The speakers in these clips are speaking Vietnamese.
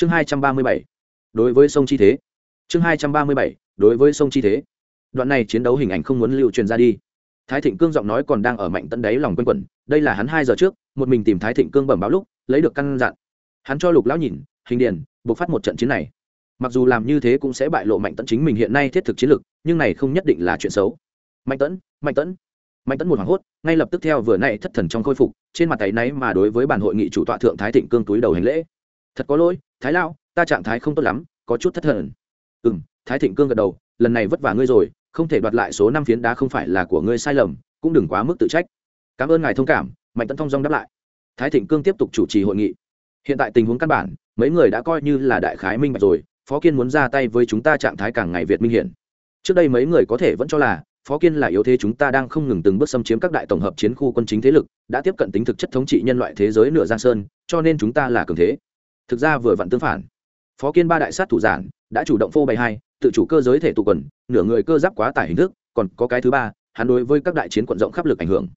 chương hai trăm ba mươi bảy, đối với sông chi thế. Chương hai trăm ba mươi bảy, đối với sông chi thế. Đoạn này chiến đấu hình ảnh không muốn lưu truyền ra đi. Thái thịnh cương giọng nói còn đang ở mạnh tận đáy lòng quanh quẩn, đây là hắn hai giờ trước, một mình tìm thái thịnh cương bẩm báo lúc, lấy được căn dặn. Hắn cho lục lão nhìn, hình điền, buộc phát một trận chiến này. Mặc dù làm như thế cũng sẽ bại lộ mạnh tận chính mình hiện nay thiết thực chiến lực nhưng này không nhất định là chuyện xấu. Mạnh tẫn mạnh tẫn. Mạnh tẫn một hoảng hốt, ngay lập tức theo vừa nay thất thần trong khôi phục, trên mặt tay náy mà đối với bản hội nghị chủ tọa thượng thái thịnh cương túi đầu hành lễ thật có lỗi, thái lao ta trạng thái không tốt lắm, có chút thất thần. Ừ m thái thịnh cương gật đầu, lần này vất vả ngươi rồi, không thể đoạt lại số năm phiến đá không phải là của ngươi sai lầm, cũng đừng quá mức tự trách. Cảm ơn ngài thông cảm, mạnh tấn thông dong đáp lại. Thái thịnh cương tiếp tục chủ trì hội nghị. Hiện tại tình huống căn bản, mấy người đã coi như là đại khái minh bạch rồi, phó kiên muốn ra tay với chúng ta trạng thái càng ngày việt minh hiển trước đây mấy người có thể vẫn cho là, phó kiên là yếu thế chúng ta đang không ngừng từng bước xâm chiếm các đại tổng hợp chiến khu quân chính thế lực, đã tiếp cận tính thực chất thống trị nhân loại thế giới nửa giang sơn, cho nên chúng ta là cường thế thực ra vừa vặn tương phản. Phó kiên ba đại sát thủ giản, đã chủ động phô bày hai, tự chủ cơ giới thể tụ quần, nửa người cơ giáp quá tải hình thức, còn có cái thứ ba, hắn đối với các đại chiến quận rộng khắp lực ảnh hưởng.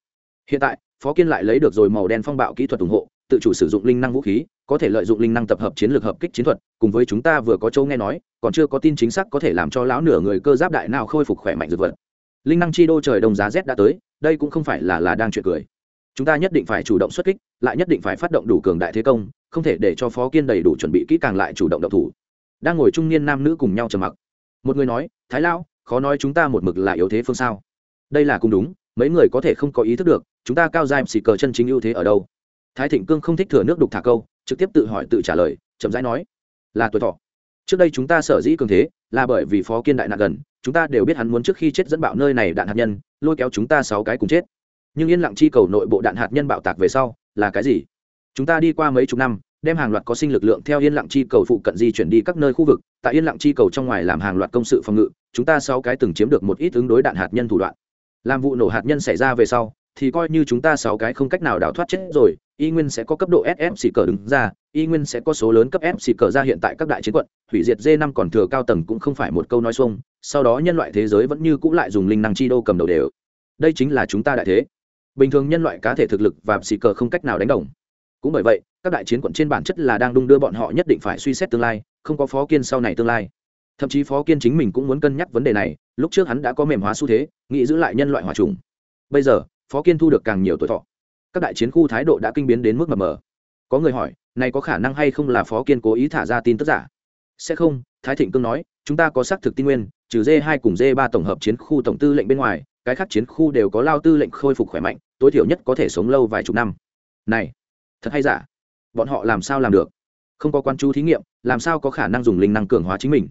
Hiện tại, phó kiên lại lấy được rồi màu đen phong bạo kỹ thuật ủng hộ, tự chủ sử dụng linh năng vũ khí, có thể lợi dụng linh năng tập hợp chiến lược hợp kích chiến thuật, cùng với chúng ta vừa có châu nghe nói, còn chưa có tin chính xác có thể làm cho lão nửa người cơ giáp đại nào khôi phục khỏe mạnh dược vật. Linh năng chi đô trời đông giá rét đã tới, đây cũng không phải là là đang chuyện cười chúng ta nhất định phải chủ động xuất kích lại nhất định phải phát động đủ cường đại thế công không thể để cho phó kiên đầy đủ chuẩn bị kỹ càng lại chủ động động thủ. Đang ngồi trung niên nam nữ cùng nhau trầm mặc. Một người nói thái lao, khó nói chúng ta một mực là yếu thế phương sao. Đây là cũng đúng mấy người có thể không có ý thức được chúng ta cao giai xì cờ chân chính ưu thế ở đâu? Thái thịnh cương không thích thừa nước đục thả câu trực tiếp tự hỏi tự trả lời chậm rãi nói là tuổi thọ. Trước đây chúng ta sở dĩ cường thế là bởi vì phó kiên đại nạn gần chúng ta đều biết hắn muốn trước khi chết dẫn bạo nơi này đạn hạt nhân lôi kéo chúng ta sáu cái cùng chết nhưng yên lặng chi cầu nội bộ đạn hạt nhân bạo tạc về sau là cái gì? Chúng ta đi qua mấy chục năm, đem hàng loạt có sinh lực lượng theo yên lặng chi cầu phụ cận di chuyển đi các nơi khu vực, tại yên lặng chi cầu trong ngoài làm hàng loạt công sự phòng ngự, chúng ta sáu cái từng chiếm được một ít ứng đối đạn hạt nhân thủ đoạn. Làm vụ nổ hạt nhân xảy ra về sau, thì coi như chúng ta sáu cái không cách nào đào thoát chết rồi, y nguyên sẽ có cấp độ sf xì cờ đứng ra, y nguyên sẽ có số lớn cấp f xì cờ ra hiện tại các đại chiến quận, hủy diệt d năm còn thừa cao tầng cũng không phải một câu nói xuông, sau đó nhân loại thế giới vẫn như cũ lại dùng linh năng chi đô cầm đầu đều. Đây chính là chúng ta đại thế bình thường nhân loại cá thể thực lực và xì cờ không cách nào đánh đồng. Cũng bởi vậy, các đại chiến quận trên bản chất là đang đung đưa bọn họ nhất định phải suy xét tương lai, không có phó kiên sau này tương lai. Thậm chí phó kiên chính mình cũng muốn cân nhắc vấn đề này, lúc trước hắn đã có mềm hóa xu thế, nghĩ giữ lại nhân loại hòa trùng. Bây giờ, phó kiên thu được càng nhiều tuổi thọ. Các đại chiến khu thái độ đã kinh biến đến mức mờ mờ. Có người hỏi, này có khả năng hay không là phó kiên cố ý thả ra tin tức giả? Sẽ không, thái thịnh cương nói, chúng ta có xác thực tin nguyên, trừ d hai cùng d ba tổng hợp chiến khu tổng tư lệnh bên ngoài cái khác chiến khu đều có lao tư lệnh khôi phục khỏe mạnh, tối thiểu nhất có thể sống lâu vài chục năm. Này, thật hay giả? Bọn họ làm sao làm được? Không có quan chú thí nghiệm, làm sao có khả năng dùng linh năng cường hóa chính mình?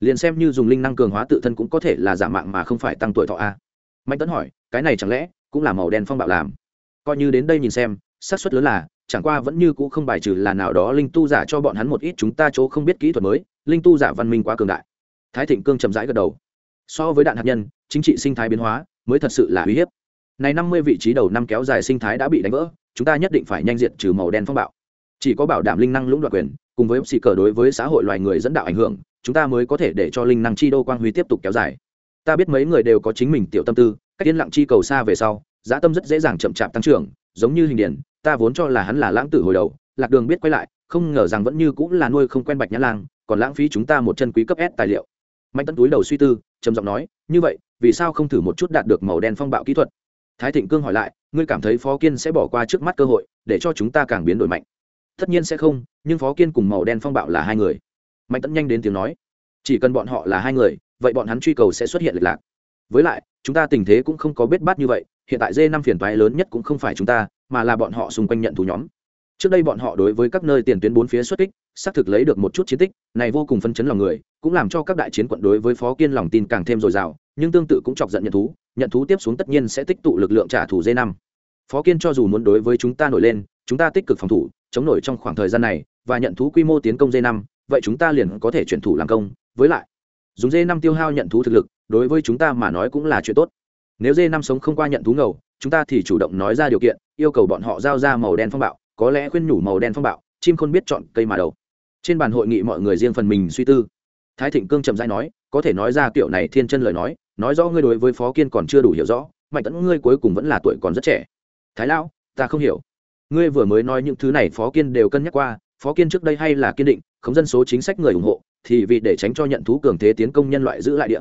Liền xem như dùng linh năng cường hóa tự thân cũng có thể là giả mạng mà không phải tăng tuổi thọ a. Mạnh tấn hỏi, cái này chẳng lẽ cũng là màu đen phong bạo làm? Coi như đến đây nhìn xem, xác suất lớn là, chẳng qua vẫn như cũ không bài trừ là nào đó linh tu giả cho bọn hắn một ít chúng ta chỗ không biết kỹ thuật mới, linh tu giả văn minh quá cường đại. Thái thịnh cương chậm rãi gật đầu. So với đạn hạt nhân, chính trị sinh thái biến hóa mới thật sự là uy hiếp. Này năm mươi vị trí đầu năm kéo dài sinh thái đã bị đánh vỡ, chúng ta nhất định phải nhanh diện trừ màu đen phong bạo. Chỉ có bảo đảm linh năng lũng đoạt quyền, cùng với xì cờ đối với xã hội loài người dẫn đạo ảnh hưởng, chúng ta mới có thể để cho linh năng chi đô quang huy tiếp tục kéo dài. Ta biết mấy người đều có chính mình tiểu tâm tư, cách yên lặng chi cầu xa về sau, giá tâm rất dễ dàng chậm chạp tăng trưởng, giống như hình điển, ta vốn cho là hắn là lãng tử hồi đầu, lạc đường biết quay lại, không ngờ rằng vẫn như cũng là nuôi không quen bạch nhã lang, còn lãng phí chúng ta một chân quý cấp s tài liệu. Mạnh tấn túi đầu suy tư, trầm giọng nói, như vậy vì sao không thử một chút đạt được màu đen phong bạo kỹ thuật? Thái thịnh cương hỏi lại, ngươi cảm thấy phó kiên sẽ bỏ qua trước mắt cơ hội, để cho chúng ta càng biến đổi mạnh? Tất nhiên sẽ không, nhưng phó kiên cùng màu đen phong bạo là hai người. Mạnh tấn nhanh đến tiếng nói, chỉ cần bọn họ là hai người, vậy bọn hắn truy cầu sẽ xuất hiện lệch lạc. Với lại, chúng ta tình thế cũng không có biết bát như vậy, hiện tại dê năm phiền toái lớn nhất cũng không phải chúng ta, mà là bọn họ xung quanh nhận thù nhóm. Trước đây bọn họ đối với các nơi tiền tuyến bốn phía xuất kích, xác thực lấy được một chút chiến tích, này vô cùng phân chấn lòng người, cũng làm cho các đại chiến quận đối với phó kiên lòng tin càng thêm dồi dào nhưng tương tự cũng chọc giận nhận thú nhận thú tiếp xuống tất nhiên sẽ tích tụ lực lượng trả thù dây năm. Phó kiên cho dù muốn đối với chúng ta nổi lên, chúng ta tích cực phòng thủ, chống nổi trong khoảng thời gian này, và nhận thú quy mô tiến công dây năm, vậy chúng ta liền có thể chuyển thủ làm công. Với lại, dùng dây năm tiêu hao nhận thú thực lực, đối với chúng ta mà nói cũng là chuyện tốt. Nếu dây năm sống không qua nhận thú ngầu, chúng ta thì chủ động nói ra điều kiện, yêu cầu bọn họ giao ra màu đen phong bạo, có lẽ khuyên nhủ màu đen phong bạo, chim khôn biết chọn cây mà đầu. Trên bàn hội nghị mọi người riêng phần mình suy tư. Thái thịnh cương trầm dãi nói, có thể nói ra kiểu này thiên chân lời nói nói rõ ngươi đối với phó kiên còn chưa đủ hiểu rõ, mạnh tẫn ngươi cuối cùng vẫn là tuổi còn rất trẻ. Thái lão, ta không hiểu. Ngươi vừa mới nói những thứ này phó kiên đều cân nhắc qua, phó kiên trước đây hay là kiên định không dân số chính sách người ủng hộ, thì vì để tránh cho nhận thú cường thế tiến công nhân loại giữ lại địa.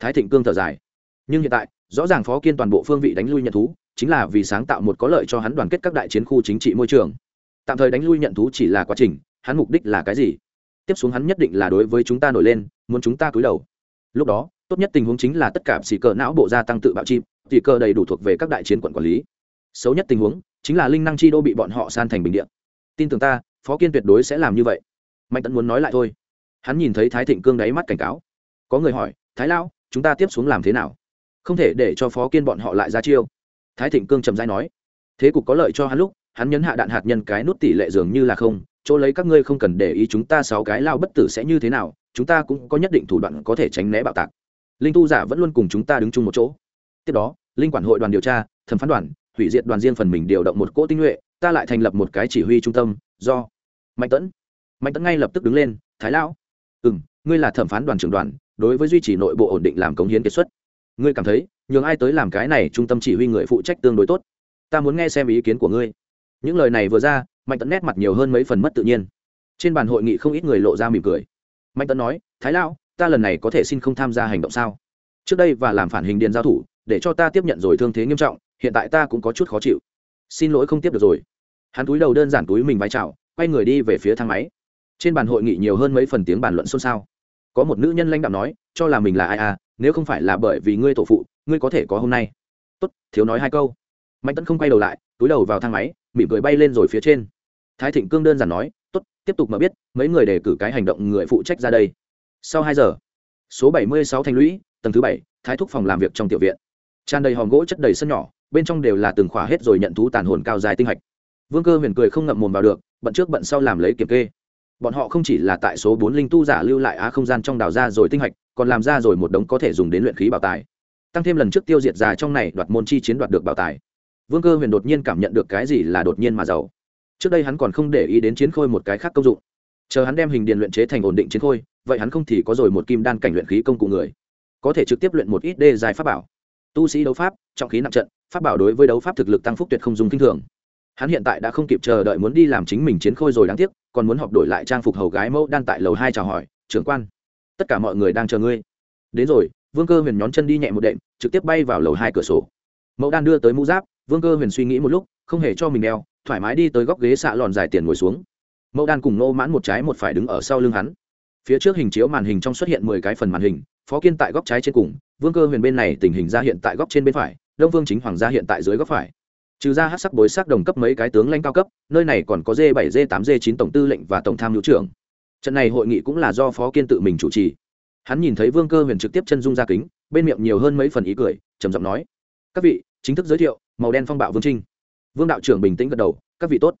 Thái thịnh cương thở dài. Nhưng hiện tại, rõ ràng phó kiên toàn bộ phương vị đánh lui nhận thú, chính là vì sáng tạo một có lợi cho hắn đoàn kết các đại chiến khu chính trị môi trường. Tạm thời đánh lui nhận thú chỉ là quá trình, hắn mục đích là cái gì? Tiếp xuống hắn nhất định là đối với chúng ta nổi lên, muốn chúng ta cúi đầu. Lúc đó tốt nhất tình huống chính là tất cả xì cờ não bộ gia tăng tự bạo chim thì cơ đầy đủ thuộc về các đại chiến quận quản lý. Xấu nhất tình huống chính là linh năng chi đô bị bọn họ san thành bình điện tin tưởng ta, phó kiên tuyệt đối sẽ làm như vậy. Mạnh tẫn muốn nói lại thôi. Hắn nhìn thấy thái thịnh cương đáy mắt cảnh cáo. Có người hỏi, thái lao chúng ta tiếp xuống làm thế nào? Không thể để cho phó kiên bọn họ lại ra chiêu. Thái thịnh cương trầm dai nói, thế cục có lợi cho hắn lúc, hắn nhấn hạ đạn hạt nhân cái nút tỷ lệ dường như là không, chỗ lấy các ngươi không cần để ý chúng ta sáu cái lao bất tử sẽ như thế nào, chúng ta cũng có nhất định thủ đoạn có thể tránh né bạo tạc linh tu giả vẫn luôn cùng chúng ta đứng chung một chỗ. Tiếp đó, linh quản hội đoàn điều tra, thẩm phán đoàn, hủy diệt đoàn riêng phần mình điều động một cỗ tinh nhuệ, ta lại thành lập một cái chỉ huy trung tâm, do mạnh tẫn mạnh tẫn ngay lập tức đứng lên, thái lão. Ừ m ngươi là thẩm phán đoàn trưởng đoàn, đối với duy trì nội bộ ổn định làm cống hiến kiệt xuất. Ngươi cảm thấy, nhường ai tới làm cái này trung tâm chỉ huy người phụ trách tương đối tốt. Ta muốn nghe xem ý kiến của ngươi. Những lời này vừa ra, mạnh tẫn nét mặt nhiều hơn mấy phần mất tự nhiên. Trên bàn hội nghị không ít người lộ ra mỉm cười. Mạnh tẫn nói, thái lão ta lần này có thể xin không tham gia hành động sao? Trước đây và làm phản hình điện giao thủ, để cho ta tiếp nhận rồi thương thế nghiêm trọng, hiện tại ta cũng có chút khó chịu. Xin lỗi không tiếp được rồi. Hắn túi đầu đơn giản túi mình vai trào quay người đi về phía thang máy. Trên bàn hội nghị nhiều hơn mấy phần tiếng bàn luận xôn xao. Có một nữ nhân lãnh đạo nói, cho là mình là ai à nếu không phải là bởi vì ngươi tổ phụ, ngươi có thể có hôm nay. Tốt, thiếu nói hai câu. Mạnh tẫn không quay đầu lại, túi đầu vào thang máy, mỉm cười bay lên rồi phía trên. Thái thịnh cương đơn giản nói, tốt, tiếp tục mà biết, mấy người đề cử cái hành động người phụ trách ra đây sau hai giờ, số bảy mươi sáu thành lũy, tầng thứ bảy, thái thúc phòng làm việc trong tiểu viện. Tràn đầy hòm gỗ chất đầy sân nhỏ, bên trong đều là từng khỏa hết rồi nhận thú tàn hồn cao dài tinh hạch. Vương cơ huyền cười không ngậm mồm vào được, bận trước bận sau làm lấy kiểm kê. Bọn họ không chỉ là tại số bốn linh tu giả lưu lại á không gian trong đào ra rồi tinh hạch, còn làm ra rồi một đống có thể dùng đến luyện khí bảo tài. Tăng thêm lần trước tiêu diệt già trong này đoạt môn chi chiến đoạt được bảo tài. Vương cơ huyền đột nhiên cảm nhận được cái gì là đột nhiên mà giàu. Trước đây hắn còn không để ý đến chiến khôi một cái khác công dụng. Chờ hắn đem hình điện luyện chế thành ổn định chiến khôi vậy hắn không thì có rồi một kim đan cảnh luyện khí công cụ người. Có thể trực tiếp luyện một ít đê dài pháp bảo. Tu sĩ đấu pháp, trọng khí nặng trận, pháp bảo đối với đấu pháp thực lực tăng phúc tuyệt không dùng kinh thường. Hắn hiện tại đã không kịp chờ đợi muốn đi làm chính mình chiến khôi rồi đáng tiếc, còn muốn họp đổi lại trang phục hầu gái mẫu đan tại lầu hai chào hỏi, trưởng quan, tất cả mọi người đang chờ ngươi. Đến rồi, vương cơ huyền nhón chân đi nhẹ một đệm, trực tiếp bay vào lầu hai cửa sổ. Mẫu đan đưa tới mũ giáp, vương cơ huyền suy nghĩ một lúc, không hề cho mình đeo, thoải mái đi tới góc ghế xạ lòn dài tiền ngồi xuống. Mẫu đan cùng nô mãn một trái một phải đứng ở sau lưng hắn phía trước hình chiếu màn hình trong xuất hiện mười cái phần màn hình, phó kiên tại góc trái trên cùng, vương cơ huyền bên này tình hình ra hiện tại góc trên bên phải, đông vương chính hoàng gia hiện tại dưới góc phải. Trừ ra hát sắc bối sắc đồng cấp mấy cái tướng lãnh cao cấp, nơi này còn có d bảy d tám d chín tổng tư lệnh và tổng tham hữu trưởng. Trận này hội nghị cũng là do phó kiên tự mình chủ trì. Hắn nhìn thấy vương cơ huyền trực tiếp chân dung ra kính, bên miệng nhiều hơn mấy phần ý cười, trầm giọng nói, các vị, chính thức giới thiệu, màu đen phong bạo vương trinh. Vương đạo trưởng bình tĩnh gật đầu, các vị tốt.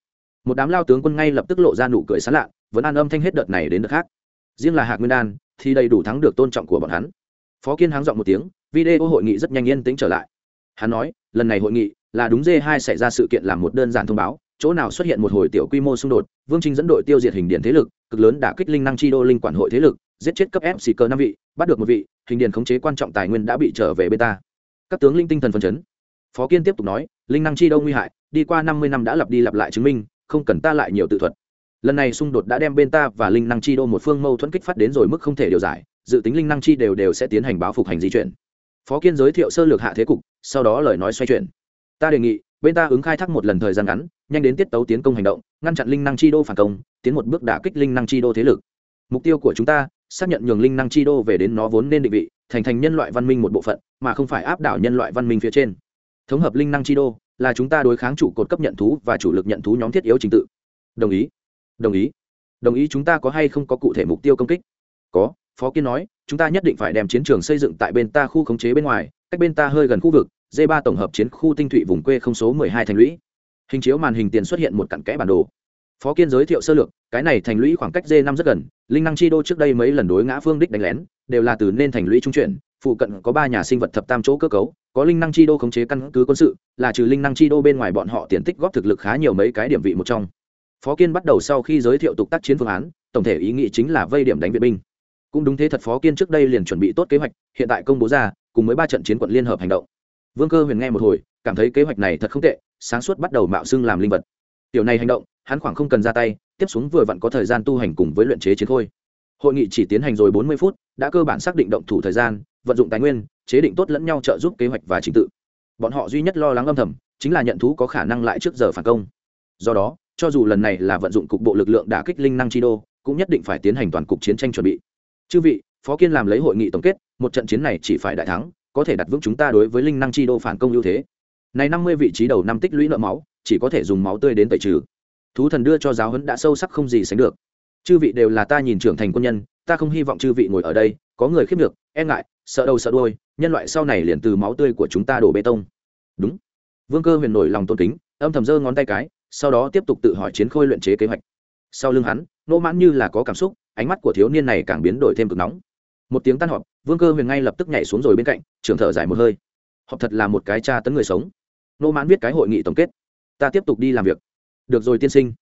Một đám lao tướng quân ngay lập tức lộ ra nụ cười sán lạ, vẫn an âm thanh hết đợt này đến đợt khác riêng là hạc nguyên đan, thì đầy đủ thắng được tôn trọng của bọn hắn. Phó kiên háng dọn một tiếng, video hội nghị rất nhanh yên tĩnh trở lại. Hắn nói, lần này hội nghị là đúng d hai xảy ra sự kiện làm một đơn giản thông báo, chỗ nào xuất hiện một hồi tiểu quy mô xung đột, vương trinh dẫn đội tiêu diệt hình điện thế lực, cực lớn đã kích linh năng chi đô linh quản hội thế lực, giết chết cấp f xì cơ năm vị, bắt được một vị, hình điện khống chế quan trọng tài nguyên đã bị trở về bê ta. Các tướng linh tinh thần phấn chấn. Phó kiên tiếp tục nói, linh năng chi đô nguy hại, đi qua năm mươi năm đã lặp đi lặp lại chứng minh, không cần ta lại nhiều tự thuật lần này xung đột đã đem bên ta và linh năng chi đô một phương mâu thuẫn kích phát đến rồi mức không thể điều giải, dự tính linh năng chi đều đều sẽ tiến hành báo phục hành di chuyển. Phó kiên giới thiệu sơ lược hạ thế cục, sau đó lời nói xoay chuyển. Ta đề nghị, bên ta ứng khai thác một lần thời gian ngắn, nhanh đến tiết tấu tiến công hành động, ngăn chặn linh năng chi đô phản công, tiến một bước đả kích linh năng chi đô thế lực. Mục tiêu của chúng ta, xác nhận nhường linh năng chi đô về đến nó vốn nên định vị, thành thành nhân loại văn minh một bộ phận, mà không phải áp đảo nhân loại văn minh phía trên. Thống hợp linh năng chi đô, là chúng ta đối kháng chủ cột cấp nhận thú và chủ lực nhận thú nhóm thiết yếu trình tự. Đồng ý đồng ý. Đồng ý chúng ta có hay không có cụ thể mục tiêu công kích? Có, phó kiên nói, chúng ta nhất định phải đem chiến trường xây dựng tại bên ta khu khống chế bên ngoài, cách bên ta hơi gần khu vực d ba tổng hợp chiến khu tinh thụy vùng quê không số mười hai thành lũy. Hình chiếu màn hình tiền xuất hiện một cặn kẽ bản đồ. Phó kiên giới thiệu sơ lược, cái này thành lũy khoảng cách d năm rất gần, linh năng chi đô trước đây mấy lần đối ngã phương đích đánh lén, đều là từ nên thành lũy trung chuyển, phụ cận có ba nhà sinh vật thập tam chỗ cơ cấu, có linh năng chi đô khống chế căn cứ quân sự, là trừ linh năng chi đô bên ngoài bọn họ tiền tích góp thực lực khá nhiều mấy cái điểm vị một trong phó kiên bắt đầu sau khi giới thiệu tục tác chiến phương án, tổng thể ý nghĩ chính là vây điểm đánh viện binh. Cũng đúng thế thật, phó kiên trước đây liền chuẩn bị tốt kế hoạch, hiện tại công bố ra, cùng với ba trận chiến quận liên hợp hành động. Vương cơ huyền nghe một hồi, cảm thấy kế hoạch này thật không tệ, sáng suốt bắt đầu mạo xưng làm linh vật. Tiểu này hành động, hắn khoảng không cần ra tay, tiếp xuống vừa vặn có thời gian tu hành cùng với luyện chế chiến khôi. Hội nghị chỉ tiến hành rồi bốn mươi phút, đã cơ bản xác định động thủ thời gian, vận dụng tài nguyên, chế định tốt lẫn nhau trợ giúp kế hoạch và trình tự. Bọn họ duy nhất lo lắng âm thầm, chính là nhận thú có khả năng lại trước giờ phản công. Do đó cho dù lần này là vận dụng cục bộ lực lượng đả kích linh năng chi đô, cũng nhất định phải tiến hành toàn cục chiến tranh chuẩn bị. Chư vị, phó kiên làm lấy hội nghị tổng kết, một trận chiến này chỉ phải đại thắng, có thể đặt vững chúng ta đối với linh năng chi đô phản công ưu thế. Này năm mươi vị trí đầu năm tích lũy nợ máu, chỉ có thể dùng máu tươi đến tẩy trừ. Thú thần đưa cho giáo huấn đã sâu sắc không gì sánh được. Chư vị đều là ta nhìn trưởng thành quân nhân, ta không hy vọng chư vị ngồi ở đây, có người khiếp được e ngại, sợ đầu sợ đuôi, nhân loại sau này liền từ máu tươi của chúng ta đổ bê tông. Đúng. Vương cơ huyền nổi lòng tôn kính, âm thầm giơ ngón tay cái sau đó tiếp tục tự hỏi chiến khôi luyện chế kế hoạch. Sau lưng hắn nỗ mãn như là có cảm xúc, ánh mắt của thiếu niên này càng biến đổi thêm cực nóng. Một tiếng tan họp, vương cơ huyền ngay lập tức nhảy xuống rồi bên cạnh, trường thở dài một hơi. Họp thật là một cái tra tấn người sống. Nỗ mãn viết cái hội nghị tổng kết. Ta tiếp tục đi làm việc. Được rồi tiên sinh.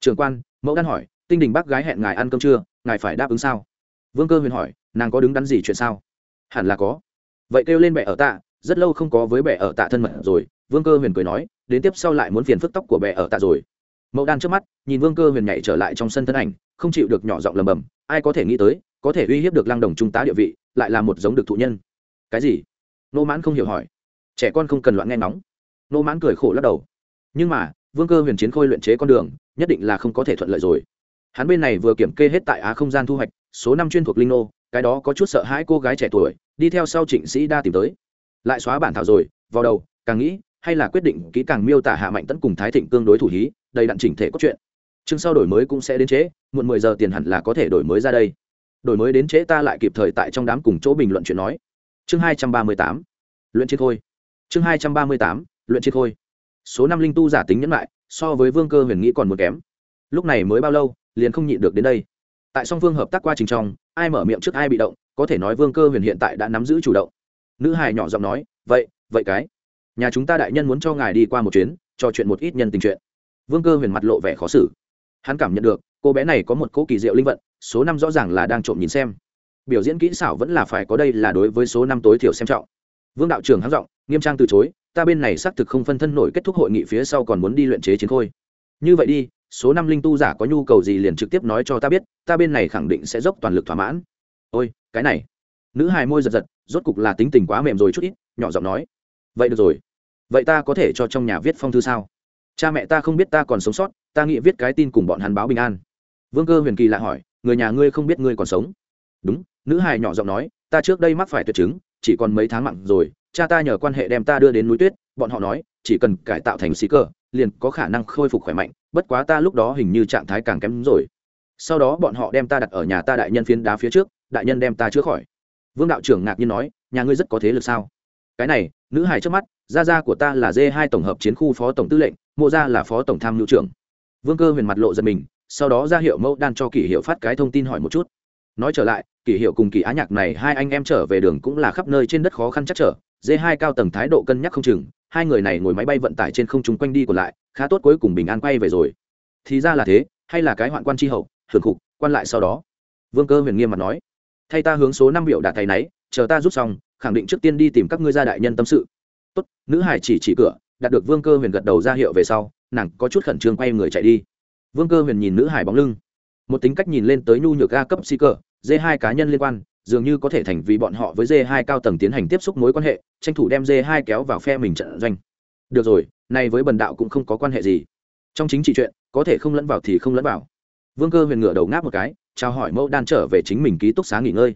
Trường quan, mẫu đan hỏi, tinh đình bác gái hẹn ngài ăn cơm trưa ngài phải đáp ứng sao? Vương cơ huyền hỏi, nàng có đứng đắn gì chuyện sao? Hẳn là có. Vậy kêu lên bệ ở tạ, rất lâu không có với bệ ở tạ thân mật rồi, vương cơ huyền cười nói đến tiếp sau lại muốn phiền phức tóc của bệ ở tạ rồi. Mẫu đan trước mắt, nhìn vương cơ huyền nhảy trở lại trong sân thân ảnh, không chịu được nhỏ giọng lầm bầm, ai có thể nghĩ tới, có thể uy hiếp được lăng đồng trung tá địa vị, lại là một giống được thụ nhân. Cái gì? Nô mãn không hiểu hỏi. Trẻ con không cần loạn nghe ngóng. Nô mãn cười khổ lắc đầu. Nhưng mà, vương cơ huyền chiến khôi luyện chế con đường, nhất định là không có thể thuận lợi rồi. Hắn bên này vừa kiểm kê hết tại á không gian thu hoạch, số năm chuyên thuộc linh nô, cái đó có chút sợ hãi cô gái trẻ tuổi, đi theo sau trịnh sĩ đa tìm tới. Lại xóa bản thảo rồi, vào đầu, càng nghĩ hay là quyết định kỹ càng miêu tả hạ mạnh tấn cùng thái thịnh tương đối thủ hí, đầy đặn chỉnh thể cốt truyện. Chương sau đổi mới cũng sẽ đến trễ, muộn mười giờ tiền hẳn là có thể đổi mới ra đây. Đổi mới đến trễ ta lại kịp thời tại trong đám cùng chỗ bình luận chuyện nói. Chương hai trăm ba mươi tám, luyện chiến khôi. Chương hai trăm ba mươi tám, luyện chiến khôi. Số năm linh tu giả tính nhẫn lại, so với vương cơ huyền nghĩ còn một kém. Lúc này mới bao lâu, liền không nhịn được đến đây. Tại song phương hợp tác qua trình trong, ai mở miệng trước ai bị động, có thể nói vương cơ huyền hiện tại đã nắm giữ chủ động. Nữ hài nhỏ giọng nói, vậy vậy cái nhà chúng ta đại nhân muốn cho ngài đi qua một chuyến, trò chuyện một ít nhân tình chuyện. Vương cơ huyền mặt lộ vẻ khó xử. Hắn cảm nhận được, cô bé này có một cỗ kỳ diệu linh vận, số năm rõ ràng là đang trộm nhìn xem. Biểu diễn kỹ xảo vẫn là phải có đây là đối với số năm tối thiểu xem trọng. Vương đạo trưởng hắn giọng, nghiêm trang từ chối, ta bên này xác thực không phân thân nổi kết thúc hội nghị phía sau còn muốn đi luyện chế chiến khôi. Như vậy đi, số năm linh tu giả có nhu cầu gì liền trực tiếp nói cho ta biết, ta bên này khẳng định sẽ dốc toàn lực thỏa mãn. Ôi, cái này. Nữ hài môi giật giật, rốt cục là tính tình quá mềm rồi chút ít, nhỏ giọng nói. Vậy được rồi vậy ta có thể cho trong nhà viết phong thư sao? Cha mẹ ta không biết ta còn sống sót, ta nghĩ viết cái tin cùng bọn hắn báo bình an. Vương cơ huyền kỳ lại hỏi, người nhà ngươi không biết ngươi còn sống? Đúng, nữ hài nhỏ giọng nói, ta trước đây mắc phải tuyệt chứng, chỉ còn mấy tháng mặn rồi, cha ta nhờ quan hệ đem ta đưa đến núi tuyết, bọn họ nói, chỉ cần cải tạo thành xí cơ, liền có khả năng khôi phục khỏe mạnh, bất quá ta lúc đó hình như trạng thái càng kém rồi. Sau đó bọn họ đem ta đặt ở nhà ta đại nhân phiến đá phía trước, đại nhân đem ta chữa khỏi. Vương đạo trưởng ngạc nhiên nói, nhà ngươi rất có thế lực sao? Cái này nữ hài trước mắt, gia gia của ta là d hai tổng hợp chiến khu phó tổng tư lệnh, mộ gia là phó tổng tham mưu trưởng. Vương cơ huyền mặt lộ giật mình, sau đó ra hiệu mẫu đan cho kỷ hiệu phát cái thông tin hỏi một chút. Nói trở lại, kỷ hiệu cùng kỷ á nhạc này hai anh em trở về đường cũng là khắp nơi trên đất khó khăn chắc trở d hai cao tầng thái độ cân nhắc không chừng, hai người này ngồi máy bay vận tải trên không trung quanh đi còn lại, khá tốt cuối cùng bình an quay về rồi. Thì ra là thế, hay là cái hoạn quan tri hậu, hưởng khục, quan lại sau đó. Vương cơ huyền nghiêm mặt nói, thay ta hướng số năm biểu đạt thầy náy chờ ta rút xong khẳng định trước tiên đi tìm các ngươi gia đại nhân tâm sự. Tốt, nữ hải chỉ chỉ cửa đạt được vương cơ huyền gật đầu ra hiệu về sau, nàng có chút khẩn trương quay người chạy đi. Vương cơ huyền nhìn nữ hải bóng lưng. Một tính cách nhìn lên tới nhu nhược ga cấp si cơ d hai cá nhân liên quan, dường như có thể thành vì bọn họ với d hai cao tầng tiến hành tiếp xúc mối quan hệ, tranh thủ đem d hai kéo vào phe mình trận doanh. Được rồi nay với bần đạo cũng không có quan hệ gì. Trong chính trị chuyện, có thể không lẫn vào thì không lẫn vào. Vương cơ huyền ngửa đầu ngáp một cái, chào hỏi mẫu đan trở về chính mình ký túc xá nghỉ ngơi.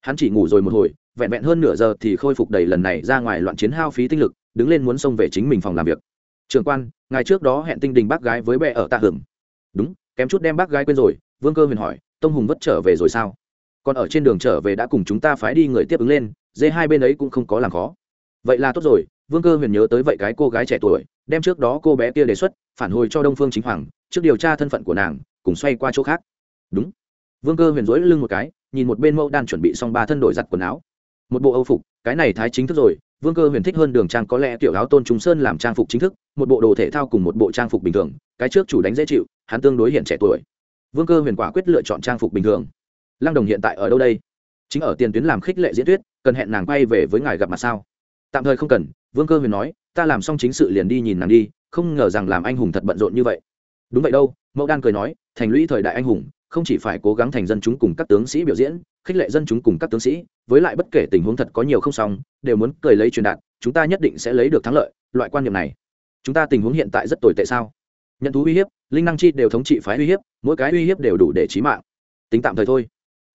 Hắn chỉ ngủ rồi một hồi vẹn vẹn hơn nửa giờ thì khôi phục đầy lần này ra ngoài loạn chiến hao phí tinh lực, đứng lên muốn xông về chính mình phòng làm việc. Trường quan ngày trước đó hẹn tinh đình bác gái với bè ở tạ hưởng. Đúng, kém chút đem bác gái quên rồi, vương cơ huyền hỏi, tông hùng vất trở về rồi sao? Còn ở trên đường trở về đã cùng chúng ta phái đi người tiếp ứng lên, dê hai bên ấy cũng không có làm khó. Vậy là tốt rồi, vương cơ huyền nhớ tới vậy cái cô gái trẻ tuổi, đem trước đó cô bé kia đề xuất, phản hồi cho đông phương chính hoàng, trước điều tra thân phận của nàng, cùng xoay qua chỗ khác. Đúng. Vương cơ huyền dỗi lưng một cái, nhìn một bên mẫu đan chuẩn bị xong ba thân đổi giặt quần áo một bộ âu phục, cái này thái chính thức rồi, vương cơ huyền thích hơn đường trang, có lẽ tiểu áo tôn trung sơn làm trang phục chính thức, một bộ đồ thể thao cùng một bộ trang phục bình thường, cái trước chủ đánh dễ chịu, hắn tương đối hiện trẻ tuổi. Vương cơ huyền quả quyết lựa chọn trang phục bình thường. Lăng đồng hiện tại ở đâu đây? Chính ở tiền tuyến làm khích lệ diễn thuyết, cần hẹn nàng quay về với ngài gặp mặt sao? Tạm thời không cần, vương cơ huyền nói, ta làm xong chính sự liền đi nhìn nàng đi, không ngờ rằng làm anh hùng thật bận rộn như vậy. Đúng vậy đâu mẫu đan cười nói, thành lũy thời đại anh hùng, không chỉ phải cố gắng thành dân chúng cùng các tướng sĩ biểu diễn, khích lệ dân chúng cùng các tướng sĩ với lại bất kể tình huống thật có nhiều không xong, đều muốn cười lấy truyền đạt, chúng ta nhất định sẽ lấy được thắng lợi, loại quan niệm này. Chúng ta tình huống hiện tại rất tồi tệ sao? Nhận thú uy hiếp, linh năng chi đều thống trị phái uy hiếp, mỗi cái uy hiếp đều đủ để trí mạng. Tính tạm thời thôi.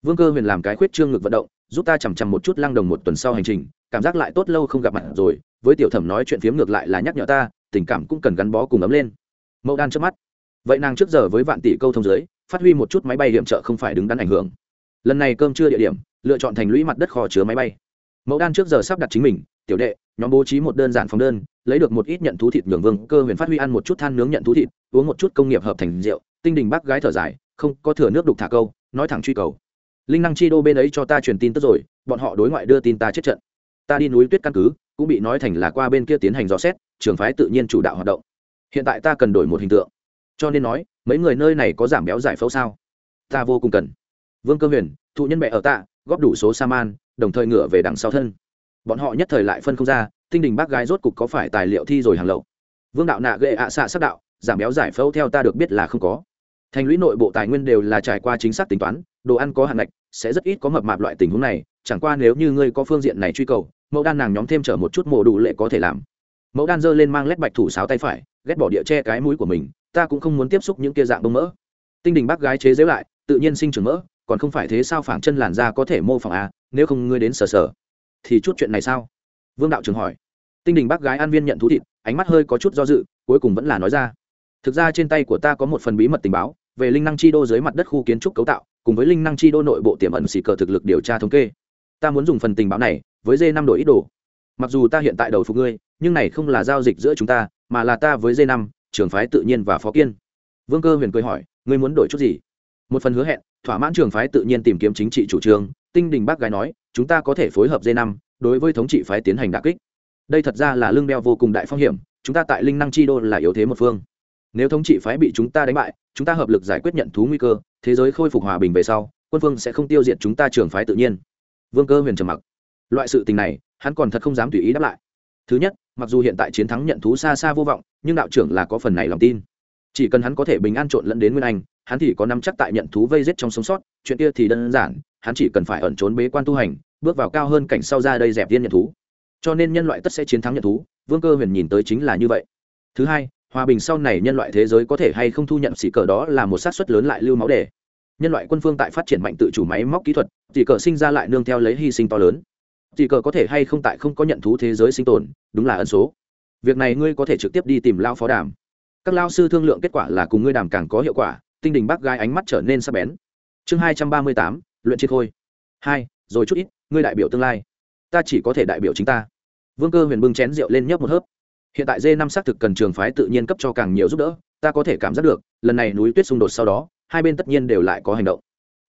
Vương cơ huyền làm cái khuyết trương ngực vận động, giúp ta chằm chằm một chút lăng đồng một tuần sau hành trình, cảm giác lại tốt lâu không gặp mặt rồi, với tiểu thẩm nói chuyện phiếm ngược lại là nhắc nhở ta, tình cảm cũng cần gắn bó cùng ấm lên. Mẫu đan trước mắt. Vậy nàng trước giờ với vạn tỷ câu thông giới, phát huy một chút máy bay hiểm trợ không phải đứng đắn ảnh hưởng lần này cơm chưa địa điểm, lựa chọn thành lũy mặt đất kho chứa máy bay. Mẫu đan trước giờ sắp đặt chính mình, tiểu đệ, nhóm bố trí một đơn giản phòng đơn, lấy được một ít nhận thú thịt nhường vương cơ huyền phát huy ăn một chút than nướng nhận thú thịt, uống một chút công nghiệp hợp thành rượu, tinh đình bác gái thở dài, không, có thừa nước đục thả câu, nói thẳng truy cầu. Linh năng chi đô bên ấy cho ta truyền tin tức rồi, bọn họ đối ngoại đưa tin ta chết trận. Ta đi núi tuyết căn cứ, cũng bị nói thành là qua bên kia tiến hành dò xét, trường phái tự nhiên chủ đạo hoạt động. Hiện tại ta cần đổi một hình tượng. Cho nên nói, mấy người nơi này có giảm béo giải phẫu sao? Ta vô cùng cần vương cơ huyền, thụ nhân mẹ ở tạ, góp đủ số sa man, đồng thời ngửa về đằng sau thân. Bọn họ nhất thời lại phân không ra, tinh đình bác gái rốt cục có phải tài liệu thi rồi hàng lậu. Vương đạo nạ gệ ạ xạ sắc đạo, giảm béo giải phẫu theo ta được biết là không có. Thành lũy nội bộ tài nguyên đều là trải qua chính xác tính toán, đồ ăn có hạn ngạch, sẽ rất ít có mập mạp loại tình huống này, chẳng qua nếu như ngươi có phương diện này truy cầu, mẫu đan nàng nhóm thêm trở một chút mổ đủ lệ có thể làm. Mẫu đan giơ lên mang lét bạch thủ sáo tay phải, ghét bỏ địa che cái mũi của mình, ta cũng không muốn tiếp xúc những kia dạng bông mỡ. Tinh đình bác gái chế giễu lại, tự nhiên sinh trưởng mỡ còn không phải thế sao phảng chân làn da có thể mô phỏng à nếu không ngươi đến sờ sờ. Thì chút chuyện này sao? Vương đạo trường hỏi. Tinh đình bác gái an viên nhận thú thịt, ánh mắt hơi có chút do dự, cuối cùng vẫn là nói ra. Thực ra trên tay của ta có một phần bí mật tình báo, về linh năng chi đô dưới mặt đất khu kiến trúc cấu tạo, cùng với linh năng chi đô nội bộ tiềm ẩn xì cờ thực lực điều tra thống kê. Ta muốn dùng phần tình báo này, với d năm đổi ít đồ. Mặc dù ta hiện tại đầu phục ngươi, nhưng này không là giao dịch giữa chúng ta, mà là ta với d năm trường phái tự nhiên và phó kiên. Vương cơ huyền cười hỏi, ngươi muốn đổi chút gì? Một phần hứa hẹn thỏa mãn trường phái tự nhiên tìm kiếm chính trị chủ trương, tinh đình bác gái nói, chúng ta có thể phối hợp d năm, đối với thống trị phái tiến hành đà kích. Đây thật ra là lương đeo vô cùng đại phong hiểm, chúng ta tại linh năng chi đô là yếu thế một phương. Nếu thống trị phái bị chúng ta đánh bại, chúng ta hợp lực giải quyết nhận thú nguy cơ, thế giới khôi phục hòa bình về sau, quân phương sẽ không tiêu diệt chúng ta trường phái tự nhiên. Vương cơ huyền trầm mặc. Loại sự tình này, hắn còn thật không dám tùy ý đáp lại. Thứ nhất, mặc dù hiện tại chiến thắng nhận thú xa xa vô vọng, nhưng đạo trưởng là có phần này lòng tin chỉ cần hắn có thể bình an trộn lẫn đến nguyên anh, hắn thì có nắm chắc tại nhận thú vây giết trong sống sót. Chuyện kia thì đơn giản, hắn chỉ cần phải ẩn trốn bế quan tu hành, bước vào cao hơn cảnh sau ra đây dẹp viên nhận thú. Cho nên nhân loại tất sẽ chiến thắng nhận thú, vương cơ huyền nhìn tới chính là như vậy. Thứ hai, hòa bình sau này nhân loại thế giới có thể hay không thu nhận xỉ cờ đó là một sát xuất lớn lại lưu máu đề. Nhân loại quân phương tại phát triển mạnh tự chủ máy móc kỹ thuật, xỉ cờ sinh ra lại nương theo lấy hy sinh to lớn. Xỉ cờ có thể hay không tại không có nhận thú thế giới sinh tồn, đúng là ẩn số. Việc này ngươi có thể trực tiếp đi tìm lao phó đàm các lao sư thương lượng kết quả là cùng ngươi đàm càng có hiệu quả, tinh đình bác gai ánh mắt trở nên sắc bén. Chương hai trăm ba mươi tám, luyện chi khôi. Hai, rồi chút ít, ngươi đại biểu tương lai. Ta chỉ có thể đại biểu chính ta. Vương cơ huyền bưng chén rượu lên nhấp một hớp. Hiện tại d năm xác thực cần trường phái tự nhiên cấp cho càng nhiều giúp đỡ, ta có thể cảm giác được, lần này núi tuyết xung đột sau đó, hai bên tất nhiên đều lại có hành động.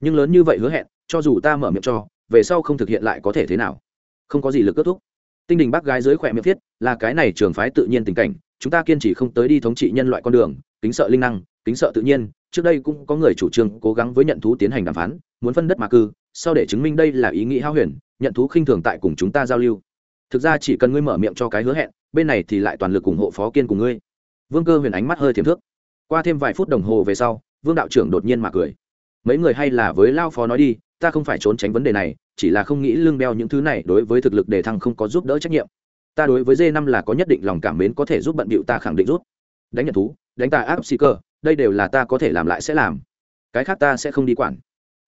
Nhưng lớn như vậy hứa hẹn, cho dù ta mở miệng cho, về sau không thực hiện lại có thể thế nào? Không có gì lực kết thúc. Tinh đình bác gái dưới khỏe miệng thiết là cái này trường phái tự nhiên tình cảnh chúng ta kiên trì không tới đi thống trị nhân loại con đường, kính sợ linh năng, kính sợ tự nhiên, trước đây cũng có người chủ trương cố gắng với nhận thú tiến hành đàm phán, muốn phân đất mà cư, sau để chứng minh đây là ý nghĩ hao huyền, nhận thú khinh thường tại cùng chúng ta giao lưu. Thực ra chỉ cần ngươi mở miệng cho cái hứa hẹn, bên này thì lại toàn lực ủng hộ phó kiên cùng ngươi. Vương cơ huyền ánh mắt hơi thiềm thước. Qua thêm vài phút đồng hồ về sau, vương đạo trưởng đột nhiên mà cười. Mấy người hay là với lao phó nói đi, ta không phải trốn tránh vấn đề này, chỉ là không nghĩ lương đeo những thứ này đối với thực lực đề thăng không có giúp đỡ trách nhiệm ta đối với d năm là có nhất định lòng cảm mến có thể giúp bận bịu ta khẳng định rút. Đánh nhận thú, đánh ta áp xì cơ đây đều là ta có thể làm lại sẽ làm. Cái khác ta sẽ không đi quản.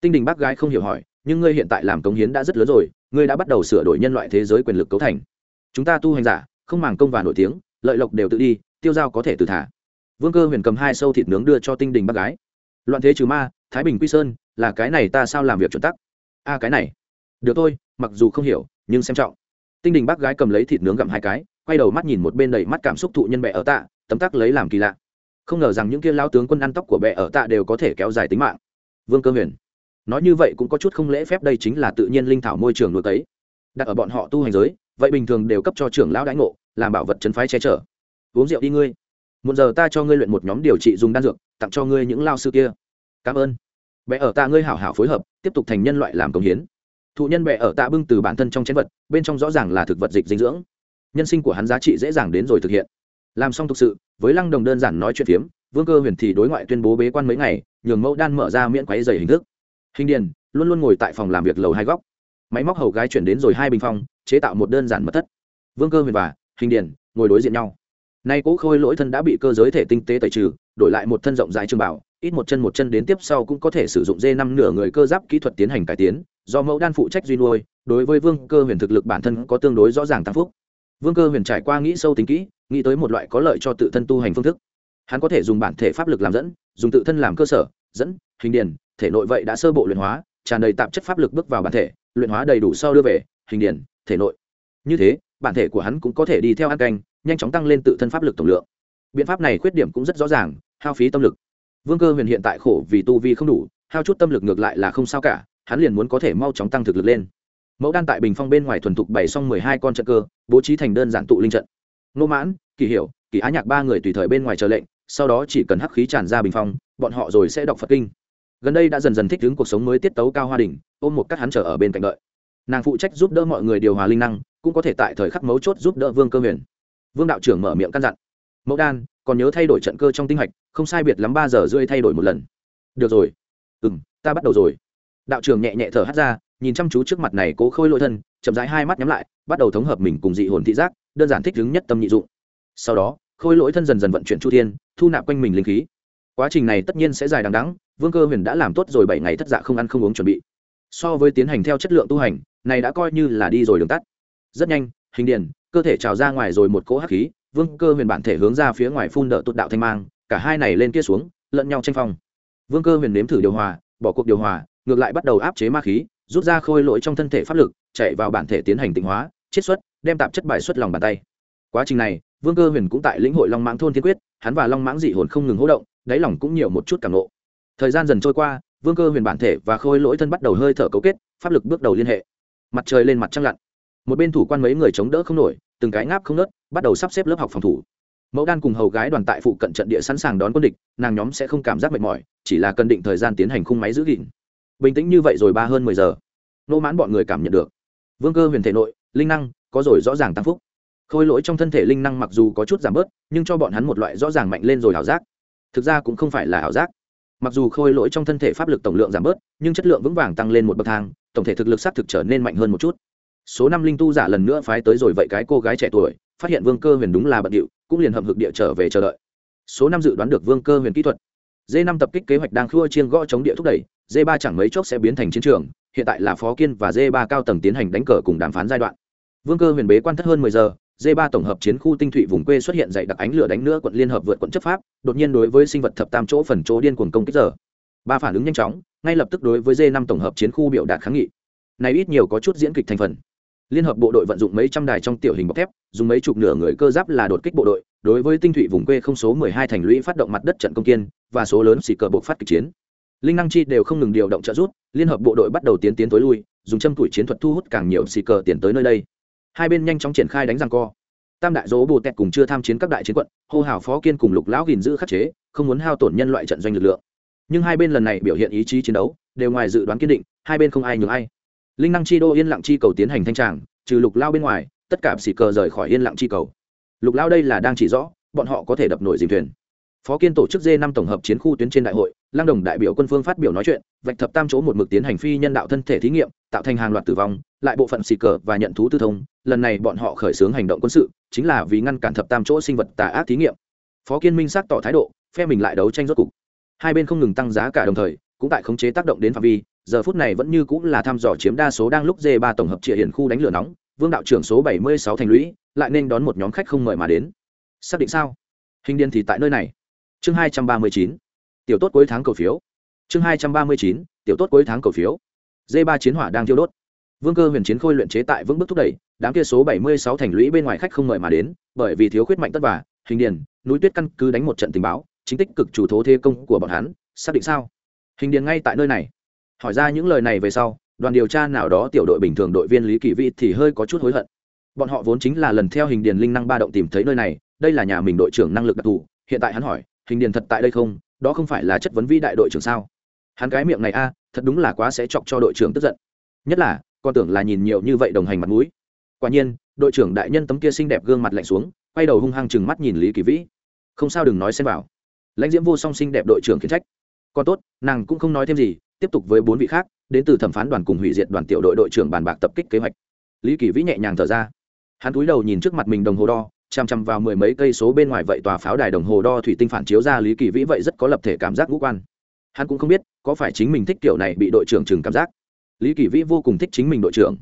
Tinh đình bác gái không hiểu hỏi, nhưng ngươi hiện tại làm cống hiến đã rất lớn rồi, ngươi đã bắt đầu sửa đổi nhân loại thế giới quyền lực cấu thành. Chúng ta tu hành giả, không màng công và nổi tiếng, lợi lộc đều tự đi, tiêu dao có thể từ thả. Vương cơ huyền cầm hai sâu thịt nướng đưa cho tinh đình bác gái. Loạn thế trừ ma, thái bình quy sơn, là cái này ta sao làm việc chuẩn tắc? A, cái này. Được thôi, mặc dù không hiểu, nhưng xem trọng tinh đình bác gái cầm lấy thịt nướng gặm hai cái, quay đầu mắt nhìn một bên đầy mắt cảm xúc thụ nhân bệ ở tạ, tấm tắc lấy làm kỳ lạ. Không ngờ rằng những kia lao tướng quân ăn tóc của bệ ở tạ đều có thể kéo dài tính mạng. Vương cơ huyền, nói như vậy cũng có chút không lễ phép đây chính là tự nhiên linh thảo môi trường nuôi tấy đặt ở bọn họ tu hành giới, vậy bình thường đều cấp cho trưởng lão đãi ngộ, làm bảo vật chấn phái che chở. Uống rượu đi ngươi. Một giờ ta cho ngươi luyện một nhóm điều trị dùng đan dược, tặng cho ngươi những lao sư kia. Cảm ơn. Bệ ở tạ ngươi hảo hảo phối hợp, tiếp tục thành nhân loại làm công hiến thụ nhân bệ ở tạ bưng từ bản thân trong chén vật, bên trong rõ ràng là thực vật dịch dinh dưỡng. Nhân sinh của hắn giá trị dễ dàng đến rồi thực hiện. Làm xong thực sự, với lăng đồng đơn giản nói chuyện phiếm, vương cơ huyền thì đối ngoại tuyên bố bế quan mấy ngày, nhường mẫu đan mở ra miễn quáy dày hình thức. Hình điền, luôn luôn ngồi tại phòng làm việc lầu hai góc. Máy móc hầu gái chuyển đến rồi hai bình phong, chế tạo một đơn giản mật thất. Vương cơ huyền và hình điền ngồi đối diện nhau. Nay cố khôi lỗi thân đã bị cơ giới thể tinh tế tẩy trừ, đổi lại một thân rộng dài trường bảo ít một chân một chân đến tiếp sau cũng có thể sử dụng dê năm nửa người cơ giáp kỹ thuật tiến hành cải tiến do mẫu đan phụ trách duy nuôi, đối với vương cơ huyền thực lực bản thân có tương đối rõ ràng tăng phúc. Vương cơ huyền trải qua nghĩ sâu tính kỹ, nghĩ tới một loại có lợi cho tự thân tu hành phương thức. Hắn có thể dùng bản thể pháp lực làm dẫn, dùng tự thân làm cơ sở, dẫn, hình điển, thể nội vậy đã sơ bộ luyện hóa, tràn đầy tạp chất pháp lực bước vào bản thể, luyện hóa đầy đủ sau đưa về, hình điển, thể nội. Như thế, bản thể của hắn cũng có thể đi theo an canh, nhanh chóng tăng lên tự thân pháp lực tổng lượng. Biện pháp này khuyết điểm cũng rất rõ ràng, hao phí tâm lực. Vương cơ huyền hiện tại khổ vì tu vi không đủ, hao chút tâm lực ngược lại là không sao cả hắn liền muốn có thể mau chóng tăng thực lực lên. Mẫu đan tại bình phong bên ngoài thuần thục bày xong mười hai con trận cơ, bố trí thành đơn giản tụ linh trận. Nô mãn, kỳ hiểu, kỳ á nhạc ba người tùy thời bên ngoài chờ lệnh, sau đó chỉ cần hắc khí tràn ra bình phong, bọn họ rồi sẽ đọc phật kinh. Gần đây đã dần dần thích ứng cuộc sống mới tiết tấu cao hoa đình ôm một các hắn trở ở bên cạnh đợi. Nàng phụ trách giúp đỡ mọi người điều hòa linh năng, cũng có thể tại thời khắc mấu chốt giúp đỡ vương cơ huyền. Vương đạo trưởng mở miệng căn dặn. Mẫu đan, còn nhớ thay đổi trận cơ trong tinh hạch, không sai biệt lắm ba giờ rưỡi thay đổi một lần. Được rồi. Ừ m ta bắt đầu rồi đạo trưởng nhẹ nhẹ thở hắt ra, nhìn chăm chú trước mặt này cố khôi lỗi thân, chậm rãi hai mắt nhắm lại, bắt đầu thống hợp mình cùng dị hồn thị giác, đơn giản thích ứng nhất tâm nhị dụng. Sau đó, khôi lỗi thân dần dần vận chuyển chu thiên, thu nạp quanh mình linh khí. Quá trình này tất nhiên sẽ dài đằng đắng vương cơ huyền đã làm tốt rồi bảy ngày thất dạ không ăn không uống chuẩn bị. So với tiến hành theo chất lượng tu hành, này đã coi như là đi rồi đường tắt. Rất nhanh, hình điền, cơ thể trào ra ngoài rồi một cỗ hắc khí, vương cơ huyền bản thể hướng ra phía ngoài phun đỡ tụt đạo thanh mang, cả hai này lên kia xuống, lẫn nhau tranh phong. Vương cơ huyền nếm thử điều hòa, bỏ cuộc điều hòa ngược lại bắt đầu áp chế ma khí, rút ra khôi lỗi trong thân thể pháp lực, chạy vào bản thể tiến hành tịnh hóa, chiết xuất, đem tạp chất bài xuất lòng bàn tay. Quá trình này, vương cơ huyền cũng tại lĩnh hội long mãng thôn thiên quyết, hắn và long mãng dị hồn không ngừng hỗ động, đáy lòng cũng nhiều một chút cảm nộ thời gian dần trôi qua, vương cơ huyền bản thể và khôi lỗi thân bắt đầu hơi thở cấu kết, pháp lực bước đầu liên hệ. Mặt trời lên mặt trăng lặn. Một bên thủ quan mấy người chống đỡ không nổi, từng cái ngáp không nớt bắt đầu sắp xếp lớp học phòng thủ. Mẫu đan cùng hầu gái đoàn tại phụ cận trận địa sẵn sàng đón quân địch, nàng nhóm sẽ không cảm giác mệt mỏi, chỉ là cần định thời gian tiến hành khung máy giữ gìn bình tĩnh như vậy rồi ba hơn mười giờ. Nô mãn bọn người cảm nhận được. Vương cơ huyền thể nội, linh năng có rồi rõ ràng tăng phúc. Khôi lỗi trong thân thể linh năng mặc dù có chút giảm bớt, nhưng cho bọn hắn một loại rõ ràng mạnh lên rồi ảo giác. Thực ra cũng không phải là ảo giác. Mặc dù khôi lỗi trong thân thể pháp lực tổng lượng giảm bớt, nhưng chất lượng vững vàng tăng lên một bậc thang, tổng thể thực lực s á t thực trở nên mạnh hơn một chút. Số năm linh tu giả lần nữa phái tới rồi vậy cái cô gái trẻ tuổi, phát hiện vương cơ huyền đúng là bận điệu, cũng liền hậm hực địa trở về chờ đợi. Số năm dự đoán được vương cơ huyền kỹ thuật d năm tập kích kế hoạch đang khua chiên gõ chống địa thúc đẩy D3 chẳng mấy chốc sẽ biến thành chiến trường, hiện tại là phó kiên và D3 cao tầng tiến hành đánh cờ cùng đàm phán giai đoạn. Vương cơ huyền bế quan thất hơn mười giờ D3 tổng hợp chiến khu tinh thụy vùng quê xuất hiện dày đặc ánh lửa đánh nữa quận liên hợp vượt quận chấp pháp, đột nhiên đối với sinh vật thập tam chỗ phần chỗ điên cuồng công kích giờ. Ba phản ứng nhanh chóng, ngay lập tức đối với D5 tổng hợp chiến khu biểu đạt kháng nghị. Này ít nhiều có chút diễn kịch thành phần. Liên hợp bộ đội vận dụng mấy trăm đài trong tiểu hình bọc thép, dùng mấy chục nửa người cơ giáp là đột kích bộ đội đối với tinh thụy vùng quê không số mười hai thành lũy phát động mặt đất trận công kiên và số lớn xì cờ buộc phát kịch chiến. Linh năng chi đều không ngừng điều động trợ rút liên hợp bộ đội bắt đầu tiến tiến tối lui, dùng châm tuổi chiến thuật thu hút càng nhiều xì cờ tiền tới nơi đây. Hai bên nhanh chóng triển khai đánh răng co. Tam đại dỗ bồ tẹt cùng chưa tham chiến các đại chiến quận, hô hào phó kiên cùng lục lão gìn giữ khắc chế, không muốn hao tổn nhân loại trận doanh lực lượng. Nhưng hai bên lần này biểu hiện ý chí chiến đấu, đều ngoài dự đoán kiên định, hai bên không ai nhường ai. Linh năng chi đô yên lặng chi cầu tiến hành thanh tràng, trừ lục lao bên ngoài, tất cả xì cờ rời khỏi yên lặng chi cầu lục lao đây là đang chỉ rõ, bọn họ có thể đập nổi dìm thuyền. Phó kiên tổ chức d năm tổng hợp chiến khu tuyến trên đại hội lang đồng đại biểu quân phương phát biểu nói chuyện, vạch thập tam chỗ một mực tiến hành phi nhân đạo thân thể thí nghiệm, tạo thành hàng loạt tử vong, lại bộ phận xì cờ và nhận thú tư thông. Lần này bọn họ khởi xướng hành động quân sự, chính là vì ngăn cản thập tam chỗ sinh vật tà ác thí nghiệm. Phó kiên minh xác tỏ thái độ, phe mình lại đấu tranh rốt cục. Hai bên không ngừng tăng giá cả đồng thời, cũng tại khống chế tác động đến phạm vi. Giờ phút này vẫn như cũng là thăm dò chiếm đa số đang lúc d ba tổng hợp trịa hiển khu đánh lửa nóng. Vương đạo trưởng số bảy mươi sáu thành lũy lại nên đón một nhóm khách không mời mà đến. Xác định sao? Hình Điền thì tại nơi này. Chương hai trăm ba mươi chín. Tiểu tốt cuối tháng cầu phiếu. Chương hai trăm ba mươi chín. Tiểu tốt cuối tháng cầu phiếu. D ba chiến hỏa đang thiêu đốt. Vương cơ huyền chiến khôi luyện chế tại vững bước thúc đẩy, đám kia số bảy mươi sáu thành lũy bên ngoài khách không mời mà đến, bởi vì thiếu khuyết mạnh tất vả hình điền, núi tuyết căn cứ đánh một trận tình báo, chính tích cực chủ thố thê công của bọn hắn, xác định sao? Hình điền ngay tại nơi này. Hỏi ra những lời này về sau, đoàn điều tra nào đó tiểu đội bình thường đội viên lý kỳ vi thì hơi có chút hối hận bọn họ vốn chính là lần theo hình điền linh năng ba động tìm thấy nơi này, đây là nhà mình đội trưởng năng lực đặc thù. Hiện tại hắn hỏi, hình điền thật tại đây không? Đó không phải là chất vấn vi đại đội trưởng sao? Hắn cái miệng này a, thật đúng là quá sẽ chọc cho đội trưởng tức giận. Nhất là, con tưởng là nhìn nhiều như vậy đồng hành mặt mũi. Quả nhiên, đội trưởng đại nhân tấm kia xinh đẹp gương mặt lạnh xuống, quay đầu hung hăng chừng mắt nhìn lý kỳ vĩ. Không sao đừng nói xem vào. Lãnh diễm vô song xinh đẹp đội trưởng khiển trách. Còn tốt, nàng cũng không nói thêm gì, tiếp tục với bốn vị khác, đến từ thẩm phán đoàn cùng hủy diệt đoàn tiểu đội đội trưởng bàn bạc tập kích kế hoạch. Lý kỳ vĩ nhẹ nhàng thở ra hắn cúi đầu nhìn trước mặt mình đồng hồ đo chằm chằm vào mười mấy cây số bên ngoài vậy tòa pháo đài đồng hồ đo thủy tinh phản chiếu ra lý kỳ vĩ vậy rất có lập thể cảm giác ngũ quan. Hắn cũng không biết, có phải chính mình thích kiểu này bị đội trưởng chừng cảm giác. Lý kỳ vĩ vô cùng thích chính mình đội trưởng.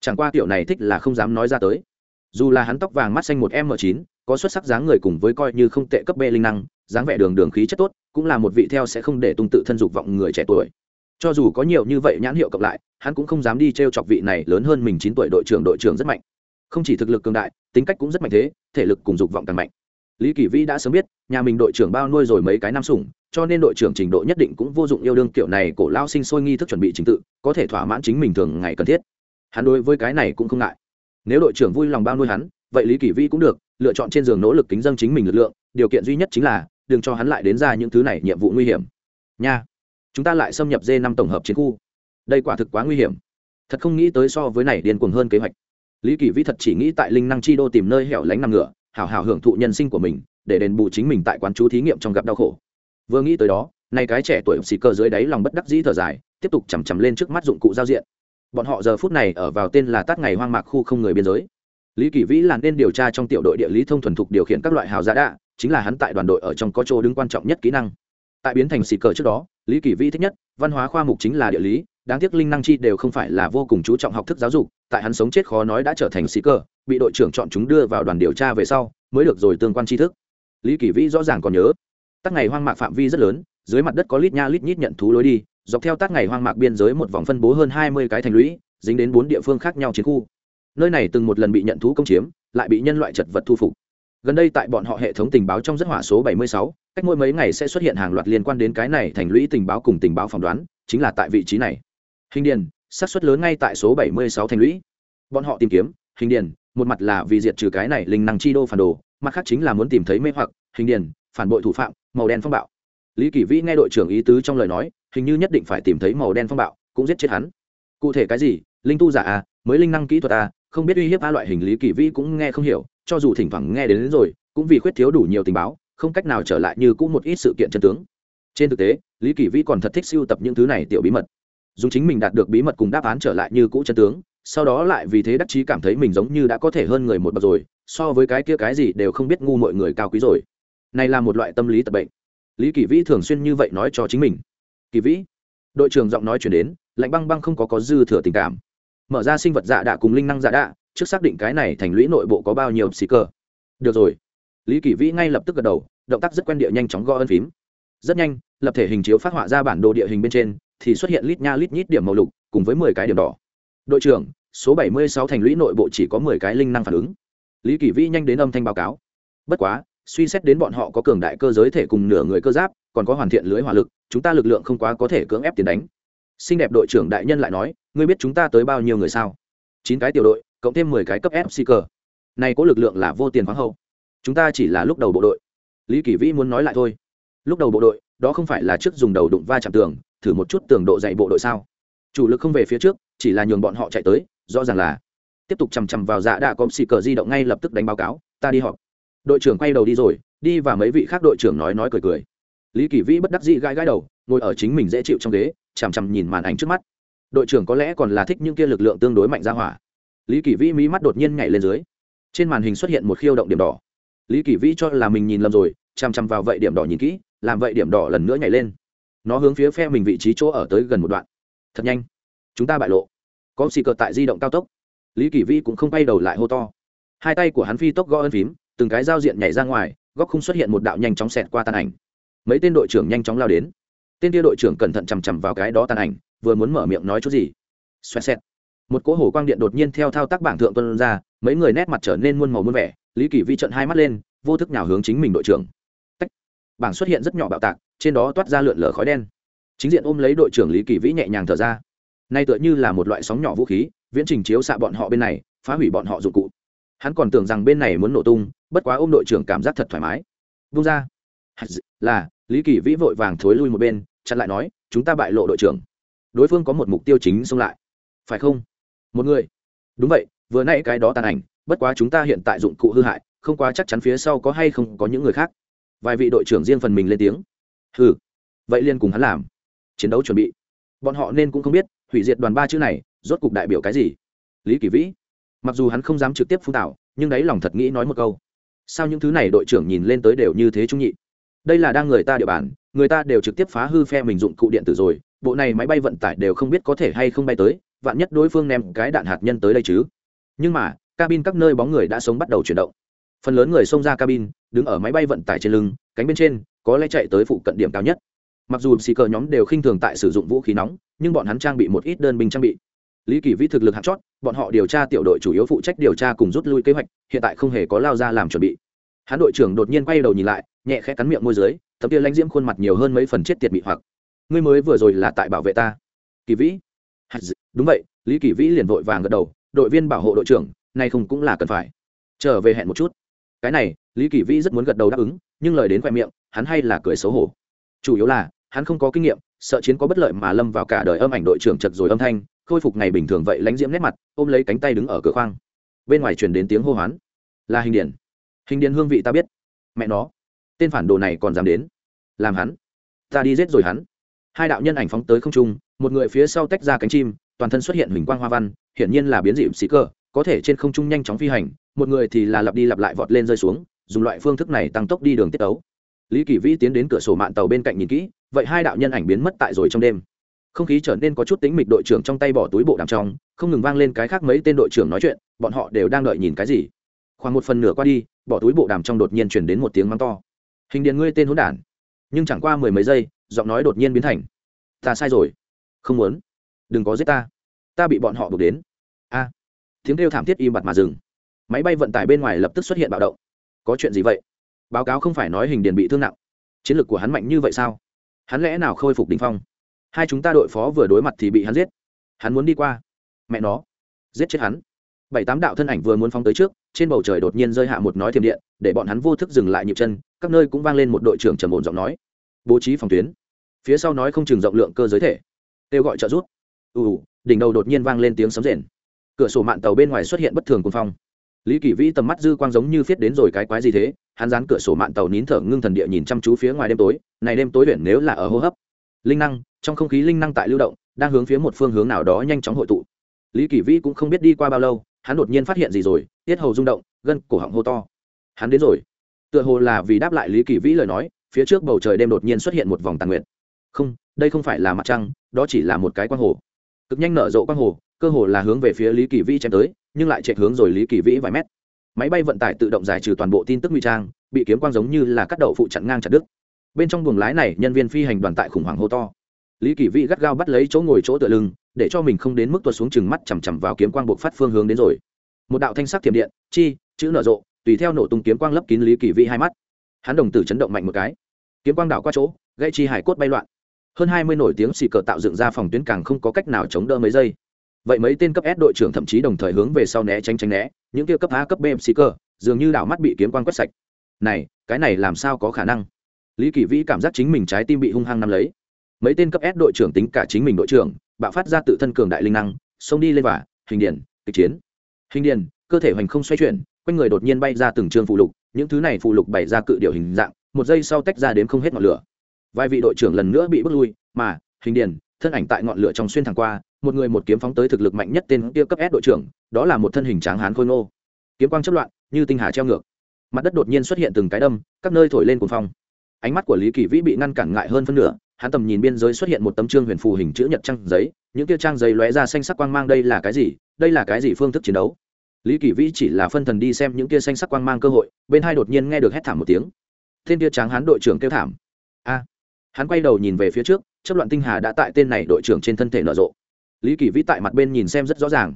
Chẳng qua kiểu này thích là không dám nói ra tới. Dù là hắn tóc vàng mắt xanh một m chín, có xuất sắc dáng người cùng với coi như không tệ cấp b linh năng, dáng vẻ đường đường khí chất tốt, cũng là một vị theo sẽ không để tung tự thân dục vọng người trẻ tuổi. Cho dù có nhiều như vậy nhãn hiệu cộng lại, hắn cũng không dám đi t r e o chọc vị này lớn hơn mình chín tuổi đội trưởng đội trưởng rất mạnh không chỉ thực lực cường đại, tính cách cũng rất mạnh thế, thể lực cùng dục vọng càng mạnh. Lý kỳ vĩ đã sớm biết, nhà mình đội trưởng bao nuôi rồi mấy cái năm sủng, cho nên đội trưởng trình độ nhất định cũng vô dụng yêu đương kiểu này, cổ lao sinh sôi nghi thức chuẩn bị trình tự, có thể thỏa mãn chính mình thường ngày cần thiết. Hắn đối với cái này cũng không ngại. Nếu đội trưởng vui lòng bao nuôi hắn, vậy lý kỳ vĩ cũng được, lựa chọn trên giường nỗ lực kính dân chính mình lực lượng, điều kiện duy nhất chính là đừng cho hắn lại đến ra những thứ này nhiệm vụ nguy hiểm. Nha, chúng ta lại xâm nhập d năm tổng hợp chiến khu. Đây quả thực quá nguy hiểm. Thật không nghĩ tới so với này điên cuồng hơn kế hoạch lý kỳ vĩ thật chỉ nghĩ tại linh năng chi đô tìm nơi hẻo lánh nằm ngựa hảo hảo hưởng thụ nhân sinh của mình, để đền bù chính mình tại quán chú thí nghiệm trong gặp đau khổ. Vừa nghĩ tới đó, nay cái trẻ tuổi xì cơ dưới đáy lòng bất đắc dĩ thở dài, tiếp tục chằm chằm lên trước mắt dụng cụ giao diện. Bọn họ giờ phút này ở vào tên là tát ngày hoang mạc khu không người biên giới. Lý kỳ vĩ là nên điều tra trong tiểu đội địa lý thông thuần thục điều khiển các loại hào giá đạ, chính là hắn tại đoàn đội ở trong có chỗ đứng quan trọng nhất kỹ năng. Tại biến thành xì cờ trước đó, lý kỳ vĩ thích nhất, văn hóa khoa mục chính là địa lý đáng tiếc linh năng chi đều không phải là vô cùng chú trọng học thức giáo dục tại hắn sống chết khó nói đã trở thành sĩ cơ, bị đội trưởng chọn chúng đưa vào đoàn điều tra về sau mới được rồi tương quan tri thức. Lý kỳ vĩ rõ ràng còn nhớ tắc ngày hoang mạc phạm vi rất lớn dưới mặt đất có lít nha lít nhít nhận thú lối đi dọc theo tắc ngày hoang mạc biên giới một vòng phân bố hơn hai mươi cái thành lũy dính đến bốn địa phương khác nhau chiến khu. Nơi này từng một lần bị nhận thú công chiếm lại bị nhân loại chật vật thu phục. Gần đây tại bọn họ hệ thống tình báo trong rất hỏa số 76, cách mỗi mấy ngày sẽ xuất hiện hàng loạt liên quan đến cái này thành lũy tình báo cùng tình báo phỏng đoán chính là tại vị trí này hình điền xác suất lớn ngay tại số 76 thành lũy. Bọn họ tìm kiếm hình điền một mặt là vì diệt trừ cái này linh năng chi đô phản đồ mặt khác chính là muốn tìm thấy mê hoặc. Hình điền phản bội thủ phạm màu đen phong bạo. Lý kỷ vĩ nghe đội trưởng ý tứ trong lời nói hình như nhất định phải tìm thấy màu đen phong bạo cũng giết chết hắn. Cụ thể cái gì? Linh tu giả à? Mới linh năng kỹ thuật à? Không biết uy hiếp a loại hình lý kỷ vĩ cũng nghe không hiểu cho dù thỉnh thoảng nghe đến, đến rồi cũng vì khuyết thiếu đủ nhiều tình báo không cách nào trở lại như cũng một ít sự kiện chân tướng. Trên thực tế lý kỷ vĩ còn thật thích siêu tập những thứ này tiểu bí mật dùng chính mình đạt được bí mật cùng đáp án trở lại như cũ chân tướng, sau đó lại vì thế đắc chí cảm thấy mình giống như đã có thể hơn người một bậc rồi, so với cái kia cái gì đều không biết ngu mọi người cao quý rồi. Này là một loại tâm lý tật bệnh. Lý kỳ vĩ thường xuyên như vậy nói cho chính mình. Kỳ vĩ. Đội trưởng giọng nói chuyển đến, lạnh băng băng không có có dư thừa tình cảm. Mở ra sinh vật dạ đạ cùng linh năng dạ đạ, trước xác định cái này thành lũy nội bộ có bao nhiêu xì cơ được rồi. Lý kỳ vĩ ngay lập tức gật đầu, động tác rất quen địa nhanh chóng gõ ân phím. Rất nhanh, lập thể hình chiếu phát họa ra bản đồ địa hình bên trên thì xuất hiện lít nha lít nhít điểm màu lục, cùng với mười cái điểm đỏ. Đội trưởng, số bảy mươi sáu thành lũy nội bộ chỉ có mười cái linh năng phản ứng. Lý kỳ vĩ nhanh đến âm thanh báo cáo. Bất quá, suy xét đến bọn họ có cường đại cơ giới thể cùng nửa người cơ giáp, còn có hoàn thiện lưới hỏa lực, chúng ta lực lượng không quá có thể cưỡng ép tiền đánh. Xinh đẹp đội trưởng đại nhân lại nói, ngươi biết chúng ta tới bao nhiêu người sao? Chín cái tiểu đội, cộng thêm mười cái cấp fc cờ này có lực lượng là vô tiền khoáng hậu. Chúng ta chỉ là lúc đầu bộ đội. Lý kỳ vĩ muốn nói lại thôi. Lúc đầu bộ đội, đó không phải là trước dùng đầu đụng va chạm tường thử một chút tường độ dạy bộ đội sao? Chủ lực không về phía trước, chỉ là nhường bọn họ chạy tới, rõ ràng là tiếp tục chằm chằm vào dạ đạ có xì cờ di động ngay lập tức đánh báo cáo, ta đi họp. Đội trưởng quay đầu đi rồi, đi và mấy vị khác đội trưởng nói nói cười cười. Lý kỳ vĩ bất đắc dĩ gãi gãi đầu, ngồi ở chính mình dễ chịu trong ghế, chằm chằm nhìn màn ảnh trước mắt. Đội trưởng có lẽ còn là thích những kia lực lượng tương đối mạnh ra hỏa. Lý kỳ vĩ mí mắt đột nhiên nhảy lên dưới. Trên màn hình xuất hiện một khiêu động điểm đỏ. Lý kỳ vĩ cho là mình nhìn lầm rồi, chằm chằm vào vậy điểm đỏ nhìn kỹ, làm vậy điểm đỏ lần nữa nhảy lên nó hướng phía phe mình vị trí chỗ ở tới gần một đoạn. Thật nhanh. Chúng ta bại lộ. Có xì cờ tại di động cao tốc. Lý kỳ Vi cũng không bay đầu lại hô to. Hai tay của hắn phi tốc gõ ân phím, từng cái giao diện nhảy ra ngoài, góc không xuất hiện một đạo nhanh chóng xẹt qua tàn ảnh. Mấy tên đội trưởng nhanh chóng lao đến. Tên kia đội trưởng cẩn thận chằm chằm vào cái đó tàn ảnh, vừa muốn mở miệng nói chút gì. Xoẹt xẹt. Một cỗ hổ quang điện đột nhiên theo thao tác bảng thượng tuân ra, mấy người nét mặt trở nên muôn màu muôn vẻ. Lý kỳ vi trận hai mắt lên, vô thức nào hướng chính mình đội trưởng. Tách. bảng xuất hiện rất nhỏ bạo tạc trên đó toát ra lượn lờ khói đen. Chính diện ôm lấy đội trưởng lý kỳ vĩ nhẹ nhàng thở ra. Nay tựa như là một loại sóng nhỏ vũ khí, viễn trình chiếu xạ bọn họ bên này, phá hủy bọn họ dụng cụ. Hắn còn tưởng rằng bên này muốn nổ tung, bất quá ôm đội trưởng cảm giác thật thoải mái. Vung ra. Là, lý kỳ vĩ vội vàng thối lui một bên, chặn lại nói, chúng ta bại lộ đội trưởng. Đối phương có một mục tiêu chính xông lại. Phải không? Một người. Đúng vậy, vừa nãy cái đó tàn ảnh, bất quá chúng ta hiện tại dụng cụ hư hại, không quá chắc chắn phía sau có hay không có những người khác. Vài vị đội trưởng riêng phần mình lên tiếng ừ vậy liên cùng hắn làm. Chiến đấu chuẩn bị. Bọn họ nên cũng không biết, hủy diệt đoàn ba chữ này, rốt cục đại biểu cái gì? Lý kỳ vĩ. Mặc dù hắn không dám trực tiếp phun tạo nhưng đấy lòng thật nghĩ nói một câu. Sao những thứ này đội trưởng nhìn lên tới đều như thế trung nhị? Đây là đang người ta địa bàn, người ta đều trực tiếp phá hư phe mình dụng cụ điện tử rồi, bộ này máy bay vận tải đều không biết có thể hay không bay tới, vạn nhất đối phương ném cái đạn hạt nhân tới đây chứ. Nhưng mà, cabin các nơi bóng người đã sống bắt đầu chuyển động. Phần lớn người xông ra cabin, đứng ở máy bay vận tải trên lưng, cánh bên trên có lẽ chạy tới phụ cận điểm cao nhất. Mặc dù xì cờ nhóm đều khinh thường tại sử dụng vũ khí nóng, nhưng bọn hắn trang bị một ít đơn binh trang bị. Lý kỳ vĩ thực lực hạt chót, bọn họ điều tra tiểu đội chủ yếu phụ trách điều tra cùng rút lui kế hoạch, hiện tại không hề có lao ra làm chuẩn bị. Hắn đội trưởng đột nhiên quay đầu nhìn lại, nhẹ khẽ cắn miệng môi dưới, tấm kia lãnh diễm khuôn mặt nhiều hơn mấy phần chết tiệt bị hoặc. Ngươi mới vừa rồi là tại bảo vệ ta. Kỳ vĩ đúng vậy, lý kỳ vĩ liền vội vàng gật đầu, đội viên bảo hộ đội trưởng, nay không cũng là cần phải. Trở về hẹn một chút. Cái này, lý kỳ vĩ rất muốn gật đầu đáp ứng, nhưng lời đến khoe miệng hắn hay là cười xấu hổ. Chủ yếu là, hắn không có kinh nghiệm, sợ chiến có bất lợi mà lâm vào cả đời âm ảnh đội trưởng chật rồi âm thanh, khôi phục ngày bình thường vậy lánh diễm nét mặt, ôm lấy cánh tay đứng ở cửa khoang. Bên ngoài truyền đến tiếng hô hoán. Là hình điển hình điển hương vị ta biết. Mẹ nó. Tên phản đồ này còn dám đến. Làm hắn. Ta đi giết rồi hắn. Hai đạo nhân ảnh phóng tới không trung, một người phía sau tách ra cánh chim, toàn thân xuất hiện hình quang hoa văn, hiển nhiên là biến dị sĩ cơ, có thể trên không trung nhanh chóng phi hành, một người thì là lặp đi lặp lại vọt lên rơi xuống, dùng loại phương thức này tăng tốc đi đường tiết tấu lý kỳ vĩ tiến đến cửa sổ mạng tàu bên cạnh nhìn kỹ, vậy hai đạo nhân ảnh biến mất tại rồi trong đêm. Không khí trở nên có chút tính mịch đội trưởng trong tay bỏ túi bộ đàm trong, không ngừng vang lên cái khác mấy tên đội trưởng nói chuyện, bọn họ đều đang đợi nhìn cái gì. Khoảng một phần nửa qua đi, bỏ túi bộ đàm trong đột nhiên chuyển đến một tiếng mắng to. Hình điện ngươi tên hỗn đản. Nhưng chẳng qua mười mấy giây, giọng nói đột nhiên biến thành, ta sai rồi. Không muốn. Đừng có giết ta. Ta bị bọn họ buộc đến. A. Tiếng kêu thảm thiết im bặt mà dừng. Máy bay vận tải bên ngoài lập tức xuất hiện bạo động. Có chuyện gì vậy? Báo cáo không phải nói hình điền bị thương nặng. Chiến lược của hắn mạnh như vậy sao? Hắn lẽ nào khôi phục đ ỉ n h phong? Hai chúng ta đội phó vừa đối mặt thì bị hắn giết. Hắn muốn đi qua. Mẹ nó. Giết chết hắn. Bảy tám đạo thân ảnh vừa muốn phóng tới trước, trên bầu trời đột nhiên rơi hạ một nói thiềm điện, để bọn hắn vô thức dừng lại nhịp chân, các nơi cũng vang lên một đội trưởng trầm ổn giọng nói. Bố trí phòng tuyến. Phía sau nói không chừng rộng lượng cơ giới thể. Kêu gọi trợ giúp. Ù đỉnh đầu đột nhiên vang lên tiếng sấm rền. Cửa sổ mạng tàu bên ngoài xuất hiện bất thường cuồng phong lý kỳ vĩ tầm mắt dư quang giống như viết đến rồi cái quái gì thế, hắn dán cửa sổ mạn tàu nín thở ngưng thần địa nhìn chăm chú phía ngoài đêm tối, này đêm tối luyện nếu là ở hô hấp. Linh năng, trong không khí linh năng tại lưu động, đang hướng phía một phương hướng nào đó nhanh chóng hội tụ. Lý kỳ vĩ cũng không biết đi qua bao lâu, hắn đột nhiên phát hiện gì rồi, tiết hầu rung động, gân cổ họng hô to. Hắn đến rồi. Tựa hồ là vì đáp lại lý kỳ vĩ lời nói, phía trước bầu trời đêm đột nhiên xuất hiện một vòng tàn nguyện không, đây không phải là mặt trăng, đó chỉ là một cái quang hồ. Cực nhanh nở rộ quang hồ, cơ hồ là hướng về phía lý kỳ vĩ chém tới nhưng lại chạy hướng rồi lý kỳ vĩ vài mét. Máy bay vận tải tự động giải trừ toàn bộ tin tức nguy trang, bị kiếm quang giống như là cắt đậu phụ chặn ngang chặt đứt. Bên trong buồng lái này, nhân viên phi hành đoàn tại khủng hoảng hô to. Lý kỳ vĩ gắt gao bắt lấy chỗ ngồi chỗ tựa lưng, để cho mình không đến mức tuột xuống chừng mắt chằm chằm vào kiếm quang buộc phát phương hướng đến rồi. Một đạo thanh sắc thiểm điện, chi, chữ nở rộ, tùy theo nổ tung kiếm quang lấp kín lý kỳ vĩ hai mắt. Hắn đồng tử chấn động mạnh một cái. Kiếm quang đảo qua chỗ gây chi hải cốt bay loạn. Hơn hai mươi nổi tiếng xì cờ tạo dựng ra phòng tuyến càng không có cách nào chống đỡ mấy giây vậy mấy tên cấp s đội trưởng thậm chí đồng thời hướng về sau né tránh tránh né, những kia cấp a, cấp b MC cơ, dường như đảo mắt bị kiếm quang quét sạch. Này, cái này làm sao có khả năng? Lý kỳ vĩ cảm giác chính mình trái tim bị hung hăng nắm lấy. Mấy tên cấp s đội trưởng tính cả chính mình đội trưởng, bạo phát ra tự thân cường đại linh năng, xông đi lên và, hình điển kịch chiến. Hình điển cơ thể hoành không xoay chuyển, quanh người đột nhiên bay ra từng trường phụ lục, những thứ này phụ lục bày ra cự điệu hình dạng, một giây sau tách ra đến không hết ngọn lửa. Vài vị đội trưởng lần nữa bị bước lui, mà, hình điền thân ảnh tại ngọn lửa trong xuyên thẳng qua một người một kiếm phóng tới thực lực mạnh nhất tên kia cấp S đội trưởng, đó là một thân hình tráng hán khôi ngô. Kiếm quang chớp loạn, như tinh hà treo ngược. Mặt đất đột nhiên xuất hiện từng cái đâm, các nơi thổi lên cuồng phong. Ánh mắt của lý kỳ vĩ bị ngăn cản ngại hơn phân nửa, hắn tầm nhìn biên giới xuất hiện một tấm trương huyền phù hình chữ nhật trang giấy, những kia trang giấy lóe ra xanh sắc quang mang đây là cái gì, đây là cái gì phương thức chiến đấu? Lý kỳ vĩ chỉ là phân thần đi xem những kia xanh sắc quang mang cơ hội, bên hai đột nhiên nghe được hét thảm một tiếng. Tên kia tráng hán đội trưởng kêu thảm. A! Hắn quay đầu nhìn về phía trước, chớp loạn tinh hà đã tại tên này đội trưởng trên thân thể nở rộ lý kỳ vĩ tại mặt bên nhìn xem rất rõ ràng.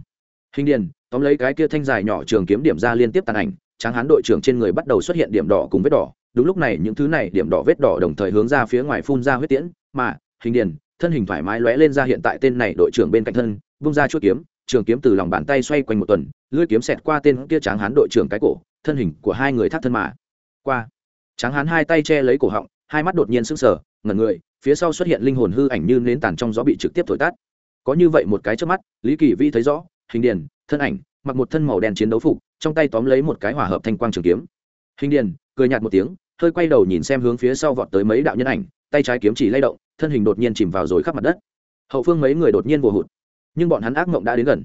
Hình điền, tóm lấy cái kia thanh dài nhỏ trường kiếm điểm ra liên tiếp tàn ảnh, tráng hán đội trưởng trên người bắt đầu xuất hiện điểm đỏ cùng vết đỏ. Đúng lúc này, những thứ này điểm đỏ vết đỏ đồng thời hướng ra phía ngoài phun ra huyết tiễn, mà, hình điền, thân hình thoải mái lóe lên ra hiện tại tên này đội trưởng bên cạnh thân, vung ra chuốt kiếm, trường kiếm từ lòng bàn tay xoay quanh một tuần, lưỡi kiếm xẹt qua tên kia tráng hán đội trưởng cái cổ, thân hình của hai người thác thân mà qua. Tráng hán hai tay che lấy cổ họng, hai mắt đột nhiên sững sờ, ngẩn người, phía sau xuất hiện linh hồn hư ảnh như nến tàn trong gió bị trực tiếp thổi tắt có như vậy một cái trước mắt, lý kỳ vi thấy rõ, hình điền, thân ảnh, mặc một thân màu đen chiến đấu phục, trong tay tóm lấy một cái hỏa hợp thanh quang trường kiếm. Hình điền, cười nhạt một tiếng, hơi quay đầu nhìn xem hướng phía sau vọt tới mấy đạo nhân ảnh, tay trái kiếm chỉ lay động, thân hình đột nhiên chìm vào rồi khắp mặt đất. Hậu phương mấy người đột nhiên vồ hụt, nhưng bọn hắn ác mộng đã đến gần.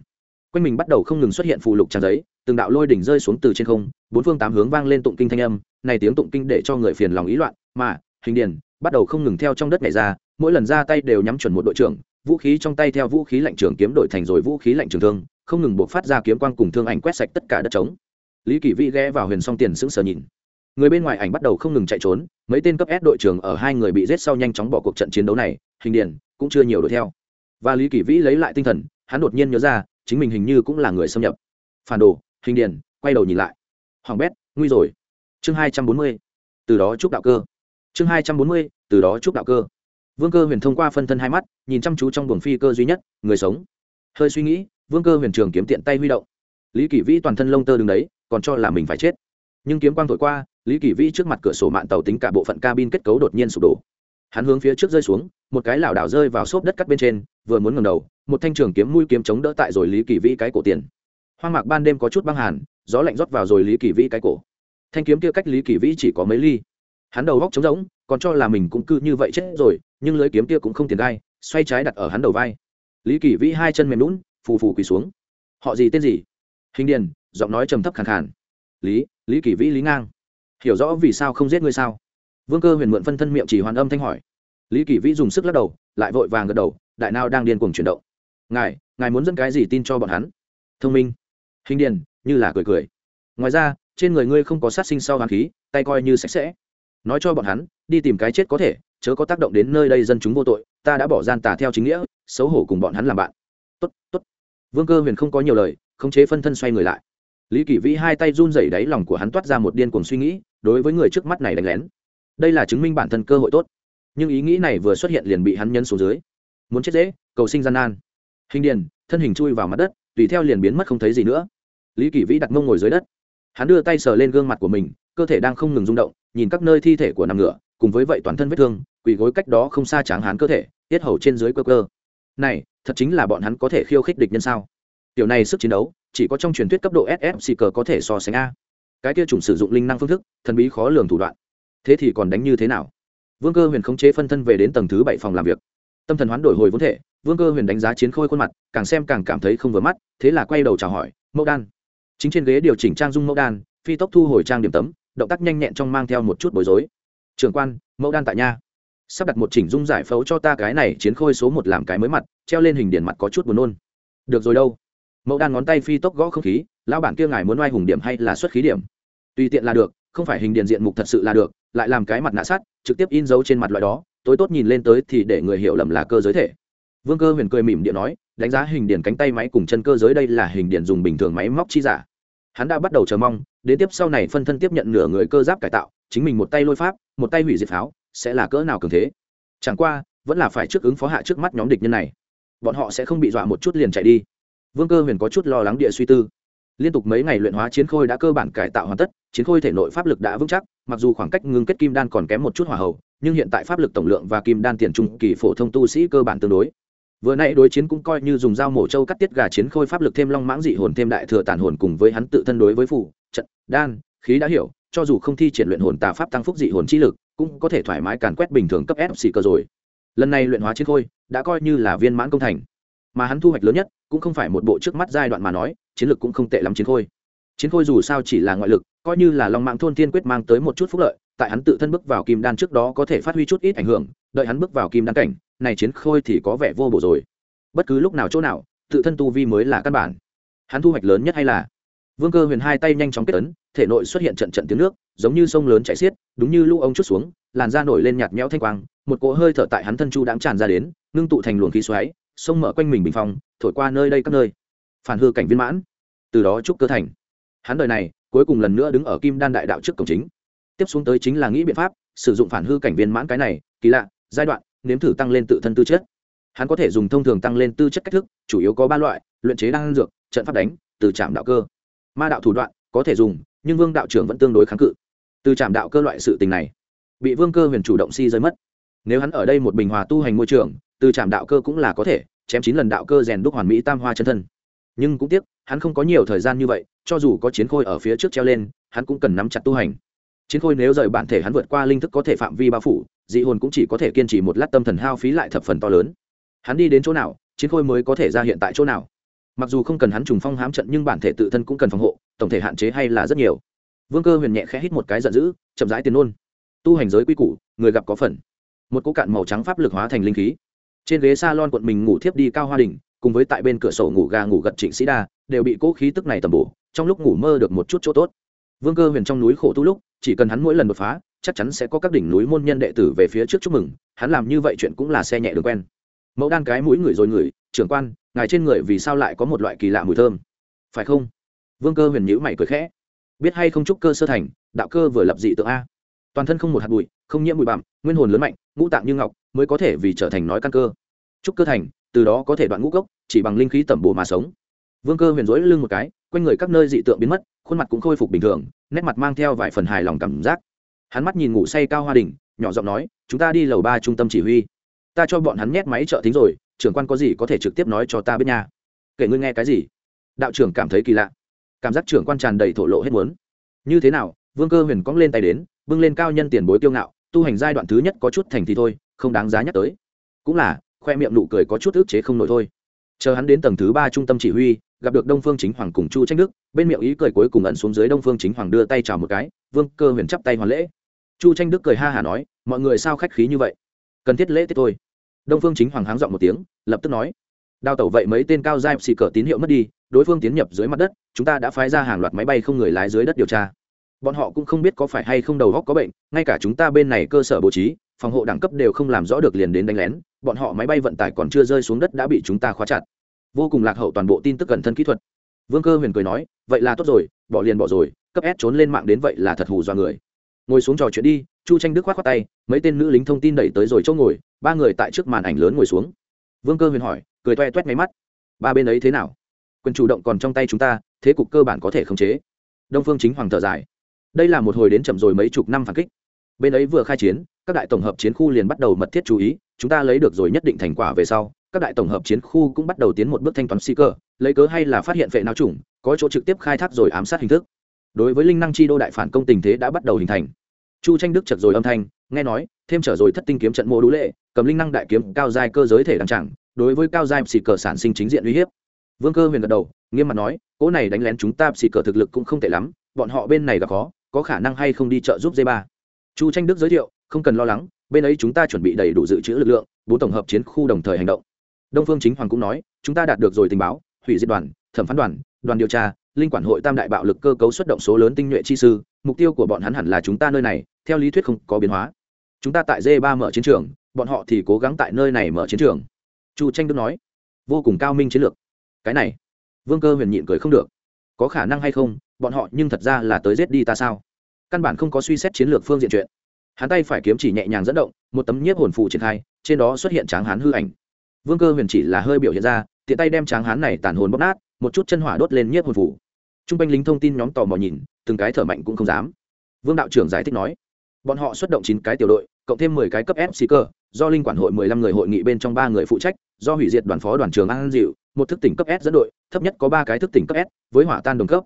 Quanh mình bắt đầu không ngừng xuất hiện phù lục trang giấy, từng đạo lôi đỉnh rơi xuống từ trên không, bốn phương tám hướng vang lên tụng kinh thanh âm, này tiếng tụng kinh để cho người phiền lòng ý loạn, mà, hình điền, bắt đầu không ngừng theo trong đất nhảy ra, mỗi lần ra tay đều nhắm chuẩn một đội trưởng vũ khí trong tay theo vũ khí lạnh trường kiếm đổi thành rồi vũ khí lạnh trường thương, không ngừng buộc phát ra kiếm quang cùng thương ảnh quét sạch tất cả đất trống. Lý kỳ vĩ ghé vào huyền song tiền sững sờ nhìn. Người bên ngoài ảnh bắt đầu không ngừng chạy trốn, mấy tên cấp s đội trưởng ở hai người bị giết sau nhanh chóng bỏ cuộc trận chiến đấu này, hình điền cũng chưa nhiều đuổi theo. Và lý kỳ vĩ lấy lại tinh thần, hắn đột nhiên nhớ ra, chính mình hình như cũng là người xâm nhập. Phản đồ, hình điền quay đầu nhìn lại. Hoàng bét, nguy rồi. Chương hai trăm bốn mươi, từ đó chúc đạo cơ. Chương hai trăm bốn mươi, từ đó chúc đạo cơ vương cơ huyền thông qua phân thân hai mắt, nhìn chăm chú trong buồng phi cơ duy nhất, người sống. Hơi suy nghĩ, vương cơ huyền trường kiếm tiện tay huy động. Lý kỷ vĩ toàn thân lông tơ đứng đấy, còn cho là mình phải chết. Nhưng kiếm quang thổi qua, lý kỷ vĩ trước mặt cửa sổ mạng tàu tính cả bộ phận cabin kết cấu đột nhiên sụp đổ. Hắn hướng phía trước rơi xuống, một cái lảo đảo rơi vào xốp đất cắt bên trên, vừa muốn ngầm đầu, một thanh trường kiếm mũi kiếm chống đỡ tại rồi lý kỷ vĩ cái cổ tiền. Hoang mạc ban đêm có chút băng hàn, gió lạnh rót vào rồi lý kỷ vĩ cái cổ. Thanh kiếm kia cách lý kỷ vĩ chỉ có mấy ly. Hắn đầu góc trống rỗng, còn cho là mình cũng cư như vậy chết rồi nhưng lưới kiếm kia cũng không tiền gai, xoay trái đặt ở hắn đầu vai. Lý kỷ vĩ hai chân mềm lún phù phù quỳ xuống. Họ gì tên gì? Hình điền, giọng nói trầm thấp khàn khàn. Lý lý kỷ vĩ, lý ngang. Hiểu rõ vì sao không giết ngươi sao? Vương cơ huyền mượn phân thân miệng chỉ hoàn âm thanh hỏi. Lý kỷ vĩ dùng sức lắc đầu, lại vội vàng gật đầu, đại nào đang điên cuồng chuyển động. Ngài ngài muốn dẫn cái gì tin cho bọn hắn? Thông minh. Hình điền, như là cười cười. Ngoài ra, trên người ngươi không có sát sinh sau hoàng khí, tay coi như sạch sẽ. Nói cho bọn hắn, đi tìm cái chết có thể chớ có tác động đến nơi đây dân chúng vô tội, ta đã bỏ gian tà theo chính nghĩa, xấu hổ cùng bọn hắn làm bạn. Tốt tốt. Vương cơ huyền không có nhiều lời, khống chế phân thân xoay người lại. Lý kỷ vĩ hai tay run rẩy đáy lòng của hắn toát ra một điên cuồng suy nghĩ, đối với người trước mắt này đánh lén. Đây là chứng minh bản thân cơ hội tốt. Nhưng ý nghĩ này vừa xuất hiện liền bị hắn nhân xuống dưới. Muốn chết dễ, cầu sinh gian nan. Hình điền, thân hình chui vào mặt đất, tùy theo liền biến mất không thấy gì nữa. Lý kỷ vĩ đặt mông ngồi dưới đất. Hắn đưa tay sờ lên gương mặt của mình, cơ thể đang không ngừng rung động, nhìn các nơi thi thể của nằm ngựa cùng với vậy toàn thân vết thương quỳ gối cách đó không xa tráng hán cơ thể, tiết hầu trên dưới cơ cơ này, thật chính là bọn hắn có thể khiêu khích địch nhân sao? Tiểu này sức chiến đấu, chỉ có trong truyền thuyết cấp độ ss xì cờ có thể so sánh a. Cái kia chủng sử dụng linh năng phương thức, thần bí khó lường thủ đoạn. Thế thì còn đánh như thế nào? Vương cơ huyền khống chế phân thân về đến tầng thứ bảy phòng làm việc. Tâm thần hoán đổi hồi vốn thể, vương cơ huyền đánh giá chiến khôi khuôn mặt, càng xem càng cảm thấy không vừa mắt, thế là quay đầu chào hỏi, mẫu đan. Chính trên ghế điều chỉnh trang dung mẫu đan, phi tốc thu hồi trang điểm tấm, động tác nhanh nhẹn trong mang theo một chút bối rối. Trường quan, mẫu đan tại nha sắp đặt một chỉnh dung giải phẫu cho ta cái này chiến khôi số một làm cái mới mặt, treo lên hình điển mặt có chút buồn nôn. Được rồi đâu. Mẫu đan ngón tay phi tốc gõ không khí, lão bản kia ngài muốn oai hùng điểm hay là xuất khí điểm? Tùy tiện là được, không phải hình điền diện mục thật sự là được, lại làm cái mặt nạ sắt, trực tiếp in dấu trên mặt loại đó, tối tốt nhìn lên tới thì để người hiểu lầm là cơ giới thể. Vương cơ huyền cười mỉm điện nói, đánh giá hình điền cánh tay máy cùng chân cơ giới đây là hình điền dùng bình thường máy móc chi giả. Hắn đã bắt đầu chờ mong, đến tiếp sau này phân thân tiếp nhận nửa người cơ giáp cải tạo, chính mình một tay lôi pháp, một tay hủy diệt pháo sẽ là cỡ nào cường thế? Chẳng qua, vẫn là phải trước ứng phó hạ trước mắt nhóm địch nhân này. Bọn họ sẽ không bị dọa một chút liền chạy đi. Vương cơ huyền có chút lo lắng địa suy tư. Liên tục mấy ngày luyện hóa chiến khôi đã cơ bản cải tạo hoàn tất, chiến khôi thể nội pháp lực đã vững chắc, mặc dù khoảng cách ngưng kết kim đan còn kém một chút hỏa hậu nhưng hiện tại pháp lực tổng lượng và kim đan tiền trung kỳ phổ thông tu sĩ cơ bản tương đối. Vừa nay đối chiến cũng coi như dùng dao mổ trâu cắt tiết gà chiến khôi pháp lực thêm long mãng dị hồn thêm đại thừa tản hồn cùng với hắn tự thân đối với phủ trận, đan, khí đã hiểu, cho dù không thi triển luyện hồn tà pháp tăng phúc dị hồn chi lực cũng có thể thoải mái càn quét bình thường cấp ép cơ rồi. Lần này luyện hóa chiến khôi đã coi như là viên mãn công thành. Mà hắn thu hoạch lớn nhất cũng không phải một bộ trước mắt giai đoạn mà nói, chiến lược cũng không tệ lắm chiến khôi. Chiến khôi dù sao chỉ là ngoại lực, coi như là long mạng thôn tiên quyết mang tới một chút phúc lợi, tại hắn tự thân bước vào kim đan trước đó có thể phát huy chút ít ảnh hưởng, đợi hắn bước vào kim đan cảnh, này chiến khôi thì có vẻ vô bổ rồi. Bất cứ lúc nào chỗ nào, tự thân tu vi mới là căn bản. Hắn thu hoạch lớn nhất hay là vương cơ huyền hai tay nhanh chóng kết ấn, thể nội xuất hiện trận trận tiếng nước, giống như sông lớn chảy xiết, đúng như lũ ông chút xuống, làn da nổi lên nhạt nhẽo thanh quang, một cỗ hơi thở tại hắn thân chu đãng tràn ra đến, ngưng tụ thành luồng khí xoáy, sông mở quanh mình bình phong, thổi qua nơi đây các nơi. Phản hư cảnh viên mãn. Từ đó chúc cơ thành. Hắn đời này, cuối cùng lần nữa đứng ở kim đan đại đạo trước cổng chính. Tiếp xuống tới chính là nghĩ biện pháp, sử dụng phản hư cảnh viên mãn cái này, kỳ lạ, giai đoạn, nếm thử tăng lên tự thân tư chất. Hắn có thể dùng thông thường tăng lên tư chất cách thức, chủ yếu có ba loại, luyện chế đan dược, trận pháp đánh, từ trạm đạo cơ ma đạo thủ đoạn có thể dùng, nhưng vương đạo trưởng vẫn tương đối kháng cự. Từ trạm đạo cơ loại sự tình này, bị vương cơ huyền chủ động si rơi mất. Nếu hắn ở đây một bình hòa tu hành môi trường, từ trạm đạo cơ cũng là có thể, chém chín lần đạo cơ rèn đúc hoàn mỹ tam hoa chân thân. Nhưng cũng tiếc, hắn không có nhiều thời gian như vậy, cho dù có chiến khôi ở phía trước treo lên, hắn cũng cần nắm chặt tu hành. Chiến khôi nếu rời bản thể hắn vượt qua linh thức có thể phạm vi bao phủ, dị hồn cũng chỉ có thể kiên trì một lát tâm thần hao phí lại thập phần to lớn. Hắn đi đến chỗ nào, chiến khôi mới có thể ra hiện tại chỗ nào? Mặc dù không cần hắn trùng phong hám trận nhưng bản thể tự thân cũng cần phòng hộ, tổng thể hạn chế hay là rất nhiều. Vương cơ huyền nhẹ khẽ hít một cái giận dữ, chậm rãi tiền nôn. Tu hành giới quy củ, người gặp có phần. Một cỗ cạn màu trắng pháp lực hóa thành linh khí. Trên ghế s a lon quận mình ngủ thiếp đi cao hoa đình cùng với tại bên cửa sổ ngủ gà ngủ gật trịnh sĩ đa, đều bị cỗ khí tức này tầm bổ, trong lúc ngủ mơ được một chút chỗ tốt. Vương cơ huyền trong núi khổ tu lúc, chỉ cần hắn mỗi lần đột phá, chắc chắn sẽ có các đỉnh núi môn nhân đệ tử về phía trước chúc mừng, hắn làm như vậy chuyện cũng là xe nhẹ đường quen. Mẫu đan cái mũi người rồi người, trưởng quan ngài trên người vì sao lại có một loại kỳ lạ mùi thơm? Phải không? Vương cơ huyền nhữ mày cười khẽ. Biết hay không trúc cơ sơ thành, đạo cơ vừa lập dị tượng a. Toàn thân không một hạt bụi, không nhiễm bụi bặm, nguyên hồn lớn mạnh, ngũ tạng như ngọc, mới có thể vì trở thành nói căn cơ. Trúc cơ thành, từ đó có thể đoạn ngũ gốc, chỉ bằng linh khí tẩm bổ mà sống. Vương cơ huyền rỗi lưng một cái, quanh người các nơi dị tượng biến mất, khuôn mặt cũng khôi phục bình thường, nét mặt mang theo vài phần hài lòng cảm giác. Hắn mắt nhìn ngủ say cao hoa đình nhỏ giọng nói, chúng ta đi lầu ba trung tâm chỉ huy. Ta cho bọn hắn nhét máy trợ thính rồi trưởng quan có gì có thể trực tiếp nói cho ta biết nha? Kể ngươi nghe cái gì? Đạo trưởng cảm thấy kỳ lạ. Cảm giác trưởng quan tràn đầy thổ lộ hết muốn. Như thế nào? Vương cơ huyền cong lên tay đến, bưng lên cao nhân tiền bối tiêu ngạo, tu hành giai đoạn thứ nhất có chút thành thì thôi, không đáng giá nhắc tới. Cũng là, khoe miệng nụ cười có chút ức chế không nổi thôi. Chờ hắn đến tầng thứ ba trung tâm chỉ huy, gặp được đông phương chính hoàng cùng chu tranh đức, bên miệng ý cười cuối cùng ẩn xuống dưới đông phương chính hoàng đưa tay chào một cái, vương cơ huyền chắp tay hoàn lễ. Chu tranh đức cười ha hả nói, mọi người sao khách khí như vậy? Cần thiết lễ tiết thôi đông phương chính hoàng háng dọn một tiếng, lập tức nói, đào tẩu vậy mấy tên cao giai xì cờ tín hiệu mất đi, đối phương tiến nhập dưới mặt đất, chúng ta đã phái ra hàng loạt máy bay không người lái dưới đất điều tra. Bọn họ cũng không biết có phải hay không đầu góc có bệnh, ngay cả chúng ta bên này cơ sở bố trí, phòng hộ đẳng cấp đều không làm rõ được liền đến đánh lén, bọn họ máy bay vận tải còn chưa rơi xuống đất đã bị chúng ta khóa chặt. Vô cùng lạc hậu toàn bộ tin tức cẩn thân kỹ thuật. Vương cơ huyền cười nói, vậy là tốt rồi, bỏ liền bỏ rồi, cấp s trốn lên mạng đến vậy là thật hù do người. Ngồi xuống trò chuyện đi, chu tranh đức k h o á t khoác tay, mấy tên nữ lính thông tin đẩy tới rồi chỗ ngồi ba người tại trước màn ảnh lớn ngồi xuống. Vương cơ huyền hỏi, cười toe toét máy mắt. Ba bên ấy thế nào? Quyền chủ động còn trong tay chúng ta, thế cục cơ bản có thể khống chế. Đông phương chính hoàng thở dài. Đây là một hồi đến chậm rồi mấy chục năm phản kích. Bên ấy vừa khai chiến, các đại tổng hợp chiến khu liền bắt đầu mật thiết chú ý, chúng ta lấy được rồi nhất định thành quả về sau, các đại tổng hợp chiến khu cũng bắt đầu tiến một bước thanh toán si cơ, lấy cớ hay là phát hiện vệ não chủng có chỗ trực tiếp khai thác rồi ám sát hình thức. Đối với linh năng chi đô đại phản công tình thế đã bắt đầu hình thành. Chu tranh đức chật rồi âm thanh nghe nói, thêm trở rồi thất tinh kiếm trận mô đũ lệ, cầm linh năng đại kiếm cao giai cơ giới thể đăng chẳng, đối với cao giai xì cờ sản sinh chính diện uy hiếp. Vương cơ huyền gật đầu, nghiêm mặt nói, cỗ này đánh lén chúng ta xì cờ thực lực cũng không tệ lắm, bọn họ bên này gặp khó, có khả năng hay không đi trợ giúp dây ba chu tranh đức giới thiệu, không cần lo lắng, bên ấy chúng ta chuẩn bị đầy đủ dự trữ lực lượng, bốn tổng hợp chiến khu đồng thời hành động. Đông phương chính hoàng cũng nói, chúng ta đạt được rồi tình báo, hủy diệt đoàn, thẩm phán đoàn đoàn điều tra, linh quản hội tam đại bạo lực cơ cấu xuất động số lớn tinh nhuệ chi sư, mục tiêu của bọn hắn hẳn là chúng ta nơi này theo lý thuyết không có biến hóa. Chúng ta tại d ba mở chiến trường, bọn họ thì cố gắng tại nơi này mở chiến trường. Chu tranh đức nói, vô cùng cao minh chiến lược. Cái này, vương cơ huyền nhịn cười không được. Có khả năng hay không, bọn họ nhưng thật ra là tới giết đi ta sao? Căn bản không có suy xét chiến lược phương diện chuyện. Hắn tay phải kiếm chỉ nhẹ nhàng dẫn động, một tấm nhiếp hồn phù triển khai, trên đó xuất hiện tráng hán hư ảnh. Vương cơ huyền chỉ là hơi biểu hiện ra, tiện tay đem tráng hán này tàn hồn bóc nát, một chút chân hỏa đốt lên nhiếp hồn phù. T r u n g quanh lính thông tin nhóm tò mò nhìn, từng cái thở mạnh cũng không dám. Vương đạo trưởng giải thích nói bọn họ xuất động chín cái tiểu đội, cộng thêm mười cái cấp f xì cơ, do linh quản hội mười lăm người hội nghị bên trong ba người phụ trách, do hủy diệt đoàn phó đoàn trường an dịu, một thức tỉnh cấp s dẫn đội, thấp nhất có ba cái thức tỉnh cấp s, với hỏa tan đồng cấp.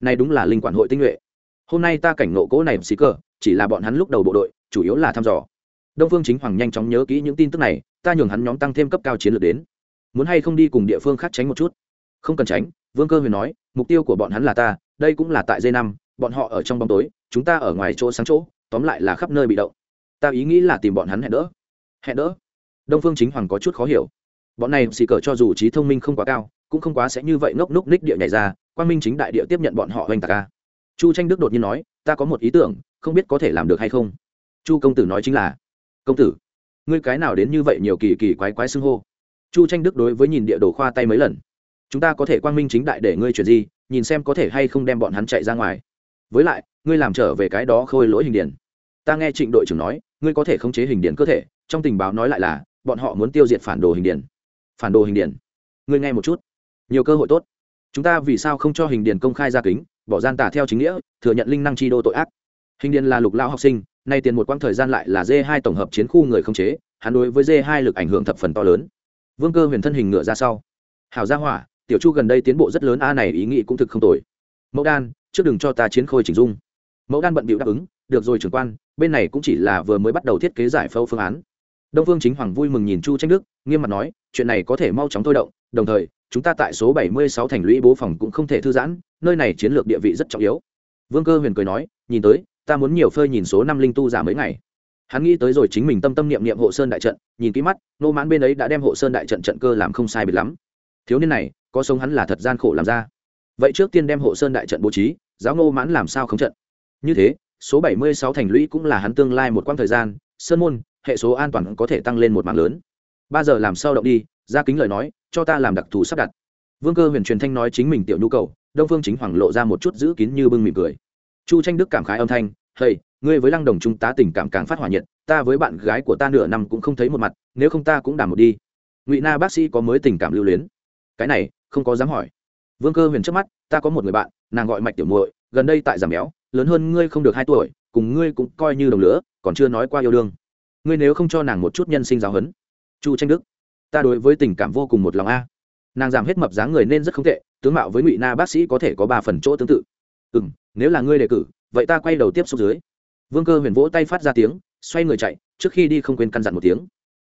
Này đúng là linh quản hội tinh nhuệ. Hôm nay ta cảnh nộ cố này xì cơ, chỉ là bọn hắn lúc đầu bộ đội, chủ yếu là thăm dò. Đông phương chính hoàng nhanh chóng nhớ kỹ những tin tức này, ta nhường hắn nhóm tăng thêm cấp cao chiến lược đến. Muốn hay không đi cùng địa phương khác tránh một chút? Không cần tránh, vương cơ huyền nói, mục tiêu của bọn hắn là ta, đây cũng là tại dây năm, bọn họ ở trong bóng tối, chúng ta ở ngoài chỗ sáng chỗ tóm lại là khắp nơi bị động. Ta ý nghĩ là tìm bọn hắn hẹn đỡ. Hẹn đỡ? Đông phương chính hoàng có chút khó hiểu. Bọn này xì cờ cho dù trí thông minh không quá cao, cũng không quá sẽ như vậy ngốc núc ních địa nhảy ra quan minh chính đại địa tiếp nhận bọn họ oanh tạc ca chu tranh đức đột nhiên nói, ta có một ý tưởng, không biết có thể làm được hay không? Chu công tử nói chính là, công tử, ngươi cái nào đến như vậy nhiều kỳ kỳ quái quái xưng hô? Chu tranh đức đối với nhìn địa đồ khoa tay mấy lần. Chúng ta có thể quang minh chính đại để ngươi chuyển gì, nhìn xem có thể hay không đem bọn hắn chạy ra ngoài. Với lại, ngươi làm trở về cái đó khôi lỗi hình điển ta nghe trịnh đội trưởng nói, ngươi có thể khống chế hình điển cơ thể, trong tình báo nói lại là, bọn họ muốn tiêu diệt phản đồ hình điển phản đồ hình điển ngươi nghe một chút. Nhiều cơ hội tốt. Chúng ta vì sao không cho hình điển công khai ra kính, bỏ gian tả theo chính nghĩa, thừa nhận linh năng chi đô tội ác? Hình điển là lục lao học sinh, nay tiền một quãng thời gian lại là d hai tổng hợp chiến khu người không chế, hắn đối với d hai lực ảnh hưởng thập phần to lớn. Vương cơ huyền thân hình ngựa ra sau. Hảo gia hỏa, tiểu chu gần đây tiến bộ rất lớn, a này ý nghĩ cũng thực không tồi. Mẫu đan, trước đừng cho ta chiến khôi chỉnh dung. Mẫu đan bận bịu đáp ứng được rồi trưởng quan, bên này cũng chỉ là vừa mới bắt đầu thiết kế giải phẫu phương án. Đông phương chính hoàng vui mừng nhìn chu tranh đức, nghiêm mặt nói, chuyện này có thể mau chóng thôi động, đồng thời, chúng ta tại số 76 thành lũy bố phòng cũng không thể thư giãn, nơi này chiến lược địa vị rất trọng yếu. Vương cơ huyền cười nói, nhìn tới, ta muốn nhiều phơi nhìn số năm linh tu giả mấy ngày. Hắn nghĩ tới rồi chính mình tâm tâm niệm niệm hộ sơn đại trận, nhìn kỹ mắt, nô mãn bên ấy đã đem hộ sơn đại trận trận cơ làm không sai biệt lắm. Thiếu niên này, có sống hắn là thật gian khổ làm ra. Vậy trước tiên đem hộ sơn đại trận bố trí, giáo nô mãn làm sao không trận? Như thế số 76 thành lũy cũng là hắn tương lai một quãng thời gian, sơn môn, hệ số an toàn có thể tăng lên một mạng lớn. Ba giờ làm sao động đi, ra kính lời nói, cho ta làm đặc thù sắp đặt. Vương cơ huyền truyền thanh nói chính mình tiểu nhu cầu, đông phương chính hoàng lộ ra một chút giữ kín như bưng mỉm cười. Chu tranh đức cảm khái âm thanh, hey, ngươi với lăng đồng trung tá tình cảm càng phát hỏa nhiệt, ta với bạn gái của ta nửa năm cũng không thấy một mặt, nếu không ta cũng đảm một đi. Ngụy na bác sĩ có mới tình cảm lưu luyến. Cái này, không có dám hỏi. Vương cơ huyền trước mắt, ta có một người bạn, nàng gọi mạch tiểu muội, gần đây tại giảm béo lớn hơn ngươi không được hai tuổi, cùng ngươi cũng coi như đồng lứa, còn chưa nói qua yêu đương. Ngươi nếu không cho nàng một chút nhân sinh giáo huấn. Chu tranh đức, ta đối với tình cảm vô cùng một lòng a. Nàng giảm hết mập dáng người nên rất không tệ, tướng mạo với ngụy na bác sĩ có thể có ba phần chỗ tương tự. Ừ m nếu là ngươi đề cử, vậy ta quay đầu tiếp xúc dưới. Vương cơ huyền vỗ tay phát ra tiếng, xoay người chạy, trước khi đi không quên căn dặn một tiếng.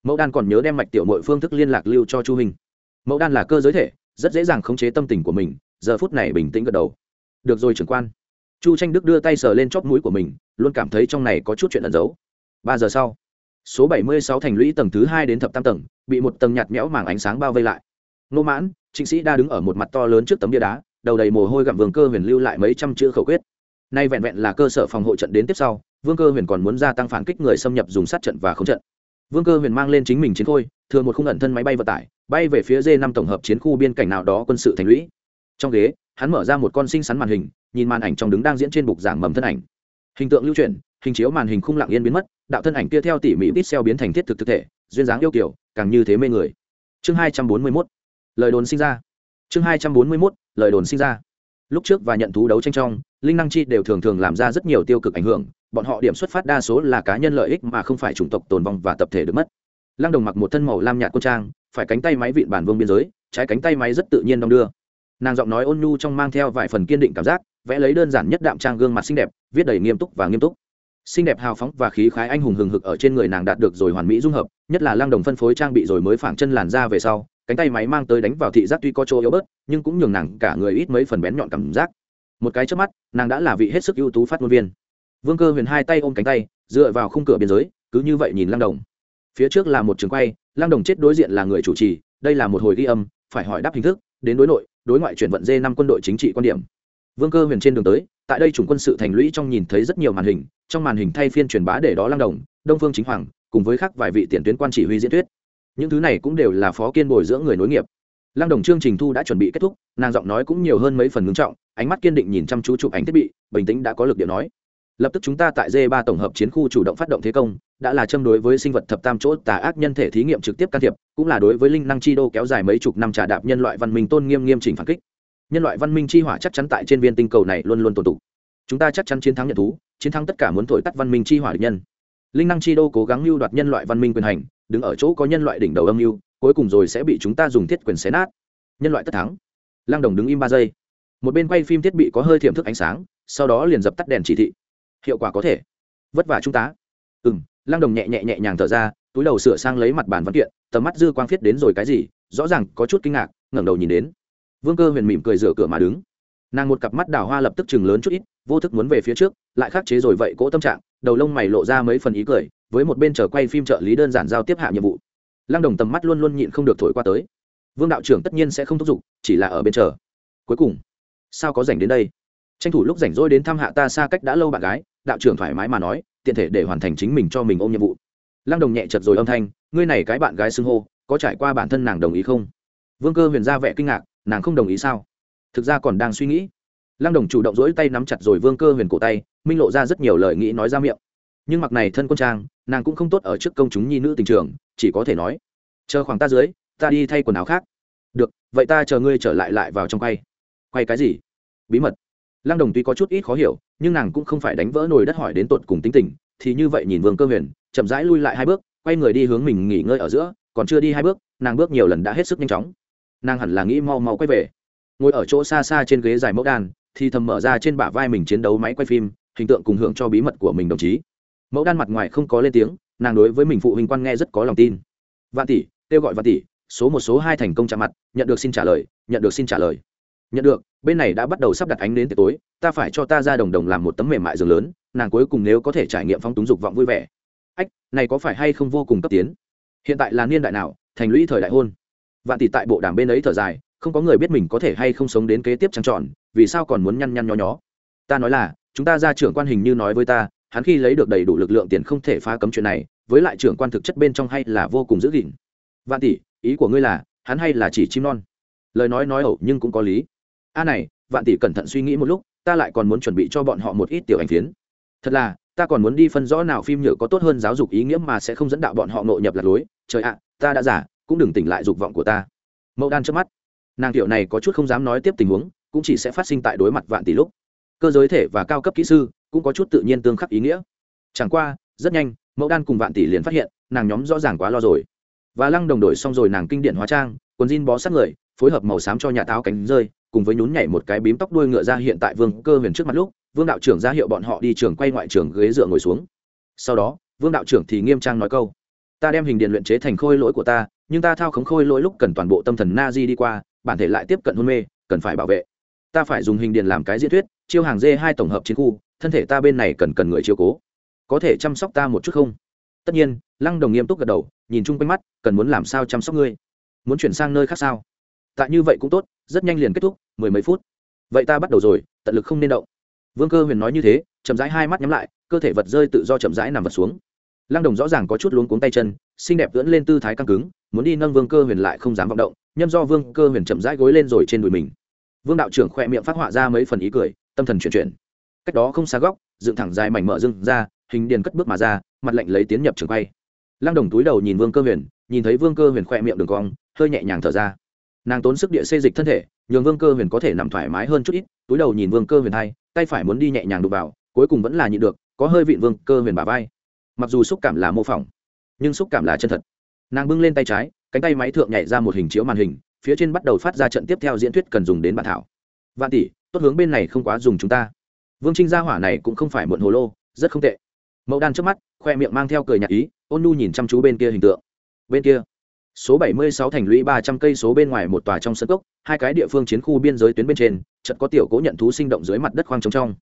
Mẫu đan còn nhớ đem mạch tiểu mội phương thức liên lạc lưu cho chu hình. Mẫu đan là cơ giới thể, rất dễ dàng khống chế tâm tình của mình, giờ phút này bình tĩnh gật đầu. Được rồi, trưởng quan chu tranh đức đưa tay sờ lên chóp mũi của mình, luôn cảm thấy trong này có chút chuyện ẩn giấu. Ba giờ sau, số 76 thành lũy tầng thứ hai đến thập tam tầng, bị một tầng nhạt nhẽo màng ánh sáng bao vây lại. Nô mãn, trịnh sĩ đa đứng ở một mặt to lớn trước tấm bia đá, đầu đầy mồ hôi gặm vương cơ huyền lưu lại mấy trăm chữ khẩu quyết. Nay vẹn vẹn là cơ sở phòng hộ trận đến tiếp sau, vương cơ huyền còn muốn gia tăng phản kích người xâm nhập dùng sát trận và không trận. Vương cơ huyền mang lên chính mình chiến khôi thường một khung ẩn thân máy bay vận tải, bay về phía d năm tổng hợp chiến khu biên cảnh nào đó quân sự thành lũy. Trong ghế, hắn mở ra một con sinh sắn màn hình nhìn màn ảnh trong đứng đang diễn trên bục giảng mầm thân ảnh. Hình tượng lưu truyền hình chiếu màn hình khung lặng yên biến mất, đạo thân ảnh kia theo tỉ mỉ ít xeo biến thành thiết thực thực thể, duyên dáng yêu kiểu càng như thế mê người. Chương hai trăm bốn mươi mốt. Lời đồn sinh ra. Chương hai trăm bốn mươi mốt. Lời đồn sinh ra. Lúc trước và nhận thú đấu tranh trong, linh năng chi đều thường thường làm ra rất nhiều tiêu cực ảnh hưởng, bọn họ điểm xuất phát đa số là cá nhân lợi ích mà không phải chủng tộc tồn vong và tập thể được mất. Lăng đồng mặc một thân màu lam nhạt quân trang, phải cánh tay máy vịn bản vương biên giới, trái cánh tay máy rất tự nhiên đong đưa. Nàng giọng nói ôn nhu trong mang theo vài phần kiên định cảm giác vẽ lấy đơn giản nhất đạm trang gương mặt xinh đẹp, viết đầy nghiêm túc và nghiêm túc. Xinh đẹp hào phóng và khí khái anh hùng hừng hực ở trên người nàng đạt được rồi hoàn mỹ dung hợp, nhất là lang đồng phân phối trang bị rồi mới phảng chân làn ra về sau, cánh tay máy mang tới đánh vào thị giác tuy có chỗ yếu bớt, nhưng cũng nhường nàng cả người ít mấy phần bén nhọn cảm giác. Một cái trước mắt, nàng đã là vị hết sức ưu tú phát ngôn viên. Vương cơ huyền hai tay ôm cánh tay, dựa vào khung cửa biên giới, cứ như vậy nhìn lang đồng. Phía trước là một trường quay lang đồng chết đối diện là người chủ trì, đây là một hồi ghi âm, phải hỏi đáp hình thức, đến đối nội, đối ngoại chuyển vận d năm quân đội chính trị quan điểm vương cơ huyền trên đường tới, tại đây chủng quân sự thành lũy trong nhìn thấy rất nhiều màn hình, trong màn hình thay phiên truyền bá để đó Lang đồng, đông phương chính hoàng, cùng với khác vài vị tiền tuyến quan chỉ huy diễn thuyết. Những thứ này cũng đều là phó kiên bồi dưỡng người nối nghiệp. Lang đồng chương trình thu đã chuẩn bị kết thúc, nàng giọng nói cũng nhiều hơn mấy phần ngưng trọng, ánh mắt kiên định nhìn chăm chú chụp ảnh thiết bị, bình tĩnh đã có lực điệu nói. Lập tức chúng ta tại d ba tổng hợp chiến khu chủ động phát động thế công, đã là châm đối với sinh vật thập tam chỗ tà ác nhân thể thí nghiệm trực tiếp can thiệp, cũng là đối với linh năng chi đô kéo dài mấy chục năm trà đạp nhân loại văn minh tôn nghiêm nghiêm chỉnh phản kích nhân loại văn minh chi hỏa chắc chắn tại trên viên tinh cầu này luôn luôn tồn tụ. Chúng ta chắc chắn chiến thắng nhận thú, chiến thắng tất cả muốn thổi tắt văn minh chi hỏa địch nhân. Linh năng chi đô cố gắng lưu đoạt nhân loại văn minh quyền hành, đứng ở chỗ có nhân loại đỉnh đầu âm mưu, cuối cùng rồi sẽ bị chúng ta dùng thiết quyền xé nát. Nhân loại tất thắng. Lăng đồng đứng im ba giây. Một bên quay phim thiết bị có hơi thiểm thức ánh sáng, sau đó liền dập tắt đèn chỉ thị. Hiệu quả có thể. Vất vả chúng ta. Ừ m lăng đồng nhẹ nhẹ nhẹ nhàng thở ra, túi đầu sửa sang lấy mặt bàn văn kiện, tầm mắt dư quang phiết đến rồi cái gì, rõ ràng có chút kinh ngạc, ngẩng đầu nhìn đến vương cơ huyền mỉm cười rửa cửa mà đứng. Nàng một cặp mắt đào hoa lập tức chừng lớn chút ít, vô thức muốn về phía trước, lại khắc chế rồi vậy cỗ tâm trạng, đầu lông mày lộ ra mấy phần ý cười, với một bên chờ quay phim trợ lý đơn giản giao tiếp hạ nhiệm vụ. Lăng đồng tầm mắt luôn luôn nhịn không được thổi qua tới. Vương đạo trưởng tất nhiên sẽ không thúc giục, chỉ là ở bên chờ. Cuối cùng, sao có rảnh đến đây? Tranh thủ lúc rảnh rỗi đến thăm hạ ta xa cách đã lâu bạn gái, đạo trưởng thoải mái mà nói, tiện thể để hoàn thành chính mình cho mình ôm nhiệm vụ. Lăng đồng nhẹ chật rồi âm thanh, ngươi này cái bạn gái xưng hô, có trải qua bản thân nàng đồng ý không? Vương cơ huyền ra vẻ kinh ngạc nàng không đồng ý sao? Thực ra còn đang suy nghĩ. Lăng đồng chủ động dỗi tay nắm chặt rồi vương cơ huyền cổ tay, minh lộ ra rất nhiều lời nghĩ nói ra miệng. Nhưng mặc này thân quân trang, nàng cũng không tốt ở trước công chúng nhi nữ tình trường, chỉ có thể nói, chờ khoảng ta dưới, ta đi thay quần áo khác. Được, vậy ta chờ ngươi trở lại lại vào trong quay. Quay cái gì? Bí mật. Lăng đồng tuy có chút ít khó hiểu, nhưng nàng cũng không phải đánh vỡ nồi đất hỏi đến tột cùng tính tình, thì như vậy nhìn vương cơ huyền, chậm rãi lui lại hai bước, quay người đi hướng mình nghỉ ngơi ở giữa, còn chưa đi hai bước, nàng bước nhiều lần đã hết sức nhanh chóng nàng hẳn là nghĩ mau mau quay về. Ngồi ở chỗ xa xa trên ghế dài mẫu đan, thì thầm mở ra trên bả vai mình chiến đấu máy quay phim, hình tượng cùng hưởng cho bí mật của mình đồng chí. Mẫu đan mặt ngoài không có lên tiếng, nàng đối với mình phụ huynh quan nghe rất có lòng tin. Vạn tỷ, kêu gọi vạn tỷ, số một số hai thành công chạm mặt, nhận được xin trả lời, nhận được xin trả lời. Nhận được, bên này đã bắt đầu sắp đặt ánh đến tối, ta phải cho ta ra đồng đồng làm một tấm mềm mại giường lớn, nàng cuối cùng nếu có thể trải nghiệm phong túng dục vọng vui vẻ. Ách, này có phải hay không vô cùng cấp tiến? Hiện tại là niên đại nào, thành lũy thời đại hôn? Vạn tỷ tại bộ đàm bên ấy thở dài, không có người biết mình có thể hay không sống đến kế tiếp trăng tròn, vì sao còn muốn nhăn nhăn nho nhó. Ta nói là, chúng ta ra trưởng quan hình như nói với ta, hắn khi lấy được đầy đủ lực lượng tiền không thể phá cấm chuyện này, với lại trưởng quan thực chất bên trong hay là vô cùng giữ gìn. Vạn tỷ, ý của ngươi là, hắn hay là chỉ chim non? Lời nói nói ẩu nhưng cũng có lý. A này, vạn tỷ cẩn thận suy nghĩ một lúc, ta lại còn muốn chuẩn bị cho bọn họ một ít tiểu ảnh phiến. Thật là, ta còn muốn đi phân rõ nào phim nhựa có tốt hơn giáo dục ý nghĩa mà sẽ không dẫn đạo bọn họ nội nhập lạc lối. Trời ạ, ta đã giả cũng đừng tỉnh lại dục vọng của ta. Mẫu đan trước mắt. Nàng tiểu này có chút không dám nói tiếp tình huống, cũng chỉ sẽ phát sinh tại đối mặt vạn tỷ lúc. Cơ giới thể và cao cấp kỹ sư cũng có chút tự nhiên tương khắc ý nghĩa. Chẳng qua, rất nhanh, mẫu đan cùng vạn tỷ liền phát hiện, nàng nhóm rõ ràng quá lo rồi. Và lăng đồng đổi xong rồi nàng kinh điển hóa trang, quần jean bó sát người, phối hợp màu xám cho nhà táo cánh rơi, cùng với nhún nhảy một cái bím tóc đuôi ngựa ra hiện tại vương cơ huyền trước mặt lúc, vương đạo trưởng ra hiệu bọn họ đi trường quay ngoại trường ghế dựa ngồi xuống. Sau đó, vương đạo trưởng thì nghiêm trang nói câu, ta đem hình điện luyện chế thành khôi lỗi của ta nhưng ta thao khống khôi lỗi lúc cần toàn bộ tâm thần na di đi qua, bản thể lại tiếp cận hôn mê, cần phải bảo vệ. Ta phải dùng hình điền làm cái diễn thuyết, chiêu hàng dê hai tổng hợp chiến khu, thân thể ta bên này cần cần người chiếu cố. Có thể chăm sóc ta một chút không? Tất nhiên, lăng đồng nghiêm túc gật đầu, nhìn chung quanh mắt, cần muốn làm sao chăm sóc ngươi? Muốn chuyển sang nơi khác sao? Tại như vậy cũng tốt, rất nhanh liền kết thúc, mười mấy phút. Vậy ta bắt đầu rồi, tận lực không nên động. Vương cơ huyền nói như thế, chậm rãi hai mắt nhắm lại, cơ thể vật rơi tự do chậm rãi nằm vật xuống. Lăng đồng rõ ràng có chút luống cuống tay chân, xinh đẹp ưỡn lên tư thái căng cứng muốn đi nâng vương cơ huyền lại không dám vọng động, nhâm do vương cơ huyền chậm rãi gối lên rồi trên đùi mình. Vương đạo trưởng khoe miệng phát họa ra mấy phần ý cười, tâm thần chuyển chuyển. Cách đó không xa góc, dựng thẳng dài mảnh mở dưng ra, hình điền cất bước mà ra, mặt lạnh lấy tiến nhập trường quay. Lăng đồng túi đầu nhìn vương cơ huyền, nhìn thấy vương cơ huyền khoe miệng đường cong, hơi nhẹ nhàng thở ra. Nàng tốn sức địa xê dịch thân thể, nhường vương cơ huyền có thể nằm thoải mái hơn chút ít, túi đầu nhìn vương cơ huyền thay tay phải muốn đi nhẹ nhàng đụng vào, cuối cùng vẫn là nhịn được, có hơi vịn vương cơ huyền bà vai. Mặc dù xúc cảm là mô phỏng, nhưng xúc cảm là chân thật nàng bưng lên tay trái, cánh tay máy thượng nhảy ra một hình chiếu màn hình, phía trên bắt đầu phát ra trận tiếp theo diễn thuyết cần dùng đến bản thảo. Vạn tỷ, tốt hướng bên này không quá dùng chúng ta. Vương trinh gia hỏa này cũng không phải muộn hồ lô, rất không tệ. Mẫu đan trước mắt, khoe miệng mang theo cười nhạc ý, ôn nu nhìn chăm chú bên kia hình tượng. Bên kia, số 76 thành lũy 300 cây số bên ngoài một tòa trong sân cốc, hai cái địa phương chiến khu biên giới tuyến bên trên, chợt có tiểu cố nhận thú sinh động dưới mặt đất khoang trống trong.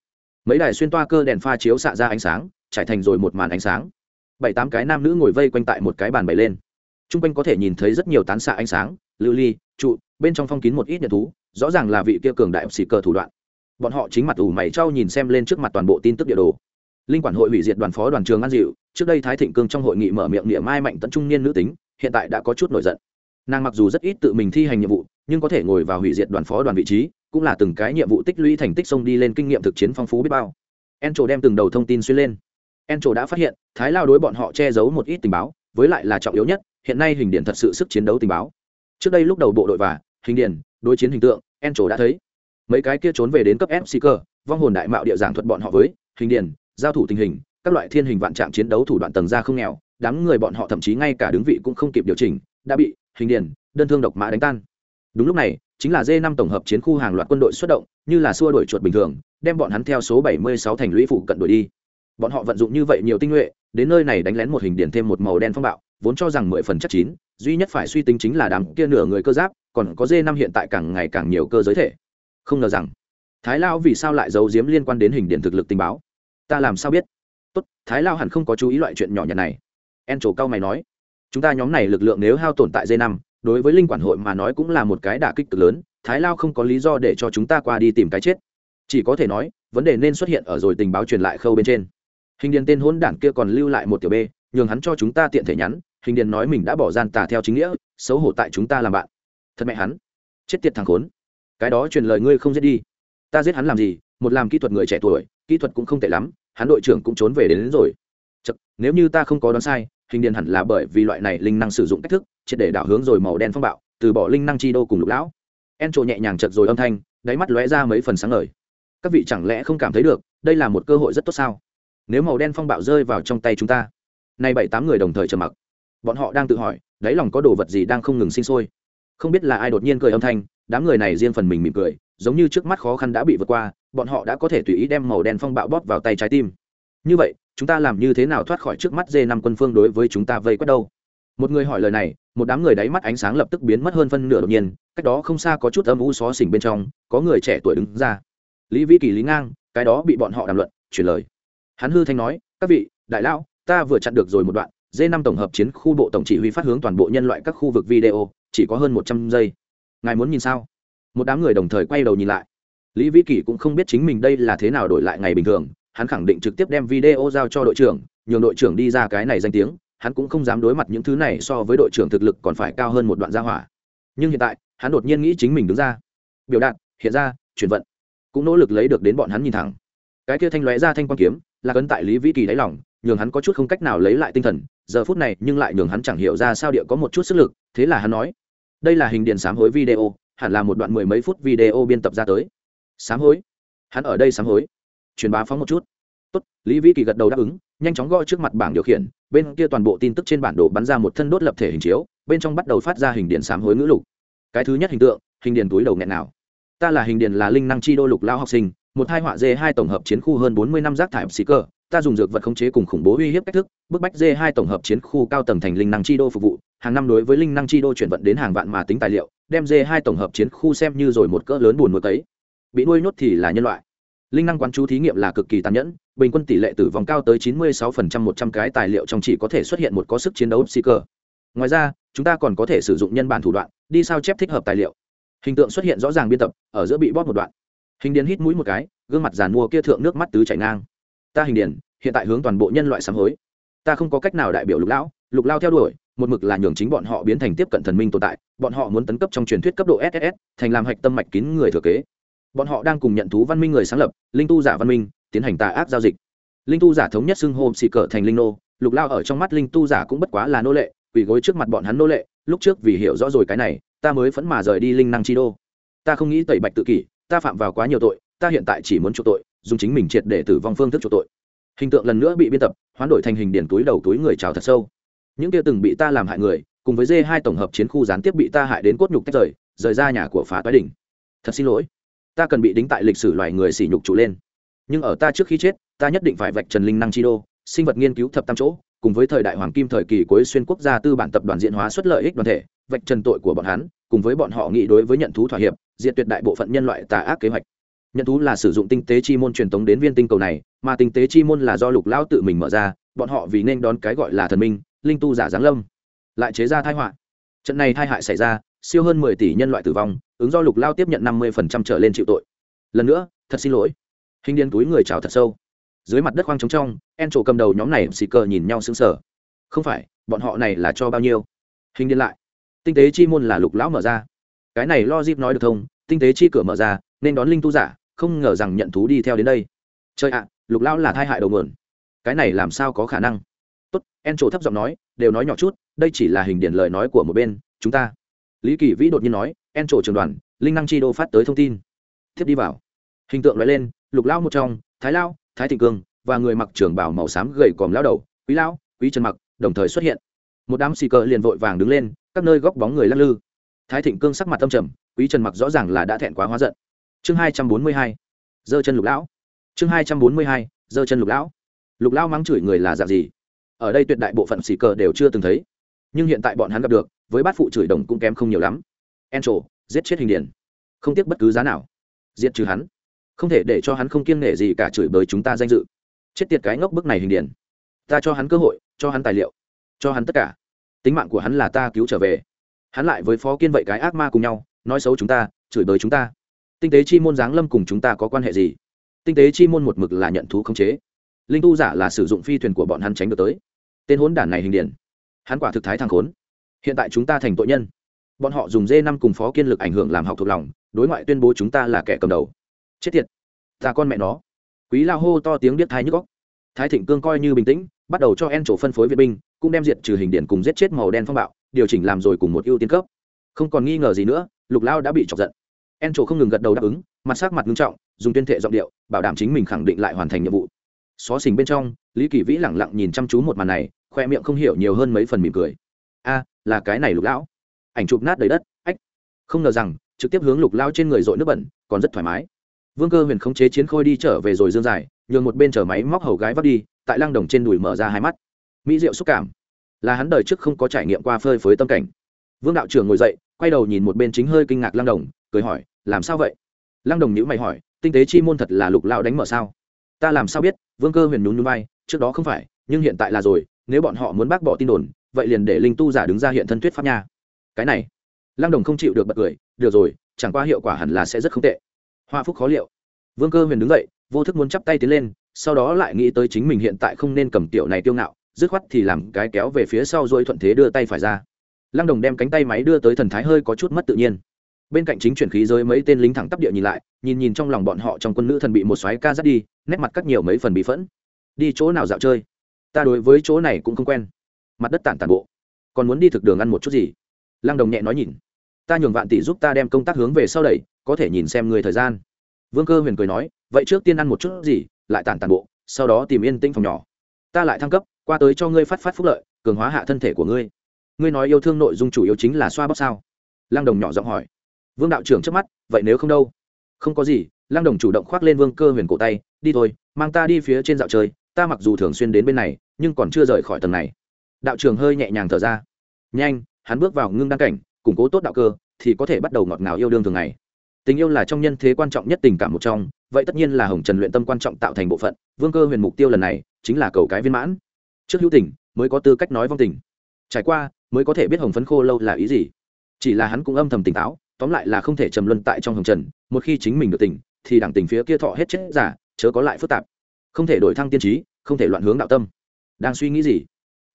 Mấy đài xuyên toa cơ đèn pha chiếu xạ ra ánh sáng, trải thành rồi một màn ánh sáng. Bảy tám cái nam nữ ngồi vây quanh tại một cái bàn bày lên. Trung quanh có thể nhìn thấy rất nhiều tán xạ ánh sáng, lưu ly, trụ, bên trong phong kín một ít nhật thú, rõ ràng là vị kia cường đại xì cờ thủ đoạn. Bọn họ chính mặt ủ mày trao nhìn xem lên trước mặt toàn bộ tin tức địa đồ. Linh quản hội hủy diệt đoàn phó đoàn trường an dịu trước đây thái thịnh cương trong hội nghị mở miệng niệm mai mạnh tận trung niên nữ tính, hiện tại đã có chút nổi giận. Nàng mặc dù rất ít tự mình thi hành nhiệm vụ, nhưng có thể ngồi vào hủy diệt đoàn phó đoàn vị trí, cũng là từng cái nhiệm vụ tích lũy thành tích sông đi lên kinh nghiệm thực chiến phong phú biết bao. En trổ đem từng đầu thông tin xuyên lên. En trổ đã phát hiện, thái lao đối bọn họ che giấu một ít tình báo với lại là trọng yếu nhất, hiện nay hình điện thật sự sức chiến đấu tình báo. Trước đây lúc đầu bộ đội và, hình điện đối chiến hình tượng, en trổ đã thấy. Mấy cái kia trốn về đến cấp f cơ, vong hồn đại mạo địa giảng thuật bọn họ với, hình điện giao thủ tình hình, các loại thiên hình vạn trạng chiến đấu thủ đoạn tầng ra không nghèo, đám người bọn họ thậm chí ngay cả đứng vị cũng không kịp điều chỉnh, đã bị, hình điển, đơn thương độc mã đánh tan. Đúng lúc này, chính là d năm tổng hợp chiến khu hàng loạt quân đội xuất động, như là xua đuổi chuột bình thường, đem bọn hắn theo số 76 thành lũy phụ cận đuổi đi. Bọn họ vận dụng như vậy nhiều tinh nhuệ đến nơi này đánh lén một hình điển thêm một màu đen phong bạo, vốn cho rằng mười phần chắc chín, duy nhất phải suy tính chính là đám kia nửa người cơ giáp, còn có dê năm hiện tại càng ngày càng nhiều cơ giới thể. Không ngờ rằng, thái lao vì sao lại giấu giếm liên quan đến hình điển thực lực tình báo? Ta làm sao biết? Tốt, thái lao hẳn không có chú ý loại chuyện nhỏ nhặt này. En trổ cao mày nói, chúng ta nhóm này lực lượng nếu hao tồn tại dê năm, đối với linh quản hội mà nói cũng là một cái đả kích cực lớn, thái lao không có lý do để cho chúng ta qua đi tìm cái chết. Chỉ có thể nói, vấn đề nên xuất hiện ở rồi tình báo truyền lại khâu bên trên hình điền tên hôn đản kia còn lưu lại một tiểu b nhường hắn cho chúng ta tiện thể nhắn hình điền nói mình đã bỏ gian tà theo chính nghĩa xấu hổ tại chúng ta làm bạn. Thật mẹ hắn. Chết tiệt thằng khốn. Cái đó truyền lời ngươi không giết đi. Ta giết hắn làm gì? Một làm kỹ thuật người trẻ tuổi kỹ thuật cũng không tệ lắm hắn đội trưởng cũng trốn về đến, đến rồi. Chật, nếu như ta không có đoán sai hình Điền hẳn là bởi vì loại này linh năng sử dụng cách thức triệt để đảo hướng rồi màu đen phong bạo từ bỏ linh năng chi đô cùng lục lão. En trộ nhẹ nhàng chật rồi âm thanh đáy mắt lóe ra mấy phần sáng ngời. Các vị chẳng lẽ không cảm thấy được đây là một cơ hội rất tốt sao? Nếu màu đen phong bạo rơi vào trong tay chúng ta. Nay bảy tám người đồng thời trầm mặc. Bọn họ đang tự hỏi, đáy lòng có đồ vật gì đang không ngừng sinh sôi. Không biết là ai đột nhiên cười âm thanh, đám người này riêng phần mình mỉm cười, giống như trước mắt khó khăn đã bị vượt qua, bọn họ đã có thể tùy ý đem màu đen phong bạo bóp vào tay trái tim. Như vậy, chúng ta làm như thế nào thoát khỏi trước mắt dê năm quân phương đối với chúng ta vây quét đâu? Một người hỏi lời này, một đám người đáy mắt ánh sáng lập tức biến mất hơn phân nửa đột nhiên, cách đó không xa có chút âm u xó xỉnh bên trong, có người trẻ tuổi đứng ra. Lý vĩ kỳ, lý ngang, cái đó bị bọn họ đàm luận, chuyển lời hắn hư thanh nói, các vị, đại lão, ta vừa chặn được rồi một đoạn d năm tổng hợp chiến khu bộ tổng chỉ huy phát hướng toàn bộ nhân loại các khu vực video, chỉ có hơn một trăm giây. Ngài muốn nhìn sao? Một đám người đồng thời quay đầu nhìn lại. Lý vĩ kỳ cũng không biết chính mình đây là thế nào đổi lại ngày bình thường, hắn khẳng định trực tiếp đem video giao cho đội trưởng, nhường đội trưởng đi ra cái này danh tiếng, hắn cũng không dám đối mặt những thứ này so với đội trưởng thực lực còn phải cao hơn một đoạn gia hỏa. Nhưng hiện tại, hắn đột nhiên nghĩ chính mình đứng ra. Biểu đạt, hiện ra, chuyển vận. Cũng nỗ lực lấy được đến bọn hắn nhìn thẳng. Cái kia thanh lóe ra thanh quan kiếm là cấn tại lý vĩ kỳ đáy lòng, nhường hắn có chút không cách nào lấy lại tinh thần, giờ phút này nhưng lại nhường hắn chẳng hiểu ra sao địa có một chút sức lực, thế là hắn nói, đây là hình điện sám hối video, hẳn là một đoạn mười mấy phút video biên tập ra tới. Sám hối? Hắn ở đây sám hối. Truyền bá phóng một chút. Tốt. Lý vĩ kỳ gật đầu đáp ứng, nhanh chóng gõ trước mặt bảng điều khiển, bên kia toàn bộ tin tức trên bản đồ bắn ra một thân đốt lập thể hình chiếu, bên trong bắt đầu phát ra hình điện sám hối ngữ lục. Cái thứ nhất hình tượng, hình điện túi đầu nghẹn nào. Ta là hình điện là linh năng chi đô lục lao học sinh một hai họa dê hai tổng hợp chiến khu hơn bốn mươi năm rác thải xì cơ, ta dùng dược vật khống chế cùng khủng bố uy hiếp cách thức, bức bách dê hai tổng hợp chiến khu cao tầng thành linh năng chi đô phục vụ, hàng năm đối với linh năng chi đô chuyển vận đến hàng vạn mà tính tài liệu, đem dê hai tổng hợp chiến khu xem như rồi một cỡ lớn buồn nuôi tấy bị nuôi nhốt thì là nhân loại. Linh năng quán chú thí nghiệm là cực kỳ tàn nhẫn, bình quân tỷ lệ tử vong cao tới 96% 100 cái tài liệu trong chỉ có thể xuất hiện một có sức chiến đấu seeker ngoài ra, chúng ta còn có thể sử dụng nhân bản thủ đoạn, đi sao chép thích hợp tài liệu. Hình tượng xuất hiện rõ ràng biên tập, ở giữa bị bóp một đoạn hình điền hít mũi một cái, gương mặt giàn mua kia thượng nước mắt tứ chảy ngang. Ta hình điền, hiện tại hướng toàn bộ nhân loại sám hối. Ta không có cách nào đại biểu lục lão, lục lao theo đuổi, một mực là nhường chính bọn họ biến thành tiếp cận thần minh tồn tại, bọn họ muốn tấn cấp trong truyền thuyết cấp độ ss thành làm hạch tâm mạch kín người thừa kế. Bọn họ đang cùng nhận thú văn minh người sáng lập, linh tu giả văn minh, tiến hành tà ác giao dịch. Linh tu giả thống nhất xưng hô xì cờ thành linh nô, lục lao ở trong mắt linh tu giả cũng bất quá là nô lệ, quỳ gối trước mặt bọn hắn nô lệ, lúc trước vì hiểu rõ rồi cái này, ta mới phẫn mà rời đi linh năng chi đô. Ta không nghĩ tẩy bạch tự kỷ ta phạm vào quá nhiều tội, ta hiện tại chỉ muốn chuộc tội, dùng chính mình triệt để tử vong phương thức chuộc tội. Hình tượng lần nữa bị biên tập, hoán đổi thành hình điển túi đầu túi người trào thật sâu. Những kia từng bị ta làm hại người, cùng với d hai tổng hợp chiến khu gián tiếp bị ta hại đến cốt nhục tách rời rời ra nhà của phá toái đỉnh. Thật xin lỗi. Ta cần bị đính tại lịch sử loài người sỉ nhục trụ lên. Nhưng ở ta trước khi chết, ta nhất định phải vạch trần linh năng chi đô, sinh vật nghiên cứu thập tam chỗ, cùng với thời đại hoàng kim thời kỳ cuối xuyên quốc gia tư bản tập đoàn diện hóa xuất lợi ích đoàn thể, vạch trần tội của bọn hắn, cùng với bọn họ nghị đối với nhận thú thỏa hiệp diệt tuyệt đại bộ phận nhân loại tà ác kế hoạch. Nhận thú là sử dụng tinh tế chi môn truyền tống đến viên tinh cầu này, mà tinh tế chi môn là do lục lão tự mình mở ra, bọn họ vì nên đón cái gọi là thần minh, linh tu giả giáng lâm, lại chế ra thai họa. Trận này thai hại xảy ra, siêu hơn mười tỷ nhân loại tử vong, ứng do lục lao tiếp nhận năm mươi phần trăm trở lên chịu tội. Lần nữa, thật xin lỗi. Hình điên túi người chào thật sâu. Dưới mặt đất khoang trống trong, en trổ cầm đầu nhóm này xì cờ nhìn nhau sững sờ. Không phải, bọn họ này là cho bao nhiêu? Hình điên lại. Tinh tế chi môn là lục lão mở ra cái này lo dip nói được thông, tinh tế chi cửa mở ra, nên đón linh tu giả, không ngờ rằng nhận thú đi theo đến đây. Chơi ạ, lục lão là thai hại đầu nguồn. Cái này làm sao có khả năng? Tốt, en trổ thấp giọng nói, đều nói nhỏ chút, đây chỉ là hình điển lời nói của một bên, chúng ta. Lý kỳ vĩ đột nhiên nói, en trổ trường đoàn, linh năng chi đô phát tới thông tin. Tiếp đi vào. Hình tượng nói lên, lục lao một trong, thái lao thái thịnh cương và người mặc trường bảo màu xám gầy còm lao đầu, quý lao quý trần mặc, đồng thời xuất hiện. Một đám xì cờ liền vội vàng đứng lên, các nơi góc bóng người lắc lư thái thịnh cương sắc mặt tâm trầm, quý trần mặc rõ ràng là đã thẹn quá hóa giận. Chương hai trăm bốn mươi hai giơ chân lục lão. Chương hai trăm bốn mươi hai giơ chân lục lão. Lục lão mắng chửi người là dạng gì? Ở đây tuyệt đại bộ phận xì cờ đều chưa từng thấy. Nhưng hiện tại bọn hắn gặp được, với bát phụ chửi đồng cũng kém không nhiều lắm. En trổ giết chết hình điển. Không tiếc bất cứ giá nào. Diệt trừ hắn. Không thể để cho hắn không kiêng nể gì cả chửi bới chúng ta danh dự. Chết tiệt cái ngốc bức này hình điển. Ta cho hắn cơ hội, cho hắn tài liệu, cho hắn tất cả. Tính mạng của hắn là ta cứu trở về hắn lại với phó kiên vậy cái ác ma cùng nhau, nói xấu chúng ta, chửi bới chúng ta. Tinh tế chi môn giáng lâm cùng chúng ta có quan hệ gì? Tinh tế chi môn một mực là nhận thú khống chế. Linh tu giả là sử dụng phi thuyền của bọn hắn tránh được tới. Tên hốn đản này hình điển. Hắn quả thực thái thằng khốn. Hiện tại chúng ta thành tội nhân. Bọn họ dùng dê năm cùng phó kiên lực ảnh hưởng làm học thuộc lòng, đối ngoại tuyên bố chúng ta là kẻ cầm đầu. Chết tiệt. Ta con mẹ nó. Quý lao hô to tiếng biết thái nhức góc thái thịnh cương coi như bình tĩnh, bắt đầu cho en chỗ phân phối viện binh, cũng đem diệt trừ hình điển cùng giết chết màu đen phong bạo điều chỉnh làm rồi cùng một ưu tiên cấp. Không còn nghi ngờ gì nữa, lục lao đã bị chọc giận. En trổ không ngừng gật đầu đáp ứng, mặt sắc mặt nghiêm trọng, dùng tuyên thệ giọng điệu, bảo đảm chính mình khẳng định lại hoàn thành nhiệm vụ. Xó xỉnh bên trong, lý kỳ vĩ lẳng lặng nhìn chăm chú một màn này, khoe miệng không hiểu nhiều hơn mấy phần mỉm cười. A, là cái này lục lão. Ảnh chụp nát đầy đất, ách. Không ngờ rằng, trực tiếp hướng lục lao trên người dội nước bẩn, còn rất thoải mái. Vương cơ huyền khống chế chiến khôi đi trở về rồi dương dài, nhường một bên chở máy móc hầu gái vắt đi, tại lăng đồng trên đùi mở ra hai mắt. Mỹ diệu xúc cảm là hắn đời trước không có trải nghiệm qua phơi phới tâm cảnh. Vương đạo trưởng ngồi dậy, quay đầu nhìn một bên chính hơi kinh ngạc lăng đồng, cười hỏi, làm sao vậy? Lăng đồng nhữ mày hỏi, tinh tế chi môn thật là lục lao đánh mở sao? Ta làm sao biết, vương cơ huyền nhún nhún vai, trước đó không phải, nhưng hiện tại là rồi, nếu bọn họ muốn bác bỏ tin đồn, vậy liền để linh tu giả đứng ra hiện thân thuyết pháp nha. Cái này? Lăng đồng không chịu được bật cười, được rồi, chẳng qua hiệu quả hẳn là sẽ rất không tệ. Hoa phúc khó liệu. Vương cơ huyền đứng dậy, vô thức muốn chắp tay tiến lên, sau đó lại nghĩ tới chính mình hiện tại không nên cầm tiểu này tiêu ngạo dứt khoát thì làm cái kéo về phía sau rồi thuận thế đưa tay phải ra. Lăng đồng đem cánh tay máy đưa tới thần thái hơi có chút mất tự nhiên. Bên cạnh chính chuyển khí giới mấy tên lính thẳng tắp địa nhìn lại, nhìn nhìn trong lòng bọn họ trong quân nữ thần bị một xoáy ca dắt đi, nét mặt cắt nhiều mấy phần bị phẫn. Đi chỗ nào dạo chơi? Ta đối với chỗ này cũng không quen. Mặt đất tản tản bộ. Còn muốn đi thực đường ăn một chút gì? Lăng đồng nhẹ nói nhìn. Ta nhường vạn tỷ giúp ta đem công tác hướng về sau đẩy, có thể nhìn xem người thời gian. Vương cơ huyền cười nói, vậy trước tiên ăn một chút gì, lại tản tản bộ, sau đó tìm yên tĩnh phòng nhỏ. Ta lại thăng cấp qua tới cho ngươi phát phát phúc lợi, cường hóa hạ thân thể của ngươi. Ngươi nói yêu thương nội dung chủ yếu chính là xoa bóp sao? Lăng đồng nhỏ giọng hỏi. Vương đạo trưởng trước mắt, vậy nếu không đâu? Không có gì, lăng đồng chủ động khoác lên vương cơ huyền cổ tay, đi thôi, mang ta đi phía trên dạo chơi, ta mặc dù thường xuyên đến bên này, nhưng còn chưa rời khỏi tầng này. Đạo trưởng hơi nhẹ nhàng thở ra. Nhanh, hắn bước vào ngưng đăng cảnh, củng cố tốt đạo cơ, thì có thể bắt đầu ngọt ngào yêu đương thường ngày. Tình yêu là trong nhân thế quan trọng nhất tình cảm một trong, vậy tất nhiên là hồng trần luyện tâm quan trọng tạo thành bộ phận. Vương cơ huyền mục tiêu lần này chính là cầu cái viên mãn trước hữu tình, mới có tư cách nói vong tình. Trải qua, mới có thể biết hồng phấn khô lâu là ý gì. Chỉ là hắn cũng âm thầm tỉnh táo, tóm lại là không thể trầm luân tại trong hồng trần, một khi chính mình được tỉnh, thì đảng tình phía kia thọ hết chết giả, chớ có lại phức tạp. Không thể đổi thăng tiên trí, không thể loạn hướng đạo tâm. Đang suy nghĩ gì?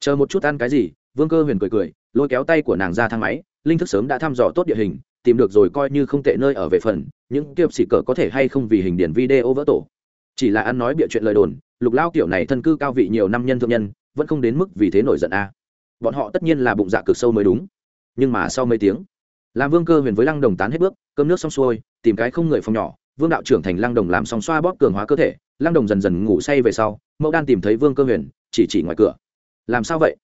Chờ một chút ăn cái gì? Vương cơ huyền cười cười, lôi kéo tay của nàng ra thang máy, linh thức sớm đã thăm dò tốt địa hình, tìm được rồi coi như không tệ nơi ở về phần, những kiệp sĩ cờ có thể hay không vì hình điển video vỡ tổ. Chỉ là ăn nói bịa chuyện lời đồn, lục lao kiểu này thân cư cao vị nhiều năm nhân thượng nhân vẫn không đến mức vì thế nổi giận a. Bọn họ tất nhiên là bụng dạ cực sâu mới đúng. Nhưng mà sau mấy tiếng làm vương cơ huyền với lăng đồng tán hết bước, cơm nước xong xuôi, tìm cái không người phòng nhỏ, vương đạo trưởng thành lăng đồng làm xong xoa bóp cường hóa cơ thể, lăng đồng dần dần ngủ say về sau, mẫu đan tìm thấy vương cơ huyền, chỉ chỉ ngoài cửa. Làm sao vậy?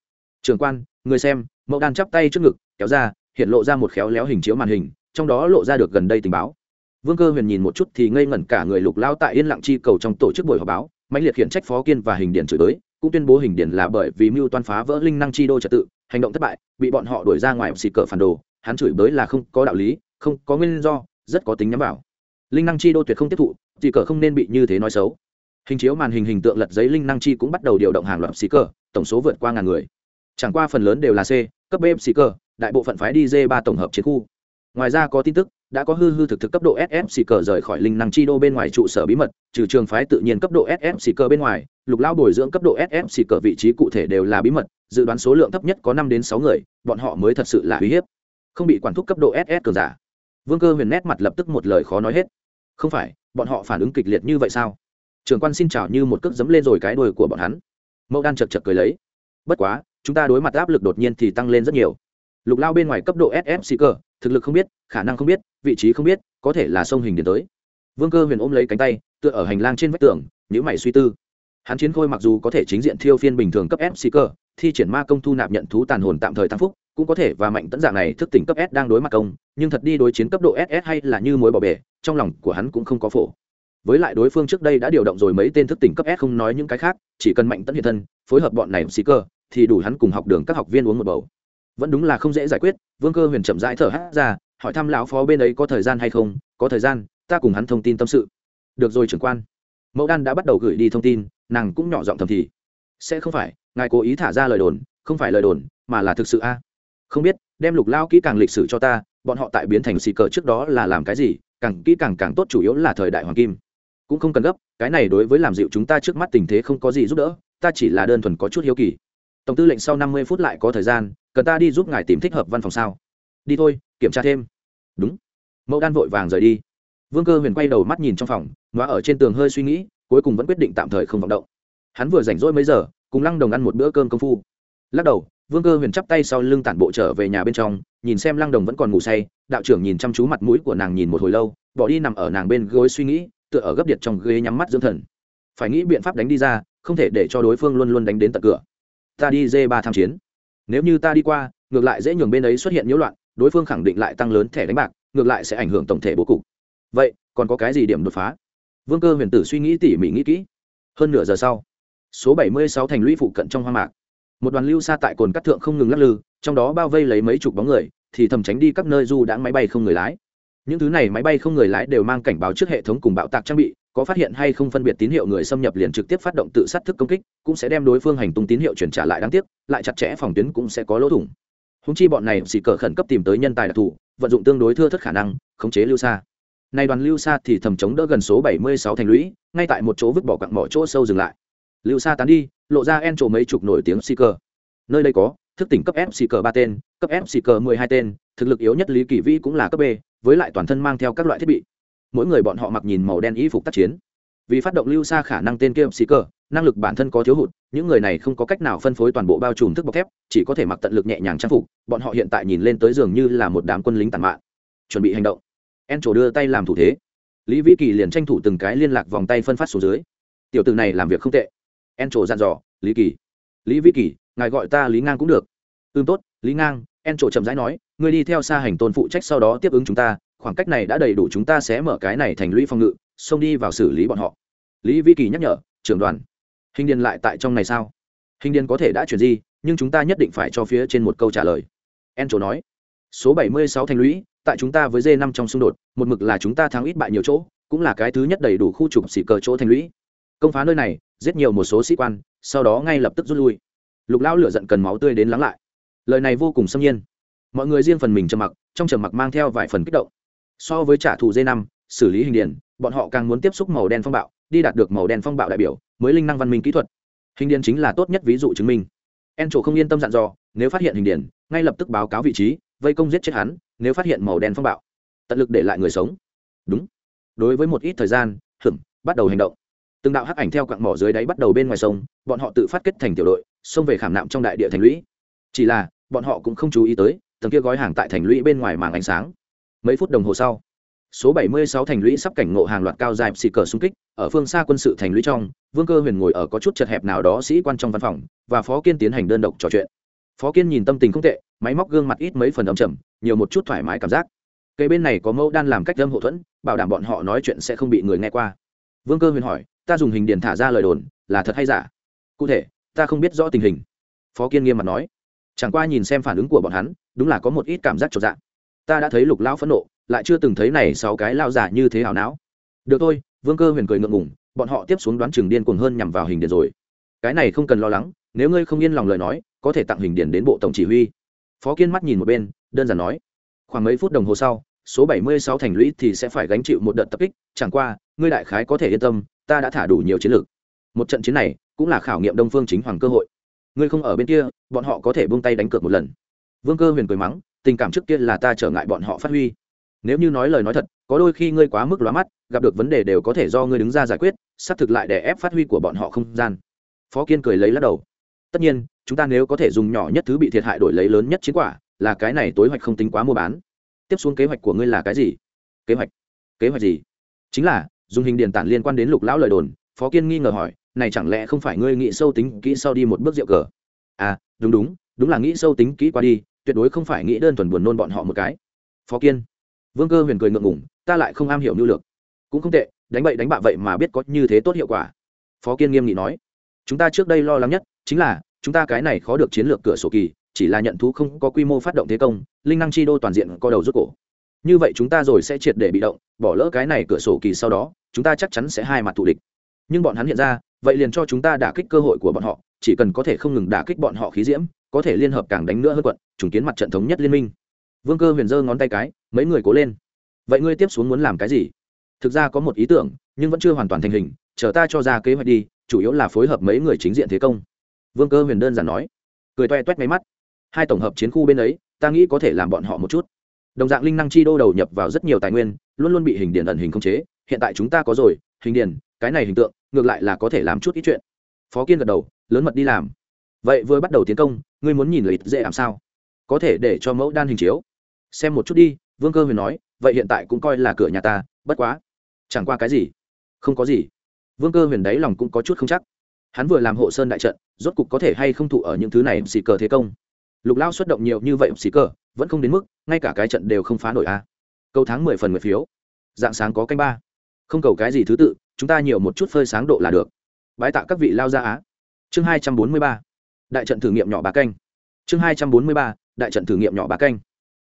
Trường quan, người xem, mẫu đan chắp tay trước ngực, kéo ra, hiện lộ ra một khéo léo hình chiếu màn hình, trong đó lộ ra được gần đây tình báo. Vương cơ huyền nhìn một chút thì ngây ngẩn cả người lục lao tại yên lặng chi cầu trong tổ chức buổi họp báo mạnh liệt khiển trách phó kiên và hình điển chửi tới cũng tuyên bố hình điển là bởi vì mưu toan phá vỡ linh năng chi đô trật tự, hành động thất bại, bị bọn họ đuổi ra ngoài xì cờ phản đồ. Hắn chửi bới là không có đạo lý, không có nguyên do, rất có tính nhắm vào. Linh năng chi đô tuyệt không tiếp thụ xịt cờ không nên bị như thế nói xấu. Hình chiếu màn hình hình tượng lật giấy linh năng chi cũng bắt đầu điều động hàng loạt xì cờ, tổng số vượt qua ngàn người. Chẳng qua phần lớn đều là c, cấp b xì cờ, đại bộ phận phái đi d ba tổng hợp chiến khu. Ngoài ra có tin tức đã có hư hư thực thực cấp độ ss xì cờ rời khỏi linh năng chi đô bên ngoài trụ sở bí mật, trừ trường phái tự nhiên cấp độ ss xì cờ bên ngoài, lục lao bồi dưỡng cấp độ ss xì cờ vị trí cụ thể đều là bí mật, dự đoán số lượng thấp nhất có năm đến sáu người, bọn họ mới thật sự là uy hiếp. Không bị quản thúc cấp độ ss cường giả. Vương cơ huyền nét mặt lập tức một lời khó nói hết. Không phải, bọn họ phản ứng kịch liệt như vậy sao? Trường quan xin chào như một cước dấm lên rồi cái đuôi của bọn hắn. Mẫu đan chật chật cười lấy. Bất quá, chúng ta đối mặt áp lực đột nhiên thì tăng lên rất nhiều lục lao bên ngoài cấp độ ss xì cờ thực lực không biết, khả năng không biết, vị trí không biết, có thể là sông hình đến tới. Vương cơ huyền ôm lấy cánh tay, tựa ở hành lang trên vách tường nhữ mày suy tư. Hắn chiến khôi mặc dù có thể chính diện thiêu phiên bình thường cấp s xì cơ, thi triển ma công thu nạp nhận thú tàn hồn tạm thời tăng phúc, cũng có thể và mạnh tấn dạng này thức tỉnh cấp s đang đối mặt công, nhưng thật đi đối chiến cấp độ ss hay là như mối bỏ bể, trong lòng của hắn cũng không có phổ. Với lại đối phương trước đây đã điều động rồi mấy tên thức tỉnh cấp s không nói những cái khác, chỉ cần mạnh tấn hiện thân, phối hợp bọn này xì cơ, thì đủ hắn cùng học đường các học viên uống một bầu vẫn đúng là không dễ giải quyết, vương cơ huyền chậm rãi thở hát ra, hỏi thăm lão phó bên ấy có thời gian hay không? Có thời gian, ta cùng hắn thông tin tâm sự. Được rồi trưởng quan. Mẫu đan đã bắt đầu gửi đi thông tin, nàng cũng nhỏ giọng thầm thì. Sẽ không phải, ngài cố ý thả ra lời đồn, không phải lời đồn, mà là thực sự a. Không biết, đem lục lao kỹ càng lịch sử cho ta, bọn họ tại biến thành xì cờ trước đó là làm cái gì, càng kỹ càng càng tốt chủ yếu là thời đại hoàng kim. Cũng không cần gấp, cái này đối với làm dịu chúng ta trước mắt tình thế không có gì giúp đỡ, ta chỉ là đơn thuần có chút hiếu kỳ. Tổng tư lệnh sau năm mươi phút lại có thời gian cần ta đi giúp ngài tìm thích hợp văn phòng sao? Đi thôi, kiểm tra thêm. Đúng. Mẫu đan vội vàng rời đi. Vương cơ huyền quay đầu mắt nhìn trong phòng nó ở trên tường hơi suy nghĩ, cuối cùng vẫn quyết định tạm thời không vọng động. Hắn vừa rảnh rỗi mấy giờ, cùng lăng đồng ăn một bữa cơm công phu. Lắc đầu, vương cơ huyền chắp tay sau lưng tản bộ trở về nhà bên trong, nhìn xem lăng đồng vẫn còn ngủ say, đạo trưởng nhìn chăm chú mặt mũi của nàng nhìn một hồi lâu, bỏ đi nằm ở nàng bên gối suy nghĩ, tựa ở gấp điện trong ghế nhắm mắt dưỡng thần. Phải nghĩ biện pháp đánh đi ra, không thể để cho đối phương luôn luôn đánh đến tận cửa. Ta đi dê ba tham chiến nếu như ta đi qua, ngược lại dễ nhường bên ấy xuất hiện nhiễu loạn, đối phương khẳng định lại tăng lớn thẻ đánh bạc, ngược lại sẽ ảnh hưởng tổng thể bố cục. Vậy, còn có cái gì điểm đột phá? Vương cơ huyền tử suy nghĩ tỉ mỉ nghĩ kỹ. Hơn nửa giờ sau, số bảy mươi sáu thành lũy phụ cận trong hoang mạc. Một đoàn lưu xa tại cồn cắt thượng không ngừng lắc lư, trong đó bao vây lấy mấy chục bóng người, thì thầm tránh đi các nơi du đã máy bay không người lái. Những thứ này máy bay không người lái đều mang cảnh báo trước hệ thống cùng bạo tạc trang bị có phát hiện hay không phân biệt tín hiệu người xâm nhập liền trực tiếp phát động tự sát thức công kích, cũng sẽ đem đối phương hành tung tín hiệu chuyển trả lại đáng tiếc, lại chặt chẽ phòng tuyến cũng sẽ có lỗ thủng. Húng chi bọn này xì cờ khẩn cấp tìm tới nhân tài đặc thù, vận dụng tương đối thưa thất khả năng, khống chế lưu xa nay đoàn lưu xa thì thầm chống đỡ gần số 76 thành lũy, ngay tại một chỗ vứt bỏ quặng mỏ chỗ sâu dừng lại. Lưu xa tán đi, lộ ra en trổ mấy chục nổi tiếng xì cờ. Nơi đây có, thức tỉnh cấp f xì cờ ba tên, cấp f xì cờ mười hai tên, thực lực yếu nhất lý kỳ vĩ cũng là cấp b, với lại toàn thân mang theo các loại thiết bị mỗi người bọn họ mặc nhìn màu đen y phục tác chiến. Vì phát động lưu xa khả năng tên kia sĩ cờ năng lực bản thân có thiếu hụt, những người này không có cách nào phân phối toàn bộ bao trùm thức bọc thép, chỉ có thể mặc tận lực nhẹ nhàng trang phục, bọn họ hiện tại nhìn lên tới giường như là một đám quân lính tàn mạn. Chuẩn bị hành động. En trổ đưa tay làm thủ thế. Lý vĩ kỳ liền tranh thủ từng cái liên lạc vòng tay phân phát xuống dưới. Tiểu từ này làm việc không tệ. En trổ dặn dò, lý kỳ. Lý vĩ kỳ, ngài gọi ta lý ngang cũng được. Ưm tốt, lý ngang. En trổ chậm rãi nói, ngươi đi theo xa hành tôn phụ trách sau đó tiếp ứng chúng ta khoảng cách này đã đầy đủ chúng ta sẽ mở cái này thành lũy phòng ngự, xông đi vào xử lý bọn họ. Lý Vi kỳ nhắc nhở, trưởng đoàn, hình điền lại tại trong này sao? Hình điền có thể đã chuyển di, nhưng chúng ta nhất định phải cho phía trên một câu trả lời. En chỗ nói, số bảy mươi sáu thành lũy, tại chúng ta với d năm trong xung đột, một mực là chúng ta thắng ít bại nhiều chỗ, cũng là cái thứ nhất đầy đủ khu trục xỉ cờ chỗ thành lũy. Công phá nơi này, giết nhiều một số sĩ quan, sau đó ngay lập tức rút lui. Lục lão lửa giận cần máu tươi đến lắng lại. Lời này vô cùng xâm nhiên. Mọi người riêng phần mình trầm mặc, trong trầm mặc mang theo vài phần kích động so với trả thù d năm, xử lý hình điền, bọn họ càng muốn tiếp xúc màu đen phong bạo, đi đạt được màu đen phong bạo đại biểu, mới linh năng văn minh kỹ thuật. Hình điền chính là tốt nhất ví dụ chứng minh. En trổ không yên tâm dặn dò, nếu phát hiện hình điền, ngay lập tức báo cáo vị trí, vây công giết chết hắn, nếu phát hiện màu đen phong bạo. Tận lực để lại người sống. Đúng. Đối với một ít thời gian hửng bắt đầu hành động. Từng đạo hắc ảnh theo quặng mỏ dưới đáy bắt đầu bên ngoài sông, bọn họ tự phát kết thành tiểu đội, xông về khảm nạm trong đại địa thành lũy. Chỉ là, bọn họ cũng không chú ý tới, tầng kia gói hàng tại thành lũy bên ngoài màng ánh sáng mấy phút đồng hồ sau, số 76 thành lũy sắp cảnh ngộ hàng loạt cao dài xì cờ xung kích ở phương xa quân sự thành lũy trong, vương cơ huyền ngồi ở có chút chật hẹp nào đó sĩ quan trong văn phòng và phó kiên tiến hành đơn độc trò chuyện. Phó kiên nhìn tâm tình không tệ, máy móc gương mặt ít mấy phần ấm chầm, nhiều một chút thoải mái cảm giác. Cây bên này có mẫu đan làm cách âm hậu thuẫn, bảo đảm bọn họ nói chuyện sẽ không bị người nghe qua. Vương cơ huyền hỏi, ta dùng hình điền thả ra lời đồn, là thật hay giả? Cụ thể, ta không biết rõ tình hình. Phó kiên nghiêm mặt nói. Chẳng qua nhìn xem phản ứng của bọn hắn, đúng là có một ít cảm giác trọn dạng ta đã thấy lục lão phẫn nộ, lại chưa từng thấy này sáu cái lao giả như thế hảo não. Được thôi, vương cơ huyền cười ngượng ngùng, bọn họ tiếp xuống đoán chừng điên cuồng hơn nhằm vào hình điền rồi. Cái này không cần lo lắng, nếu ngươi không yên lòng lời nói, có thể tặng hình điền đến bộ tổng chỉ huy. Phó kiên mắt nhìn một bên, đơn giản nói. Khoảng mấy phút đồng hồ sau, số 76 thành lũy thì sẽ phải gánh chịu một đợt tập kích, chẳng qua, ngươi đại khái có thể yên tâm, ta đã thả đủ nhiều chiến lược. Một trận chiến này, cũng là khảo nghiệm đông phương chính hoàng cơ hội. Ngươi không ở bên kia, bọn họ có thể buông tay đánh cược một lần. Vương cơ huyền cười mắng tình cảm trước kia là ta trở ngại bọn họ phát huy. Nếu như nói lời nói thật, có đôi khi ngươi quá mức lóa mắt, gặp được vấn đề đều có thể do ngươi đứng ra giải quyết, xác thực lại để ép phát huy của bọn họ không gian. Phó kiên cười lấy lắc đầu. Tất nhiên, chúng ta nếu có thể dùng nhỏ nhất thứ bị thiệt hại đổi lấy lớn nhất chiến quả, là cái này tối hoạch không tính quá mua bán. Tiếp xuống kế hoạch của ngươi là cái gì? Kế hoạch? Kế hoạch gì? Chính là, dùng hình điền tản liên quan đến lục lão lời đồn, phó kiên nghi ngờ hỏi, này chẳng lẽ không phải ngươi nghĩ sâu tính kỹ sau đi một bước rượu cờ? À đúng đúng đúng là nghĩ sâu tính kỹ qua đi tuyệt đối không phải nghĩ đơn thuần buồn nôn bọn họ một cái. Phó kiên, vương cơ huyền cười ngượng ngủng ta lại không am hiểu mưu lược. Cũng không tệ, đánh bậy đánh bạ vậy mà biết có như thế tốt hiệu quả. Phó kiên nghiêm nghị nói, chúng ta trước đây lo lắng nhất chính là, chúng ta cái này khó được chiến lược cửa sổ kỳ, chỉ là nhận thú không có quy mô phát động thế công, linh năng chi đô toàn diện co đầu rút cổ. Như vậy chúng ta rồi sẽ triệt để bị động, bỏ lỡ cái này cửa sổ kỳ sau đó, chúng ta chắc chắn sẽ hai mặt thù địch. Nhưng bọn hắn hiện ra, vậy liền cho chúng ta đả kích cơ hội của bọn họ, chỉ cần có thể không ngừng đả kích bọn họ khí diễm có thể liên hợp càng đánh nữa hơn quận chứng kiến mặt trận thống nhất liên minh. Vương cơ huyền giơ ngón tay cái, mấy người cố lên. Vậy ngươi tiếp xuống muốn làm cái gì? Thực ra có một ý tưởng, nhưng vẫn chưa hoàn toàn thành hình, chờ ta cho ra kế hoạch đi, chủ yếu là phối hợp mấy người chính diện thế công. Vương cơ huyền đơn giản nói. Cười toe toét máy mắt. Hai tổng hợp chiến khu bên ấy, ta nghĩ có thể làm bọn họ một chút. Đồng dạng linh năng chi đô đầu nhập vào rất nhiều tài nguyên, luôn luôn bị hình điển ẩn hình không chế. Hiện tại chúng ta có rồi, hình điển cái này hình tượng, ngược lại là có thể làm chút ít chuyện. Phó kiên gật đầu, lớn mật đi làm vậy vừa bắt đầu tiến công, ngươi muốn nhìn lịch dễ làm sao? Có thể để cho mẫu đan hình chiếu. Xem một chút đi, vương cơ huyền nói, vậy hiện tại cũng coi là cửa nhà ta, bất quá. Chẳng qua cái gì? Không có gì. Vương cơ huyền đáy lòng cũng có chút không chắc. Hắn vừa làm hộ sơn đại trận, rốt cục có thể hay không thụ ở những thứ này xì cờ thế công. Lục lao xuất động nhiều như vậy xì cờ, vẫn không đến mức, ngay cả cái trận đều không phá nổi a. Câu tháng mười phần mười phiếu. Dạng sáng có canh ba. Không cầu cái gì thứ tự, chúng ta nhiều một chút phơi sáng độ là được. Bái tạ các vị lao ra á. Chương hai trăm bốn mươi ba đại trận thử nghiệm nhỏ bà canh. Chương hai trăm bốn mươi ba, đại trận thử nghiệm nhỏ bà canh.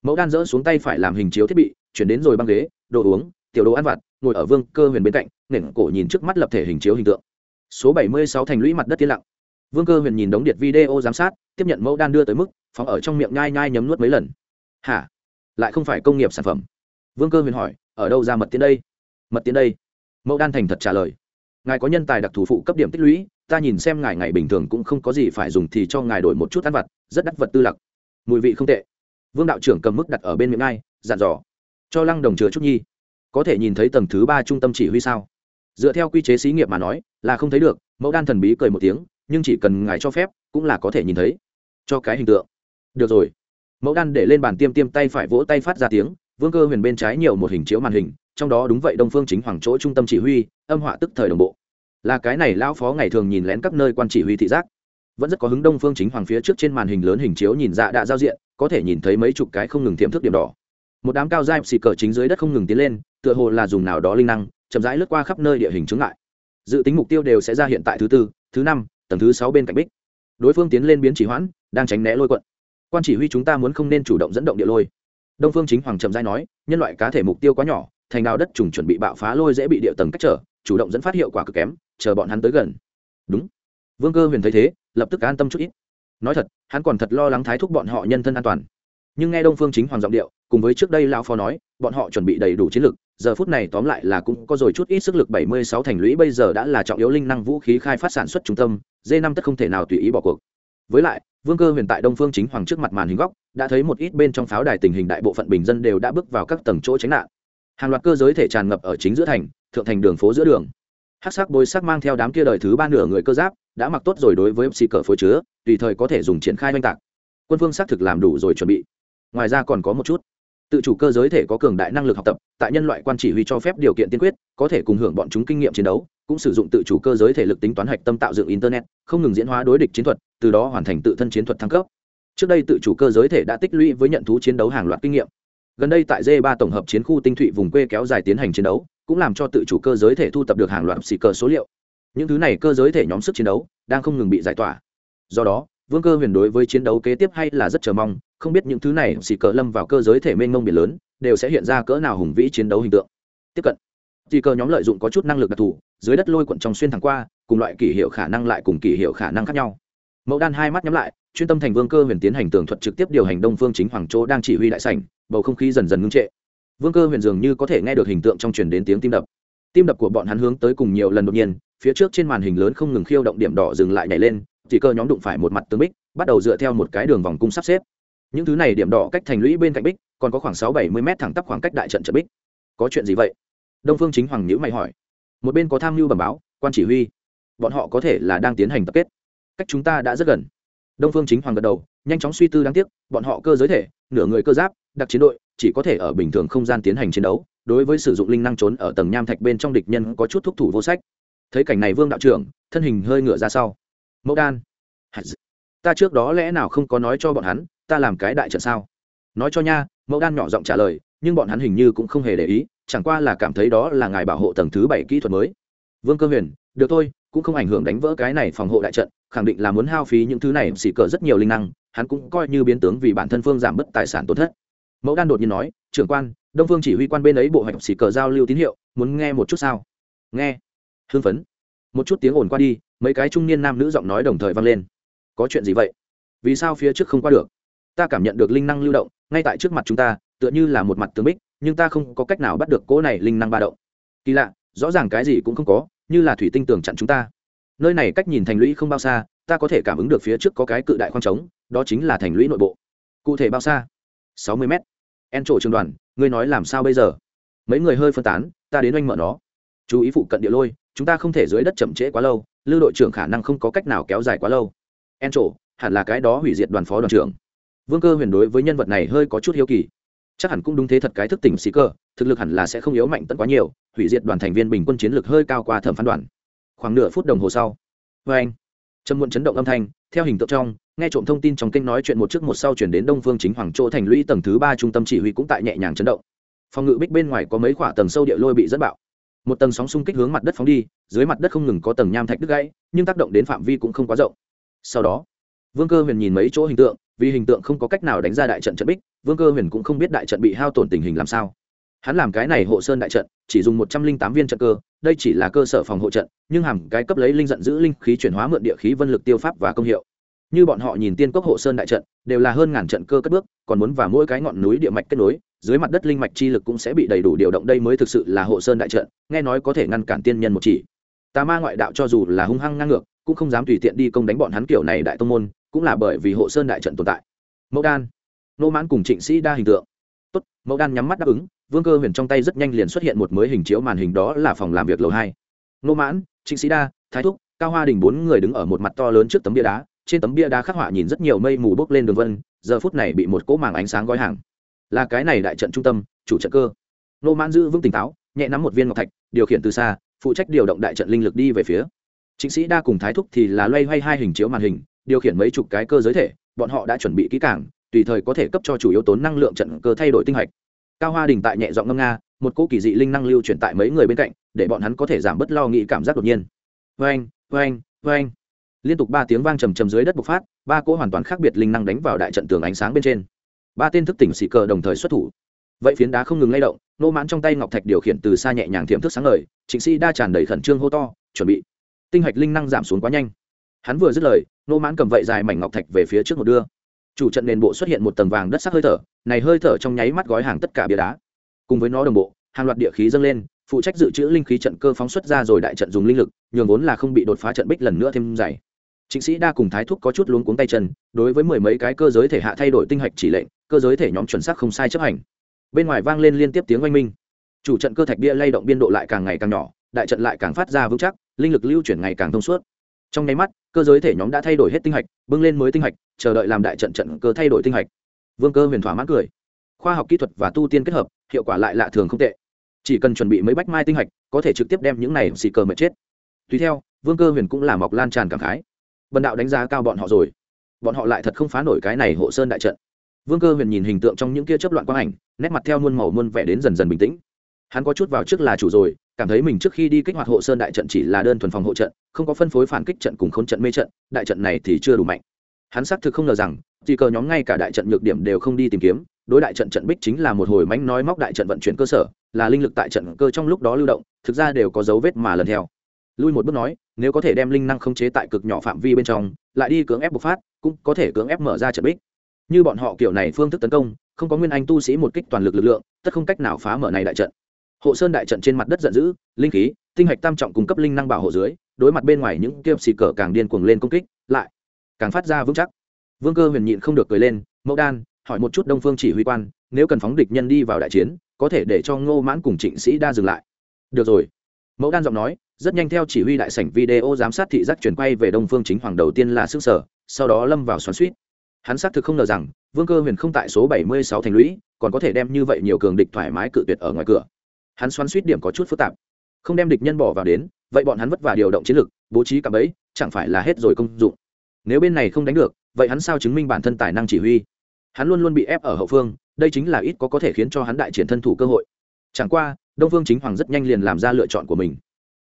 Mẫu đan dỡ xuống tay phải làm hình chiếu thiết bị, chuyển đến rồi băng ghế, đồ uống, tiểu đồ ăn vặt, ngồi ở vương cơ huyền bên cạnh nền cổ nhìn trước mắt lập thể hình chiếu hình tượng. Số bảy mươi sáu thành lũy mặt đất tiên lặng. Vương cơ huyền nhìn đống điện video giám sát, tiếp nhận mẫu đan đưa tới mức, phóng ở trong miệng nhai nhai nhấm nuốt mấy lần. Hả? Lại không phải công nghiệp sản phẩm. Vương cơ huyền hỏi, ở đâu ra mật tiến đây? Mật tiến đây. Mẫu đan thành thật trả lời ngài có nhân tài đặc thù phụ cấp điểm tích lũy, ta nhìn xem ngài ngày bình thường cũng không có gì phải dùng thì cho ngài đổi một chút ăn vặt, rất đắt vật tư lặc. Mùi vị không tệ. Vương đạo trưởng cầm mức đặt ở bên miệng ngay dặn dò. Cho lăng đồng chứa chút nhi. Có thể nhìn thấy tầng thứ ba trung tâm chỉ huy sao? Dựa theo quy chế xí nghiệp mà nói, là không thấy được, mẫu đan thần bí cười một tiếng, nhưng chỉ cần ngài cho phép, cũng là có thể nhìn thấy. Cho cái hình tượng. Được rồi. Mẫu đan để lên bàn tiêm tiêm tay phải vỗ tay phát ra tiếng, vương cơ huyền bên trái nhiều một hình chiếu màn hình trong đó đúng vậy đông phương chính hoàng chỗ trung tâm chỉ huy, âm họa tức thời đồng bộ. Là cái này lão phó ngày thường nhìn lén các nơi quan chỉ huy thị giác. Vẫn rất có hứng đông phương chính hoàng phía trước trên màn hình lớn hình chiếu nhìn dạ đã giao diện, có thể nhìn thấy mấy chục cái không ngừng tiềm thức điểm đỏ. Một đám cao dai xì cờ chính dưới đất không ngừng tiến lên, tựa hồ là dùng nào đó linh năng, chậm rãi lướt qua khắp nơi địa hình chứng lại dự tính mục tiêu đều sẽ ra hiện tại thứ tư, thứ năm, tầng thứ sáu bên cạnh bích. Đối phương tiến lên biến chỉ hoãn, đang tránh né lôi quận quan chỉ huy chúng ta muốn không nên chủ động dẫn động địa lôi. Đông phương chính hoàng chậm rãi nói, nhân loại cá thể mục tiêu quá nhỏ thành đào đất trùng chuẩn bị bạo phá lôi dễ bị địa tầng cách trở, chủ động dẫn phát hiệu quả cực kém, chờ bọn hắn tới gần. Đúng. Vương cơ huyền thấy thế, lập tức an tâm chút ít. Nói thật, hắn còn thật lo lắng thái thúc bọn họ nhân thân an toàn. Nhưng nghe đông phương chính hoàng giọng điệu, cùng với trước đây lão phó nói, bọn họ chuẩn bị đầy đủ chiến lực, giờ phút này tóm lại là cũng có rồi chút ít sức lực 76 thành lũy, bây giờ đã là trọng yếu linh năng vũ khí khai phát sản xuất trung tâm d năm tất không thể nào tùy ý bỏ cuộc. Với lại, vương cơ huyền tại đông phương chính hoàng trước mặt màn hình góc, đã thấy một ít bên trong pháo đài tình hình đại bộ phận bình dân đều đã bước vào các tầng chỗ tránh nạn hàng loạt cơ giới thể tràn ngập ở chính giữa thành, thượng thành đường phố giữa đường. Hát sắc bôi sắc mang theo đám kia đời thứ ba nửa người cơ giáp, đã mặc tốt rồi đối với mc cờ phối chứa, tùy thời có thể dùng triển khai oanh tạc. Quân phương xác thực làm đủ rồi chuẩn bị. Ngoài ra còn có một chút. Tự chủ cơ giới thể có cường đại năng lực học tập, tại nhân loại quan chỉ huy cho phép điều kiện tiên quyết, có thể cùng hưởng bọn chúng kinh nghiệm chiến đấu, cũng sử dụng tự chủ cơ giới thể lực tính toán hạch tâm tạo dựng internet, không ngừng diễn hóa đối địch chiến thuật, từ đó hoàn thành tự thân chiến thuật thăng cấp. Trước đây tự chủ cơ giới thể đã tích lũy với nhận thú chiến đấu hàng loạt kinh nghiệm gần đây tại d 3 tổng hợp chiến khu tinh thụy vùng quê kéo dài tiến hành chiến đấu, cũng làm cho tự chủ cơ giới thể thu tập được hàng loạt xì cờ số liệu. Những thứ này cơ giới thể nhóm sức chiến đấu đang không ngừng bị giải tỏa. Do đó, vương cơ huyền đối với chiến đấu kế tiếp hay là rất chờ mong, không biết những thứ này xì cờ lâm vào cơ giới thể mênh mông biển lớn, đều sẽ hiện ra cỡ nào hùng vĩ chiến đấu hình tượng. Tiếp cận, xì cờ nhóm lợi dụng có chút năng lực đặc thù, dưới đất lôi quận trong xuyên thẳng qua, cùng loại kỷ hiệu khả năng lại cùng kỷ hiệu khả năng khác nhau. Mẫu đan hai mắt nhắm lại, chuyên tâm thành vương cơ huyền tiến hành tường thuật trực tiếp điều hành đông phương chính hoàng chỗ đang chỉ huy đại sảnh bầu không khí dần dần ngưng trệ. Vương cơ huyền dường như có thể nghe được hình tượng trong truyền đến tiếng tim đập. Tim đập của bọn hắn hướng tới cùng nhiều lần đột nhiên, phía trước trên màn hình lớn không ngừng khiêu động điểm đỏ dừng lại nhảy lên chỉ cơ nhóm đụng phải một mặt tương bích, bắt đầu dựa theo một cái đường vòng cung sắp xếp. Những thứ này điểm đỏ cách thành lũy bên cạnh bích, còn có khoảng sáu bảy mươi m thẳng tắp khoảng cách đại trận trận bích. Có chuyện gì vậy? Đông phương chính hoàng nhữ mày hỏi. Một bên có tham mưu bẩm báo, quan chỉ huy. Bọn họ có thể là đang tiến hành tập kết. Cách chúng ta đã rất gần. Đông phương chính hoàng gật đầu, nhanh chóng suy tư đáng tiếc, bọn họ cơ giới thể, nửa người cơ giáp đặc chiến đội, chỉ có thể ở bình thường không gian tiến hành chiến đấu, đối với sử dụng linh năng trốn ở tầng nham thạch bên trong địch nhân có chút thúc thủ vô sách. Thấy cảnh này vương đạo trưởng, thân hình hơi ngựa ra sau. Mẫu đan ta trước đó lẽ nào không có nói cho bọn hắn, ta làm cái đại trận sao? Nói cho nha, mẫu đan nhỏ giọng trả lời, nhưng bọn hắn hình như cũng không hề để ý, chẳng qua là cảm thấy đó là ngài bảo hộ tầng thứ bảy kỹ thuật mới. Vương cơ huyền, được thôi, cũng không ảnh hưởng đánh vỡ cái này phòng hộ đại trận, khẳng định là muốn hao phí những thứ này xỉ cờ rất nhiều linh năng, hắn cũng coi như biến tướng vì bản thân phương giảm bớt tài sản tổn thất mẫu đan đột nhiên nói, trưởng quan, đông phương chỉ huy quan bên ấy bộ hạch xỉ cờ giao lưu tín hiệu, muốn nghe một chút sao? Nghe. Hưng phấn. Một chút tiếng ồn qua đi, mấy cái trung niên nam nữ giọng nói đồng thời vang lên. Có chuyện gì vậy? Vì sao phía trước không qua được? Ta cảm nhận được linh năng lưu động, ngay tại trước mặt chúng ta, tựa như là một mặt tường bích, nhưng ta không có cách nào bắt được cỗ này linh năng ba động. Kỳ lạ, rõ ràng cái gì cũng không có, như là thủy tinh tường chặn chúng ta. Nơi này cách nhìn thành lũy không bao xa, ta có thể cảm ứng được phía trước có cái cự đại khoang trống, đó chính là thành lũy nội bộ. Cụ thể bao xa? Sáu mươi mét en trổ trường đoàn, ngươi nói làm sao bây giờ? Mấy người hơi phân tán, ta đến oanh mở nó. Chú ý phụ cận địa lôi, chúng ta không thể dưới đất chậm trễ quá lâu lưu đội trưởng khả năng không có cách nào kéo dài quá lâu. En trổ, hẳn là cái đó hủy diệt đoàn phó đoàn trưởng. Vương cơ huyền đối với nhân vật này hơi có chút hiếu kỳ. Chắc hẳn cũng đúng thế thật cái thức tỉnh sĩ cơ, thực lực hẳn là sẽ không yếu mạnh tận quá nhiều, hủy diệt đoàn thành viên bình quân chiến lực hơi cao qua thẩm phán đoàn. Khoảng nửa phút đồng hồ sau. Vê anh trầm muộn chấn động âm thanh, theo hình tượng trong nghe trộm thông tin trong kênh nói chuyện một trước một sau chuyển đến đông phương chính hoàng chỗ thành lũy tầng thứ ba trung tâm chỉ huy cũng tại nhẹ nhàng chấn động. Phòng ngự bích bên ngoài có mấy khoả tầng sâu địa lôi bị dẫn bạo. Một tầng sóng xung kích hướng mặt đất phóng đi, dưới mặt đất không ngừng có tầng nham thạch đứt gãy, nhưng tác động đến phạm vi cũng không quá rộng. Sau đó, vương cơ huyền nhìn mấy chỗ hình tượng, vì hình tượng không có cách nào đánh ra đại trận trận bích, vương cơ huyền cũng không biết đại trận bị hao tổn tình hình làm sao. Hắn làm cái này hộ sơn đại trận, chỉ dùng một trăm linh tám viên trận cơ, đây chỉ là cơ sở phòng hộ trận, nhưng hàm cái cấp lấy linh giận giữ linh khí chuyển hóa mượn địa khí vân lực tiêu pháp và công hiệu như bọn họ nhìn tiên cốc hộ sơn đại trận, đều là hơn ngàn trận cơ cất bước, còn muốn vào mỗi cái ngọn núi địa mạch kết nối, dưới mặt đất linh mạch chi lực cũng sẽ bị đầy đủ điều động đây mới thực sự là hộ sơn đại trận, nghe nói có thể ngăn cản tiên nhân một chỉ. Tà ma ngoại đạo cho dù là hung hăng ngang ngược, cũng không dám tùy tiện đi công đánh bọn hắn kiểu này đại tông môn, cũng là bởi vì hộ sơn đại trận tồn tại. Mẫu đan, nô mãn cùng trịnh sĩ đa hình tượng. Tốt, mẫu đan nhắm mắt đáp ứng, vương cơ huyền trong tay rất nhanh liền xuất hiện một mới hình chiếu màn hình đó là phòng làm việc lầu hai. Nô mãn, trịnh sĩ đa, thái thúc, cao hoa đình bốn người đứng ở một mặt to lớn trước tấm bia đá trên tấm bia đá khắc họa nhìn rất nhiều mây mù bốc lên đường vân, giờ phút này bị một cỗ màng ánh sáng gói hàng. Là cái này đại trận trung tâm, chủ trận cơ. Nô mãn giữ vững tỉnh táo, nhẹ nắm một viên ngọc thạch, điều khiển từ xa, phụ trách điều động đại trận linh lực đi về phía. Chính sĩ đa cùng thái thúc thì là loay hoay hai hình chiếu màn hình, điều khiển mấy chục cái cơ giới thể, bọn họ đã chuẩn bị kỹ cảng tùy thời có thể cấp cho chủ yếu tốn năng lượng trận cơ thay đổi tinh hạch. Cao hoa đình tại nhẹ giọng ngâm nga, một cỗ kỳ dị linh năng lưu chuyển tại mấy người bên cạnh, để bọn hắn có thể giảm bớt lo nghĩ cảm giác đột nhiên. Vê anh vê liên tục ba tiếng vang trầm trầm dưới đất bộc phát, ba cỗ hoàn toàn khác biệt linh năng đánh vào đại trận tường ánh sáng bên trên. Ba tên thức tỉnh xì cờ đồng thời xuất thủ. Vậy phiến đá không ngừng lay động, nô mãn trong tay ngọc thạch điều khiển từ xa nhẹ nhàng thiểm thức sáng lời trịnh sĩ đa tràn đầy khẩn trương hô to, chuẩn bị. Tinh hạch linh năng giảm xuống quá nhanh. Hắn vừa dứt lời, nô mãn cầm vậy dài mảnh ngọc thạch về phía trước một đưa. Chủ trận nền bộ xuất hiện một tầng vàng đất sắc hơi thở, này hơi thở trong nháy mắt gói hàng tất cả bia đá. Cùng với nó đồng bộ, hàng loạt địa khí dâng lên, phụ trách dự trữ linh khí trận cơ phóng xuất ra rồi đại trận dùng linh lực, nhường vốn là không bị đột phá trận bích lần nữa thêm dày chính sĩ đa cùng thái thúc có chút luống cuống tay chân, đối với mười mấy cái cơ giới thể hạ thay đổi tinh hạch chỉ lệnh, cơ giới thể nhóm chuẩn xác không sai chấp hành. Bên ngoài vang lên liên tiếp tiếng oanh minh. Chủ trận cơ thạch bia lay động biên độ lại càng ngày càng nhỏ, đại trận lại càng phát ra vững chắc, linh lực lưu chuyển ngày càng thông suốt. Trong nháy mắt, cơ giới thể nhóm đã thay đổi hết tinh hạch, bưng lên mới tinh hạch, chờ đợi làm đại trận trận cơ thay đổi tinh hạch. Vương cơ huyền thỏa mãn cười. Khoa học kỹ thuật và tu tiên kết hợp, hiệu quả lại lạ thường không tệ. Chỉ cần chuẩn bị mấy bách mai tinh hạch, có thể trực tiếp đem những này xì cờ mệt chết. Tùy theo, vương cơ huyền cũng là mọc lan tràn cảm khái bần đạo đánh giá cao bọn họ rồi. Bọn họ lại thật không phá nổi cái này hộ sơn đại trận. Vương cơ huyền nhìn hình tượng trong những kia chấp loạn quang ảnh, nét mặt theo muôn màu muôn vẻ đến dần dần bình tĩnh. Hắn có chút vào trước là chủ rồi, cảm thấy mình trước khi đi kích hoạt hộ sơn đại trận chỉ là đơn thuần phòng hộ trận, không có phân phối phản kích trận cùng k h n trận mê trận, đại trận này thì chưa đủ mạnh. Hắn xác thực không ngờ rằng chỉ cờ nhóm ngay cả đại trận nhược điểm đều không đi tìm kiếm, đối đại trận trận bích chính là một hồi mánh nói móc đại trận vận chuyển cơ sở, là linh lực tại trận cơ trong lúc đó lưu động, thực ra đều có dấu vết mà lần theo. Lui một bước nói nếu có thể đem linh năng khống chế tại cực nhỏ phạm vi bên trong, lại đi cưỡng ép bộc phát, cũng có thể cưỡng ép mở ra trận bích. Như bọn họ kiểu này phương thức tấn công, không có nguyên anh tu sĩ một kích toàn lực lực lượng, tất không cách nào phá mở này đại trận. Hộ sơn đại trận trên mặt đất giận dữ, linh khí, tinh hạch tam trọng cung cấp linh năng bảo hộ dưới, đối mặt bên ngoài những kiêm xì cờ càng điên cuồng lên công kích, lại càng phát ra vững chắc. Vương cơ huyền nhịn không được cười lên mẫu đan, hỏi một chút đông phương chỉ huy quan, nếu cần phóng địch nhân đi vào đại chiến, có thể để cho ngô mãn cùng trịnh sĩ đa dừng lại. Được rồi. Mẫu đan giọng nói rất nhanh theo chỉ huy đại sảnh video giám sát thị giác chuyển quay về đông phương chính hoàng đầu tiên là xương sở, sau đó lâm vào xoắn suýt. Hắn xác thực không ngờ rằng, vương cơ huyền không tại số bảy mươi sáu thành lũy, còn có thể đem như vậy nhiều cường địch thoải mái cự tuyệt ở ngoài cửa. Hắn xoắn suýt điểm có chút phức tạp. Không đem địch nhân bỏ vào đến, vậy bọn hắn vất vả điều động chiến lược bố trí cả bẫy, chẳng phải là hết rồi công dụng. Nếu bên này không đánh được, vậy hắn sao chứng minh bản thân tài năng chỉ huy? Hắn luôn luôn bị ép ở hậu phương, đây chính là ít có có thể khiến cho hắn đại triển thân thủ cơ hội. Chẳng qua, đông phương chính hoàng rất nhanh liền làm ra lựa chọn của mình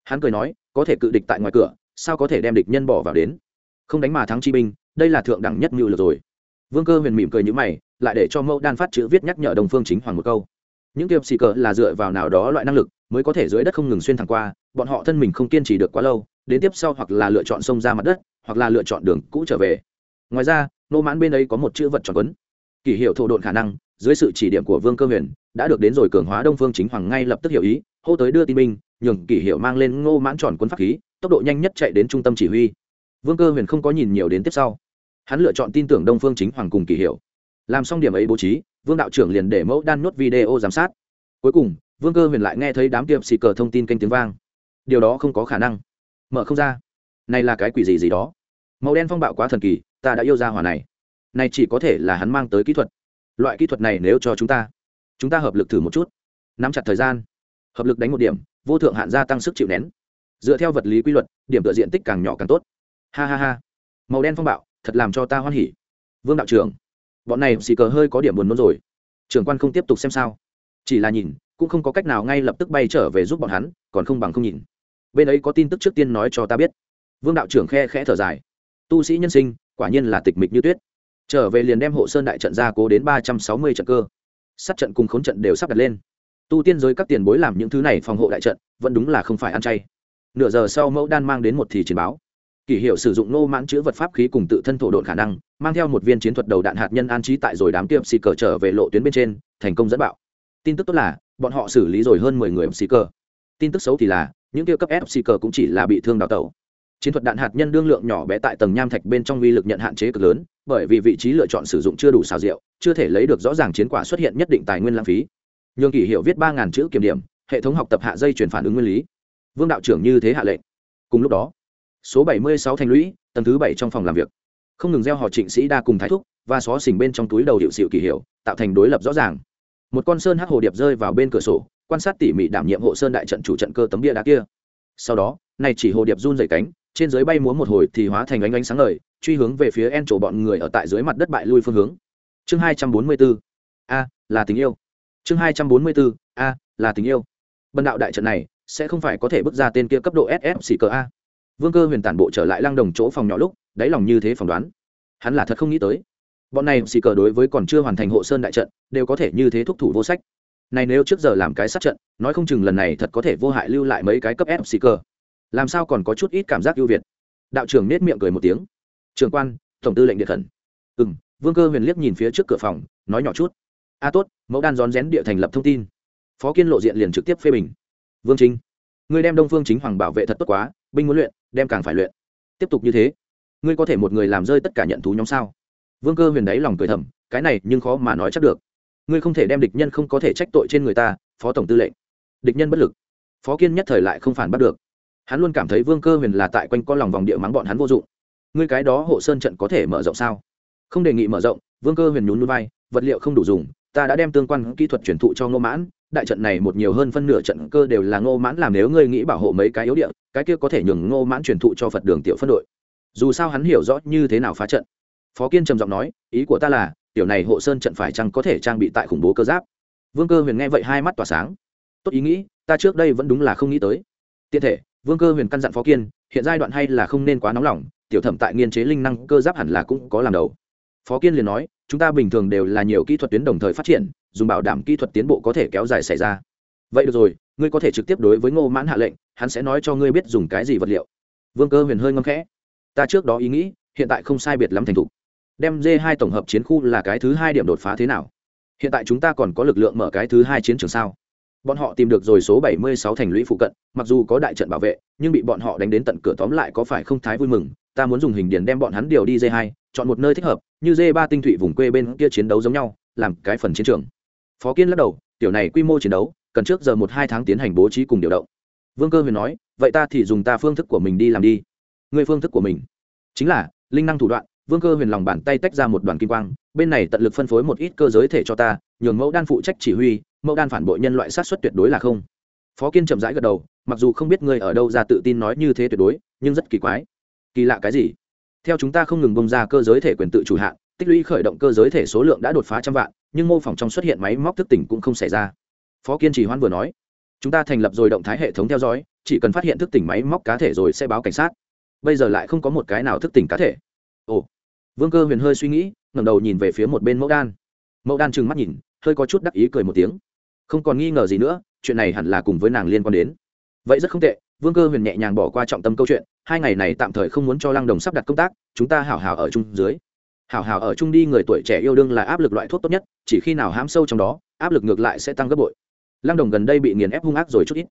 hắn cười nói, có thể cự địch tại ngoài cửa, sao có thể đem địch nhân bỏ vào đến? Không đánh mà thắng chi binh, đây là thượng đẳng nhất mưu lược rồi. Vương cơ huyền mỉm cười như mày, lại để cho mẫu đan phát chữ viết nhắc nhở đồng phương chính hoàng một câu. Những kiệp xì cờ là dựa vào nào đó loại năng lực mới có thể dưới đất không ngừng xuyên thẳng qua, bọn họ thân mình không kiên trì được quá lâu, đến tiếp sau hoặc là lựa chọn sông ra mặt đất, hoặc là lựa chọn đường cũ trở về. Ngoài ra, nô mãn bên ấy có một chữ vật tròn quấn. Kỷ hiệu thổ độn khả năng dưới sự chỉ điểm của vương cơ huyền, đã được đến rồi cường hóa đông phương chính hoàng ngay lập tức hiểu ý, hô tới đưa tin binh, nhường kỷ hiệu mang lên ngô mãn tròn quân pháp khí, tốc độ nhanh nhất chạy đến trung tâm chỉ huy. Vương cơ huyền không có nhìn nhiều đến tiếp sau. Hắn lựa chọn tin tưởng đông phương chính hoàng cùng kỷ hiệu làm xong điểm ấy bố trí, vương đạo trưởng liền để mẫu đan nốt video giám sát. Cuối cùng, vương cơ huyền lại nghe thấy đám tiệp xì cờ thông tin kênh tiếng vang. Điều đó không có khả năng. Mở không ra. Này là cái quỷ gì gì đó? Màu đen phong bạo quá thần kỳ, ta đã yêu ra hỏa này. Này chỉ có thể là hắn mang tới kỹ thuật loại kỹ thuật này nếu cho chúng ta chúng ta hợp lực thử một chút. Nắm chặt thời gian, hợp lực đánh một điểm, vô thượng hạn gia tăng sức chịu nén. Dựa theo vật lý quy luật, điểm tựa diện tích càng nhỏ càng tốt. Ha ha ha. Màu đen phong bạo, thật làm cho ta hoan hỉ. Vương đạo trưởng, bọn này xì cờ hơi có điểm buồn nôn rồi. Trưởng quan không tiếp tục xem sao. Chỉ là nhìn, cũng không có cách nào ngay lập tức bay trở về giúp bọn hắn, còn không bằng không nhìn. Bên ấy có tin tức trước tiên nói cho ta biết. Vương đạo trưởng khe khẽ thở dài. Tu sĩ nhân sinh, quả nhiên là tịch mịch như tuyết trở về liền đem hộ sơn đại trận ra cố đến ba trăm sáu mươi trận cơ. Sát trận cùng khốn trận đều sắp đặt lên. Tu tiên giới các tiền bối làm những thứ này phòng hộ đại trận, vẫn đúng là không phải ăn chay. Nửa giờ sau mẫu đan mang đến một thì chiến báo. Kỷ hiệu sử dụng nô mãn chữ vật pháp khí cùng tự thân thổ độn khả năng, mang theo một viên chiến thuật đầu đạn hạt nhân an trí tại rồi đám tiệm xì cờ trở về lộ tuyến bên trên, thành công dẫn bạo. Tin tức tốt là, bọn họ xử lý rồi hơn mười người xì cờ. Tin tức xấu thì là, những tiêu cấp ép xì cờ cũng chỉ là bị thương đào tẩu chiến thuật đạn hạt nhân đương lượng nhỏ bé tại tầng nham thạch bên trong uy lực nhận hạn chế cực lớn, bởi vì vị trí lựa chọn sử dụng chưa đủ xào rượu, chưa thể lấy được rõ ràng chiến quả xuất hiện nhất định tài nguyên lãng phí. Nhường kỷ hiệu viết ba ngàn chữ kiểm điểm, hệ thống học tập hạ dây chuyển phản ứng nguyên lý. Vương đạo trưởng như thế hạ lệnh. Cùng lúc đó, số bảy mươi sáu thành lũy, tầng thứ bảy trong phòng làm việc. Không ngừng gieo họ trịnh sĩ đa cùng thái thúc, và xó xỉnh bên trong túi đầu hiệu sự kỷ hiệu, tạo thành đối lập rõ ràng. Một con sơn hắc hồ điệp rơi vào bên cửa sổ, quan sát tỉ mỉ đảm nhiệm hộ sơn đại trận chủ trận cơ tấm bia đá kia. Sau đó, này chỉ hồ điệp run dày cánh trên dưới bay múa một hồi thì hóa thành ánh ánh sáng ngời, truy hướng về phía en chỗ bọn người ở tại dưới mặt đất bại lui phương hướng. Chương hai trăm bốn mươi bốn a, là tình yêu. Chương hai trăm bốn mươi bốn a, là tình yêu. Bần đạo đại trận này sẽ không phải có thể bước ra tên kia cấp độ ss xì cờ a. Vương cơ huyền tản bộ trở lại lăng đồng chỗ phòng nhỏ lúc, đáy lòng như thế phỏng đoán. Hắn là thật không nghĩ tới. Bọn này xì cờ đối với còn chưa hoàn thành hộ sơn đại trận, đều có thể như thế thúc thủ vô sách. Này nếu trước giờ làm cái sát trận, nói không chừng lần này thật có thể vô hại lưu lại mấy cái cấp S xì cờ làm sao còn có chút ít cảm giác ưu việt? Đạo trưởng nết miệng cười một tiếng. Trường quan, tổng tư lệnh điện khẩn. Ừ m vương cơ huyền liếc nhìn phía trước cửa phòng, nói nhỏ chút. A tốt, mẫu đan rón rén địa thành lập thông tin. Phó kiên lộ diện liền trực tiếp phê bình. Vương chính, ngươi đem đông phương chính hoàng bảo vệ thật tốt quá, binh muốn luyện, đem càng phải luyện. Tiếp tục như thế, ngươi có thể một người làm rơi tất cả nhận thú nhóm sao? Vương cơ huyền đáy lòng cười thầm, cái này nhưng khó mà nói chắc được. Ngươi không thể đem địch nhân không có thể trách tội trên người ta, phó tổng tư lệnh. Địch nhân bất lực. Phó kiên nhất thời lại không phản bắt được hắn luôn cảm thấy vương cơ huyền là tại quanh co lòng vòng địa mắng bọn hắn vô dụng. Ngươi cái đó hộ sơn trận có thể mở rộng sao? Không đề nghị mở rộng, vương cơ huyền nhún núi vai, vật liệu không đủ dùng, ta đã đem tương quan kỹ thuật truyền thụ cho ngô mãn, đại trận này một nhiều hơn phân nửa trận cơ đều là ngô mãn làm nếu ngươi nghĩ bảo hộ mấy cái yếu địa, cái kia có thể nhường ngô mãn truyền thụ cho phật đường tiểu phân đội. Dù sao hắn hiểu rõ như thế nào phá trận. Phó kiên trầm giọng nói, ý của ta là, tiểu này hộ sơn trận phải chăng có thể trang bị tại khủng bố cơ giáp? Vương cơ huyền nghe vậy hai mắt tỏa sáng. Tốt ý nghĩ, ta trước đây vẫn đúng là không nghĩ tới. Tiện thể vương cơ huyền căn dặn phó kiên, hiện giai đoạn hay là không nên quá nóng lòng, tiểu thẩm tại nghiên chế linh năng cơ giáp hẳn là cũng có làm đầu. Phó kiên liền nói, chúng ta bình thường đều là nhiều kỹ thuật tuyến đồng thời phát triển, dùng bảo đảm kỹ thuật tiến bộ có thể kéo dài xảy ra. Vậy được rồi, ngươi có thể trực tiếp đối với ngô mãn hạ lệnh, hắn sẽ nói cho ngươi biết dùng cái gì vật liệu. Vương cơ huyền hơi ngâm khẽ. Ta trước đó ý nghĩ, hiện tại không sai biệt lắm thành thục. Đem d hai tổng hợp chiến khu là cái thứ hai điểm đột phá thế nào? Hiện tại chúng ta còn có lực lượng mở cái thứ hai chiến trường sao? Bọn họ tìm được rồi số 76 thành lũy phụ cận, mặc dù có đại trận bảo vệ, nhưng bị bọn họ đánh đến tận cửa tóm lại có phải không thái vui mừng, ta muốn dùng hình điền đem bọn hắn điều đi d 2 chọn một nơi thích hợp, như d 3 tinh thụy vùng quê bên kia chiến đấu giống nhau, làm cái phần chiến trường. Phó kiên lắc đầu, tiểu này quy mô chiến đấu, cần trước giờ một hai tháng tiến hành bố trí cùng điều động. Vương cơ huyền nói, vậy ta thì dùng ta phương thức của mình đi làm đi. Người phương thức của mình? Chính là, linh năng thủ đoạn, vương cơ huyền lòng bàn tay tách ra một đoàn kim quang, bên này tận lực phân phối một ít cơ giới thể cho ta nhường mẫu đan phụ trách chỉ huy, mẫu đan phản bội nhân loại sát xuất tuyệt đối là không. Phó kiên chậm rãi gật đầu, mặc dù không biết ngươi ở đâu ra tự tin nói như thế tuyệt đối, nhưng rất kỳ quái. Kỳ lạ cái gì? Theo chúng ta không ngừng bông ra cơ giới thể quyền tự chủ hạn, tích lũy khởi động cơ giới thể số lượng đã đột phá trăm vạn, nhưng mô phỏng trong xuất hiện máy móc thức tỉnh cũng không xảy ra. Phó kiên trì hoan vừa nói, chúng ta thành lập rồi động thái hệ thống theo dõi, chỉ cần phát hiện thức tỉnh máy móc cá thể rồi sẽ báo cảnh sát. Bây giờ lại không có một cái nào thức tỉnh cá thể. Ồ. Vương cơ huyền hơi suy nghĩ, ngẩng đầu nhìn về phía một bên mẫu đan. Mẫu đan trừng mắt nhìn hơi có chút đắc ý cười một tiếng. Không còn nghi ngờ gì nữa, chuyện này hẳn là cùng với nàng liên quan đến. Vậy rất không tệ, vương cơ huyền nhẹ nhàng bỏ qua trọng tâm câu chuyện, hai ngày này tạm thời không muốn cho lăng đồng sắp đặt công tác, chúng ta hảo hảo ở chung dưới. Hảo hảo ở chung đi, người tuổi trẻ yêu đương là áp lực loại thuốc tốt nhất, chỉ khi nào hám sâu trong đó, áp lực ngược lại sẽ tăng gấp bội. Lăng đồng gần đây bị nghiền ép hung ác rồi chút ít.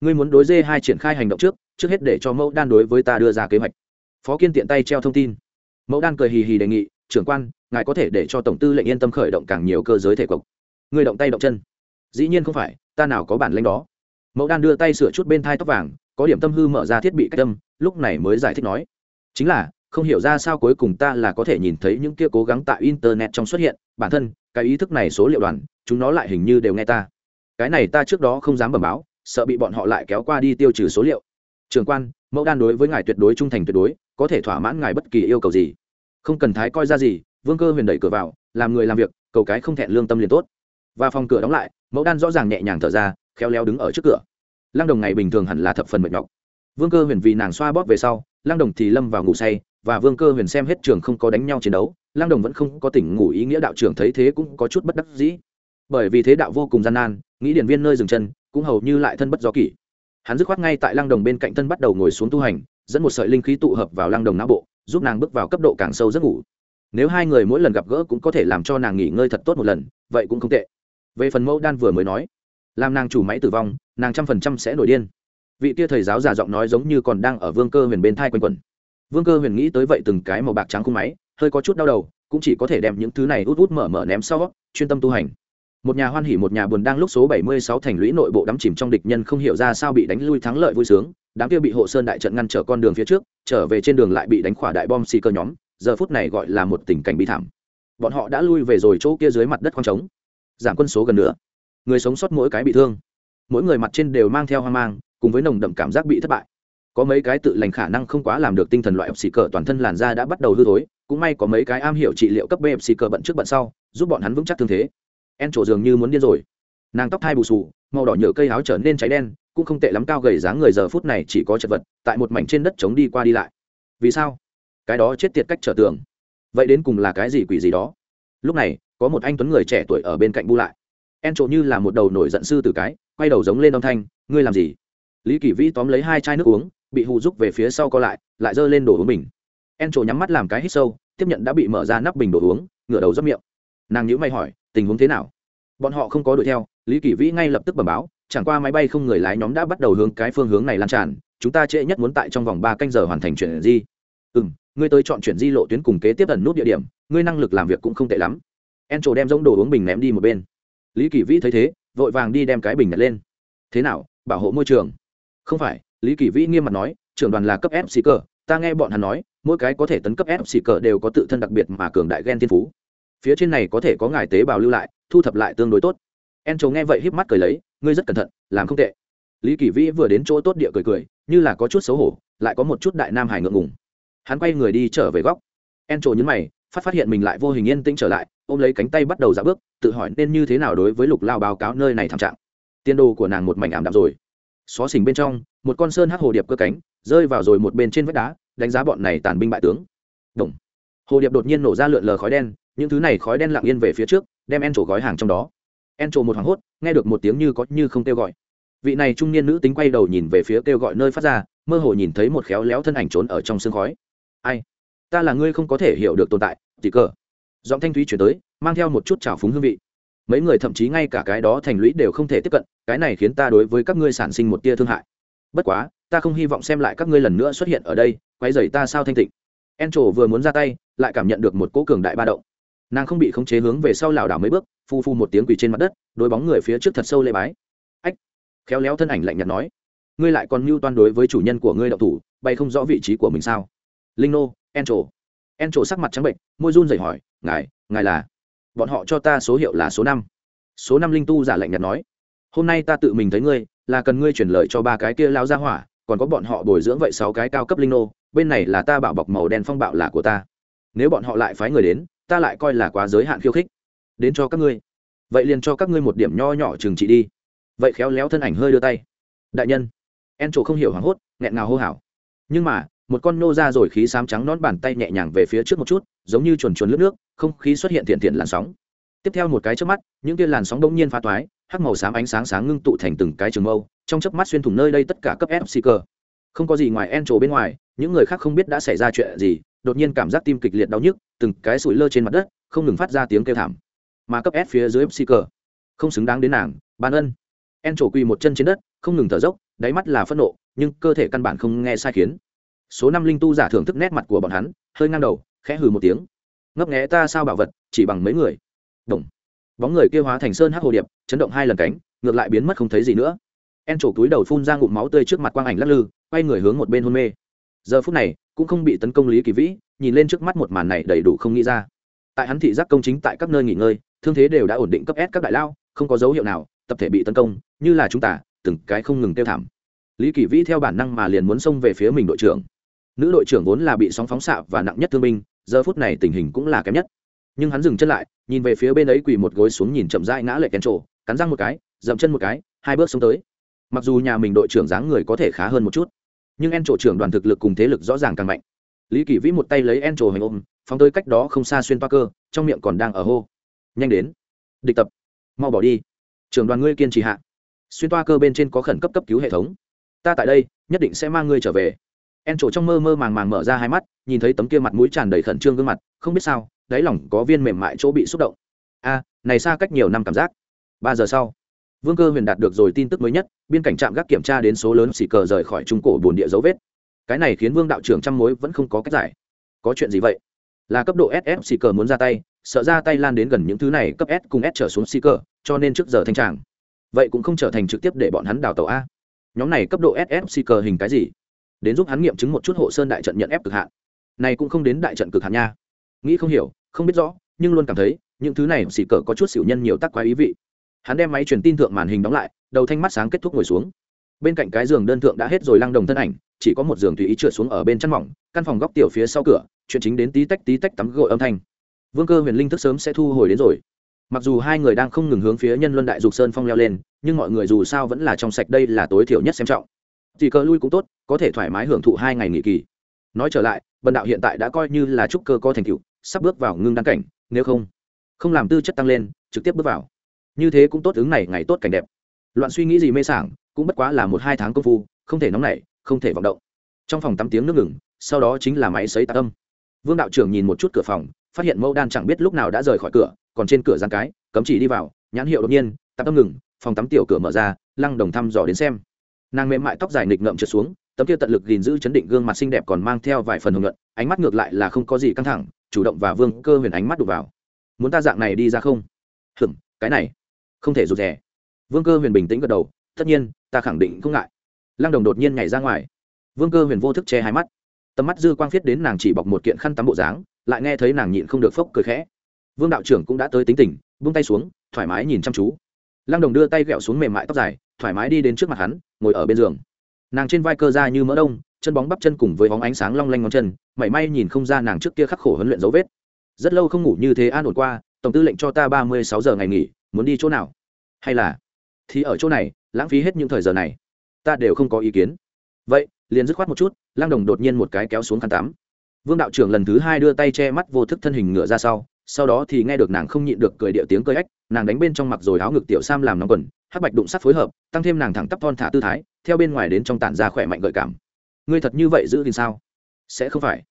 Ngươi muốn đối dê hai triển khai hành động trước trước hết để cho mẫu đan đối với ta đưa ra kế hoạch. Phó kiên tiện tay treo thông tin. Mẫu đan cười hì hì đề nghị, trưởng quan, ngài có thể để cho tổng tư lệnh yên tâm khởi động càng nhiều cơ giới thể cộc người động tay động chân. Dĩ nhiên không phải, ta nào có bản lanh đó. Mẫu đan đưa tay sửa chút bên thai tóc vàng, có điểm tâm hư mở ra thiết bị cách tâm lúc này mới giải thích nói. Chính là, không hiểu ra sao cuối cùng ta là có thể nhìn thấy những kia cố gắng tại internet trong xuất hiện, bản thân, cái ý thức này số liệu đoàn, chúng nó lại hình như đều nghe ta. Cái này ta trước đó không dám bẩm báo, sợ bị bọn họ lại kéo qua đi tiêu trừ số liệu. Trường quan, mẫu đan đối với ngài tuyệt đối trung thành tuyệt đối, có thể thỏa mãn ngài bất kỳ yêu cầu gì. Không cần thái coi ra gì, vương cơ huyền đẩy cửa vào, làm người làm việc, cầu cái không thẹn lương tâm liền tốt và phòng cửa đóng lại, mẫu đan rõ ràng nhẹ nhàng thở ra, khéo léo đứng ở trước cửa. Lăng đồng ngày bình thường hẳn là thập phần mệt nhọc. Vương cơ huyền vì nàng xoa bóp về sau, lăng đồng thì lâm vào ngủ say, và vương cơ huyền xem hết trường không có đánh nhau chiến đấu, lăng đồng vẫn không có tỉnh ngủ ý nghĩa đạo trưởng thấy thế cũng có chút bất đắc dĩ. Bởi vì thế đạo vô cùng gian nan, nghĩ điển viên nơi dừng chân, cũng hầu như lại thân bất do kỷ. Hắn dứt khoát ngay tại lăng đồng bên cạnh thân bắt đầu ngồi xuống tu hành, dẫn một sợi linh khí tụ hợp vào lăng đồng não bộ, giúp nàng bước vào cấp độ càng sâu giấc ngủ. Nếu hai người mỗi lần gặp gỡ cũng có thể làm cho nàng nghỉ ngơi thật tốt một lần, vậy cũng không tệ về phần mẫu đan vừa mới nói, làm nàng chủ máy tử vong, nàng trăm phần trăm sẽ nổi điên. Vị tia thầy giáo già giọng nói giống như còn đang ở vương cơ huyền bên thai quanh quẩn. Vương cơ huyền nghĩ tới vậy từng cái màu bạc trắng khung máy, hơi có chút đau đầu, cũng chỉ có thể đem những thứ này út út mở mở ném sau, chuyên tâm tu hành. Một nhà hoan hỉ, một nhà buồn đang lúc số 76 thành lũy nội bộ đắm chìm trong địch nhân không hiểu ra sao bị đánh lui thắng lợi vui sướng, đám kia bị hộ sơn đại trận ngăn trở con đường phía trước, trở về trên đường lại bị đánh khỏa đại bom xì cơ nhóm, giờ phút này gọi là một tình cảnh bi thảm. Bọn họ đã lui về rồi chỗ kia dưới mặt đất khoang trống giảm quân số gần nữa. Người sống sót mỗi cái bị thương, mỗi người mặt trên đều mang theo hoang mang, cùng với nồng đậm cảm giác bị thất bại. Có mấy cái tự lành khả năng không quá làm được tinh thần loại xì cờ toàn thân làn da đã bắt đầu hư thối, cũng may có mấy cái am hiểu trị liệu cấp b xì cờ bận trước bận sau, giúp bọn hắn vững chắc thương thế. En trổ dường như muốn điên rồi. Nàng tóc thai bù sù màu đỏ nhựa cây áo trở nên cháy đen, cũng không tệ lắm cao gầy dáng người giờ phút này chỉ có chật vật, tại một mảnh trên đất trống đi qua đi lại. Vì sao? Cái đó chết tiệt cách trở tường. Vậy đến cùng là cái gì quỷ gì đó? Lúc này có một anh tuấn người trẻ tuổi ở bên cạnh bu lại. En trộn như là một đầu nổi giận sư từ cái, quay đầu giống lên âm thanh, ngươi làm gì? Lý kỳ vĩ tóm lấy hai chai nước uống, bị hù rúc về phía sau co lại lại giơ lên đổ uống bình. En trộn nhắm mắt làm cái hít sâu, tiếp nhận đã bị mở ra nắp bình đổ uống, ngửa đầu dấp miệng. Nàng nhữ mày hỏi, tình huống thế nào? Bọn họ không có đuổi theo, lý kỳ vĩ ngay lập tức bẩm báo, chẳng qua máy bay không người lái nhóm đã bắt đầu hướng cái phương hướng này lan tràn, chúng ta trễ nhất muốn tại trong vòng ba canh giờ hoàn thành chuyện di ừ m ngươi tới chọn chuyển di lộ tuyến cùng kế tiếp ẩn nút địa điểm, ngươi năng lực làm việc cũng không tệ lắm en trổ đem giống đồ uống bình ném đi một bên. Lý kỳ vĩ thấy thế, vội vàng đi đem cái bình nhặt lên. Thế nào, bảo hộ môi trường? Không phải, lý kỳ vĩ nghiêm mặt nói, trưởng đoàn là cấp f xì cờ, ta nghe bọn hắn nói, mỗi cái có thể tấn cấp f xì cờ đều có tự thân đặc biệt mà cường đại gen thiên phú. Phía trên này có thể có ngài tế bào lưu lại, thu thập lại tương đối tốt. En trổ nghe vậy híp mắt cười lấy, ngươi rất cẩn thận, làm không tệ. Lý kỳ vĩ vừa đến chỗ tốt địa cười cười, như là có chút xấu hổ, lại có một chút đại nam hải ngượng ngùng. Hắn quay người đi trở về góc. En trổ nhấn mày phát phát hiện mình lại vô hình yên tĩnh trở lại, ôm lấy cánh tay bắt đầu ra bước, tự hỏi nên như thế nào đối với lục lao báo cáo nơi này thảm trạng. Tiên đồ của nàng một mảnh ảm đạm rồi. Xó xỉnh bên trong, một con sơn hắc hồ điệp cơ cánh, rơi vào rồi một bên trên vách đá, đánh giá bọn này tàn binh bại tướng. Động. hồ điệp đột nhiên nổ ra lượn lờ khói đen, những thứ này khói đen lặng yên về phía trước, đem en trổ gói hàng trong đó. En trổ một hoảng hốt, nghe được một tiếng như có như không kêu gọi. Vị này trung niên nữ tính quay đầu nhìn về phía kêu gọi nơi phát ra, mơ hồ nhìn thấy một khéo léo thân ảnh trốn ở trong sương khói. Ai? Ta là ngươi không có thể hiểu được tồn tại thì cờ. Giọng thanh thúy chuyển tới, mang theo một chút trào phúng hương vị. Mấy người thậm chí ngay cả cái đó thành lũy đều không thể tiếp cận, cái này khiến ta đối với các ngươi sản sinh một tia thương hại. Bất quá, ta không hy vọng xem lại các ngươi lần nữa xuất hiện ở đây quay dày ta sao thanh tịnh. En trổ vừa muốn ra tay, lại cảm nhận được một cỗ cường đại ba động. Nàng không bị khống chế hướng về sau lảo đảo mấy bước, phu phu một tiếng quỳ trên mặt đất đôi bóng người phía trước thật sâu lê bái. Ách! Khéo léo thân ảnh lạnh nhạt nói. Ngươi lại còn mưu toan đối với chủ nhân của ngươi đậu thủ, bay không rõ vị trí của mình sao? Linh nô en trổ en trổ sắc mặt trắng bệnh môi run rẩy hỏi, ngài ngài là? Bọn họ cho ta số hiệu là số năm. Số năm linh tu giả lạnh nhạt nói, hôm nay ta tự mình thấy ngươi, là cần ngươi chuyển lời cho ba cái kia lao ra hỏa, còn có bọn họ bồi dưỡng vậy sáu cái cao cấp linh nô, bên này là ta bảo bọc màu đen phong bạo là của ta. Nếu bọn họ lại phái người đến, ta lại coi là quá giới hạn khiêu khích. Đến cho các ngươi. Vậy liền cho các ngươi một điểm nho nhỏ trừng trị đi. Vậy khéo léo thân ảnh hơi đưa tay. Đại nhân. En trổ không hiểu hoảng hốt, nghẹn ngào hô hào. Nhưng mà một con nô ra rồi khí xám trắng nón bàn tay nhẹ nhàng về phía trước một chút, giống như chuồn chuồn lướt nước, không khí xuất hiện thiện thiện làn sóng. Tiếp theo một cái trước mắt, những kia làn sóng đông nhiên pha toái, hắc màu xám ánh sáng sáng ngưng tụ thành từng cái trường mâu, trong chớp mắt xuyên thủng nơi đây tất cả cấp fc cơ. Không có gì ngoài en trổ bên ngoài, những người khác không biết đã xảy ra chuyện gì, đột nhiên cảm giác tim kịch liệt đau nhức, từng cái sủi lơ trên mặt đất, không ngừng phát ra tiếng kêu thảm. Mà cấp s phía dưới fc cơ, không xứng đáng đến nàng, ban ân. En trổ quỳ một chân trên đất, không ngừng thở dốc, đáy mắt là phẫn nộ, nhưng cơ thể căn bản không nghe sai khiến số năm linh tu giả thưởng thức nét mặt của bọn hắn, hơi ngang đầu, khẽ hừ một tiếng. Ngấp nghé ta sao bảo vật, chỉ bằng mấy người. Động. bóng người kêu hóa thành sơn hắc hồ điệp, chấn động hai lần cánh, ngược lại biến mất không thấy gì nữa. En trổ túi đầu phun ra ngụm máu tươi trước mặt quang ảnh lắc lư, quay người hướng một bên hôn mê. Giờ phút này, cũng không bị tấn công lý kỳ vĩ, nhìn lên trước mắt một màn này đầy đủ không nghĩ ra. Tại hắn thị giác công chính tại các nơi nghỉ ngơi, thương thế đều đã ổn định cấp s các đại lao, không có dấu hiệu nào, tập thể bị tấn công, như là chúng ta, từng cái không ngừng tiêu thảm. Lý kỳ vĩ theo bản năng mà liền muốn xông về phía mình đội trưởng nữ đội trưởng vốn là bị sóng phóng xạ và nặng nhất thương binh, giờ phút này tình hình cũng là kém nhất. Nhưng hắn dừng chân lại, nhìn về phía bên ấy quỳ một gối xuống nhìn chậm rãi ngã lệ kèn trổ, cắn răng một cái, dậm chân một cái, hai bước xuống tới. Mặc dù nhà mình đội trưởng dáng người có thể khá hơn một chút, nhưng en trổ trưởng đoàn thực lực cùng thế lực rõ ràng càng mạnh. Lý kỷ vĩ một tay lấy en trổ hành ôm, phóng tới cách đó không xa xuyên toa cơ, trong miệng còn đang ở hô. Nhanh đến, địch tập, mau bỏ đi. Trưởng đoàn ngươi kiên trì hạ. Xuyên toa cơ bên trên có khẩn cấp cấp cứu hệ thống. Ta tại đây, nhất định sẽ mang ngươi trở về en trổ trong mơ mơ màng màng mở ra hai mắt, nhìn thấy tấm kia mặt mũi tràn đầy khẩn trương gương mặt, không biết sao, đáy lỏng có viên mềm mại chỗ bị xúc động. A, này xa cách nhiều năm cảm giác. Ba giờ sau, vương cơ huyền đạt được rồi tin tức mới nhất, biên cảnh trạm gác kiểm tra đến số lớn xì cờ rời khỏi trung cổ bồn địa dấu vết. Cái này khiến vương đạo trưởng trăm mối vẫn không có cách giải. Có chuyện gì vậy? Là cấp độ ss xì cờ muốn ra tay, sợ ra tay lan đến gần những thứ này, cấp s cùng s trở xuống xì cờ, cho nên trước giờ thanh tràng. Vậy cũng không trở thành trực tiếp để bọn hắn đào tàu a. Nhóm này cấp độ ss xì cờ hình cái gì? Đến giúp hắn nghiệm chứng một chút hộ sơn đại trận nhận ép cực hạn. Này cũng không đến đại trận cực hạn nha. Nghĩ không hiểu, không biết rõ, nhưng luôn cảm thấy, những thứ này xì cờ có chút xỉu nhân nhiều tắc quái ý vị. Hắn đem máy truyền tin thượng màn hình đóng lại, đầu thanh mắt sáng kết thúc ngồi xuống. Bên cạnh cái giường đơn thượng đã hết rồi lăng đồng thân ảnh, chỉ có một giường tùy ý trượt xuống ở bên chăn mỏng, căn phòng góc tiểu phía sau cửa, chuyện chính đến tí tách tí tách tắm gội âm thanh. Vương cơ huyền linh thức sớm sẽ thu hồi đến rồi. Mặc dù hai người đang không ngừng hướng phía nhân luân đại dục sơn phong leo lên, nhưng mọi người dù sao vẫn là trong sạch đây là tối thiểu nhất xem trọng thì cờ lui cũng tốt, có thể thoải mái hưởng thụ hai ngày nghỉ kỳ. Nói trở lại, bần đạo hiện tại đã coi như là trúc cơ có thành tựu, sắp bước vào ngưng đăng cảnh, nếu không không làm tư chất tăng lên, trực tiếp bước vào. Như thế cũng tốt ứng này, ngày tốt cảnh đẹp. Loạn suy nghĩ gì mê sảng, cũng bất quá là một hai tháng công phu, không thể nóng nảy, không thể vọng động. Trong phòng tắm tiếng nước ngừng, sau đó chính là máy xấy tạ tâm vương đạo trưởng nhìn một chút cửa phòng, phát hiện mẫu đan chẳng biết lúc nào đã rời khỏi cửa, còn trên cửa gian cái, cấm chỉ đi vào, nhãn hiệu đột nhiên, tạ tâm ngừng, phòng tắm tiểu cửa mở ra, lăng đồng thăm dò đến xem nàng mềm mại tóc dài nghịch ngợm trượt xuống, tấm kia tận lực gìn giữ chấn định gương mặt xinh đẹp còn mang theo vài phần hồng luận ánh mắt ngược lại là không có gì căng thẳng, chủ động và vương cơ huyền ánh mắt đục vào. Muốn ta dạng này đi ra không? Hừm cái này, không thể rụt rè. Vương cơ huyền bình tĩnh gật đầu, tất nhiên, ta khẳng định không ngại. Lăng đồng đột nhiên nhảy ra ngoài. Vương cơ huyền vô thức che hai mắt. Tầm mắt dư quang viết đến nàng chỉ bọc một kiện khăn tắm bộ dáng, lại nghe thấy nàng nhịn không được phốc cười khẽ. Vương đạo trưởng cũng đã tới tính tình vung tay xuống, thoải mái nhìn chăm chú lăng đồng đưa tay ghẹo xuống mềm mại tóc dài, thoải mái đi đến trước mặt hắn, ngồi ở bên giường. Nàng trên vai cơ ra như mỡ đông, chân bóng bắp chân cùng với bóng ánh sáng long lanh ngón chân, mảy may nhìn không ra nàng trước kia khắc khổ huấn luyện dấu vết. Rất lâu không ngủ như thế an ổn qua, tổng tư lệnh cho ta ba mươi sáu giờ ngày nghỉ, muốn đi chỗ nào? Hay là? Thì ở chỗ này, lãng phí hết những thời giờ này. Ta đều không có ý kiến. Vậy, liền dứt khoát một chút lang đồng đột nhiên một cái kéo xuống khăn tắm. Vương đạo trưởng lần thứ hai đưa tay che mắt vô thức thân hình ngựa ra sau sau đó thì nghe được nàng không nhịn được cười điệu tiếng cười ếch, nàng đánh bên trong mặc rồi áo ngực tiểu sam làm nóng quần, hắc bạch đụng sắt phối hợp, tăng thêm nàng thẳng tắp thon thả tư thái, theo bên ngoài đến trong tản ra khỏe mạnh gợi cảm. Ngươi thật như vậy giữ thì sao? Sẽ không phải.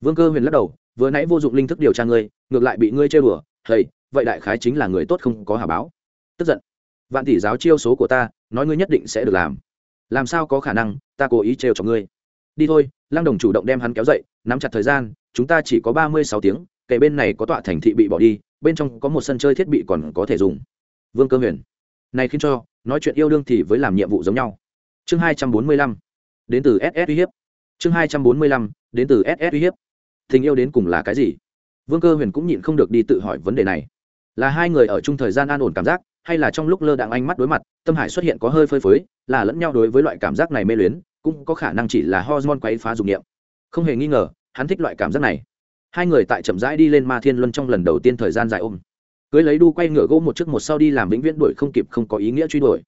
Vương cơ huyền lắc đầu, vừa nãy vô dụng linh thức điều tra ngươi, ngược lại bị ngươi chơi bừa thầy vậy đại khái chính là người tốt không có hà báo. Tức giận. Vạn tỷ giáo chiêu số của ta, nói ngươi nhất định sẽ được làm. Làm sao có khả năng, ta cố ý trêu cho ngươi. Đi thôi, lăng đồng chủ động đem hắn kéo dậy, nắm chặt thời gian, chúng ta chỉ có ba mươi sáu tiếng kể bên này có tọa thành thị bị bỏ đi, bên trong có một sân chơi thiết bị còn có thể dùng. Vương cơ huyền. Này khiến cho, nói chuyện yêu đương thì với làm nhiệm vụ giống nhau. Chương hai trăm bốn mươi lăm. Đến từ ss uy hiếp. Chương hai trăm bốn mươi lăm, đến từ ss uy hiếp. Tình yêu đến cùng là cái gì? Vương cơ huyền cũng nhịn không được đi tự hỏi vấn đề này. Là hai người ở chung thời gian an ổn cảm giác, hay là trong lúc lơ đạn ánh mắt đối mặt, tâm hải xuất hiện có hơi phơi phới, là lẫn nhau đối với loại cảm giác này mê luyến, cũng có khả năng chỉ là hormone quấy phá dục niệm. Không hề nghi ngờ, hắn thích loại cảm giác này hai người tại chậm rãi đi lên ma thiên luân trong lần đầu tiên thời gian dài ôm. Cưới lấy đu quay ngựa gỗ một chiếc một sau đi làm vĩnh viễn đuổi không kịp, không có ý nghĩa truy đuổi.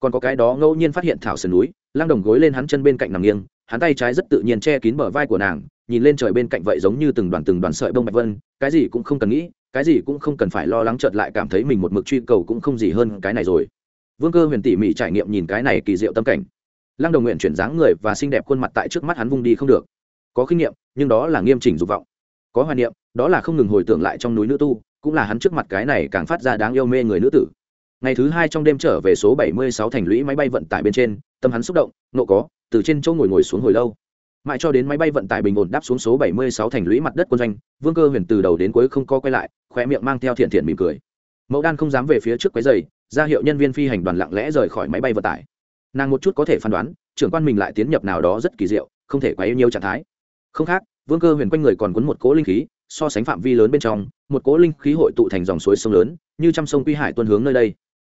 Còn có cái đó ngẫu nhiên phát hiện thảo sườn núi lang đồng gối lên hắn chân bên cạnh nằm nghiêng, hắn tay trái rất tự nhiên che kín bờ vai của nàng, nhìn lên trời bên cạnh vậy giống như từng đoàn từng đoàn sợi bông bạch vân, cái gì cũng không cần nghĩ, cái gì cũng không cần phải lo lắng chợt lại cảm thấy mình một mực truy cầu cũng không gì hơn cái này rồi. Vương cơ huyền tỉ mỉ trải nghiệm nhìn cái này kỳ diệu tâm cảnh. Lăng đồng nguyện chuyển dáng người và xinh đẹp khuôn mặt tại trước mắt hắn vung đi không được. Có kinh nghiệm, nhưng đó là nghiêm chỉnh dục vọng có hoài niệm, đó là không ngừng hồi tưởng lại trong núi nữ tu, cũng là hắn trước mặt cái này càng phát ra đáng yêu mê người nữ tử. Ngày thứ hai trong đêm trở về số 76 thành lũy máy bay vận tải bên trên, tâm hắn xúc động nộ có, từ trên chỗ ngồi ngồi xuống hồi lâu. Mãi cho đến máy bay vận tải bình ổn đáp xuống số 76 thành lũy mặt đất quân doanh, vương cơ huyền từ đầu đến cuối không co quay lại khoe miệng mang theo thiện thiện mỉm cười. Mẫu đan không dám về phía trước quấy giày ra hiệu nhân viên phi hành đoàn lặng lẽ rời khỏi máy bay vận tải. Nàng một chút có thể phán đoán, trưởng quan mình lại tiến nhập nào đó rất kỳ diệu, không thể quá yêu nhiều trạng thái. Không khác vương cơ huyền quanh người còn cuốn một cỗ linh khí, so sánh phạm vi lớn bên trong, một cỗ linh khí hội tụ thành dòng suối sông lớn, như trăm sông quy hải tuân hướng nơi đây.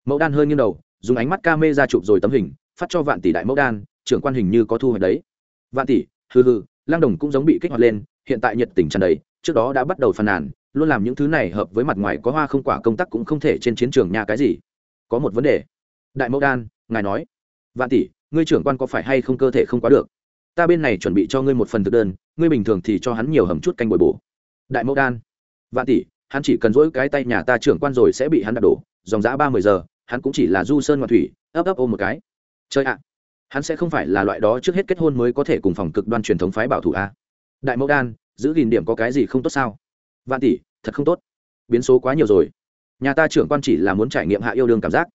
Mẫu đan hơi nghiêng đầu, dùng ánh mắt ca mê ra chụp rồi tấm hình, phát cho vạn tỷ đại mẫu đan, trưởng quan hình như có thu hoạch đấy. Vạn tỷ, hừ hừ lang đồng cũng giống bị kích hoạt lên, hiện tại nhiệt tình tràn đầy, trước đó đã bắt đầu phàn nàn, luôn làm những thứ này hợp với mặt ngoài có hoa không quả công tác cũng không thể trên chiến trường nhà cái gì. Có một vấn đề. Đại mẫu đan, ngài nói. Vạn tỷ, ngươi trưởng quan có phải hay không cơ thể không quá được? Ta bên này chuẩn bị cho ngươi một phần thực đơn, ngươi bình thường thì cho hắn nhiều hầm chút canh bồi bổ. Đại mẫu đan. Vạn tỷ, hắn chỉ cần dỗi cái tay nhà ta trưởng quan rồi sẽ bị hắn đạp đổ, dòng giã ba mươi giờ, hắn cũng chỉ là du sơn ngoại thủy, ấp ấp ôm một cái. Chơi ạ. À, hắn sẽ không phải là loại đó trước hết kết hôn mới có thể cùng phòng cực đoan truyền thống phái bảo thủ a đại mẫu đan, giữ gìn điểm có cái gì không tốt sao? Vạn tỷ, thật không tốt. Biến số quá nhiều rồi. Nhà ta trưởng quan chỉ là muốn trải nghiệm hạ yêu đương cảm giác.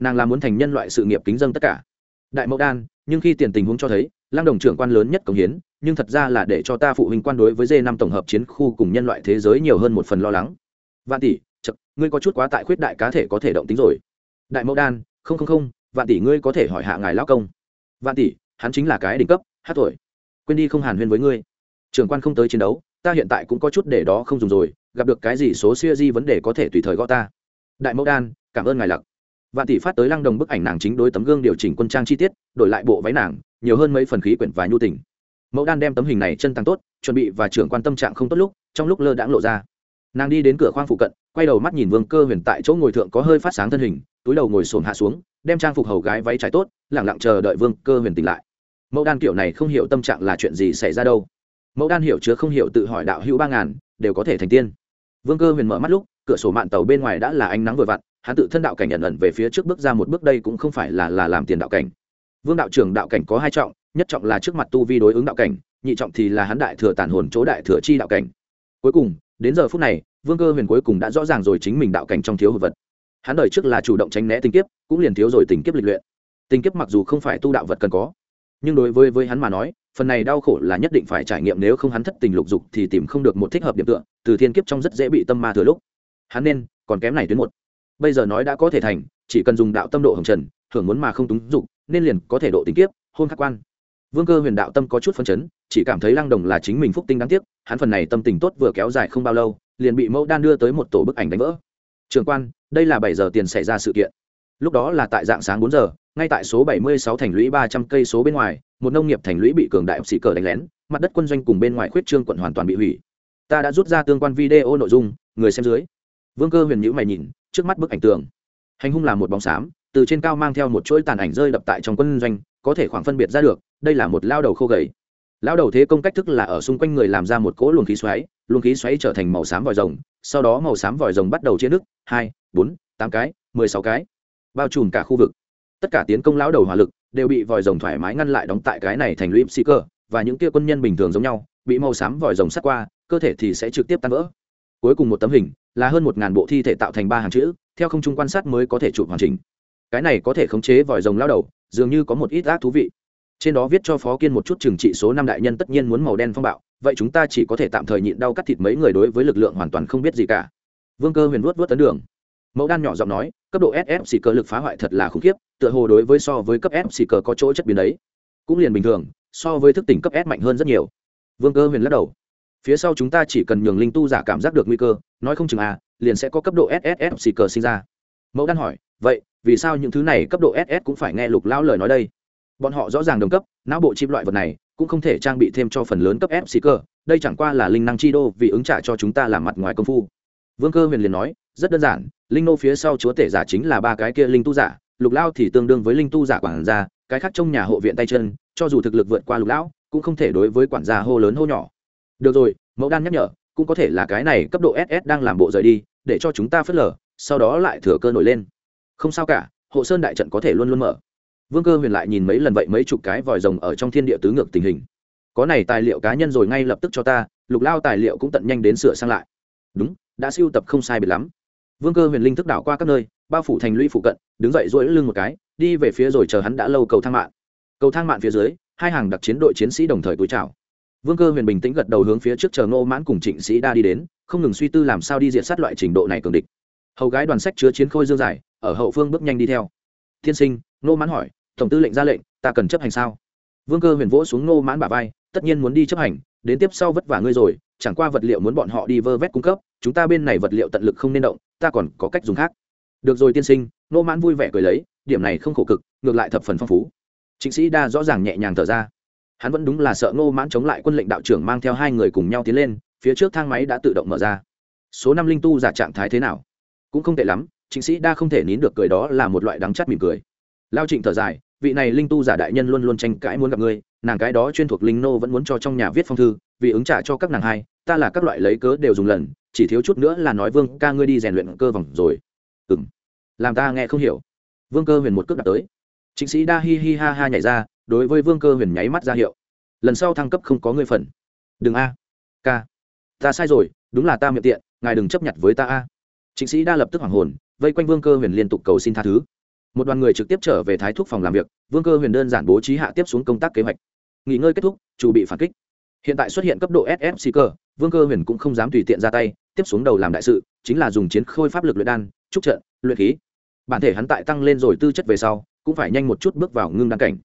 Nàng là muốn thành nhân loại sự nghiệp kính dân tất cả. Đại mẫu đan, nhưng khi tiền tình huống cho thấy lăng đồng trưởng quan lớn nhất cống hiến, nhưng thật ra là để cho ta phụ huynh quan đối với d năm tổng hợp chiến khu cùng nhân loại thế giới nhiều hơn một phần lo lắng. Vạn tỷ chật ngươi có chút quá tại khuyết đại cá thể có thể động tính rồi. Đại mẫu đan, không không không, vạn tỷ ngươi có thể hỏi hạ ngài lao công. Vạn tỷ, hắn chính là cái đỉnh cấp, hát tuổi. Quên đi không hàn huyên với ngươi. Trưởng quan không tới chiến đấu, ta hiện tại cũng có chút để đó không dùng rồi, gặp được cái gì số siêu di vấn đề có thể tùy thời gõ ta. Đại mẫu đan, cảm ơn ngài lặc. Vạn tỷ phát tới lăng đồng bức ảnh nàng chính đối tấm gương điều chỉnh quân trang chi tiết, đổi lại bộ váy nàng nhiều hơn mấy phần khí quyển và nhu tình. Mẫu đan đem tấm hình này chân tăng tốt, chuẩn bị và trưởng quan tâm trạng không tốt lúc, trong lúc lơ đãng lộ ra. Nàng đi đến cửa khoang phụ cận, quay đầu mắt nhìn vương cơ huyền tại chỗ ngồi thượng có hơi phát sáng thân hình, túi đầu ngồi xổm hạ xuống, đem trang phục hầu gái váy trái tốt, lẳng lặng chờ đợi vương cơ huyền tỉnh lại. Mẫu đan kiểu này không hiểu tâm trạng là chuyện gì xảy ra đâu. Mẫu đan hiểu chứa không hiểu tự hỏi đạo hữu ba ngàn, đều có thể thành tiên. Vương cơ huyền mở mắt lúc, cửa sổ mạn tàu bên ngoài đã là ánh nắng vừa vặn, hắn tự thân đạo cảnh nhận ẩn về phía trước bước ra một bước, đây cũng không phải là là làm tiền đạo cảnh vương đạo trưởng đạo cảnh có hai trọng, nhất trọng là trước mặt tu vi đối ứng đạo cảnh, nhị trọng thì là hắn đại thừa tản hồn chỗ đại thừa chi đạo cảnh. Cuối cùng, đến giờ phút này, vương cơ huyền cuối cùng đã rõ ràng rồi chính mình đạo cảnh trong thiếu hụt vật. Hắn đời trước là chủ động tránh né tình kiếp, cũng liền thiếu rồi tình kiếp lịch luyện. Tình kiếp mặc dù không phải tu đạo vật cần có, nhưng đối với với hắn mà nói, phần này đau khổ là nhất định phải trải nghiệm nếu không hắn thất tình lục dục thì tìm không được một thích hợp điểm tựa, từ thiên kiếp trong rất dễ bị tâm ma thừa lúc. Hắn nên còn kém này tuyến một. Bây giờ nói đã có thể thành, chỉ cần dùng đạo tâm độ hồng trần hưởng muốn mà không túng dục, nên liền có thể độ tính kiếp, hôn khắc quan. Vương cơ huyền đạo tâm có chút phân chấn, chỉ cảm thấy lăng đồng là chính mình phúc tinh đáng tiếc, hắn phần này tâm tình tốt vừa kéo dài không bao lâu, liền bị mẫu đan đưa tới một tổ bức ảnh đánh vỡ. Trường quan, đây là bảy giờ tiền xảy ra sự kiện. Lúc đó là tại dạng sáng bốn giờ, ngay tại số bảy mươi sáu thành lũy ba trăm cây số bên ngoài, một nông nghiệp thành lũy bị cường đại sĩ cờ đánh lén, mặt đất quân doanh cùng bên ngoài khuyết trương quận hoàn toàn bị hủy. Ta đã rút ra tương quan video nội dung, người xem dưới. Vương cơ huyền nhữ mày nhìn, trước mắt bức ảnh tường. Hành hung là một bóng xám từ trên cao mang theo một chuỗi tàn ảnh rơi đập tại trong quân doanh, có thể khoảng phân biệt ra được, đây là một lao đầu khô gầy. Lao đầu thế công cách thức là ở xung quanh người làm ra một cỗ luồng khí xoáy, luồng khí xoáy trở thành màu xám vòi rồng, sau đó màu xám vòi rồng bắt đầu chia nước, hai, bốn, tám cái, mười sáu cái, bao trùm cả khu vực. Tất cả tiến công lão đầu hỏa lực đều bị vòi rồng thoải mái ngăn lại đóng tại cái này thành lũy sĩ cơ, và những kia quân nhân bình thường giống nhau, bị màu xám vòi rồng sát qua, cơ thể thì sẽ trực tiếp tan vỡ. Cuối cùng một tấm hình là hơn một ngàn bộ thi thể tạo thành ba hàng chữ, theo không trung quan sát mới có thể chụp hoàn chỉnh cái này có thể khống chế vòi rồng lao đầu, dường như có một ít ác thú vị. Trên đó viết cho phó kiên một chút trừng trị số năm đại nhân tất nhiên muốn màu đen phong bạo, vậy chúng ta chỉ có thể tạm thời nhịn đau cắt thịt mấy người đối với lực lượng hoàn toàn không biết gì cả. Vương cơ huyền vuốt vuốt tấn đường. Mẫu đan nhỏ giọng nói, cấp độ ss xì cờ lực phá hoại thật là khủng khiếp, tựa hồ đối với so với cấp s xì cờ có chỗ chất biến đấy. Cũng liền bình thường, so với thức tỉnh cấp s mạnh hơn rất nhiều. Vương cơ huyền lắc đầu. Phía sau chúng ta chỉ cần nhường linh tu giả cảm giác được nguy cơ, nói không chừng à liền sẽ có cấp độ ss xì cờ sinh ra. Mẫu đan hỏi, vậy vì sao những thứ này cấp độ ss cũng phải nghe lục lão lời nói đây? Bọn họ rõ ràng đồng cấp, não bộ chip loại vật này cũng không thể trang bị thêm cho phần lớn cấp f xì cơ, đây chẳng qua là linh năng chi đô vì ứng trả cho chúng ta làm mặt ngoài công phu. Vương cơ huyền liền nói, rất đơn giản, linh nô phía sau chúa tể giả chính là ba cái kia linh tu giả, lục lao thì tương đương với linh tu giả quản gia, cái khác trong nhà hộ viện tay chân, cho dù thực lực vượt qua lục lão, cũng không thể đối với quản gia hô lớn hô nhỏ. Được rồi, mẫu đan nhắc nhở, cũng có thể là cái này cấp độ ss đang làm bộ rời đi, để cho chúng ta phớt lờ, sau đó lại thừa cơ nổi lên không sao cả, hộ sơn đại trận có thể luôn luôn mở. Vương cơ huyền lại nhìn mấy lần vậy mấy chục cái vòi rồng ở trong thiên địa tứ ngược tình hình. Có này tài liệu cá nhân rồi ngay lập tức cho ta, lục lao tài liệu cũng tận nhanh đến sửa sang lại. Đúng, đã siêu tập không sai biệt lắm. Vương cơ huyền linh thức đảo qua các nơi, bao phủ thành lũy phụ cận, đứng dậy dỗi lưng một cái, đi về phía rồi chờ hắn đã lâu cầu thang mạng cầu thang mạng phía dưới, hai hàng đặc chiến đội chiến sĩ đồng thời túi chào. Vương cơ huyền bình tĩnh gật đầu hướng phía trước chờ ngô mãn cùng trịnh sĩ đa đi đến, không ngừng suy tư làm sao đi diện sát loại trình độ này cường địch. Hầu gái đoàn sách chứa chiến khôi dương dài ở hậu phương bước nhanh đi theo. Tiên sinh, ngô mãn hỏi, tổng tư lệnh ra lệnh, ta cần chấp hành sao? Vương cơ huyền vỗ xuống ngô mãn bà vai, tất nhiên muốn đi chấp hành, đến tiếp sau vất vả ngươi rồi, chẳng qua vật liệu muốn bọn họ đi vơ vét cung cấp, chúng ta bên này vật liệu tận lực không nên động, ta còn có cách dùng khác. Được rồi tiên sinh, ngô mãn vui vẻ cười lấy, điểm này không khổ cực, ngược lại thập phần phong phú. Chính sĩ đa rõ ràng nhẹ nhàng thở ra. Hắn vẫn đúng là sợ ngô mãn chống lại quân lệnh đạo trưởng mang theo hai người cùng nhau tiến lên, phía trước thang máy đã tự động mở ra. Số năm linh tu giả trạng thái thế nào? Cũng không tệ lắm chính sĩ đa không thể nín được cười đó là một loại đắng chắt mỉm cười. Lao trịnh thở dài, vị này linh tu giả đại nhân luôn luôn tranh cãi muốn gặp ngươi, nàng cái đó chuyên thuộc linh nô vẫn muốn cho trong nhà viết phong thư, vì ứng trả cho các nàng hai, ta là các loại lấy cớ đều dùng lần, chỉ thiếu chút nữa là nói vương ca ngươi đi rèn luyện cơ vòng rồi. Ừ m làm ta nghe không hiểu. Vương cơ huyền một cước đặt tới. Chính sĩ đa hi hi ha ha nhảy ra, đối với vương cơ huyền nháy mắt ra hiệu. Lần sau thăng cấp không có ngươi phần. Đừng a. Ca. Ta sai rồi, đúng là ta miệng tiện, ngài đừng chấp nhận với ta a. Chính sĩ đa lập tức hoảng hồn vây quanh vương cơ huyền liên tục cầu xin tha thứ. Một đoàn người trực tiếp trở về thái thúc phòng làm việc, vương cơ huyền đơn giản bố trí hạ tiếp xuống công tác kế hoạch. Nghỉ ngơi kết thúc, chủ bị phản kích. Hiện tại xuất hiện cấp độ ss cơ, vương cơ huyền cũng không dám tùy tiện ra tay, tiếp xuống đầu làm đại sự, chính là dùng chiến khôi pháp lực luyện đan, trúc trận, luyện khí. Bản thể hắn tại tăng lên rồi tư chất về sau, cũng phải nhanh một chút bước vào ngưng đan cảnh.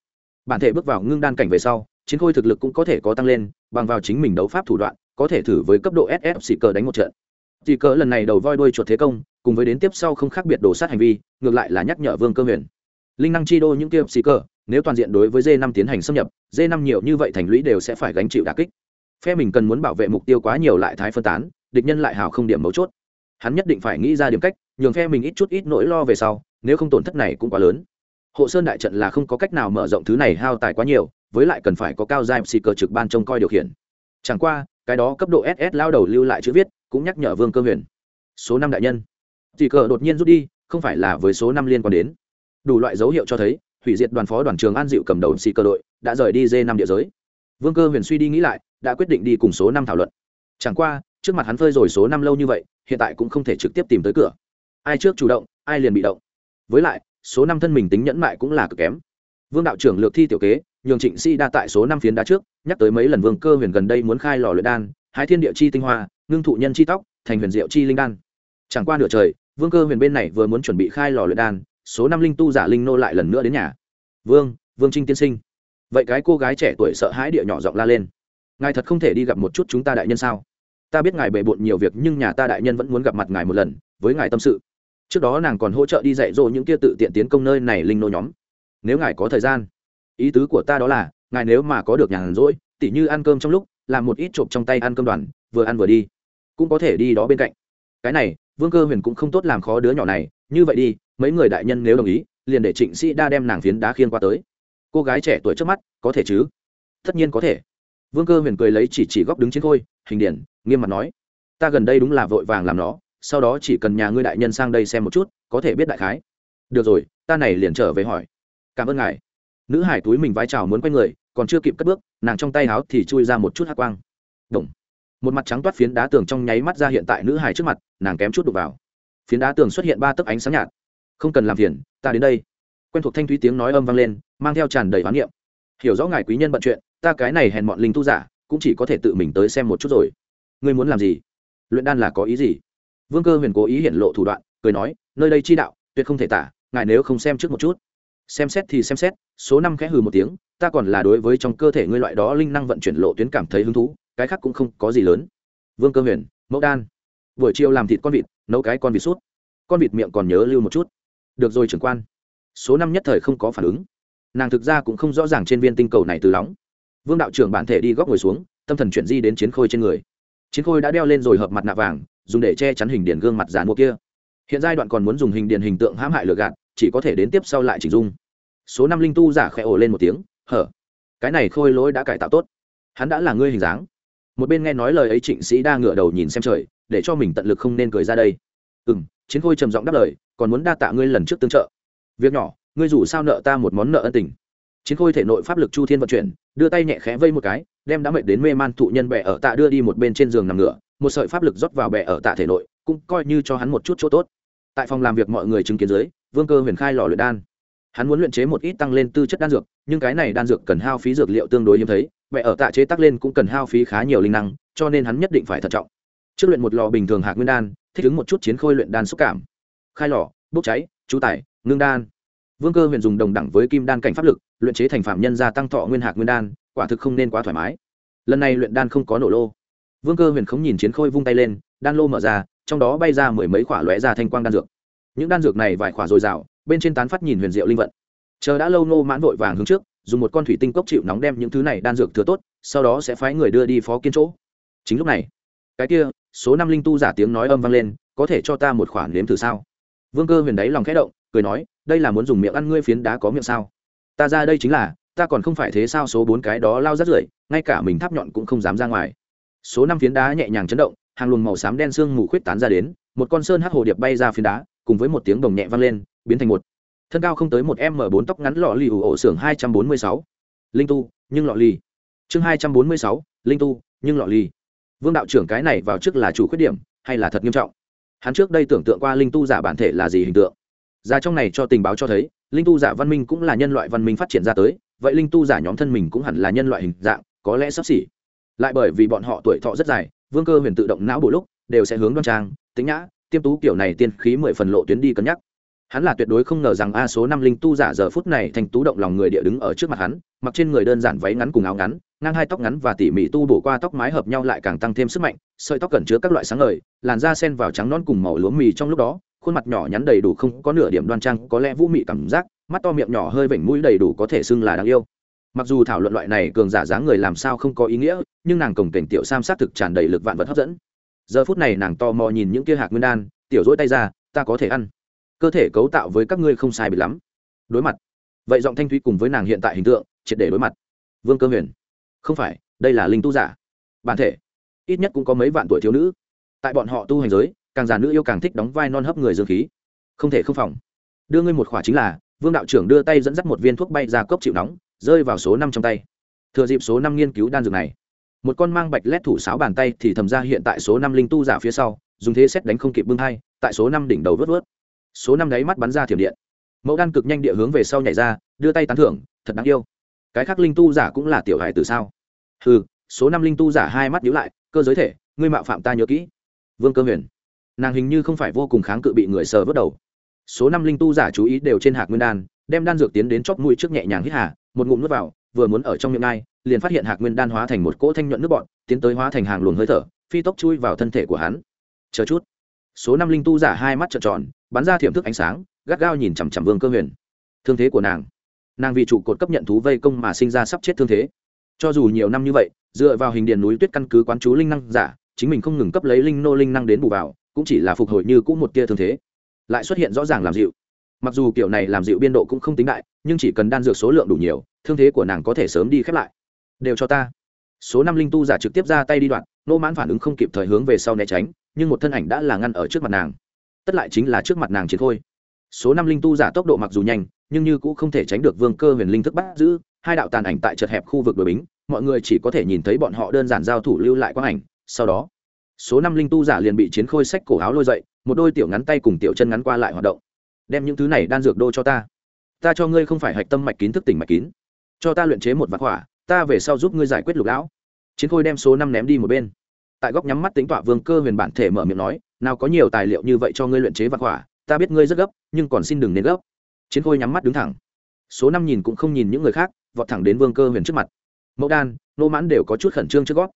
Bản thể bước vào ngưng đan cảnh về sau, chiến khôi thực lực cũng có thể có tăng lên, bằng vào chính mình đấu pháp thủ đoạn, có thể thử với cấp độ ss cơ cờ đánh một trận chỉ cỡ lần này đầu voi đuôi chuột thế công, cùng với đến tiếp sau không khác biệt đổ sát hành vi, ngược lại là nhắc nhở vương cơ huyền. Linh năng chi đô những kia xì cờ, nếu toàn diện đối với d 5 tiến hành xâm nhập d 5 nhiều như vậy thành lũy đều sẽ phải gánh chịu đà kích. Phe mình cần muốn bảo vệ mục tiêu quá nhiều lại thái phân tán, địch nhân lại hào không điểm mấu chốt. Hắn nhất định phải nghĩ ra điểm cách, nhường phe mình ít chút ít nỗi lo về sau, nếu không tổn thất này cũng quá lớn. Hộ sơn đại trận là không có cách nào mở rộng thứ này hao tài quá nhiều, với lại cần phải có cao giai xì cờ trực ban trông coi điều khiển. Chẳng qua, cái đó cấp độ ss lao đầu lưu lại chữ viết cũng nhắc nhở vương cơ huyền. Số năm đại nhân. Thì cờ đột nhiên rút đi, không phải là với số năm liên quan đến. Đủ loại dấu hiệu cho thấy, hủy diệt đoàn phó đoàn trường an dịu cầm đầu xì cờ đội đã rời đi dê năm địa giới. Vương cơ huyền suy đi nghĩ lại, đã quyết định đi cùng số năm thảo luận. Chẳng qua, trước mặt hắn phơi rồi số năm lâu như vậy, hiện tại cũng không thể trực tiếp tìm tới cửa. Ai trước chủ động, ai liền bị động. Với lại, số năm thân mình tính nhẫn mại cũng là cực kém. Vương đạo trưởng lược thi tiểu kế, nhường trịnh si đa tại số năm phiến đá trước, nhắc tới mấy lần vương cơ huyền gần đây muốn khai lò luyện đan, hái thiên địa chi tinh hoa ngưng thụ nhân chi tóc, thành huyền diệu chi linh đan. Chẳng qua nửa trời, vương cơ huyền bên này vừa muốn chuẩn bị khai lò luyện đan, số năm linh tu giả linh nô lại lần nữa đến nhà. Vương vương trinh tiên sinh. Vậy cái cô gái trẻ tuổi sợ hãi địa nhỏ giọng la lên. Ngài thật không thể đi gặp một chút chúng ta đại nhân sao? Ta biết ngài bề bộn nhiều việc nhưng nhà ta đại nhân vẫn muốn gặp mặt ngài một lần, với ngài tâm sự. Trước đó nàng còn hỗ trợ đi dạy dỗ những kia tự tiện tiến công nơi này linh nô nhóm. Nếu ngài có thời gian, ý tứ của ta đó là, ngài nếu mà có được nhàn rỗi, tỉ như ăn cơm trong lúc, làm một ít trộm trong tay ăn cơm đoàn, vừa ăn vừa đi cũng có thể đi đó bên cạnh. Cái này, vương cơ huyền cũng không tốt làm khó đứa nhỏ này. Như vậy đi, mấy người đại nhân nếu đồng ý, liền để trịnh sĩ đa đem nàng phiến đá khiên qua tới. Cô gái trẻ tuổi trước mắt, có thể chứ? Tất nhiên có thể. Vương cơ huyền cười lấy chỉ chỉ góc đứng trên khôi, hình điển, nghiêm mặt nói. Ta gần đây đúng là vội vàng làm nó, sau đó chỉ cần nhà ngươi đại nhân sang đây xem một chút, có thể biết đại khái. Được rồi, ta này liền trở về hỏi. Cảm ơn ngài. Nữ hải túi mình vai trào muốn quay người, còn chưa kịp cất bước, nàng trong tay áo thì chui ra một chút hát quang. Động một mặt trắng toát phiến đá tường trong nháy mắt ra hiện tại nữ hài trước mặt, nàng kém chút đục vào. Phiến đá tường xuất hiện ba tấc ánh sáng nhạt. Không cần làm phiền, ta đến đây. Quen thuộc thanh thúy tiếng nói âm vang lên, mang theo tràn đầy hoán niệm. Hiểu rõ ngài quý nhân bận chuyện, ta cái này hèn mọn linh tu giả, cũng chỉ có thể tự mình tới xem một chút rồi. Ngươi muốn làm gì? Luyện đan là có ý gì? Vương cơ huyền cố ý hiện lộ thủ đoạn, cười nói, nơi đây chi đạo, tuyệt không thể tả, ngài nếu không xem trước một chút. Xem xét thì xem xét, số năm khẽ hừ một tiếng, ta còn là đối với trong cơ thể ngươi loại đó linh năng vận chuyển lộ tuyến cảm thấy hứng thú cái khác cũng không có gì lớn. Vương cơ huyền, mẫu đan. Buổi chiều làm thịt con vịt, nấu cái con vịt sút. Con vịt miệng còn nhớ lưu một chút. Được rồi trưởng quan. Số năm nhất thời không có phản ứng. Nàng thực ra cũng không rõ ràng trên viên tinh cầu này từ lóng. Vương đạo trưởng bản thể đi góc ngồi xuống, tâm thần chuyển di đến chiến khôi trên người. Chiến khôi đã đeo lên rồi hợp mặt nạ vàng, dùng để che chắn hình điển gương mặt giàn mua kia. Hiện giai đoạn còn muốn dùng hình điển hình tượng hãm hại lừa gạt, chỉ có thể đến tiếp sau lại chỉnh dung. Số năm linh tu giả khẽ ồ lên một tiếng, hở, cái này khôi lỗi đã cải tạo tốt. Hắn đã là ngươi hình dáng một bên nghe nói lời ấy trịnh sĩ đa ngửa đầu nhìn xem trời, để cho mình tận lực không nên cười ra đây. Ừ m chiến khôi trầm giọng đáp lời, còn muốn đa tạ ngươi lần trước tương trợ. Việc nhỏ, ngươi dù sao nợ ta một món nợ ân tình. Chiến khôi thể nội pháp lực chu thiên vận chuyển, đưa tay nhẹ khẽ vây một cái, đem đã mệt đến mê man thụ nhân bẹ ở tạ đưa đi một bên trên giường nằm ngửa, một sợi pháp lực rót vào bẹ ở tạ thể nội, cũng coi như cho hắn một chút chỗ tốt. Tại phòng làm việc mọi người chứng kiến dưới, vương cơ huyền khai lò luyện đan hắn muốn luyện chế một ít tăng lên tư chất đan dược, nhưng cái này đan dược cần hao phí dược liệu tương đối hiếm thấy vậy ở tạ chế tác lên cũng cần hao phí khá nhiều linh năng, cho nên hắn nhất định phải thận trọng. Trước luyện một lò bình thường hạt nguyên đan, thích ứng một chút chiến khôi luyện đan xúc cảm. Khai lò, bốc cháy, chú tải, ngưng đan. Vương cơ huyền dùng đồng đẳng với kim đan cảnh pháp lực, luyện chế thành phạm nhân gia tăng thọ nguyên hạt nguyên đan, quả thực không nên quá thoải mái. Lần này luyện đan không có nổ lô. Vương cơ huyền không nhìn chiến khôi vung tay lên, đan lô mở ra, trong đó bay ra mười mấy quả lóe ra thanh quang đan dược. Những đan dược này vài quả dồi dào bên trên tán phát nhìn huyền diệu linh vận. Chờ đã lâu nô mãn vội vàng hướng trước, dùng một con thủy tinh cốc chịu nóng đem những thứ này đan dược thừa tốt, sau đó sẽ phái người đưa đi phó kiên chỗ. Chính lúc này, cái kia, số năm linh tu giả tiếng nói âm vang lên, có thể cho ta một khoản nếm thử sao? Vương cơ huyền đáy lòng khẽ động, cười nói, đây là muốn dùng miệng ăn ngươi phiến đá có miệng sao? Ta ra đây chính là, ta còn không phải thế sao số bốn cái đó lao rất rưởi, ngay cả mình tháp nhọn cũng không dám ra ngoài. Số năm phiến đá nhẹ nhàng chấn động, hàng luồng màu xám đen sương mù khuyết tán ra đến, một con sơn hắc hồ điệp bay ra phiến đá, cùng với một tiếng đồng nhẹ vang lên biến thành một. Thân cao không tới một m bốn tóc ngắn lọ lì ủ ổ xưởng hai trăm bốn mươi sáu. Linh tu, nhưng lọ lì. Chương hai trăm bốn mươi sáu, linh tu, nhưng lọ lì. Vương đạo trưởng cái này vào trước là chủ khuyết điểm, hay là thật nghiêm trọng? Hắn trước đây tưởng tượng qua linh tu giả bản thể là gì hình tượng. Ra trong này cho tình báo cho thấy, linh tu giả văn minh cũng là nhân loại văn minh phát triển ra tới, vậy linh tu giả nhóm thân mình cũng hẳn là nhân loại hình dạng, có lẽ sắp xỉ. Lại bởi vì bọn họ tuổi thọ rất dài, vương cơ huyền tự động não bộ lúc đều sẽ hướng đoan trang tính nhã, tiêm tú kiểu này tiên khí mười phần lộ tuyến đi cân nhắc hắn là tuyệt đối không ngờ rằng a số năm linh tu giả giờ phút này thành tú động lòng người địa đứng ở trước mặt hắn, mặc trên người đơn giản váy ngắn cùng áo ngắn, ngang hai tóc ngắn và tỉ mỉ tu bổ qua tóc mái hợp nhau lại càng tăng thêm sức mạnh, sợi tóc cẩn chứa các loại sáng ngời, làn da sen vào trắng non cùng màu lúa mì trong lúc đó, khuôn mặt nhỏ nhắn đầy đủ không có nửa điểm đoan trang, có lẽ vũ mị cảm giác, mắt to miệng nhỏ hơi vểnh mũi đầy đủ có thể xưng là đáng yêu. Mặc dù thảo luận loại này cường giả dáng người làm sao không có ý nghĩa, nhưng nàng cổng cảnh tiểu sam xác thực tràn đầy lực vạn vật hấp dẫn. Giờ phút này nàng to mò nhìn những kia hạt nguyên đan, tiểu dỗi tay ra, ta có thể ăn cơ thể cấu tạo với các ngươi không sai bị lắm. Đối mặt. Vậy giọng thanh thúy cùng với nàng hiện tại hình tượng, triệt để đối mặt. Vương cơ huyền. Không phải, đây là linh tu giả. Bản thể. Ít nhất cũng có mấy vạn tuổi thiếu nữ. Tại bọn họ tu hành giới, càng già nữ yêu càng thích đóng vai non hấp người dương khí. Không thể không phòng. Đưa ngươi một khỏa chính là, vương đạo trưởng đưa tay dẫn dắt một viên thuốc bay ra cốc chịu nóng, rơi vào số năm trong tay. Thừa dịp số năm nghiên cứu đan dược này, một con mang bạch lét thủ sáo bàn tay thì thầm ra hiện tại số năm linh tu giả phía sau, dùng thế xét đánh không kịp bưng hai, tại số năm đỉnh đầu vớt vớt số năm đáy mắt bắn ra thiểm điện. Mẫu đan cực nhanh địa hướng về sau nhảy ra, đưa tay tán thưởng, thật đáng yêu. Cái khác linh tu giả cũng là tiểu hài từ sao? Ừ số năm linh tu giả hai mắt nhíu lại, cơ giới thể, ngươi mạo phạm ta nhớ kỹ. Vương cơ huyền. Nàng hình như không phải vô cùng kháng cự bị người sờ vớt đầu. Số năm linh tu giả chú ý đều trên hạc nguyên đan, đem đan dược tiến đến chóp mũi trước nhẹ nhàng hít hà, một ngụm nước vào, vừa muốn ở trong miệng ngai liền phát hiện hạc nguyên đan hóa thành một cỗ thanh nhuận nước bọn tiến tới hóa thành hàng luồng hơi thở, phi tốc chui vào thân thể của hắn. Chờ chút. Số năm linh tu giả hai mắt trợn tròn bắn ra thiểm thức ánh sáng, gắt gao nhìn chằm chằm vương cơ huyền. Thương thế của nàng. Nàng vì trụ cột cấp nhận thú vây công mà sinh ra sắp chết thương thế. Cho dù nhiều năm như vậy, dựa vào hình điền núi tuyết căn cứ quán chú linh năng giả, chính mình không ngừng cấp lấy linh nô linh năng đến bù vào, cũng chỉ là phục hồi như cũ một tia thương thế. Lại xuất hiện rõ ràng làm dịu. Mặc dù kiểu này làm dịu biên độ cũng không tính đại, nhưng chỉ cần đan dược số lượng đủ nhiều, thương thế của nàng có thể sớm đi khép lại. Đều cho ta. Số năm linh tu giả trực tiếp ra tay đi đoạn, nô mãn phản ứng không kịp thời hướng về sau né tránh, nhưng một thân ảnh đã là ngăn ở trước mặt nàng tất lại chính là trước mặt nàng chiến khôi. Số năm linh tu giả tốc độ mặc dù nhanh, nhưng như cũng không thể tránh được vương cơ huyền linh thức bắt giữ, hai đạo tàn ảnh tại chật hẹp khu vực đội bính, mọi người chỉ có thể nhìn thấy bọn họ đơn giản giao thủ lưu lại quang ảnh, sau đó, số năm linh tu giả liền bị chiến khôi sách cổ áo lôi dậy, một đôi tiểu ngắn tay cùng tiểu chân ngắn qua lại hoạt động. Đem những thứ này đan dược đô cho ta. Ta cho ngươi không phải hạch tâm mạch kín thức tỉnh mạch kín. Cho ta luyện chế một vạn hỏa, ta về sau giúp ngươi giải quyết lục lão. Chiến khôi đem số năm ném đi một bên tại góc nhắm mắt tính tọa vương cơ huyền bản thể mở miệng nói, nào có nhiều tài liệu như vậy cho ngươi luyện chế vạn hỏa ta biết ngươi rất gấp, nhưng còn xin đừng nên gấp. Chiến khôi nhắm mắt đứng thẳng. Số năm nhìn cũng không nhìn những người khác, vọt thẳng đến vương cơ huyền trước mặt. Mẫu đan, nô mãn đều có chút khẩn trương trước gót.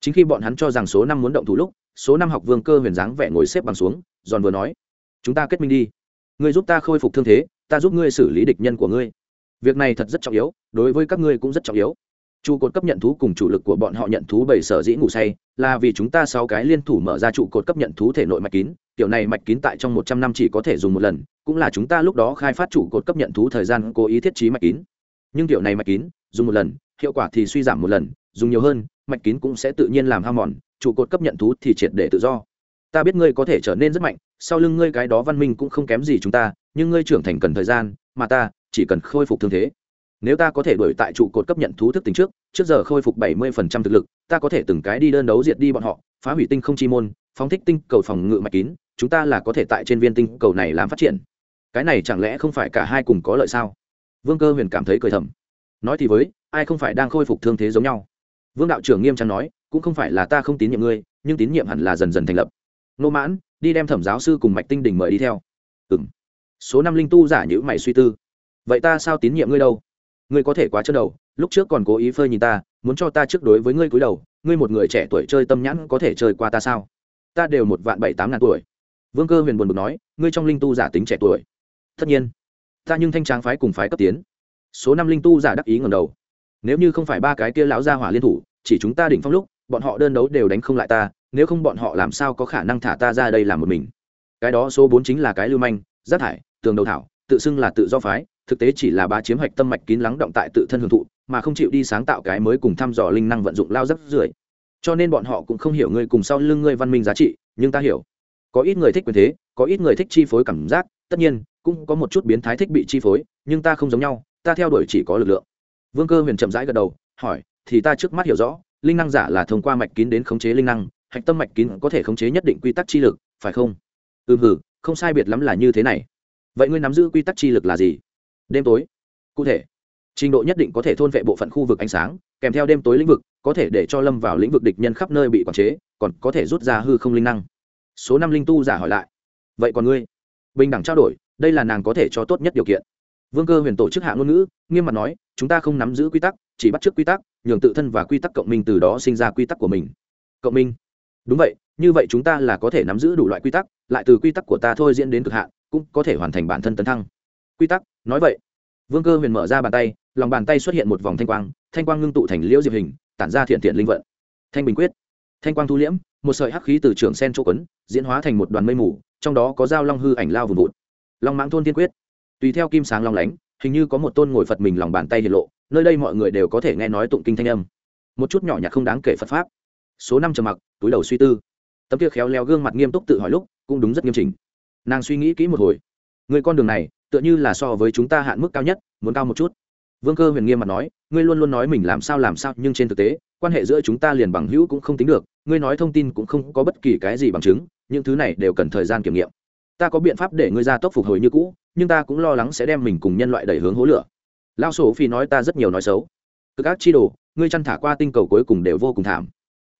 Chính khi bọn hắn cho rằng số năm muốn động thủ lúc, số năm học vương cơ huyền dáng vẻ ngồi xếp bằng xuống, giòn vừa nói, chúng ta kết minh đi. Ngươi giúp ta khôi phục thương thế, ta giúp ngươi xử lý địch nhân của ngươi. Việc này thật rất trọng yếu, đối với các ngươi cũng rất trọng yếu trụ cột cấp nhận thú cùng chủ lực của bọn họ nhận thú bảy sở dĩ ngủ say là vì chúng ta sáu cái liên thủ mở ra trụ cột cấp nhận thú thể nội mạch kín, kiểu này mạch kín tại trong một trăm năm chỉ có thể dùng một lần, cũng là chúng ta lúc đó khai phát trụ cột cấp nhận thú thời gian cố ý thiết trí mạch kín. Nhưng kiểu này mạch kín, dùng một lần, hiệu quả thì suy giảm một lần, dùng nhiều hơn, mạch kín cũng sẽ tự nhiên làm ham mòn, trụ cột cấp nhận thú thì triệt để tự do. Ta biết ngươi có thể trở nên rất mạnh, sau lưng ngươi cái đó văn minh cũng không kém gì chúng ta, nhưng ngươi trưởng thành cần thời gian, mà ta chỉ cần khôi phục thương thế nếu ta có thể đuổi tại trụ cột cấp nhận thú thức tính trước trước giờ khôi phục bảy mươi phần trăm thực lực, ta có thể từng cái đi đơn đấu diệt đi bọn họ, phá hủy tinh không chi môn, phóng thích tinh cầu phòng ngự mạch kín, chúng ta là có thể tại trên viên tinh cầu này làm phát triển. Cái này chẳng lẽ không phải cả hai cùng có lợi sao? Vương cơ huyền cảm thấy cười thầm. Nói thì với, ai không phải đang khôi phục thương thế giống nhau? Vương đạo trưởng nghiêm trang nói, cũng không phải là ta không tín nhiệm ngươi, nhưng tín nhiệm hẳn là dần dần thành lập. Nô mãn, đi đem thẩm giáo sư cùng mạch tinh đình mời đi theo. Ừ m số năm linh tu giả nhữ mày suy tư. Vậy ta sao tín nhiệm ngươi đâu? Ngươi có thể quá chân đầu, lúc trước còn cố ý phơi nhìn ta, muốn cho ta trước đối với ngươi cúi đầu, ngươi một người trẻ tuổi chơi tâm nhãn có thể chơi qua ta sao? Ta đều một vạn bảy tám ngàn tuổi. Vương cơ huyền buồn bực nói, ngươi trong linh tu giả tính trẻ tuổi. Tất nhiên, ta nhưng thanh tráng phái cùng phái cấp tiến. Số năm linh tu giả đắc ý ngầm đầu. Nếu như không phải ba cái kia lão gia hỏa liên thủ, chỉ chúng ta đỉnh phong lúc, bọn họ đơn đấu đều đánh không lại ta, nếu không bọn họ làm sao có khả năng thả ta ra đây làm một mình? Cái đó số bốn chính là cái lưu manh, rác thải, tường đầu thảo, tự xưng là tự do phái thực tế chỉ là bá chiếm hoạch tâm mạch kín lắng động tại tự thân hưởng thụ, mà không chịu đi sáng tạo cái mới cùng thăm dò linh năng vận dụng lao rất rưởi. Cho nên bọn họ cũng không hiểu ngươi cùng sau lưng ngươi văn minh giá trị, nhưng ta hiểu. Có ít người thích quyền thế, có ít người thích chi phối cảm giác, tất nhiên, cũng có một chút biến thái thích bị chi phối, nhưng ta không giống nhau, ta theo đuổi chỉ có lực lượng. Vương cơ huyền chậm rãi gật đầu, hỏi, thì ta trước mắt hiểu rõ, linh năng giả là thông qua mạch kín đến khống chế linh năng, hạch tâm mạch kín có thể khống chế nhất định quy tắc chi lực, phải không? Ừ hử không sai biệt lắm là như thế này. Vậy ngươi nắm giữ quy tắc chi lực là gì? Đêm tối. Cụ thể, trình độ nhất định có thể thôn vệ bộ phận khu vực ánh sáng, kèm theo đêm tối lĩnh vực, có thể để cho lâm vào lĩnh vực địch nhân khắp nơi bị quản chế, còn có thể rút ra hư không linh năng. Số năm linh tu giả hỏi lại. Vậy còn ngươi? Bình đẳng trao đổi, đây là nàng có thể cho tốt nhất điều kiện. Vương cơ huyền tổ chức hạ ngôn ngữ, nghiêm mặt nói, chúng ta không nắm giữ quy tắc, chỉ bắt t r ư ớ c quy tắc, nhường tự thân và quy tắc cộng minh từ đó sinh ra quy tắc của mình. Cộng minh? Đúng vậy, như vậy chúng ta là có thể nắm giữ đủ loại quy tắc, lại từ quy tắc của ta thôi diễn đến cực hạn, cũng có thể hoàn thành bản thân tấn thăng quy tắc, nói vậy. Vương cơ huyền mở ra bàn tay, lòng bàn tay xuất hiện một vòng thanh quang thanh quang ngưng tụ thành liễu diệp hình, tản ra thiện thiện linh vận. Thanh bình quyết. Thanh quang thu liễm, một sợi hắc khí từ trường sen chỗ quấn, diễn hóa thành một đoàn mây mù, trong đó có dao long hư ảnh lao vùng vụt. Long mãng thôn tiên quyết. Tùy theo kim sáng long lánh, hình như có một tôn ngồi phật mình lòng bàn tay hiện lộ, nơi đây mọi người đều có thể nghe nói tụng kinh thanh âm. Một chút nhỏ nhặt không đáng kể phật pháp. Số năm trầm mặc, túi đầu suy tư. Tấm kia khéo leo gương mặt nghiêm túc tự hỏi lúc, cũng đúng rất nghiêm chỉnh. Nàng suy nghĩ kỹ một hồi. Người con đường này tựa như là so với chúng ta hạn mức cao nhất, muốn cao một chút. Vương cơ huyền nghiêm mặt nói, ngươi luôn luôn nói mình làm sao làm sao, nhưng trên thực tế, quan hệ giữa chúng ta liền bằng hữu cũng không tính được, ngươi nói thông tin cũng không có bất kỳ cái gì bằng chứng, những thứ này đều cần thời gian kiểm nghiệm. Ta có biện pháp để ngươi ra tốc phục hồi như cũ, nhưng ta cũng lo lắng sẽ đem mình cùng nhân loại đẩy hướng hố lửa. Lao sổ phi nói ta rất nhiều nói xấu. Cực ác chi đồ, ngươi chăn thả qua tinh cầu cuối cùng đều vô cùng thảm.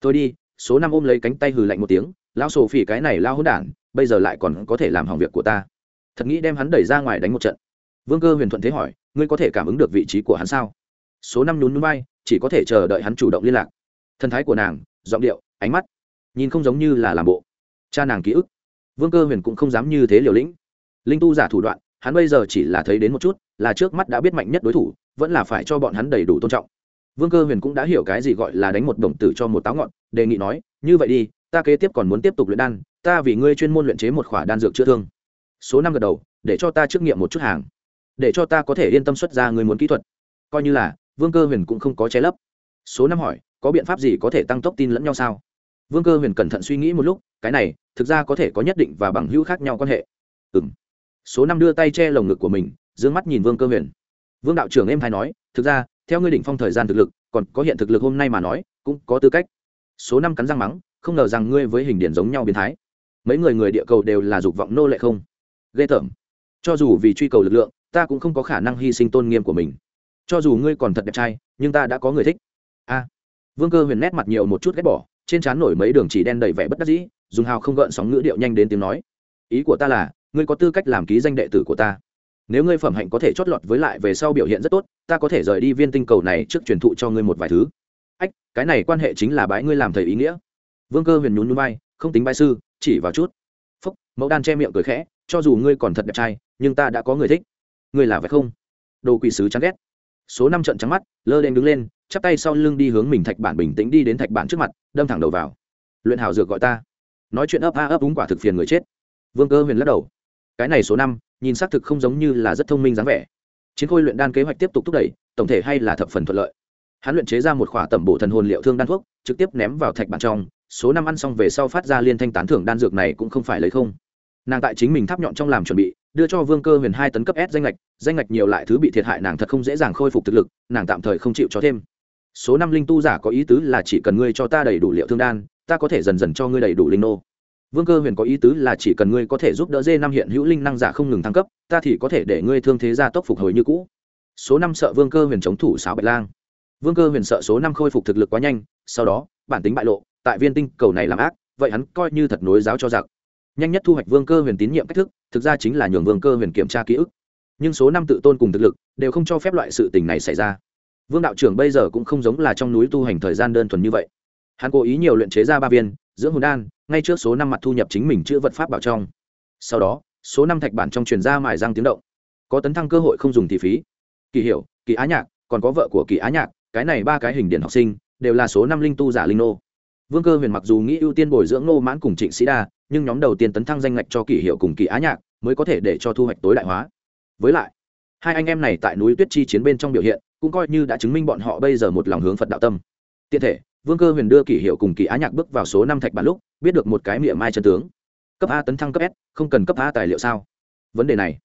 Tôi đi, số năm ôm lấy cánh tay hừ lạnh một tiếng, Lão sổ phi cái này lao hỗn đản, bây giờ lại còn có thể làm hỏng việc của ta thật nghĩ đem hắn đẩy ra ngoài đánh một trận. Vương cơ huyền thuận thế hỏi, ngươi có thể cảm ứng được vị trí của hắn sao? Số năm nhún núi bay chỉ có thể chờ đợi hắn chủ động liên lạc. Thân thái của nàng, giọng điệu, ánh mắt, nhìn không giống như là làm bộ. Cha nàng ký ức. Vương cơ huyền cũng không dám như thế liều lĩnh. Linh tu giả thủ đoạn, hắn bây giờ chỉ là thấy đến một chút, là trước mắt đã biết mạnh nhất đối thủ, vẫn là phải cho bọn hắn đầy đủ tôn trọng. Vương cơ huyền cũng đã hiểu cái gì gọi là đánh một đồng tử cho một táo ngọn, đề nghị nói, như vậy đi, ta kế tiếp còn muốn tiếp tục luyện đan, ta vì ngươi chuyên môn luyện chế một khỏa đan dược chữa thương số năm gật đầu, để cho ta trước nghiệm một chút hàng. Để cho ta có thể yên tâm xuất ra người muốn kỹ thuật. Coi như là, vương cơ huyền cũng không có che lấp. Số năm hỏi, có biện pháp gì có thể tăng tốc tin lẫn nhau sao? Vương cơ huyền cẩn thận suy nghĩ một lúc, cái này, thực ra có thể có nhất định và bằng hữu khác nhau quan hệ. Ừ m số năm đưa tay che lồng ngực của mình d ư ơ n g mắt nhìn vương cơ huyền. Vương đạo trưởng em hay nói, thực ra, theo ngươi đỉnh phong thời gian thực lực, còn có hiện thực lực hôm nay mà nói, cũng có tư cách. Số năm cắn răng mắng, không ngờ rằng ngươi với hình điển giống nhau biến thái. Mấy người người địa cầu đều là dục vọng nô lệ không? Ghê tởm. Cho dù vì truy cầu lực lượng, ta cũng không có khả năng hy sinh tôn nghiêm của mình. Cho dù ngươi còn thật đẹp trai, nhưng ta đã có người thích. A. Vương cơ huyền nét mặt nhiều một chút ghét bỏ, trên trán nổi mấy đường chỉ đen đầy vẻ bất đắc dĩ, dùng hào không gợn sóng ngữ điệu nhanh đến tiếng nói. Ý của ta là, ngươi có tư cách làm ký danh đệ tử của ta. Nếu ngươi phẩm hạnh có thể chót lọt với lại về sau biểu hiện rất tốt, ta có thể rời đi viên tinh cầu này trước truyền thụ cho ngươi một vài thứ. Ách, cái này quan hệ chính là bái ngươi làm thầy ý nghĩa. Vương cơ huyền nhún núi bay không tính bái sư, chỉ vào chút. Phúc, mẫu đan che miệng cười khẽ cho dù ngươi còn thật đẹp trai, nhưng ta đã có người thích. Ngươi là vậy không? Đồ quỷ sứ chán ghét. Số năm trận trắng mắt, lơ đen đứng lên, chắp tay sau lưng đi hướng mình thạch bản bình tĩnh đi đến thạch bản trước mặt, đâm thẳng đầu vào. Luyện hào dược gọi ta. Nói chuyện ấp a ấp úng quả thực phiền người chết. Vương cơ huyền lắc đầu. Cái này số năm, nhìn xác thực không giống như là rất thông minh dáng vẻ. Chiến khôi luyện đan kế hoạch tiếp tục thúc đẩy, tổng thể hay là thập phần thuận lợi. Hắn luyện chế ra một khỏa tẩm bổ thần hồn liệu thương đan thuốc, trực tiếp ném vào thạch bản trong, số năm ăn xong về sau phát ra liên thanh tán thưởng đan dược này cũng không phải lấy không nàng tại chính mình tháp nhọn trong làm chuẩn bị, đưa cho vương cơ huyền hai tấn cấp s danh lệch danh lệch nhiều lại thứ bị thiệt hại nàng thật không dễ dàng khôi phục thực lực, nàng tạm thời không chịu cho thêm. Số năm linh tu giả có ý tứ là chỉ cần ngươi cho ta đầy đủ liệu thương đan, ta có thể dần dần cho ngươi đầy đủ linh nô. Vương cơ huyền có ý tứ là chỉ cần ngươi có thể giúp đỡ dê năm hiện hữu linh năng giả không ngừng thăng cấp, ta thì có thể để ngươi thương thế gia tốc phục hồi như cũ. Số năm sợ vương cơ huyền chống thủ sáo bạch lang. Vương cơ huyền sợ số năm khôi phục thực lực quá nhanh, sau đó, bản tính bại lộ, tại viên tinh cầu này làm ác, vậy hắn coi như thật nối giáo cho giặc nhanh nhất thu hoạch vương cơ huyền tín nhiệm cách thức, thực ra chính là nhường vương cơ huyền kiểm tra ký ức. Nhưng số năm tự tôn cùng thực lực, đều không cho phép loại sự tình này xảy ra. Vương đạo trưởng bây giờ cũng không giống là trong núi tu hành thời gian đơn thuần như vậy. Hắn cố ý nhiều luyện chế ra ba viên, dưỡng hồn đan, ngay trước số năm mặt thu nhập chính mình chữ vật pháp bảo trong. Sau đó, số năm thạch bản trong truyền ra mài răng tiếng động. Có tấn thăng cơ hội không dùng thì phí. Kỳ hiểu, kỳ á nhạc, còn có vợ của kỳ á nhạc, cái này ba cái hình điển học sinh, đều là số năm linh tu giả linh nô. Vương cơ huyền mặc dù nghĩ ưu tiên bồi dưỡng nô mãn cùng trịnh sĩ đa nhưng nhóm đầu tiên tấn thăng danh ngạch cho kỷ hiệu cùng kỳ á nhạc mới có thể để cho thu hoạch tối đại hóa. Với lại, hai anh em này tại núi tuyết chi chiến bên trong biểu hiện cũng coi như đã chứng minh bọn họ bây giờ một lòng hướng phật đạo tâm. Tiện thể, vương cơ huyền đưa kỷ hiệu cùng kỳ á nhạc bước vào số năm thạch bản lúc, biết được một cái miệng mai chân tướng. Cấp a tấn thăng cấp s, không cần cấp a tài liệu sao? Vấn đề này,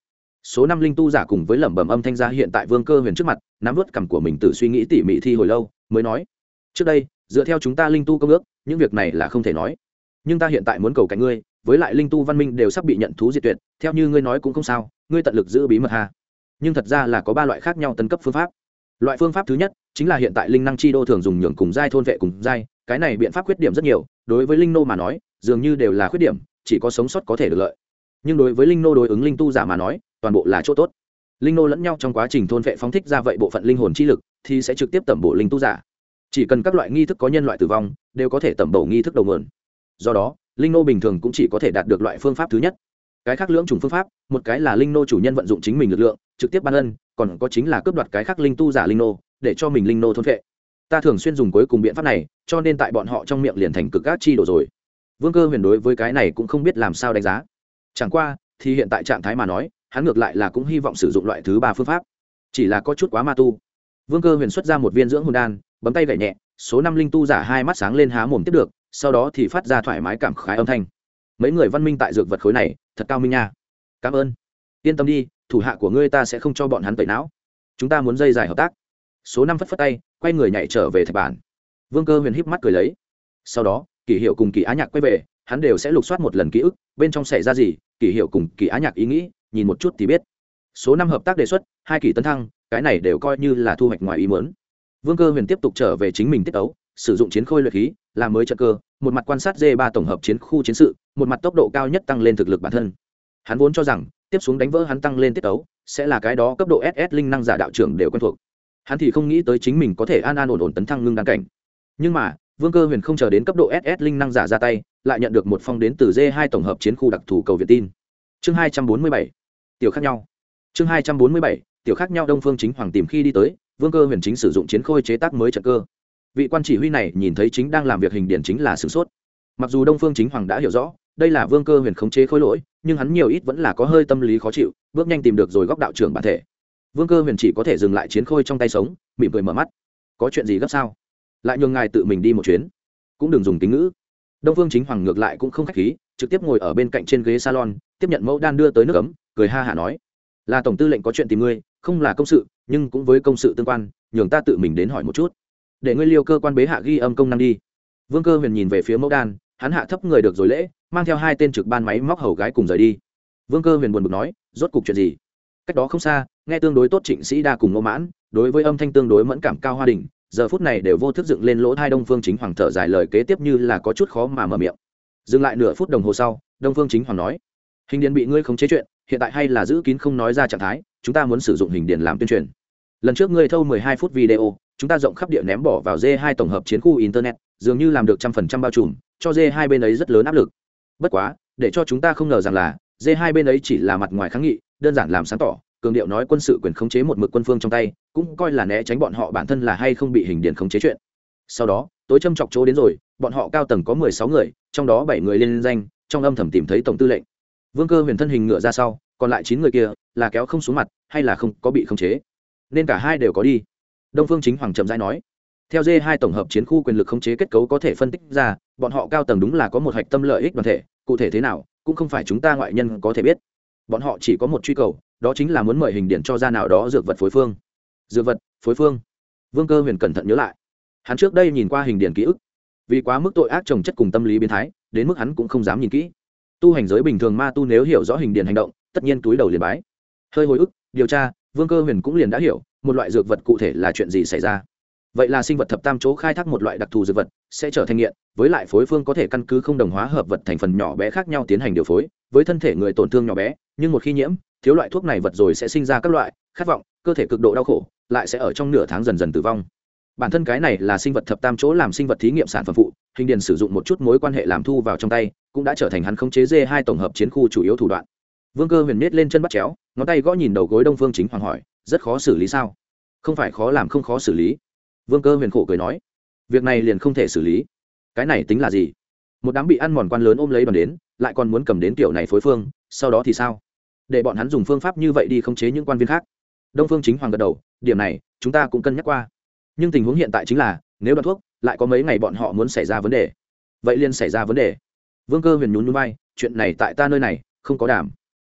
số năm linh tu giả cùng với lẩm bẩm âm thanh gia hiện tại vương cơ huyền trước mặt, nắm vớt cằm của mình tự suy nghĩ tỉ mỉ thi hồi lâu, mới nói, trước đây, dựa theo chúng ta linh tu công ước, những việc này là không thể nói nhưng ta hiện tại muốn cầu cạnh ngươi, với lại linh tu văn minh đều sắp bị nhận thú diệt tuyệt, theo như ngươi nói cũng không sao, ngươi tận lực giữ bí mật hà? nhưng thật ra là có ba loại khác nhau tấn cấp phương pháp. Loại phương pháp thứ nhất chính là hiện tại linh năng chi đô thường dùng nhường cùng giai thôn vệ cùng giai, cái này biện pháp khuyết điểm rất nhiều, đối với linh nô mà nói, dường như đều là khuyết điểm, chỉ có sống sót có thể được lợi. Nhưng đối với linh nô đối ứng linh tu giả mà nói, toàn bộ là chỗ tốt. Linh nô lẫn nhau trong quá trình thôn vệ phóng thích ra vậy bộ phận linh hồn chi lực, thì sẽ trực tiếp tẩm bổ linh tu giả. Chỉ cần các loại nghi thức có nhân loại tử vong, đều có thể tẩm bổ nghi thức đầu nguồn do đó, linh nô bình thường cũng chỉ có thể đạt được loại phương pháp thứ nhất. Cái khác lưỡng chủng phương pháp, một cái là linh nô chủ nhân vận dụng chính mình lực lượng, trực tiếp ban ân, còn có chính là cướp đoạt cái khác linh tu giả linh nô, để cho mình linh nô thôn vệ ta thường xuyên dùng cuối cùng biện pháp này, cho nên tại bọn họ trong miệng liền thành cực gác chi đổ rồi. Vương cơ huyền đối với cái này cũng không biết làm sao đánh giá. Chẳng qua, thì hiện tại trạng thái mà nói, hắn ngược lại là cũng hy vọng sử dụng loại thứ ba phương pháp. Chỉ là có chút quá ma tu. Vương cơ huyền xuất ra một viên dưỡng hồn đan, bấm tay gậy nhẹ, số năm linh tu giả hai mắt sáng lên há mồm tiếp được sau đó thì phát ra thoải mái cảm khái âm thanh. Mấy người văn minh tại dược vật khối này, thật cao minh nha. Cảm ơn. Yên tâm đi, thủ hạ của ngươi ta sẽ không cho bọn hắn tẩy não. Chúng ta muốn dây dài hợp tác. Số năm phất phất tay, quay người nhảy trở về thạch bản. Vương cơ huyền híp mắt cười lấy. Sau đó, kỷ hiệu cùng kỳ á nhạc quay về, hắn đều sẽ lục soát một lần ký ức, bên trong xảy ra gì, kỷ hiệu cùng kỳ á nhạc ý nghĩ, nhìn một chút thì biết. Số năm hợp tác đề xuất, hai kỳ tấn thăng, cái này đều coi như là thu hoạch ngoài ý muốn. Vương cơ huyền tiếp tục trở về chính mình tiết ấu sử dụng chiến khôi luyện khí, làm mới trận cơ một mặt quan sát d ba tổng hợp chiến khu chiến sự, một mặt tốc độ cao nhất tăng lên thực lực bản thân. Hắn vốn cho rằng, tiếp xuống đánh vỡ hắn tăng lên tiết tấu, sẽ là cái đó cấp độ ss linh năng giả đạo trưởng đều quen thuộc. Hắn thì không nghĩ tới chính mình có thể an an ổn ổn tấn thăng ngưng đan cảnh. Nhưng mà, vương cơ huyền không chờ đến cấp độ ss linh năng giả ra tay, lại nhận được một phong đến từ d hai tổng hợp chiến khu đặc thù cầu việt tin. Chương hai trăm bốn mươi bảy, tiểu khác nhau. Chương hai trăm bốn mươi bảy, tiểu khác nhau đông phương chính hoàng tìm khi đi tới, vương cơ huyền chính sử dụng chiến khôi chế tác mới trận cơ vị quan chỉ huy này nhìn thấy chính đang làm việc hình điển chính là sửng sốt. Mặc dù đông phương chính hoàng đã hiểu rõ, đây là vương cơ huyền khống chế khối lỗi, nhưng hắn nhiều ít vẫn là có hơi tâm lý khó chịu, bước nhanh tìm được rồi góc đạo trưởng bản thể. Vương cơ huyền chỉ có thể dừng lại chiến khôi trong tay sống, mỉm cười mở mắt. Có chuyện gì gấp sao? Lại nhường ngài tự mình đi một chuyến. Cũng đừng dùng tính ngữ. Đông phương chính hoàng ngược lại cũng không k h á c h khí, trực tiếp ngồi ở bên cạnh trên ghế salon, tiếp nhận mẫu đan đưa tới nước ấm, cười ha hả nói. Là tổng tư lệnh có chuyện tìm ngươi, không là công sự, nhưng cũng với công sự tương quan, nhường ta tự mình đến hỏi một chút để ngươi liêu cơ quan bế hạ ghi âm công năng đi. Vương cơ huyền nhìn về phía mẫu đan, hắn hạ thấp người được rồi lễ, mang theo hai tên trực ban máy móc hầu gái cùng rời đi. Vương cơ huyền buồn bực nói, rốt cục chuyện gì? Cách đó không xa, nghe tương đối tốt trịnh sĩ đa cùng ngô mãn, đối với âm thanh tương đối mẫn cảm cao hoa đình giờ phút này đều vô thức dựng lên lỗ hai đông phương chính hoàng thở dài lời kế tiếp như là có chút khó mà mở miệng. Dừng lại nửa phút đồng hồ sau, đông phương chính hoàng nói, hình điện bị ngươi khống chế chuyện, hiện tại hay là giữ kín không nói ra trạng thái, chúng ta muốn sử dụng hình điện làm tuyên truyền. Lần trước ngươi thâu mười hai phút video chúng ta rộng khắp địa ném bỏ vào d hai tổng hợp chiến khu internet, dường như làm được trăm phần trăm bao trùm, cho d hai bên ấy rất lớn áp lực. Bất quá, để cho chúng ta không ngờ rằng là d hai bên ấy chỉ là mặt ngoài kháng nghị, đơn giản làm sáng tỏ, cường điệu nói quân sự quyền khống chế một mực quân phương trong tay, cũng coi là né tránh bọn họ bản thân là hay không bị hình điện khống chế chuyện. Sau đó, tối châm chọc chỗ đến rồi, bọn họ cao tầng có mười sáu người, trong đó bảy người lên danh, trong âm thầm tìm thấy tổng tư lệnh. Vương cơ huyền thân hình ngựa ra sau, còn lại chín người kia là kéo không xuống mặt, hay là không có bị khống chế. Nên cả hai đều có đi đông phương chính hoàng chậm rãi nói, theo d hai tổng hợp chiến khu quyền lực khống chế kết cấu có thể phân tích ra, bọn họ cao tầng đúng là có một hạch tâm lợi ích đoàn thể, cụ thể thế nào, cũng không phải chúng ta ngoại nhân có thể biết. Bọn họ chỉ có một truy cầu, đó chính là muốn mời hình điện cho ra nào đó dược vật phối phương. Dược vật, phối phương. Vương cơ huyền cẩn thận nhớ lại. Hắn trước đây nhìn qua hình điện ký ức. Vì quá mức tội ác trồng chất cùng tâm lý biến thái, đến mức hắn cũng không dám nhìn kỹ. Tu hành giới bình thường ma tu nếu hiểu rõ hình điện hành động, tất nhiên túi đầu liền bái. Hơi hồi ức, điều tra, vương cơ huyền cũng liền đã hiểu một loại dược vật cụ thể là chuyện gì xảy ra? Vậy là sinh vật thập tam chỗ khai thác một loại đặc thù dược vật, sẽ trở thành nghiện, với lại phối phương có thể căn cứ không đồng hóa hợp vật thành phần nhỏ bé khác nhau tiến hành điều phối, với thân thể người tổn thương nhỏ bé, nhưng một khi nhiễm, thiếu loại thuốc này vật rồi sẽ sinh ra các loại khát vọng, cơ thể cực độ đau khổ, lại sẽ ở trong nửa tháng dần dần tử vong. Bản thân cái này là sinh vật thập tam chỗ làm sinh vật thí nghiệm sản phẩm phụ, hình điền sử dụng một chút mối quan hệ làm thu vào trong tay, cũng đã trở thành hắn khống chế dê hai tổng hợp chiến khu chủ yếu thủ đoạn. Vương cơ huyền miết lên chân bắt chéo ngón tay gõ nhìn đầu gối đông phương chính hoàng hỏi, rất khó xử lý sao? Không phải khó làm không khó xử lý. Vương cơ huyền khổ cười nói, việc này liền không thể xử lý. Cái này tính là gì? Một đám bị ăn mòn quan lớn ôm lấy đoàn đến, lại còn muốn cầm đến kiểu này phối phương, sau đó thì sao? Để bọn hắn dùng phương pháp như vậy đi khống chế những quan viên khác. Đông phương chính hoàng gật đầu, điểm này, chúng ta cũng cân nhắc qua. Nhưng tình huống hiện tại chính là, nếu đoạn thuốc, lại có mấy ngày bọn họ muốn xảy ra vấn đề. Vậy liền xảy ra vấn đề. Vương cơ huyền nhún núi bay chuyện này tại ta nơi này, không có đảm.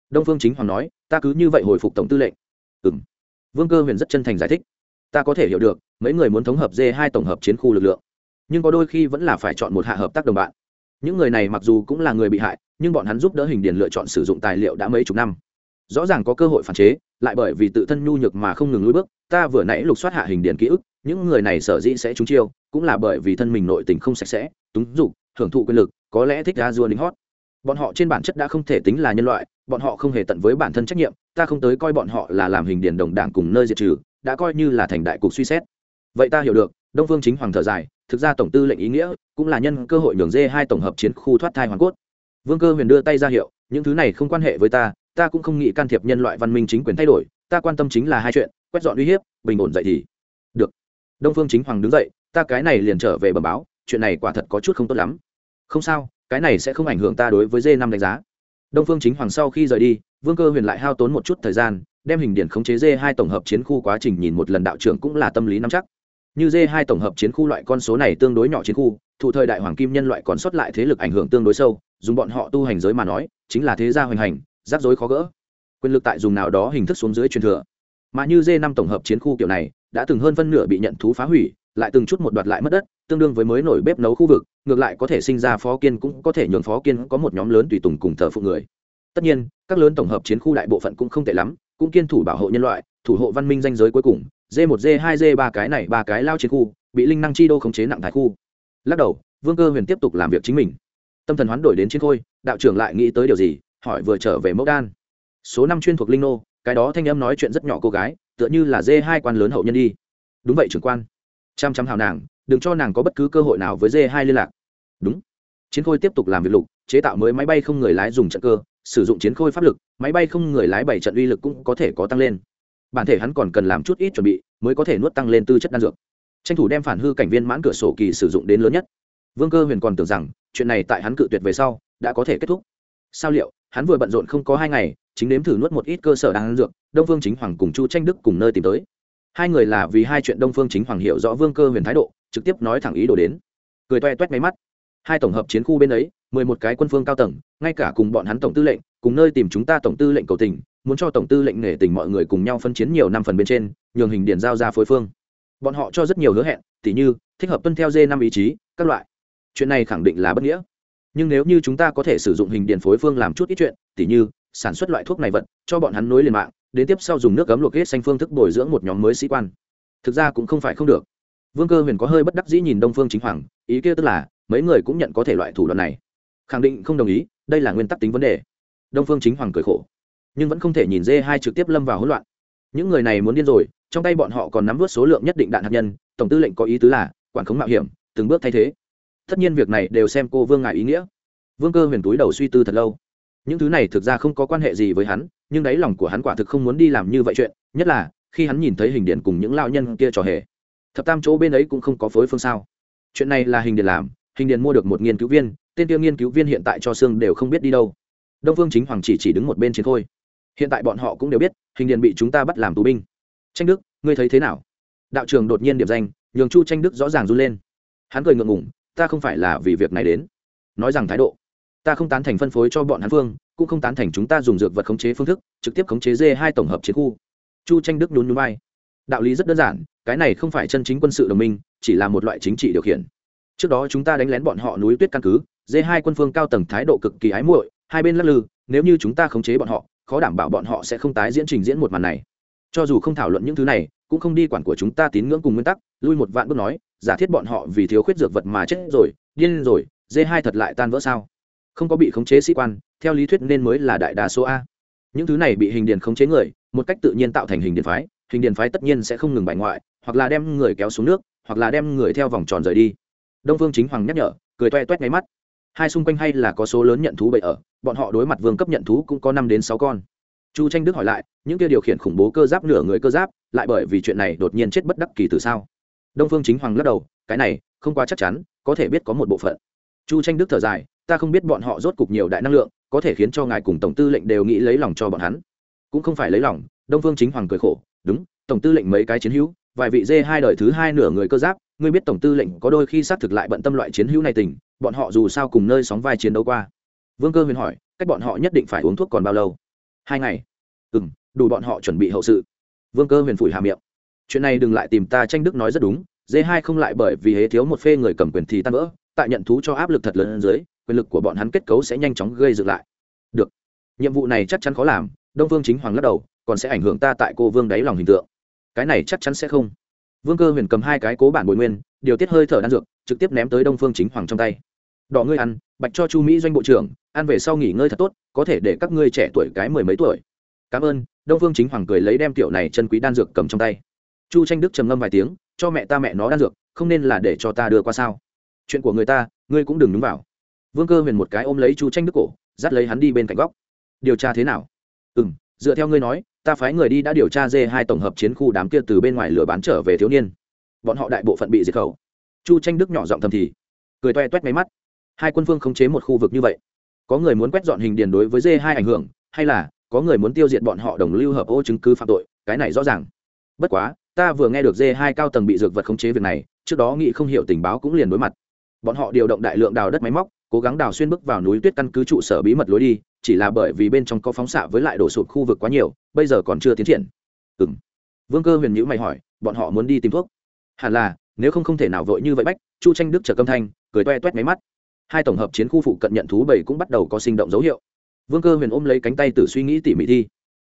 Đông phương chính hoàng nói ta cứ như vậy hồi phục tổng tư lệnh. Ừ m vương cơ huyền rất chân thành giải thích. Ta có thể hiểu được, mấy người muốn thống hợp d hai tổng hợp chiến khu lực lượng. Nhưng có đôi khi vẫn là phải chọn một hạ hợp tác đồng bạn. Những người này mặc dù cũng là người bị hại, nhưng bọn hắn giúp đỡ hình điền lựa chọn sử dụng tài liệu đã mấy chục năm. Rõ ràng có cơ hội phản chế, lại bởi vì tự thân nhu nhược mà không ngừng lùi bước, ta vừa nãy lục soát hạ hình điền ký ức, những người này sở dĩ sẽ trúng chiêu, cũng là bởi vì thân mình nội tình không sạch sẽ, túng dục, hưởng thụ quyền lực, có lẽ thích ra dua lính hót bọn họ trên bản chất đã không thể tính là nhân loại, bọn họ không hề tận với bản thân trách nhiệm, ta không tới coi bọn họ là làm hình điền đồng đảng cùng nơi diệt trừ, đã coi như là thành đại cục suy xét. Vậy ta hiểu được, đông phương chính hoàng thở dài, thực ra tổng tư lệnh ý nghĩa, cũng là nhân cơ hội nhường dê hai tổng hợp chiến khu thoát thai hoàn cốt. Vương cơ huyền đưa tay ra hiệu, những thứ này không quan hệ với ta ta cũng không nghĩ can thiệp nhân loại văn minh chính quyền thay đổi, ta quan tâm chính là hai chuyện, quét dọn uy hiếp, bình ổn dậy thì được. Đông phương chính hoàng đứng dậy, ta cái này liền trở về bờ báo, chuyện này quả thật có chút không tốt lắm. Không sao cái này sẽ không ảnh hưởng ta đối với d năm đánh giá. Đông phương chính hoàng sau khi rời đi, vương cơ huyền lại hao tốn một chút thời gian, đem hình điển khống chế d hai tổng hợp chiến khu quá trình nhìn một lần đạo trưởng cũng là tâm lý nắm chắc. Như d hai tổng hợp chiến khu loại con số này tương đối nhỏ chiến khu thụ thời đại hoàng kim nhân loại còn sót lại thế lực ảnh hưởng tương đối sâu, dùng bọn họ tu hành giới mà nói, chính là thế gia hoành hành, rắc rối khó gỡ. Quyền lực tại dùng nào đó hình thức xuống dưới truyền thừa. Mà như d năm tổng hợp chiến khu kiểu này, đã từng hơn phân nửa bị nhận thú phá hủy, lại từng chút một đoạt lại mất đất, tương đương với mới nổi bếp nấu khu vực ngược lại có thể sinh ra phó kiên cũng có thể nhường phó kiên có một nhóm lớn tùy tùng cùng thờ phụ người. Tất nhiên, các lớn tổng hợp chiến khu đại bộ phận cũng không tệ lắm, cũng kiên thủ bảo hộ nhân loại, thủ hộ văn minh danh giới cuối cùng D1 D2 D3 cái này, ba cái lao chiến khu, bị linh năng chi đô khống chế nặng thái khu. Lắc đầu, vương cơ huyền tiếp tục làm việc chính mình. Tâm thần hoán đổi đến chiến khôi, đạo trưởng lại nghĩ tới điều gì, hỏi vừa trở về mẫu đan. Số năm chuyên thuộc linh nô, cái đó thanh âm nói chuyện rất nhỏ cô gái, tựa như là dê hai quan lớn hậu nhân đi. Đúng vậy, trưởng quan. Chăm chăm hào nàng đừng cho nàng có bất cứ cơ hội nào với dê hai liên lạc. Đúng. Chiến khôi tiếp tục làm việc lục, chế tạo mới máy bay không người lái dùng trận cơ, sử dụng chiến khôi pháp lực, máy bay không người lái bảy trận uy lực cũng có thể có tăng lên. Bản thể hắn còn cần làm chút ít chuẩn bị mới có thể nuốt tăng lên tư chất đan dược. Tranh thủ đem phản hư cảnh viên mãn cửa sổ kỳ sử dụng đến lớn nhất. Vương cơ huyền còn tưởng rằng chuyện này tại hắn cự tuyệt về sau đã có thể kết thúc. Sao liệu, hắn vừa bận rộn không có hai ngày, chính đếm thử nuốt một ít cơ sở đan dược, đông vương chính hoàng cùng chu tranh đức cùng nơi tìm tới hai người là vì hai chuyện đông phương chính hoàng hiệu rõ vương cơ huyền thái độ, trực tiếp nói thẳng ý đồ đến. Cười toe toét máy mắt. Hai tổng hợp chiến khu bên ấy, mười một cái quân phương cao tầng, ngay cả cùng bọn hắn tổng tư lệnh, cùng nơi tìm chúng ta tổng tư lệnh cầu tình, muốn cho tổng tư lệnh nể tình mọi người cùng nhau phân chiến nhiều năm phần bên trên, nhường hình điển giao ra phối phương. Bọn họ cho rất nhiều hứa hẹn, tỉ như, thích hợp tuân theo d năm ý chí, các loại. Chuyện này khẳng định là bất nghĩa. Nhưng nếu như chúng ta có thể sử dụng hình điện phối phương làm chút ít chuyện, tỉ như, sản xuất loại thuốc này vật, cho bọn hắn nối liền mạng đến tiếp sau dùng nước cấm luộc hết xanh phương thức bồi dưỡng một nhóm mới sĩ quan. Thực ra cũng không phải không được. Vương cơ huyền có hơi bất đắc dĩ nhìn đông phương chính hoàng, ý kia tức là, mấy người cũng nhận có thể loại thủ đoạn này. Khẳng định không đồng ý, đây là nguyên tắc tính vấn đề. Đông phương chính hoàng cười khổ, nhưng vẫn không thể nhìn dê hai trực tiếp lâm vào hỗn loạn. Những người này muốn điên rồi, trong tay bọn họ còn nắm vớt số lượng nhất định đạn hạt nhân, tổng tư lệnh có ý tứ là, quản khống mạo hiểm, từng bước thay thế. Tất nhiên việc này đều xem cô vương ngại ý nghĩa. Vương cơ huyền túi đầu suy tư thật lâu. Những thứ này thực ra không có quan hệ gì với hắn nhưng đáy lòng của hắn quả thực không muốn đi làm như vậy chuyện, nhất là khi hắn nhìn thấy hình điện cùng những lao nhân kia trò hề. Thập tam chỗ bên ấy cũng không có phối phương sao. Chuyện này là hình điện làm, hình điện mua được một nghiên cứu viên, tên tiêu nghiên cứu viên hiện tại cho xương đều không biết đi đâu. Đông phương chính hoàng chỉ chỉ đứng một bên chiến thôi. Hiện tại bọn họ cũng đều biết, hình điện bị chúng ta bắt làm tù binh. Tranh đức, ngươi thấy thế nào? Đạo trường đột nhiên điểm danh, nhường chu tranh đức rõ ràng run lên. Hắn cười ngượng ngủng ta không phải là vì việc này đến. Nói rằng thái độ ta không tán thành phân phối cho bọn hắn phương, cũng không tán thành chúng ta dùng dược vật khống chế phương thức, trực tiếp khống chế d hai tổng hợp chiến khu. Chu tranh đức nhún nhún vai. Đạo lý rất đơn giản, cái này không phải chân chính quân sự đồng minh, chỉ là một loại chính trị điều khiển. Trước đó chúng ta đánh lén bọn họ núi tuyết căn cứ d hai quân phương cao tầng thái độ cực kỳ ái muội, hai bên lắc lư, nếu như chúng ta khống chế bọn họ, khó đảm bảo bọn họ sẽ không tái diễn trình diễn một màn này. Cho dù không thảo luận những thứ này, cũng không đi quản của chúng ta tín ngưỡng cùng nguyên tắc, lui một vạn bước nói, giả thiết bọn họ vì thiếu khuyết dược vật mà chết rồi, điên rồi d hai thật lại tan vỡ sao? Không có bị khống chế sĩ quan, theo lý thuyết nên mới là đại đa số a. Những thứ này bị hình điền khống chế người, một cách tự nhiên tạo thành hình điền phái, hình điền phái tất nhiên sẽ không ngừng bại ngoại, hoặc là đem người kéo xuống nước, hoặc là đem người theo vòng tròn rời đi. Đông phương chính hoàng nhắc nhở, cười toe toét ngáy mắt. Hai xung quanh hay là có số lớn nhận thú bậy ở, bọn họ đối mặt vương cấp nhận thú cũng có năm đến sáu con. Chu tranh đức hỏi lại, những kia điều khiển khủng bố cơ giáp nửa người cơ giáp, lại bởi vì chuyện này đột nhiên chết bất đắc kỳ từ sao? Đông phương chính hoàng lắc đầu, cái này, không quá chắc chắn, có thể biết có một bộ phận. Chu tranh đức thở dài ta không biết bọn họ rốt cục nhiều đại năng lượng, có thể khiến cho ngài cùng tổng tư lệnh đều nghĩ lấy lòng cho bọn hắn. Cũng không phải lấy lòng, đông phương chính hoàng cười khổ, đúng, tổng tư lệnh mấy cái chiến hữu, vài vị dê hai đời thứ hai nửa người cơ giáp, ngươi biết tổng tư lệnh có đôi khi xác thực lại bận tâm loại chiến hữu này tình, bọn họ dù sao cùng nơi sóng vai chiến đấu qua. Vương cơ huyền hỏi, cách bọn họ nhất định phải uống thuốc còn bao lâu? Hai ngày. Ừ m đủ bọn họ chuẩn bị hậu sự. Vương cơ huyền phủi hà miệng. Chuyện này đừng lại tìm ta, tranh đức nói rất đúng, dê hai không lại bởi vì hế thiếu một phê người cầm quyền thì tan vỡ, tại nhận thú cho áp lực thật lớn dưới quyền lực của bọn hắn kết cấu sẽ nhanh chóng gây dựng lại. Được. Nhiệm vụ này chắc chắn khó làm, đông vương chính hoàng lắc đầu, còn sẽ ảnh hưởng ta tại cô vương đáy lòng hình tượng. Cái này chắc chắn sẽ không. Vương cơ huyền cầm hai cái cố bản bồi nguyên, điều tiết hơi thở đan dược, trực tiếp ném tới đông phương chính hoàng trong tay. Đỏ ngươi ăn, bạch cho chu mỹ doanh bộ trưởng, ăn về sau nghỉ ngơi thật tốt, có thể để các ngươi trẻ tuổi cái mười mấy tuổi. Cảm ơn. Đông phương chính hoàng cười lấy đem tiểu này chân quý đan dược cầm trong tay. Chu tranh đức trầm ngâm vài tiếng, cho mẹ ta mẹ nó đan dược, không nên là để cho ta đưa qua sao? Chuyện của người ta, ngươi cũng đừng nhúng vào vương cơ huyền một cái ôm lấy chu tranh đức cổ, dắt lấy hắn đi bên cạnh góc. Điều tra thế nào? Ừ m dựa theo ngươi nói, ta phái người đi đã điều tra dê hai tổng hợp chiến khu đám kia từ bên ngoài lửa bán trở về thiếu niên. Bọn họ đại bộ phận bị diệt khẩu. Chu tranh đức nhỏ giọng thầm thì, cười toe toét máy mắt. Hai quân phương khống chế một khu vực như vậy, có người muốn quét dọn hình điền đối với dê hai ảnh hưởng, hay là có người muốn tiêu diệt bọn họ đồng lưu hợp ô chứng cứ phạm tội, cái này rõ ràng. Bất quá, ta vừa nghe được dê hai cao tầng bị dược vật khống chế việc này, trước đó nghĩ không hiểu tình báo cũng liền đối mặt. Bọn họ điều động đại lượng đào đất máy móc cố gắng đào xuyên bước vào núi tuyết căn cứ trụ sở bí mật lối đi, chỉ là bởi vì bên trong có phóng xạ với lại đổ sụp khu vực quá nhiều, bây giờ còn chưa tiến triển. Ừ m vương cơ huyền nhữ mày hỏi, bọn họ muốn đi tìm thuốc. Hẳn là, nếu không không thể nào vội như vậy bách, chu tranh đức trở câm thanh, cười toe toét máy mắt. Hai tổng hợp chiến khu phụ cận nhận thú bảy cũng bắt đầu có sinh động dấu hiệu. Vương cơ huyền ôm lấy cánh tay từ suy nghĩ tỉ mỉ thi.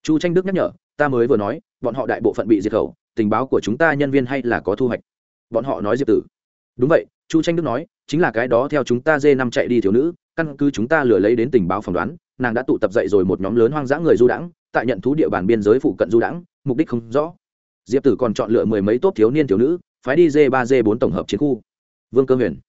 Chu tranh đức nhắc nhở, ta mới vừa nói, bọn họ đại bộ phận bị diệt khẩu, tình báo của chúng ta nhân viên hay là có thu hoạch. Bọn họ nói diệp tử. Đúng vậy, chu tranh đức nói chính là cái đó theo chúng ta dê năm chạy đi thiếu nữ, căn cứ chúng ta lừa lấy đến tình báo phỏng đoán, nàng đã tụ tập dậy rồi một nhóm lớn hoang dã người du đãng, tại nhận thú địa bàn biên giới phụ cận du đãng, mục đích không rõ. Diệp tử còn chọn lựa mười mấy tốt thiếu niên thiếu nữ, phái đi d ba d bốn tổng hợp chiến khu. Vương cơ huyền,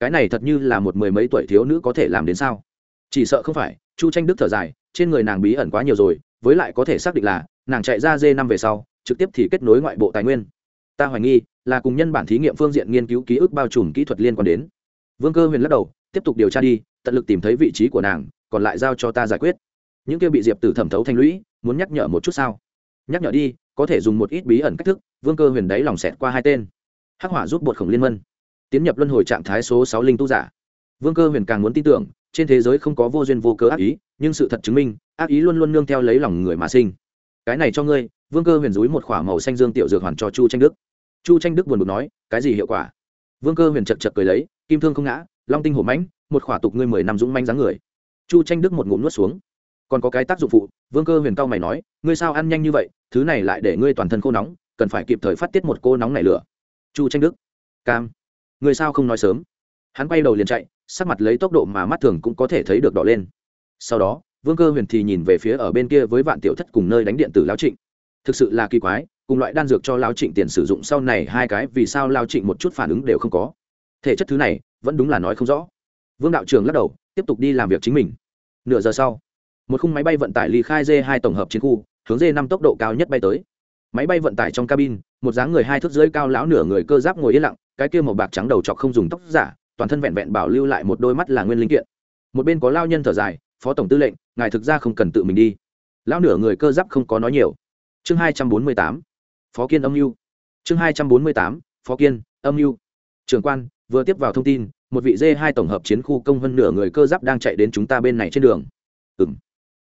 cái này thật như là một mười mấy tuổi thiếu nữ có thể làm đến sao? Chỉ sợ không phải, chu tranh đức thở dài, trên người nàng bí ẩn quá nhiều rồi, với lại có thể xác định là, nàng chạy ra d năm về sau, trực tiếp thì kết nối ngoại bộ tài nguyên. Ta hoài nghi, là cùng nhân bản thí nghiệm phương diện nghiên cứu ký ức bao trùm kỹ thuật liên quan đến vương cơ huyền lắc đầu, tiếp tục điều tra đi, tận lực tìm thấy vị trí của nàng, còn lại giao cho ta giải quyết. Những kia bị diệp tử thẩm thấu thanh lũy, muốn nhắc nhở một chút sao? Nhắc nhở đi, có thể dùng một ít bí ẩn cách thức, vương cơ huyền đáy lòng xẹt qua hai tên. Hắc hỏa rút bột khổng liên mân. Tiến nhập luân hồi trạng thái số sáu linh tu giả. Vương cơ huyền càng muốn tin tưởng, trên thế giới không có vô duyên vô cớ ác ý, nhưng sự thật chứng minh, ác ý luôn luôn nương theo lấy lòng người mà sinh. Cái này cho ngươi, vương cơ huyền dúi một k h ỏ a màu xanh dương tiểu dược hoàn cho chu tranh đức. Chu tranh đức buồn bực nói, cái gì hiệu quả? Vương cơ huyền chật chật cười lấy kim thương không ngã, long tinh hổ mãnh, một khỏa tục ngươi mười năm dũng manh dáng người. Chu tranh đức một ngụm nuốt xuống. Còn có cái tác dụng phụ, vương cơ huyền cao mày nói, ngươi sao ăn nhanh như vậy, thứ này lại để ngươi toàn thân khô nóng, cần phải kịp thời phát tiết một cô nóng này lửa. Chu tranh đức. Cam. Ngươi sao không nói sớm? Hắn quay đầu liền chạy, sắc mặt lấy tốc độ mà mắt thường cũng có thể thấy được đỏ lên. Sau đó, vương cơ huyền thì nhìn về phía ở bên kia với vạn tiểu thất cùng nơi đánh điện tử lao trịnh. Thực sự là kỳ quái, cùng loại đan dược cho lao trịnh tiền sử dụng sau này hai cái vì sao lao trịnh một chút phản ứng đều không có thể chất thứ này vẫn đúng là nói không rõ. Vương đạo trường lắc đầu, tiếp tục đi làm việc chính mình. Nửa giờ sau, một khung máy bay vận tải ly khai d hai tổng hợp chiến khu, hướng d năm tốc độ cao nhất bay tới. Máy bay vận tải trong cabin, một dáng người hai thước dưới cao lão nửa người cơ giáp ngồi yên lặng, cái kia màu bạc trắng đầu chọc không dùng tóc giả, toàn thân vẹn vẹn bảo lưu lại một đôi mắt là nguyên linh kiện. Một bên có lao nhân thở dài, phó tổng tư lệnh, ngài thực ra không cần tự mình đi. Lão nửa người cơ giáp không có nói nhiều. Chương hai trăm bốn mươi tám, phó kiên âm mưu. Chương hai trăm bốn mươi tám, phó kiên âm mưu. Trưởng quan vừa tiếp vào thông tin, một vị d hai tổng hợp chiến khu công hơn nửa người cơ giáp đang chạy đến chúng ta bên này trên đường. Ừ m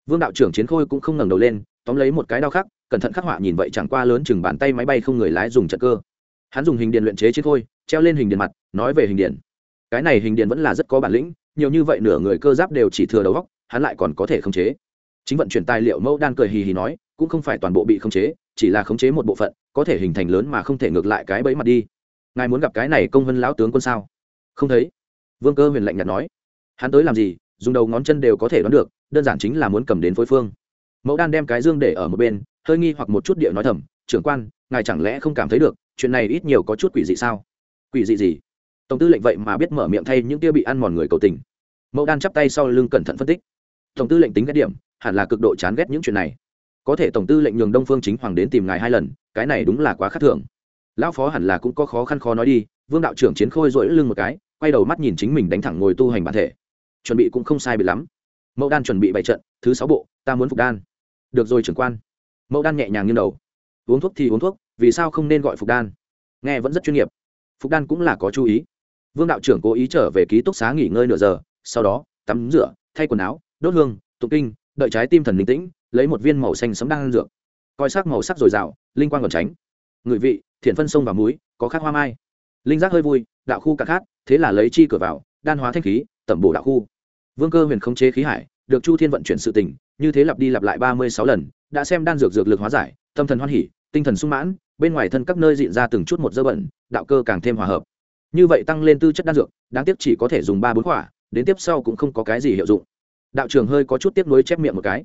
vương đạo trưởng chiến khôi cũng không ngẩng đầu lên, tóm lấy một cái đau khắc, cẩn thận khắc họa nhìn vậy chẳng qua lớn chừng bàn tay máy bay không người lái dùng trận cơ. Hắn dùng hình điện luyện chế chiến khôi, treo lên hình điện mặt, nói về hình điện. Cái này hình điện vẫn là rất có bản lĩnh, nhiều như vậy nửa người cơ giáp đều chỉ thừa đầu góc hắn lại còn có thể khống chế. Chính vận chuyển tài liệu mẫu đan cười hì hì nói, cũng không phải toàn bộ bị khống chế, chỉ là khống chế một bộ phận, có thể hình thành lớn mà không thể ngược lại cái bẫy mặt đi ngài muốn gặp cái này công vân lão tướng quân sao? Không thấy. Vương cơ huyền lạnh nhạt nói. Hắn tới làm gì, dùng đầu ngón chân đều có thể đoán được, đơn giản chính là muốn cầm đến phối phương. Mẫu đan đem cái dương để ở một bên, hơi nghi hoặc một chút địa nói thầm, trưởng quan, ngài chẳng lẽ không cảm thấy được, chuyện này ít nhiều có chút quỷ dị sao? Quỷ dị gì? Tổng tư lệnh vậy mà biết mở miệng thay những tia bị ăn mòn người cầu tình. Mẫu đan chắp tay sau lưng cẩn thận phân tích. Tổng tư lệnh tính ghét điểm, hẳn là cực độ chán ghét những chuyện này. Có thể tổng tư lệnh nhường đông phương chính hoàng đến tìm ngài hai lần, cái này đúng là quá khắc thường lão phó hẳn là cũng có khó khăn khó nói đi, vương đạo trưởng chiến khôi rỗi lưng một cái, quay đầu mắt nhìn chính mình đánh thẳng ngồi tu hành bản thể. Chuẩn bị cũng không sai bị lắm. Mẫu đan chuẩn bị bày trận, thứ sáu bộ, ta muốn phục đan. Được rồi trưởng quan. Mẫu đan nhẹ nhàng như đầu. Uống thuốc thì uống thuốc, vì sao không nên gọi phục đan? Nghe vẫn rất chuyên nghiệp. Phục đan cũng là có chú ý. Vương đạo trưởng cố ý trở về ký túc xá nghỉ ngơi nửa giờ, sau đó, tắm rửa, thay quần áo, đốt hương, tụng kinh, đợi trái tim thần linh tĩnh, lấy một viên màu xanh sấm đan dược. Coi sắc màu sắc dồi dào, linh quang còn tránh. Người vị thiện phân sông và muối có khác hoa mai. Linh giác hơi vui, đạo khu cắt khát thế là lấy chi cửa vào, đan hóa thanh khí, tẩm bổ đạo khu. Vương cơ huyền khống chế khí hải, được chu thiên vận chuyển sự tình, như thế lặp đi lặp lại ba mươi sáu lần, đã xem đan dược dược lực hóa giải, tâm thần hoan hỉ, tinh thần sung mãn, bên ngoài thân các nơi diện ra từng chút một dơ bẩn, đạo cơ càng thêm hòa hợp. Như vậy tăng lên tư chất đan dược, đáng tiếc chỉ có thể dùng ba bốn quả, đến tiếp sau cũng không có cái gì hiệu dụng. Đạo trường hơi có chút tiếp nối chép miệng một cái.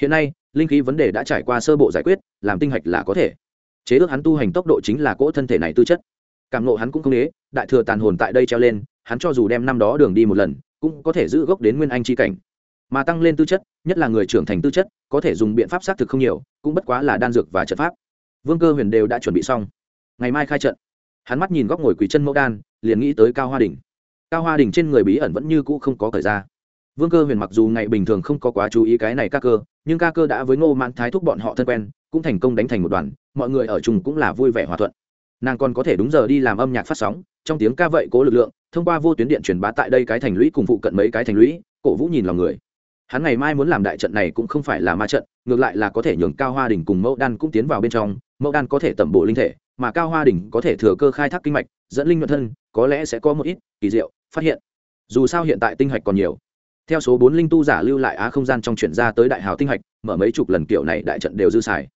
Hiện nay, linh khí vấn đề đã trải qua sơ bộ giải quyết, làm tinh hạch là có thể chế ước hắn tu hành tốc độ chính là cỗ thân thể này tư chất. Cảm nộ hắn cũng không đế đại thừa tàn hồn tại đây treo lên, hắn cho dù đem năm đó đường đi một lần, cũng có thể giữ gốc đến nguyên anh chi cảnh. Mà tăng lên tư chất, nhất là người trưởng thành tư chất, có thể dùng biện pháp xác thực không nhiều, cũng bất quá là đan dược và trận pháp. Vương cơ huyền đều đã chuẩn bị xong. Ngày mai khai trận. Hắn mắt nhìn góc ngồi quỳ chân mẫu đan, liền nghĩ tới cao hoa đình cao hoa đình trên người bí ẩn vẫn như cũ không có thời ra. Vương cơ huyền mặc dù ngày bình thường không có quá chú ý cái này ca cơ, nhưng ca cơ đã với ngô mãn thái thúc bọn họ thân quen, cũng thành công đánh thành một đoàn mọi người ở chung cũng là vui vẻ hòa thuận. Nàng còn có thể đúng giờ đi làm âm nhạc phát sóng, trong tiếng ca vậy cố lực lượng, thông qua vô tuyến điện truyền bá tại đây cái thành lũy cùng phụ cận mấy cái thành lũy, cổ vũ nhìn lòng người. Hắn ngày mai muốn làm đại trận này cũng không phải là ma trận, ngược lại là có thể nhường cao hoa đình cùng mẫu đan cũng tiến vào bên trong, mẫu đan có thể tẩm bộ linh thể, mà cao hoa đình có thể thừa cơ khai thác kinh mạch, dẫn linh nhuận thân, có lẽ sẽ có một ít kỳ diệu, phát hiện. Dù sao hiện tại tinh hạch còn nhiều. Theo số bốn linh tu giả lưu lại á không gian trong chuyển ra tới đại hào tinh hạch, mở mấy chục lần kiểu này đại trận đều dư xài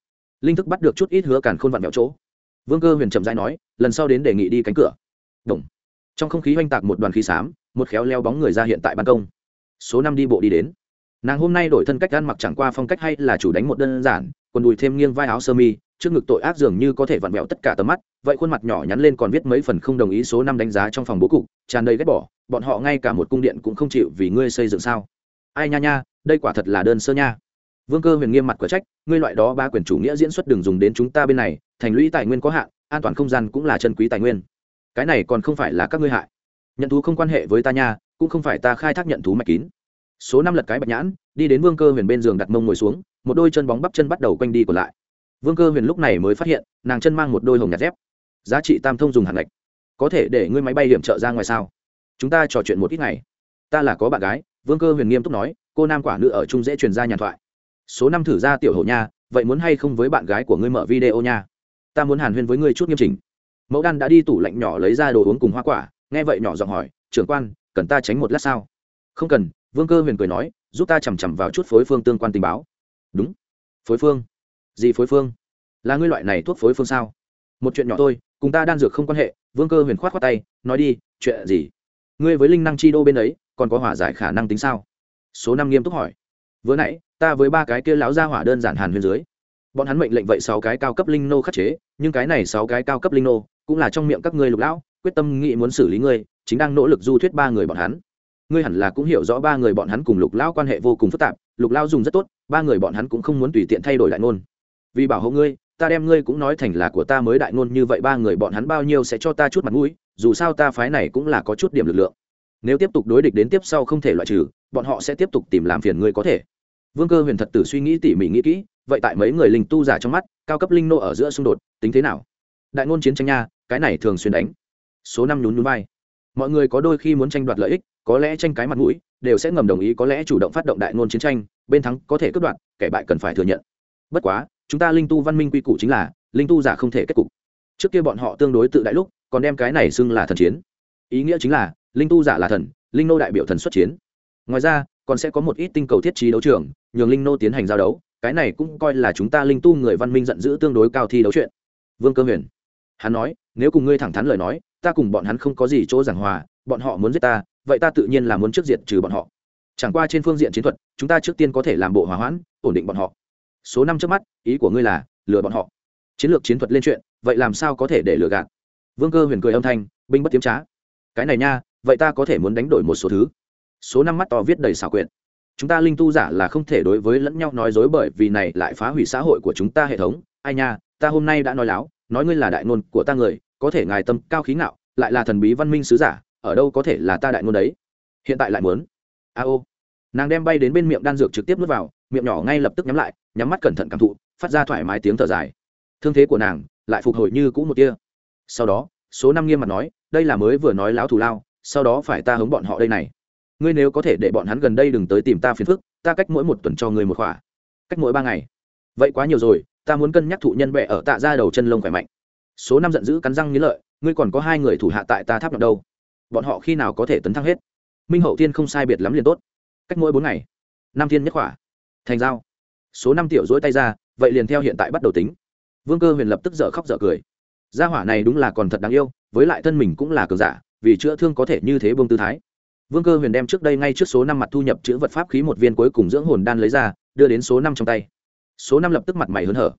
linh thức bắt được chút ít hứa càn khôn vặn vẹo chỗ. Vương cơ huyền trầm dai nói, lần sau đến đề nghị đi cánh cửa. Đồng. trong không khí oanh tạc một đoàn khí xám, một khéo leo bóng người ra hiện tại ban công. Số năm đi bộ đi đến. Nàng hôm nay đổi thân cách ăn mặc chẳng qua phong cách hay là chủ đánh một đơn giản, quần đùi thêm nghiêng vai áo sơ mi, trước ngực tội ác dường như có thể vặn vẹo tất cả tầm mắt, vậy khuôn mặt nhỏ nhắn lên còn viết mấy phần không đồng ý số năm đánh giá trong phòng bố cục, tràn đầy ghét bỏ, bọn họ ngay cả một cung điện cũng không chịu vì ngươi xây dựng sao. Ai nha nha, đây quả thật là đơn sơ nha vương cơ huyền nghiêm mặt quả trách, ngươi loại đó ba quyền chủ nghĩa diễn xuất đừng dùng đến chúng ta bên này, thành lũy tài nguyên có hạn, an toàn không gian cũng là chân quý tài nguyên. Cái này còn không phải là các ngươi hại. Nhận thú không quan hệ với ta nha, cũng không phải ta khai thác nhận thú mạch kín. Số năm lật cái bạch nhãn, đi đến vương cơ huyền bên giường đặt mông ngồi xuống, một đôi chân bóng bắp chân bắt đầu quanh đi còn lại. Vương cơ huyền lúc này mới phát hiện, nàng chân mang một đôi hồng nhạt dép. Giá trị tam thông dùng hạt lệch có thể để ngươi máy bay hiểm trợ ra ngoài sao? Chúng ta trò chuyện một ít ngày. Ta là có bạn gái, vương cơ huyền nghiêm túc nói, cô nam quả nữ ở chung dễ truyền ra nhàn thoại số năm thử ra tiểu hổ nha, vậy muốn hay không với bạn gái của ngươi mở video nha? Ta muốn hàn huyên với ngươi chút nghiêm chỉnh. Mẫu đan đã đi tủ lạnh nhỏ lấy ra đồ uống cùng hoa quả, nghe vậy nhỏ giọng hỏi, trưởng quan, cần ta tránh một lát sao? Không cần, vương cơ huyền cười nói, giúp ta chằm chằm vào chút phối phương tương quan tình báo. Đúng. Phối phương? Gì phối phương? Là ngươi loại này thuốc phối phương sao? Một chuyện nhỏ thôi, cùng ta đan dược không quan hệ. Vương cơ huyền khoát khoát tay, nói đi, chuyện gì? Ngươi với linh năng chi đô bên ấy, còn có hỏa giải khả năng tính sao? Số năm nghiêm túc hỏi. Vừa nãy ta với ba cái kia lão gia hỏa đơn giản hàn huyên dưới. Bọn hắn mệnh lệnh vậy sáu cái cao cấp linh nô khắc chế, nhưng cái này sáu cái cao cấp linh nô cũng là trong miệng các ngươi lục lão, quyết tâm nghĩ muốn xử lý ngươi, chính đang nỗ lực du thuyết ba người bọn hắn. Ngươi hẳn là cũng hiểu rõ ba người bọn hắn cùng lục lão quan hệ vô cùng phức tạp, lục lão dùng rất tốt, ba người bọn hắn cũng không muốn tùy tiện thay đổi đại ngôn. Vì bảo hộ ngươi, ta đem ngươi cũng nói thành là của ta mới đại ngôn, như vậy ba người bọn hắn bao nhiêu sẽ cho ta chút mặt mũi, dù sao ta phái này cũng là có chút điểm lực lượng. Nếu tiếp tục đối địch đến tiếp sau không thể loại trừ, bọn họ sẽ tiếp tục tìm làm phiền ngươi có thể vương cơ huyền thật tử suy nghĩ tỉ mỉ nghĩ kỹ, vậy tại mấy người linh tu giả trong mắt, cao cấp linh nô ở giữa xung đột, tính thế nào? Đại ngôn chiến tranh nha, cái này thường xuyên đánh. Số năm nhún nhún vai. Mọi người có đôi khi muốn tranh đoạt lợi ích, có lẽ tranh cái mặt mũi, đều sẽ ngầm đồng ý có lẽ chủ động phát động đại ngôn chiến tranh, bên thắng có thể cướp đoạt, kẻ bại cần phải thừa nhận. Bất quá, chúng ta linh tu văn minh quy củ chính là, linh tu giả không thể kết cục. Trước kia bọn họ tương đối tự đại lúc, còn đem cái này xưng là thần chiến. Ý nghĩa chính là, linh tu giả là thần, linh nô đại biểu thần xuất chiến. Ngoài ra, còn sẽ có một ít tinh cầu thiết trí đấu trường nhường linh nô tiến hành giao đấu, cái này cũng coi là chúng ta linh tu người văn minh giận dữ tương đối cao thi đấu chuyện. Vương cơ huyền, hắn nói, nếu cùng ngươi thẳng thắn lời nói, ta cùng bọn hắn không có gì chỗ giảng hòa, bọn họ muốn giết ta, vậy ta tự nhiên là muốn trước diện trừ bọn họ. Chẳng qua trên phương diện chiến thuật, chúng ta trước tiên có thể làm bộ hòa hoãn, ổn định bọn họ. Số năm trước mắt, ý của ngươi là, lừa bọn họ. Chiến lược chiến thuật lên chuyện, vậy làm sao có thể để lừa gạt? Vương cơ huyền cười âm thanh, binh bất tiếm trá. Cái này nha, vậy ta có thể muốn đánh đổi một số thứ. Số năm mắt to viết đầy xảo quyệt chúng ta linh tu giả là không thể đối với lẫn nhau nói dối bởi vì này lại phá hủy xã hội của chúng ta hệ thống. Ai nha, ta hôm nay đã nói láo, nói ngươi là đại ngôn của ta người, có thể ngài tâm cao khí ngạo, lại là thần bí văn minh sứ giả, ở đâu có thể là ta đại ngôn đấy? Hiện tại lại muốn. A ô. Nàng đem bay đến bên miệng đan dược trực tiếp nuốt vào, miệng nhỏ ngay lập tức nhắm lại, nhắm mắt cẩn thận cảm thụ, phát ra thoải mái tiếng thở dài. Thương thế của nàng lại phục hồi như cũ một kia sau đó, số năm nghiêm mặt nói, đây là mới vừa nói láo thù lao, sau đó phải ta hống bọn họ đây này ngươi nếu có thể để bọn hắn gần đây đừng tới tìm ta phiền phức, ta cách mỗi một tuần cho ngươi một khỏa. Cách mỗi ba ngày. Vậy quá nhiều rồi, ta muốn cân nhắc thụ nhân bệ ở tạ ra đầu chân lông khỏe mạnh. Số năm giận dữ cắn răng nghĩ lợi, ngươi còn có hai người thủ hạ tại ta tháp nhọn đâu? Bọn họ khi nào có thể tấn thăng hết? Minh hậu thiên không sai biệt lắm liền tốt. Cách mỗi bốn ngày. Năm thiên nhất khỏa. Thành giao. Số năm tiểu dỗi tay ra, vậy liền theo hiện tại bắt đầu tính. Vương cơ huyền lập tức dở khóc dở cười. Gia hỏa này đúng là còn thật đáng yêu, với lại thân mình cũng là cờ giả, vì chữa thương có thể như thế bông tư thái vương cơ huyền đem trước đây ngay trước số năm mặt thu nhập chữ vật pháp khí một viên cuối cùng dưỡng hồn đan lấy ra, đưa đến số năm trong tay. Số năm lập tức mặt mày hớn hở.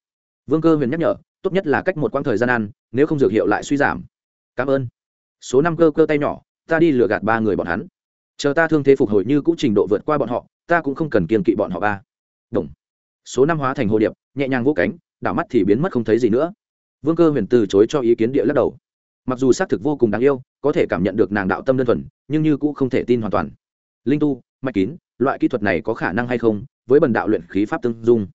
Vương cơ huyền nhắc nhở, tốt nhất là cách một quãng thời gian ăn, nếu không dược hiệu lại suy giảm. Cảm ơn. Số năm cơ cơ tay nhỏ, ta đi lừa gạt ba người bọn hắn. Chờ ta thương thế phục hồi như cũ trình độ vượt qua bọn họ, ta cũng không cần kiên kỵ bọn họ ba. Đồng. số năm hóa thành hồ điệp, nhẹ nhàng vỗ cánh, đảo mắt thì biến mất không thấy gì nữa. Vương cơ huyền từ chối cho ý kiến địa lắc đầu mặc dù xác thực vô cùng đáng yêu, có thể cảm nhận được nàng đạo tâm đơn thuần, nhưng như cũ không thể tin hoàn toàn. Linh tu, mạch kín, loại kỹ thuật này có khả năng hay không? Với bần đạo luyện khí pháp tương dung.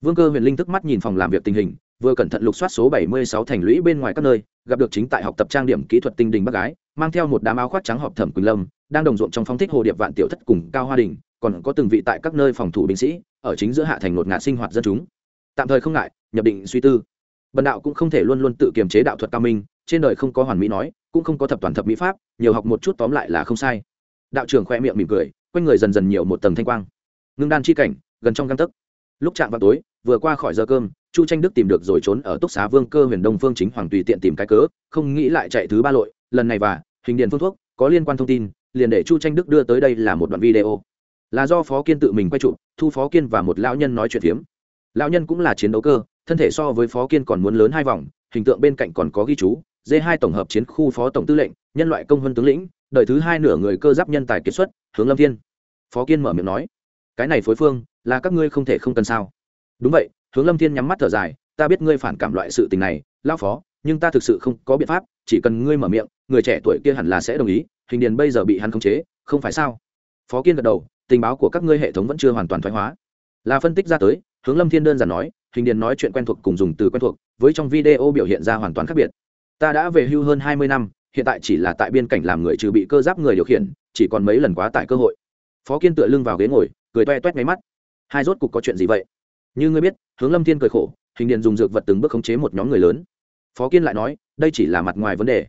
Vương cơ huyền linh thức mắt nhìn phòng làm việc tình hình, vừa cẩn thận lục soát số 76 thành lũy bên ngoài các nơi, gặp được chính tại học tập trang điểm kỹ thuật tinh đình bác gái, mang theo một đám áo khoác trắng họp thẩm quỳnh lâm, đang đồng ruộng trong phong thích hồ điệp vạn tiểu thất cùng cao hoa đình, còn có từng vị tại các nơi phòng thủ binh sĩ, ở chính giữa hạ thành một ngạt sinh hoạt dân chúng. Tạm thời không ngại, nhập định suy tư. Bần đạo cũng không thể luôn luôn tự kiềm chế đạo thuật cao minh trên đời không có hoàn mỹ nói, cũng không có thập toàn thập mỹ pháp, nhiều học một chút tóm lại là không sai. Đạo trưởng khoe miệng mỉm cười, quanh người dần dần nhiều một tầng thanh quang. Ngưng đan chi cảnh, gần trong găng tấc. Lúc chạm vào tối, vừa qua khỏi giờ cơm, chu tranh đức tìm được rồi trốn ở túc xá vương cơ huyền đông phương chính hoàng tùy tiện tìm cái cớ, không nghĩ lại chạy thứ ba lội, lần này và, hình điện phương thuốc, có liên quan thông tin, liền để chu tranh đức đưa tới đây là một đoạn video. Là do phó kiên tự mình quay chụp thu phó kiên và một lão nhân nói chuyện phiếm. Lão nhân cũng là chiến đấu cơ, thân thể so với phó kiên còn muốn lớn hai vòng, hình tượng bên cạnh còn có ghi chú d hai tổng hợp chiến khu phó tổng tư lệnh, nhân loại công vân tướng lĩnh, đời thứ hai nửa người cơ giáp nhân tài kiệt xuất, hướng lâm thiên. Phó kiên mở miệng nói, cái này phối phương là các ngươi không thể không cần sao? Đúng vậy. Hướng lâm thiên nhắm mắt thở dài, ta biết ngươi phản cảm loại sự tình này lao phó, nhưng ta thực sự không có biện pháp, chỉ cần ngươi mở miệng, người trẻ tuổi kia hẳn là sẽ đồng ý, hình điền bây giờ bị hắn khống chế, không phải sao? Phó kiên gật đầu, tình báo của các ngươi hệ thống vẫn chưa hoàn toàn thoái hóa. Là phân tích ra tới, hướng lâm thiên đơn giản nói, hình điền nói chuyện quen thuộc cùng dùng từ quen thuộc, với trong video biểu hiện ra hoàn toàn khác biệt ta đã về hưu hơn hai mươi năm, hiện tại chỉ là tại biên cảnh làm người trừ bị cơ giáp người điều khiển, chỉ còn mấy lần quá tải cơ hội. Phó kiên tựa lưng vào ghế ngồi, cười toe toét máy mắt. Hai rốt cục có chuyện gì vậy? Như ngươi biết, hướng lâm thiên cười khổ, hình điện dùng dược vật từng bước khống chế một nhóm người lớn. Phó kiên lại nói, đây chỉ là mặt ngoài vấn đề.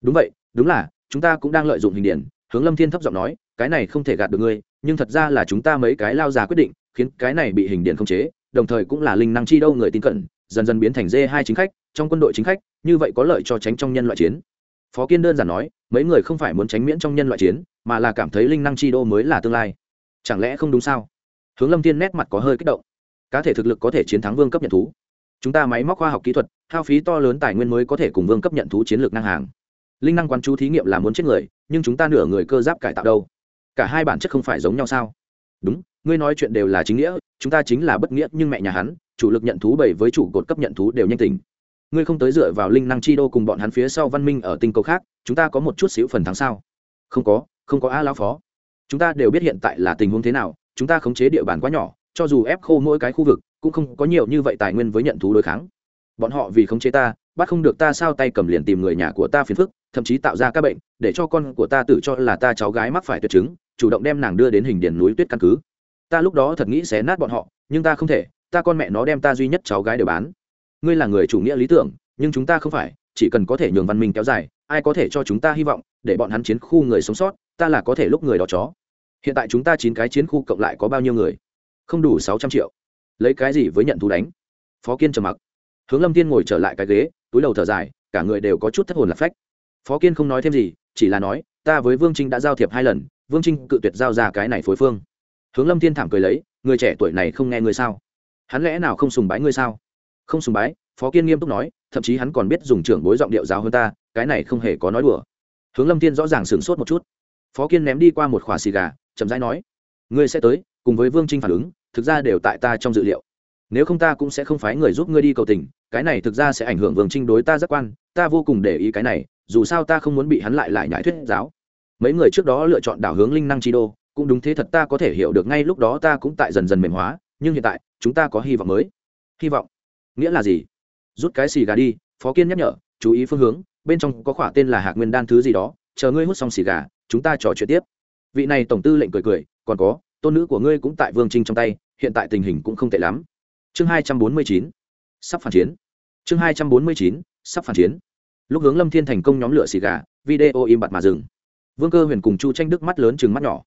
Đúng vậy, đúng là, chúng ta cũng đang lợi dụng hình điện, hướng lâm thiên thấp giọng nói, cái này không thể gạt được ngươi, nhưng thật ra là chúng ta mấy cái lao già quyết định, khiến cái này bị hình điện khống chế, đồng thời cũng là linh năng chi đâu người tin cận dần dần biến thành dê hai chính khách, trong quân đội chính khách như vậy có lợi cho tránh trong nhân loại chiến. Phó kiên đơn giản nói, mấy người không phải muốn tránh miễn trong nhân loại chiến, mà là cảm thấy linh năng chi đô mới là tương lai. Chẳng lẽ không đúng sao? Hướng lâm thiên nét mặt có hơi kích động. Cá thể thực lực có thể chiến thắng vương cấp nhận thú. Chúng ta máy móc khoa học kỹ thuật, hao phí to lớn tài nguyên mới có thể cùng vương cấp nhận thú chiến lược năng hàng. Linh năng quán chú thí nghiệm là muốn chết người, nhưng chúng ta nửa người cơ giáp cải tạo đâu? Cả hai bản chất không phải giống nhau sao? Đúng, ngươi nói chuyện đều là chính nghĩa, chúng ta chính là bất nghĩa, nhưng mẹ nhà hắn, chủ lực nhận thú bảy với chủ cột cấp nhận thú đều nhanh tình ngươi không tới dựa vào linh năng chi đô cùng bọn hắn phía sau văn minh ở tinh cầu khác, chúng ta có một chút xíu phần thắng sao? Không có không có a lão phó. Chúng ta đều biết hiện tại là tình huống thế nào, chúng ta khống chế địa bàn quá nhỏ, cho dù ép khô mỗi cái khu vực, cũng không có nhiều như vậy tài nguyên với nhận thú đối kháng. Bọn họ vì khống chế ta, bắt không được ta sao tay cầm liền tìm người nhà của ta phiền phức, thậm chí tạo ra các bệnh, để cho con của ta tự cho là ta cháu gái mắc phải tuyệt chứng, chủ động đem nàng đưa đến hình điền núi tuyết căn cứ. Ta lúc đó thật nghĩ xé nát bọn họ, nhưng ta không thể, ta con mẹ nó đem ta duy nhất cháu gái đều bán ngươi là người chủ nghĩa lý tưởng, nhưng chúng ta không phải, chỉ cần có thể nhường văn minh kéo dài, ai có thể cho chúng ta hy vọng, để bọn hắn chiến khu người sống sót, ta là có thể lúc người đó chó. Hiện tại chúng ta chín cái chiến khu cộng lại có bao nhiêu người? Không đủ sáu trăm triệu. Lấy cái gì với nhận thú đánh? Phó kiên trầm mặc. Hướng lâm tiên ngồi trở lại cái ghế, túi đầu thở dài, cả người đều có chút thất hồn lạc phách. Phó kiên không nói thêm gì, chỉ là nói, ta với vương trinh đã giao thiệp hai lần, vương trinh cự tuyệt giao ra cái này phối phương. Hướng lâm thiên thảm cười lấy, người trẻ tuổi này không nghe ngươi sao? Hắn lẽ nào không sùng bái ngươi sao? Không sùng bái, phó kiên nghiêm túc nói, thậm chí hắn còn biết dùng trưởng bối giọng điệu giáo hơn ta, cái này không hề có nói đùa. Hướng lâm thiên rõ ràng sửng sốt một chút. Phó kiên ném đi qua một khỏa xì gà, chậm rãi nói, ngươi sẽ tới, cùng với vương trinh phản ứng, thực ra đều tại ta trong dự liệu. Nếu không ta cũng sẽ không phái người giúp ngươi đi cầu tình, cái này thực ra sẽ ảnh hưởng vương trinh đối ta giác quan, ta vô cùng để ý cái này, dù sao ta không muốn bị hắn lại lại nhãi thuyết giáo. Mấy người trước đó lựa chọn đảo hướng linh năng chi đô, cũng đúng thế thật ta có thể hiểu được ngay lúc đó ta cũng tại dần dần mềm hóa, nhưng hiện tại, chúng ta có hy vọng mới. Hy vọng nghĩa là gì? Rút cái xì gà đi, phó kiên nhắc nhở, chú ý phương hướng, bên trong có khỏa tên là hạc nguyên đan thứ gì đó, chờ ngươi hút xong xì gà, chúng ta trò chuyện tiếp. Vị này tổng tư lệnh cười cười, còn có, tôn nữ của ngươi cũng tại vương trinh trong tay, hiện tại tình hình cũng không tệ lắm. Chương hai trăm bốn mươi chín, sắp phản chiến. Chương hai trăm bốn mươi chín, sắp phản chiến. Lúc hướng lâm thiên thành công nhóm lửa xì gà, video im bặt mà dừng. Vương cơ huyền cùng chu tranh đức mắt lớn chừng mắt nhỏ.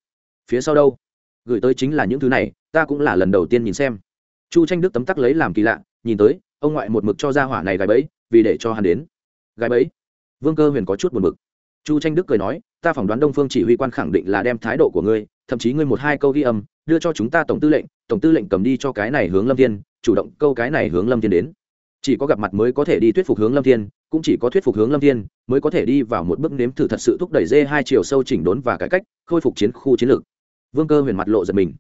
Phía sau đâu? Gửi tới chính là những thứ này, ta cũng là lần đầu tiên nhìn xem. Chu tranh đức tấm tắc lấy làm kỳ lạ nhìn tới, ông ngoại một mực cho ra hỏa này gái bẫy, vì để cho hắn đến. Gái bẫy? Vương cơ huyền có chút buồn mực chu tranh đức cười nói, ta phỏng đoán đông phương chỉ huy quan khẳng định là đem thái độ của ngươi, thậm chí ngươi một hai câu ghi âm, đưa cho chúng ta tổng tư lệnh, tổng tư lệnh cầm đi cho cái này hướng lâm thiên, chủ động câu cái này hướng lâm thiên đến. Chỉ có gặp mặt mới có thể đi thuyết phục hướng lâm thiên, cũng chỉ có thuyết phục hướng lâm thiên, mới có thể đi vào một bước nếm thử thật sự thúc đẩy dê hai chiều sâu chỉnh đốn và cải cách, khôi phục chiến khu chiến lược. Vương cơ huyền mặt lộ giật mình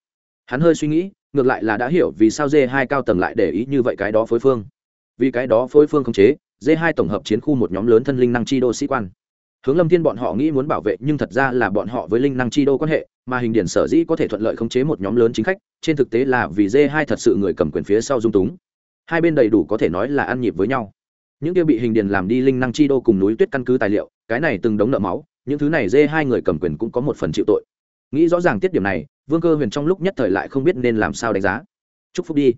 hắn hơi suy nghĩ, ngược lại là đã hiểu vì sao dê hai cao tầng lại để ý như vậy cái đó phối phương. Vì cái đó phối phương không chế, dê hai tổng hợp chiến khu một nhóm lớn thân linh năng chi đô sĩ quan. Hướng lâm thiên bọn họ nghĩ muốn bảo vệ, nhưng thật ra là bọn họ với linh năng chi đô quan hệ, mà hình điển sở dĩ có thể thuận lợi khống chế một nhóm lớn chính khách, trên thực tế là vì dê hai thật sự người cầm quyền phía sau dung túng. Hai bên đầy đủ có thể nói là ăn nhịp với nhau. Những kia bị hình điền làm đi linh năng chi đô cùng núi tuyết căn cứ tài liệu, cái này từng đống nợ máu, những thứ này dê hai người cầm quyền cũng có một phần chịu tội nghĩ rõ ràng tiết điểm này, vương cơ huyền trong lúc nhất thời lại không biết nên làm sao đánh giá. Chúc phúc đi.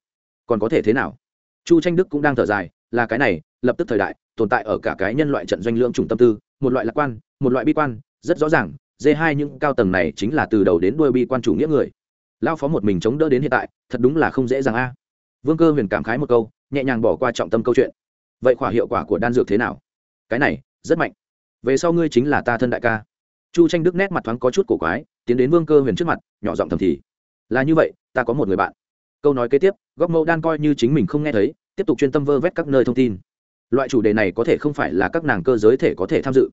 Còn có thể thế nào? Chu tranh đức cũng đang thở dài, là cái này, lập tức thời đại, tồn tại ở cả cái nhân loại trận doanh lượng chủng tâm tư, một loại lạc quan, một loại bi quan, rất rõ ràng d hai những cao tầng này chính là từ đầu đến đuôi bi quan chủ nghĩa người. Lao phó một mình chống đỡ đến hiện tại, thật đúng là không dễ dàng a. Vương cơ huyền cảm khái một câu, nhẹ nhàng bỏ qua trọng tâm câu chuyện. Vậy khỏa hiệu quả của đan dược thế nào? Cái này, rất mạnh. Về sau ngươi chính là ta thân đại ca chu tranh đức nét mặt thoáng có chút cổ quái, tiến đến vương cơ huyền trước mặt, nhỏ giọng thầm thì, là như vậy, ta có một người bạn. Câu nói kế tiếp, góc mẫu đan coi như chính mình không nghe thấy, tiếp tục chuyên tâm vơ vét các nơi thông tin. Loại chủ đề này có thể không phải là các nàng cơ giới thể có thể tham dự.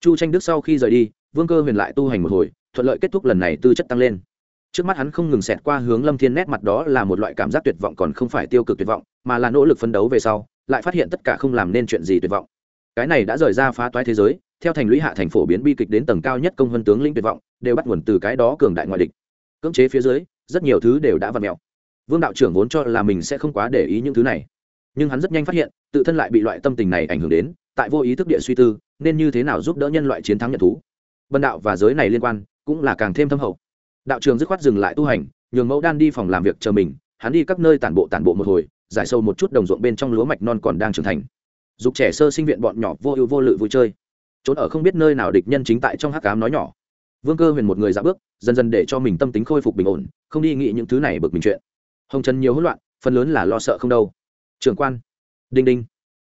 Chu tranh đức sau khi rời đi, vương cơ huyền lại tu hành một hồi, thuận lợi kết thúc lần này tư chất tăng lên. Trước mắt hắn không ngừng xẹt qua hướng lâm thiên nét mặt đó là một loại cảm giác tuyệt vọng còn không phải tiêu cực tuyệt vọng, mà là nỗ lực phấn đấu về sau, lại phát hiện tất cả không làm nên chuyện gì tuyệt vọng cái này đã rời ra phá toái thế giới, theo thành lũy hạ thành phổ biến bi kịch đến tầng cao nhất công vân tướng linh tuyệt vọng, đều bắt nguồn từ cái đó cường đại ngoại địch. Cưỡng chế phía dưới, rất nhiều thứ đều đã vặt mẹo vương đạo trưởng vốn cho là mình sẽ không quá để ý những thứ này, nhưng hắn rất nhanh phát hiện, tự thân lại bị loại tâm tình này ảnh hưởng đến, tại vô ý thức địa suy tư, nên như thế nào giúp đỡ nhân loại chiến thắng nhận thú. Vân đạo và giới này liên quan, cũng là càng thêm thâm hậu. Đạo trường dứt khoát dừng lại tu hành, nhường mẫu đan đi phòng làm việc chờ mình, hắn đi các nơi tản bộ tản bộ một hồi, giải sâu một chút đồng ruộng bên trong lúa mạch non còn đang trưởng thành dục trẻ sơ sinh viện bọn nhỏ vô ưu vô lự vui chơi. Trốn ở không biết nơi nào địch nhân chính tại trong hắc cám nói nhỏ. Vương cơ huyền một người dạ bước, dần dần để cho mình tâm tính khôi phục bình ổn, không đi nghĩ những thứ này bực mình chuyện. Hồng trần nhiều hỗn loạn, phần lớn là lo sợ không đâu. Trường quan. Đinh đinh.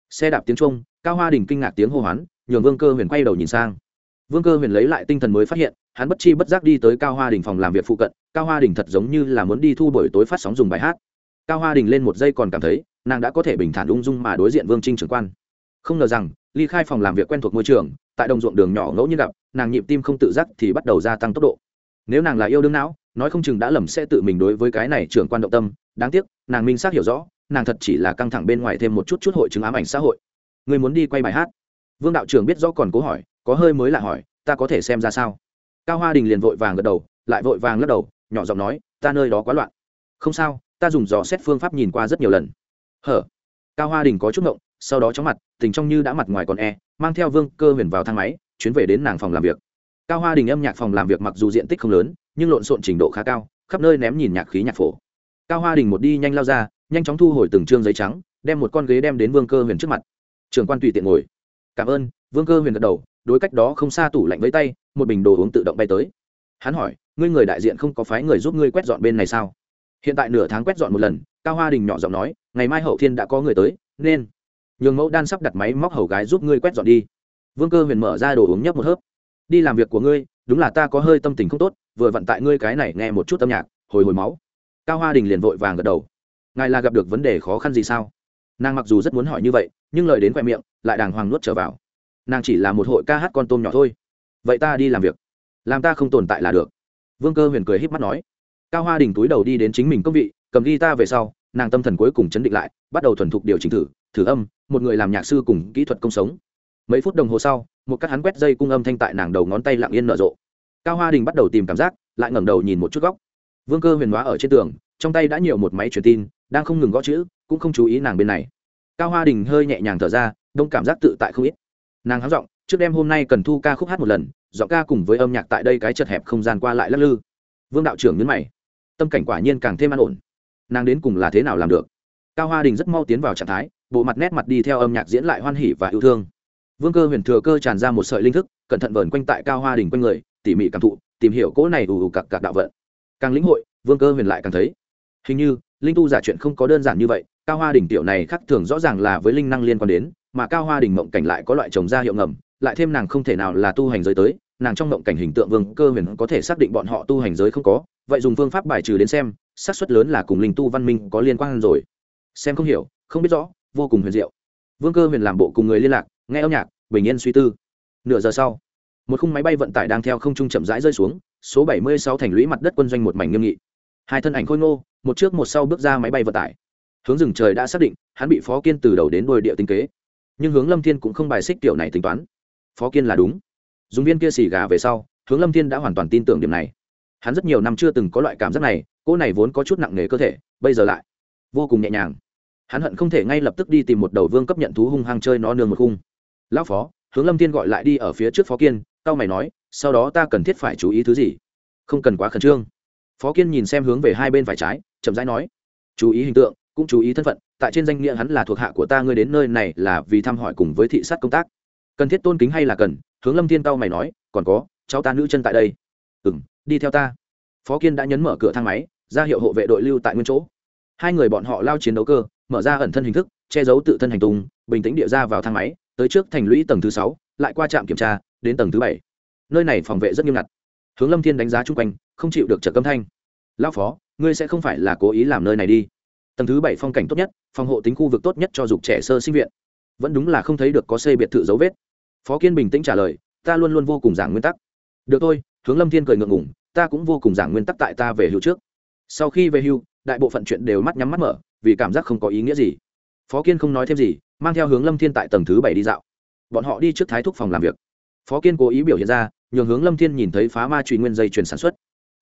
Xe đạp tiếng trung cao hoa đình kinh ngạc tiếng hô hoán, nhường vương cơ huyền quay đầu nhìn sang. Vương cơ huyền lấy lại tinh thần mới phát hiện, hắn bất chi bất giác đi tới cao hoa đình phòng làm việc phụ cận, cao hoa đình thật giống như là muốn đi thu buổi tối phát sóng dùng bài hát. Cao hoa đình lên một giây còn cảm thấy nàng đã có thể bình thản ung dung mà đối diện vương trinh trưởng quan. Không ngờ rằng, ly khai phòng làm việc quen thuộc môi trường, tại đồng ruộng đường nhỏ ngẫu nhiên gặp, nàng nhịp tim không tự giác thì bắt đầu gia tăng tốc độ. Nếu nàng là yêu đương não, nói không chừng đã lầm sẽ tự mình đối với cái này trưởng quan động tâm. Đáng tiếc, nàng minh xác hiểu rõ, nàng thật chỉ là căng thẳng bên ngoài thêm một chút chút hội chứng ám ảnh xã hội. Người muốn đi quay bài hát. Vương đạo trưởng biết rõ còn cố hỏi, có hơi mới lạ hỏi, ta có thể xem ra sao? Cao hoa đình liền vội vàng gật đầu, lại vội vàng lắc đầu, nhỏ giọng nói, ta nơi đó quá loạn. Không sao, ta dùng dò xét phương pháp nhìn qua rất nhiều lần hở? Cao hoa đình có chút ngộng, sau đó chóng mặt, tình trong như đã mặt ngoài còn e mang theo vương cơ huyền vào thang máy, chuyến về đến nàng phòng làm việc. Cao hoa đình âm nhạc phòng làm việc mặc dù diện tích không lớn, nhưng lộn xộn trình độ khá cao, khắp nơi ném nhìn nhạc khí nhạc phổ. Cao hoa đình một đi nhanh lao ra, nhanh chóng thu hồi từng chương giấy trắng, đem một con ghế đem đến vương cơ huyền trước mặt. Trường quan tùy tiện ngồi. Cảm ơn. Vương cơ huyền gật đầu, đối cách đó không xa tủ lạnh với tay, một bình đồ uống tự động bay tới. Hắn hỏi, ngươi người đại diện không có phái người giúp ngươi quét dọn bên này sao? Hiện tại nửa tháng quét dọn một lần cao hoa đình nhỏ giọng nói, ngày mai hậu thiên đã có người tới, nên nhường mẫu đan sắp đặt máy móc hầu gái giúp ngươi quét dọn đi. Vương cơ huyền mở ra đồ uống nhấp một hớp. Đi làm việc của ngươi, đúng là ta có hơi tâm tình không tốt, vừa vận tại ngươi cái này nghe một chút âm nhạc, hồi hồi máu. Cao hoa đình liền vội vàng gật đầu. Ngài là gặp được vấn đề khó khăn gì sao? Nàng mặc dù rất muốn hỏi như vậy, nhưng lời đến khoe miệng, lại đàng hoàng nuốt trở vào. Nàng chỉ là một hội ca hát con tôm nhỏ thôi. Vậy ta đi làm việc. Làm ta không tồn tại là được. Vương cơ huyền cười h í p mắt nói. Cao hoa đình túi đầu đi đến chính mình công vị, cầm ghi ta về sau nàng tâm thần cuối cùng chấn định lại, bắt đầu thuần thục điều chỉnh thử thử âm, một người làm nhạc sư cùng kỹ thuật công sống. Mấy phút đồng hồ sau, một cắt hắn quét dây cung âm thanh tại nàng đầu ngón tay lặng yên nở rộ. Cao hoa đình bắt đầu tìm cảm giác, lại ngẩng đầu nhìn một chút góc. Vương cơ huyền hóa ở trên tường, trong tay đã nhiều một máy truyền tin, đang không ngừng gõ chữ, cũng không chú ý nàng bên này. Cao hoa đình hơi nhẹ nhàng thở ra, đông cảm giác tự tại không ít. Nàng háo giọng, trước đêm hôm nay cần thu ca khúc hát một lần, giọng ca cùng với âm nhạc tại đây cái chật hẹp không gian qua lại lắc lư. Vương đạo trưởng nhấn mày. Tâm cảnh quả nhiên càng thêm an ổn nàng đến cùng là thế nào làm được? Cao hoa đình rất mau tiến vào trạng thái, bộ mặt nét mặt đi theo âm nhạc diễn lại hoan hỉ và yêu thương. Vương cơ huyền thừa cơ tràn ra một sợi linh thức, cẩn thận vờn quanh tại cao hoa đình quanh người, tỉ mỉ cảm thụ, tìm hiểu cỗ này ù ù cặc cặc đạo vận. Càng lĩnh hội, vương cơ huyền lại càng thấy. Hình như, linh tu giả chuyện không có đơn giản như vậy, cao hoa đình tiểu này khác thường rõ ràng là với linh năng liên quan đến, mà cao hoa đình mộng cảnh lại có loại trồng ra hiệu ngầm, lại thêm nàng không thể nào là tu hành giới tới, nàng trong mộng cảnh hình tượng vương cơ huyền có thể xác định bọn họ tu hành giới không có, vậy dùng phương pháp bài trừ đến xem xác suất lớn là cùng linh tu văn minh có liên quan rồi. Xem không hiểu, không biết rõ, vô cùng huyền diệu. Vương cơ huyền làm bộ cùng người liên lạc, nghe âm nhạc, bình yên suy tư. Nửa giờ sau, một khung máy bay vận tải đang theo không trung chậm rãi rơi xuống, số 76 thành lũy mặt đất quân doanh một mảnh nghiêm nghị. Hai thân ảnh khôi ngô, một trước một sau bước ra máy bay vận tải. Hướng rừng trời đã xác định, hắn bị phó kiên từ đầu đến đuôi địa tinh kế. Nhưng hướng lâm thiên cũng không bài xích tiểu này tính toán. Phó kiên là đúng. Dùng viên kia xì gà về sau, hướng lâm thiên đã hoàn toàn tin tưởng điểm này hắn rất nhiều năm chưa từng có loại cảm giác này cô này vốn có chút nặng nề cơ thể, bây giờ lại vô cùng nhẹ nhàng. Hắn hận không thể ngay lập tức đi tìm một đầu vương cấp nhận thú hung hăng chơi nó nương một khung. Lão phó, hướng lâm thiên gọi lại đi ở phía trước phó kiên tao mày nói, sau đó ta cần thiết phải chú ý thứ gì? Không cần quá khẩn trương. Phó kiên nhìn xem hướng về hai bên phải trái, chậm rãi nói, chú ý hình tượng, cũng chú ý thân phận, tại trên danh nghĩa hắn là thuộc hạ của ta, ngươi đến nơi này là vì thăm hỏi cùng với thị sát công tác. Cần thiết tôn kính hay là cần? Hướng lâm thiên tao mày nói, còn có, cháu ta nữ chân tại đây. Ừ m đi theo ta. Phó kiên đã nhấn mở cửa thang máy, ra hiệu hộ vệ đội lưu tại nguyên chỗ. Hai người bọn họ lao chiến đấu cơ, mở ra ẩn thân hình thức, che giấu tự thân hành tung, bình tĩnh địa ra vào thang máy, tới trước thành lũy tầng thứ sáu, lại qua trạm kiểm tra, đến tầng thứ bảy. Nơi này phòng vệ rất nghiêm ngặt. Hướng lâm thiên đánh giá chung quanh, không chịu được trợ câm thanh. Lao phó, ngươi sẽ không phải là cố ý làm nơi này đi. Tầng thứ bảy phong cảnh tốt nhất, phòng hộ tính khu vực tốt nhất cho dục trẻ sơ sinh viện. Vẫn đúng là không thấy được có xây biệt thự dấu vết. Phó kiên bình tĩnh trả lời, ta luôn luôn vô cùng giảng nguyên tắc. Được thôi hướng lâm thiên cười ngượng ngủng ta cũng vô cùng giảng nguyên tắc tại ta về hưu trước. Sau khi về hưu, đại bộ phận chuyện đều mắt nhắm mắt mở, vì cảm giác không có ý nghĩa gì. Phó kiên không nói thêm gì, mang theo hướng lâm thiên tại tầng thứ bảy đi dạo. Bọn họ đi trước thái thúc phòng làm việc. Phó kiên cố ý biểu hiện ra, nhường hướng lâm thiên nhìn thấy phá ma trụy nguyên dây chuyển sản xuất.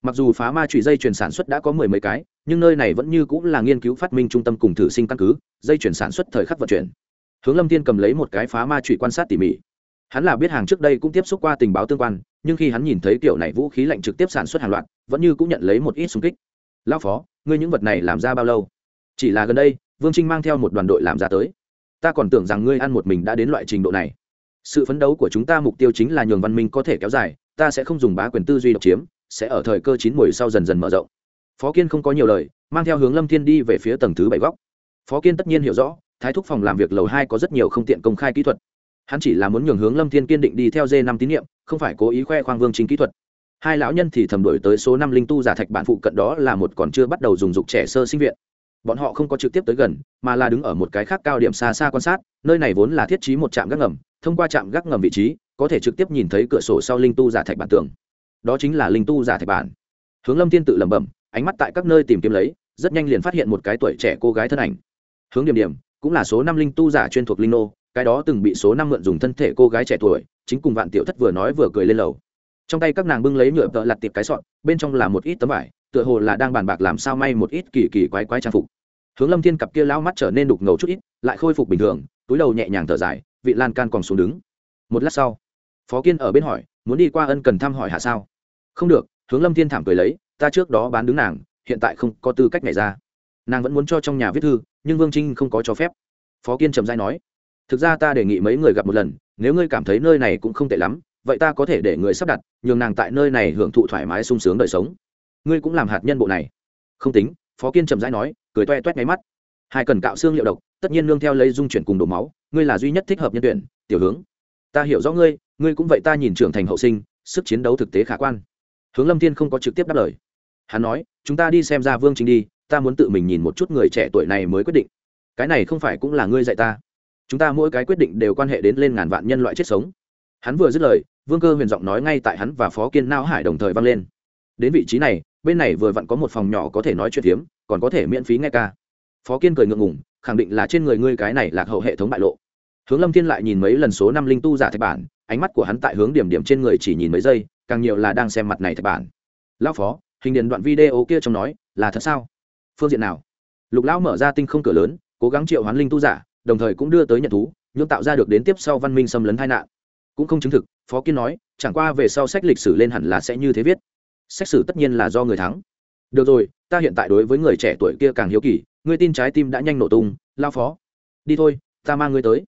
Mặc dù phá ma trụy dây chuyển sản xuất đã có mười mấy cái, nhưng nơi này vẫn như cũng là nghiên cứu phát minh trung tâm cùng thử sinh căn cứ, dây chuyển sản xuất thời khắc vận chuyển. Hướng lâm thiên cầm lấy một cái phá ma trụy quan sát tỉ mỉ hắn là biết hàng trước đây cũng tiếp xúc qua tình báo tương quan, nhưng khi hắn nhìn thấy kiểu này vũ khí lạnh trực tiếp sản xuất hàng loạt, vẫn như cũng nhận lấy một ít xung kích. Lao phó, ngươi những vật này làm ra bao lâu? Chỉ là gần đây, vương trinh mang theo một đoàn đội làm ra tới. Ta còn tưởng rằng ngươi ăn một mình đã đến loại trình độ này. Sự phấn đấu của chúng ta mục tiêu chính là nhường văn minh có thể kéo dài, ta sẽ không dùng bá quyền tư duy độc chiếm, sẽ ở thời cơ chín mùi sau dần dần mở rộng. Phó kiên không có nhiều lời, mang theo hướng lâm thiên đi về phía tầng thứ bảy góc. Phó kiên tất nhiên hiểu rõ, thái thúc phòng làm việc lầu hai có rất nhiều không tiện công khai kỹ thuật hắn chỉ là muốn nhường hướng lâm thiên kiên định đi theo d năm tín nhiệm, không phải cố ý khoe khoang vương chính kỹ thuật. Hai lão nhân thì thầm đổi tới số năm linh tu giả thạch bản phụ cận đó là một còn chưa bắt đầu dùng dục trẻ sơ sinh viện. Bọn họ không có trực tiếp tới gần, mà là đứng ở một cái khác cao điểm xa xa quan sát, nơi này vốn là thiết trí một trạm gác ngầm, thông qua trạm gác ngầm vị trí, có thể trực tiếp nhìn thấy cửa sổ sau linh tu giả thạch bản tường. Đó chính là linh tu giả thạch bản. Hướng lâm thiên tự lẩm bẩm, ánh mắt tại các nơi tìm kiếm lấy, rất nhanh liền phát hiện một cái tuổi trẻ cô gái thân ảnh. Hướng điểm điểm, cũng là số năm linh tu giả chuyên thuộc linh nô cái đó từng bị số năm mượn dùng thân thể cô gái trẻ tuổi, chính cùng vạn tiểu thất vừa nói vừa cười lên lầu. Trong tay các nàng bưng lấy nhựa tợ lặt tiệp cái sọn bên trong là một ít tấm vải, tựa hồ là đang bàn bạc làm sao may một ít kỳ kỳ quái quái trang phục. Hướng lâm thiên cặp kia lao mắt trở nên đục ngầu chút ít, lại khôi phục bình thường, túi đầu nhẹ nhàng thở dài, vị lan can còn xuống đứng. Một lát sau, phó kiên ở bên hỏi, muốn đi qua ân cần thăm hỏi hạ sao? Không được, hướng lâm thiên thảm cười lấy, ta trước đó bán đứng nàng, hiện tại không có tư cách này ra. Nàng vẫn muốn cho trong nhà viết thư, nhưng vương trinh không có cho phép. Phó kiên trầm dai nói thực ra ta đề nghị mấy người gặp một lần, nếu ngươi cảm thấy nơi này cũng không tệ lắm, vậy ta có thể để người sắp đặt, nhường nàng tại nơi này hưởng thụ thoải mái sung sướng đời sống. Ngươi cũng làm hạt nhân bộ này. Không tính, phó kiên trầm rãi nói, cười toe toét máy mắt. Hai cần cạo xương liệu độc, tất nhiên nương theo lấy dung chuyển cùng đổ máu, ngươi là duy nhất thích hợp nhân tuyển, tiểu hướng. Ta hiểu rõ ngươi ngươi cũng vậy ta nhìn trưởng thành hậu sinh, sức chiến đấu thực tế khả quan. Hướng lâm thiên không có trực tiếp đáp lời. Hắn nói, chúng ta đi xem ra vương chính đi, ta muốn tự mình nhìn một chút người trẻ tuổi này mới quyết định. Cái này không phải cũng là ngươi dạy ta chúng ta mỗi cái quyết định đều quan hệ đến lên ngàn vạn nhân loại chết sống. Hắn vừa dứt lời vương cơ huyền giọng nói ngay tại hắn và phó kiên nao hải đồng thời vang lên. Đến vị trí này bên này vừa vặn có một phòng nhỏ có thể nói chuyện hiếm, còn có thể miễn phí nghe ca. Phó kiên cười ngượng ngùng khẳng định là trên người ngươi cái này lạc hậu hệ thống bại lộ. Hướng lâm thiên lại nhìn mấy lần số năm linh tu giả thạch bản ánh mắt của hắn tại hướng điểm điểm trên người chỉ nhìn mấy giây càng nhiều là đang xem mặt này thạch bản. Lão phó hình điện đoạn video kia trong nói là thật sao? Phương diện nào? Lục lão mở ra tinh không cửa lớn cố gắng triệu hoán linh tu giả đồng thời cũng đưa tới nhận thú nhưng tạo ra được đến tiếp sau văn minh xâm lấn tai nạn. Cũng không chứng thực, phó kiên nói, chẳng qua về sau sách lịch sử lên hẳn là sẽ như thế viết. Sách sử tất nhiên là do người thắng. Được rồi, ta hiện tại đối với người trẻ tuổi kia càng hiếu kỳ, người tin trái tim đã nhanh nổ tung, lao phó. Đi thôi, ta mang ngươi tới.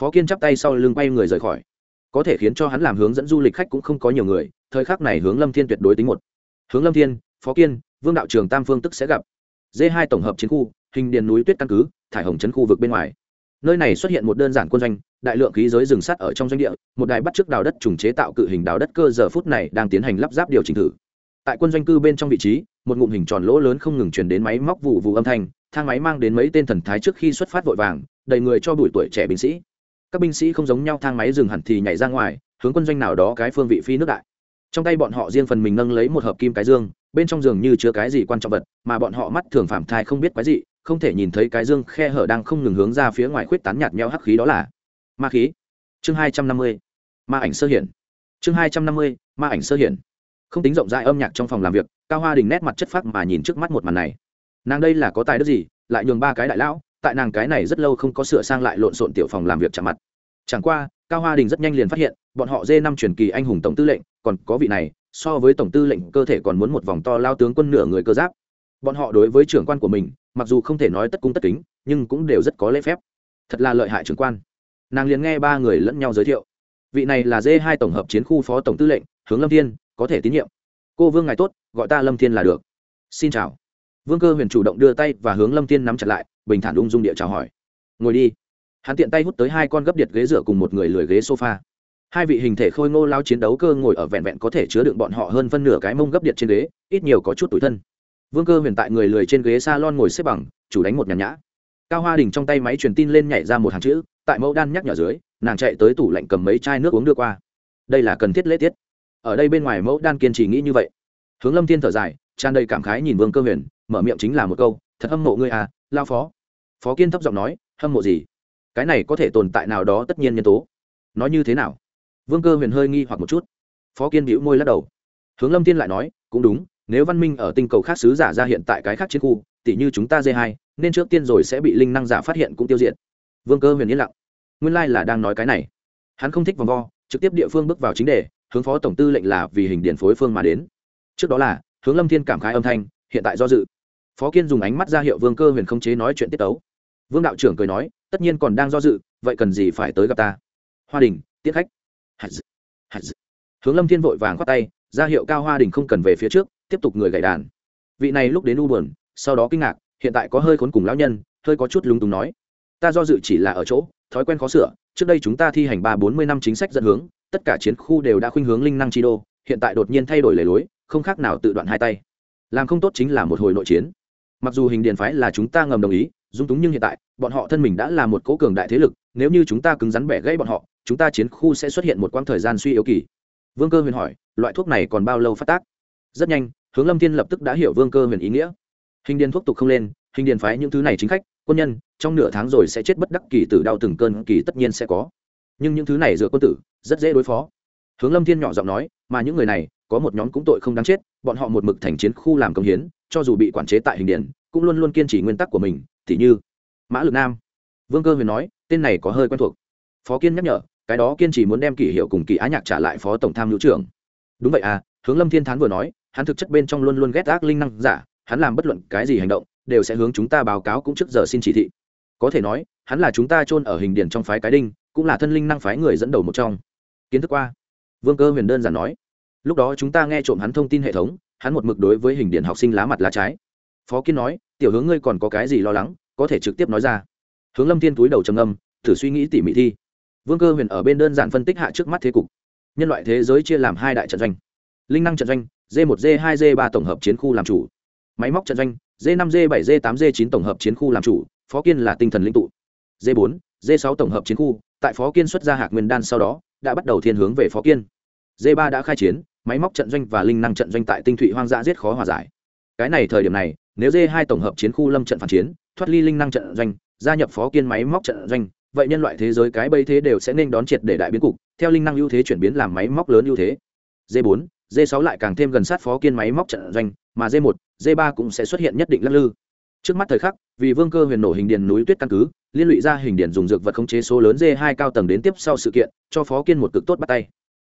Phó kiên chắp tay sau lưng quay người rời khỏi. Có thể khiến cho hắn làm hướng dẫn du lịch khách cũng không có nhiều người, thời khắc này hướng lâm thiên tuyệt đối tính một. Hướng lâm thiên, phó kiên, vương đạo trường tam phương tức sẽ gặp. D hai tổng hợp chiến khu, hình điền núi tuyết căn cứ, thải hồng trấn khu vực bên ngoài nơi này xuất hiện một đơn giản quân doanh, đại lượng khí giới rừng sắt ở trong doanh địa, một đài bắt trước đào đất trùng chế tạo cự hình đào đất cơ giờ phút này đang tiến hành lắp ráp điều chỉnh thử. Tại quân doanh cư bên trong vị trí, một ngụm hình tròn lỗ lớn không ngừng chuyển đến máy móc vụ vụ âm thanh, thang máy mang đến mấy tên thần thái trước khi xuất phát vội vàng, đầy người cho bụi tuổi trẻ binh sĩ. Các binh sĩ không giống nhau, thang máy dừng hẳn thì nhảy ra ngoài, hướng quân doanh nào đó cái phương vị phi nước đại. Trong tay bọn họ riêng phần mình nâng lấy một hộp kim cái dương, bên trong giường như chứa cái gì quan trọng vật, mà bọn họ mắt thường phạm thai không biết cái gì không thể nhìn thấy cái dương khe hở đang không ngừng hướng ra phía ngoài khuyết tán nhạt nhẽo hắc khí đó là ma khí. Chương hai trăm năm mươi, ma ảnh sơ hiển. Chương hai trăm năm mươi, ma ảnh sơ hiển. Không tính rộng rãi âm nhạc trong phòng làm việc, cao hoa đình nét mặt chất phác mà nhìn trước mắt một màn này. Nàng đây là có tài đức gì, lại nhường ba cái đại lão, tại nàng cái này rất lâu không có sửa sang lại lộn xộn tiểu phòng làm việc chạm mặt. Chẳng qua, cao hoa đình rất nhanh liền phát hiện, bọn họ dê năm truyền kỳ anh hùng tổng tư lệnh, còn có vị này, so với tổng tư lệnh cơ thể còn muốn một vòng to lao tướng quân nửa người cơ giáp. Bọn họ đối với trưởng quan của mình mặc dù không thể nói tất cung tất kính, nhưng cũng đều rất có lễ phép. Thật là lợi hại trưởng quan. Nàng liền nghe ba người lẫn nhau giới thiệu. Vị này là d hai tổng hợp chiến khu phó tổng tư lệnh, hướng lâm thiên, có thể tín nhiệm. Cô vương ngài tốt, gọi ta lâm thiên là được. Xin chào. Vương cơ huyền chủ động đưa tay và hướng lâm thiên nắm chặt lại, bình thản ung dung địa chào hỏi. Ngồi đi. Hắn tiện tay hút tới hai con gấp điện ghế dựa cùng một người lười ghế sofa. Hai vị hình thể khôi ngô lao chiến đấu cơ ngồi ở vẹn vẹn có thể chứa đựng bọn họ hơn phân nửa cái mông gấp điện trên ghế, ít nhiều có chút tủi thân vương cơ huyền tại người lười trên ghế s a lon ngồi xếp bằng, chủ đánh một nhàn nhã. Cao hoa đình trong tay máy truyền tin lên nhảy ra một hàng chữ, tại mẫu đan nhắc nhở dưới, nàng chạy tới tủ lạnh cầm mấy chai nước uống đưa qua. Đây là cần thiết lễ tiết. Ở đây bên ngoài mẫu đan kiên trì nghĩ như vậy. Hướng lâm thiên thở dài, tràn đầy cảm khái nhìn vương cơ huyền, mở miệng chính là một câu, thật hâm mộ ngươi à lao phó. Phó kiên thấp giọng nói, hâm mộ gì? Cái này có thể tồn tại nào đó tất nhiên nhân tố. Nói như thế nào? Vương cơ huyền hơi nghi hoặc một chút. Phó kiên bĩu môi lắc đầu. Hướng lâm thiên lại nói, cũng đúng nếu văn minh ở tinh cầu khác sứ giả ra hiện tại cái khác trên khu tỉ như chúng ta d hai nên trước tiên rồi sẽ bị linh năng giả phát hiện cũng tiêu diệt. Vương cơ huyền yên lặng. Nguyên lai là đang nói cái này. Hắn không thích vòng vo trực tiếp địa phương bước vào chính đề hướng phó tổng tư lệnh là vì hình điển phối phương mà đến. Trước đó là hướng lâm thiên cảm khái âm thanh hiện tại do dự. Phó kiên dùng ánh mắt ra hiệu vương cơ huyền không chế nói chuyện tiết tấu. Vương đạo trưởng cười nói tất nhiên còn đang do dự vậy cần gì phải tới gặp ta? Hoa đình tiết khách. Hạt dự, hạt dự. hướng lâm thiên vội vàng khoát tay ra hiệu cao hoa đình không cần về phía trước tiếp tục người gậy đàn. Vị này lúc đến u buồn, sau đó kinh ngạc, hiện tại có hơi khốn cùng lão nhân, hơi có chút lúng túng nói. Ta do dự chỉ là ở chỗ, thói quen khó sửa, trước đây chúng ta thi hành ba bốn mươi năm chính sách dẫn hướng, tất cả chiến khu đều đã khuynh hướng linh năng chi đô, hiện tại đột nhiên thay đổi lề lối, không khác nào tự đoạn hai tay. Làm không tốt chính là một hồi nội chiến. Mặc dù hình điền phái là chúng ta ngầm đồng ý, dung túng nhưng hiện tại, bọn họ thân mình đã là một cố cường đại thế lực, nếu như chúng ta cứng rắn bẻ gãy bọn họ, chúng ta chiến khu sẽ xuất hiện một quãng thời gian suy yếu kỳ. Vương cơ huyền hỏi, loại thuốc này còn bao lâu phát tác? Rất nhanh hướng lâm thiên lập tức đã hiểu vương cơ huyền ý nghĩa. Hình điền thuốc tục không lên hình điền phái những thứ này chính khách quân nhân trong nửa tháng rồi sẽ chết bất đắc kỳ tử đau từng cơn kỳ tất nhiên sẽ có. Nhưng những thứ này dựa quân tử rất dễ đối phó. Hướng lâm thiên nhỏ giọng nói mà những người này có một nhóm cũng tội không đáng chết bọn họ một mực thành chiến khu làm công hiến cho dù bị quản chế tại hình điền, cũng luôn luôn kiên trì nguyên tắc của mình t như mã lực nam. Vương cơ huyền nói tên này có hơi quen thuộc. Phó kiên nhắc nhở cái đó kiên trì muốn đem kỷ hiệu cùng kỳ á nhạc trả lại phó tổng tham hữu trưởng. Đúng vậy à hướng lâm thiên thán vừa nói hắn thực chất bên trong luôn luôn ghét ác linh năng giả, hắn làm bất luận cái gì hành động, đều sẽ hướng chúng ta báo cáo cũng trước giờ xin chỉ thị. Có thể nói, hắn là chúng ta chôn ở hình điển trong phái cái đinh, cũng là thân linh năng phái người dẫn đầu một trong. Kiến thức qua. Vương cơ huyền đơn giản nói. Lúc đó chúng ta nghe trộm hắn thông tin hệ thống, hắn một mực đối với hình điển học sinh lá mặt lá trái. Phó Kiến nói, tiểu hướng ngươi còn có cái gì lo lắng, có thể trực tiếp nói ra. Hướng lâm thiên túi đầu trầm âm thử suy nghĩ tỉ mỉ thi. Vương cơ huyền ở bên đơn giản phân tích hạ trước mắt thế cục. Nhân loại thế giới chia làm hai đại trận doanh. Linh năng trận doanh d 1 d 2 d 3 tổng hợp chiến khu làm chủ. Máy móc trận doanh d 5 d 7 d 8 d 9 tổng hợp chiến khu làm chủ, phó kiên là tinh thần lĩnh tụ. D 4 d 6 tổng hợp chiến khu, tại phó kiên xuất ra hạc nguyên đan sau đó, đã bắt đầu thiên hướng về phó kiên. D 3 đã khai chiến, máy móc trận doanh và linh năng trận doanh tại tinh thụy hoang dã giết khó hòa giải. Cái này thời điểm này, nếu d 2 tổng hợp chiến khu lâm trận phản chiến, thoát ly linh năng trận doanh, gia nhập phó kiên máy móc trận doanh, vậy nhân loại thế giới cái bây thế đều sẽ nên đón triệt để đại biến cục, theo linh năng ưu thế chuyển biến làm máy móc lớn ưu thế. D 4 d 6 lại càng thêm gần sát phó kiên máy móc trận doanh, mà d 1 d 3 cũng sẽ xuất hiện nhất định lắc lư. Trước mắt thời khắc, vì vương cơ huyền nổ hình điền núi tuyết căn cứ, liên lụy ra hình điền dùng dược vật khống chế số lớn d 2 cao tầng đến tiếp sau sự kiện, cho phó kiên một cực tốt bắt tay.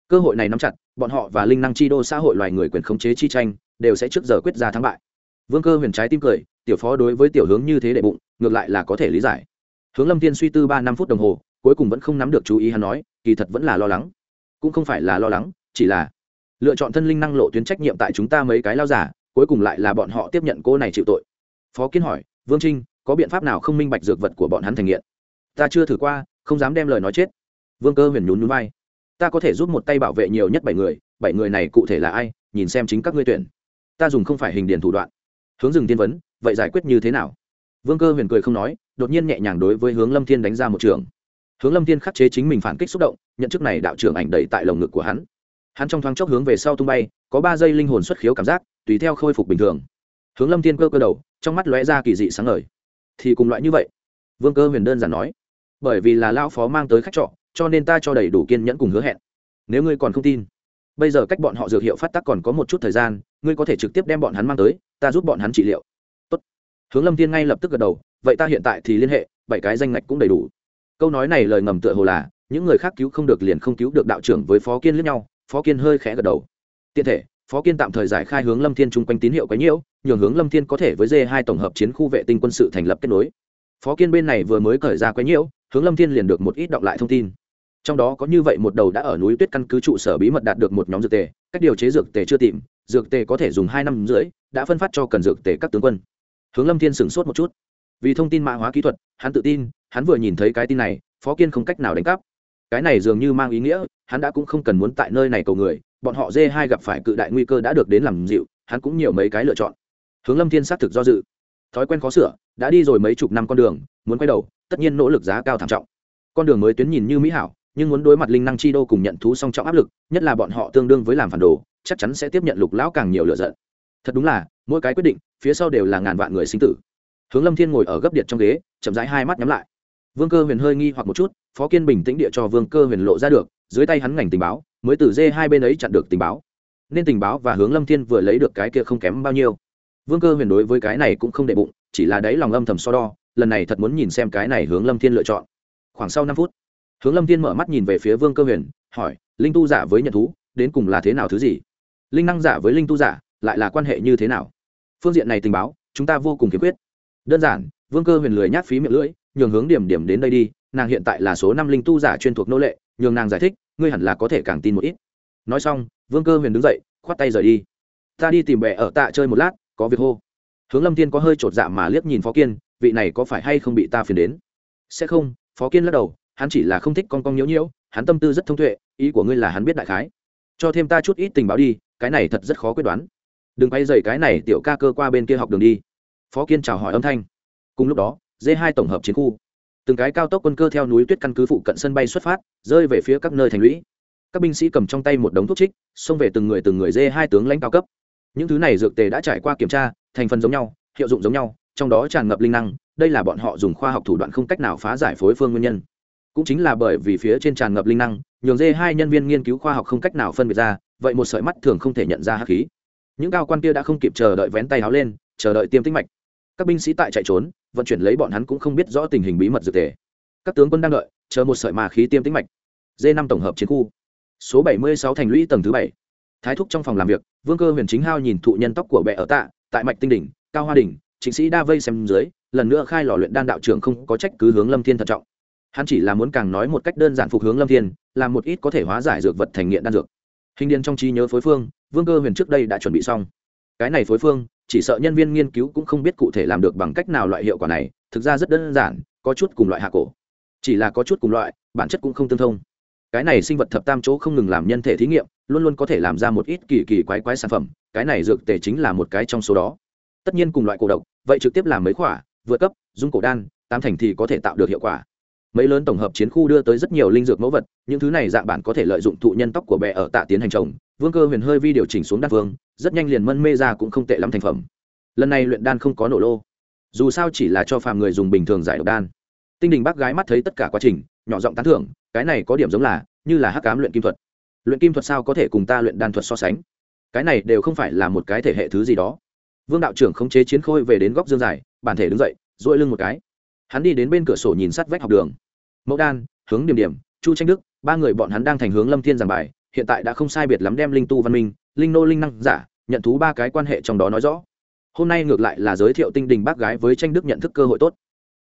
Cơ hội này nắm chặt, bọn họ và linh năng chi đô xã hội loài người quyền khống chế chi tranh, đều sẽ trước giờ quyết ra thắng bại. Vương cơ huyền trái tim cười, tiểu phó đối với tiểu hướng như thế đệ bụng, ngược lại là có thể lý giải. Hướng lâm tiên suy tư ba năm phút đồng hồ, cuối cùng vẫn không nắm được chú ý hắn nói, kỳ thật vẫn là lo lắng. Cũng không phải là lo lắng, chỉ là lựa chọn thân linh năng lộ tuyến trách nhiệm tại chúng ta mấy cái lao giả, cuối cùng lại là bọn họ tiếp nhận cô này chịu tội. Phó kiến hỏi, vương trinh, có biện pháp nào không minh bạch dược vật của bọn hắn thành nghiện? Ta chưa thử qua, không dám đem lời nói chết. Vương cơ huyền nhún nhún vai. Ta có thể giúp một tay bảo vệ nhiều nhất bảy người bảy người này cụ thể là ai, nhìn xem chính các ngươi tuyển. Ta dùng không phải hình điền thủ đoạn. Hướng dừng tiên vấn, vậy giải quyết như thế nào? Vương cơ huyền cười không nói, đột nhiên nhẹ nhàng đối với hướng lâm thiên đánh ra một trường. Hướng lâm thiên khắc chế chính mình phản kích xúc động, nhận chức này đạo trưởng ảnh đầy tại lồng ngực của hắn hắn trong thoáng chốc hướng về sau tung bay, có ba giây linh hồn xuất khiếu cảm giác, tùy theo khôi phục bình thường. Hướng lâm thiên cơ cơ đầu, trong mắt lóe ra kỳ dị sáng ngời. Thì cùng loại như vậy. Vương cơ huyền đơn giản nói, bởi vì là lão phó mang tới khách trọ, cho nên ta cho đầy đủ kiên nhẫn cùng hứa hẹn. Nếu ngươi còn không tin, bây giờ cách bọn họ dược hiệu phát tác còn có một chút thời gian, ngươi có thể trực tiếp đem bọn hắn mang tới, ta giúp bọn hắn trị liệu. Tốt. hướng lâm thiên ngay lập tức gật đầu, vậy ta hiện tại thì liên hệ, bảy cái danh ngạch cũng đầy đủ. Câu nói này lời ngầm tựa hồ là, những người khác cứu không được liền không cứu được đạo trưởng với phó kiên lẫn nhau phó kiên hơi khẽ gật đầu. Tiện thể, phó kiên tạm thời giải khai hướng lâm thiên chung quanh tín hiệu quấy nhiễu, nhường hướng lâm thiên có thể với d hai tổng hợp chiến khu vệ tinh quân sự thành lập kết nối. Phó kiên bên này vừa mới khởi ra quấy nhiễu, hướng lâm thiên liền được một ít đọc lại thông tin. Trong đó có như vậy một đầu đã ở núi tuyết căn cứ trụ sở bí mật đạt được một nhóm dược tề, cách điều chế dược tề chưa tìm, dược tề có thể dùng hai năm rưỡi, đã phân phát cho cần dược tề các tướng quân. Hướng lâm thiên sửng sốt một chút. Vì thông tin mã hóa kỹ thuật, hắn tự tin, hắn vừa nhìn thấy cái tin này, phó kiên không cách nào đánh cắp cái này dường như mang ý nghĩa, hắn đã cũng không cần muốn tại nơi này cầu người, bọn họ dê hai gặp phải cự đại nguy cơ đã được đến làm dịu, hắn cũng nhiều mấy cái lựa chọn. Hướng lâm thiên xác thực do dự. Thói quen khó sửa, đã đi rồi mấy chục năm con đường, muốn quay đầu, tất nhiên nỗ lực giá cao thảm trọng. Con đường mới tuyến nhìn như mỹ hảo, nhưng muốn đối mặt linh năng chi đô cùng nhận thú song trọng áp lực, nhất là bọn họ tương đương với làm phản đồ, chắc chắn sẽ tiếp nhận lục lão càng nhiều lựa giận. Thật đúng là, mỗi cái quyết định, phía sau đều là ngàn vạn người sinh tử. Hướng lâm thiên ngồi ở gấp điện trong ghế, chậm rãi hai mắt nhắm lại vương cơ huyền hơi nghi hoặc một chút, phó kiên bình tĩnh địa cho vương cơ huyền lộ ra được, dưới tay hắn ngành tình báo, mới từ dê hai bên ấy chặn được tình báo. Nên tình báo và hướng lâm thiên vừa lấy được cái kia không kém bao nhiêu. Vương cơ huyền đối với cái này cũng không đệ bụng, chỉ là đáy lòng âm thầm so đo, lần này thật muốn nhìn xem cái này hướng lâm thiên lựa chọn. Khoảng sau năm phút, hướng lâm thiên mở mắt nhìn về phía vương cơ huyền, hỏi, linh tu giả với nhận thú, đến cùng là thế nào thứ gì? Linh năng giả với linh tu giả, lại là quan hệ như thế nào? Phương diện này tình báo, chúng ta vô cùng khiếm khuyết đơn giản, vương cơ huyền lười nhát phí miệng lưỡi nhường hướng điểm điểm đến đây đi, nàng hiện tại là số năm linh tu giả chuyên thuộc nô lệ, nhường nàng giải thích, ngươi hẳn là có thể càng tin một ít. Nói xong, vương cơ huyền đứng dậy, khoát tay rời đi. Ta đi tìm bệ ở tạ chơi một lát, có việc hô. Hướng lâm thiên có hơi chột dạ mà liếc nhìn phó kiên, vị này có phải hay không bị ta phiền đến? Sẽ không, phó kiên lắc đầu, hắn chỉ là không thích con con nhiễu nhiễu, hắn tâm tư rất thông tuệ, ý của ngươi là hắn biết đại khái. Cho thêm ta chút ít tình báo đi, cái này thật rất khó quyết đoán. Đừng quay dậy cái này tiểu ca cơ qua bên kia học đường đi. Phó kiên chào hỏi âm thanh. Cùng lúc đó d hai tổng hợp chiến khu. Từng cái cao tốc quân cơ theo núi tuyết căn cứ phụ cận sân bay xuất phát, rơi về phía các nơi thành lũy. Các binh sĩ cầm trong tay một đống thuốc trích, xông về từng người từng người dê hai tướng lãnh cao cấp. Những thứ này dược tề đã trải qua kiểm tra, thành phần giống nhau, hiệu dụng giống nhau, trong đó tràn ngập linh năng, đây là bọn họ dùng khoa học thủ đoạn không cách nào phá giải phối phương nguyên nhân. Cũng chính là bởi vì phía trên tràn ngập linh năng, nhường dê hai nhân viên nghiên cứu khoa học không cách nào phân biệt ra, vậy một sợi mắt thường không thể nhận ra hắc khí. Những cao quan kia đã không kịp chờ đợi vén tay áo lên, chờ đợi tiêm tích mạch các binh sĩ tại chạy trốn, vận chuyển lấy bọn hắn cũng không biết rõ tình hình bí mật dược tề. Các tướng quân đang đợi, chờ một sợi mà khí tiêm tĩnh mạch. D năm tổng hợp chiến khu. Số bảy mươi sáu thành lũy tầng thứ bảy. Thái thúc trong phòng làm việc, vương cơ huyền chính hao nhìn thụ nhân tóc của bệ ở tạ, tại mạch tinh đỉnh, cao hoa đỉnh chính sĩ đa vây xem dưới, lần nữa khai lò luyện đan đạo trưởng không có trách cứ hướng lâm thiên thận trọng. Hắn chỉ là muốn càng nói một cách đơn giản phục hướng lâm thiên, làm một ít có thể hóa giải dược vật thành nghiện đan dược. Hình điền trong trí nhớ phối phương, vương cơ huyền trước đây đã chuẩn bị xong. Cái này phối phương chỉ sợ nhân viên nghiên cứu cũng không biết cụ thể làm được bằng cách nào loại hiệu quả này, thực ra rất đơn giản, có chút cùng loại hạ cổ. Chỉ là có chút cùng loại, bản chất cũng không tương thông. Cái này sinh vật thập tam chỗ không ngừng làm nhân thể thí nghiệm, luôn luôn có thể làm ra một ít kỳ kỳ quái quái sản phẩm, cái này dược tề chính là một cái trong số đó. Tất nhiên cùng loại cổ độc, vậy trực tiếp làm mấy khỏa, vượt cấp, dung cổ đan tam thành thì có thể tạo được hiệu quả. Mấy lớn tổng hợp chiến khu đưa tới rất nhiều linh dược mẫu vật, những thứ này dạng bản có thể lợi dụng thụ nhân tóc của bè ở tạ tiến hành trồng vương cơ huyền hơi vi điều chỉnh xuống đan vương rất nhanh liền mân mê ra cũng không tệ lắm thành phẩm. Lần này luyện đan không có nổ lô. Dù sao chỉ là cho phàm người dùng bình thường giải độc đan. Tinh đình bác gái mắt thấy tất cả quá trình, nhỏ giọng tán thưởng, cái này có điểm giống là, như là hắc cám luyện kim thuật. Luyện kim thuật sao có thể cùng ta luyện đan thuật so sánh? Cái này đều không phải là một cái thể hệ thứ gì đó. Vương đạo trưởng khống chế chiến khôi về đến góc dương dài, bản thể đứng dậy dội lưng một cái. Hắn đi đến bên cửa sổ nhìn sát vách học đường. Mẫu đan, hướng điểm điểm, chu tranh đức, ba người bọn hắn đang thành hướng lâm thiên giảng bài hiện tại đã không sai biệt lắm đem linh tu văn minh, linh nô linh năng giả, nhận thú ba cái quan hệ trong đó nói rõ. Hôm nay ngược lại là giới thiệu tinh đình bác gái với tranh đức nhận thức cơ hội tốt.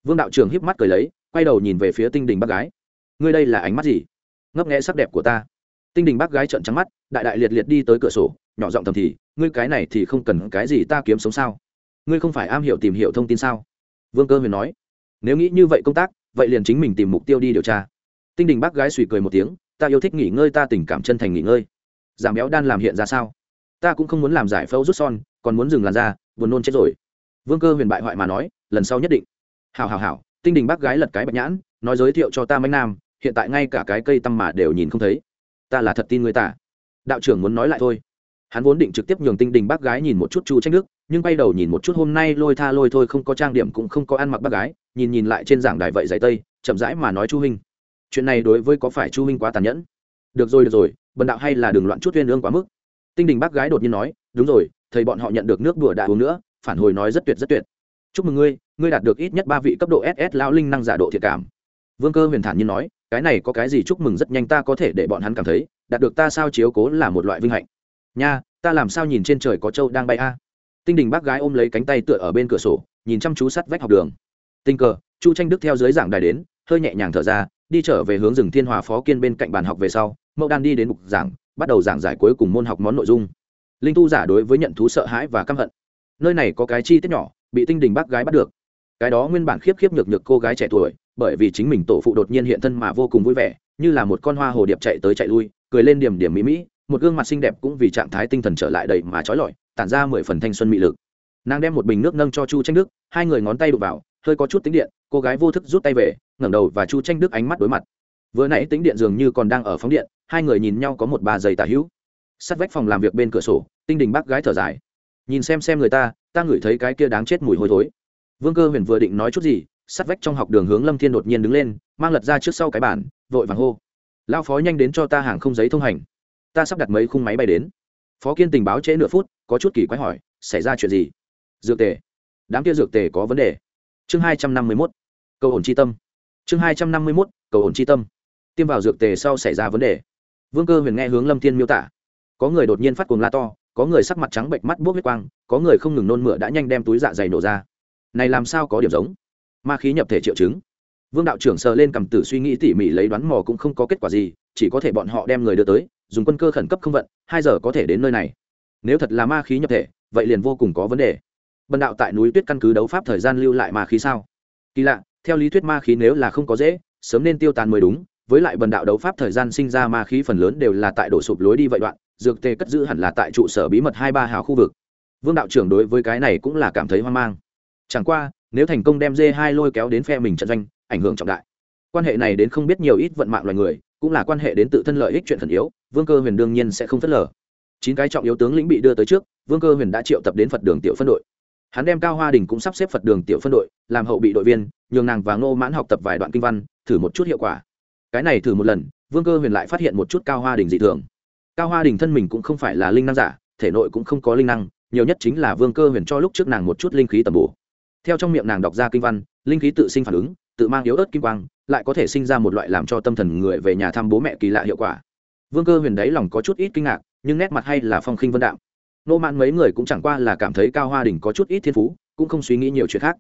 Vương đạo trưởng híp mắt cười lấy, quay đầu nhìn về phía tinh đình bác gái. Ngươi đây là ánh mắt gì? Ngấp nghẽ sắc đẹp của ta. Tinh đình bác gái trợn trắng mắt, đại đại liệt liệt đi tới cửa sổ, nhỏ giọng thầm thì, ngươi cái này thì không cần cái gì ta kiếm sống sao? Ngươi không phải am hiểu tìm hiểu thông tin sao? Vương cơ huyền nói. Nếu nghĩ như vậy công tác, vậy liền chính mình tìm mục tiêu đi điều tra. Tinh đình bác gái suy cười một tiếng ta yêu thích nghỉ ngơi, ta tình cảm chân thành nghỉ ngơi. Giảm béo đan làm hiện ra sao? Ta cũng không muốn làm giải phẫu rút son, còn muốn dừng làn da, buồn nôn chết rồi. Vương cơ huyền bại hoại mà nói, lần sau nhất định. Hào hào hào tinh đình bác gái lật cái bạch nhãn, nói giới thiệu cho ta mạnh nam, hiện tại ngay cả cái cây tăm mà đều nhìn không thấy. Ta là thật tin người ta. Đạo trưởng muốn nói lại thôi. Hắn vốn định trực tiếp nhường tinh đình bác gái nhìn một chút chu tranh đức, nhưng bay đầu nhìn một chút hôm nay lôi tha lôi thôi, không có trang điểm cũng không có ăn mặc bác gái, nhìn nhìn lại trên giảng đài vậy giày tây, chậm rãi mà nói chu hình chuyện này đối với có phải chu minh quá tàn nhẫn? Được rồi được rồi, bần đạo hay là đừng loạn chút tuyên lương quá mức. Tinh đình bác gái đột nhiên nói, đúng rồi, thầy bọn họ nhận được nước đùa đã uống nữa, phản hồi nói rất tuyệt rất tuyệt. Chúc mừng ngươi ngươi đạt được ít nhất ba vị cấp độ ss lao linh năng giả độ thiệt cảm. Vương cơ huyền thản nhiên nói, cái này có cái gì chúc mừng rất nhanh ta có thể để bọn hắn cảm thấy, đạt được ta sao chiếu cố là một loại vinh hạnh. Nha, ta làm sao nhìn trên trời có trâu đang bay a? Tinh đình bác gái ôm lấy cánh tay tựa ở bên cửa sổ, nhìn chăm chú sắt vách học đường. Tình cờ, chu tranh đức theo dưới giảng đài đến, hơi nhẹ nhàng thở ra đi trở về hướng rừng thiên hòa phó kiên bên cạnh bàn học về sau mẫu đan đi đến mục giảng, bắt đầu giảng giải cuối cùng môn học món nội dung. Linh tu giả đối với nhận thú sợ hãi và căm hận. Nơi này có cái chi tiết nhỏ, bị tinh đình bác gái bắt được. Cái đó nguyên bản khiếp khiếp nhược nhược cô gái trẻ tuổi, bởi vì chính mình tổ phụ đột nhiên hiện thân mà vô cùng vui vẻ, như là một con hoa hồ điệp chạy tới chạy lui, cười lên điểm điểm mỹ mỹ, một gương mặt xinh đẹp cũng vì trạng thái tinh thần trở lại đầy mà trói lọi, tản ra mười phần thanh xuân mị lực. Nàng đem một bình nước nâng cho chu tranh đức, hai người ngón tay đụng vào hơi có chút tính điện, cô gái vô thức rút tay về, ngẩng đầu và chu tranh đức ánh mắt đối mặt. Vừa nãy tính điện dường như còn đang ở phóng điện, hai người nhìn nhau có một ba giây tả hữu. Sắt vách phòng làm việc bên cửa sổ, tinh đình bác gái thở dài. Nhìn xem xem người ta ta ngửi thấy cái kia đáng chết mùi hôi thối. Vương cơ huyền vừa định nói chút gì, sắt vách trong học đường hướng lâm thiên đột nhiên đứng lên, mang lật ra trước sau cái bản vội vàng hô. Lao phó nhanh đến cho ta hàng không giấy thông hành. Ta sắp đặt mấy khung máy bay đến. Phó kiên tình báo trễ nửa phút, có chút kỳ quái hỏi, xảy ra chuyện gì? Dược tề. Đám kia dược tề có vấn đề chương hai trăm năm mươi mốt, cầu ổn c h i tâm. Chương hai trăm năm mươi mốt, cầu ổn c h i tâm. Tiêm vào dược tề sau xảy ra vấn đề. Vương cơ huyền nghe hướng lâm thiên miêu tả. Có người đột nhiên phát cuồng la to, có người sắc mặt trắng bệnh mắt buốc huyết quang, có người không ngừng nôn mửa đã nhanh đem túi dạ dày nổ ra. Này làm sao có điểm giống? Ma khí nhập thể triệu chứng. Vương đạo trưởng sờ lên cầm tử suy nghĩ tỉ mỉ lấy đoán mò cũng không có kết quả gì, chỉ có thể bọn họ đem người đưa tới, dùng quân cơ khẩn cấp không vận, hai giờ có thể đến nơi này. Nếu thật là ma khí nhập thể, vậy liền vô cùng có vấn đề bần đạo tại núi tuyết căn cứ đấu pháp thời gian lưu lại ma khí sao? Kỳ lạ, theo lý thuyết ma khí nếu là không có dễ, sớm nên tiêu tan mới đúng, với lại bần đạo đấu pháp thời gian sinh ra ma khí phần lớn đều là tại đổ sụp lối đi vậy đoạn, dược tê cất giữ hẳn là tại trụ sở bí mật hai ba hào khu vực. Vương đạo trưởng đối với cái này cũng là cảm thấy hoang mang. Chẳng qua, nếu thành công đem dê hai lôi kéo đến phe mình trận doanh, ảnh hưởng trọng đại. Quan hệ này đến không biết nhiều ít vận mạng loài người, cũng là quan hệ đến tự thân lợi ích chuyện thần yếu, vương cơ huyền đương nhiên sẽ không phớt lờ. Chín cái trọng yếu tướng lĩnh bị đưa tới trước, vương cơ huyền đã triệu tập đến phật đường tiểu phân đội hắn đem cao hoa đình cũng sắp xếp phật đường tiểu phân đội, làm hậu bị đội viên, nhường nàng và ngô mãn học tập vài đoạn kinh văn, thử một chút hiệu quả. Cái này thử một lần, vương cơ huyền lại phát hiện một chút cao hoa đình dị thường. Cao hoa đình thân mình cũng không phải là linh năng giả, thể nội cũng không có linh năng, nhiều nhất chính là vương cơ huyền cho lúc trước nàng một chút linh khí tầm bổ. Theo trong miệng nàng đọc ra kinh văn, linh khí tự sinh phản ứng, tự mang yếu ớt kim quang, lại có thể sinh ra một loại làm cho tâm thần người về nhà thăm bố mẹ kỳ lạ hiệu quả. Vương cơ huyền đấy lòng có chút ít kinh ngạc, nhưng nét mặt hay là phong khinh vân đạo nô mạn mấy người cũng chẳng qua là cảm thấy cao hoa đình có chút ít thiên phú, cũng không suy nghĩ nhiều chuyện khác.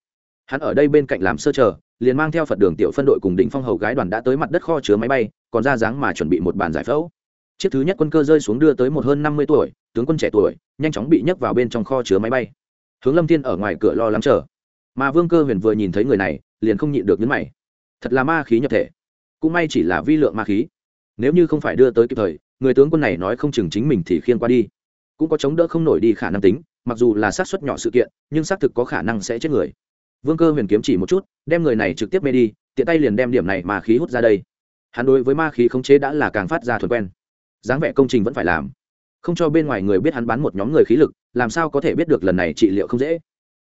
Hắn ở đây bên cạnh làm sơ chờ, liền mang theo phật đường tiểu phân đội cùng đỉnh phong hầu gái đoàn đã tới mặt đất kho chứa máy bay, còn ra dáng mà chuẩn bị một bàn giải phẫu. Chiếc thứ nhất quân cơ rơi xuống đưa tới một hơn năm mươi tuổi, tướng quân trẻ tuổi, nhanh chóng bị nhấc vào bên trong kho chứa máy bay. Hướng lâm thiên ở ngoài cửa lo lắng chờ. Mà vương cơ huyền vừa nhìn thấy người này, liền không nhịn được nhấn mày. Thật là ma khí nhập thể. Cũng may chỉ là vi lượng ma khí. Nếu như không phải đưa tới kịp thời, người tướng quân này nói không chừng chính mình thì khiên qua đi cũng có chống đỡ không nổi đi khả năng tính, mặc dù là xác suất nhỏ sự kiện, nhưng xác thực có khả năng sẽ chết người. Vương cơ huyền kiếm chỉ một chút, đem người này trực tiếp mê đi, tiện tay liền đem điểm này mà khí hút ra đây. Hắn đối với ma khí khống chế đã là càng phát ra thuần quen. Dáng vẻ công trình vẫn phải làm. Không cho bên ngoài người biết hắn bán một nhóm người khí lực, làm sao có thể biết được lần này trị liệu không dễ.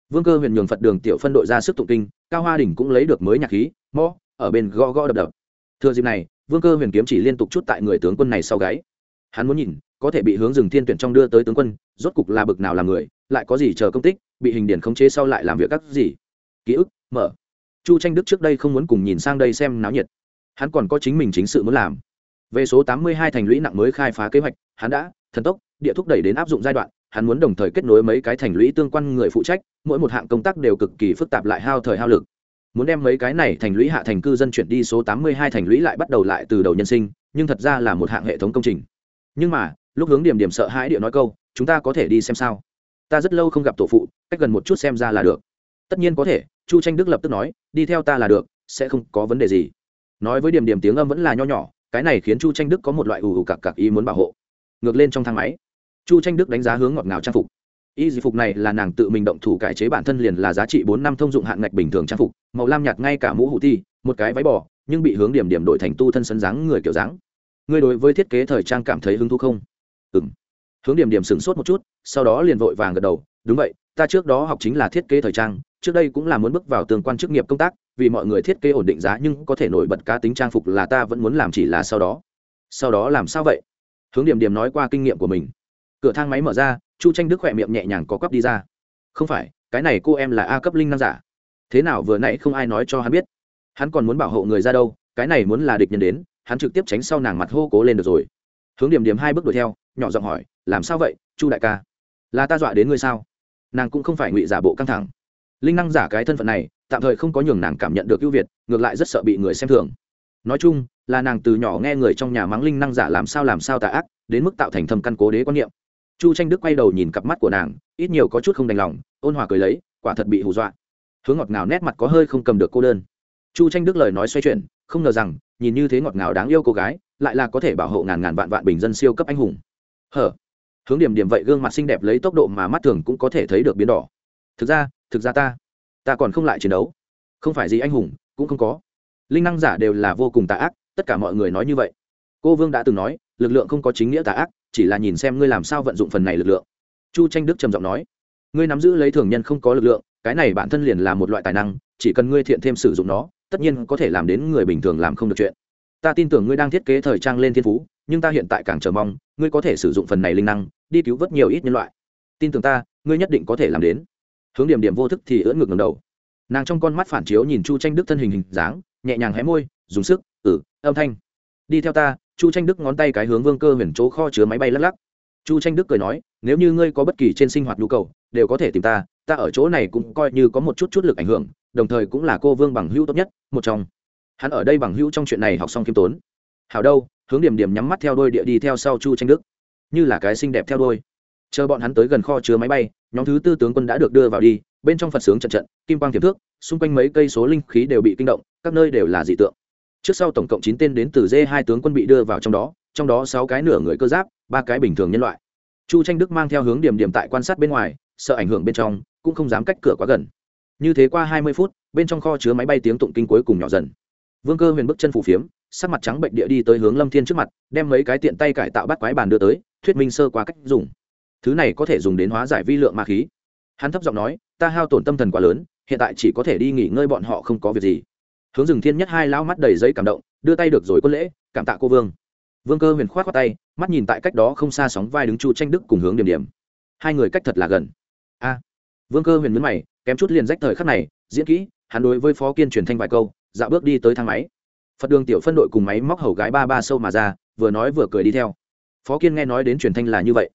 Vương cơ huyền nhường phật đường tiểu phân đội ra sức tụng kinh, cao hoa đình cũng lấy được mới nhạc khí mõ ở bên gõ gõ đập đập. Thừa dịp này, vương cơ huyền kiếm chỉ liên tục chút tại người tướng quân này sau gáy hắn muốn nhìn, có thể bị hướng rừng thiên tuyển trong đưa tới tướng quân, rốt cục là bực nào là người, lại có gì chờ công tích, bị hình điển khống chế sau lại làm việc các gì. Ký ức, mở. Chu tranh đức trước đây không muốn cùng nhìn sang đây xem náo nhiệt. Hắn còn có chính mình chính sự muốn làm. Về số tám mươi hai thành lũy nặng mới khai phá kế hoạch, hắn đã, thần tốc, địa thúc đẩy đến áp dụng giai đoạn, hắn muốn đồng thời kết nối mấy cái thành lũy tương quan người phụ trách, mỗi một hạng công tác đều cực kỳ phức tạp lại hao thời hao lực. Muốn đem mấy cái này thành lũy hạ thành cư dân chuyển đi số tám mươi hai thành lũy lại bắt đầu lại từ đầu nhân sinh, nhưng thật ra là một hạng hệ thống công trình nhưng mà, lúc hướng điểm điểm sợ hãi địa nói câu, chúng ta có thể đi xem sao? Ta rất lâu không gặp tổ phụ, cách gần một chút xem ra là được. Tất nhiên có thể, chu tranh đức lập tức nói, đi theo ta là được, sẽ không có vấn đề gì. Nói với điểm điểm tiếng âm vẫn là nho nhỏ, cái này khiến chu tranh đức có một loại ù ù cặc cặc ý muốn bảo hộ. Ngược lên trong thang máy, chu tranh đức đánh giá hướng ngọt ngào trang phục. Y dịch phục này là nàng tự mình động thủ cải chế bản thân liền là giá trị bốn năm thông dụng hạn ngạch bình thường trang phục, màu lam nhạt ngay cả mũ hụ ti, một cái váy bò, nhưng bị hướng điểm điểm đổi thành tu thân sân dáng người kiểu dáng ngươi đối với thiết kế thời trang cảm thấy hứng thú không? Ừng hướng điểm điểm sửng sốt một chút, sau đó liền vội vàng gật đầu, đúng vậy, ta trước đó học chính là thiết kế thời trang, trước đây cũng là muốn bước vào tương quan chức nghiệp công tác, vì mọi người thiết kế ổn định giá nhưng có thể nổi bật cá tính trang phục là ta vẫn muốn làm chỉ là sau đó. Sau đó làm sao vậy? Hướng điểm điểm nói qua kinh nghiệm của mình. Cửa thang máy mở ra, chu tranh đức khỏe miệng nhẹ nhàng có cắp đi ra. Không phải, cái này cô em là a cấp linh năng giả. Thế nào vừa nãy không ai nói cho hắn biết? Hắn còn muốn bảo hộ người ra đâu, cái này muốn là địch nhân đến hắn trực tiếp tránh sau nàng mặt hô cố lên được rồi. Hướng điểm điểm hai bước đuổi theo, nhỏ giọng hỏi, làm sao vậy, chu đại ca? Là ta dọa đến ngươi sao? Nàng cũng không phải ngụy giả bộ căng thẳng. Linh năng giả cái thân phận này, tạm thời không có nhường nàng cảm nhận được ưu việt, ngược lại rất sợ bị người xem thường. Nói chung, là nàng từ nhỏ nghe người trong nhà mắng linh năng giả làm sao làm sao tà ác, đến mức tạo thành thầm căn cố đế quan niệm. Chu tranh đức quay đầu nhìn cặp mắt của nàng, ít nhiều có chút không đành lòng, ôn hòa cười lấy, quả thật bị hù dọa. Hướng ngọt ngào nét mặt có hơi không cầm được cô đơn. Chu tranh đức lời nói xoay chuyển không ngờ rằng, nhìn như thế ngọt ngào đáng yêu cô gái, lại là có thể bảo hộ ngàn ngàn vạn vạn bình dân siêu cấp anh hùng. Hở? Hướng điểm điểm vậy gương mặt xinh đẹp lấy tốc độ mà mắt thường cũng có thể thấy được biến đỏ. Thực ra thực ra ta ta còn không lại chiến đấu. Không phải gì anh hùng, cũng không có. Linh năng giả đều là vô cùng tà ác, tất cả mọi người nói như vậy. Cô vương đã từng nói, lực lượng không có chính nghĩa tà ác, chỉ là nhìn xem ngươi làm sao vận dụng phần này lực lượng. Chu tranh đức trầm giọng nói, ngươi nắm giữ lấy thường nhân không có lực lượng, cái này bản thân liền là một loại tài năng, chỉ cần ngươi thiện thêm sử dụng nó tất nhiên có thể làm đến người bình thường làm không được chuyện. Ta tin tưởng ngươi đang thiết kế thời trang lên thiên phú, nhưng ta hiện tại càng chờ mong, ngươi có thể sử dụng phần này linh năng, đi cứu vớt nhiều ít nhân loại. Tin tưởng ta, ngươi nhất định có thể làm đến. Hướng điểm điểm vô thức thì ưỡn ngược ngầm đầu. Nàng trong con mắt phản chiếu nhìn chu tranh đức thân hình hình dáng, nhẹ nhàng hé môi, dùng sức ử âm thanh. Đi theo ta, chu tranh đức ngón tay cái hướng vương cơ huyền chỗ kho chứa máy bay lắc lắc. Chu tranh đức cười nói, nếu như ngươi có bất kỳ trên sinh hoạt nhu cầu, đều có thể tìm ta ta ở chỗ này cũng coi như có một chút chút lực ảnh hưởng đồng thời cũng là cô vương bằng hữu tốt nhất, một trong. Hắn ở đây bằng hữu trong chuyện này học xong khiêm tốn. Hảo đâu, hướng điểm điểm nhắm mắt theo đôi địa đi theo sau chu tranh đức. Như là cái xinh đẹp theo đôi. Chờ bọn hắn tới gần kho chứa máy bay, nhóm thứ tư tướng quân đã được đưa vào đi, bên trong phật sướng trận trận, kim quang tiềm thước, xung quanh mấy cây số linh khí đều bị kinh động, các nơi đều là dị tượng. Trước sau tổng cộng chín tên đến từ dê hai tướng quân bị đưa vào trong đó trong đó sáu cái nửa người cơ giáp, ba cái bình thường nhân loại. Chu tranh đức mang theo hướng điểm điểm tại quan sát bên ngoài, sợ ảnh hưởng bên trong, cũng không dám cách cửa quá gần như thế qua hai mươi phút, bên trong kho chứa máy bay tiếng tụng kinh cuối cùng nhỏ dần. Vương cơ huyền bước chân phủ phiếm, sắc mặt trắng bệnh địa đi tới hướng lâm thiên trước mặt, đem mấy cái tiện tay cải tạo bắt quái bàn đưa tới, thuyết minh sơ qua cách dùng. Thứ này có thể dùng đến hóa giải vi lượng ma khí. Hắn thấp giọng nói, ta hao tổn tâm thần quá lớn, hiện tại chỉ có thể đi nghỉ ngơi bọn họ không có việc gì. Hướng rừng thiên nhất hai lão mắt đầy giấy cảm động, đưa tay được rồi quân lễ, cảm tạ cô vương. Vương cơ huyền k h o á t khoác tay, mắt nhìn tại cách đó không xa sóng vai đứng chu tranh đức cùng hướng điểm điểm. Hai người cách thật là gần. A. Vương cơ huyền mướn mày kém chút liền rách thời khắc này, diễn kỹ, hắn đối với phó kiên truyền thanh vài câu, dạo bước đi tới thang máy. Phật đường tiểu phân đội cùng máy móc hầu gái ba ba sâu mà ra, vừa nói vừa cười đi theo. Phó kiên nghe nói đến truyền thanh là như vậy,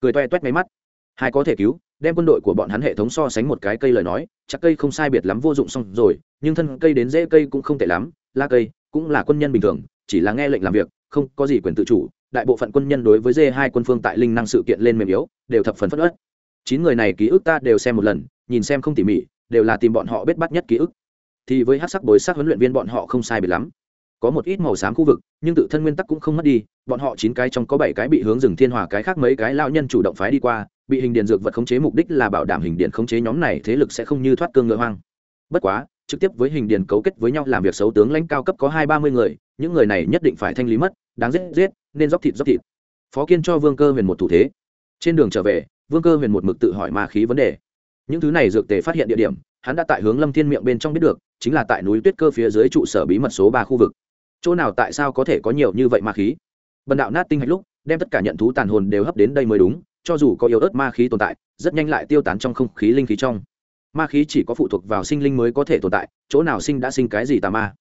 cười toe toét máy mắt. Hai có thể cứu, đem quân đội của bọn hắn hệ thống so sánh một cái cây lời nói, chắc cây không sai biệt lắm vô dụng xong rồi, nhưng thân cây đến dễ cây cũng không tệ lắm, la cây cũng là quân nhân bình thường, chỉ là nghe lệnh làm việc, không có gì quyền tự chủ, đại bộ phận quân nhân đối với dê hai quân phương tại linh năng sự kiện lên mềm yếu, đều thập phần phất ớt chín người này ký ức ta đều xem một lần nhìn xem không tỉ mỉ, đều là tìm bọn họ biết bắt nhất ký ức. Thì với hát sắc bối sắc huấn luyện viên bọn họ không sai biệt lắm. Có một ít màu xám khu vực, nhưng tự thân nguyên tắc cũng không mất đi, bọn họ chín cái trong có bảy cái bị hướng rừng thiên hòa cái khác mấy cái lao nhân chủ động phái đi qua, bị hình điện dược vật khống chế mục đích là bảo đảm hình điện khống chế nhóm này thế lực sẽ không như thoát cương ngựa hoang. Bất quá, trực tiếp với hình điện cấu kết với nhau làm việc xấu tướng lãnh cao cấp có hai ba mươi người, những người này nhất định phải thanh lý mất, đáng giết giết, nên dốc thịt dốc thịt. Phó kiên cho vương cơ huyền một thủ thế. Trên đường trở về, vương cơ huyền một mực tự hỏi ma khí vấn đề những thứ này dược tề phát hiện địa điểm, hắn đã tại hướng lâm thiên miệng bên trong biết được, chính là tại núi tuyết cơ phía dưới trụ sở bí mật số ba khu vực. Chỗ nào tại sao có thể có nhiều như vậy ma khí? Bần đạo nát tinh hạch lúc, đem tất cả nhận thú tàn hồn đều hấp đến đây mới đúng, cho dù có yếu ớt ma khí tồn tại, rất nhanh lại tiêu tán trong không khí linh khí trong. Ma khí chỉ có phụ thuộc vào sinh linh mới có thể tồn tại, chỗ nào sinh đã sinh cái gì tà ma.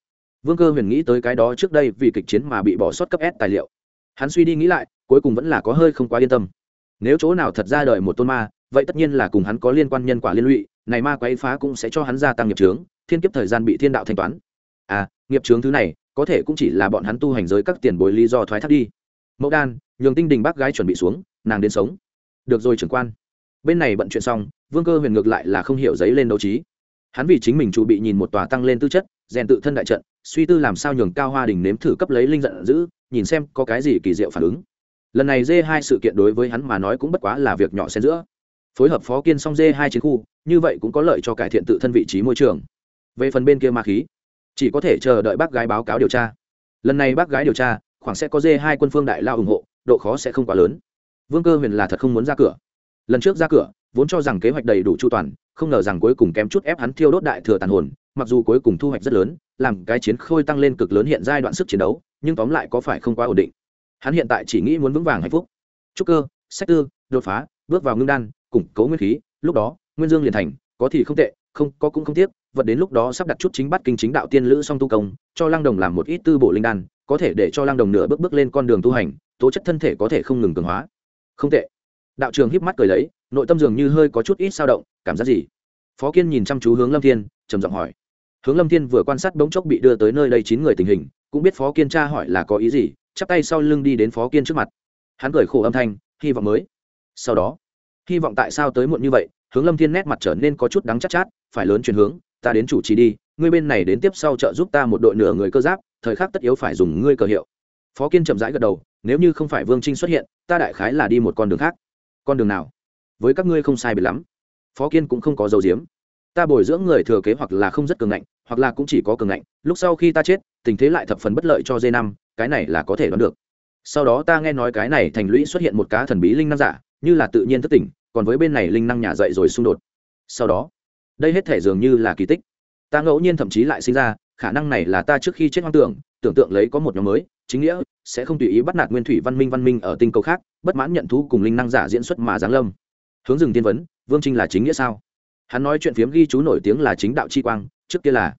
Vương cơ huyền nghĩ tới cái đó trước đây vì kịch chiến mà bị bỏ sót cấp s tài liệu. Hắn suy đi nghĩ lại, cuối cùng vẫn là có hơi không quá yên tâm. Nếu chỗ nào thật ra đời một tôn ma vậy tất nhiên là cùng hắn có liên quan nhân quả liên lụy, này ma quái phá cũng sẽ cho hắn gia tăng nghiệp trướng thiên kiếp thời gian bị thiên đạo thanh toán. À nghiệp trướng thứ này, có thể cũng chỉ là bọn hắn tu hành giới các tiền bối lý do thoái thác đi. Mẫu đan, nhường tinh đình bác gái chuẩn bị xuống, nàng đến sống. Được rồi trưởng quan. Bên này bận chuyện xong, vương cơ huyền ngược lại là không hiểu giấy lên đấu trí. Hắn vì chính mình chủ bị nhìn một tòa tăng lên tư chất, rèn tự thân đại trận, suy tư làm sao nhường cao hoa đình nếm thử cấp lấy linh giận dữ nhìn xem có cái gì kỳ diệu phản ứng. Lần này dê hai sự kiện đối với hắn mà nói cũng bất quá là việc nhỏ xen giữa phối hợp phó kiên song dê hai chiến khu, như vậy cũng có lợi cho cải thiện tự thân vị trí môi trường. Về phần bên kia ma khí, chỉ có thể chờ đợi bác gái báo cáo điều tra. Lần này bác gái điều tra, khoảng sẽ có dê hai quân phương đại lao ủng hộ, độ khó sẽ không quá lớn. Vương cơ huyền là thật không muốn ra cửa. Lần trước ra cửa, vốn cho rằng kế hoạch đầy đủ chu toàn, không ngờ rằng cuối cùng kém chút ép hắn thiêu đốt đại thừa tàn hồn, mặc dù cuối cùng thu hoạch rất lớn, làm cái chiến khôi tăng lên cực lớn hiện giai đoạn sức chiến đấu, nhưng tóm lại có phải không quá ổn định. Hắn hiện tại chỉ nghĩ muốn vững vàng hạnh phúc. Trúc cơ sách tư, đột phá, bước vào ngưng đan củng cố nguyên khí, lúc đó, nguyên dương liền thành, có thì không tệ, không, có cũng không tiếc, vật đến lúc đó sắp đặt chút chính bắt kinh chính đạo tiên lữ song tu công, cho lang đồng làm một ít tư bộ linh đan, có thể để cho lang đồng nửa bước bước lên con đường tu hành, tố chất thân thể có thể không ngừng cường hóa. Không tệ. Đạo trường híp mắt cười lấy, nội tâm dường như hơi có chút ít sao động, cảm giác gì? Phó kiên nhìn chăm chú hướng lâm thiên, trầm giọng hỏi. Hướng lâm thiên vừa quan sát bỗng chốc bị đưa tới nơi đây chín người tình hình, cũng biết phó kiên tra hỏi là có ý gì, chắp tay sau lưng đi đến phó kiên trước mặt. Hắn cười khổ âm thanh, hy vọng mới. Sau đó hy vọng tại sao tới muộn như vậy hướng lâm thiên nét mặt trở nên có chút đắng chắc chát, chát phải lớn chuyển hướng ta đến chủ trì đi ngươi bên này đến tiếp sau trợ giúp ta một đội nửa người cơ giáp thời khắc tất yếu phải dùng ngươi cờ hiệu. Phó kiên chậm rãi gật đầu nếu như không phải vương trinh xuất hiện ta đại khái là đi một con đường khác. Con đường nào? Với các ngươi không sai biệt lắm. Phó kiên cũng không có dấu diếm ta bồi dưỡng người thừa kế hoặc là không rất cường ngạnh hoặc là cũng chỉ có cường ngạnh lúc sau khi ta chết tình thế lại thập phần bất lợi cho d năm cái này là có thể đoán được. Sau đó ta nghe nói cái này thành lũy xuất hiện một cá thần bí linh năng giả như là tự nhiên thất tỉnh, còn với bên này linh năng nhà dậy rồi xung đột. Sau đó, đây hết thể dường như là kỳ tích. Ta ngẫu nhiên thậm chí lại sinh ra, khả năng này là ta trước khi chết hoang tưởng tưởng tượng lấy có một nhóm mới, chính nghĩa sẽ không tùy ý bắt nạt nguyên thủy văn minh văn minh ở tinh cầu khác, bất mãn nhận thú cùng linh năng giả diễn xuất mà giáng lâm. Hướng dừng tiên vấn, vương trinh là chính nghĩa sao? Hắn nói chuyện phiếm ghi chú nổi tiếng là chính đạo chi quang, trước kia là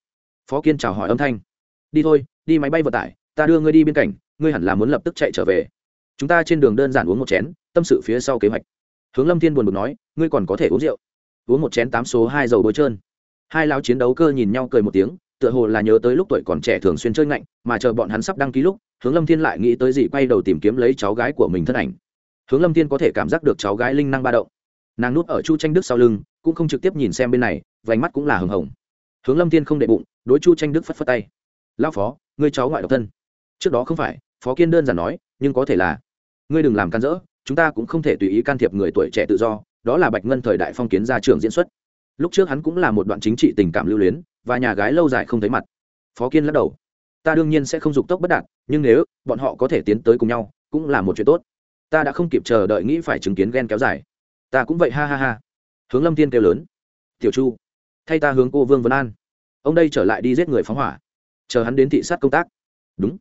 phó kiên chào hỏi âm thanh. Đi thôi, đi máy bay vận tải, ta đưa ngươi đi bên cạnh, ngươi hẳn là muốn lập tức chạy trở về chúng ta trên đường đơn giản uống một chén, tâm sự phía sau kế hoạch. Hướng lâm thiên buồn bực nói, ngươi còn có thể uống rượu. Uống một chén tám số hai dầu bôi trơn. Hai lao chiến đấu cơ nhìn nhau cười một tiếng, tựa hồ là nhớ tới lúc tuổi còn trẻ thường xuyên chơi ngạnh, mà chờ bọn hắn sắp đăng ký lúc, hướng lâm thiên lại nghĩ tới gì quay đầu tìm kiếm lấy cháu gái của mình thân ảnh. Hướng lâm thiên có thể cảm giác được cháu gái linh năng ba động. Nàng nút ở chu tranh đức sau lưng, cũng không trực tiếp nhìn xem bên này, vành mắt cũng là hừng hồng. Hướng lâm thiên không đệ bụng, đối chu tranh đức phất phất tay. Lao phó, ngươi cháu ngoại độc thân. Trước đó không phải, phó kiên đơn giản nói, nhưng có thể là ngươi đừng làm can dỡ, chúng ta cũng không thể tùy ý can thiệp người tuổi trẻ tự do, đó là bạch ngân thời đại phong kiến ra trường diễn xuất. Lúc trước hắn cũng là một đoạn chính trị tình cảm lưu luyến, và nhà gái lâu dài không thấy mặt. Phó kiên lắc đầu. Ta đương nhiên sẽ không dục tốc bất đạt, nhưng nếu bọn họ có thể tiến tới cùng nhau, cũng là một chuyện tốt. Ta đã không kịp chờ đợi nghĩ phải chứng kiến ghen kéo dài. Ta cũng vậy, ha ha ha. Hướng lâm tiên kêu lớn. Tiểu chu, thay ta hướng cô vương vân an. Ông đây trở lại đi giết người phóng hỏa. Chờ hắn đến thị sát công tác. Đúng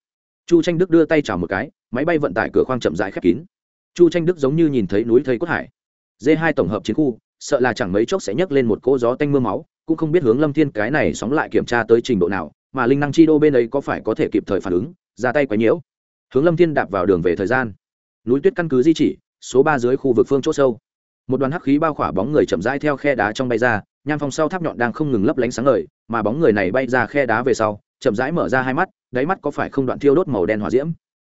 chu tranh đức đưa tay chào một cái, máy bay vận tải cửa khoang chậm rãi khép kín. Chu tranh đức giống như nhìn thấy núi thây cốt hải. D hai tổng hợp chiến khu, sợ là chẳng mấy chốc sẽ nhấc lên một cỗ gió tanh m ư a máu, cũng không biết hướng lâm thiên cái này sóng lại kiểm tra tới trình độ nào, mà linh năng chi đô bên ấy có phải có thể kịp thời phản ứng, ra tay quấy nhiễu. Hướng lâm thiên đạp vào đường về thời gian. Núi tuyết căn cứ di chỉ, số ba dưới khu vực phương c h ỗ sâu. Một đoàn hắc khí bao khỏa bóng người chậm rãi theo khe đá trong bay ra, nham phong sau tháp nhọn đang không ngừng lấp lánh sáng ngời, mà bóng người này bay ra khe đá về sau, chậm rãi mở ra hai mắt đáy mắt có phải không đoạn thiêu đốt màu đen hỏa diễm?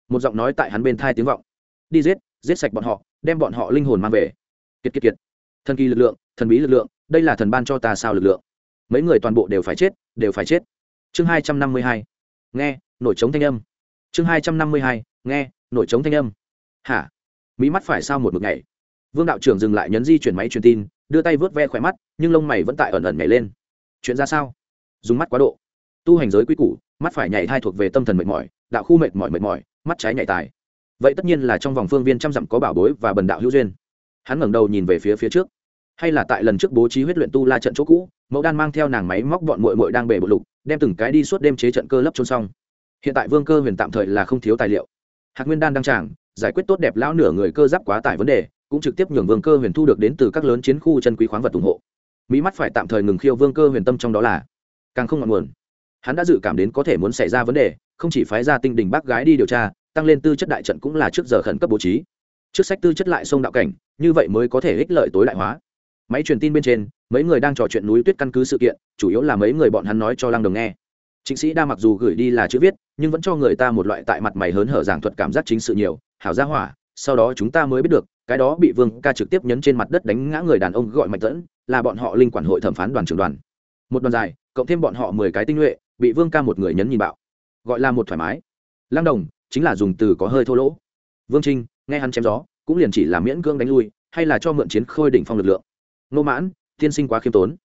Một giọng nói tại hắn bên thai tiếng vọng. Đi giết giết sạch bọn họ, đem bọn họ linh hồn mang về. Kiệt kiệt kiệt. Thần kỳ lực lượng, thần bí lực lượng, đây là thần ban cho ta sao lực lượng. Mấy người toàn bộ đều phải chết, đều phải chết. Chương hai trăm năm mươi hai. Nghe, nổi trống thanh âm. Chương hai trăm năm mươi hai. Nghe, nổi trống thanh âm. Hả? Mỹ mắt phải sao một mực ngày vương đạo trưởng dừng lại nhấn di chuyển máy truyền tin, đưa tay vớt ve khỏe mắt, nhưng lông mày vẫn tại ẩn ẩn nhảy lên. Chuyện ra sao? Dùng mắt quá độ tu hành giới quy củ, mắt phải nhảy thai thuộc về tâm thần mệt mỏi, đạo khu mệt mỏi mệt mỏi, mắt trái nhảy tài. Vậy tất nhiên là trong vòng phương viên trăm dặm có bảo bối và bần đạo hữu duyên. Hắn ngẩng đầu nhìn về phía phía trước. Hay là tại lần trước bố trí huyết luyện tu la trận chỗ cũ, mẫu đan mang theo nàng máy móc bọn mội mội đang bể bộ lục, đem từng cái đi suốt đêm chế trận cơ lấp trôn xong. Hiện tại vương cơ huyền tạm thời là không thiếu tài liệu. Hạc nguyên đan đăng tràng, giải quyết tốt đẹp lão nửa người cơ giáp quá tải vấn đề, cũng trực tiếp nhường vương cơ huyền thu được đến từ các lớn chiến khu chân quý khoáng vật ủng hộ. Mỹ mắt phải tạm thời ngừng khiêu vương cơ huyền tâm trong đó là càng không ngọn nguồn hắn đã dự cảm đến có thể muốn xảy ra vấn đề, không chỉ phái ra tinh đình bác gái đi điều tra, tăng lên tư chất đại trận cũng là trước giờ khẩn cấp bố trí. Trước sách tư chất lại sông đạo cảnh, như vậy mới có thể ích lợi tối đại hóa. Máy truyền tin bên trên, mấy người đang trò chuyện núi tuyết căn cứ sự kiện, chủ yếu là mấy người bọn hắn nói cho lăng đồng nghe. Chính sĩ đa mặc dù gửi đi là chữ viết, nhưng vẫn cho người ta một loại tại mặt mày hớn hở giảng thuật cảm giác chính sự nhiều, hảo gia hỏa, sau đó chúng ta mới biết được, cái đó bị vương ca trực tiếp nhấn trên mặt đất đánh ngã người đàn ông gọi mạch dẫn là bọn họ linh quản hội thẩm phán đoàn trưởng đoàn. Một đoàn dài, cộng thêm bọn họ mười cái tinh nhuệ bị vương ca một người nhấn nhìn bạo. Gọi là một thoải mái. Lăng đồng, chính là dùng từ có hơi thô lỗ. Vương trinh, nghe hắn chém gió, cũng liền chỉ là miễn cương đánh lui, hay là cho mượn chiến khôi đỉnh phong lực lượng. Nô mãn, tiên sinh quá khiêm tốn.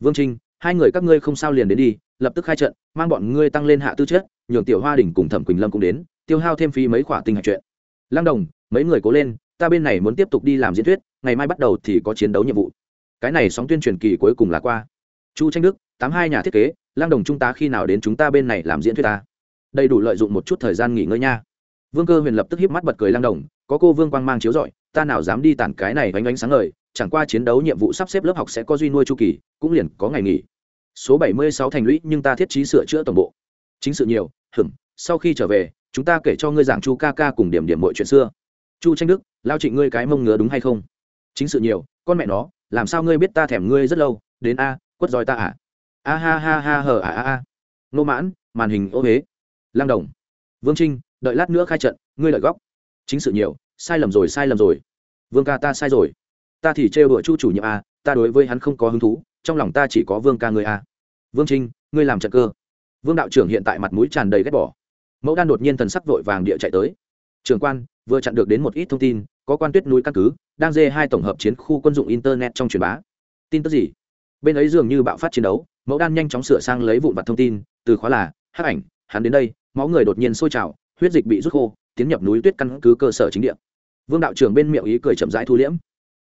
Vương trinh, hai người các ngươi không sao liền đến đi, lập tức khai trận, mang bọn ngươi tăng lên hạ tư chất, nhường tiểu hoa đỉnh cùng thẩm quỳnh lâm cũng đến, tiêu hao thêm phí mấy khoả tinh hạch chuyện. Lăng đồng, mấy người cố lên, ta bên này muốn tiếp tục đi làm diễn thuyết, ngày mai bắt đầu thì có chiến đấu nhiệm vụ. Cái này sóng tuyên truyền kỳ cuối cùng là qua. Chu tranh đức, tám hai nhà thiết kế Lang đồng trung tá khi nào đến chúng ta bên này làm diễn thuyết ta? Đầy đủ lợi dụng một chút thời gian nghỉ ngơi nha. Vương cơ huyền lập tức hiếp mắt bật cười Lang đồng, có cô vương quang mang chiếu rọi, ta nào dám đi tản cái này oanh oanh sáng ngời, chẳng qua chiến đấu nhiệm vụ sắp xếp lớp học sẽ có duy nuôi chu kỳ, cũng liền có ngày nghỉ. Số bảy mươi sáu thành lũy, nhưng ta thiết trí sửa chữa tổng bộ. Chính sự nhiều hửng sau khi trở về, chúng ta kể cho ngươi giảng chu ca ca cùng điểm điểm mọi chuyện xưa. Chu tranh đức, lao trịnh ngươi cái mông ngứa đúng hay không? Chính sự nhiều, con mẹ nó, làm sao ngươi biết ta thèm ngươi rất lâu, đến a, quất roi ta à? A ha ha ha hờ à a a. Nô mãn, màn hình ô huế lang đồng. Vương trinh, đợi lát nữa khai trận, ngươi lợi góc. Chính sự nhiều, sai lầm rồi, sai lầm rồi. Vương ca ta sai rồi. Ta thì trêu đuổi chu chủ nhiệm a, ta đối với hắn không có hứng thú, trong lòng ta chỉ có vương ca ngươi a. Vương trinh, ngươi làm trận cơ. Vương đạo trưởng hiện tại mặt mũi tràn đầy ghét bỏ. Mẫu đan đột nhiên thần sắc vội vàng địa chạy tới. Trường quan, vừa chặn được đến một ít thông tin, có quan tuyết núi căn cứ, đang dê hai tổng hợp chiến khu quân dụng internet trong truyền bá. Tin tức gì? Bên ấy dường như bạo phát chiến đấu mẫu đan nhanh chóng sửa sang lấy vụn vặt thông tin, từ khóa là, hắc ảnh, hắn đến đây, máu người đột nhiên sôi trào, huyết dịch bị rút khô, tiến nhập núi tuyết căn cứ cơ sở chính địa. Vương đạo trưởng bên miệng ý cười chậm rãi thu liễm.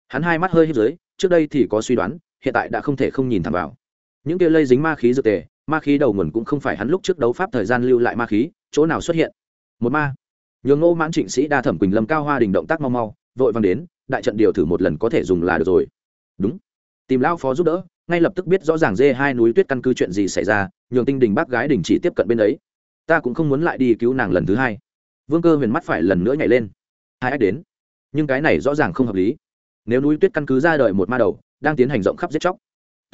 Hắn hai mắt hơi hết dưới, trước đây thì có suy đoán, hiện tại đã không thể không nhìn thẳng vào. Những kia lây dính ma khí dược tề, ma khí đầu nguồn cũng không phải hắn lúc trước đấu pháp thời gian lưu lại ma khí, chỗ nào xuất hiện? Một ma. Nhường ngô mãn trịnh sĩ đa thẩm quỳnh lâm cao hoa đình động tác mau mau, vội vàng đến, đại trận điều thử một lần có thể dùng là được rồi. Đúng. Tìm lão phó giúp đỡ ngay lập tức biết rõ ràng dê hai núi tuyết căn cứ chuyện gì xảy ra, nhường tinh đình bác gái đình chỉ tiếp cận bên ấy. Ta cũng không muốn lại đi cứu nàng lần thứ hai. Vương cơ huyền mắt phải lần nữa nhảy lên. Hai ách đến. Nhưng cái này rõ ràng không hợp lý. Nếu núi tuyết căn cứ ra đời một ma đầu, đang tiến hành rộng khắp giết chóc,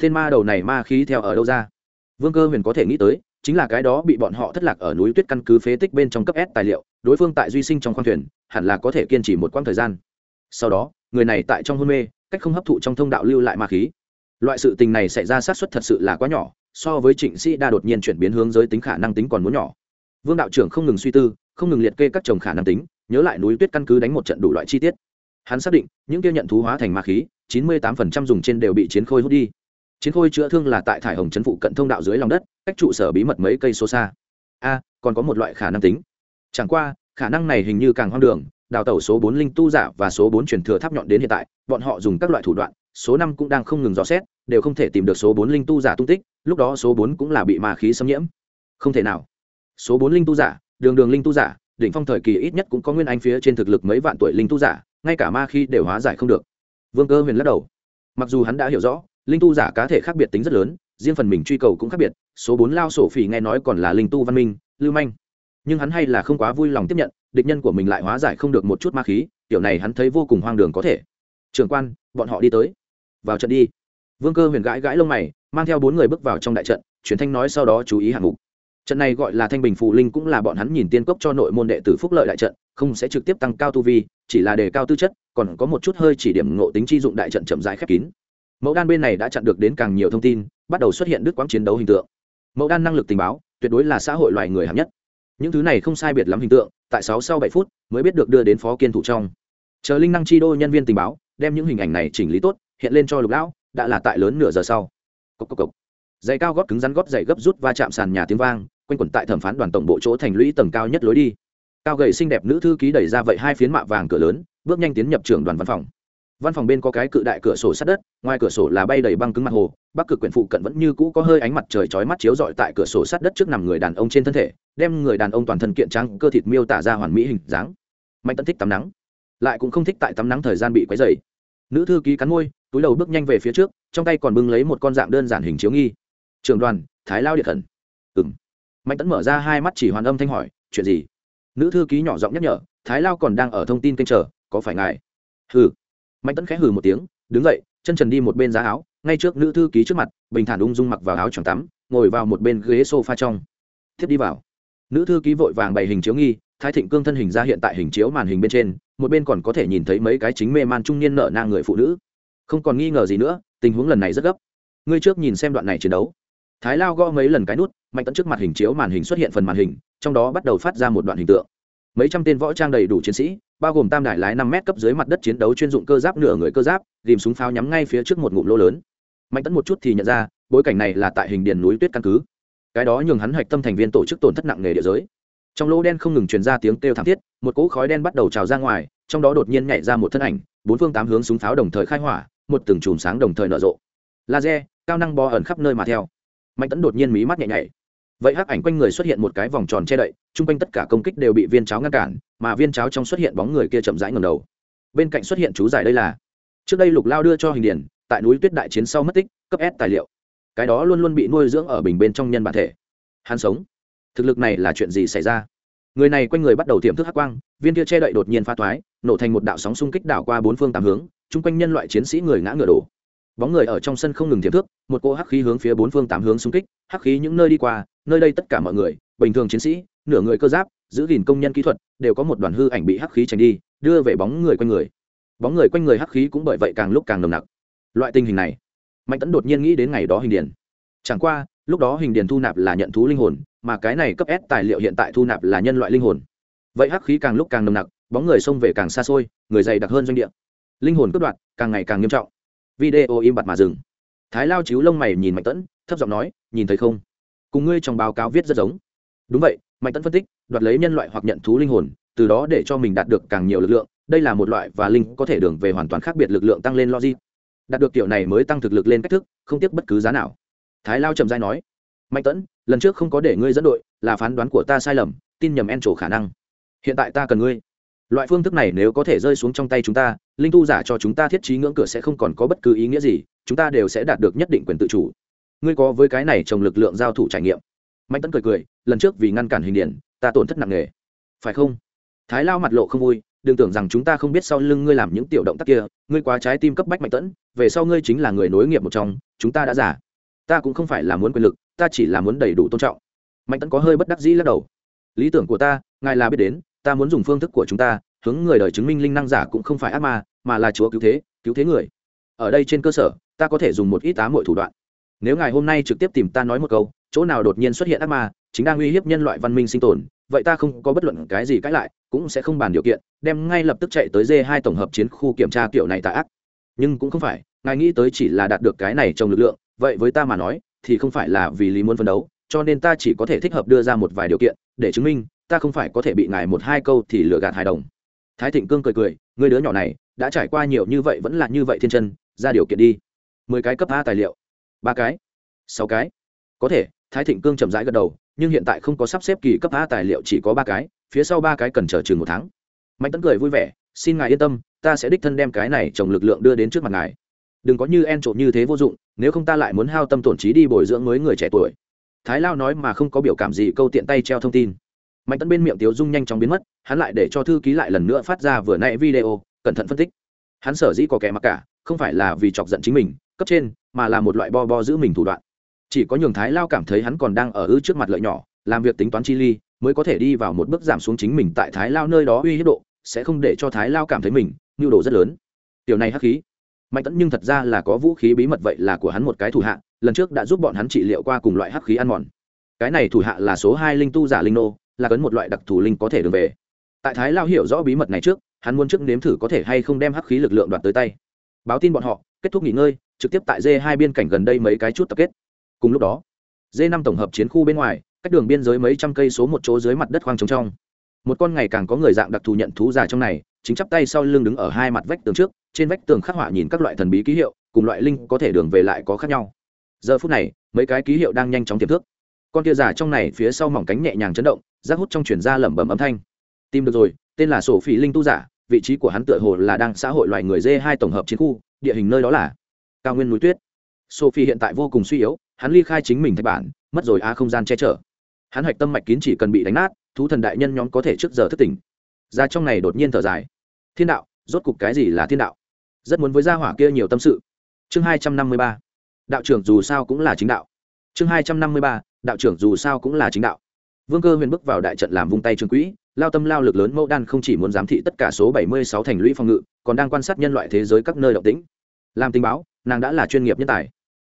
tên ma đầu này ma khí theo ở đâu ra? Vương cơ huyền có thể nghĩ tới, chính là cái đó bị bọn họ thất lạc ở núi tuyết căn cứ phế tích bên trong cấp s tài liệu, đối phương tại duy sinh trong khoang thuyền, hẳn là có thể kiên trì một quãng thời gian. Sau đó, người này tại trong hôn mê, cách không hấp thụ trong thông đạo lưu lại ma khí loại sự tình này xảy ra sát xuất thật sự là quá nhỏ, so với trịnh sĩ đa đột nhiên chuyển biến hướng giới tính khả năng tính còn muốn nhỏ. Vương đạo trưởng không ngừng suy tư, không ngừng liệt kê các chồng khả năng tính, nhớ lại núi tuyết căn cứ đánh một trận đủ loại chi tiết. Hắn xác định, những kia nhận thú hóa thành ma khí, chín mươi tám phần trăm dùng trên đều bị chiến khôi hút đi. Chiến khôi chữa thương là tại thải hồng trấn phụ cận thông đạo dưới lòng đất, cách trụ sở bí mật mấy cây số xa. A, còn có một loại khả năng tính. Chẳng qua, khả năng này hình như càng hoang đường, đào tẩu số bốn linh tu giả và số bốn truyền thừa tháp nhọn đến hiện tại, bọn họ dùng các loại thủ đoạn số năm cũng đang không ngừng dò xét, đều không thể tìm được số bốn linh tu giả tung tích, lúc đó số bốn cũng là bị ma khí xâm nhiễm. Không thể nào. Số bốn linh tu giả, đường đường linh tu giả, đỉnh phong thời kỳ ít nhất cũng có nguyên anh phía trên thực lực mấy vạn tuổi linh tu giả, ngay cả ma khí đều hóa giải không được. Vương cơ huyền lắc đầu. Mặc dù hắn đã hiểu rõ, linh tu giả cá thể khác biệt tính rất lớn, riêng phần mình truy cầu cũng khác biệt, số bốn lao sổ phỉ nghe nói còn là linh tu văn minh, lưu manh. Nhưng hắn hay là không quá vui lòng tiếp nhận, địch nhân của mình lại hóa giải không được một chút ma khí kiểu này hắn thấy vô cùng hoang đường có thể. Trường quan, bọn họ đi tới vào trận đi. Vương cơ huyền gãi gãi lông mày, mang theo bốn người bước vào trong đại trận, truyền thanh nói sau đó chú ý hạng mục. Trận này gọi là thanh bình phù linh cũng là bọn hắn nhìn tiên cốc cho nội môn đệ tử phúc lợi đại trận, không sẽ trực tiếp tăng cao tu vi, chỉ là đề cao tư chất, còn có một chút hơi chỉ điểm ngộ tính chi dụng đại trận chậm rãi khép kín. Mẫu đan bên này đã chặn được đến càng nhiều thông tin, bắt đầu xuất hiện đứt quãng chiến đấu hình tượng. Mẫu đan năng lực tình báo, tuyệt đối là xã hội loài người hạng nhất. Những thứ này không sai biệt lắm hình tượng, tại sáu sau bảy phút mới biết được đưa đến phó kiên thủ trong. Chờ linh năng chi đô nhân viên tình báo, đem những hình ảnh này chỉnh lý tốt hiện lên cho lục lão, đã là tại lớn nửa giờ sau. Cốc cốc cốc. giày cao gót cứng rắn gót giày gấp rút va chạm sàn nhà tiếng vang, quanh quẩn tại thẩm phán đoàn tổng bộ chỗ thành lũy tầng cao nhất lối đi. Cao gầy xinh đẹp nữ thư ký đẩy ra vậy hai phiến mạ vàng cửa lớn, bước nhanh tiến nhập trưởng đoàn văn phòng. Văn phòng bên có cái cự đại cửa sổ sát đất, ngoài cửa sổ là bay đầy băng cứng mặt hồ, bắc cực quyển phụ cận vẫn như cũ có hơi ánh mặt trời chói mắt chiếu rọi tại cửa sổ sát đất trước nằm người đàn ông trên thân thể, đem người đàn ông toàn thân kiện trắng, cơ thịt miêu tả ra hoàn mỹ hình dáng. Mạnh tận thích tắm nắng, lại cũng không thích tại tắm nắng thời gian bị quấy dày nữ thư ký cắn môi túi đầu bước nhanh về phía trước, trong tay còn bưng lấy một con dạng đơn giản hình chiếu nghi. Trường đoàn, thái lao điện thần. Ừng mạnh tấn mở ra hai mắt chỉ hoàn âm thanh hỏi, chuyện gì? Nữ thư ký nhỏ giọng nhắc nhở, thái lao còn đang ở thông tin kênh chờ, có phải ngài? Hừ. Mạnh tấn khẽ hừ một tiếng, đứng dậy, chân trần đi một bên giá áo, ngay trước nữ thư ký trước mặt, bình thản ung dung mặc vào áo choàng tắm, ngồi vào một bên ghế sofa trong. Tiếp đi vào. Nữ thư ký vội vàng bày hình chiếu nghi, thái thịnh cương thân hình ra hiện tại hình chiếu màn hình bên trên, một bên còn có thể nhìn thấy mấy cái chính mê man trung niên nợ nang người phụ nữ không còn nghi ngờ gì nữa, tình huống lần này rất gấp. Ngươi trước nhìn xem đoạn này chiến đấu. Thái lao gõ mấy lần cái nút, mạnh tận trước mặt hình chiếu màn hình xuất hiện phần màn hình, trong đó bắt đầu phát ra một đoạn hình tượng. Mấy trăm tên võ trang đầy đủ chiến sĩ, bao gồm tam đại lái năm mét cấp dưới mặt đất chiến đấu chuyên dụng cơ giáp nửa người cơ giáp tìm súng pháo nhắm ngay phía trước một ngụm lỗ lớn. Mạnh tấn một chút thì nhận ra, bối cảnh này là tại hình điền núi tuyết căn cứ. Cái đó nhường hắn hạch tâm thành viên tổ chức tổn thất nặng nề địa giới. Trong lỗ đen không ngừng truyền ra tiếng kêu thảm thiết, một cỗ khói đen bắt đầu trào ra ngoài, trong đó đột nhiên nhảy ra một thân ảnh, bốn phương tám hướng súng pháo đồng thời khai hỏa một từng chùm sáng đồng thời nở rộ. Laser cao năng bò ẩn khắp nơi mà theo. Mạnh tấn đột nhiên mí mắt nhẹ nhảy. Vậy hắc ảnh quanh người xuất hiện một cái vòng tròn che đậy chung quanh tất cả công kích đều bị viên cháo ngăn cản mà viên cháo trong xuất hiện bóng người kia chậm rãi ngầm đầu. Bên cạnh xuất hiện chú giải đây là trước đây lục lao đưa cho hình điển tại núi tuyết đại chiến sau mất tích cấp s tài liệu. Cái đó luôn luôn bị nuôi dưỡng ở bình bên trong nhân bản thể. Hắn sống. Thực lực này là chuyện gì xảy ra? Người này quanh người bắt đầu tiềm thức hắc quang viên kia che đậy đột nhiên pha thoái, nổ thành một đạo sóng xung kích đảo qua bốn phương tám hướng chung quanh nhân loại chiến sĩ người ngã ngựa đổ. Bóng người ở trong sân không ngừng tiềm thức một cô hắc khí hướng phía bốn phương tám hướng xung kích, hắc khí những nơi đi qua, nơi đây tất cả mọi người, bình thường chiến sĩ, nửa người cơ giáp, giữ gìn công nhân kỹ thuật, đều có một đoàn hư ảnh bị hắc khí tránh đi, đưa về bóng người quanh người. Bóng người quanh người hắc khí cũng bởi vậy càng lúc càng nồng nặc. Loại tình hình này, mạnh tấn đột nhiên nghĩ đến ngày đó hình điền. Chẳng qua, lúc đó hình điền thu nạp là nhận thú linh hồn, mà cái này cấp s tài liệu hiện tại thu nạp là nhân loại linh hồn. Vậy hắc khí càng lúc càng nồng nặc, bóng người xông về càng xa xôi, người dày đặc hơn doanh địa linh hồn cướp đoạt càng ngày càng nghiêm trọng video im bặt mà dừng thái lao chiếu lông mày nhìn mạnh tẫn thấp giọng nói nhìn thấy không cùng ngươi trong báo cáo viết rất giống đúng vậy mạnh tẫn phân tích đoạt lấy nhân loại hoặc nhận thú linh hồn từ đó để cho mình đạt được càng nhiều lực lượng đây là một loại và linh có thể đường về hoàn toàn khác biệt lực lượng tăng lên logic đạt được kiểu này mới tăng thực lực lên cách thức không tiếc bất cứ giá nào thái lao trầm dai nói mạnh tẫn lần trước không có để ngươi dẫn đội là phán đoán của ta sai lầm tin nhầm en trổ khả năng hiện tại ta cần ngươi loại phương thức này nếu có thể rơi xuống trong tay chúng ta, linh tu giả cho chúng ta thiết trí ngưỡng cửa sẽ không còn có bất cứ ý nghĩa gì, chúng ta đều sẽ đạt được nhất định quyền tự chủ. Ngươi có với cái này trồng lực lượng giao thủ trải nghiệm. Mạnh tấn cười cười, lần trước vì ngăn cản hình điển ta tổn thất nặng nề. Phải không? Thái lao mặt lộ không vui, đừng tưởng rằng chúng ta không biết sau lưng ngươi làm những tiểu động tác kia, ngươi quá trái tim cấp bách mạnh tẫn về sau ngươi chính là người nối nghiệp một trong, chúng ta đã giả ta cũng không phải là muốn quyền lực, ta chỉ là muốn đầy đủ tôn trọng. Mạnh tẫn có hơi bất đắc dĩ lắc đầu. Lý tưởng của ta, ngài là biết đến ta muốn dùng phương thức của chúng ta, hướng người đời chứng minh linh năng giả cũng không phải ác ma, mà là chúa cứu thế cứu thế người. Ở đây trên cơ sở, ta có thể dùng một ít á mọi thủ đoạn. Nếu ngài hôm nay trực tiếp tìm ta nói một câu, chỗ nào đột nhiên xuất hiện ác ma, chính đang uy hiếp nhân loại văn minh sinh tồn, vậy ta không có bất luận cái gì cãi lại, cũng sẽ không bàn điều kiện, đem ngay lập tức chạy tới d hai tổng hợp chiến khu kiểm tra kiểu này tạ ác. Nhưng cũng không phải, ngài nghĩ tới chỉ là đạt được cái này trong lực lượng, vậy với ta mà nói, thì không phải là vì lý muốn phấn đấu, cho nên ta chỉ có thể thích hợp đưa ra một vài điều kiện, để chứng minh ta không phải có thể bị ngài một hai câu thì lừa gạt hài đồng. Thái thịnh cương cười cười, người đứa nhỏ này, đã trải qua nhiều như vậy vẫn là như vậy thiên chân, ra điều kiện đi. Mười cái cấp a tài liệu. Ba cái. Sáu cái. Có thể, thái thịnh cương chậm rãi gật đầu, nhưng hiện tại không có sắp xếp kỳ cấp a tài liệu, chỉ có ba cái, phía sau ba cái cần chờ chừng một tháng. Mạnh tấn cười vui vẻ, xin ngài yên tâm, ta sẽ đích thân đem cái này trồng lực lượng đưa đến trước mặt ngài. Đừng có như en trộm như thế vô dụng, nếu không ta lại muốn hao tâm tổn trí đi bồi dưỡng mới người trẻ tuổi. Thái lao nói mà không có biểu cảm gì, câu tiện tay treo thông tin mạnh tấn bên miệng tiếu dung nhanh chóng biến mất, hắn lại để cho thư ký lại lần nữa phát ra vừa nay video, cẩn thận phân tích. Hắn sở dĩ có kẻ mặc cả, không phải là vì chọc giận chính mình, cấp trên, mà là một loại bo bo giữ mình thủ đoạn. Chỉ có nhường thái lao cảm thấy hắn còn đang ở ư trước mặt lợi nhỏ, làm việc tính toán chi ly, mới có thể đi vào một bước giảm xuống chính mình tại thái lao nơi đó uy hiếp độ, sẽ không để cho thái lao cảm thấy mình nhu đồ rất lớn. Điều này hắc khí. Mạnh tẫn nhưng thật ra là có vũ khí bí mật vậy là của hắn một cái thủ hạ, lần trước đã giúp bọn hắn trị liệu qua cùng loại hắc khí ăn mòn. Cái này thủ hạ là số hai linh tu giả linh nô là cấn một loại đặc thù linh có thể đường về. Tại thái lao hiểu rõ bí mật này trước, hắn muốn trước nếm thử có thể hay không đem hắc khí lực lượng đoạt tới tay. Báo tin bọn họ, kết thúc nghỉ ngơi, trực tiếp tại d hai biên cảnh gần đây mấy cái chút tập kết. Cùng lúc đó d năm tổng hợp chiến khu bên ngoài, cách đường biên giới mấy trăm cây số một chỗ dưới mặt đất khoang trống trong. Một con ngày càng có người dạng đặc thù nhận thú già trong này, chính chắp tay sau lưng đứng ở hai mặt vách tường trước, trên vách tường khắc họa nhìn các loại thần bí ký hiệu, cùng loại linh có thể đường về lại có khác nhau. Giờ phút này, mấy cái ký hiệu đang nhanh chóng tiềm thức. Con kia già trong này phía sau mỏng cánh nhẹ nhàng chấn động rác hút trong chuyển ra lẩm bẩm âm thanh. Tìm được rồi, tên là sổ phỉ linh tu giả, vị trí của hắn tựa hồ là đang xã hội loài người dê hai tổng hợp chiến khu, địa hình nơi đó là cao nguyên núi tuyết. Sophie hiện tại vô cùng suy yếu, hắn ly khai chính mình thạch bản, mất rồi a không gian che chở. Hắn hạch tâm mạch kín chỉ cần bị đánh nát, thú thần đại nhân nhóm có thể trước giờ thất tỉnh. Ra trong này đột nhiên thở dài. Thiên đạo, rốt cục cái gì là thiên đạo? Rất muốn với gia hỏa kia nhiều tâm sự. Chương hai trăm năm mươi ba. Đạo trưởng dù sao cũng là chính đạo. Chương hai trăm năm mươi ba. Đạo trưởng dù sao cũng là chính đạo vương cơ huyền bước vào đại trận làm vung tay trường quỹ, lao tâm lao lực lớn mẫu đan không chỉ muốn giám thị tất cả số bảy mươi sáu thành lũy phòng ngự, còn đang quan sát nhân loại thế giới các nơi động tĩnh. Làm tình báo, nàng đã là chuyên nghiệp nhân tài.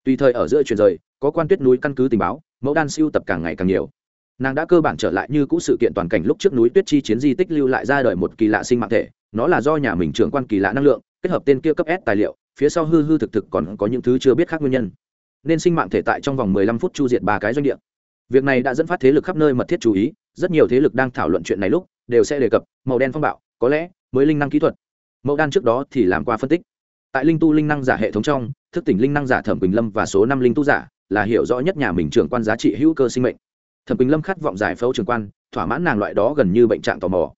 Tùy thời ở giữa truyền rời, có quan tuyết núi căn cứ tình báo, mẫu đan siêu tập càng ngày càng nhiều. Nàng đã cơ bản trở lại như cũ sự kiện toàn cảnh lúc trước núi tuyết chi chiến di tích lưu lại ra đời một kỳ lạ sinh mạng thể, nó là do nhà mình trưởng quan kỳ lạ năng lượng, kết hợp tên kia cấp s tài liệu, phía sau hư hư thực thực còn có những thứ chưa biết khác nguyên nhân. Nên sinh mạng thể tại trong vòng 15 phút chu diệt ba cái doanh địa việc này đã dẫn phát thế lực khắp nơi mật thiết chú ý, rất nhiều thế lực đang thảo luận chuyện này lúc, đều sẽ đề cập, màu đen phong bạo, có lẽ mới linh năng kỹ thuật. Mẫu đan trước đó thì làm qua phân tích. Tại linh tu linh năng giả hệ thống trong, thức tỉnh linh năng giả thẩm quỳnh lâm và số năm linh tu giả là hiểu rõ nhất nhà mình trưởng quan giá trị hữu cơ sinh mệnh. Thẩm quỳnh lâm khát vọng giải phẫu trưởng quan, thỏa mãn nàng loại đó gần như bệnh trạng tò mò.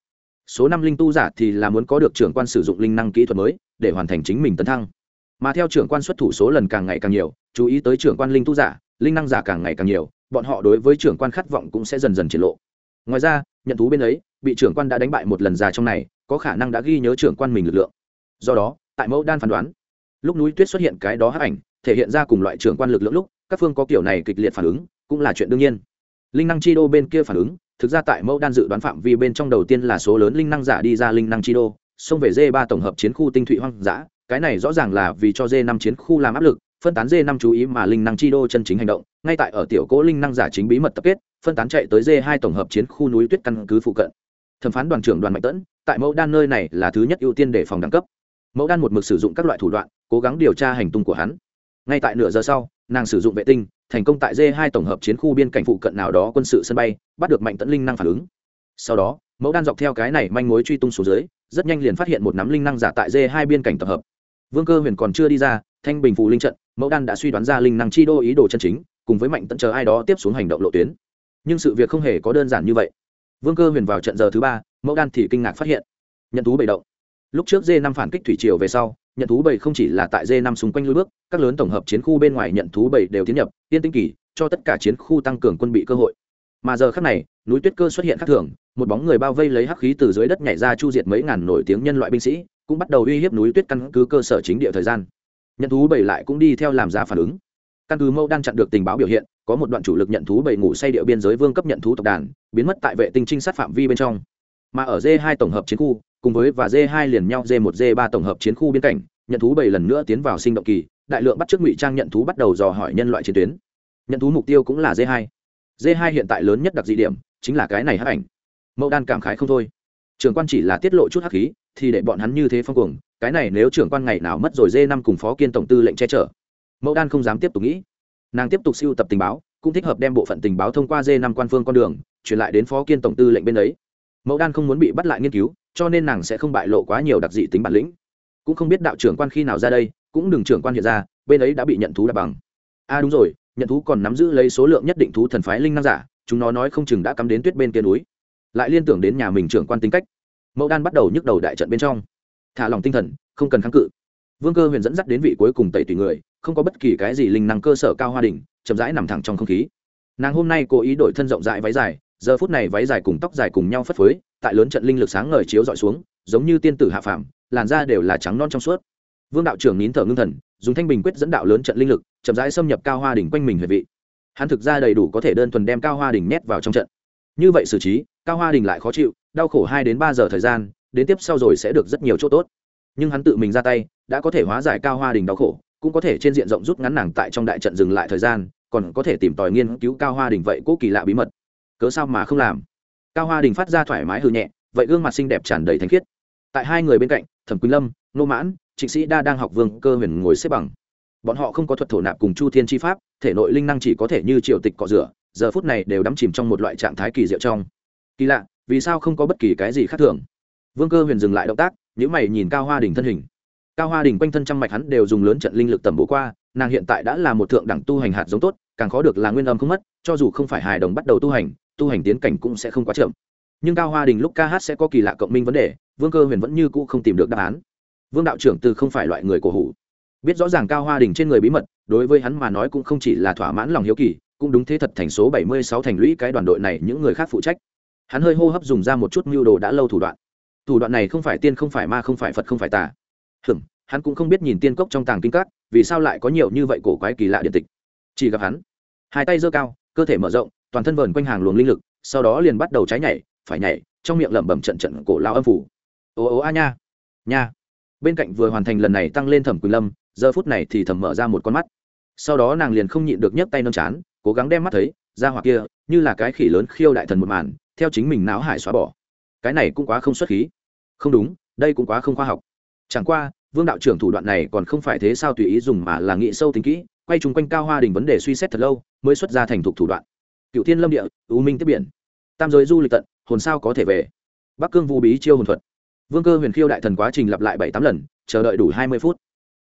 Số năm linh tu giả thì là muốn có được trưởng quan sử dụng linh năng kỹ thuật mới, để hoàn thành chính mình tấn thăng. Mà theo trưởng quan xuất thủ số lần càng ngày càng nhiều, chú ý tới trưởng quan linh tu giả, linh năng giả càng ngày càng nhiều bọn họ đối với trưởng quan khát vọng cũng sẽ dần dần triển lộ. Ngoài ra, nhận thú bên ấy, bị trưởng quan đã đánh bại một lần già trong này, có khả năng đã ghi nhớ trưởng quan mình lực lượng. Do đó, tại mẫu đan phán đoán, lúc núi tuyết xuất hiện cái đó hắc ảnh, thể hiện ra cùng loại trưởng quan lực lượng lúc, các phương có kiểu này kịch liệt phản ứng, cũng là chuyện đương nhiên. Linh năng chi đô bên kia phản ứng, thực ra tại mẫu đan dự đoán phạm vi bên trong đầu tiên là số lớn linh năng giả đi ra linh năng chi đô, xông về d ba tổng hợp chiến khu tinh thụy hoang dã, cái này rõ ràng là vì cho d năm chiến khu làm áp lực phân tán dê năm chú ý mà linh năng chi đô chân chính hành động, ngay tại ở tiểu cố linh năng giả chính bí mật tập kết, phân tán chạy tới dê hai tổng hợp chiến khu núi tuyết căn cứ phụ cận. Thẩm phán đoàn trưởng đoàn mạnh tẫn, tại mẫu đan nơi này là thứ nhất ưu tiên để phòng đẳng cấp. Mẫu đan một mực sử dụng các loại thủ đoạn, cố gắng điều tra hành tung của hắn. Ngay tại nửa giờ sau, nàng sử dụng vệ tinh, thành công tại d hai tổng hợp chiến khu biên cảnh phụ cận nào đó quân sự sân bay, bắt được mạnh tẫn linh năng phản ứng. Sau đó, mẫu đan dọc theo cái này manh mối truy tung xuống dưới, rất nhanh liền phát hiện một nắm linh năng giả tại d hai biên cảnh tập hợp. Vương cơ huyền còn chưa đi ra, thanh bình phù linh trận mẫu đan đã suy đoán ra linh năng chi đô ý đồ chân chính, cùng với mạnh tẫn chờ ai đó tiếp xuống hành động lộ tuyến. Nhưng sự việc không hề có đơn giản như vậy. Vương cơ huyền vào trận giờ thứ ba, mẫu đan thì kinh ngạc phát hiện, nhận thú bầy động. Lúc trước d năm phản kích thủy triều về sau, nhận thú bầy không chỉ là tại d năm xung quanh lui bước, các lớn tổng hợp chiến khu bên ngoài nhận thú bầy đều tiến nhập tiên tinh kỳ, cho tất cả chiến khu tăng cường quân bị cơ hội. Mà giờ khác này, núi tuyết cơ xuất hiện khác thường, một bóng người bao vây lấy hắc khí từ dưới đất nhảy ra chu diệt mấy ngàn nổi tiếng nhân loại binh sĩ, cũng bắt đầu uy hiếp núi tuyết căn cứ cơ sở chính địa thời gian nhận thú bầy lại cũng đi theo làm ra phản ứng. Căn cứ mẫu đang chặn được tình báo biểu hiện, có một đoạn chủ lực nhận thú bầy ngủ say địa biên giới vương cấp nhận thú tộc đàn, biến mất tại vệ tinh trinh sát phạm vi bên trong. Mà ở d 2 tổng hợp chiến khu, cùng với và d 2 liền nhau d 1 d 3 tổng hợp chiến khu biên cảnh, nhận thú bảy lần nữa tiến vào sinh động kỳ, đại lượng bắt chước ngụy trang nhận thú bắt đầu dò hỏi nhân loại chiến tuyến. Nhận thú mục tiêu cũng là d 2 d 2 hiện tại lớn nhất đặc dị điểm, chính là cái này hắc ảnh. Mẫu đan cảm khái không thôi. Trưởng quan chỉ là tiết lộ chút hắc khí, thì để bọn hắn như thế phong cuồng cái này nếu trưởng quan ngày nào mất rồi dê năm cùng phó kiên tổng tư lệnh che chở. Mẫu đan không dám tiếp tục nghĩ. Nàng tiếp tục siêu tập tình báo, cũng thích hợp đem bộ phận tình báo thông qua dê năm quan phương con đường, truyền lại đến phó kiên tổng tư lệnh bên ấy. Mẫu đan không muốn bị bắt lại nghiên cứu, cho nên nàng sẽ không bại lộ quá nhiều đặc dị tính bản lĩnh. Cũng không biết đạo trưởng quan khi nào ra đây, cũng đừng trưởng quan hiện ra, bên ấy đã bị nhận thú đạp bằng. A à đúng rồi, nhận thú còn nắm giữ lấy số lượng nhất định thú thần phái linh năng giả, chúng nó nói không chừng đã cắm đến tuyết bên kia núi. Lại liên tưởng đến nhà mình trưởng quan tính cách. Mẫu đan bắt đầu nhức đầu đại trận bên trong thả lòng tinh thần, không cần kháng cự. Vương cơ huyền dẫn dắt đến vị cuối cùng tẩy tùy người, không có bất kỳ cái gì linh năng cơ sở cao hoa đỉnh, chậm rãi nằm thẳng trong không khí. Nàng hôm nay cố ý đổi thân rộng rãi váy dài, giờ phút này váy dài cùng tóc dài cùng nhau phất phới, tại lớn trận linh lực sáng ngời chiếu dọi xuống, giống như tiên tử hạ phàm, làn da đều là trắng non trong suốt. Vương đạo trưởng nín thở ngưng thần, dùng thanh bình quyết dẫn đạo lớn trận linh lực, chậm rãi xâm nhập cao hoa đỉnh quanh mình huyệt vị. Hắn thực ra đầy đủ có thể đơn thuần đem cao hoa đỉnh nhét vào trong trận. Như vậy xử trí, cao hoa đỉnh lại khó chịu, đau khổ hai đến ba giờ thời gian đến tiếp sau rồi sẽ được rất nhiều chỗ tốt. Nhưng hắn tự mình ra tay, đã có thể hóa giải cao hoa đình đau khổ, cũng có thể trên diện rộng rút ngắn nàng tại trong đại trận dừng lại thời gian, còn có thể tìm tòi nghiên cứu cao hoa đình vậy cố kỳ lạ bí mật. Cớ sao mà không làm? Cao hoa đình phát ra thoải mái hư nhẹ, vậy gương mặt xinh đẹp tràn đầy thanh khiết. Tại hai người bên cạnh, thẩm quỳnh lâm, nô mãn, trịnh sĩ đa đang học vương cơ huyền ngồi xếp bằng. Bọn họ không có thuật thổ nạp cùng chu thiên tri pháp, thể nội linh năng chỉ có thể như triều tịch cọ rửa, giờ phút này đều đắm chìm trong một loại trạng thái kỳ diệu trong. Kỳ lạ, vì sao không có bất kỳ cái gì khác thường? Vương cơ huyền dừng lại động tác những mày nhìn cao hoa đình thân hình. Cao hoa đình quanh thân trăm mạch hắn đều dùng lớn trận linh lực tầm bổ qua, nàng hiện tại đã là một thượng đẳng tu hành hạt giống tốt, càng khó được là nguyên âm không mất, cho dù không phải hài đồng bắt đầu tu hành tu hành tiến cảnh cũng sẽ không quá chậm. Nhưng cao hoa đình lúc ca hát sẽ có kỳ lạ cộng minh vấn đề, vương cơ huyền vẫn như cũ không tìm được đáp án. Vương đạo trưởng từ không phải loại người cổ hủ. Biết rõ ràng cao hoa đình trên người bí mật, đối với hắn mà nói cũng không chỉ là thỏa mãn lòng hiếu kỳ, cũng đúng thế thật thành số bảy mươi sáu thành lũy cái đoàn đội này những người khác phụ trách. Hắn hơi hô hấp dùng ra một chút mưu đồ đã lâu thủ đoạn thủ đoạn này không phải tiên không phải ma không phải phật không phải tà. Hừm hắn cũng không biết nhìn tiên cốc trong tàng kinh các, vì sao lại có nhiều như vậy cổ quái kỳ lạ điện tịch. Chỉ gặp hắn, hai tay giơ cao, cơ thể mở rộng, toàn thân vờn quanh hàng luồng linh lực, sau đó liền bắt đầu trái nhảy, phải nhảy, trong miệng lẩm bẩm trận trận cổ lao âm phủ. Ồ ồ a nha nha. Bên cạnh vừa hoàn thành lần này tăng lên thẩm quỳnh lâm, giờ phút này thì thẩm mở ra một con mắt. Sau đó nàng liền không nhịn được nhấc tay nâng chán, cố gắng đem mắt thấy, ra hoặc kia, như là cái khỉ lớn khiêu đại thần một màn, theo chính mình não hải xóa bỏ. Cái này cũng quá không xuất khí không đúng, đây cũng quá không khoa học. Chẳng qua, vương đạo trưởng thủ đoạn này còn không phải thế sao tùy ý dùng mà là nghĩ sâu tính kỹ, quay chung quanh cao hoa đình vấn đề suy xét thật lâu, mới xuất ra thành thục thủ đoạn. Cựu thiên lâm địa ưu minh tiếp biển. Tam giới du lịch tận, hồn sao có thể về? Bắc cương vũ bí chiêu hồn thuật. Vương cơ huyền khiêu đại thần quá trình lặp lại bảy tám lần, chờ đợi đủ hai mươi phút.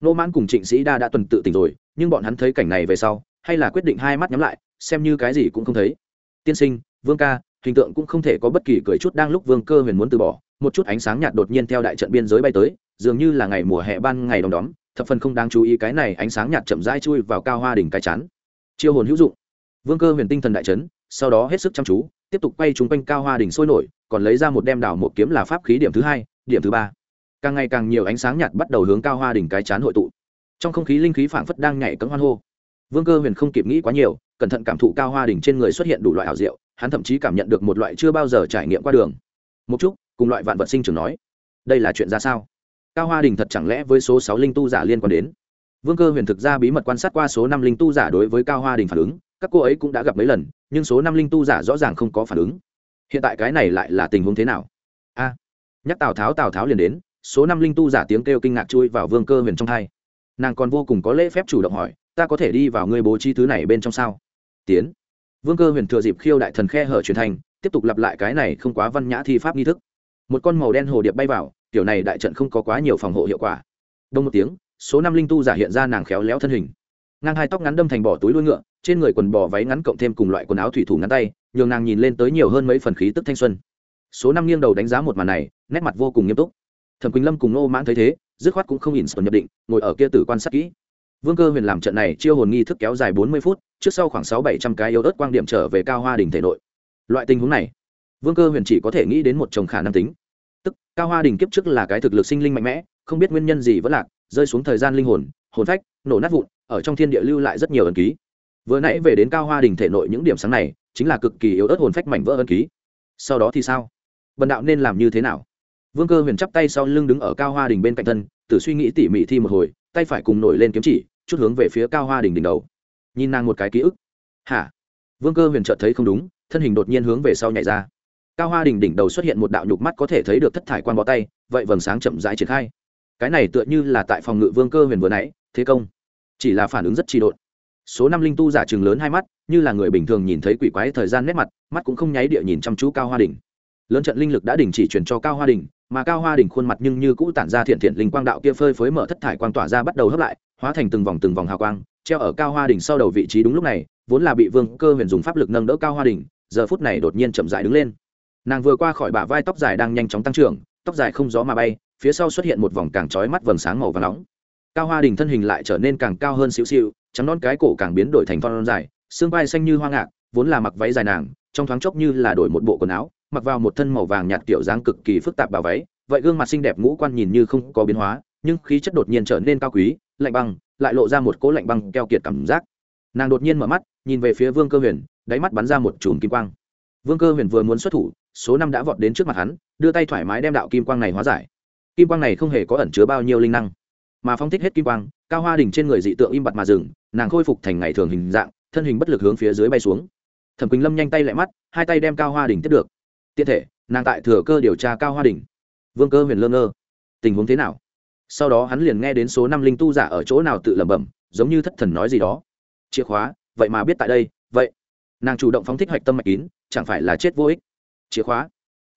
Nô mãn cùng trịnh sĩ đa đã tuần tự tỉnh rồi, nhưng bọn hắn thấy cảnh này về sau, hay là quyết định hai mắt nhắm lại, xem như cái gì cũng không thấy. Tiên sinh, vương ca, hình tượng cũng không thể có bất kỳ cười chút đang lúc vương cơ huyền muốn từ bỏ một chút ánh sáng nhạt đột nhiên theo đại trận biên giới bay tới, dường như là ngày mùa hè ban ngày đom đóm, thập phần không đáng chú ý cái này ánh sáng nhạt chậm rãi chui vào cao hoa đỉnh cái chán. chiêu hồn hữu dụng. Vương cơ huyền tinh thần đại chấn, sau đó hết sức chăm chú, tiếp tục quay chúng quanh cao hoa đỉnh sôi nổi, còn lấy ra một đem đảo một kiếm là pháp khí điểm thứ hai, điểm thứ ba. Càng ngày càng nhiều ánh sáng nhạt bắt đầu hướng cao hoa đỉnh cái chán hội tụ. Trong không khí linh khí phảng phất đang nhảy cấm hoan hô. Vương cơ huyền không kịp nghĩ quá nhiều, cẩn thận cảm thụ cao hoa đỉnh trên người xuất hiện đủ loại ảo diệu, hắn thậm chí cảm nhận được một loại chưa bao giờ trải nghiệm qua đường. Một chút cùng loại vạn vật sinh trưởng nói. Đây là chuyện ra sao? Cao hoa đình thật chẳng lẽ với số sáu linh tu giả liên quan đến? Vương cơ huyền thực ra bí mật quan sát qua số năm linh tu giả đối với cao hoa đình phản ứng, các cô ấy cũng đã gặp mấy lần, nhưng số năm linh tu giả rõ ràng không có phản ứng. Hiện tại cái này lại là tình huống thế nào? A! Nhắc tào tháo tào tháo liền đến, số năm linh tu giả tiếng kêu kinh ngạc chui vào vương cơ huyền trong thay nàng còn vô cùng có lễ phép chủ động hỏi, ta có thể đi vào ngươi bố trí thứ này bên trong sao? Tiến. Vương cơ huyền thừa dịp khiêu đại thần khe hở truyền thành, tiếp tục lặp lại cái này không quá văn nhã thi pháp nghi thức một con màu đen hồ điệp bay vào kiểu này đại trận không có quá nhiều phòng hộ hiệu quả. Đông một tiếng, số năm linh tu giả hiện ra nàng khéo léo thân hình. Ngang hai tóc ngắn đâm thành bỏ túi đuôi ngựa, trên người quần bò váy ngắn cộng thêm cùng loại quần áo thủy thủ ngắn tay, nhường nàng nhìn lên tới nhiều hơn mấy phần khí tức thanh xuân. Số năm nghiêng đầu đánh giá một màn này, nét mặt vô cùng nghiêm túc. Thẩm quỳnh lâm cùng nô mãn thấy thế, dứt khoát cũng không nhìn sờ nhập định, ngồi ở kia tử quan sát kỹ. Vương cơ huyền làm trận này chiêu hồn nghi thức kéo dài bốn mươi phút, trước sau khoảng sáu bảy trăm cái yếu ớt quang điểm trở về cao hoa đình thể nội. Loại tình huống này, vương cơ huyền chỉ có thể nghĩ đến một chồng khả năng tính tức, cao hoa đình kiếp trước là cái thực lực sinh linh mạnh mẽ, không biết nguyên nhân gì vẫn lạc, rơi xuống thời gian linh hồn hồn phách, nổ nát vụn, ở trong thiên địa lưu lại rất nhiều ẩn ký. Vừa nãy về đến cao hoa đình thể nội những điểm sáng này, chính là cực kỳ yếu ớt hồn phách mảnh vỡ ân ký. Sau đó thì sao? Vận đạo nên làm như thế nào? Vương cơ huyền chắp tay sau lưng đứng ở cao hoa đình bên cạnh thân tự suy nghĩ tỉ mỉ thi một hồi, tay phải cùng nổi lên kiếm chỉ, chút hướng về phía cao hoa đình đỉnh đầu. Nhìn nàng một cái ký ức. Hả? Vương cơ huyền chợt thấy không đúng, thân hình đột nhiên hướng về sau nhảy ra cao hoa đình đỉnh đầu xuất hiện một đạo nhục mắt có thể thấy được thất thải quan bó tay, vậy vầng sáng chậm rãi triển khai. Cái này tựa như là tại phòng ngự vương cơ huyền vừa nãy, thế công. Chỉ là phản ứng rất trị độn. Số năm linh tu giả chừng lớn hai mắt, như là người bình thường nhìn thấy quỷ quái thời gian nét mặt, mắt cũng không nháy địa nhìn chăm chú cao hoa đình lớn trận linh lực đã đình chỉ truyền cho cao hoa đình mà cao hoa đình khuôn mặt nhưng như cũ tản ra thiện thiện linh quang đạo kia phơi phới mở thất thải quang tỏa ra bắt đầu hấp lại, hóa thành từng vòng từng vòng hào quang, treo ở cao hoa đình sau đầu vị trí đúng lúc này, vốn là bị vương cơ huyền dùng pháp lực nâng đỡ cao hoa đình giờ phút này đột nhiên chậm dại đứng lên nàng vừa qua khỏi bả vai tóc dài đang nhanh chóng tăng trưởng, tóc dài không gió mà bay, phía sau xuất hiện một vòng càng trói mắt vầng sáng màu và nóng. Cao hoa đình thân hình lại trở nên càng cao hơn xíu xíu, trắng non cái cổ càng biến đổi thành thon dài, xương vai xanh như hoa ngạc, vốn là mặc váy dài nàng, trong thoáng chốc như là đổi một bộ quần áo, mặc vào một thân màu vàng nhạt kiểu dáng cực kỳ phức tạp bà váy, vậy gương mặt xinh đẹp ngũ quan nhìn như không có biến hóa, nhưng khí chất đột nhiên trở nên cao quý, lạnh băng, lại lộ ra một cỗ lạnh băng keo kiệt cảm giác. Nàng đột nhiên mở mắt, nhìn về phía vương cơ huyền, đáy mắt bắn ra một chùm kim quang vương cơ huyền vừa muốn xuất thủ, số năm đã vọt đến trước mặt hắn, đưa tay thoải mái đem đạo kim quang này hóa giải. Kim quang này không hề có ẩn chứa bao nhiêu linh năng, mà phong thích hết kim quang, cao hoa đình trên người dị tượng im bặt mà dừng, nàng khôi phục thành ngày thường hình dạng, thân hình bất lực hướng phía dưới bay xuống. Thẩm quỳnh lâm nhanh tay lại mắt, hai tay đem cao hoa đình tiếp được. Tiện thể, nàng tại thừa cơ điều tra cao hoa đình vương cơ huyền lơ ngơ. Tình huống thế nào? Sau đó hắn liền nghe đến số năm linh tu giả ở chỗ nào tự lẩm bẩm, giống như thất thần nói gì đó. Chìa khóa, vậy mà biết tại đây, vậy nàng chủ động phóng thích hạch tâm mạch kín, chẳng phải là chết vô ích. Chìa khóa.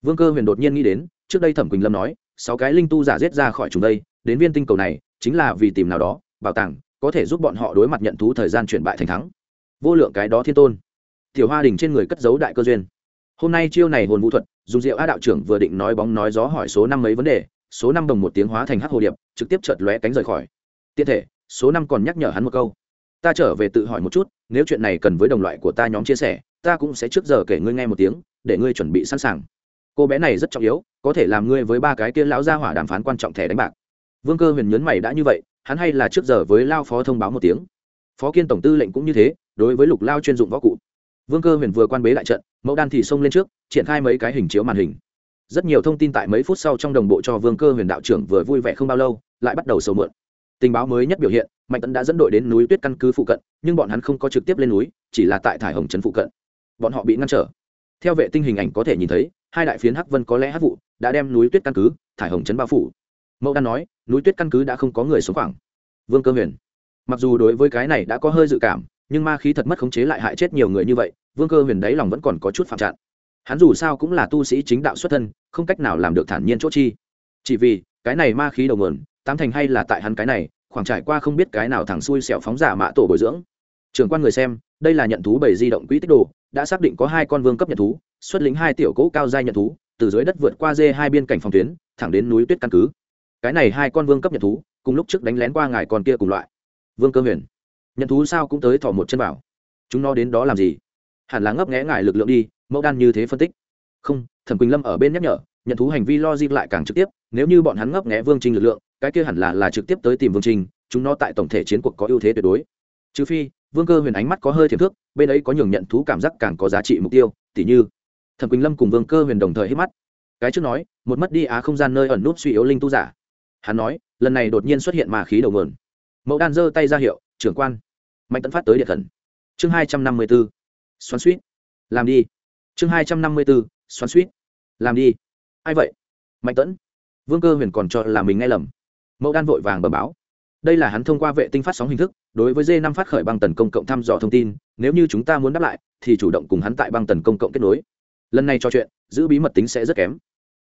Vương cơ huyền đột nhiên nghĩ đến, trước đây thẩm quỳnh lâm nói, sáu cái linh tu giả giết ra khỏi chúng đây, đến viên tinh cầu này, chính là vì tìm nào đó, bảo tàng, có thể giúp bọn họ đối mặt nhận thú thời gian chuyển bại thành thắng. Vô lượng cái đó thiên tôn. Tiểu hoa đình trên người cất giấu đại cơ duyên. Hôm nay chiêu này hồn vũ thuật, dùng rượu a đạo trưởng vừa định nói bóng nói gió hỏi số năm mấy vấn đề, số năm đồng một tiếng hóa thành hắc hồ điệp, trực tiếp chợt lóe cánh rời khỏi. Tiện thể, số năm còn nhắc nhở hắn một câu ta trở về tự hỏi một chút, nếu chuyện này cần với đồng loại của ta nhóm chia sẻ, ta cũng sẽ trước giờ kể ngươi nghe một tiếng, để ngươi chuẩn bị sẵn sàng. Cô bé này rất trọng yếu, có thể làm ngươi với ba cái kia lão gia hỏa đàm phán quan trọng thẻ đánh bạc. Vương cơ huyền nhấn mày đã như vậy, hắn hay là trước giờ với lao phó thông báo một tiếng. Phó kiên tổng tư lệnh cũng như thế, đối với lục lao chuyên dụng võ cụ. Vương cơ huyền vừa quan bế lại trận, mẫu đan thì xông lên trước, triển khai mấy cái hình chiếu màn hình. Rất nhiều thông tin tại mấy phút sau trong đồng bộ cho vương cơ huyền đạo trưởng vừa vui vẻ không bao lâu, lại bắt đầu sầu mượn. Tình báo mới nhất biểu hiện mạnh tấn đã dẫn đội đến núi tuyết căn cứ phụ cận, nhưng bọn hắn không có trực tiếp lên núi, chỉ là tại thải hồng trấn phụ cận. Bọn họ bị ngăn trở. Theo vệ tinh hình ảnh có thể nhìn thấy, hai đại phiến hắc vân có lẽ hắc vụ đã đem núi tuyết căn cứ, thải hồng trấn bao phủ. Mẫu đan nói, núi tuyết căn cứ đã không có người sống khoảng. Vương cơ huyền, mặc dù đối với cái này đã có hơi dự cảm, nhưng ma khí thật mất khống chế lại hại chết nhiều người như vậy, vương cơ huyền đáy lòng vẫn còn có chút phạm trạng hắn dù sao cũng là tu sĩ chính đạo xuất thân, không cách nào làm được thản nhiên chỗ chi. Chỉ vì, cái này ma khí đầu nguồn, tám thành hay là tại hắn cái này khoảng trải qua không biết cái nào thằng xui xẻo phóng giả mã tổ bồi dưỡng. Trường quan người xem, đây là nhận thú bảy di động quỹ tích đồ, đã xác định có hai con vương cấp nhận thú, xuất lĩnh hai tiểu cỗ cao giai nhận thú, từ dưới đất vượt qua dê hai biên cảnh phòng tuyến, thẳng đến núi tuyết căn cứ. Cái này hai con vương cấp nhận thú, cùng lúc trước đánh lén qua ngài con kia cùng loại. Vương cơ huyền, nhận thú sao cũng tới thỏ một chân vào chúng nó đến đó làm gì? Hẳn là ngấp nghẽ ngài lực lượng đi, mẫu đan như thế phân tích. Không, thẩm quỳnh lâm ở bên nhắc nhở nhận thú hành vi lo lại càng trực tiếp, nếu như bọn hắn ngấp nghẽ vương trinh lực lượng, cái kia hẳn là là trực tiếp tới tìm vương trinh, chúng nó tại tổng thể chiến cuộc có ưu thế tuyệt đối. Trừ phi, vương cơ huyền ánh mắt có hơi thiềm thước, bên ấy có nhường nhận thú cảm giác càng có giá trị mục tiêu, tỉ như, thẩm quỳnh lâm cùng vương cơ huyền đồng thời hít mắt. Cái trước nói, một mất đi á không gian nơi ẩn nút suy yếu linh tu giả. Hắn nói, lần này đột nhiên xuất hiện ma khí đầu nguồn. Mẫu đan giơ tay ra hiệu, trưởng quan. Mạnh tấn phát tới điện thần chương hai trăm năm mươi b ố xoắn suýt. Làm đi. Chương hai trăm năm mươi b ố xoắn suýt. Làm đi ai vậy? Mạnh tẫn. Vương cơ huyền còn cho là mình nghe lầm. Mẫu đan vội vàng bờ báo. Đây là hắn thông qua vệ tinh phát sóng hình thức, đối với d năm phát khởi băng tần công cộng thăm dò thông tin, nếu như chúng ta muốn đáp lại, thì chủ động cùng hắn tại băng tần công cộng kết nối. Lần này trò chuyện, giữ bí mật tính sẽ rất kém.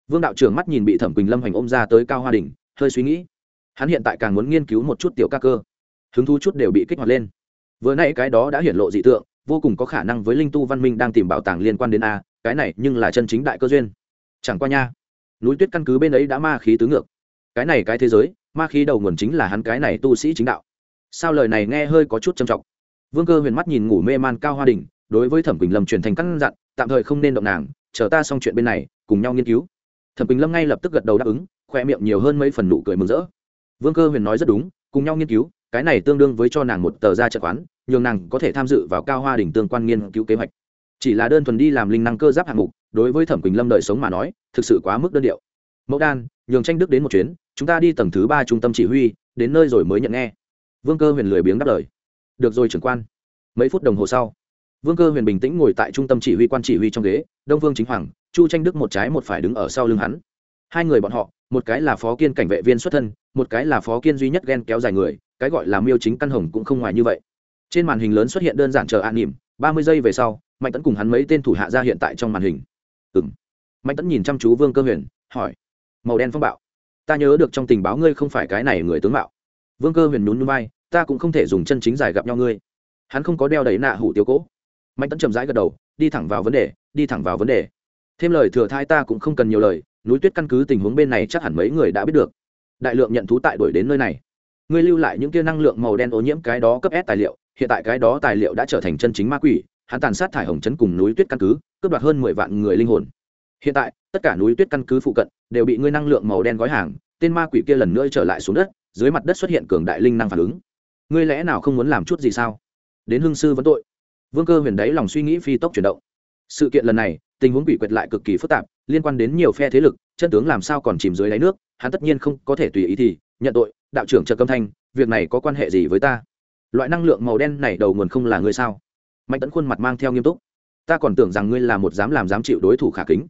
Vương đạo trưởng mắt nhìn bị thẩm quỳnh lâm hành ôm ra tới cao hoa đình hơi suy nghĩ. Hắn hiện tại càng muốn nghiên cứu một chút tiểu ca cơ. Hứng thú chút đều bị kích hoạt lên. Vừa nay cái đó đã hiển lộ dị tượng, vô cùng có khả năng với linh tu văn minh đang tìm bảo tàng liên quan đến a, cái này nhưng là chân chính đại cơ duyên chẳng qua nha núi tuyết căn cứ bên ấy đã ma khí tứ ngược. Cái này cái thế giới ma khí đầu nguồn chính là hắn cái này tu sĩ chính đạo. Sao lời này nghe hơi có chút trầm trọng? Vương cơ huyền mắt nhìn ngủ mê man cao hoa đình đối với thẩm quỳnh lâm truyền thành căn dặn tạm thời không nên động nàng chờ ta xong chuyện bên này cùng nhau nghiên cứu. Thẩm quỳnh lâm ngay lập tức gật đầu đáp ứng khoe miệng nhiều hơn mấy phần nụ cười mừng rỡ. Vương cơ huyền nói rất đúng cùng nhau nghiên cứu cái này tương đương với cho nàng một tờ ra trợ quán, nhường nàng có thể tham dự vào cao hoa đình tương quan nghiên cứu kế hoạch. Chỉ là đơn thuần đi làm linh năng cơ giáp hạng mục đối với thẩm quỳnh lâm đời sống mà nói thực sự quá mức đơn điệu mẫu đan nhường tranh đức đến một chuyến chúng ta đi tầng thứ ba trung tâm chỉ huy đến nơi rồi mới nhận nghe vương cơ huyền lười biếng đáp lời được rồi trưởng quan mấy phút đồng hồ sau vương cơ huyền bình tĩnh ngồi tại trung tâm chỉ huy quan chỉ huy trong ghế đông vương chính hoàng chu tranh đức một trái một phải đứng ở sau lưng hắn hai người bọn họ một cái là phó kiên cảnh vệ viên xuất thân một cái là phó kiên duy nhất ghen kéo dài người cái gọi là miêu chính căn hồng cũng không ngoài như vậy trên màn hình lớn xuất hiện đơn giản chờ an nỉm ba mươi giây về sau mạnh tấn cùng hắn mấy tên thủ hạ ra hiện tại trong màn hình ừng mạnh Tẫn nhìn chăm chú vương cơ huyền, hỏi, màu đen phong bạo, ta nhớ được trong tình báo ngươi không phải cái này người tướng mạo. Vương cơ huyền nhún nhún bay ta cũng không thể dùng chân chính giải gặp nhau ngươi. Hắn không có đeo đầy nạ hủ tiêu cỗ mạnh Tẫn chậm rãi gật đầu, đi thẳng vào vấn đề, đi thẳng vào vấn đề. Thêm lời thừa thai ta cũng không cần nhiều lời, núi tuyết căn cứ tình huống bên này chắc hẳn mấy người đã biết được. Đại lượng nhận thú tại đuổi đến nơi này. Ngươi lưu lại những kia năng lượng màu đen ô nhiễm cái đó cấp s tài liệu, hiện tại cái đó tài liệu đã trở thành chân chính ma quỷ hắn tàn sát thải hồng trấn cùng núi tuyết căn cứ, cướp đoạt hơn mười vạn người linh hồn. Hiện tại, tất cả núi tuyết căn cứ phụ cận đều bị ngươi năng lượng màu đen gói hàng, tên ma quỷ kia lần nữa trở lại xuống đất, dưới mặt đất xuất hiện cường đại linh năng phản ứng. Ngươi lẽ nào không muốn làm chút gì sao? Đến hương sư vẫn tội. Vương cơ huyền đáy lòng suy nghĩ phi tốc chuyển động. Sự kiện lần này, tình huống quỷ quyệt lại cực kỳ phức tạp, liên quan đến nhiều phe thế lực, chân tướng làm sao còn chìm dưới đáy nước, hắn tất nhiên không có thể tùy ý thì, nhận tội, đạo trưởng trợ công thanh, việc này có quan hệ gì với ta? Loại năng lượng màu đen này đầu nguồn không là ngươi sao? Mạnh tấn khuôn mặt mang theo nghiêm túc. Ta còn tưởng rằng ngươi là một dám làm dám chịu đối thủ khả kính.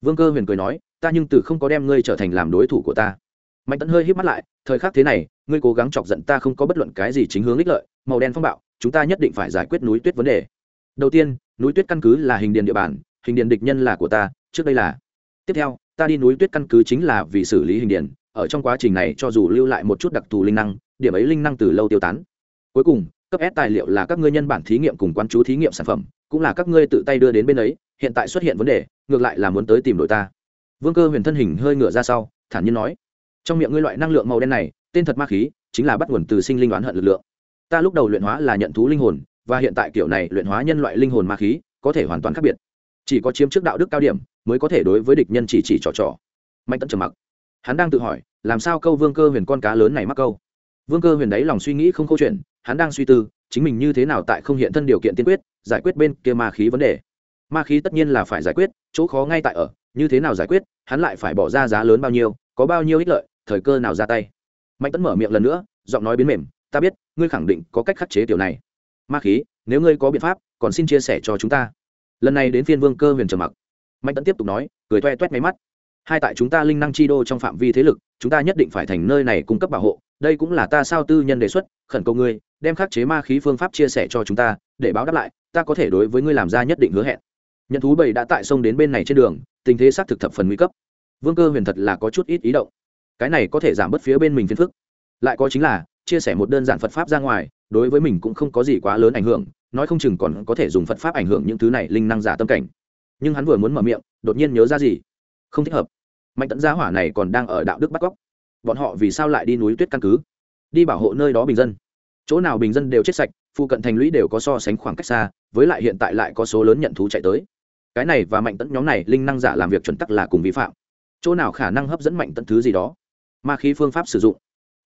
Vương cơ huyền cười nói, ta nhưng từ không có đem ngươi trở thành làm đối thủ của ta. Mạnh tấn hơi hít mắt lại, thời khắc thế này, ngươi cố gắng chọc giận ta không có bất luận cái gì chính hướng ích lợi, màu đen phong bạo, chúng ta nhất định phải giải quyết núi tuyết vấn đề. Đầu tiên, núi tuyết căn cứ là hình điền địa bàn, hình điền địch nhân là của ta, trước đây là. Tiếp theo, ta đi núi tuyết căn cứ chính là vì xử lý hình điền. ở trong quá trình này cho dù lưu lại một chút đặc thù linh năng, điểm ấy linh năng từ lâu tiêu tán. Cuối cùng cấp s tài liệu là các ngươi nhân bản thí nghiệm cùng quan chú thí nghiệm sản phẩm, cũng là các ngươi tự tay đưa đến bên ấy, hiện tại xuất hiện vấn đề, ngược lại là muốn tới tìm đội ta. Vương cơ huyền thân hình hơi ngửa ra sau, thản nhiên nói, trong miệng ngươi loại năng lượng màu đen này, tên thật ma khí, chính là bắt nguồn từ sinh linh đoán hận lực lượng. Ta lúc đầu luyện hóa là nhận thú linh hồn, và hiện tại kiểu này luyện hóa nhân loại linh hồn ma khí, có thể hoàn toàn khác biệt. Chỉ có chiếm trước đạo đức cao điểm, mới có thể đối với địch nhân chỉ chỉ trò trò. Mạnh tẫn trầm mặc. Hắn đang tự hỏi, làm sao câu vương cơ huyền con cá lớn này mắc câu? Vương cơ huyền đấy lòng suy nghĩ không câu chuyện hắn đang suy tư, chính mình như thế nào tại không hiện thân điều kiện tiên quyết, giải quyết bên kia ma khí vấn đề. Ma khí tất nhiên là phải giải quyết, chỗ khó ngay tại ở, như thế nào giải quyết, hắn lại phải bỏ ra giá lớn bao nhiêu, có bao nhiêu ích lợi, thời cơ nào ra tay. Mạnh tấn mở miệng lần nữa, giọng nói biến mềm, ta biết, ngươi khẳng định có cách khắc chế tiểu này. Ma khí, nếu ngươi có biện pháp, còn xin chia sẻ cho chúng ta. Lần này đến phiên vương cơ huyền trầm mặc. Mạnh tấn tiếp tục nói, cười toe toét máy mắt. Hai tại chúng ta linh năng chi đô trong phạm vi thế lực, chúng ta nhất định phải thành nơi này cung cấp bảo hộ đây cũng là ta sao tư nhân đề xuất, khẩn cầu ngươi, đem khắc chế ma khí phương pháp chia sẻ cho chúng ta, để báo đáp lại, ta có thể đối với ngươi làm ra nhất định hứa hẹn. Nhận thú bảy đã tại sông đến bên này trên đường, tình thế xác thực thập phần nguy cấp. Vương cơ huyền thật là có chút ít ý động. Cái này có thể giảm bớt phía bên mình phiền phức. Lại có chính là, chia sẻ một đơn giản phật pháp ra ngoài, đối với mình cũng không có gì quá lớn ảnh hưởng, nói không chừng còn có thể dùng phật pháp ảnh hưởng những thứ này linh năng giả tâm cảnh. Nhưng hắn vừa muốn mở miệng, đột nhiên nhớ ra gì? Không thích hợp. Mạnh tận gia hỏa này còn đang ở đạo đức bắt cóc bọn họ vì sao lại đi núi tuyết căn cứ? Đi bảo hộ nơi đó bình dân. Chỗ nào bình dân đều chết sạch, phụ cận thành lũy đều có so sánh khoảng cách xa, với lại hiện tại lại có số lớn nhận thú chạy tới. Cái này và mạnh tẫn nhóm này, linh năng giả làm việc chuẩn tắc là cùng vi phạm. Chỗ nào khả năng hấp dẫn mạnh tẫn thứ gì đó? Ma khí phương pháp sử dụng.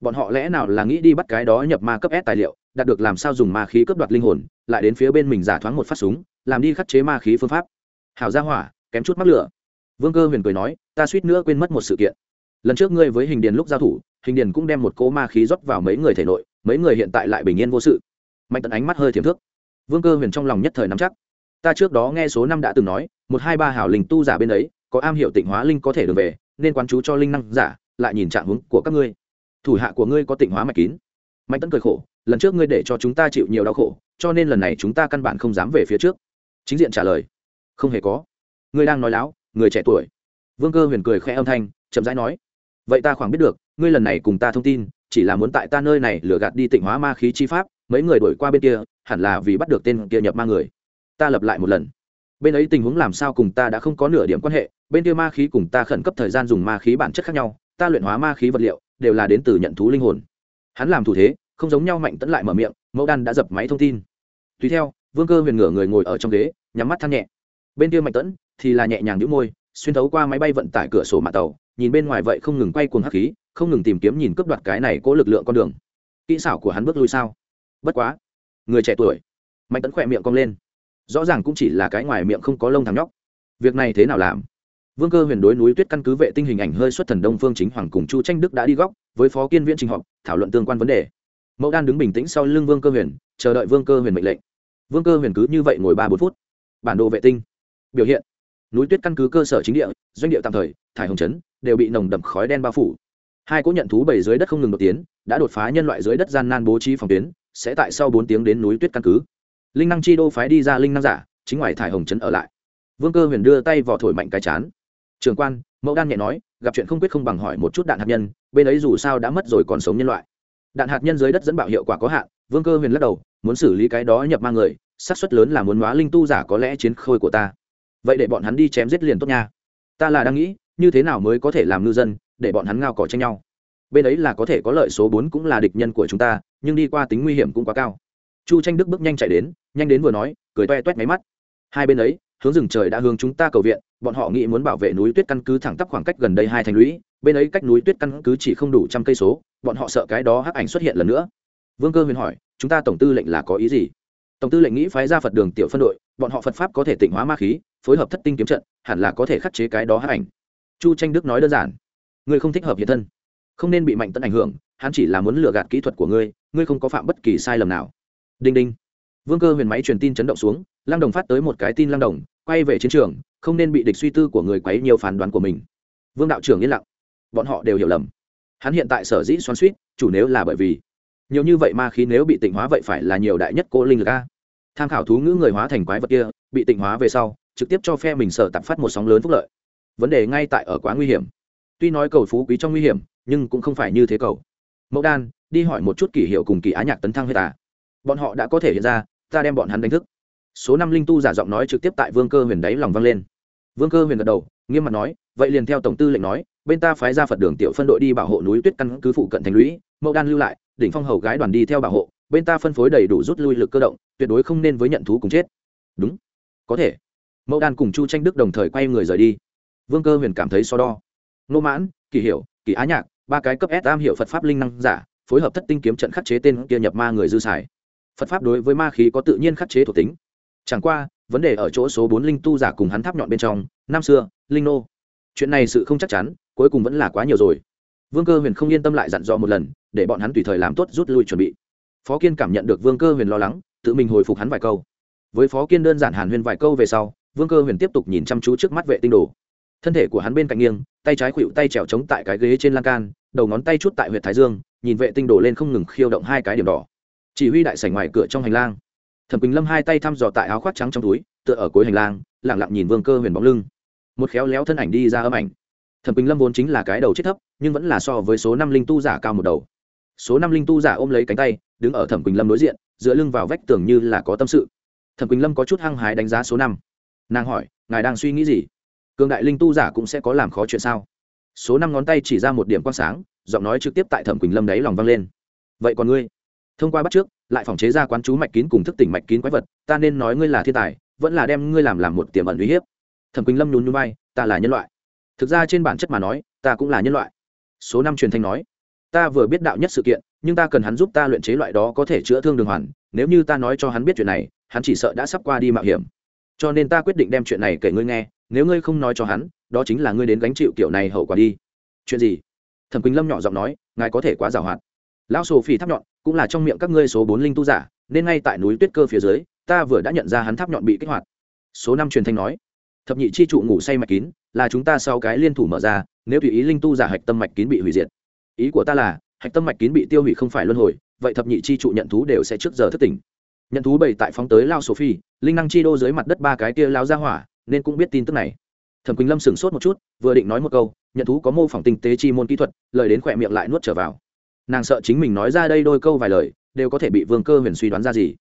Bọn họ lẽ nào là nghĩ đi bắt cái đó nhập ma cấp s tài liệu, đạt được làm sao dùng ma khí cướp đoạt linh hồn, lại đến phía bên mình giả thoáng một phát súng, làm đi khắc chế ma khí phương pháp. Hảo gia hỏa, kém chút mắc lửa. Vương cơ huyền cười nói, ta suýt nữa quên mất một sự kiện lần trước ngươi với hình điền lúc giao thủ, hình điền cũng đem một cỗ ma khí rót vào mấy người thể nội, mấy người hiện tại lại bình yên vô sự. Mạnh tận ánh mắt hơi thiềm thước. Vương cơ huyền trong lòng nhất thời nắm chắc. Ta trước đó nghe số năm đã từng nói, một hai ba hảo linh tu giả bên ấy, có am hiểu tịnh hóa linh có thể được về, nên quán chú cho linh năng giả, lại nhìn trạng hướng của các ngươi. Thủ hạ của ngươi có tịnh hóa mạch kín. Mạnh tấn cười khổ, lần trước ngươi để cho chúng ta chịu nhiều đau khổ, cho nên lần này chúng ta căn bản không dám về phía trước. Chính diện trả lời. Không hề có. Ngươi đang nói láo, người trẻ tuổi. Vương cơ huyền cười khẽ âm thanh, chậm rãi nói vậy ta khoảng biết được, ngươi lần này cùng ta thông tin, chỉ là muốn tại ta nơi này lừa gạt đi tịnh hóa ma khí chi pháp, mấy người đổi qua bên kia, hẳn là vì bắt được tên kia nhập ma người. Ta lập lại một lần. Bên ấy tình huống làm sao cùng ta đã không có nửa điểm quan hệ, bên kia ma khí cùng ta khẩn cấp thời gian dùng ma khí bản chất khác nhau, ta luyện hóa ma khí vật liệu, đều là đến từ nhận thú linh hồn. Hắn làm thủ thế, không giống nhau mạnh tẫn lại mở miệng, mẫu đan đã dập máy thông tin. Tùy theo, vương cơ huyền ngửa người ngồi ở trong ghế, nhắm mắt than nhẹ. Bên kia mạnh tẫn thì là nhẹ nhàng nhũ môi xuyên thấu qua máy bay vận tải cửa sổ mạng tàu, nhìn bên ngoài vậy không ngừng quay cuồng hắc khí, không ngừng tìm kiếm nhìn cướp đoạt cái này cố lực lượng con đường. Kỹ xảo của hắn bước lui sao? Bất quá, người trẻ tuổi, mạnh tấn khỏe miệng cong lên. Rõ ràng cũng chỉ là cái ngoài miệng không có lông thằng nhóc. Việc này thế nào làm? Vương cơ huyền đối núi tuyết căn cứ vệ tinh hình ảnh hơi xuất thần đông phương chính hoàng cùng chu tranh đức đã đi góc, với phó kiên viễn trình họp, thảo luận tương quan vấn đề. Mẫu đan đứng bình tĩnh sau lưng vương cơ huyền, chờ đợi vương cơ huyền mệnh lệnh. Vương cơ huyền cứ như vậy ngồi ba bốn phút. Bản đồ vệ tinh. Biểu hiện núi tuyết căn cứ cơ sở chính địa, doanh địa tạm thời, thải hồng trấn đều bị nồng đậm khói đen bao phủ. Hai cỗ nhận thú bảy dưới đất không ngừng đột tiến, đã đột phá nhân loại dưới đất gian nan bố trí phòng tuyến, sẽ tại sau bốn tiếng đến núi tuyết căn cứ. Linh năng chi đô phái đi ra linh năng giả, chính ngoài thải hồng trấn ở lại. Vương cơ huyền đưa tay vào thổi mạnh cái chán. Trường quan mẫu đan nhẹ nói, gặp chuyện không quyết không bằng hỏi một chút đạn hạt nhân, bên ấy dù sao đã mất rồi còn sống nhân loại. Đạn hạt nhân dưới đất dẫn bạo hiệu quả có hạn, vương cơ huyền lắc đầu, muốn xử lý cái đó nhập mang người, xác suất lớn là muốn hóa linh tu giả có lẽ chiến khôi của ta vậy để bọn hắn đi chém giết liền tốt nha. Ta là đang nghĩ, như thế nào mới có thể làm ngư dân, để bọn hắn ngao cỏ tranh nhau. Bên ấy là có thể có lợi số bốn cũng là địch nhân của chúng ta, nhưng đi qua tính nguy hiểm cũng quá cao. Chu tranh đức bước nhanh chạy đến, nhanh đến vừa nói, cười toe toét máy mắt. Hai bên ấy, hướng rừng trời đã hướng chúng ta cầu viện, bọn họ nghĩ muốn bảo vệ núi tuyết căn cứ thẳng tắp khoảng cách gần đây hai thành lũy. Bên ấy cách núi tuyết căn cứ chỉ không đủ trăm cây số, bọn họ sợ cái đó hắc ảnh xuất hiện lần nữa. Vương cơ huyền hỏi, chúng ta tổng tư lệnh là có ý gì? Tổng tư lệnh nghĩ phái ra phật đường tiểu phân đội, bọn họ phật pháp có thể tịnh hóa ma khí phối hợp thất tinh kiếm trận, hẳn là có thể khắc chế cái đó hát ảnh. Chu tranh đức nói đơn giản, ngươi không thích hợp hiện thân, không nên bị mạnh tấn ảnh hưởng, hắn chỉ là muốn lừa gạt kỹ thuật của ngươi ngươi không có phạm bất kỳ sai lầm nào. Đinh đinh. Vương cơ huyền máy truyền tin chấn động xuống lang đồng phát tới một cái tin lang đồng, quay về chiến trường, không nên bị địch suy tư của người quấy nhiều phán đoán của mình. Vương đạo trưởng yên lặng, bọn họ đều hiểu lầm. Hắn hiện tại sở dĩ xoắn suýt, chủ nếu là bởi vì nhiều như vậy ma khí nếu bị tịnh hóa vậy phải là nhiều đại nhất cô linh lực a. Tham khảo thú ngữ người hóa thành quái vật kia, bị tịnh hóa về sau trực tiếp cho phe mình sở tạm phát một sóng lớn phúc lợi. Vấn đề ngay tại ở quá nguy hiểm. Tuy nói cầu phú quý trong nguy hiểm, nhưng cũng không phải như thế cầu. Mẫu đan, đi hỏi một chút kỷ hiệu cùng kỳ á nhạc tấn thăng hay ta. À? bọn họ đã có thể hiện ra, ta đem bọn hắn đánh thức. Số năm linh tu giả giọng nói trực tiếp tại vương cơ huyền đáy lòng vang lên. Vương cơ huyền gật đầu, nghiêm mặt nói, vậy liền theo tổng tư lệnh nói, bên ta phái ra phật đường tiểu phân đội đi bảo hộ núi tuyết căn cứ phụ cận thành lũy. Mẫu đan lưu lại, đỉnh phong hầu gái đoàn đi theo bảo hộ, bên ta phân phối đầy đủ rút lui lực cơ động, tuyệt đối không nên với nhận thú cùng chết. Đúng, có thể mẫu đan cùng chu tranh đức đồng thời quay người rời đi vương cơ huyền cảm thấy so đo nô mãn kỳ hiểu kỳ á nhạc ba cái cấp s tam hiệu phật pháp linh năng giả phối hợp thất tinh kiếm trận khắc chế tên kia nhập ma người dư xài phật pháp đối với ma khí có tự nhiên khắc chế thuộc tính chẳng qua vấn đề ở chỗ số bốn linh tu giả cùng hắn tháp nhọn bên trong năm xưa linh nô chuyện này sự không chắc chắn cuối cùng vẫn là quá nhiều rồi vương cơ huyền không yên tâm lại dặn dò một lần để bọn hắn tùy thời làm tốt rút lui chuẩn bị phó kiên cảm nhận được vương cơ huyền lo lắng tự mình hồi phục hắn vài câu với phó kiên đơn giản hàn huyền vài câu về sau vương cơ huyền tiếp tục nhìn chăm chú trước mắt vệ tinh đồ. Thân thể của hắn bên cạnh nghiêng, tay trái khuỵu tay trèo trống tại cái ghế trên lan can, đầu ngón tay chút tại huyện thái dương, nhìn vệ tinh đồ lên không ngừng khiêu động hai cái điểm đỏ. Chỉ huy đại sảnh ngoài cửa trong hành lang. Thẩm quỳnh lâm hai tay thăm dò tại áo khoác trắng trong túi, tựa ở cuối hành lang lẳng lặng nhìn vương cơ huyền bóng lưng. Một khéo léo thân ảnh đi ra âm ảnh. Thẩm quỳnh lâm vốn chính là cái đầu chết thấp, nhưng vẫn là so với số năm linh tu giả cao một đầu. Số năm linh tu giả ôm lấy cánh tay, đứng ở thẩm quỳnh lâm đối diện, dựa lưng vào vách tường như là có tâm sự. Thẩm quỳnh lâm có chút hăng hái đánh giá số năm nàng hỏi, ngài đang suy nghĩ gì? Cường đại linh tu giả cũng sẽ có làm khó chuyện sao? Số năm ngón tay chỉ ra một điểm quang sáng, giọng nói trực tiếp tại thẩm quỳnh lâm đấy lòng vang lên. Vậy còn ngươi? Thông qua bắt trước, lại phòng chế ra quán chú mạch kín cùng thức tỉnh mạch kín quái vật, ta nên nói ngươi là thiên tài, vẫn là đem ngươi làm làm một tiềm ẩn uy hiếp. Thẩm quỳnh lâm nhún nhún bay ta là nhân loại. Thực ra trên bản chất mà nói, ta cũng là nhân loại. Số năm truyền thanh nói, ta vừa biết đạo nhất sự kiện, nhưng ta cần hắn giúp ta luyện chế loại đó có thể chữa thương đường hoàn, nếu như ta nói cho hắn biết chuyện này, hắn chỉ sợ đã sắp qua đi mạo hiểm cho nên ta quyết định đem chuyện này kể ngươi nghe, nếu ngươi không nói cho hắn, đó chính là ngươi đến gánh chịu kiểu này hậu quả đi. Chuyện gì? Thẩm quỳnh lâm nhỏ giọng nói, ngài có thể quá giàu hoạt. Lão sổ phi tháp nhọn, cũng là trong miệng các ngươi số bốn linh tu giả, nên ngay tại núi tuyết cơ phía dưới, ta vừa đã nhận ra hắn tháp nhọn bị kích hoạt. Số năm truyền thanh nói, thập nhị chi trụ ngủ say mạch kín, là chúng ta sau cái liên thủ mở ra, nếu tùy ý linh tu giả hạch tâm mạch kín bị hủy diệt. Ý của ta là, hạch tâm mạch kín bị tiêu hủy không phải luân hồi, vậy thập nhị chi trụ nhận thú đều sẽ trước giờ thất tỉnh nhận thú bảy tại phóng tới lao sophie linh năng chi đô dưới mặt đất ba cái kia lao ra hỏa, nên cũng biết tin tức này. Thẩm quỳnh lâm sửng sốt một chút, vừa định nói một câu, nhận thú có mô phỏng tinh tế chi môn kỹ thuật, lời đến khỏe miệng lại nuốt trở vào. Nàng sợ chính mình nói ra đây đôi câu vài lời, đều có thể bị vương cơ huyền suy đoán ra gì.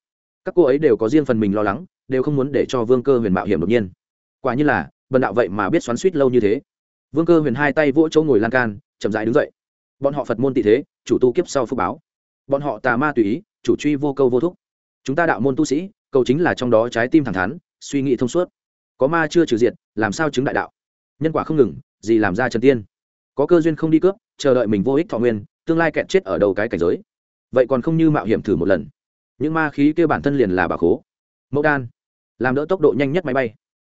Các cô ấy đều có riêng phần mình lo lắng, đều không muốn để cho vương cơ huyền mạo hiểm đột nhiên. Quả như là, bần đạo vậy mà biết xoắn suýt lâu như thế. Vương cơ huyền hai tay vỗ chỗ ngồi lan can, chậm dãi đứng dậy. Bọn họ phật môn tị thế, chủ tu kiếp sau phúc báo. Bọn họ tà ma tùy ý, chủ truy vô câu vô thúc chúng ta đạo môn tu sĩ, cầu chính là trong đó trái tim thẳng thắn, suy nghĩ thông suốt. Có ma chưa trừ diệt, làm sao chứng đại đạo? Nhân quả không ngừng, gì làm ra trần tiên? Có cơ duyên không đi cướp, chờ đợi mình vô ích thọ nguyên, tương lai kẹt chết ở đầu cái cảnh giới. Vậy còn không như mạo hiểm thử một lần. Những ma khí kêu bản thân liền là bà khố. Mẫu đan. Làm đỡ tốc độ nhanh nhất máy bay.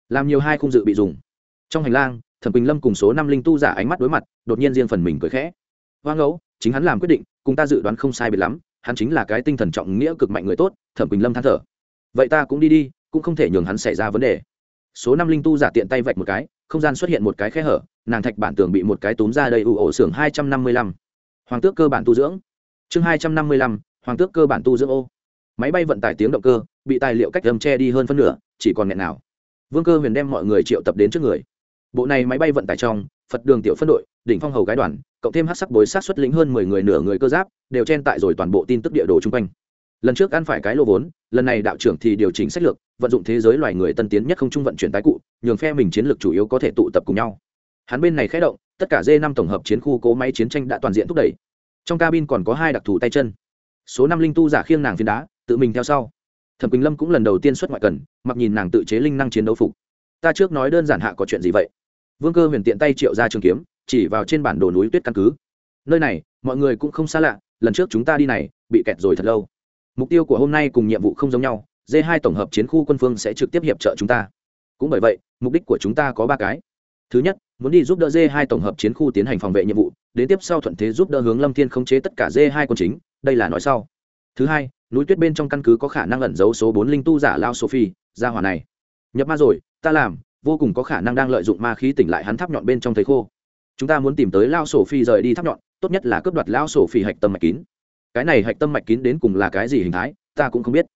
Làm nhiều hai khung dự bị dùng. Trong hành lang, thẩm quỳnh lâm cùng số năm linh tu giả ánh mắt đối mặt, đột nhiên riêng phần mình cười khẽ. Hoa ngẫu, chính hắn làm quyết định, cùng ta dự đoán không sai biệt lắm hắn chính là cái tinh thần trọng nghĩa cực mạnh người tốt, thẩm quỳnh lâm than thở. Vậy ta cũng đi đi, cũng không thể nhường hắn xảy ra vấn đề. Số năm linh tu giả tiện tay vạch một cái, không gian xuất hiện một cái khe hở, nàng thạch bản tường bị một cái túm ra đầy ủ ổ xưởng hai trăm năm mươi lăm. Hoàng tước cơ bản tu dưỡng. Chương hai trăm năm mươi lăm, hoàng tước cơ bản tu dưỡng ô. Máy bay vận tải tiếng động cơ, bị tài liệu cách âm che đi hơn phân nửa, chỉ còn nghẹn nào. Vương cơ huyền đem mọi người triệu tập đến trước người. Bộ này máy bay vận tải trong phật đường tiểu phân đội, đỉnh phong hầu gái đoàn, cộng thêm hát sắc bối sát xuất lĩnh hơn mười người nửa người cơ giáp, đều chen tại rồi toàn bộ tin tức địa đồ chung quanh. Lần trước ăn phải cái lô vốn, lần này đạo trưởng thì điều chỉnh sách lược, vận dụng thế giới loài người tân tiến nhất không trung vận chuyển tái cụ, nhường phe mình chiến lược chủ yếu có thể tụ tập cùng nhau. Hắn bên này khé động, tất cả d năm tổng hợp chiến khu cố máy chiến tranh đã toàn diện thúc đẩy. Trong cabin còn có hai đặc thù tay chân. Số năm linh tu giả khiêng nàng phiến đá, tự mình theo sau. Thẩm quỳnh lâm cũng lần đầu tiên xuất ngoại cần, mặc nhìn nàng tự chế linh năng chiến đấu phục. Ta trước nói đơn giản hạ có chuyện gì vậy? Vương cơ huyền tiện tay triệu ra trường kiếm, chỉ vào trên bản đồ núi tuyết căn cứ. Nơi này, mọi người cũng không xa lạ, lần trước chúng ta đi này, bị kẹt rồi thật lâu. Mục tiêu của hôm nay cùng nhiệm vụ không giống nhau d hai tổng hợp chiến khu quân phương sẽ trực tiếp hiệp trợ chúng ta. Cũng bởi vậy, mục đích của chúng ta có ba cái. Thứ nhất, muốn đi giúp đỡ d hai tổng hợp chiến khu tiến hành phòng vệ nhiệm vụ, đến tiếp sau thuận thế giúp đỡ hướng lâm thiên khống chế tất cả d hai quân chính, đây là nói sau. Thứ hai, núi tuyết bên trong căn cứ có khả năng ẩn giấu số bốn linh tu giả lao sophie ra hỏa này. Nhập ma rồi, ta làm vô cùng có khả năng đang lợi dụng ma khí tỉnh lại hắn tháp nhọn bên trong thấy khô. Chúng ta muốn tìm tới lao sổ phi rời đi tháp nhọn, tốt nhất là cướp đoạt lao sổ phi hạch tâm mạch kín. Cái này hạch tâm mạch kín đến cùng là cái gì hình thái, ta cũng không biết.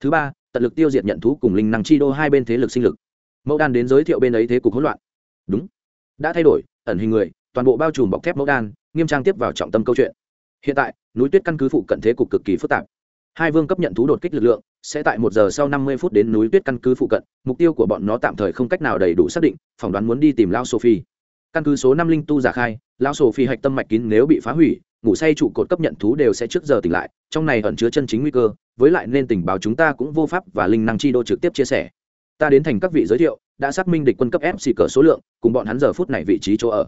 Thứ ba, tận lực tiêu diệt nhận thú cùng linh năng chi đô hai bên thế lực sinh lực. Mẫu đan đến giới thiệu bên ấy thế cục hỗn loạn. Đúng. Đã thay đổi, ẩn hình người, toàn bộ bao trùm bọc thép mẫu đan, nghiêm trang tiếp vào trọng tâm câu chuyện. Hiện tại, núi tuyết căn cứ phụ cận thế cục cực kỳ phức tạp hai vương cấp nhận thú đột kích lực lượng, sẽ tại một giờ sau năm mươi phút đến núi tuyết căn cứ phụ cận, mục tiêu của bọn nó tạm thời không cách nào đầy đủ xác định, phỏng đoán muốn đi tìm lao sophie. Căn cứ số năm linh tu giả khai lao sophie hạch tâm mạch kín nếu bị phá hủy, ngủ say trụ cột cấp nhận thú đều sẽ trước giờ tỉnh lại, trong này ẩn chứa chân chính nguy cơ, với lại nên tình báo chúng ta cũng vô pháp và linh năng chi đô trực tiếp chia sẻ. Ta đến thành các vị giới thiệu, đã xác minh địch quân cấp ép xì cờ số lượng, cùng bọn hắn giờ phút này vị trí chỗ ở.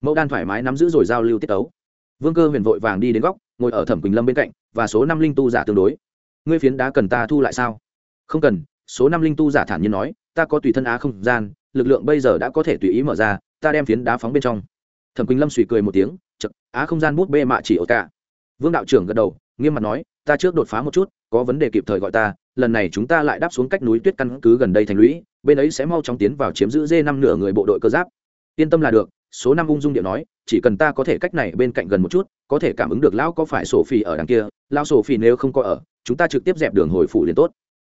Mẫu đan thoải mái nắm giữ rồi giao lưu tiết tấu. Vương cơ huyền vội vàng đi đến góc ngồi ở thẩm quỳnh lâm bên cạnh và số năm linh tu giả tương đối ngươi phiến đá cần ta thu lại sao không cần số năm linh tu giả thản nhiên nói ta có tùy thân á không gian lực lượng bây giờ đã có thể tùy ý mở ra ta đem phiến đá phóng bên trong thẩm quỳnh lâm suy cười một tiếng chật, á không gian bút bê mạ chỉ ở cả vương đạo trưởng gật đầu nghiêm mặt nói ta trước đột phá một chút có vấn đề kịp thời gọi ta lần này chúng ta lại đáp xuống cách núi tuyết căn cứ gần đây thành lũy bên ấy sẽ mau chóng tiến vào chiếm giữ dê năm nửa người bộ đội cơ giáp yên tâm là được số năm ung dung điệu nói, chỉ cần ta có thể cách này bên cạnh gần một chút, có thể cảm ứng được lão có phải sổ phi ở đằng kia, lão sổ phi nếu không có ở, chúng ta trực tiếp dẹp đường hồi phủ liền tốt.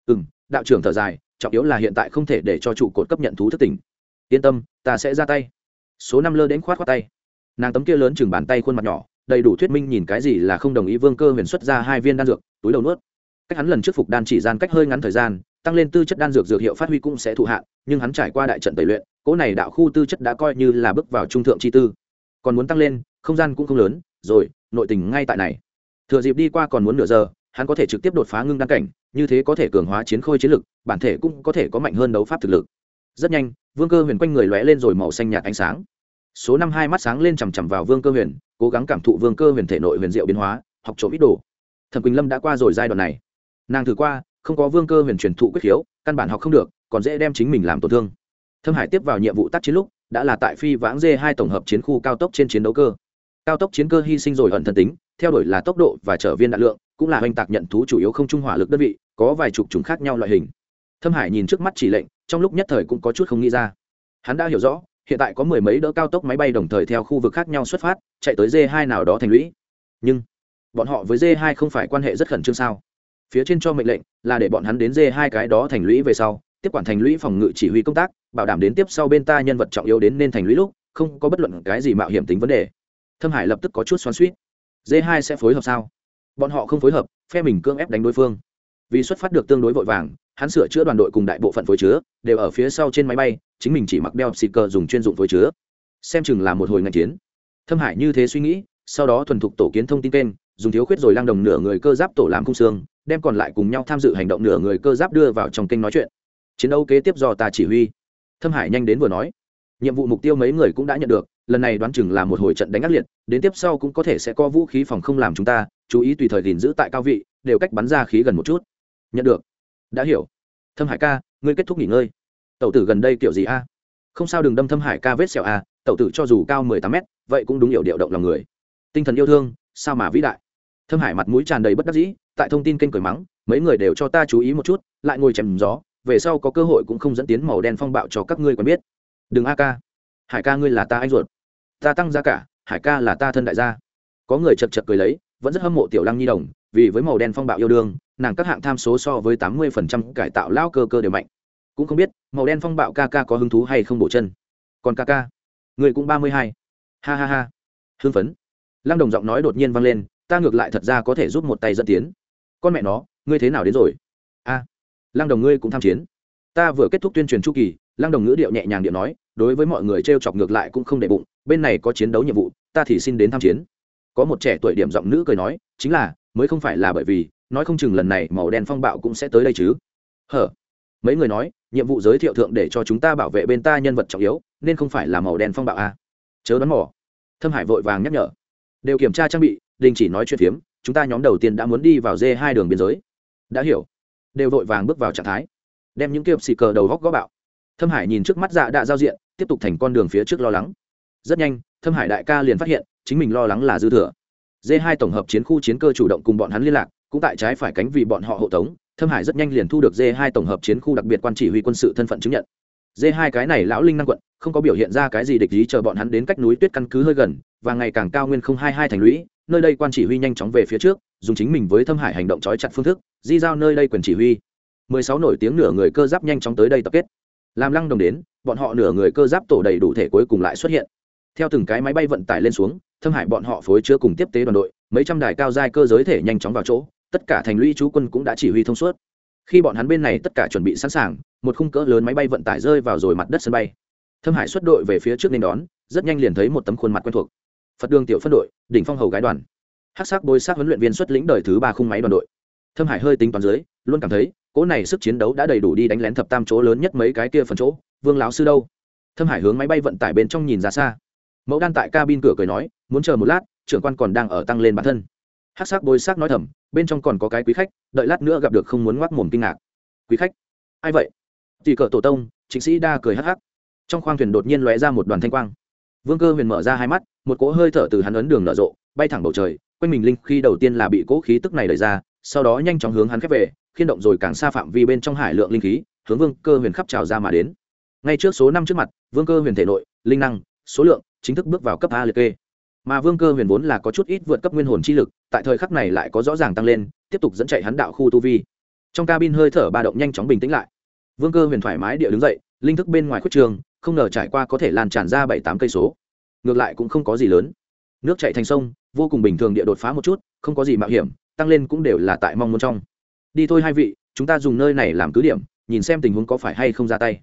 Ừ m đạo trưởng thở dài, trọng yếu là hiện tại không thể để cho trụ cột cấp nhận thú thất tình. Yên tâm, ta sẽ ra tay. Số năm lơ đến khoát khoát tay. Nàng tấm kia lớn chừng bàn tay khuôn mặt nhỏ, đầy đủ thuyết minh nhìn cái gì là không đồng ý vương cơ huyền xuất ra hai viên đan dược, túi đầu nuốt. Cách hắn lần trước phục đan chỉ gian cách hơi ngắn thời gian, tăng lên tư chất đan dược dược hiệu phát huy cũng sẽ thụ hạn nhưng hắn trải qua đại trận tẩy luyện cỗ này đạo khu tư chất đã coi như là bước vào trung thượng chi tư. Còn muốn tăng lên, không gian cũng không lớn, rồi, nội tình ngay tại này. Thừa dịp đi qua còn muốn nửa giờ, hắn có thể trực tiếp đột phá ngưng đan cảnh, như thế có thể cường hóa chiến khôi chiến lực, bản thể cũng có thể có mạnh hơn đấu pháp thực lực. Rất nhanh, vương cơ huyền quanh người lóe lên rồi màu xanh nhạt ánh sáng. Số năm hai mắt sáng lên chằm chằm vào vương cơ huyền, cố gắng cảm thụ vương cơ huyền thể nội huyền diệu biến hóa, học trộm ít đồ. Thẩm quỳnh lâm đã qua rồi giai đoạn này. Nàng thử qua, không có vương cơ huyền truyền thụ quyết khiếu, căn bản học không được, còn dễ đem chính mình làm tổn thương thâm hải tiếp vào nhiệm vụ tác chiến lúc, đã là tại phi vãng dê hai tổng hợp chiến khu cao tốc trên chiến đấu cơ. Cao tốc chiến cơ hy sinh rồi ẩn thân tính, theo đuổi là tốc độ và trở viên đạn lượng, cũng là oanh tạc nhận thú chủ yếu không trung hỏa lực đơn vị, có vài chục chúng khác nhau loại hình. Thâm hải nhìn trước mắt chỉ lệnh, trong lúc nhất thời cũng có chút không nghĩ ra. Hắn đã hiểu rõ, hiện tại có mười mấy đỡ cao tốc máy bay đồng thời theo khu vực khác nhau xuất phát, chạy tới d hai nào đó thành lũy. Nhưng, bọn họ với d hai không phải quan hệ rất khẩn trương sao? Phía trên cho mệnh lệnh là để bọn hắn đến d hai cái đó thành lũy về sau tiếp quản thành lũy phòng ngự chỉ huy công tác, bảo đảm đến tiếp sau bên ta nhân vật trọng yếu đến nên thành lũy lúc, không có bất luận cái gì mạo hiểm tính vấn đề. Thâm hải lập tức có chút xoắn suýt d hai sẽ phối hợp sao? Bọn họ không phối hợp, phe mình cưỡng ép đánh đối phương. Vì xuất phát được tương đối vội vàng, hắn sửa chữa đoàn đội cùng đại bộ phận phối chứa, đều ở phía sau trên máy bay, chính mình chỉ mặc đeo xịt cờ dùng chuyên dụng phối chứa. Xem chừng là một hồi ngành chiến. Thâm hải như thế suy nghĩ, sau đó thuần thục tổ kiến thông tin kênh, dùng thiếu khuyết rồi lang đồng nửa người cơ giáp tổ làm khung xương, đem còn lại cùng nhau tham dự hành động nửa người cơ giáp đưa vào trong kênh nói chuyện chiến đấu kế tiếp do ta chỉ huy. Thâm hải nhanh đến vừa nói. Nhiệm vụ mục tiêu mấy người cũng đã nhận được, lần này đoán chừng là một hồi trận đánh ác liệt, đến tiếp sau cũng có thể sẽ có vũ khí phòng không làm chúng ta, chú ý tùy thời gìn giữ tại cao vị, đều cách bắn ra khí gần một chút. Nhận được. Đã hiểu. Thâm hải ca, ngươi kết thúc nghỉ ngơi. Tẩu tử gần đây kiểu gì a? Không sao đừng đâm thâm hải ca vết sẹo a, tẩu tử cho dù cao mười tám mét, vậy cũng đúng hiểu điệu động lòng người. Tinh thần yêu thương, sao mà vĩ đại? Thâm hải mặt mũi tràn đầy bất đắc dĩ, tại thông tin kênh cười mắng, mấy người đều cho ta chú ý một chút, lại ngồi chèm gió về sau có cơ hội cũng không dẫn tiến màu đen phong bạo cho các ngươi quen biết. Đừng a ca. Hải ca ngươi là ta anh ruột. Ta tăng giá cả, hải ca là ta thân đại gia. Có người chật chật cười lấy, vẫn rất hâm mộ tiểu lăng nhi đồng, vì với màu đen phong bạo yêu đương, nàng các hạng tham số so với tám mươi phần trăm cải tạo lao cơ cơ đều mạnh. Cũng không biết, màu đen phong bạo ca ca có hứng thú hay không bổ chân. Còn ca ca, người cũng ba mươi hai. Ha ha ha. Hưng phấn. Lăng đồng giọng nói đột nhiên vang lên, ta ngược lại thật ra có thể giúp một tay dẫn tiến. Con mẹ nó, ngươi thế nào đến rồi? A lăng đồng ngươi cũng tham chiến. Ta vừa kết thúc tuyên truyền chu kỳ, lăng đồng ngữ điệu nhẹ nhàng điệu nói, đối với mọi người t r e o chọc ngược lại cũng không để bụng, bên này có chiến đấu nhiệm vụ, ta thì xin đến tham chiến. Có một trẻ tuổi điểm giọng nữ cười nói, chính là, mới không phải là bởi vì, nói không chừng lần này màu đen phong bạo cũng sẽ tới đây chứ. Hở? Mấy người nói, nhiệm vụ giới thiệu thượng để cho chúng ta bảo vệ bên ta nhân vật trọng yếu, nên không phải là màu đen phong bạo a à? chớ đoán mỏ thâm hải vội vàng nhắc nhở. Đều kiểm tra trang bị, đình chỉ nói chuyện phiếm, chúng ta nhóm đầu tiên đã muốn đi vào dê hai đường biên giới. Đã hiểu đều vội vàng bước vào trạng thái. Đem những kiệp xì cờ đầu góc gó bạo. Thâm hải nhìn trước mắt dạ đã giao diện, tiếp tục thành con đường phía trước lo lắng. Rất nhanh, thâm hải đại ca liền phát hiện, chính mình lo lắng là dư thừa. D hai tổng hợp chiến khu chiến cơ chủ động cùng bọn hắn liên lạc, cũng tại trái phải cánh vì bọn họ hộ tống, thâm hải rất nhanh liền thu được d hai tổng hợp chiến khu đặc biệt quan chỉ huy quân sự thân phận chứng nhận. D hai cái này lão linh năng quận, không có biểu hiện ra cái gì địch ý chờ bọn hắn đến cách núi tuyết căn cứ hơi gần, và ngày càng cao nguyên không hai hai thành lũy nơi đây quan chỉ huy nhanh chóng về phía trước, dùng chính mình với thâm hải hành động trói chặt phương thức, di giao nơi đây quyền chỉ huy. Mười sáu nổi tiếng nửa người cơ giáp nhanh chóng tới đây tập kết. Làm lăng đồng đến, bọn họ nửa người cơ giáp tổ đầy đủ thể cuối cùng lại xuất hiện. Theo từng cái máy bay vận tải lên xuống, thâm hải bọn họ phối chứa cùng tiếp tế đoàn đội, mấy trăm đài cao giai cơ giới thể nhanh chóng vào chỗ, tất cả thành lũy chú quân cũng đã chỉ huy thông suốt. Khi bọn hắn bên này tất cả chuẩn bị sẵn sàng, một khung cỡ lớn máy bay vận tải rơi vào rồi mặt đất sân bay. Thâm hải xuất đội về phía trước nên đón, rất nhanh liền thấy một tấm khuôn mặt quen thuộc phật đường tiểu phân đội, đỉnh phong hầu gái đoàn. Hát sắc bôi sắc huấn luyện viên xuất lĩnh đời thứ ba khung máy đoàn đội. Thâm hải hơi tính toán dưới, luôn cảm thấy, cỗ này sức chiến đấu đã đầy đủ đi đánh lén thập tam chỗ lớn nhất mấy cái kia phần chỗ, vương láo sư đâu? Thâm hải hướng máy bay vận tải bên trong nhìn ra xa. Mẫu đan tại cabin cửa cười nói, muốn chờ một lát, trưởng quan còn đang ở tăng lên bản thân. Hát sắc bôi sắc nói thầm, bên trong còn có cái quý khách, đợi lát nữa gặp được không muốn ngoác mồm kinh ngạc. Quý khách? Ai vậy? Chỉ cờ tổ tông chính sĩ đa cười hắc hắc. Trong khoang thuyền đột nhiên lóe ra một đoàn thanh quang vương cơ huyền mở ra hai mắt, một cỗ hơi thở từ hắn ấn đường nở rộ, bay thẳng bầu trời, quanh mình linh khi đầu tiên là bị cỗ khí tức này đẩy ra, sau đó nhanh chóng hướng hắn khép về, khiên động rồi càng xa phạm vi bên trong hải lượng linh khí, hướng vương cơ huyền khắp trào ra mà đến. Ngay trước số năm trước mặt, vương cơ huyền thể nội, linh năng, số lượng chính thức bước vào cấp a liệt kê. Mà vương cơ huyền vốn là có chút ít vượt cấp nguyên hồn chi lực, tại thời khắc này lại có rõ ràng tăng lên, tiếp tục dẫn chạy hắn đạo khu tu vi. Trong cabin hơi thở ba động nhanh chóng bình tĩnh lại. Vương cơ huyền thoải mái địa đứng dậy, linh thức bên ngoài khuất trường không ngờ trải qua có thể lan tràn ra bảy tám cây số. Ngược lại cũng không có gì lớn. Nước chạy thành sông, vô cùng bình thường địa đột phá một chút, không có gì mạo hiểm, tăng lên cũng đều là tại mong muốn trong. Đi thôi hai vị, chúng ta dùng nơi này làm cứ điểm, nhìn xem tình huống có phải hay không ra tay.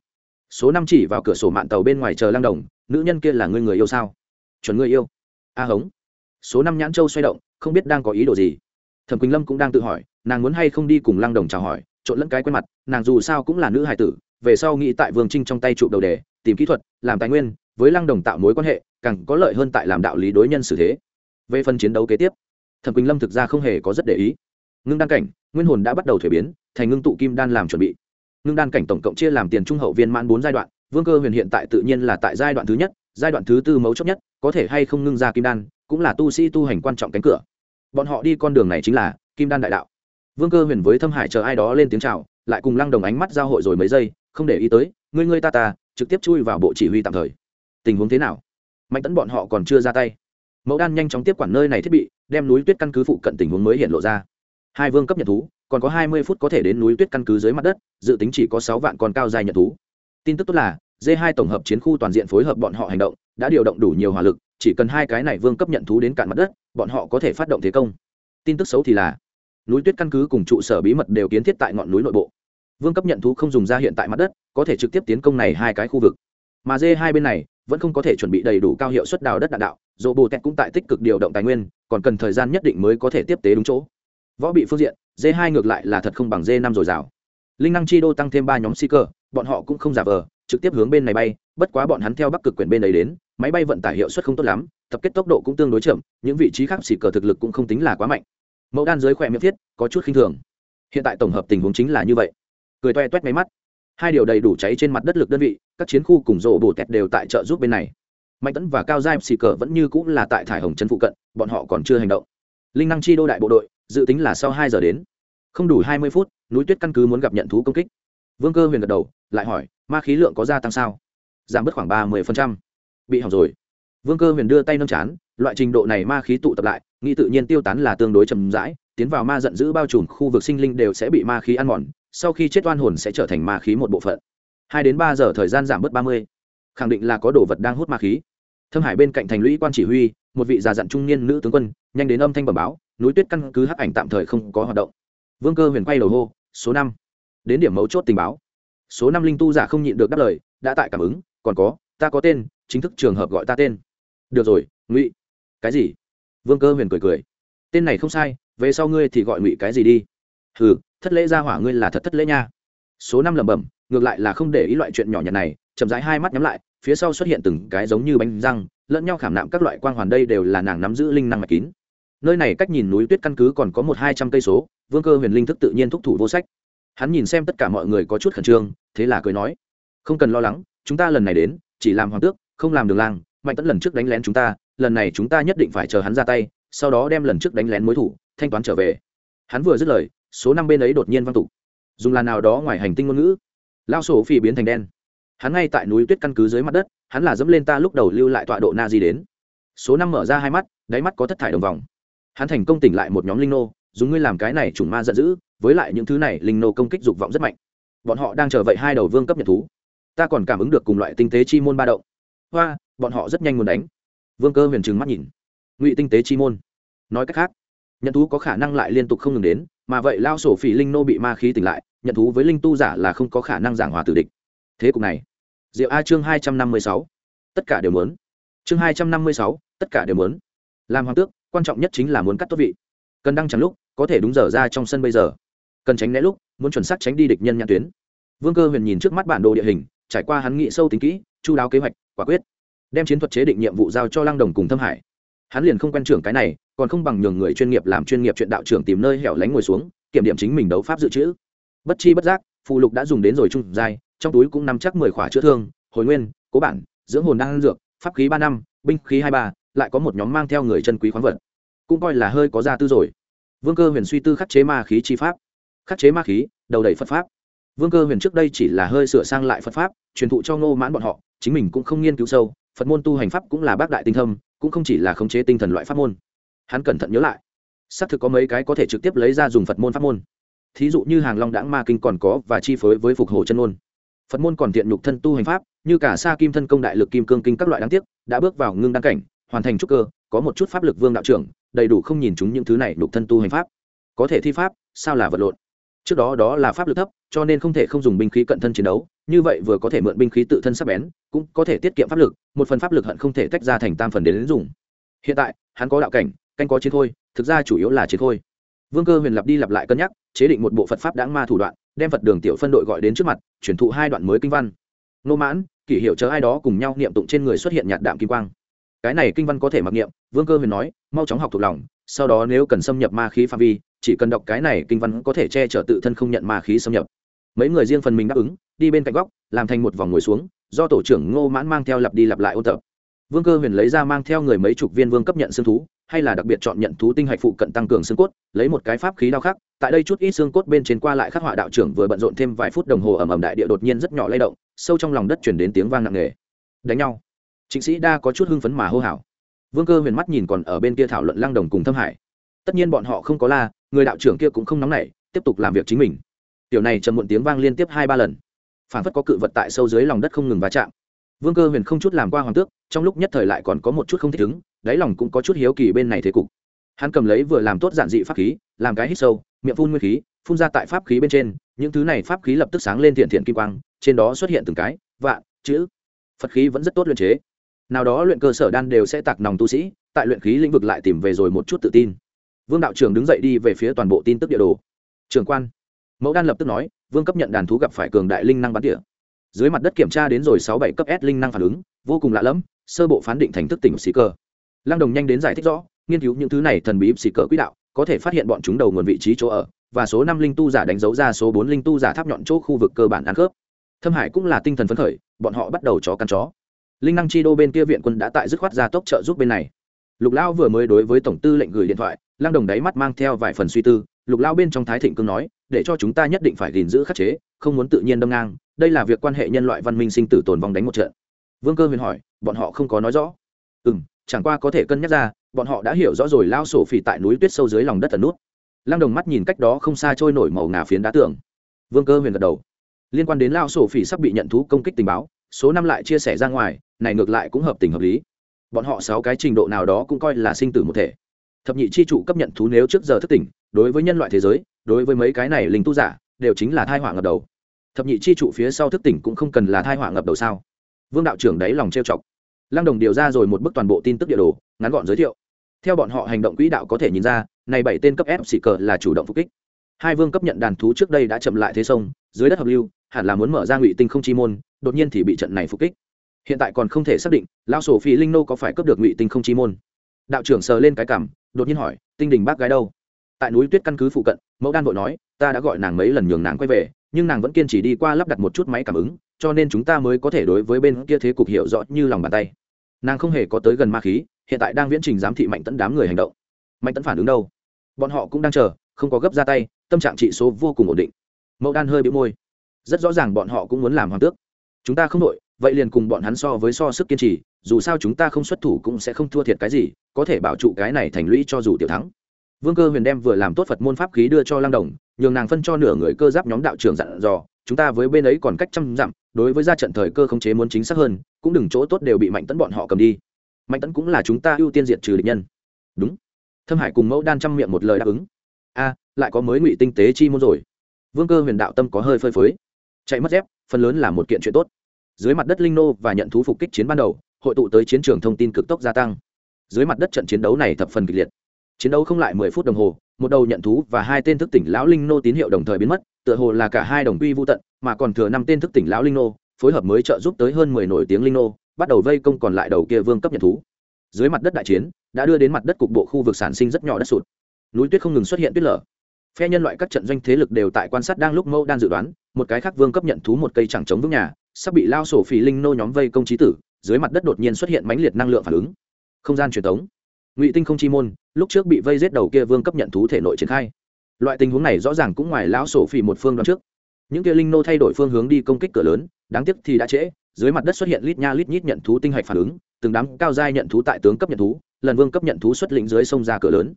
Số năm chỉ vào cửa sổ mạng tàu bên ngoài chờ lang đồng, nữ nhân kia là người người yêu sao? Chuẩn người yêu. A hống. Số năm nhãn châu xoay động, không biết đang có ý đồ gì. Thẩm quỳnh lâm cũng đang tự hỏi, nàng muốn hay không đi cùng lang đồng chào hỏi, trộn lẫn cái quen mặt, nàng dù sao cũng là nữ hài tử, về sau nghĩ tại vương trinh trong tay trụ đầu đề tìm kỹ thuật, làm tài nguyên, với lăng đồng tạo mối quan hệ, càng có lợi hơn tại làm đạo lý đối nhân xử thế. Về phần chiến đấu kế tiếp, thẩm quỳnh lâm thực ra không hề có rất để ý. Ngưng đan cảnh, nguyên hồn đã bắt đầu thuế biến, thành ngưng tụ kim đan làm chuẩn bị. Ngưng đan cảnh tổng cộng chia làm tiền trung hậu viên mãn bốn giai đoạn, vương cơ huyền hiện tại tự nhiên là tại giai đoạn thứ nhất, giai đoạn thứ tư mấu chốt nhất, có thể hay không ngưng ra kim đan, cũng là tu sĩ tu hành quan trọng cánh cửa. Bọn họ đi con đường này chính là kim đan đại đạo. Vương cơ huyền với thâm hải chờ ai đó lên tiếng chào, lại cùng lăng đồng ánh mắt giao hội rồi mấy giây, không để ý tới, ngươi ngươi ta ta trực tiếp chui vào bộ chỉ huy tạm thời. Tình huống thế nào? Mạnh tấn bọn họ còn chưa ra tay. Mẫu đan nhanh chóng tiếp quản nơi này thiết bị, đem núi tuyết căn cứ phụ cận tình huống mới hiện lộ ra. Hai vương cấp nhận thú, còn có hai mươi phút có thể đến núi tuyết căn cứ dưới mặt đất, dự tính chỉ có sáu vạn con cao dài nhận thú. Tin tức tốt là d hai tổng hợp chiến khu toàn diện phối hợp bọn họ hành động, đã điều động đủ nhiều hỏa lực, chỉ cần hai cái này vương cấp nhận thú đến cạn mặt đất, bọn họ có thể phát động thế công. Tin tức xấu thì là, núi tuyết căn cứ cùng trụ sở bí mật đều kiến thiết tại ngọn núi nội bộ vương cấp nhận thú không dùng ra hiện tại mặt đất, có thể trực tiếp tiến công này hai cái khu vực. Mà dê hai bên này, vẫn không có thể chuẩn bị đầy đủ cao hiệu suất đào đất đạn đạo dỗ bồ tẹt cũng tại tích cực điều động tài nguyên, còn cần thời gian nhất định mới có thể tiếp tế đúng chỗ. Võ bị phương diện d hai ngược lại là thật không bằng d năm dồi dào linh năng chi đô tăng thêm ba nhóm si cơ, bọn họ cũng không giả vờ, trực tiếp hướng bên này bay, bất quá bọn hắn theo bắc cực quyển bên ấy đến, máy bay vận tải hiệu suất không tốt lắm, tập kết tốc độ cũng tương đối chậm, những vị trí khác xì cờ thực lực cũng không tính là quá mạnh. Mẫu đan dưới khỏe miệng thiết, có chút khinh thường. Hiện tại tổng hợp tình huống chính là như vậy cười toe toét máy mắt. Hai điều đầy đủ cháy trên mặt đất lực đơn vị, các chiến khu cùng rộ bổ tẹt đều tại trợ giúp bên này. Mạnh tấn và cao giai xì cờ vẫn như cũng là tại thải hồng chân phụ cận, bọn họ còn chưa hành động. Linh năng chi đô đại bộ đội, dự tính là sau hai giờ đến. Không đủ hai mươi phút, núi tuyết căn cứ muốn gặp nhận thú công kích. Vương cơ huyền gật đầu, lại hỏi, ma khí lượng có gia tăng sao? Giảm bớt khoảng ba mươi bị hỏng rồi. Vương cơ huyền đưa tay nâng chán, loại trình độ này ma khí tụ tập lại, nghĩ tự nhiên tiêu tán là tương đối chậm rãi, tiến vào ma giận dữ bao trùm khu vực sinh linh đều sẽ bị ma khí ăn mòn sau khi chết oan hồn sẽ trở thành ma khí một bộ phận. Hai đến ba giờ thời gian giảm bớt ba mươi. Khẳng định là có đồ vật đang hút ma khí. Thâm hải bên cạnh thành lũy quan chỉ huy, một vị già dặn trung niên nữ tướng quân, nhanh đến âm thanh bẩm báo, núi tuyết căn cứ hắc ảnh tạm thời không có hoạt động. Vương cơ huyền quay đầu hô, số năm. Đến điểm mấu chốt tình báo. Số năm linh tu giả không nhịn được đáp lời, đã tại cảm ứng, còn có, ta có tên, chính thức trường hợp gọi ta tên. Được rồi, ngụy. Cái gì? Vương cơ huyền cười cười. Tên này không sai, về sau ngươi thì gọi ngụy cái gì đi? Hừ thất lễ ra hỏa ngươi là thật thất lễ nha. Số năm lẩm bẩm, ngược lại là không để ý loại chuyện nhỏ nhặt này, chậm rãi hai mắt nhắm lại, phía sau xuất hiện từng cái giống như bánh răng, lẫn nhau khảm nạm các loại quang hoàn đây đều là nàng nắm giữ linh năng mạch kín. Nơi này cách nhìn núi tuyết căn cứ còn có một hai trăm cây số, vương cơ huyền linh thức tự nhiên thúc thủ vô sách. Hắn nhìn xem tất cả mọi người có chút khẩn trương, thế là cười nói, không cần lo lắng, chúng ta lần này đến, chỉ làm hoàng tước, không làm đường lang, mạnh tẫn lần trước đánh lén chúng ta, lần này chúng ta nhất định phải chờ hắn ra tay, sau đó đem lần trước đánh lén mối thủ, thanh toán trở về. Hắn vừa dứt lời số năm bên ấy đột nhiên văng tục. Dùng là nào đó ngoài hành tinh ngôn ngữ. Lao sổ phi biến thành đen. Hắn ngay tại núi tuyết căn cứ dưới mặt đất, hắn là dẫm lên ta lúc đầu lưu lại tọa độ na di đến. Số năm mở ra hai mắt, đáy mắt có thất thải đồng vòng. Hắn thành công tỉnh lại một nhóm linh nô, dùng ngươi làm cái này chủng ma giận dữ, với lại những thứ này linh nô công kích dục vọng rất mạnh. Bọn họ đang chờ vậy hai đầu vương cấp nhật thú. Ta còn cảm ứng được cùng loại tinh tế chi môn ba động. Hoa, bọn họ rất nhanh muốn đánh. Vương cơ huyền trừng mắt nhìn. Ngụy tinh tế chi môn. Nói cách khác, nhận thú có khả năng lại liên tục không ngừng đến mà vậy lao sổ phỉ linh nô bị ma khí tỉnh lại, nhận thú với linh tu giả là không có khả năng giảng hòa tử địch. Thế cục này, diệu a chương hai trăm năm mươi sáu, tất cả đều muốn. Chương hai trăm năm mươi sáu, tất cả đều muốn. Làm hoàng tước, quan trọng nhất chính là muốn cắt tốt vị. Cần đăng chẳng lúc, có thể đúng giờ ra trong sân bây giờ. Cần tránh né lúc, muốn chuẩn xác tránh đi địch nhân nhãn tuyến. Vương cơ huyền nhìn trước mắt bản đồ địa hình, trải qua hắn nghị sâu tính kỹ, chu đáo kế hoạch, quả quyết, đem chiến thuật chế định nhiệm vụ giao cho lăng đồng cùng thâm hải. Hắn liền không quen trưởng cái này còn không bằng nhường người chuyên nghiệp làm chuyên nghiệp chuyện đạo trưởng tìm nơi hẻo lánh ngồi xuống, kiểm điểm chính mình đấu pháp dự trữ. Bất chi bất giác phụ lục đã dùng đến rồi trung dài trong túi cũng nằm chắc mười khỏa chữa thương, hồi nguyên, cố bản, dưỡng hồn đang dược, pháp khí ba năm, binh khí hai ba, lại có một nhóm mang theo người chân quý khoáng vật. Cũng coi là hơi có gia tư rồi. Vương cơ huyền suy tư khắc chế ma khí chi pháp. Khắc chế ma khí, đầu đẩy phật pháp. Vương cơ huyền trước đây chỉ là hơi sửa sang lại phật pháp, truyền thụ cho ngô mãn bọn họ, chính mình cũng không nghiên cứu sâu, phật môn tu hành pháp cũng là bác đại tinh thâm, cũng không chỉ là khống chế tinh thần loại pháp môn hắn cẩn thận nhớ lại. Xác thực có mấy cái có thể trực tiếp lấy ra dùng phật môn pháp môn. Thí dụ như hàng long đãng ma kinh còn có và chi phối với phục hồ chân môn. phật môn còn tiện nhục thân tu hành pháp như cả sa kim thân công đại lực kim cương kinh các loại đáng tiếc đã bước vào ngưng đăng cảnh hoàn thành trúc cơ có một chút pháp lực vương đạo trưởng đầy đủ không nhìn chúng những thứ này nhục thân tu hành pháp. Có thể thi pháp sao là vật lộn? Trước đó đó là pháp lực thấp cho nên không thể không dùng binh khí cận thân chiến đấu như vậy vừa có thể mượn binh khí tự thân sắc bén cũng có thể tiết kiệm pháp lực một phần pháp lực hận không thể tách ra thành tam phần đến, đến dùng. Hiện tại hắn có đạo cảnh canh có chiến thôi, thực ra chủ yếu là chiến thôi. vương cơ huyền lặp đi lặp lại cân nhắc chế định một bộ phật pháp đáng ma thủ đoạn đem phật đường tiểu phân đội gọi đến trước mặt chuyển thụ hai đoạn mới kinh văn. Nô mãn kỷ hiệu chờ ai đó cùng nhau niệm tụng trên người xuất hiện nhạt đạm kim quang. Cái này kinh văn có thể mặc niệm vương cơ huyền nói mau chóng học thuộc lòng sau đó nếu cần xâm nhập ma khí phạm vi chỉ cần đọc cái này kinh văn có thể che chở tự thân không nhận ma khí xâm nhập. Mấy người riêng phần mình đáp ứng đi bên cạnh góc làm thành một vòng ngồi xuống do tổ trưởng ngô mãn mang theo lặp đi lặp lại ôn tập. Vương cơ huyền lấy ra mang theo người mấy chục viên vương cấp nhận xương thú hay là đặc biệt chọn nhận thú tinh hạch phụ cận tăng cường xương cốt, lấy một cái pháp khí đao khắc, tại đây chút ít xương cốt bên trên qua lại khắc họa đạo trưởng vừa bận rộn thêm vài phút đồng hồ ầm ầm đại địa đột nhiên rất nhỏ lay động, sâu trong lòng đất chuyển đến tiếng vang nặng nề. Đánh nhau. Chính sĩ đa có chút hưng phấn mà hô hào. Vương cơ huyền mắt nhìn còn ở bên kia thảo luận lăng đồng cùng thâm hải. Tất nhiên bọn họ không có la, người đạo trưởng kia cũng không nóng nảy, tiếp tục làm việc chính mình. Tiểu này trầm muộn tiếng vang liên tiếp hai ba lần. Phản phất có cự vật tại sâu dưới lòng đất không ngừng va chạm. Vương cơ huyền không chút làm qua hoàng tước, trong lúc nhất thời lại còn có một chút không thích ứng đáy lòng cũng có chút hiếu kỳ bên này thế cục. Hắn cầm lấy vừa làm tốt giản dị pháp khí, làm cái hít sâu, miệng phun nguyên khí, phun ra tại pháp khí bên trên, những thứ này pháp khí lập tức sáng lên thiện thiện kim quang, trên đó xuất hiện từng cái, vạn, chữ. Phật khí vẫn rất tốt luyện chế. Nào đó luyện cơ sở đan đều sẽ tạc nòng tu sĩ, tại luyện khí lĩnh vực lại tìm về rồi một chút tự tin. Vương đạo trưởng đứng dậy đi về phía toàn bộ tin tức địa đồ. Trường quan. Mẫu đan lập tức nói, vương cấp nhận đàn thú gặp phải cường đại linh năng bắn địa dưới mặt đất kiểm tra đến rồi sáu bảy cấp s linh năng phản ứng, vô cùng lạ lẫm, sơ bộ phán định thành thức tỉnh sĩ cơ lăng đồng nhanh đến giải thích rõ, nghiên cứu những thứ này thần bí xì cỡ quỹ đạo, có thể phát hiện bọn chúng đầu nguồn vị trí chỗ ở, và số năm linh tu giả đánh dấu ra số bốn linh tu giả tháp nhọn chỗ khu vực cơ bản ăn khớp. Thâm hải cũng là tinh thần phấn khởi, bọn họ bắt đầu chó căn chó. Linh năng chi đô bên kia viện quân đã tại dứt khoát ra tốc trợ giúp bên này. Lục lao vừa mới đối với tổng tư lệnh gửi điện thoại, lăng đồng đáy mắt mang theo vài phần suy tư, lục lao bên trong thái thịnh cương nói, để cho chúng ta nhất định phải gìn giữ khắc chế, không muốn tự nhiên đâm ngang, đây là việc quan hệ nhân loại văn minh sinh tử tồn vong đánh một trận. Vương cơ huyền hỏi, bọn họ không có nói rõ. Ừ m chẳng qua có thể cân nhắc ra, bọn họ đã hiểu rõ rồi lao sổ phỉ tại núi tuyết sâu dưới lòng đất tần nút. Lăng đồng mắt nhìn cách đó không xa trôi nổi màu ngà phiến đá tường. Vương cơ huyền gật đầu. Liên quan đến lao sổ phỉ sắp bị nhận thú công kích tình báo, số năm lại chia sẻ ra ngoài, này ngược lại cũng hợp tình hợp lý. Bọn họ sáu cái trình độ nào đó cũng coi là sinh tử một thể. Thập nhị chi chủ cấp nhận thú nếu trước giờ thức tỉnh, đối với nhân loại thế giới, đối với mấy cái này linh tu giả, đều chính là thai họa ngập đầu. Thập nhị chi trụ phía sau thức tỉnh cũng không cần là thai họa ngập đầu sao? Vương đạo trưởng đáy lòng trêu chọc lăng đồng điều ra rồi một bức toàn bộ tin tức địa đồ, ngắn gọn giới thiệu. Theo bọn họ hành động quỹ đạo có thể nhìn ra, này bảy tên cấp f xì cờ là chủ động phục kích. Hai vương cấp nhận đàn thú trước đây đã chậm lại thế sông, dưới đất hợp lưu, hẳn là muốn mở ra ngụy tinh không chi môn, đột nhiên thì bị trận này phục kích. Hiện tại còn không thể xác định lao sổ phi linh nô có phải cấp được ngụy tinh không chi môn. Đạo trưởng sờ lên cái cảm, đột nhiên hỏi, tinh đình bác gái đâu? Tại núi tuyết căn cứ phụ cận, mẫu đan vội nói, ta đã gọi nàng mấy lần nhường nàng quay về, nhưng nàng vẫn kiên trì đi qua lắp đặt một chút máy cảm ứng, cho nên chúng ta mới có thể đối với bên kia thế cục hiểu rõ như lòng bàn tay nàng không hề có tới gần ma khí, hiện tại đang viễn trình giám thị mạnh tẫn đám người hành động. Mạnh tẫn phản ứng đâu? Bọn họ cũng đang chờ, không có gấp ra tay, tâm trạng trị số vô cùng ổn định. Mẫu đan hơi bị môi. Rất rõ ràng bọn họ cũng muốn làm hoàng tước. Chúng ta không đội, vậy liền cùng bọn hắn so với so sức kiên trì, dù sao chúng ta không xuất thủ cũng sẽ không thua thiệt cái gì, có thể bảo trụ cái này thành lũy cho dù tiểu thắng. Vương cơ huyền đem vừa làm tốt phật môn pháp khí đưa cho lang đồng nhường nàng phân cho nửa người cơ giáp nhóm đạo trưởng dặn dò, chúng ta với bên ấy còn cách trăm dặm, đối với ra trận thời cơ khống chế muốn chính xác hơn, cũng đừng chỗ tốt đều bị mạnh tấn bọn họ cầm đi. Mạnh tấn cũng là chúng ta ưu tiên diệt trừ địch nhân. Đúng. Thâm hải cùng mẫu đan chăm miệng một lời đáp ứng. A, lại có mới ngụy tinh tế chi môn rồi. Vương cơ huyền đạo tâm có hơi phơi phới. Chạy mất dép, phần lớn là một kiện chuyện tốt. Dưới mặt đất linh nô và nhận thú phục kích chiến ban đầu, hội tụ tới chiến trường thông tin cực tốc gia tăng. Dưới mặt đất trận chiến đấu này thập phần kịch liệt. Chiến đấu không lại mười phút đồng hồ một đầu nhận thú và hai tên thức tỉnh lão linh nô tín hiệu đồng thời biến mất, tựa hồ là cả hai đồng quy vô tận, mà còn thừa năm tên thức tỉnh lão linh nô, phối hợp mới trợ giúp tới hơn mười nổi tiếng linh nô, bắt đầu vây công còn lại đầu kia vương cấp nhận thú. Dưới mặt đất đại chiến, đã đưa đến mặt đất cục bộ khu vực sản sinh rất nhỏ đất sụt. Núi tuyết không ngừng xuất hiện tuyết lở. Phe nhân loại các trận doanh thế lực đều tại quan sát đang lúc mâu đang dự đoán, một cái khác vương cấp nhận thú một cây chẳng chống vững nhà, sắp bị lao sổ phỉ linh nô nhóm vây công trí tử, dưới mặt đất đột nhiên xuất hiện mãnh liệt năng lượng phản ứng. Không gian truyền thống ngụy tinh không chi môn, lúc trước bị vây giết đầu kia vương cấp nhận thú thể nội triển khai. Loại tình huống này rõ ràng cũng ngoài lão sổ phỉ một phương đoạn trước. Những kia linh nô thay đổi phương hướng đi công kích cửa lớn, đáng tiếc thì đã trễ, dưới mặt đất xuất hiện lít nha lít nhít nhận thú tinh hạch phản ứng, từng đám cao giai nhận thú tại tướng cấp nhận thú, lần vương cấp nhận thú xuất lĩnh dưới sông ra cửa lớn.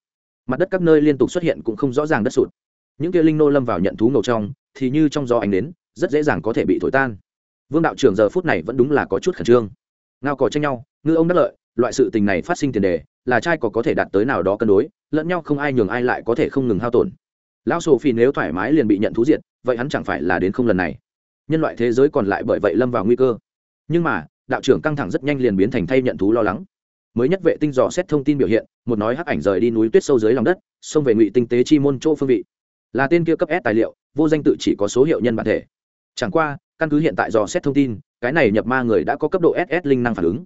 Mặt đất các nơi liên tục xuất hiện cũng không rõ ràng đất sụt. Những kia linh nô lâm vào nhận thú ngầu trong, thì như trong gió ánh đến rất dễ dàng có thể bị thổi tan. Vương đạo trưởng giờ phút này vẫn đúng là có chút khẩn trương. Ngao cò tranh nhau, ngư ông đắc lợi loại sự tình này phát sinh tiền đề, là trai có có thể đạt tới nào đó cân đối, lẫn nhau không ai nhường ai lại có thể không ngừng hao tổn. Lão sổ phi nếu thoải mái liền bị nhận thú diệt, vậy hắn chẳng phải là đến không lần này. Nhân loại thế giới còn lại bởi vậy lâm vào nguy cơ. Nhưng mà, đạo trưởng căng thẳng rất nhanh liền biến thành thay nhận thú lo lắng. Mới nhất vệ tinh dò xét thông tin biểu hiện, một nói hắc ảnh rời đi núi tuyết sâu dưới lòng đất, xông về ngụy tinh tế chi môn chỗ phương vị. Là tên kia cấp s tài liệu, vô danh tự chỉ có số hiệu nhân bản thể. Chẳng qua, căn cứ hiện tại dò xét thông tin, cái này nhập ma người đã có cấp độ ss linh năng phản ứng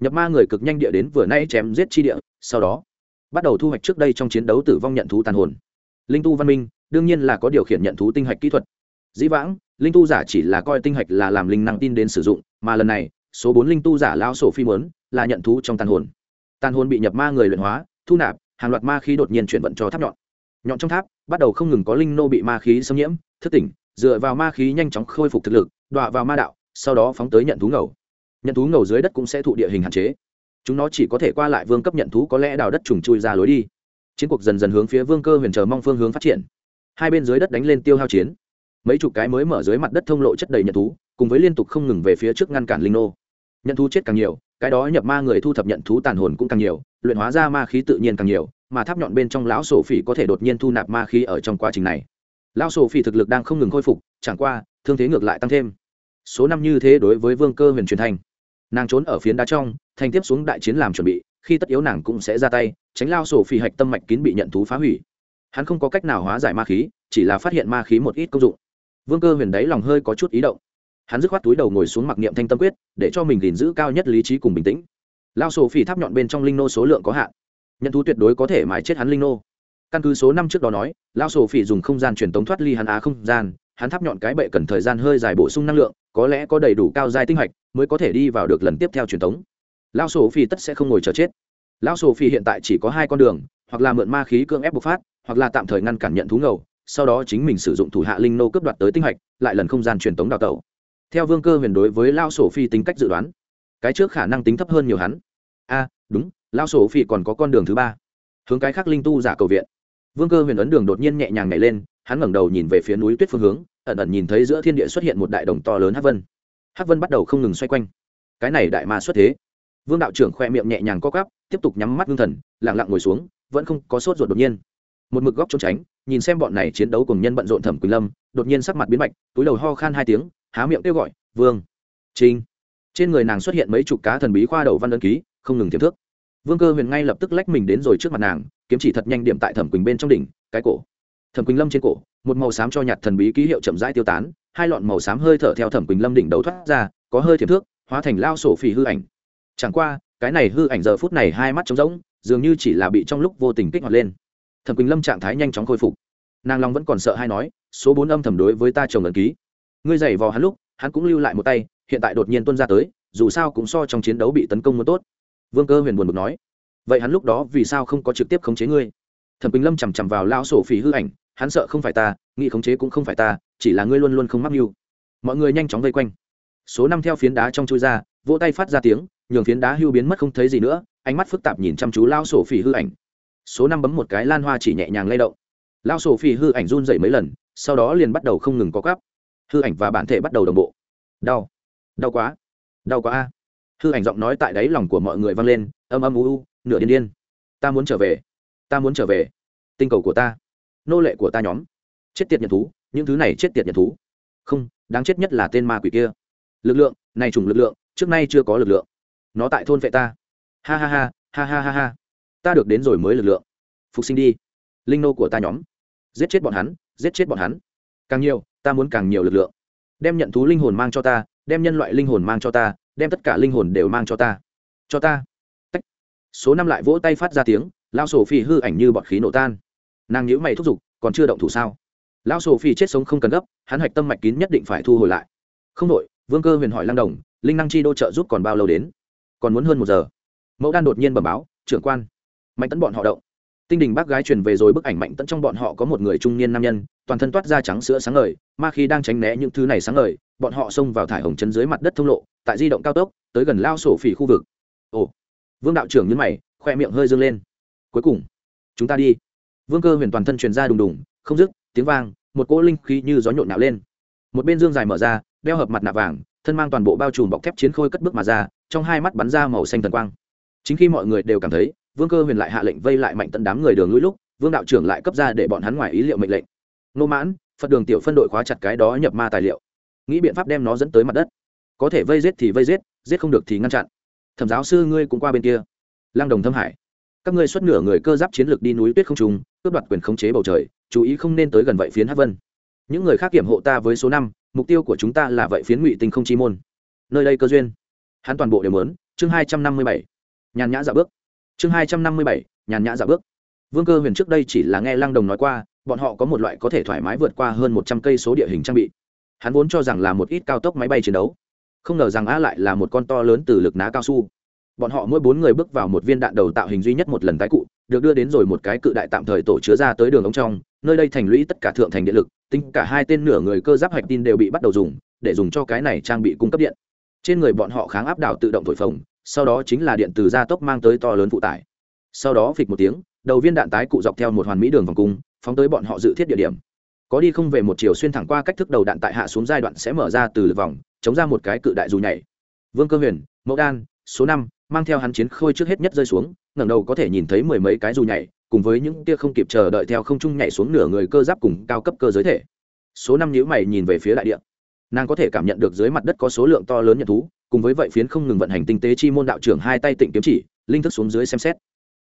nhập ma người cực nhanh địa đến vừa nay chém giết chi địa, sau đó bắt đầu thu hoạch trước đây trong chiến đấu tử vong nhận thú tàn hồn. Linh tu văn minh, đương nhiên là có điều khiển nhận thú tinh hạch kỹ thuật. Dĩ vãng, linh tu giả chỉ là coi tinh hạch là làm linh năng tin đến sử dụng, mà lần này, số bốn linh tu giả lao sổ phi mớn là nhận thú trong tàn hồn. Tàn hồn bị nhập ma người luyện hóa, thu nạp, hàng loạt ma khí đột nhiên chuyển vận cho tháp nhọn. Nhọn trong tháp, bắt đầu không ngừng có linh nô bị ma khí xâm nhiễm, thức tỉnh, dựa vào ma khí nhanh chóng khôi phục thực lực, đọa vào ma đạo, sau đó phóng tới nhận thú ngầu nhận thú ngầu dưới đất cũng sẽ thụ địa hình hạn chế. Chúng nó chỉ có thể qua lại vương cấp nhận thú có lẽ đào đất trùng chui ra lối đi. Chiến cuộc dần dần hướng phía vương cơ huyền chờ mong phương hướng phát triển. Hai bên dưới đất đánh lên tiêu hao chiến. Mấy chục cái mới mở dưới mặt đất thông lộ chất đầy nhận thú, cùng với liên tục không ngừng về phía trước ngăn cản linh nô. Nhận thú chết càng nhiều, cái đó nhập ma người thu thập nhận thú tàn hồn cũng càng nhiều, luyện hóa ra ma khí tự nhiên càng nhiều, mà tháp nhọn bên trong lão sổ phỉ có thể đột nhiên thu nạp ma khí ở trong quá trình này. Lão sổ phỉ thực lực đang không ngừng khôi phục, chẳng qua, thương thế ngược lại tăng thêm. Số năm như thế đối với vương cơ huyền truyền thanh nàng trốn ở phiến đá trong, thành tiếp xuống đại chiến làm chuẩn bị, khi tất yếu nàng cũng sẽ ra tay, tránh lao sổ phi hạch tâm mạch kín bị nhận thú phá hủy. Hắn không có cách nào hóa giải ma khí, chỉ là phát hiện ma khí một ít công dụng. Vương cơ huyền đáy lòng hơi có chút ý động. Hắn dứt khoát túi đầu ngồi xuống mặc niệm thanh tâm quyết, để cho mình gìn giữ cao nhất lý trí cùng bình tĩnh. Lao sổ phi tháp nhọn bên trong linh nô số lượng có hạn. Nhận thú tuyệt đối có thể mài chết hắn linh nô. Căn cứ số năm trước đó nói, lao sổ phỉ dùng không gian truyền tống thoát ly hắn á không gian hắn tháp nhọn cái bệ cần thời gian hơi dài bổ sung năng lượng, có lẽ có đầy đủ cao giai tinh hạch mới có thể đi vào được lần tiếp theo truyền thống. lao sổ phi tất sẽ không ngồi chờ chết. Lao sổ phi hiện tại chỉ có hai con đường, hoặc là mượn ma khí cưỡng ép bộc phát, hoặc là tạm thời ngăn cản nhận thú ngầu, sau đó chính mình sử dụng thủ hạ linh nô cướp đoạt tới tinh hạch, lại lần không gian truyền thống đào tẩu. Theo vương cơ huyền đối với lao sổ phi tính cách dự đoán, cái trước khả năng tính thấp hơn nhiều hắn. A, đúng lao sổ phi còn có con đường thứ ba. Hướng cái khác linh tu giả cầu viện. Vương cơ huyền ấn đường đột nhiên nhẹ nhàng nhảy lên, hắn ngẩng đầu nhìn về phía núi tuyết phương hướng ẩn ẩn nhìn thấy giữa thiên địa xuất hiện một đại đồng to lớn hắc vân. Hắc vân bắt đầu không ngừng xoay quanh. Cái này đại ma xuất thế. Vương đạo trưởng khoe miệng nhẹ nhàng co cắp tiếp tục nhắm mắt ngưng thần lẳng lặng ngồi xuống, vẫn không có sốt ruột đột nhiên. Một mực góc trốn tránh, nhìn xem bọn này chiến đấu cùng nhân bận rộn thẩm quỳnh lâm, đột nhiên sắc mặt biến mạch, túi đầu ho khan hai tiếng, há miệng kêu gọi, vương trinh trên người nàng xuất hiện mấy chục cá thần bí khoa đầu văn đơn ký, không ngừng tiềm thước vương cơ huyền ngay lập tức lách mình đến rồi trước mặt nàng, kiếm chỉ thật nhanh điểm tại thẩm quỳnh bên trong đỉnh, cái cổ thẩm quỳnh lâm trên cổ, một màu xám cho nhạt thần bí ký hiệu chậm rãi tiêu tán, hai lọn màu xám hơi thở theo thẩm quỳnh lâm đỉnh đầu thoát ra, có hơi tiềm thước, hóa thành lao sổ phì hư ảnh. Chẳng qua, cái này hư ảnh giờ phút này hai mắt trống rỗng, dường như chỉ là bị trong lúc vô tình kích hoạt lên. Thẩm quỳnh lâm trạng thái nhanh chóng khôi phục. Nàng long vẫn còn sợ hay nói, số bốn âm thầm đối với ta chồng ẩn ký. Ngươi giày vò hắn lúc, hắn cũng lưu lại một tay, hiện tại đột nhiên tuân ra tới, dù sao cũng so trong chiến đấu bị tấn công muốn tốt. Vương cơ huyền buồn bực nói, vậy hắn lúc đó vì sao không có trực tiếp khống chế ngươi? Thẩm quỳnh lâm chằm chằm vào lao sổ phỉ hư ảnh hắn sợ không phải ta nghị khống chế cũng không phải ta, chỉ là ngươi luôn luôn không mắc mưu. Mọi người nhanh chóng vây quanh. Số năm theo phiến đá trong chui ra, vỗ tay phát ra tiếng, nhường phiến đá hưu biến mất không thấy gì nữa, ánh mắt phức tạp nhìn chăm chú lao sổ phỉ hư ảnh. Số năm bấm một cái lan hoa chỉ nhẹ nhàng lay động. Lao sổ phỉ hư ảnh run dậy mấy lần, sau đó liền bắt đầu không ngừng có cắp hư ảnh và bản thể bắt đầu đồng bộ. Đau. Đau quá. Đau quá a. Hư ảnh giọng nói tại đáy lòng của mọi người vang lên, âm âm u u, nửa điên điên. Ta muốn trở về. Ta muốn trở về. Tinh cầu của ta nô lệ của ta nhóm. Chết tiệt nhận thú, những thứ này chết tiệt nhận thú. Không, đáng chết nhất là tên ma quỷ kia. Lực lượng, này chủng lực lượng, trước nay chưa có lực lượng. Nó tại thôn vệ ta. Ha ha ha ha ha ha ha. Ta được đến rồi mới lực lượng. Phục sinh đi. Linh nô của ta nhóm. Giết chết bọn hắn, giết chết bọn hắn. Càng nhiều, ta muốn càng nhiều lực lượng. Đem nhận thú linh hồn mang cho ta, đem nhân loại linh hồn mang cho ta, đem tất cả linh hồn đều mang cho ta. Cho ta. Tách. số năm lại vỗ tay phát ra tiếng lao sổ phi hư ảnh như bọt khí nổ tan nàng nhữ mày thúc giục, còn chưa động thủ sao? Lão sổ phi chết sống không cần gấp, hắn hạch tâm mạch kín nhất định phải thu hồi lại. Không đội vương cơ huyền hỏi lang đồng, linh năng chi đô trợ giúp còn bao lâu đến? Còn muốn hơn một giờ. Mẫu đan đột nhiên bẩm báo, trưởng quan. Mạnh tấn bọn họ động. Tinh đình bác gái truyền về rồi bức ảnh mạnh tấn trong bọn họ có một người trung niên nam nhân, toàn thân toát ra trắng sữa sáng ngời, ma khi đang tránh né những thứ này sáng ngời, bọn họ xông vào thải hồng chân dưới mặt đất thông lộ, tại di động cao tốc, tới gần lao sổ phỉ khu vực. Ồ. Vương đạo trưởng nhấn mày, khoe miệng hơi dương lên. Cuối cùng, chúng ta đi vương cơ huyền toàn thân truyền ra đùng đùng, không dứt, tiếng vang, một cỗ linh khí như gió nhộn nạo lên. Một bên dương dài mở ra, đeo hợp mặt nạ vàng, thân mang toàn bộ bao trùm bọc thép chiến khôi cất bước mà ra, trong hai mắt bắn ra màu xanh tần quang. Chính khi mọi người đều cảm thấy, vương cơ huyền lại hạ lệnh vây lại mạnh tận đám người đường lũi lúc, vương đạo trưởng lại cấp ra để bọn hắn ngoài ý liệu mệnh lệnh. Nô mãn, phật đường tiểu phân đội khóa chặt cái đó nhập ma tài liệu. Nghĩ biện pháp đem nó dẫn tới mặt đất. Có thể vây giết thì vây giết giết không được thì ngăn chặn. Thẩm giáo sư ngươi cũng qua bên kia. Lang đồng thâm hải các ngươi xuất nửa người cơ giáp chiến lược đi núi tuyết không trùng cướp đoạt quyền khống chế bầu trời, chú ý không nên tới gần vậy phiến hát vân. Những người khác kiểm hộ ta với số năm, mục tiêu của chúng ta là vậy phiến ngụy tinh không chi môn. Nơi đây cơ duyên. Hắn toàn bộ đều mớn chương hai trăm năm mươi bảy. Nhàn nhã dạ bước. Chương hai trăm năm mươi bảy. Nhàn nhã dạ bước. Vương cơ huyền trước đây chỉ là nghe lăng đồng nói qua, bọn họ có một loại có thể thoải mái vượt qua hơn một trăm cây số địa hình trang bị. Hắn vốn cho rằng là một ít cao tốc máy bay chiến đấu. Không ngờ rằng a lại là một con to lớn từ lực ná cao su bọn họ mỗi bốn người bước vào một viên đạn đầu tạo hình duy nhất một lần tái cụ, được đưa đến rồi một cái cự đại tạm thời tổ chứa ra tới đường ống trong, nơi đây thành lũy tất cả thượng thành điện lực, tính cả hai tên nửa người cơ giáp hạch tin đều bị bắt đầu dùng, để dùng cho cái này trang bị cung cấp điện. Trên người bọn họ kháng áp đảo tự động thổi phồng, sau đó chính là điện từ gia tốc mang tới to lớn phụ tải. Sau đó phịch một tiếng, đầu viên đạn tái cụ dọc theo một hoàn mỹ đường vòng cung, phóng tới bọn họ dự thiết địa điểm. Có đi không về một chiều xuyên thẳng qua cách thức đầu đạn tại hạ xuống giai đoạn sẽ mở ra từ lực vòng, chống ra một cái cự đại dù nhảy. Vương cơ huyền, mẫu đan, số năm mang theo hắn chiến khôi trước hết nhất rơi xuống, ngẩng đầu có thể nhìn thấy mười mấy cái dù nhảy, cùng với những tia không kịp chờ đợi theo không trung nhảy xuống nửa người cơ giáp cùng cao cấp cơ giới thể. Số năm nhữ mày nhìn về phía đại địa. Nàng có thể cảm nhận được dưới mặt đất có số lượng to lớn nhận thú, cùng với vậy phiến không ngừng vận hành tinh tế chi môn đạo trưởng hai tay tịnh kiếm chỉ, linh thức xuống dưới xem xét.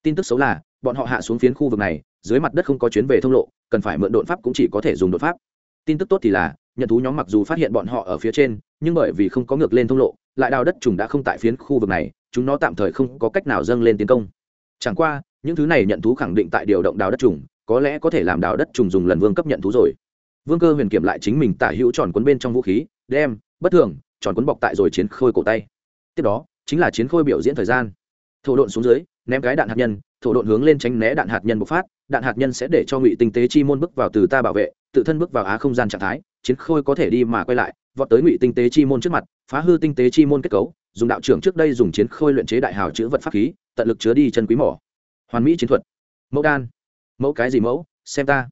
Tin tức xấu là, bọn họ hạ xuống phiến khu vực này, dưới mặt đất không có chuyến về thông lộ, cần phải mượn đột pháp cũng chỉ có thể dùng đột pháp. Tin tức tốt thì là, nhận thú nhóm mặc dù phát hiện bọn họ ở phía trên, nhưng bởi vì không có ngược lên thông lộ, lại đào đất trùng đã không tại phiến khu vực này chúng nó tạm thời không có cách nào dâng lên tiến công. Chẳng qua, những thứ này nhận thú khẳng định tại điều động đào đất trùng, có lẽ có thể làm đào đất trùng dùng lần vương cấp nhận thú rồi. Vương cơ huyền kiểm lại chính mình tả hữu tròn quấn bên trong vũ khí, đem, bất thường, tròn quấn bọc tại rồi chiến khôi cổ tay. Tiếp đó, chính là chiến khôi biểu diễn thời gian. Thổ độn xuống dưới, ném cái đạn hạt nhân, thổ độn hướng lên tránh né đạn hạt nhân bộc phát, đạn hạt nhân sẽ để cho ngụy tinh tế chi môn bước vào từ ta bảo vệ, tự thân bước vào á không gian trạng thái, chiến khôi có thể đi mà quay lại, vọt tới ngụy tinh tế chi môn trước mặt, phá hư tinh tế chi môn kết cấu dùng đạo trưởng trước đây dùng chiến khôi luyện chế đại hào chữ vật pháp khí, tận lực chứa đi chân quý mỏ. Hoàn mỹ chiến thuật. Mẫu đan. Mẫu cái gì mẫu? Xem ta.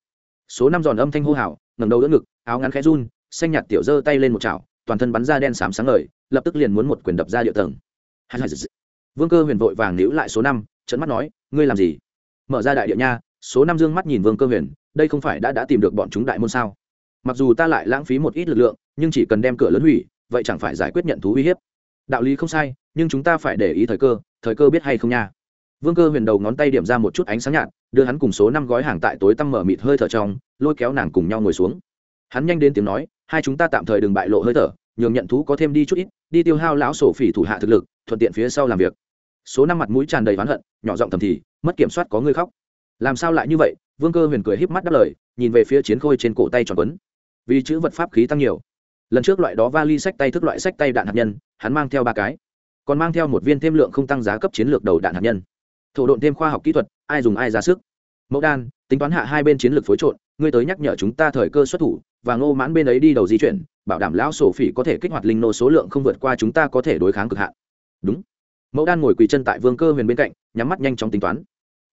Số năm giòn âm thanh hô hào, ngẩng đầu đỡ ngực, áo ngắn khẽ run, xanh nhạt tiểu giơ tay lên một chảo, toàn thân bắn ra đen xám sáng ngời, lập tức liền muốn một quyền đập ra địa tầng. Vương cơ huyền vội vàng níu lại số năm trận mắt nói, ngươi làm gì? Mở ra đại địa nha. Số năm dương mắt nhìn vương cơ huyền, đây không phải đã đã tìm được bọn chúng đại môn sao? Mặc dù ta lại lãng phí một ít lực lượng, nhưng chỉ cần đem cửa lớn hủy, vậy chẳng phải giải quyết nhận thú uy hiếp đạo lý không sai, nhưng chúng ta phải để ý thời cơ thời cơ biết hay không nha. Vương cơ huyền đầu ngón tay điểm ra một chút ánh sáng nhạt, đưa hắn cùng số năm gói hàng tại tối tăm mở mịt hơi thở trong, lôi kéo nàng cùng nhau ngồi xuống. Hắn nhanh đến tiếng nói, hai chúng ta tạm thời đừng bại lộ hơi thở, nhường nhận thú có thêm đi chút ít, đi tiêu hao lão sổ phỉ thủ hạ thực lực, thuận tiện phía sau làm việc. Số năm mặt mũi tràn đầy oán hận, nhỏ giọng thầm thì, mất kiểm soát có người khóc. Làm sao lại như vậy? Vương cơ huyền cười híp mắt đáp lời, nhìn về phía chiến khôi trên cổ tay tròn quấn. Vì chữ vật pháp khí tăng nhiều lần trước loại đó vali sách tay thức loại sách tay đạn hạt nhân, hắn mang theo ba cái. Còn mang theo một viên thêm lượng không tăng giá cấp chiến lược đầu đạn hạt nhân. Thổ độn thêm khoa học kỹ thuật, ai dùng ai ra sức. Mẫu đan, tính toán hạ hai bên chiến lược phối trộn, ngươi tới nhắc nhở chúng ta thời cơ xuất thủ, và ngô mãn bên ấy đi đầu di chuyển, bảo đảm lão sổ phỉ có thể kích hoạt linh nô số lượng không vượt qua chúng ta có thể đối kháng cực hạn. Đúng. Mẫu đan ngồi quỳ chân tại vương cơ huyền bên cạnh, nhắm mắt nhanh chóng tính toán.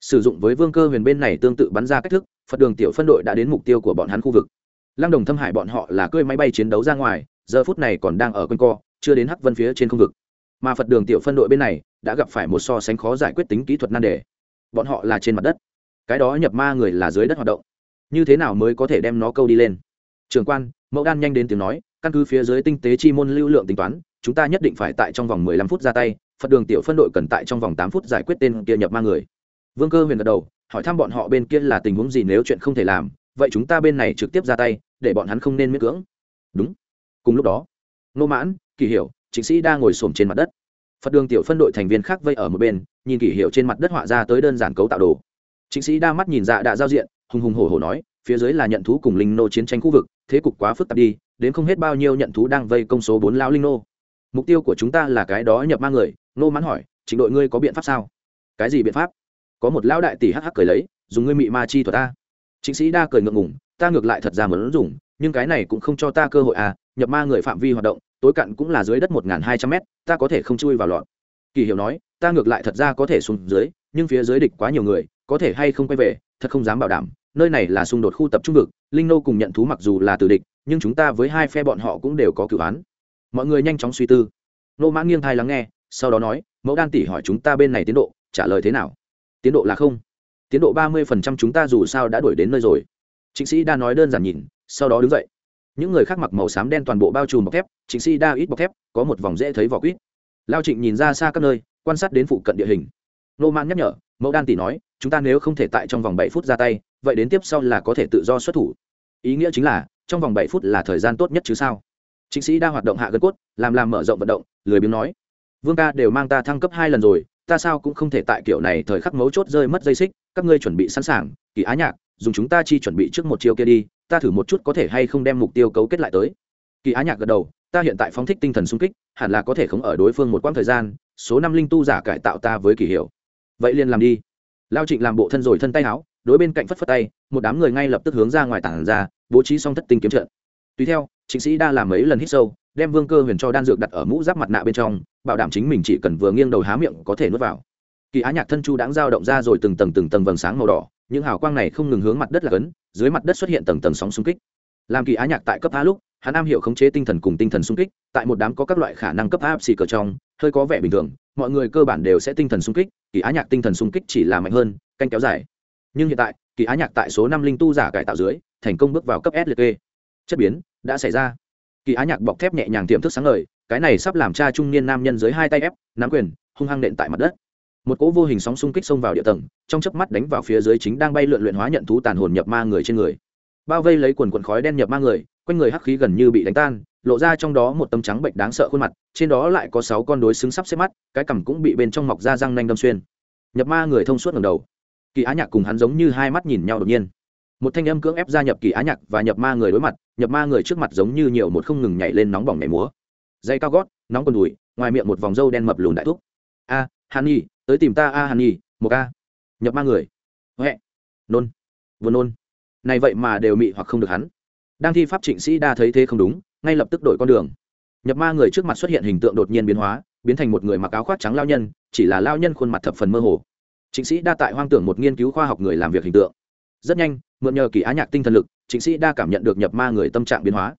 Sử dụng với vương cơ huyền bên này tương tự bắn ra cách thức, phật đường tiểu phân đội đã đến mục tiêu của bọn hắn khu vực lăng đồng thâm hải bọn họ là cơi máy bay chiến đấu ra ngoài, giờ phút này còn đang ở quân co, chưa đến hắc vân phía trên không vực. Mà phật đường tiểu phân đội bên này đã gặp phải một so sánh khó giải quyết tính kỹ thuật nan đề. Bọn họ là trên mặt đất. Cái đó nhập ma người là dưới đất hoạt động. Như thế nào mới có thể đem nó câu đi lên? Trường quan, mẫu đan nhanh đến tiếng nói, căn cứ phía dưới tinh tế chi môn lưu lượng tính toán, chúng ta nhất định phải tại trong vòng mười lăm phút ra tay, phật đường tiểu phân đội cần tại trong vòng tám phút giải quyết tên kia nhập ma người. Vương cơ huyền gật đầu, hỏi thăm bọn họ bên kia là tình huống gì nếu chuyện không thể làm vậy chúng ta bên này trực tiếp ra tay, để bọn hắn không nên miễn cưỡng. Đúng. Cùng lúc đó nô mãn kỳ hiểu chính sĩ đang ngồi xổm trên mặt đất. Phật đường tiểu phân đội thành viên khác vây ở một bên, nhìn kỳ hiệu trên mặt đất họa ra tới đơn giản cấu tạo đồ. Chính sĩ đa mắt nhìn dạ đã giao diện, hùng hùng hổ hổ nói, phía dưới là nhận thú cùng linh nô chiến tranh khu vực, thế cục quá phức tạp đi, đến không hết bao nhiêu nhận thú đang vây công số bốn lão linh nô. Mục tiêu của chúng ta là cái đó nhập ma người nô mãn hỏi trình đội ngươi có biện pháp sao? Cái gì biện pháp? Có một lão đại tỷ hắc hắc cười lấy, dùng ngươi mị ma chi thuật ta chính sĩ đa cười ngượng ngùng, ta ngược lại thật ra muốn dùng, nhưng cái này cũng không cho ta cơ hội à nhập ma người phạm vi hoạt động, tối cạn cũng là dưới đất một hai trăm mét, ta có thể không chui vào lọt. Kỳ hiểu nói, ta ngược lại thật ra có thể xuống dưới, nhưng phía dưới địch quá nhiều người, có thể hay không quay về, thật không dám bảo đảm, nơi này là xung đột khu tập trung vực, linh nô cùng nhận thú mặc dù là từ địch, nhưng chúng ta với hai phe bọn họ cũng đều có cử án. Mọi người nhanh chóng suy tư. Nô mã nghiêng thai lắng nghe, sau đó nói, mẫu đan tỷ hỏi chúng ta bên này tiến độ, trả lời thế nào? Tiến độ là không tiến độ ba mươi phần trăm chúng ta dù sao đã đuổi đến nơi rồi. Chính sĩ đa nói đơn giản nhìn, sau đó đứng dậy. Những người khác mặc màu xám đen toàn bộ bao trùm bọc thép chính sĩ đa ít bọc thép, có một vòng dễ thấy vỏ quýt. Lao trịnh nhìn ra xa các nơi, quan sát đến phụ cận địa hình. Nô man nhắc nhở, mẫu đan tỷ nói, chúng ta nếu không thể tại trong vòng bảy phút ra tay, vậy đến tiếp sau là có thể tự do xuất thủ. Ý nghĩa chính là, trong vòng bảy phút là thời gian tốt nhất chứ sao? Chính sĩ đa hoạt động hạ gân cốt, làm làm mở rộng vận động, lười biếng nói, vương ca đều mang ta thăng cấp hai lần rồi ta sao cũng không thể tại kiểu này thời khắc mấu chốt rơi mất dây xích, các ngươi chuẩn bị sẵn sàng, kỳ á nhạc, dùng chúng ta chi chuẩn bị trước một chiều kia đi, ta thử một chút có thể hay không đem mục tiêu cấu kết lại tới. Kỳ á nhạc gật đầu, ta hiện tại phóng thích tinh thần sung kích, hẳn là có thể không ở đối phương một quãng thời gian, số năm linh tu giả cải tạo ta với kỳ hiệu. Vậy liền làm đi. Lao trịnh làm bộ thân rồi thân tay áo đối bên cạnh phất phất tay, một đám người ngay lập tức hướng ra ngoài tảng ra, bố trí xong thất tinh kiếm trận. Tùy theo chính sĩ đa làm mấy lần hít sâu đem vương cơ huyền cho đan dược đặt ở mũ giáp mặt nạ bên trong, bảo đảm chính mình chỉ cần vừa nghiêng đầu há miệng có thể nuốt vào. Kỳ á nhạc thân chu đãng dao động ra rồi từng tầng từng tầng vầng sáng màu đỏ, những hào quang này không ngừng hướng mặt đất là cấn, dưới mặt đất xuất hiện tầng tầng sóng xung kích. Làm kỳ á nhạc tại cấp a lúc, hắn am hiểu khống chế tinh thần cùng tinh thần xung kích, tại một đám có các loại khả năng cấp áp xì cờ trong, hơi có vẻ bình thường, mọi người cơ bản đều sẽ tinh thần xung kích, kỳ á nhạc tinh thần xung kích chỉ là mạnh hơn, canh kéo dài. Nhưng hiện tại, kỳ á nhạc tại số năm linh tu giả cải tạo dưới, thành công bước vào cấp s liệt kê. Chất biến, đã xảy ra kỳ á nhạc bọc thép nhẹ nhàng tiềm thức sáng lời cái này sắp làm cha trung niên nam nhân dưới hai tay ép, nắm quyền, hung hăng nện tại mặt đất. Một cỗ vô hình sóng xung kích xông vào địa tầng, trong chớp mắt đánh vào phía dưới chính đang bay lượn luyện hóa nhận thú tàn hồn nhập ma người trên người. Bao vây lấy quần quần khói đen nhập ma người, quanh người hắc khí gần như bị đánh tan, lộ ra trong đó một tấm trắng bệnh đáng sợ khuôn mặt, trên đó lại có sáu con đối xứng sắp xếp mắt, cái cằm cũng bị bên trong mọc ra răng nanh đâm xuyên. Nhập ma người thông suốt ngầm đầu. Kỳ á nhạc cùng hắn giống như hai mắt nhìn nhau đột nhiên một thanh âm cưỡng ép gia nhập kỳ á nhạc và nhập ma người đối mặt nhập ma người trước mặt giống như nhiều một không ngừng nhảy lên nóng bỏng nhảy múa. Dây cao gót nóng còn đùi ngoài miệng một vòng râu đen mập lùn đại thúc. A à, hàn nhi tới tìm ta a hàn nhi một a. Nhập ma người. Huệ. Nôn. Vừa nôn. Này vậy mà đều mị hoặc không được hắn. Đang thi pháp trịnh sĩ đa thấy thế không đúng ngay lập tức đổi con đường. Nhập ma người trước mặt xuất hiện hình tượng đột nhiên biến hóa biến thành một người mặc áo khoác trắng lao nhân chỉ là lao nhân khuôn mặt thập phần mơ hồ. Trịnh sĩ đa tại hoang tưởng một nghiên cứu khoa học người làm việc hình tượng rất nhanh, mượn nhờ kỳ á nhạc tinh thần lực trịnh sĩ đa cảm nhận được nhập ma người tâm trạng biến hóa.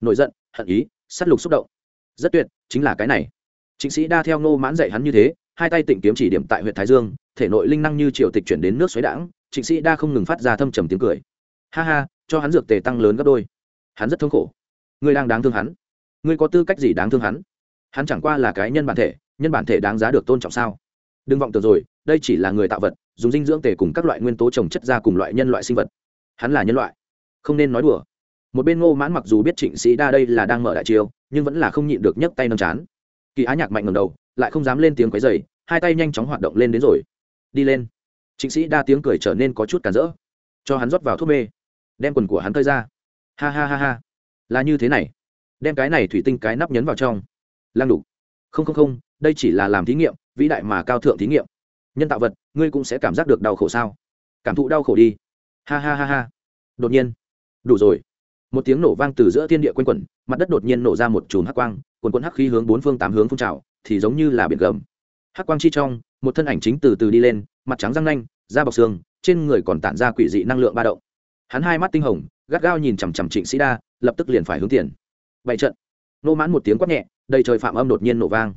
Nổi giận, hận ý s á t lục xúc động. Rất tuyệt, chính là cái này. Trịnh sĩ đa theo ngô mãn dạy hắn như thế, hai tay tịnh kiếm chỉ điểm tại huyện thái dương, thể nội linh năng như triều tịch chuyển đến nước xoáy đãng trịnh sĩ đa không ngừng phát ra thâm trầm tiếng cười. Ha ha, cho hắn dược tề tăng lớn gấp đôi. Hắn rất thương khổ. Ngươi đang đáng thương hắn. Ngươi có tư cách gì đáng thương hắn? Hắn chẳng qua là cái nhân bản thể, nhân bản thể đáng giá được tôn trọng sao? Đừng vọng tưởng rồi, đây chỉ là người tạo vật dùng dinh dưỡng tể cùng các loại nguyên tố trồng chất ra cùng loại nhân loại sinh vật. Hắn là nhân loại, không nên nói đùa. Một bên ngô mãn mặc dù biết trịnh sĩ đa đây là đang mở đại chiêu, nhưng vẫn là không nhịn được nhấc tay nâng chán. Kỳ á nhạc mạnh ngầm đầu, lại không dám lên tiếng quấy dày hai tay nhanh chóng hoạt động lên đến rồi. Đi lên. Trịnh sĩ đa tiếng cười trở nên có chút cản rỡ. Cho hắn rót vào thuốc mê. Đem quần của hắn tơi ra. Ha ha ha ha. Là như thế này. Đem cái này thủy tinh cái nắp nhấn vào trong. Lăng đục. Không không không, đây chỉ là làm thí nghiệm, vĩ đại mà cao thượng thí nghiệm nhân tạo vật, ngươi cũng sẽ cảm giác được đau khổ sao? Cảm thụ đau khổ đi. Ha ha ha ha. Đột nhiên. Đủ rồi. Một tiếng nổ vang từ giữa thiên địa quanh quẩn, mặt đất đột nhiên nổ ra một chùm hắc quang, quần quần hắc khí hướng bốn phương tám hướng phun trào, thì giống như là biển gầm. Hắc quang chi trong, một thân ảnh chính từ từ đi lên, mặt trắng răng nanh, da bọc xương, trên người còn tản ra quỷ dị năng lượng ba động. Hắn hai mắt tinh hồng, gắt gao nhìn chằm chằm trịnh sĩ đa, lập tức liền phải hướng tiền. Bảy trận. Nô mãn một tiếng quát nhẹ, đầy trời phạm âm đột nhiên nổ vang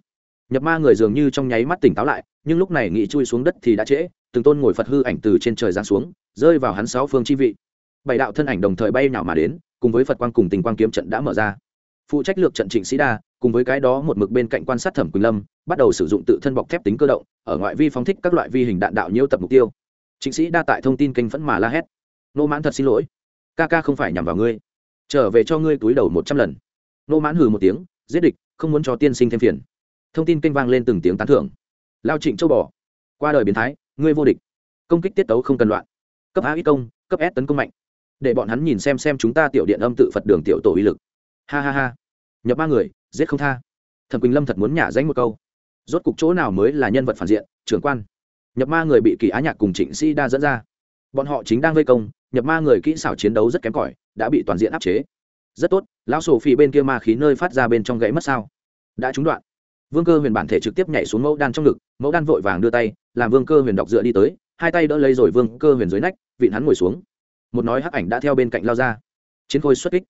nhập ma người dường như trong nháy mắt tỉnh táo lại, nhưng lúc này nghĩ chui xuống đất thì đã trễ, từng tôn ngồi phật hư ảnh từ trên trời giáng xuống, rơi vào hắn sáu phương chi vị. Bảy đạo thân ảnh đồng thời bay nào mà đến, cùng với phật quang cùng tình quang kiếm trận đã mở ra. Phụ trách lược trận trịnh sĩ đa, cùng với cái đó một mực bên cạnh quan sát thẩm quỳnh lâm, bắt đầu sử dụng tự thân bọc thép tính cơ động, ở ngoại vi phóng thích các loại vi hình đạn đạo nhiễu tập mục tiêu. Trịnh sĩ đa tại thông tin kênh phẫn mà la hét. Nô mãn thật xin lỗi. Ca ca không phải nhằm vào ngươi. Trở về cho ngươi túi đầu một trăm lần. Nô mãn hừ một tiếng, giết địch, không muốn cho tiên sinh thêm phiền thông tin kênh vang lên từng tiếng tán thưởng. Lao trịnh châu bò. Qua đời biến thái, ngươi vô địch. Công kích tiết tấu không cần loạn. Cấp a ít công, cấp s tấn công mạnh. Để bọn hắn nhìn xem xem chúng ta tiểu điện âm tự phật đường tiểu tổ uy lực. Ha ha ha. Nhập ba người, giết không tha. Thần quỳnh lâm thật muốn nhả danh một câu. Rốt cục chỗ nào mới là nhân vật phản diện, trưởng quan. Nhập ma người bị kỳ á nhạc cùng trịnh sĩ đa dẫn ra. Bọn họ chính đang vây công, nhập ma người kỹ xảo chiến đấu rất kém cỏi, đã bị toàn diện áp chế. Rất tốt, lão sổ phi bên kia ma khí nơi phát ra bên trong gãy mất sao. Đã trúng đoạn vương cơ huyền bản thể trực tiếp nhảy xuống mẫu đan trong ngực, mẫu đan vội vàng đưa tay, làm vương cơ huyền đọc dựa đi tới, hai tay đỡ lấy rồi vương cơ huyền dưới nách, vịn hắn ngồi xuống. Một nói hắc ảnh đã theo bên cạnh lao ra. Chiến khôi xuất kích.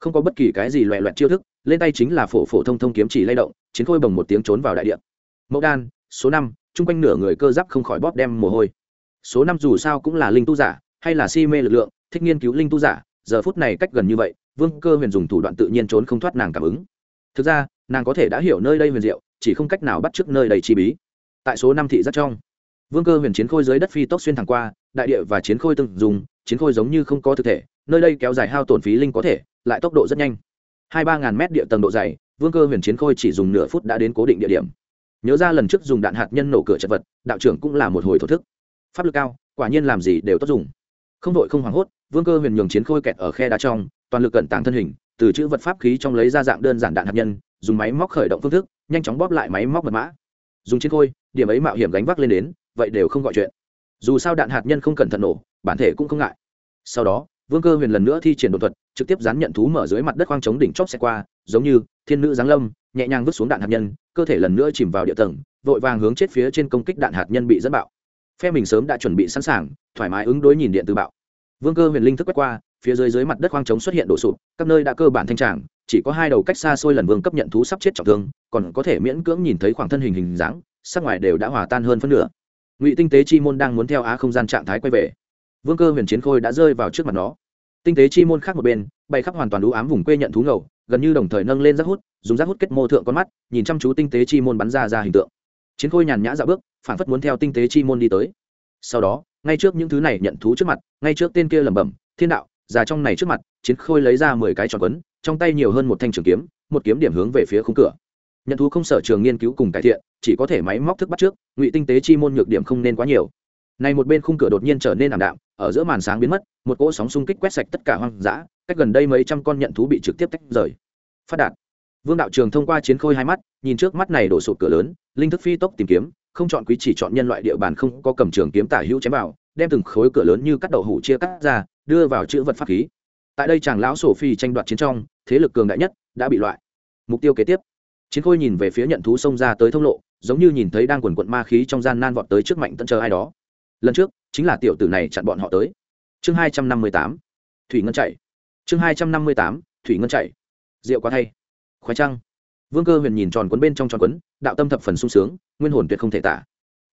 Không có bất kỳ cái gì loẹ loẹt chiêu thức, lên tay chính là phổ phổ thông thông kiếm chỉ lay động, chiến khôi bồng một tiếng trốn vào đại điện mẫu đan, số năm, chung quanh nửa người cơ giáp không khỏi bóp đem mồ hôi. Số năm dù sao cũng là linh tu giả, hay là si mê lực lượng, thích nghiên cứu linh tu giả, giờ phút này cách gần như vậy, vương cơ huyền dùng thủ đoạn tự nhiên trốn không thoát nàng cảm ứng. Thực ra nàng có thể đã hiểu nơi đây huyền diệu, chỉ không cách nào bắt trước nơi đầy chi bí. Tại số năm thị rất trong, vương cơ huyền chiến khôi dưới đất phi tốc xuyên thẳng qua, đại địa và chiến khôi từng dùng, chiến khôi giống như không có thực thể, nơi đây kéo dài hao tổn phí linh có thể, lại tốc độ rất nhanh. Hai ba ngàn mét địa tầng độ dày, vương cơ huyền chiến khôi chỉ dùng nửa phút đã đến cố định địa điểm. Nhớ ra lần trước dùng đạn hạt nhân nổ cửa chật vật, đạo trưởng cũng là một hồi thổ thức. Pháp lực cao, quả nhiên làm gì đều tốt dùng. Không đội không hoảng hốt, vương cơ huyền nhường chiến khôi kẹt ở khe đá trong, toàn lực cận tàng thân hình, từ chữ vật pháp khí trong lấy ra dạng đơn giản đạn hạt nhân dùng máy móc khởi động phương thức, nhanh chóng bóp lại máy móc mật mã. Dùng trên khôi điểm ấy mạo hiểm gánh vác lên đến, vậy đều không gọi chuyện. Dù sao đạn hạt nhân không cẩn thận nổ, bản thể cũng không ngại. Sau đó, vương cơ huyền lần nữa thi triển đột thuật, trực tiếp dán nhận thú mở dưới mặt đất khoang chống đỉnh chóp xe qua, giống như thiên nữ giáng lâm, nhẹ nhàng vứt xuống đạn hạt nhân, cơ thể lần nữa chìm vào địa tầng, vội vàng hướng chết phía trên công kích đạn hạt nhân bị dẫn bạo. Phe mình sớm đã chuẩn bị sẵn sàng, thoải mái ứng đối nhìn điện từ bạo. Vương cơ huyền linh thức quét qua, phía dưới dưới mặt đất khoang trống xuất hiện đổ sụp, các nơi đã cơ bản thanh tràng chỉ có hai đầu cách xa xôi lần vương cấp nhận thú sắp chết trọng thương, còn có thể miễn cưỡng nhìn thấy khoảng thân hình hình dáng, sắc ngoài đều đã hòa tan hơn phân nửa. Ngụy tinh tế chi môn đang muốn theo á không gian trạng thái quay về. Vương cơ huyền chiến khôi đã rơi vào trước mặt nó. Tinh tế chi môn khác một bên, bay khắp hoàn toàn đũ ám vùng quê nhận thú ngầu, gần như đồng thời nâng lên rác hút, dùng rác hút kết mô thượng con mắt, nhìn chăm chú tinh tế chi môn bắn ra ra hình tượng. Chiến khôi nhàn nhã dạo bước, phản phất muốn theo tinh tế chi môn đi tới. Sau đó, ngay trước những thứ này nhận thú trước mặt, ngay trước tên kia lẩm bẩm, thiên đạo, già trong này trước mặt, chiến khôi lấy ra mười cái tròn quấn trong tay nhiều hơn một thanh trường kiếm, một kiếm điểm hướng về phía khung cửa. Nhận thú không sở trường nghiên cứu cùng cải thiện, chỉ có thể máy móc thức bắt trước, ngụy tinh tế chi môn nhược điểm không nên quá nhiều. Này một bên khung cửa đột nhiên trở nên ảm đạm, ở giữa màn sáng biến mất, một cỗ sóng xung kích quét sạch tất cả hoang dã, cách gần đây mấy trăm con nhận thú bị trực tiếp tách rời. Phát đạt. Vương đạo trường thông qua chiến khôi hai mắt, nhìn trước mắt này đổ sụp cửa lớn, linh thức phi tốc tìm kiếm, không chọn quý chỉ chọn nhân loại địa bàn không có cầm trường kiếm tả hữu chém vào, đem từng khối cửa lớn như cắt đậu hủ chia cắt ra, đưa vào chữ vật pháp khí tại đây chàng lão sổ phi tranh đoạt chiến trong, thế lực cường đại nhất đã bị loại. Mục tiêu kế tiếp. Chiến khôi nhìn về phía nhận thú xông ra tới thông lộ, giống như nhìn thấy đang quần quận ma khí trong gian nan vọt tới trước mạnh tận chờ ai đó. Lần trước, chính là tiểu tử này chặn bọn họ tới. Chương hai trăm năm mươi tám. Thủy ngân chạy. Chương hai trăm năm mươi tám. Thủy ngân chạy. Rượu quá thay. Khoái trăng. Vương cơ huyền nhìn tròn quấn bên trong tròn quấn, đạo tâm thập phần sung sướng, nguyên hồn tuyệt không thể tả.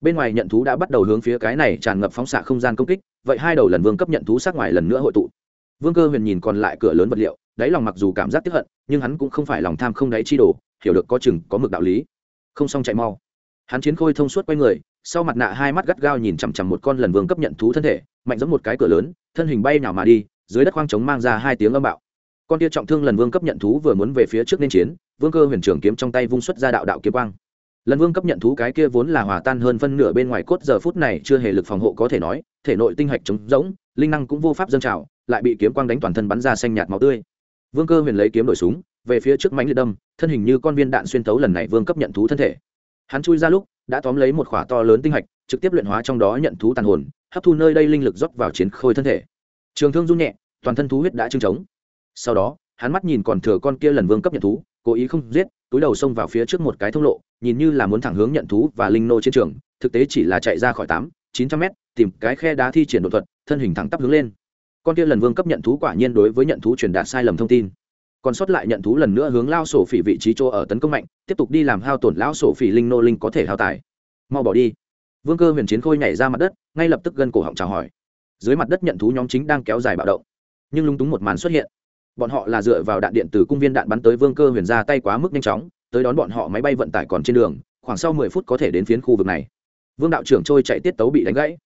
Bên ngoài nhận thú đã bắt đầu hướng phía cái này tràn ngập phóng xạ không gian công kích, vậy hai đầu lần vương cấp nhận thú sát ngoài lần nữa hội tụ vương cơ huyền nhìn còn lại cửa lớn vật liệu, đáy lòng mặc dù cảm giác tiếp hận, nhưng hắn cũng không phải lòng tham không đáy chi đồ, hiểu được có chừng, có mực đạo lý. Không xong chạy mau. Hắn chiến khôi thông suốt quay người, sau mặt nạ hai mắt gắt gao nhìn chằm chằm một con lần vương cấp nhận thú thân thể, mạnh giống một cái cửa lớn, thân hình bay nào mà đi, dưới đất khoang trống mang ra hai tiếng âm bạo. Con tia trọng thương lần vương cấp nhận thú vừa muốn về phía trước nên chiến, vương cơ huyền trường kiếm trong tay vung xuất ra đạo đạo kiếm quang. Lần vương cấp nhận thú cái kia vốn là hòa tan hơn phân nửa bên ngoài cốt giờ phút này chưa hề lực phòng hộ có thể nói, thể nội tinh hạch trống rỗng, linh năng cũng vô pháp dâng trào lại bị kiếm quang đánh toàn thân bắn ra xanh nhạt máu tươi. Vương cơ huyền lấy kiếm đổi súng, về phía trước mánh liệt đâm, thân hình như con viên đạn xuyên thấu lần này vương cấp nhận thú thân thể. Hắn chui ra lúc, đã tóm lấy một khỏa to lớn tinh hạch, trực tiếp luyện hóa trong đó nhận thú tàn hồn, hấp thu nơi đây linh lực rót vào chiến khôi thân thể. Trường thương rung nhẹ, toàn thân thú huyết đã trưng trống. Sau đó, hắn mắt nhìn còn thừa con kia lần vương cấp nhận thú, cố ý không giết, túi đầu xông vào phía trước một cái thông lộ, nhìn như là muốn thẳng hướng nhận thú và linh nô chiến trường, thực tế chỉ là chạy ra khỏi tám, chín trăm mét, tìm cái khe đá thi triển đột thuật, thân hình thẳng tắp hướng lên con kia lần vương cấp nhận thú quả nhiên đối với nhận thú truyền đạt sai lầm thông tin. Còn sót lại nhận thú lần nữa hướng lao sổ phỉ vị trí chỗ ở tấn công mạnh, tiếp tục đi làm hao tổn lão sổ phỉ linh nô linh có thể hao tài. Mau bỏ đi. Vương cơ huyền chiến khôi nhảy ra mặt đất, ngay lập tức gân cổ họng chào hỏi. Dưới mặt đất nhận thú nhóm chính đang kéo dài bạo động. Nhưng lúng túng một màn xuất hiện. Bọn họ là dựa vào đạn điện từ cung viên đạn bắn tới vương cơ huyền ra tay quá mức nhanh chóng, tới đón bọn họ máy bay vận tải còn trên đường, khoảng sau mười phút có thể đến phiến khu vực này. Vương đạo trưởng trôi chạy tiết tấu bị đánh gãy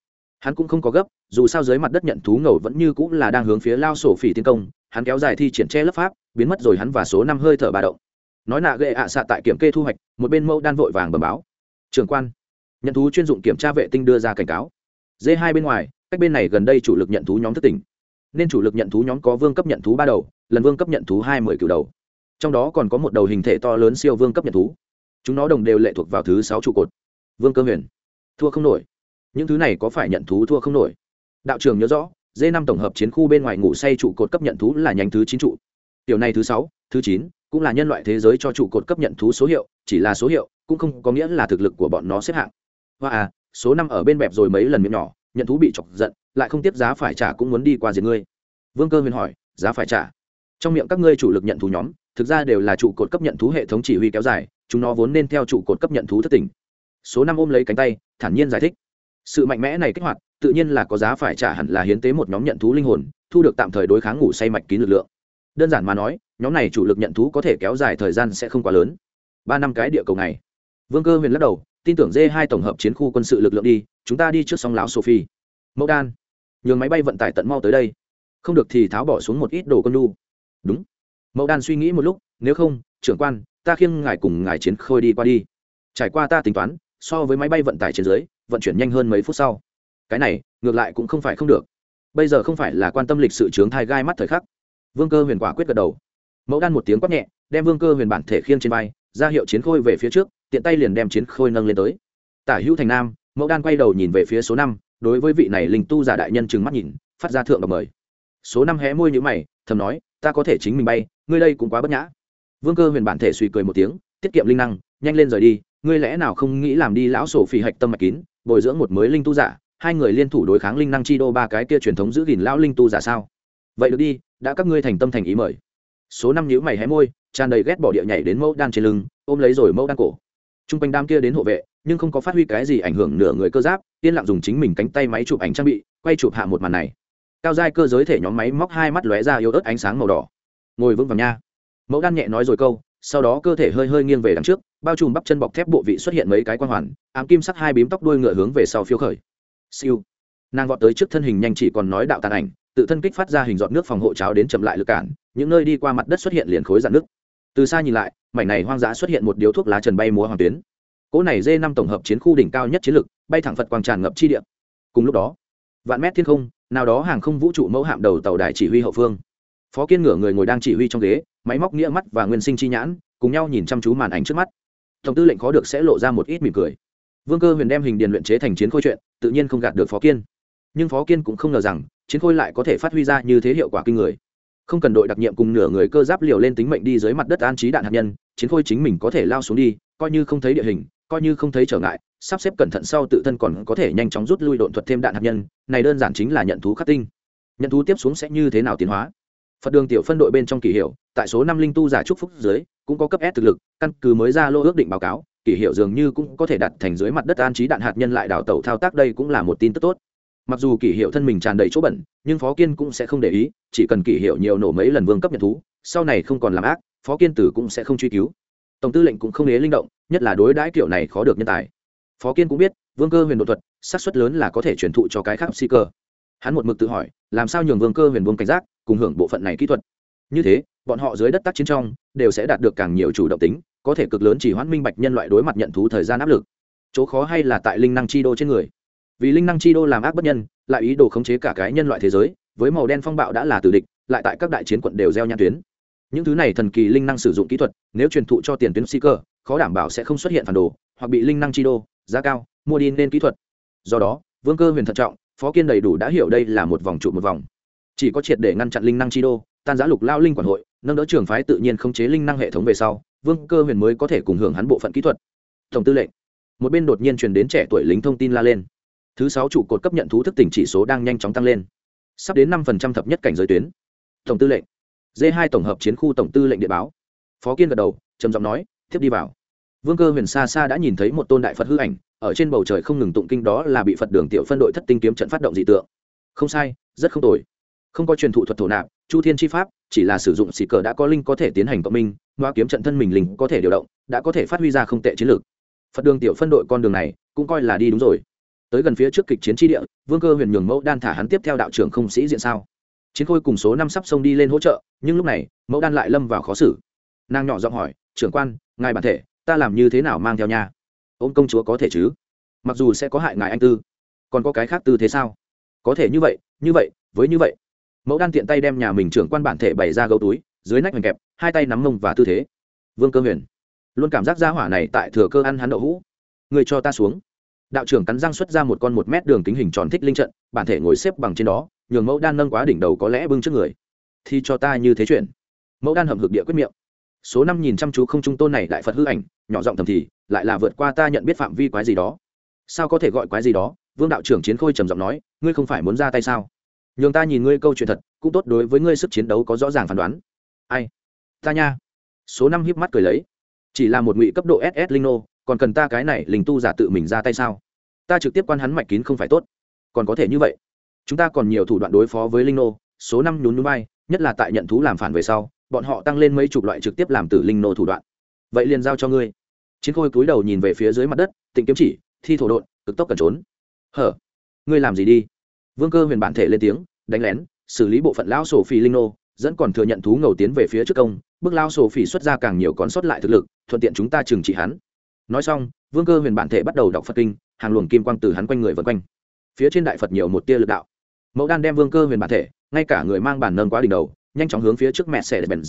hắn cũng không có gấp, dù sao dưới mặt đất nhận thú ngầu vẫn như cũng là đang hướng phía lao sổ phỉ tiến công, hắn kéo dài thi triển che lớp pháp, biến mất rồi hắn và số năm hơi thở bà động. Nói nạ gệ ạ à xạ tại kiểm kê thu hoạch, một bên mẫu đan vội vàng bầm báo. Trường quan, nhận thú chuyên dụng kiểm tra vệ tinh đưa ra cảnh cáo. D hai bên ngoài, cách bên này gần đây chủ lực nhận thú nhóm thất tỉnh. Nên chủ lực nhận thú nhóm có vương cấp nhận thú ba đầu, lần vương cấp nhận thú hai mươi cựu đầu. Trong đó còn có một đầu hình thể to lớn siêu vương cấp nhận thú. Chúng nó đồng đều lệ thuộc vào thứ sáu trụ cột. Vương cơ huyền. Thua không nổi những thứ này có phải nhận thú thua không nổi? Đạo trưởng nhớ rõ d năm tổng hợp chiến khu bên ngoài ngủ say trụ cột cấp nhận thú là nhánh thứ chín trụ. Tiểu này thứ sáu, thứ chín, cũng là nhân loại thế giới cho trụ cột cấp nhận thú số hiệu, chỉ là số hiệu, cũng không có nghĩa là thực lực của bọn nó xếp hạng. Và à số năm ở bên bẹp rồi mấy lần miệng nhỏ, nhận thú bị chọc giận, lại không tiếp giá phải trả cũng muốn đi qua diệt ngươi. Vương cơ huyền hỏi, giá phải trả? Trong miệng các ngươi chủ lực nhận thú nhóm, thực ra đều là trụ cột cấp nhận thú hệ thống chỉ huy kéo dài, chúng nó vốn nên theo trụ cột cấp nhận thú thất tỉnh. Số năm ôm lấy cánh tay, thản nhiên giải thích sự mạnh mẽ này kích hoạt, tự nhiên là có giá phải trả hẳn là hiến tế một nhóm nhận thú linh hồn, thu được tạm thời đối kháng ngủ say mạch kín lực lượng. Đơn giản mà nói, nhóm này chủ lực nhận thú có thể kéo dài thời gian sẽ không quá lớn. Ba năm cái địa cầu này vương cơ huyền lắc đầu, tin tưởng d hai tổng hợp chiến khu quân sự lực lượng đi, chúng ta đi trước song lão sophie. Mẫu đan, nhường máy bay vận tải tận mau tới đây. Không được thì tháo bỏ xuống một ít đồ con lu đúng. Mẫu đan suy nghĩ một lúc, nếu không, trưởng quan, ta khiêng ngài cùng ngài chiến khôi đi qua đi. Trải qua ta tính toán, so với máy bay vận tải trên dưới vận chuyển nhanh hơn mấy phút sau. Cái này, ngược lại cũng không phải không được. Bây giờ không phải là quan tâm lịch sự trướng thai gai mắt thời khắc. Vương cơ huyền quả quyết gật đầu. Mẫu đan một tiếng quát nhẹ, đem vương cơ huyền bản thể khiêng trên vai, ra hiệu chiến khôi về phía trước, tiện tay liền đem chiến khôi nâng lên tới. Tả hữu thành nam, mẫu đan quay đầu nhìn về phía số năm, đối với vị này linh tu giả đại nhân chừng mắt nhìn, phát ra thượng đọc mời. Số năm hé môi nhữ mày, thầm nói, ta có thể chính mình bay, ngươi đây cũng quá bất nhã. Vương cơ huyền bản thể suy cười một tiếng, tiết kiệm linh năng, nhanh lên rời đi, ngươi lẽ nào không nghĩ làm đi lão sổ phi hạch tâm mạch kín bồi dưỡng một mới linh tu giả, hai người liên thủ đối kháng linh năng chi đô ba cái kia truyền thống giữ gìn lão linh tu giả sao? Vậy được đi, đã các ngươi thành tâm thành ý mời. Số năm nhữ mày hé môi, tràn đầy ghét bỏ địa nhảy đến mẫu đan trên lưng, ôm lấy rồi mẫu đan cổ. T r u n g quanh đám kia đến hộ vệ, nhưng không có phát huy cái gì ảnh hưởng nửa người cơ giáp, yên lặng dùng chính mình cánh tay máy chụp ảnh trang bị, quay chụp hạ một màn này. Cao giai cơ giới thể nhóm máy móc hai mắt lóe ra yếu ớt ánh sáng màu đỏ. Ngồi vững vào nha. Mẫu đan nhẹ nói rồi câu sau đó cơ thể hơi hơi nghiêng về đằng trước, bao trùm bắp chân bọc thép bộ vị xuất hiện mấy cái quan hoàn, ám kim sắc hai bím tóc đuôi ngựa hướng về sau phiếu khởi. Siêu. Nàng vọt tới trước thân hình nhanh chỉ còn nói đạo tàn ảnh, tự thân kích phát ra hình dọn nước phòng hộ cháo đến chậm lại lực cản, những nơi đi qua mặt đất xuất hiện liền khối dạn nước. Từ xa nhìn lại, mảnh này hoang dã xuất hiện một điếu thuốc lá trần bay múa hoàng tuyến. Cỗ này dê năm tổng hợp chiến khu đỉnh cao nhất chiến lực, bay thẳng phật quang tràn ngập chi địa. Cùng lúc đó, vạn mét thiên không, nào đó hàng không vũ trụ mẫu hạm đầu tàu đài chỉ huy hậu phương. Phó kiên ngửa người ngồi đang chỉ huy trong ghế máy móc nghĩa mắt và nguyên sinh chi nhãn, cùng nhau nhìn chăm chú màn ảnh trước mắt. Tổng tư lệnh khó được sẽ lộ ra một ít mỉm cười. Vương cơ huyền đem hình điền luyện chế thành chiến khôi chuyện, tự nhiên không gạt được phó kiên. Nhưng phó kiên cũng không ngờ rằng, chiến khôi lại có thể phát huy ra như thế hiệu quả kinh người. Không cần đội đặc nhiệm cùng nửa người cơ giáp liều lên tính mệnh đi dưới mặt đất an trí đạn hạt nhân, chiến khôi chính mình có thể lao xuống đi, coi như không thấy địa hình, coi như không thấy trở ngại, sắp xếp cẩn thận sau tự thân còn có thể nhanh chóng rút lui độn thuật thêm đạn hạt nhân, này đơn giản chính là nhận thú khắc tinh. Nhận thú tiếp xuống sẽ như thế nào tiến hóa? Phật đường tiểu phân đội bên trong kỷ hiệu, tại số năm linh tu giả trúc phúc dưới, cũng có cấp S thực lực, căn cứ mới ra lô ước định báo cáo, kỷ hiệu dường như cũng có thể đặt thành dưới mặt đất an trí đạn hạt nhân lại đảo tàu thao tác đây cũng là một tin tức tốt. Mặc dù kỷ hiệu thân mình tràn đầy chỗ bẩn, nhưng phó kiên cũng sẽ không để ý, chỉ cần kỷ hiệu nhiều nổ mấy lần vương cấp nhận thú, sau này không còn làm ác, phó kiên tử cũng sẽ không truy cứu. Tổng tư lệnh cũng không ế linh động, nhất là đối đãi kiểu này khó được nhân tài. Phó kiên cũng biết, vương cơ huyền đột thuật, xác suất lớn là có thể truyền thụ cho cái khác si cơ. Hắn một mực tự hỏi, làm sao nhường vương cơ huyền vương cảnh giác? Cùng hưởng bộ phận này kỹ thuật. Như thế, bọn họ dưới đất tác chiến trong, đều sẽ đạt được càng nhiều chủ động tính, có thể cực lớn chỉ hoãn minh bạch nhân loại đối mặt nhận thú thời gian áp lực. Chỗ khó hay là tại linh năng chi đô trên người. Vì linh năng chi đô làm ác bất nhân, lại ý đồ khống chế cả cái nhân loại thế giới, với màu đen phong bạo đã là tử địch, lại tại các đại chiến quận đều gieo nhãn tuyến. Những thứ này thần kỳ linh năng sử dụng kỹ thuật, nếu truyền thụ cho tiền tuyến si cơ khó đảm bảo sẽ không xuất hiện phản đồ, hoặc bị linh năng chi đô, giá cao, mua đi nên kỹ thuật. Do đó, vương cơ huyền thận trọng, phó kiên đầy đủ đã hiểu đây là một vòng trụ một vòng chỉ có triệt để ngăn chặn linh năng chi đô, tan giã lục lao linh quản hội, nâng đỡ trường phái tự nhiên khống chế linh năng hệ thống về sau, vương cơ huyền mới có thể cùng hưởng hắn bộ phận kỹ thuật. Tổng tư lệnh, một bên đột nhiên truyền đến trẻ tuổi lính thông tin la lên. Thứ sáu trụ cột cấp nhận thú thức tỉnh chỉ số đang nhanh chóng tăng lên. Sắp đến năm phần trăm thập nhất cảnh giới tuyến. Tổng tư lệnh d hai tổng hợp chiến khu tổng tư lệnh địa báo. Phó kiên gật đầu, trầm giọng nói, tiếp đi vào. Vương cơ huyền xa xa đã nhìn thấy một tôn đại phật hư ảnh, ở trên bầu trời không ngừng tụng kinh đó là bị phật đường tiểu phân đội thất tinh kiếm trận phát động dị tượng. Không sai, rất không tồi không có truyền thụ thuật thổ nạp, chu thiên chi pháp, chỉ là sử dụng xì cờ đã có linh có thể tiến hành cộng minh, ngoa kiếm trận thân mình linh có thể điều động, đã có thể phát huy ra không tệ chiến lược. Phật đường tiểu phân đội con đường này, cũng coi là đi đúng rồi. Tới gần phía trước kịch chiến tri địa, vương cơ huyền nhường mẫu đan thả hắn tiếp theo đạo trưởng không sĩ diện sao. Chiến khôi cùng số năm sắp sông đi lên hỗ trợ, nhưng lúc này, mẫu đan lại lâm vào khó xử. Nàng nhỏ giọng hỏi, trưởng quan, ngài bản thể, ta làm như thế nào mang theo nhà ôm công chúa có thể chứ? Mặc dù sẽ có hại ngài anh tư, còn có cái khác tư thế sao? Có thể như vậy như vậy, với như vậy mẫu đan tiện tay đem nhà mình trưởng quan bản thể bày ra gấu túi, dưới nách hoành kẹp, hai tay nắm mông và tư thế. Vương cơ huyền luôn cảm giác gia hỏa này tại thừa cơ ăn hắn đậu hũ. Người cho ta xuống. Đạo trưởng cắn răng xuất ra một con một mét đường kính hình tròn thích linh trận, bản thể ngồi xếp bằng trên đó, nhường mẫu đan nâng quá đỉnh đầu có lẽ bưng trước người. Thì cho ta như thế chuyện. Mẫu đan hầm hực địa quyết miệng. Số năm nhìn chăm chú không trung tôn này đại phật hư ảnh, nhỏ giọng thầm thì, lại là vượt qua ta nhận biết phạm vi quái gì đó. Sao có thể gọi quái gì đó? Vương đạo trưởng chiến khôi trầm giọng nói, ngươi không phải muốn ra tay sao? Nhường ta nhìn ngươi câu chuyện thật, cũng tốt đối với ngươi sức chiến đấu có rõ ràng phán đoán. Ai? Ta nha. Số năm híp mắt cười lấy. Chỉ là một ngụy cấp độ ss linh nô, còn cần ta cái này linh tu giả tự mình ra tay sao? Ta trực tiếp quan hắn mạch kín không phải tốt. Còn có thể như vậy. Chúng ta còn nhiều thủ đoạn đối phó với linh nô, số năm nhún núi bay nhất là tại nhận thú làm phản về sau, bọn họ tăng lên mấy chục loại trực tiếp làm từ linh nô thủ đoạn. Vậy liền giao cho ngươi. Chiến khôi cúi đầu nhìn về phía dưới mặt đất, tịnh kiếm chỉ, thi thổ đột cực tốc cần trốn. Hở? Ngươi làm gì đi? Vương cơ huyền bản thể lên tiếng, đánh lén, xử lý bộ phận lão sổ phi linh nô, dẫn còn thừa nhận thú ngầu tiến về phía trước công, bước lao sổ phỉ xuất ra càng nhiều con sót lại thực lực, thuận tiện chúng ta trừng trị hắn. Nói xong, vương cơ huyền bản thể bắt đầu đọc phật kinh, hàng luồng kim quang từ hắn quanh người vân quanh. Phía trên đại phật nhiều một tia lực đạo. Mẫu đan đem vương cơ huyền bản thể, ngay cả người mang bản nâng quá đỉnh đầu, nhanh chóng hướng phía trước mẹ xẻ bèn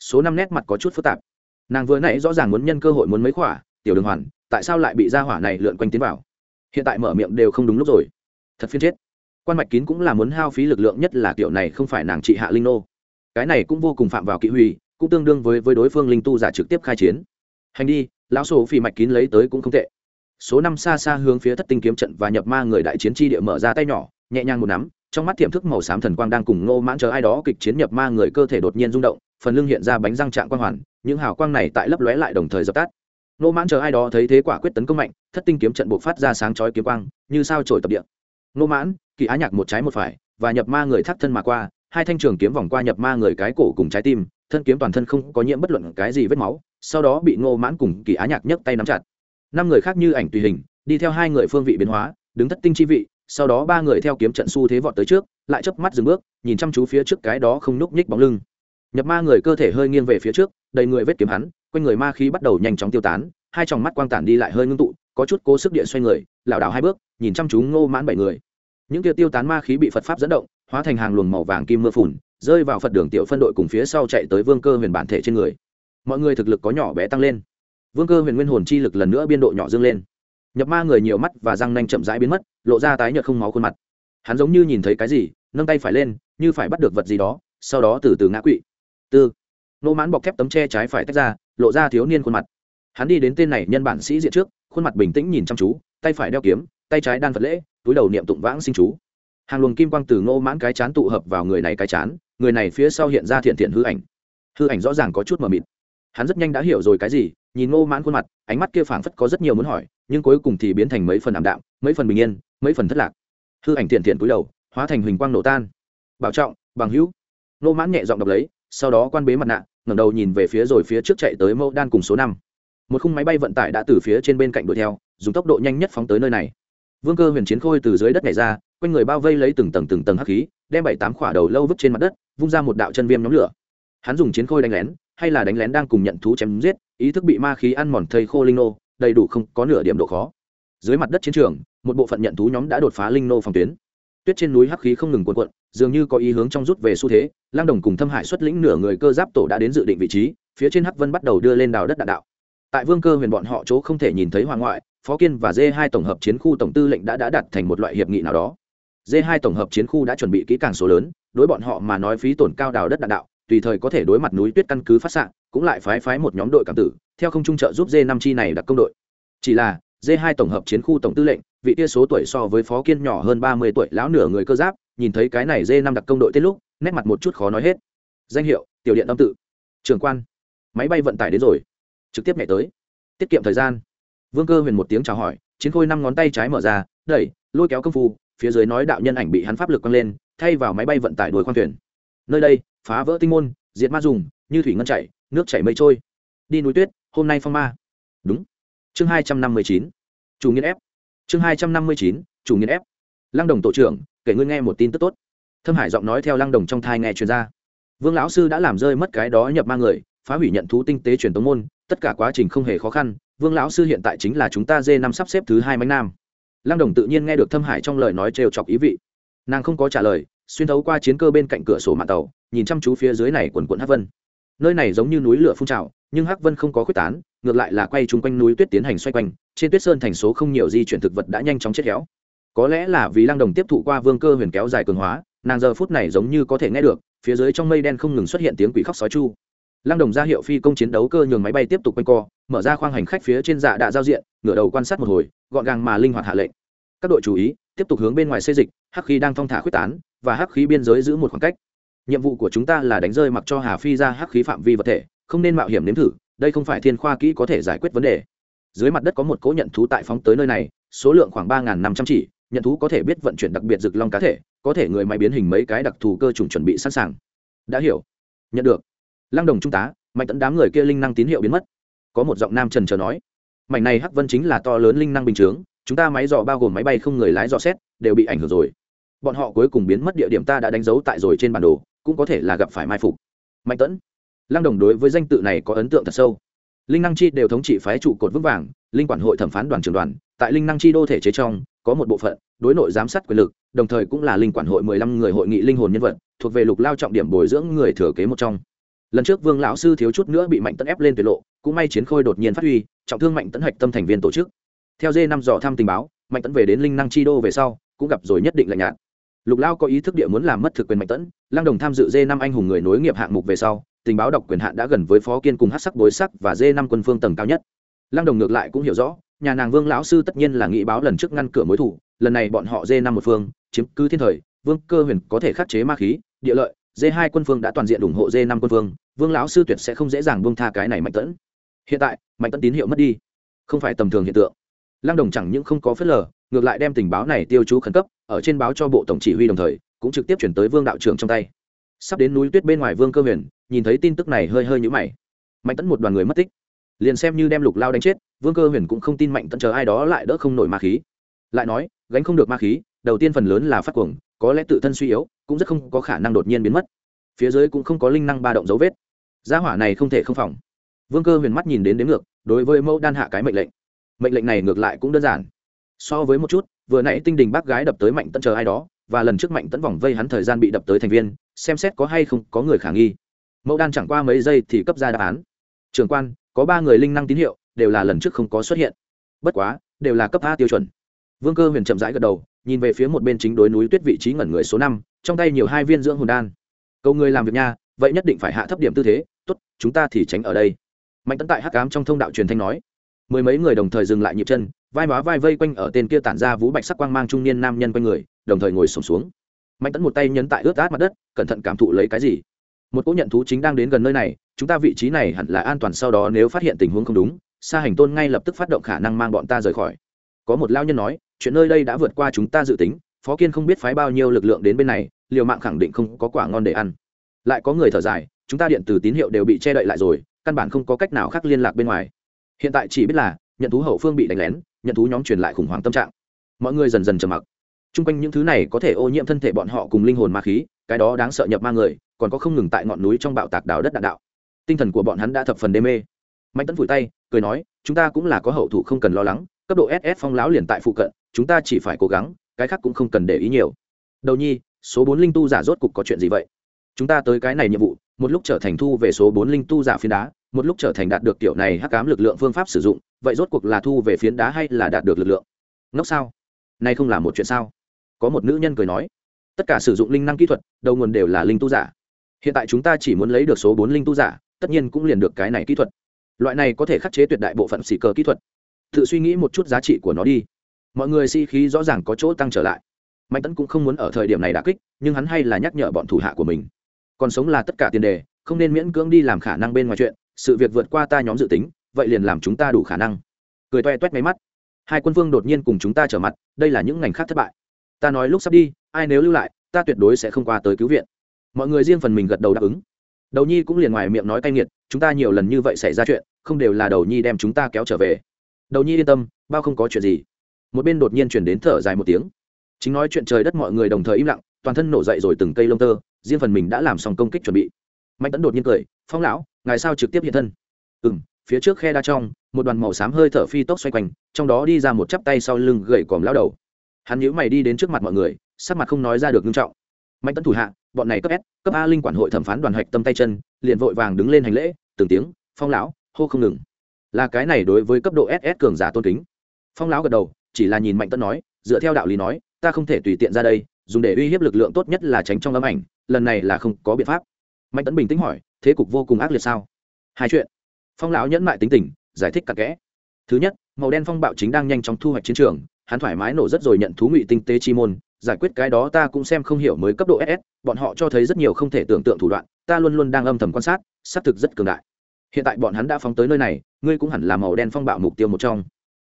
số năm nét mặt có chút phức tạp. Nàng vừa nãy rõ ràng muốn nhân cơ hội muốn mấy khỏa, tiểu đường hoàn, tại sao lại bị ra hỏa này lượn quanh tiến vào? Hiện tại mở miệng đều không đúng lúc rồi. Thật phiên chết quan mạch kín cũng là muốn hao phí lực lượng nhất là kiểu này không phải nàng trị hạ linh nô. Cái này cũng vô cùng phạm vào kỵ huy, cũng tương đương với với đối phương linh tu giả trực tiếp khai chiến. Hành đi, lão sổ phi mạch kín lấy tới cũng không tệ. Số năm xa xa hướng phía thất tinh kiếm trận và nhập ma người đại chiến tri địa mở ra tay nhỏ, nhẹ nhàng một nắm, trong mắt tiềm thức màu xám thần quang đang cùng ngô mãn chờ ai đó kịch chiến nhập ma người cơ thể đột nhiên rung động, phần lưng hiện ra bánh răng trạng quang hoàn, những hào quang này tại lấp lóe lại đồng thời dập tắt. Ngô mãn chờ ai đó thấy thế quả quyết tấn công mạnh, thất tinh kiếm trận buộc phát ra sáng chói kiếm quang, như sao trổi tập điện. Nô mãn, kỳ á nhạc một trái một phải, và nhập ma người thắt thân mà qua, hai thanh trường kiếm vòng qua nhập ma người cái cổ cùng trái tim, thân kiếm toàn thân không có nhiễm bất luận cái gì vết máu, sau đó bị ngô mãn cùng kỳ á nhạc nhấc tay nắm chặt. Năm người khác như ảnh tùy hình, đi theo hai người phương vị biến hóa, đứng thất tinh chi vị, sau đó ba người theo kiếm trận xu thế vọt tới trước, lại chớp mắt dừng bước, nhìn chăm chú phía trước cái đó không núc nhích bóng lưng. Nhập ma người cơ thể hơi nghiêng về phía trước, đầy người vết kiếm hắn, quanh người ma khí bắt đầu nhanh chóng tiêu tán, hai tròng mắt quang tản đi lại hơi ngưng tụ, có chút cố sức địa xoay người lảo đảo hai bước, nhìn chăm chú ngô mãn bảy người. Những kia tiêu tán ma khí bị phật pháp dẫn động, hóa thành hàng luồng màu vàng kim mưa phùn, rơi vào phật đường tiểu phân đội cùng phía sau chạy tới vương cơ huyền bản thể trên người. Mọi người thực lực có nhỏ bé tăng lên. Vương cơ huyền nguyên hồn chi lực lần nữa biên độ nhỏ dâng lên. Nhập ma người nhiều mắt và răng nanh chậm rãi biến mất, lộ ra tái nhợt không máu khuôn mặt. Hắn giống như nhìn thấy cái gì, nâng tay phải lên, như phải bắt được vật gì đó, sau đó từ từ ngã quỵ. Tư. Nô mãn bọc thép tấm tre trái phải tách ra, lộ ra thiếu niên khuôn mặt. Hắn đi đến tên này nhân bản sĩ diện trước khuôn mặt bình tĩnh nhìn chăm chú, tay phải đeo kiếm, tay trái đan phật lễ, túi đầu niệm tụng vãng sinh chú. Hàng luồng kim quang từ ngô mãn cái chán tụ hợp vào người này cái chán, người này phía sau hiện ra thiện thiện hư ảnh. Hư ảnh rõ ràng có chút mờ mịt. Hắn rất nhanh đã hiểu rồi cái gì, nhìn ngô mãn khuôn mặt, ánh mắt kia phảng phất có rất nhiều muốn hỏi, nhưng cuối cùng thì biến thành mấy phần ảm đạm, mấy phần bình yên, mấy phần thất lạc. Hư ảnh thiện thiện túi đầu, hóa thành huỳnh quang nổ tan. Bảo trọng, bằng hữu. Ngô mãn nhẹ giọng đọc lấy, sau đó quan bế mặt nạ, ngẩng đầu nhìn về phía rồi phía trước chạy tới mẫu đan cùng số năm một khung máy bay vận tải đã từ phía trên bên cạnh đuổi theo, dùng tốc độ nhanh nhất phóng tới nơi này. Vương cơ huyền chiến khôi từ dưới đất này ra, quanh người bao vây lấy từng tầng từng tầng hắc khí, đem bảy tám khỏa đầu lâu vứt trên mặt đất, vung ra một đạo chân viêm nhóm lửa. Hắn dùng chiến khôi đánh lén, hay là đánh lén đang cùng nhận thú chém giết, ý thức bị ma khí ăn mòn thây khô linh nô, đầy đủ không có nửa điểm độ khó. Dưới mặt đất chiến trường, một bộ phận nhận thú nhóm đã đột phá linh nô phòng tuyến. Tuyết trên núi hắc khí không ngừng cuộn cuộn, dường như có ý hướng trong rút về xu thế lang đồng cùng thâm hải xuất lĩnh nửa người cơ giáp tổ đã đến dự định vị trí, phía trên hắc vân bắt đầu đưa lên đào đất đạn đạo tại vương cơ huyền bọn họ chỗ không thể nhìn thấy hoàng ngoại, phó kiên và d hai tổng hợp chiến khu tổng tư lệnh đã đã đặt thành một loại hiệp nghị nào đó. D hai tổng hợp chiến khu đã chuẩn bị kỹ càng số lớn, đối bọn họ mà nói phí tổn cao đào đất đạn đạo, tùy thời có thể đối mặt núi tuyết căn cứ phát xạ, cũng lại phái phái một nhóm đội cảm tử, theo không trung trợ giúp d năm chi này đặc công đội. Chỉ là d hai tổng hợp chiến khu tổng tư lệnh, vị tia số tuổi so với phó kiên nhỏ hơn ba mươi tuổi lão nửa người cơ giáp, nhìn thấy cái này d năm đặc công đội tên lúc, nét mặt một chút khó nói hết. Danh hiệu, tiểu điện âm tự. Trường quan, máy bay vận tải đến rồi trực tiếp nhảy tới. Tiết kiệm thời gian. Vương cơ huyền một tiếng chào hỏi, chiến khôi năm ngón tay trái mở ra, đẩy, lôi kéo công phu, phía dưới nói đạo nhân ảnh bị hắn pháp lực quăng lên, thay vào máy bay vận tải đuổi khoang thuyền. Nơi đây, phá vỡ tinh môn, diệt ma dùng, như thủy ngân chảy nước chảy mây trôi. Đi núi tuyết, hôm nay phong ma. Đúng. Chương hai trăm năm mươi chín. Chủ nghiên ép. Chương hai trăm năm mươi chín, chủ nghiên ép. Lăng đồng tổ trưởng, kể ngươi nghe một tin tức tốt. Thâm hải giọng nói theo lăng đồng trong thai nghe chuyên gia vương lão sư đã làm rơi mất cái đó nhập ma người, phá hủy nhận thú tinh tế truyền tống môn tất cả quá trình không hề khó khăn, vương lão sư hiện tại chính là chúng ta dê năm sắp xếp thứ hai mánh nam. Lăng đồng tự nhiên nghe được thâm hải trong lời nói trêu chọc ý vị. Nàng không có trả lời, xuyên thấu qua chiến cơ bên cạnh cửa sổ mạng tàu, nhìn chăm chú phía dưới này quần quận hắc vân. Nơi này giống như núi lửa phun trào, nhưng hắc vân không có quyết tán, ngược lại là quay chung quanh núi tuyết tiến hành xoay quanh, trên tuyết sơn thành số không nhiều di chuyển thực vật đã nhanh chóng chết héo. Có lẽ là vì lăng đồng tiếp thụ qua vương cơ huyền kéo dài cường hóa, nàng giờ phút này giống như có thể nghe được, phía dưới trong mây đen không ngừng xuất hiện tiếng quỷ khóc sói chu lăng đồng ra hiệu phi công chiến đấu cơ nhường máy bay tiếp tục quanh co, mở ra khoang hành khách phía trên dạ đạ giao diện, ngửa đầu quan sát một hồi, gọn gàng mà linh hoạt hạ lệnh. Các đội chú ý, tiếp tục hướng bên ngoài xây dịch, hắc khí đang thong thả khuyết tán, và hắc khí biên giới giữ một khoảng cách. Nhiệm vụ của chúng ta là đánh rơi mặc cho hà phi ra hắc khí phạm vi vật thể, không nên mạo hiểm nếm thử, đây không phải thiên khoa kỹ có thể giải quyết vấn đề. Dưới mặt đất có một cỗ nhận thú tại phóng tới nơi này, số lượng khoảng ba năm trăm chỉ, nhận thú có thể biết vận chuyển đặc biệt rực long cá thể, có thể người máy biến hình mấy cái đặc thù cơ trùng chuẩn bị sẵn sàng. Đã hiểu. Nhận được lăng đồng trung tá, mạnh tẫn đám người kia linh năng tín hiệu biến mất. Có một giọng nam trần chờ nói, mảnh này hắc vân chính là to lớn linh năng bình chướng, chúng ta máy dò bao gồm máy bay không người lái dò xét, đều bị ảnh hưởng rồi. Bọn họ cuối cùng biến mất địa điểm ta đã đánh dấu tại rồi trên bản đồ, cũng có thể là gặp phải mai phục. Mạnh tẫn lăng đồng đối với danh tự này có ấn tượng thật sâu. Linh năng chi đều thống trị phái trụ cột vững vàng, linh quản hội thẩm phán đoàn trưởng đoàn, tại linh năng chi đô thể chế trong, có một bộ phận đối nội giám sát quyền lực, đồng thời cũng là linh quản hội mười lăm người hội nghị linh hồn nhân vật, thuộc về lục lao trọng điểm bồi dưỡng người thừa kế một trong lần trước vương lão sư thiếu chút nữa bị mạnh tấn ép lên tuyệt lộ, cũng may chiến khôi đột nhiên phát huy, trọng thương mạnh tấn hạch tâm thành viên tổ chức. Theo d năm dò thăm tình báo, mạnh tấn về đến linh năng chi đô về sau, cũng gặp rồi nhất định lạnh nhạt. Lục lao có ý thức địa muốn làm mất thực quyền mạnh tấn lang đồng tham dự d năm anh hùng người nối nghiệp hạng mục về sau, tình báo độc quyền hạn đã gần với phó kiên cùng hát sắc bối sắc và d năm quân phương tầng cao nhất. Lang đồng ngược lại cũng hiểu rõ, nhà nàng vương lão sư tất nhiên là nghị báo lần trước ngăn cửa mối thủ, lần này bọn họ d năm một phương, chiếm cứ thiên thời, vương cơ huyền có thể khắc chế ma khí, địa lợi d hai quân phương đã toàn diện ủng hộ d năm quân phương vương lão sư tuyệt sẽ không dễ dàng buông tha cái này mạnh tẫn. hiện tại, mạnh tẫn tín hiệu mất đi. không phải tầm thường hiện tượng. lăng đồng chẳng những không có phớt lờ, ngược lại đem tình báo này tiêu chú khẩn cấp, ở trên báo cho bộ tổng chỉ huy đồng thời, cũng trực tiếp chuyển tới vương đạo trưởng trong tay. sắp đến núi tuyết bên ngoài vương cơ huyền, nhìn thấy tin tức này hơi hơi nhũ mày. mạnh tẫn một đoàn người mất tích. liền xem như đem lục lao đánh chết, vương cơ huyền cũng không tin mạnh tẫn chờ ai đó lại đỡ không nổi ma khí. lại nói, gánh không được ma khí, đầu tiên phần lớn là phát cuồng, có lẽ tự thân suy yếu, cũng rất không có khả năng đột nhiên biến mất phía dưới cũng không có linh năng ba động dấu vết. Gia hỏa này không thể không phòng. Vương cơ huyền mắt nhìn đến đến ngược, đối với mẫu đan hạ cái mệnh lệnh. Mệnh lệnh này ngược lại cũng đơn giản. So với một chút, vừa nãy tinh đình bác gái đập tới mạnh tận chờ ai đó, và lần trước mạnh tẫn vòng vây hắn thời gian bị đập tới thành viên, xem xét có hay không có người khả nghi. Mẫu đan chẳng qua mấy giây thì cấp ra đáp án. Trường quan, có ba người linh năng tín hiệu, đều là lần trước không có xuất hiện. Bất quá, đều là cấp a tiêu chuẩn. Vương cơ huyền chậm rãi gật đầu, nhìn về phía một bên chính đối núi tuyết vị trí ngẩn người số năm, trong tay nhiều hai viên dưỡng hồn đan câu người làm việc nha, vậy nhất định phải hạ thấp điểm tư thế, tốt, chúng ta thì tránh ở đây. Mạnh tấn tại hắc cám trong thông đạo truyền thanh nói. Mười mấy người đồng thời dừng lại nhịp chân, vai má vai vây quanh ở tên kia tản ra vũ bạch sắc quang mang trung niên nam nhân quanh người, đồng thời ngồi sổm xuống. Mạnh tấn một tay nhấn tại ướt át mặt đất, cẩn thận cảm thụ lấy cái gì. Một cỗ nhận thú chính đang đến gần nơi này, chúng ta vị trí này hẳn là an toàn sau đó nếu phát hiện tình huống không đúng xa hành tôn ngay lập tức phát động khả năng mang bọn ta rời khỏi. Có một lao nhân nói, chuyện nơi đây đã vượt qua chúng ta dự tính, phó kiên không biết phái bao nhiêu lực lượng đến bên này liều mạng khẳng định không có quả ngon để ăn. Lại có người thở dài, chúng ta điện từ tín hiệu đều bị che đậy lại rồi, căn bản không có cách nào khác liên lạc bên ngoài. Hiện tại chỉ biết là, nhận thú hậu phương bị đánh lén, nhận thú nhóm truyền lại khủng hoảng tâm trạng. Mọi người dần dần trầm mặc. T r u n g quanh những thứ này có thể ô nhiễm thân thể bọn họ cùng linh hồn ma khí, cái đó đáng sợ nhập ma người, còn có không ngừng tại ngọn núi trong bạo tạc đào đất đạn đạo. Tinh thần của bọn hắn đã thập phần đê mê. Mạnh tấn vùi tay, cười nói, chúng ta cũng là có hậu thủ không cần lo lắng, cấp độ ss phong láo liền tại phụ cận, chúng ta chỉ phải cố gắng, cái khác cũng không cần để ý nhiều. Đầu nhi số bốn linh tu giả rốt cục có chuyện gì vậy? Chúng ta tới cái này nhiệm vụ, một lúc trở thành thu về số bốn linh tu giả phiến đá, một lúc trở thành đạt được tiểu này hắc cám lực lượng phương pháp sử dụng, vậy rốt cuộc là thu về phiến đá hay là đạt được lực lượng? Ngốc sao? Nay không là một chuyện sao? Có một nữ nhân cười nói, tất cả sử dụng linh năng kỹ thuật, đầu nguồn đều là linh tu giả. Hiện tại chúng ta chỉ muốn lấy được số bốn linh tu giả, tất nhiên cũng liền được cái này kỹ thuật. Loại này có thể khắc chế tuyệt đại bộ phận xì cờ kỹ thuật. Tự suy nghĩ một chút giá trị của nó đi. Mọi người si khí rõ ràng có chỗ tăng trở lại mạnh tấn cũng không muốn ở thời điểm này đã kích, nhưng hắn hay là nhắc nhở bọn thủ hạ của mình. Còn sống là tất cả tiền đề, không nên miễn cưỡng đi làm khả năng bên ngoài chuyện, sự việc vượt qua ta nhóm dự tính, vậy liền làm chúng ta đủ khả năng. Cười toe toét máy mắt. Hai quân vương đột nhiên cùng chúng ta trở mặt, đây là những ngành khác thất bại. Ta nói lúc sắp đi, ai nếu lưu lại, ta tuyệt đối sẽ không qua tới cứu viện. Mọi người riêng phần mình gật đầu đáp ứng. Đầu nhi cũng liền ngoài miệng nói cay nghiệt, chúng ta nhiều lần như vậy xảy ra chuyện, không đều là đầu nhi đem chúng ta kéo trở về. Đầu nhi yên tâm, bao không có chuyện gì. Một bên đột nhiên chuyển đến thở dài một tiếng chính nói chuyện trời đất mọi người đồng thời im lặng, toàn thân nổ dậy rồi từng cây lông tơ, riêng phần mình đã làm xong công kích chuẩn bị. Mạnh tấn đột nhiên cười, phong lão, ngài sao trực tiếp hiện thân? Ừ m phía trước khe đa trong, một đoàn màu xám hơi thở phi tốc xoay quanh, trong đó đi ra một chắp tay sau lưng gậy còm lao đầu. Hắn nhíu mày đi đến trước mặt mọi người, sắc mặt không nói ra được nghiêm trọng. Mạnh tấn thủ hạ, bọn này cấp s, cấp a linh quản hội thẩm phán đoàn hạch tâm tay chân, liền vội vàng đứng lên hành lễ, từng tiếng, phong lão, hô không ngừng. Là cái này đối với cấp độ ss cường giả tôn kính. Phong lão gật đầu, chỉ là nhìn mạnh tấn nói, dựa theo đạo lý nói ta không thể tùy tiện ra đây, dùng để uy hiếp lực lượng tốt nhất là tránh trong âm ảnh, lần này là không có biện pháp. Mạnh tấn bình tĩnh hỏi, thế cục vô cùng ác liệt sao? Hai chuyện. Phong lão nhẫn mại tính tình, giải thích cặn kẽ. Thứ nhất, màu đen phong bạo chính đang nhanh chóng thu hoạch chiến trường, hắn thoải mái nổ rất rồi nhận thú ngụy tinh tế chi môn, giải quyết cái đó ta cũng xem không hiểu mới cấp độ ss bọn họ cho thấy rất nhiều không thể tưởng tượng thủ đoạn, ta luôn luôn đang âm thầm quan sát, xác thực rất cường đại. Hiện tại bọn hắn đã phóng tới nơi này, ngươi cũng hẳn là màu đen phong bạo mục tiêu một trong.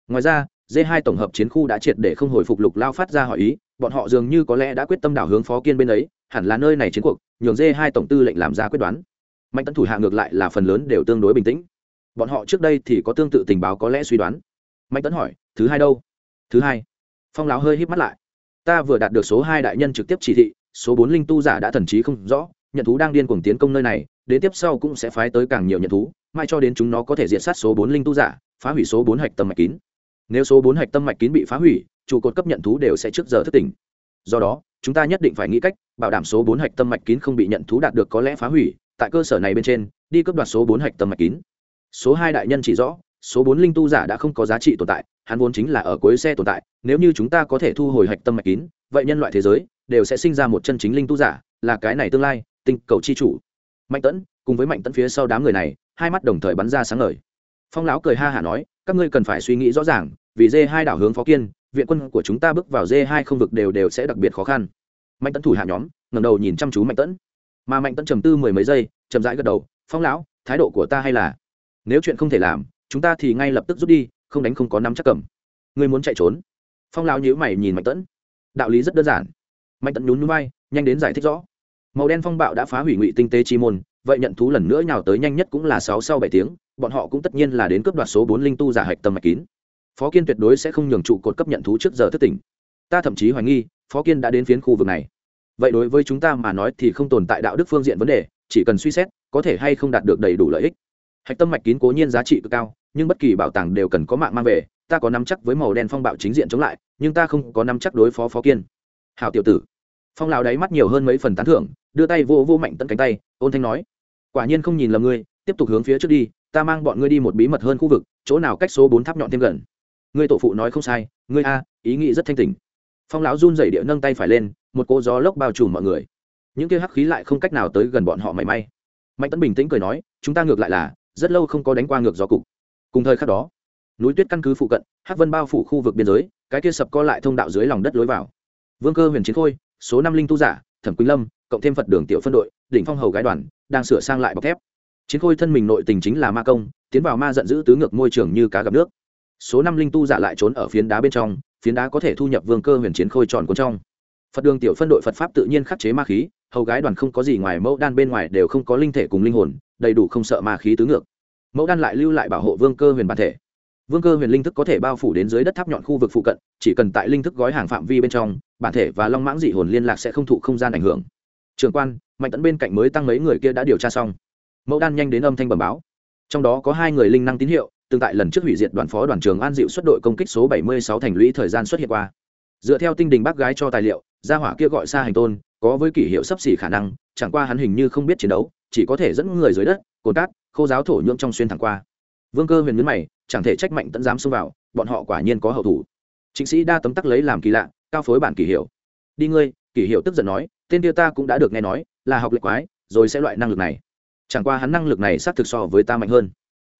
Ngoài ra d 2 tổng hợp chiến khu đã triệt để không hồi phục lục lao phát ra hỏi ý, bọn họ dường như có lẽ đã quyết tâm đảo hướng phó kiên bên ấy, hẳn là nơi này chiến cuộc, nhường d 2 tổng tư lệnh làm ra quyết đoán. Mạnh tấn thủ hạ ngược lại là phần lớn đều tương đối bình tĩnh. Bọn họ trước đây thì có tương tự tình báo có lẽ suy đoán. Mạnh tấn hỏi, thứ hai đâu? Thứ hai. Phong láo hơi hít mắt lại. Ta vừa đạt được số hai đại nhân trực tiếp chỉ thị, số bốn linh tu giả đã thần trí không rõ, nhận thú đang điên cuồng tiến công nơi này, đến tiếp sau cũng sẽ phái tới càng nhiều nhận thú, mai cho đến chúng nó có thể diệt sát số bốn linh tu giả, phá hủy số bốn hạch tâm mạch kín nếu số bốn hạch tâm mạch kín bị phá hủy, trụ cột cấp nhận thú đều sẽ trước giờ thất tỉnh. Do đó, chúng ta nhất định phải nghĩ cách bảo đảm số bốn hạch tâm mạch kín không bị nhận thú đạt được có lẽ phá hủy, tại cơ sở này bên trên, đi cấp đoạt số bốn hạch tâm mạch kín. Số hai đại nhân chỉ rõ, số bốn linh tu giả đã không có giá trị tồn tại, hắn vốn chính là ở cuối xe tồn tại, nếu như chúng ta có thể thu hồi hạch tâm mạch kín, vậy nhân loại thế giới đều sẽ sinh ra một chân chính linh tu giả, là cái này tương lai, tinh cầu chi chủ. Mạnh tẫn cùng với mạnh tẫn phía sau đám người này, hai mắt đồng thời bắn ra sáng ngời. Phong lão cười ha hả nói các ngươi cần phải suy nghĩ rõ ràng vì dê hai đảo hướng phó kiên viện quân của chúng ta bước vào dê hai không vực đều đều sẽ đặc biệt khó khăn. Mạnh tấn thủ hạ nhóm ngầm đầu nhìn chăm chú mạnh tấn, mà mạnh tấn trầm tư mười mấy giây chậm rãi gật đầu phong lão thái độ của ta hay là nếu chuyện không thể làm chúng ta thì ngay lập tức rút đi không đánh không có nắm chắc cầm. Ngươi muốn chạy trốn? Phong lão nhíu mày nhìn mạnh tấn, đạo lý rất đơn giản. Mạnh tấn nhún núi bay nhanh đến giải thích rõ. Màu đen phong bạo đã phá hủy ngụy tinh tế chi môn vậy nhận thú lần nữa nhào tới nhanh nhất cũng là sáu sau bảy tiếng, bọn họ cũng tất nhiên là đến cướp đoạt số bốn linh tu giả hạch tâm mạch kín. Phó kiên tuyệt đối sẽ không nhường trụ cột cấp nhận thú trước giờ thức tỉnh. Ta thậm chí hoài nghi, phó kiên đã đến phiến khu vực này. Vậy đối với chúng ta mà nói thì không tồn tại đạo đức phương diện vấn đề, chỉ cần suy xét, có thể hay không đạt được đầy đủ lợi ích. Hạch tâm mạch kín cố nhiên giá trị cực cao, nhưng bất kỳ bảo tàng đều cần có mạng mang về, ta có nắm chắc với màu đen phong bạo chính diện chống lại, nhưng ta không có nắm chắc đối phó phó kiên. Hào tiểu tử. Phong lào đáy mắt nhiều hơn mấy phần tán thưởng, đưa tay vô vô mạnh tận cánh tay, ôn thanh nói quả nhiên không nhìn lầm ngươi, tiếp tục hướng phía trước đi, ta mang bọn ngươi đi một bí mật hơn khu vực, chỗ nào cách số bốn tháp nhọn thêm gần. Ngươi tổ phụ nói không sai, ngươi a, ý nghĩ rất thanh tình phong lão run dày địa nâng tay phải lên, một cô gió lốc bao trùm mọi người. Những kia hắc khí lại không cách nào tới gần bọn họ mảy may. Mạnh tấn bình tĩnh cười nói, chúng ta ngược lại là, rất lâu không có đánh qua ngược gió cục. Cùng thời khắc đó, núi tuyết căn cứ phụ cận, hắc vân bao phủ khu vực biên giới, cái kia sập co lại thông đạo dưới lòng đất lối vào. Vương cơ huyền chiến khôi, số năm linh tu giả, thẩm quỳnh lâm, cộng thêm phật đường tiểu phân đội, đỉnh phong hầu gái đoàn đang sửa sang lại bọc thép. Chiến khôi thân mình nội tình chính là ma công, tiến vào ma giận giữ tứ ngược môi trường như cá gặp nước. Số năm linh tu giả lại trốn ở phiến đá bên trong, phiến đá có thể thu nhập vương cơ huyền chiến khôi tròn cuốn trong. Phật đường tiểu phân đội phật pháp tự nhiên khắc chế ma khí, hầu gái đoàn không có gì ngoài mẫu đan bên ngoài đều không có linh thể cùng linh hồn, đầy đủ không sợ ma khí tứ ngược. Mẫu đan lại lưu lại bảo hộ vương cơ huyền bản thể. Vương cơ huyền linh thức có thể bao phủ đến dưới đất tháp nhọn khu vực phụ cận, chỉ cần tại linh thức gói hàng phạm vi bên trong, bản thể và long mãng dị hồn liên lạc sẽ không thụ không gian ảnh hưởng. Trường quan mạnh Tẫn bên cạnh mới tăng mấy người kia đã điều tra xong. Mẫu đan nhanh đến âm thanh bẩm báo. Trong đó có hai người linh năng tín hiệu, tương tại lần trước hủy diệt đoàn phó đoàn trường an dịu xuất đội công kích số 76 thành lũy thời gian xuất hiện qua. Dựa theo tinh đình bác gái cho tài liệu, gia hỏa kia gọi xa hành tôn, có với kỷ hiệu sấp xỉ khả năng, chẳng qua hắn hình như không biết chiến đấu, chỉ có thể dẫn người dưới đất, cồn cát, khô giáo thổ nhưỡng trong xuyên thẳng qua. Vương cơ huyền nhấn mày, chẳng thể trách mạnh Tẫn dám xông vào, bọn họ quả nhiên có hậu thủ. Chính sĩ đa tấm tắc lấy làm kỳ lạ, cao phối bản kỷ hiệu. Đi ngươi, kỷ hiệu tức giận nói, tên tiêu ta cũng đã được nghe nói là học lệ quái, rồi sẽ loại năng lực này. Chẳng qua hắn năng lực này xác thực so với ta mạnh hơn.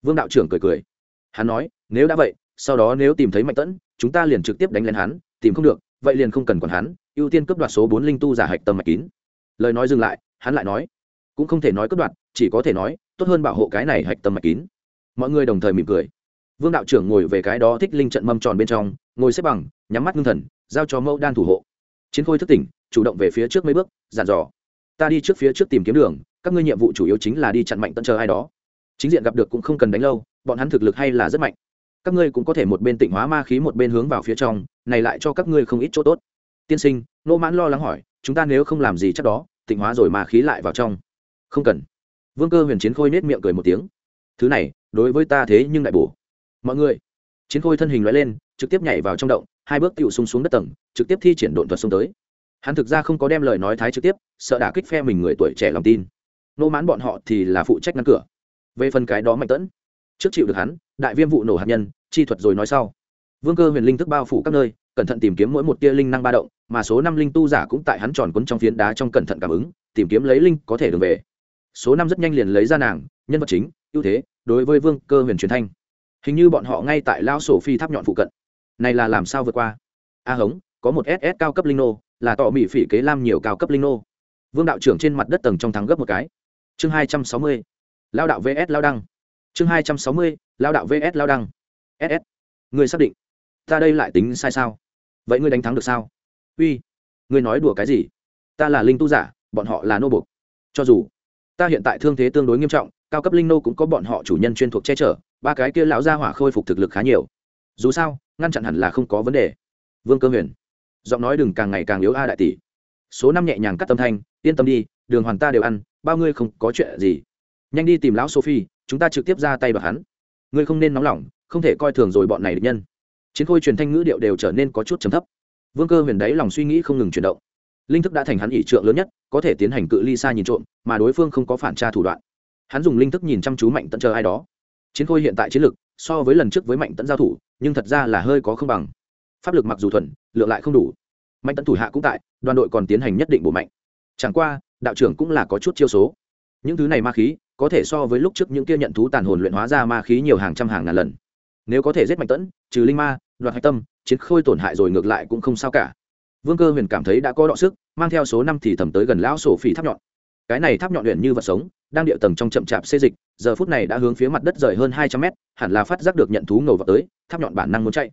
Vương đạo trưởng cười cười. Hắn nói, nếu đã vậy, sau đó nếu tìm thấy mạnh tẫn, chúng ta liền trực tiếp đánh lên hắn, tìm không được, vậy liền không cần còn hắn, ưu tiên cấp đoạt số bốn linh tu giả hạch tâm mạch kín. Lời nói dừng lại, hắn lại nói, cũng không thể nói cấp đoạt, chỉ có thể nói, tốt hơn bảo hộ cái này hạch tâm mạch kín. Mọi người đồng thời mỉm cười. Vương đạo trưởng ngồi về cái đó thích linh trận mâm tròn bên trong, ngồi xếp bằng, nhắm mắt ngưng thần, giao cho mẫu đan thủ hộ. Chiến khôi thức tỉnh, chủ động về phía trước mấy bước dàn dò ta đi trước phía trước tìm kiếm đường, các ngươi nhiệm vụ chủ yếu chính là đi chặn mạnh tận chờ ai đó. Chính diện gặp được cũng không cần đánh lâu, bọn hắn thực lực hay là rất mạnh. Các ngươi cũng có thể một bên tịnh hóa ma khí một bên hướng vào phía trong, này lại cho các ngươi không ít chỗ tốt. Tiên sinh, nô mãn lo lắng hỏi, chúng ta nếu không làm gì chắc đó, tịnh hóa rồi ma khí lại vào trong. Không cần. Vương cơ huyền chiến khôi nết miệng cười một tiếng. Thứ này, đối với ta thế nhưng đại bổ. Mọi người. Chiến khôi thân hình loại lên, trực tiếp nhảy vào trong động, hai bước tựu sung xuống đất tầng, trực tiếp thi triển độn thuật xông tới hắn thực ra không có đem lời nói thái trực tiếp, sợ đả kích phe mình người tuổi trẻ lòng tin. Nô mãn bọn họ thì là phụ trách ngăn cửa. Về phần cái đó mạnh tẫn, trước chịu được hắn, đại viêm vụ nổ hạt nhân, chi thuật rồi nói sau. Vương cơ huyền linh thức bao phủ các nơi, cẩn thận tìm kiếm mỗi một tia linh năng ba động, mà số năm linh tu giả cũng tại hắn tròn quấn trong phiến đá trong cẩn thận cảm ứng, tìm kiếm lấy linh có thể đường về. Số năm rất nhanh liền lấy ra nàng, nhân vật chính, ưu thế, đối với vương cơ huyền truyền thanh. Hình như bọn họ ngay tại lao sổ phi tháp nhọn phụ cận. Này là làm sao vượt qua? A hống, có một ss cao cấp linh nô là tọ mỹ phỉ kế lam nhiều cao cấp linh nô. Vương đạo trưởng trên mặt đất tầng trong thắng gấp một cái. Chương hai trăm sáu mươi, lao đạo vs lao đăng. Chương hai trăm sáu mươi, lao đạo vs lao đăng. Ss người xác định ta đây lại tính sai sao? Vậy ngươi đánh thắng được sao? Uy, ngươi nói đùa cái gì? Ta là linh tu giả, bọn họ là nô bục cho dù ta hiện tại thương thế tương đối nghiêm trọng, cao cấp linh nô cũng có bọn họ chủ nhân chuyên thuộc che chở, ba cái kia lão gia hỏa khôi phục thực lực khá nhiều. Dù sao, ngăn chặn hẳn là không có vấn đề. Vương cơ huyền giọng nói đừng càng ngày càng yếu a đại tỷ. Số năm nhẹ nhàng cắt tâm thanh, yên tâm đi, đường hoàn ta đều ăn, bao ngươi không có chuyện gì. Nhanh đi tìm lão sophie, chúng ta trực tiếp ra tay vào hắn. Ngươi không nên nóng lòng, không thể coi thường rồi bọn này địch nhân. Chiến khôi truyền thanh ngữ điệu đều trở nên có chút trầm thấp. Vương cơ huyền đáy lòng suy nghĩ không ngừng chuyển động. Linh thức đã thành hắn ỷ trượng lớn nhất, có thể tiến hành cự ly xa nhìn trộm, mà đối phương không có phản tra thủ đoạn. Hắn dùng linh thức nhìn chăm chú mạnh tận chờ ai đó. Chiến khôi hiện tại chiến lực, so với lần trước với mạnh tận giao thủ, nhưng thật ra là hơi có không bằng pháp lực mặc dù thuần, lượng lại không đủ. Mạnh tấn thủ hạ cũng tại, đoàn đội còn tiến hành nhất định bổ mạnh. Chẳng qua, đạo trưởng cũng là có chút chiêu số. Những thứ này ma khí, có thể so với lúc trước những kia nhận thú tàn hồn luyện hóa ra ma khí nhiều hàng trăm hàng ngàn lần. Nếu có thể giết mạnh tẫn trừ linh ma, đoạt hạch tâm, chiến khôi tổn hại rồi ngược lại cũng không sao cả. Vương cơ huyền cảm thấy đã có đọ sức, mang theo số năm thì thầm tới gần lão sổ phỉ tháp nhọn. Cái này tháp nhọn luyện như vật sống, đang địa tầng trong chậm chạp xê dịch, giờ phút này đã hướng phía mặt đất rời hơn hai trăm mét, hẳn là phát giác được nhận thú ngầu vào tới, tháp nhọn bản năng muốn chạy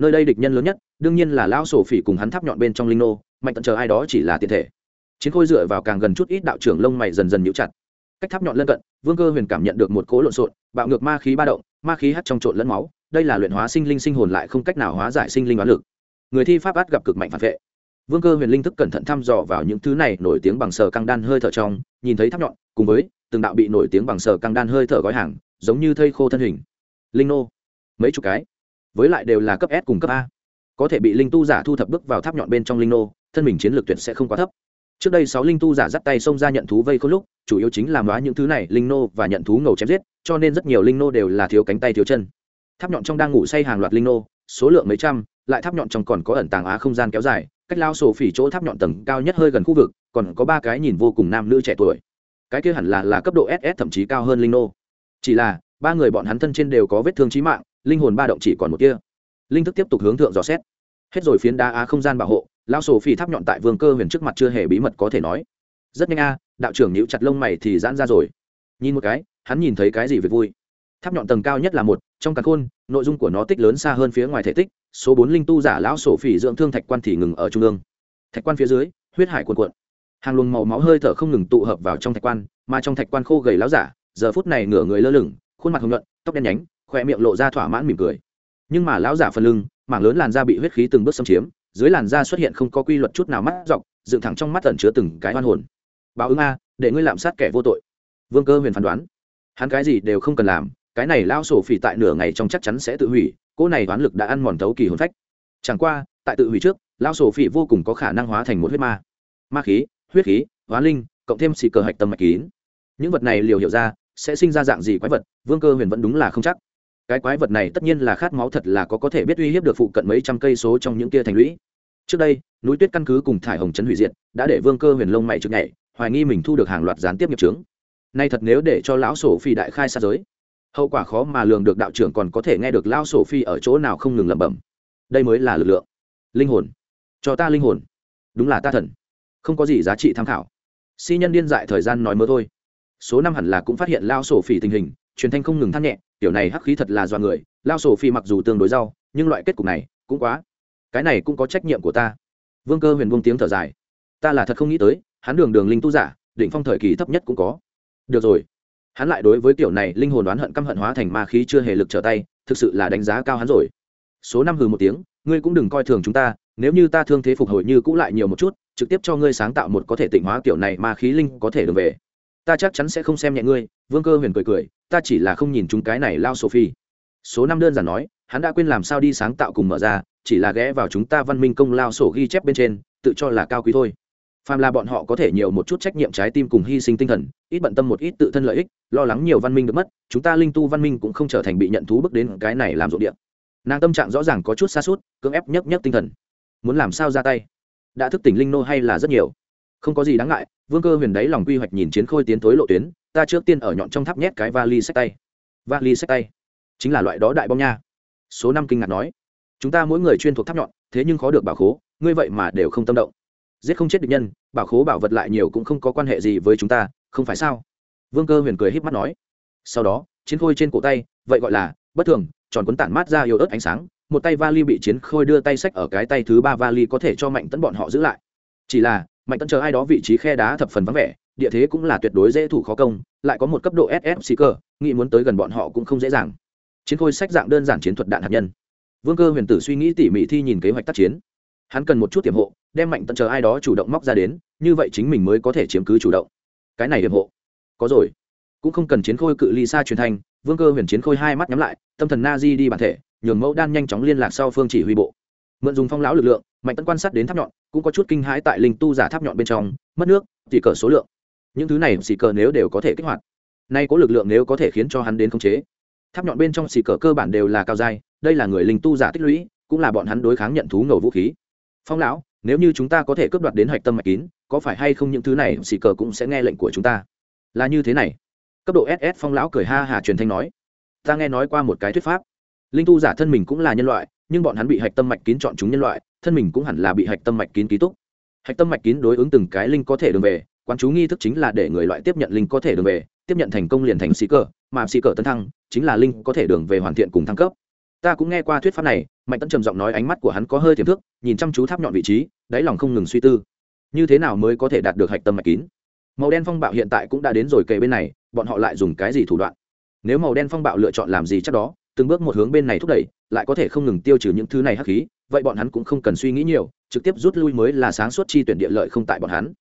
nơi đây địch nhân lớn nhất, đương nhiên là lão sổ phỉ cùng hắn tháp nhọn bên trong linh nô, mạnh tận chờ ai đó chỉ là tiền thể. Chiến khôi dựa vào càng gần chút ít đạo trưởng lông mày dần dần nhũ chặt. Cách tháp nhọn lân cận, vương cơ huyền cảm nhận được một cố lộn xộn, bạo ngược ma khí ba động, ma khí hắt trong trộn lẫn máu, đây là luyện hóa sinh linh sinh hồn lại không cách nào hóa giải sinh linh oán lực. Người thi pháp át gặp cực mạnh phản vệ. Vương cơ huyền linh thức cẩn thận thăm dò vào những thứ này, nổi tiếng bằng sờ căng đan hơi thở trong, nhìn thấy tháp nhọn, cùng với từng đạo bị nổi tiếng bằng sờ căng đan hơi thở gói hàng, giống như thây khô thân hình. Linh nô, mấy chục cái với lại đều là cấp s cùng cấp a. Có thể bị linh tu giả thu thập bước vào tháp nhọn bên trong linh nô, thân mình chiến lược tuyệt sẽ không quá thấp. Trước đây sáu linh tu giả dắt tay xông ra nhận thú vây khôn lúc, chủ yếu chính là hóa những thứ này, linh nô và nhận thú ngầu chém giết, cho nên rất nhiều linh nô đều là thiếu cánh tay thiếu chân. Tháp nhọn trong đang ngủ say hàng loạt linh nô, số lượng mấy trăm, lại tháp nhọn trong còn có ẩn tàng á không gian kéo dài, cách lao sổ phỉ chỗ tháp nhọn tầng cao nhất hơi gần khu vực, còn có ba cái nhìn vô cùng nam nữ trẻ tuổi. Cái kia hẳn là là cấp độ ss thậm chí cao hơn linh nô. Chỉ là, ba người bọn hắn thân trên đều có vết thương trí mạng linh hồn ba động chỉ còn một kia linh thức tiếp tục hướng thượng dò xét. Hết rồi phiến đá á không gian bảo hộ lao sổ phi tháp nhọn tại vương cơ huyền trước mặt chưa hề bí mật có thể nói. Rất nhanh a, đạo trưởng nhíu chặt lông mày thì giãn ra rồi. Nhìn một cái, hắn nhìn thấy cái gì việc vui? Tháp nhọn tầng cao nhất là một, trong cả khôn, nội dung của nó tích lớn xa hơn phía ngoài thể tích, số bốn linh tu giả lão sổ phỉ dưỡng thương thạch quan thì ngừng ở trung ương. Thạch quan phía dưới, huyết hải cuồn cuộn. Hàng luồng màu máu hơi thở không ngừng tụ hợp vào trong thạch quan, mà trong thạch quan khô gầy láo giả, giờ phút này ngửa người lơ lửng, khuôn mặt hồng nhuận, tóc đen nhánh khoe miệng lộ ra thỏa mãn mỉm cười. Nhưng mà lão giả phần lưng, mảng lớn làn da bị huyết khí từng bước xâm chiếm, dưới làn da xuất hiện không có quy luật chút nào mắt dọc, dựng thẳng trong mắt ẩn chứa từng cái hoan hồn. Báo ứng a, để ngươi lạm sát kẻ vô tội. Vương cơ huyền phán đoán. Hắn cái gì đều không cần làm, cái này lao sổ phỉ tại nửa ngày trong chắc chắn sẽ tự hủy, cô này toán lực đã ăn mòn thấu kỳ hồn phách. Chẳng qua, tại tự hủy trước lao sổ phỉ vô cùng có khả năng hóa thành một huyết ma. Ma khí, huyết khí, hóa linh, cộng thêm xì cờ hạch tâm mạch kín. Những vật này liều hiểu ra, sẽ sinh ra dạng gì quái vật, vương cơ huyền vẫn đúng là không chắc cái quái vật này tất nhiên là khát máu thật là có có thể biết uy hiếp được phụ cận mấy trăm cây số trong những kia thành lũy. Trước đây, núi tuyết căn cứ cùng thải hồng trấn hủy diệt, đã để vương cơ huyền lông mày trực nhảy, hoài nghi mình thu được hàng loạt gián tiếp nghiệp trướng nay thật nếu để cho lão sổ phi đại khai xa giới, hậu quả khó mà lường được đạo trưởng còn có thể nghe được lão sổ phi ở chỗ nào không ngừng lẩm bẩm. Đây mới là lực lượng. Linh hồn. Cho ta linh hồn. Đúng là ta thần. Không có gì giá trị tham khảo. Si nhân điên dại thời gian nói mơ thôi. Số năm hẳn là cũng phát hiện lao sổ phi tình hình, truyền thanh không ngừng thắt nhẹ kiểu này hắc khí thật là do người, lao sổ phi mặc dù tương đối rau, nhưng loại kết cục này cũng quá. Cái này cũng có trách nhiệm của ta. Vương cơ huyền buông tiếng thở dài. Ta là thật không nghĩ tới, hắn đường đường linh tu giả định phong thời kỳ thấp nhất cũng có. Được rồi. Hắn lại đối với kiểu này linh hồn đoán hận căm hận hóa thành ma khí chưa hề lực trở tay, thực sự là đánh giá cao hắn rồi. Số năm hừ một tiếng, ngươi cũng đừng coi thường chúng ta, nếu như ta thương thế phục hồi như cũ lại nhiều một chút, trực tiếp cho ngươi sáng tạo một có thể tịnh hóa kiểu này ma khí linh có thể được về ta chắc chắn sẽ không xem nhẹ ngươi, vương cơ huyền cười cười, ta chỉ là không nhìn chúng cái này lao sophie. Số năm đơn giản nói, hắn đã quên làm sao đi sáng tạo cùng mở ra, chỉ là ghé vào chúng ta văn minh công lao sổ ghi chép bên trên, tự cho là cao quý thôi. Phàm là bọn họ có thể nhiều một chút trách nhiệm trái tim cùng hy sinh tinh thần, ít bận tâm một ít tự thân lợi ích, lo lắng nhiều văn minh được mất, chúng ta linh tu văn minh cũng không trở thành bị nhận thú bước đến cái này làm rộn điện nàng tâm trạng rõ ràng có chút xa suốt cưỡng ép nhấc nhấc tinh thần. Muốn làm sao ra tay? Đã thức tỉnh linh nô hay là rất nhiều? Không có gì đáng ngại, vương cơ huyền đáy lòng quy hoạch nhìn chiến khôi tiến thối lộ tuyến, ta trước tiên ở nhọn trong tháp nhét cái vali sách tay. Vali sách tay? Chính là loại đó đại bom nha. Số năm kinh ngạc nói. Chúng ta mỗi người chuyên thuộc tháp nhọn, thế nhưng khó được bảo khố, ngươi vậy mà đều không tâm động. Giết không chết địch nhân, bảo khố bảo vật lại nhiều cũng không có quan hệ gì với chúng ta, không phải sao? Vương cơ huyền cười h í p mắt nói. Sau đó, chiến khôi trên cổ tay, vậy gọi là bất thường, tròn cuốn tản mát ra yếu ớt ánh sáng, một tay vali bị chiến khôi đưa tay sách ở cái tay thứ ba vali có thể cho mạnh tấn bọn họ giữ lại. Chỉ là mạnh tấn chờ ai đó vị trí khe đá thập phần vắng vẻ, địa thế cũng là tuyệt đối dễ thủ khó công, lại có một cấp độ ss xì cơ, nghĩ muốn tới gần bọn họ cũng không dễ dàng. Chiến khôi sách dạng đơn giản chiến thuật đạn hạt nhân. Vương cơ huyền tử suy nghĩ tỉ mỉ thi nhìn kế hoạch tác chiến. Hắn cần một chút tiềm hộ, đem mạnh tận chờ ai đó chủ động móc ra đến, như vậy chính mình mới có thể chiếm cứ chủ động. Cái này tiềm hộ, có rồi. Cũng không cần chiến khôi cự ly xa truyền thanh, vương cơ huyền chiến khôi hai mắt nhắm lại, tâm thần na di đi bản thể, nhường mẫu đan nhanh chóng liên lạc sau phương chỉ huy bộ. Mượn dùng phong lão lực lượng, mạnh tấn quan sát đến tháp nhọn cũng có chút kinh hãi tại linh tu giả tháp nhọn bên trong, mất nước chỉ cờ số lượng. Những thứ này xì cờ nếu đều có thể kích hoạt. Nay có lực lượng nếu có thể khiến cho hắn đến khống chế. Tháp nhọn bên trong xì cờ cơ bản đều là cao dai đây là người linh tu giả tích lũy, cũng là bọn hắn đối kháng nhận thú ngầu vũ khí. Phong lão, nếu như chúng ta có thể cướp đoạt đến hạch tâm mạch kín, có phải hay không những thứ này xì cờ cũng sẽ nghe lệnh của chúng ta? Là như thế này. Cấp độ ss phong lão cười ha hà truyền thanh nói. Ta nghe nói qua một cái thuyết pháp. Linh tu giả thân mình cũng là nhân loại nhưng bọn hắn bị hạch tâm mạch kín chọn chúng nhân loại, thân mình cũng hẳn là bị hạch tâm mạch kín ký túc. Hạch tâm mạch kín đối ứng từng cái linh có thể đường về, quán chú nghi thức chính là để người loại tiếp nhận linh có thể đường về, tiếp nhận thành công liền thành sĩ cờ, mà sĩ cờ tấn thăng chính là linh có thể đường về hoàn thiện cùng thăng cấp. Ta cũng nghe qua thuyết pháp này, mạnh tấn trầm giọng nói ánh mắt của hắn có hơi tiềm thức, nhìn chăm chú tháp nhọn vị trí, đáy lòng không ngừng suy tư. Như thế nào mới có thể đạt được hạch tâm mạch kín? Màu đen phong bạo hiện tại cũng đã đến rồi kề bên này, bọn họ lại dùng cái gì thủ đoạn? Nếu màu đen phong bạo lựa chọn làm gì chắc đó? Từng bước một hướng bên này thúc đẩy, lại có thể không ngừng tiêu trừ những thứ này hắc khí, vậy bọn hắn cũng không cần suy nghĩ nhiều, trực tiếp rút lui mới là sáng suốt chi tuyển địa lợi không tại bọn hắn.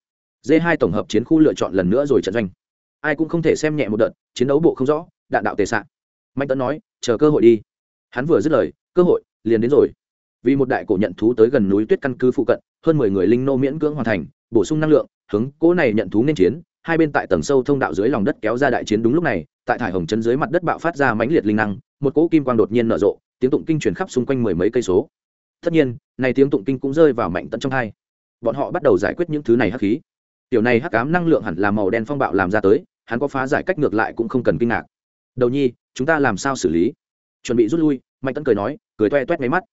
D hai tổng hợp chiến khu lựa chọn lần nữa rồi trận doanh. Ai cũng không thể xem nhẹ một đợt, chiến đấu bộ không rõ, đạn đạo tề sạn mạnh tấn nói, chờ cơ hội đi. Hắn vừa dứt lời, cơ hội, liền đến rồi. Vì một đại cổ nhận thú tới gần núi tuyết căn cứ phụ cận, hơn mười người linh nô miễn cưỡng hoàn thành, bổ sung năng lượng, hướng cỗ này nhận thú nên chiến hai bên tại tầng sâu thông đạo dưới lòng đất kéo ra đại chiến đúng lúc này, tại thải hồng chân dưới mặt đất bạo phát ra mãnh liệt linh năng, một cỗ kim quang đột nhiên nở rộ, tiếng tụng kinh truyền khắp xung quanh mười mấy cây số. Tất nhiên, này tiếng tụng kinh cũng rơi vào mạnh tận trong hai. Bọn họ bắt đầu giải quyết những thứ này hắc khí. Tiểu này hắc ám năng lượng hẳn là màu đen phong bạo làm ra tới, hắn có phá giải cách ngược lại cũng không cần kinh ngạc. Đầu nhi, chúng ta làm sao xử lý? Chuẩn bị rút lui, mạnh tấn cười nói, cười toe toét máy mắt.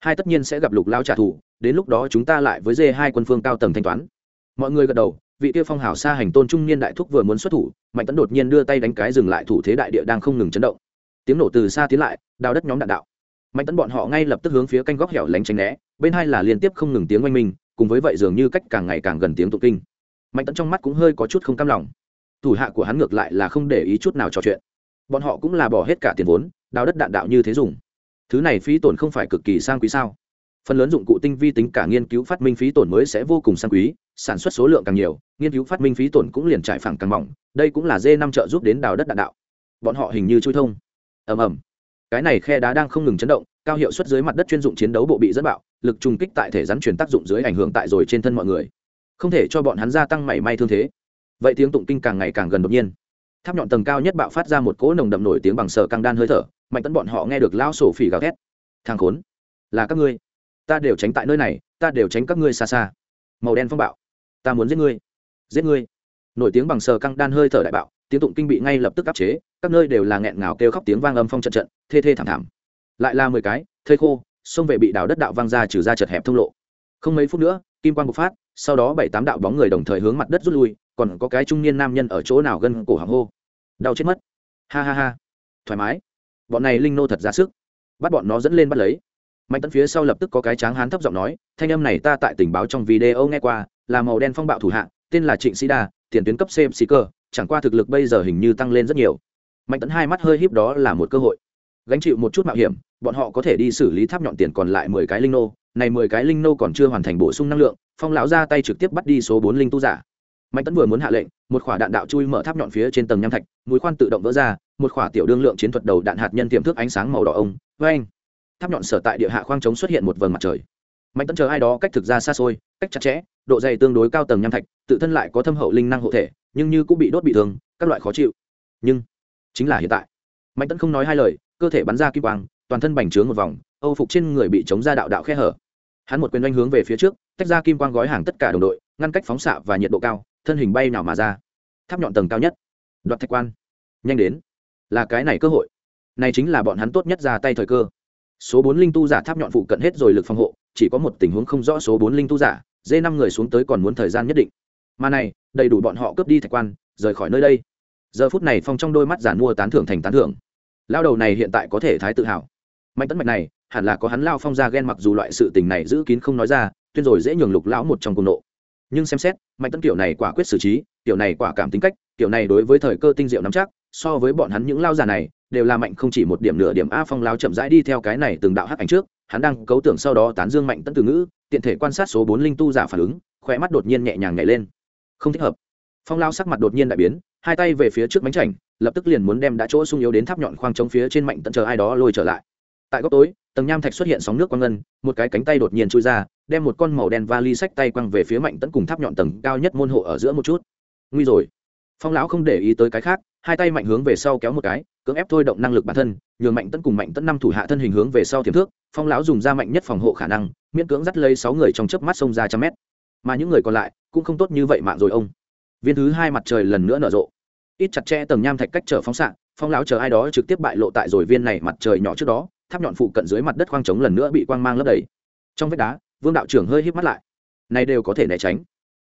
Hai tất nhiên sẽ gặp lục lao trả thù, đến lúc đó chúng ta lại với dê hai quân phương cao tầng thanh toán. Mọi người gật đầu vị kia phong hào xa hành tôn trung niên đại thúc vừa muốn xuất thủ, mạnh tấn đột nhiên đưa tay đánh cái dừng lại thủ thế đại địa đang không ngừng chấn động. Tiếng nổ từ xa tiến lại, đào đất nhóm đạn đạo. Mạnh tấn bọn họ ngay lập tức hướng phía canh góc hẻo lánh tránh né, bên hai là liên tiếp không ngừng tiếng oanh minh, cùng với vậy dường như cách càng ngày càng gần tiếng tụng kinh. Mạnh tấn trong mắt cũng hơi có chút không cam lòng. Thủ hạ của hắn ngược lại là không để ý chút nào trò chuyện. Bọn họ cũng là bỏ hết cả tiền vốn, đào đất đạn đạo như thế dùng. Thứ này phí tổn không phải cực kỳ sang quý sao? Phần lớn dụng cụ tinh vi tính cả nghiên cứu phát minh phí tổn mới sẽ vô cùng sang quý, sản xuất số lượng càng nhiều, nghiên cứu phát minh phí tổn cũng liền trải phẳng càng mỏng, đây cũng là dê năm trợ giúp đến đào đất đạn đạo. Bọn họ hình như chui thông. Ầm ầm. Cái này khe đá đang không ngừng chấn động, cao hiệu suất dưới mặt đất chuyên dụng chiến đấu bộ bị dẫn bạo, lực trùng kích tại thể rắn truyền tác dụng dưới ảnh hưởng tại rồi trên thân mọi người. Không thể cho bọn hắn gia tăng mảy may thương thế. Vậy tiếng tụng kinh càng ngày càng gần đột nhiên. Tháp nhọn tầng cao nhất bạo phát ra một cỗ nồng đậm nổi tiếng bằng sờ căng đan hơi thở, mạnh tấn bọn họ nghe được lao sổ phỉ gào thét. Thang khốn, là các ngươi ta đều tránh tại nơi này, ta đều tránh các ngươi xa xa. Màu đen phong bạo, ta muốn giết ngươi giết ngươi. Nổi tiếng bằng sờ căng đan hơi thở đại bạo, tiếng tụng kinh bị ngay lập tức áp chế, các nơi đều là nghẹn ngào kêu khóc tiếng vang âm phong trận trận, thê thê thảm thảm. Lại là mười cái, thây khô xông về bị đào đất đạo vang ra trừ ra chật hẹp thông lộ. Không mấy phút nữa, kim quang bộc phát, sau đó bảy tám đạo bóng người đồng thời hướng mặt đất rút lui, còn có cái trung niên nam nhân ở chỗ nào gân cổ hàng hô. Đau chết mất. Ha ha ha. Thoải mái. Bọn này linh nô thật ra sức. Bắt bọn nó dẫn lên bắt lấy mạnh tấn phía sau lập tức có cái tráng hán thấp giọng nói, thanh âm này ta tại tình báo trong video nghe qua, là màu đen phong bạo thủ hạ, tên là trịnh sĩ đa, tiền tuyến cấp cm sĩ cơ, chẳng qua thực lực bây giờ hình như tăng lên rất nhiều. Mạnh tấn hai mắt hơi híp đó là một cơ hội. Gánh chịu một chút mạo hiểm, bọn họ có thể đi xử lý tháp nhọn tiền còn lại mười cái linh nô, này mười cái linh nô còn chưa hoàn thành bổ sung năng lượng, phong lão ra tay trực tiếp bắt đi số bốn linh tu giả. Mạnh tấn vừa muốn hạ lệnh, một khỏa đạn đạo chui mở tháp nhọn phía trên tầng nham thạch, mũi khoan tự động vỡ ra, một khỏa tiểu đương lượng chiến thuật đầu đạn hạt nhân tiềm thức ánh sáng màu đỏ ông vê anh tháp nhọn sở tại địa hạ khoang trống xuất hiện một vầng mặt trời. Mạnh tấn chờ ai đó cách thực ra xa xôi, cách chặt chẽ, độ dày tương đối cao tầng nham thạch, tự thân lại có thâm hậu linh năng hộ thể, nhưng như cũng bị đốt bị thương, các loại khó chịu. Nhưng, chính là hiện tại. Mạnh tấn không nói hai lời, cơ thể bắn ra kim quang, toàn thân bành trướng một vòng, âu phục trên người bị chống ra đạo đạo khe hở. Hắn một quyền doanh hướng về phía trước, tách ra kim quang gói hàng tất cả đồng đội, ngăn cách phóng xạ và nhiệt độ cao, thân hình bay nào mà ra. Tháp nhọn tầng cao nhất. Đoạt thạch quan. Nhanh đến. Là cái này cơ hội. Này chính là bọn hắn tốt nhất ra tay thời cơ số bốn linh tu giả tháp nhọn phụ cận hết rồi lực phòng hộ, chỉ có một tình huống không rõ số bốn linh tu giả, dê năm người xuống tới còn muốn thời gian nhất định. Mà này, đầy đủ bọn họ cướp đi thạch quan, rời khỏi nơi đây. Giờ phút này phong trong đôi mắt giản mua tán thưởng thành tán thưởng. Lao đầu này hiện tại có thể thái tự hào. Mạnh tấn mạch này, hẳn là có hắn lao phong ra ghen mặc dù loại sự tình này giữ kín không nói ra, tuyên rồi dễ nhường lục lão một trong cùng nộ. Nhưng xem xét, mạnh tấn kiểu này quả quyết xử trí, kiểu này quả cảm tính cách, kiểu này đối với thời cơ tinh diệu nắm chắc so với bọn hắn những lao già này, đều là mạnh không chỉ một điểm nửa điểm a phong lao chậm rãi đi theo cái này từng đạo hắc ảnh trước, hắn đang cấu tưởng sau đó tán dương mạnh tấn từ ngữ, tiện thể quan sát số bốn linh tu giả phản ứng khỏe mắt đột nhiên nhẹ nhàng nhảy lên. Không thích hợp. Phong lao sắc mặt đột nhiên đại biến, hai tay về phía trước bánh chảnh, lập tức liền muốn đem đã chỗ sung yếu đến tháp nhọn khoang trống phía trên mạnh tận chờ ai đó lôi trở lại. Tại góc tối, tầng nham thạch xuất hiện sóng nước quang ngân, một cái cánh tay đột nhiên chui ra, đem một con màu đen vali sách tay quăng về phía mạnh tấn cùng tháp nhọn tầng cao nhất môn hộ ở giữa một chút. Nguy rồi. Phong lão không để ý tới cái khác hai tay mạnh hướng về sau kéo một cái, cưỡng ép thôi động năng lực bản thân, nhường mạnh tấn cùng mạnh tấn năm thủ hạ thân hình hướng về sau tiềm thước, phong lão dùng ra mạnh nhất phòng hộ khả năng, miễn cưỡng dắt lấy sáu người trong chớp mắt xông ra trăm mét. Mà những người còn lại cũng không tốt như vậy mạng rồi ông. Viên thứ hai mặt trời lần nữa nở rộ. Ít chặt chẽ tầng nham thạch cách trở phóng xạ, phong lão chờ ai đó trực tiếp bại lộ tại rồi viên này mặt trời nhỏ trước đó, tháp nhọn phụ cận dưới mặt đất khoang trống lần nữa bị quang mang lấp đầy. Trong vách đá, vương đạo trưởng hơi híp mắt lại. Này đều có thể né tránh.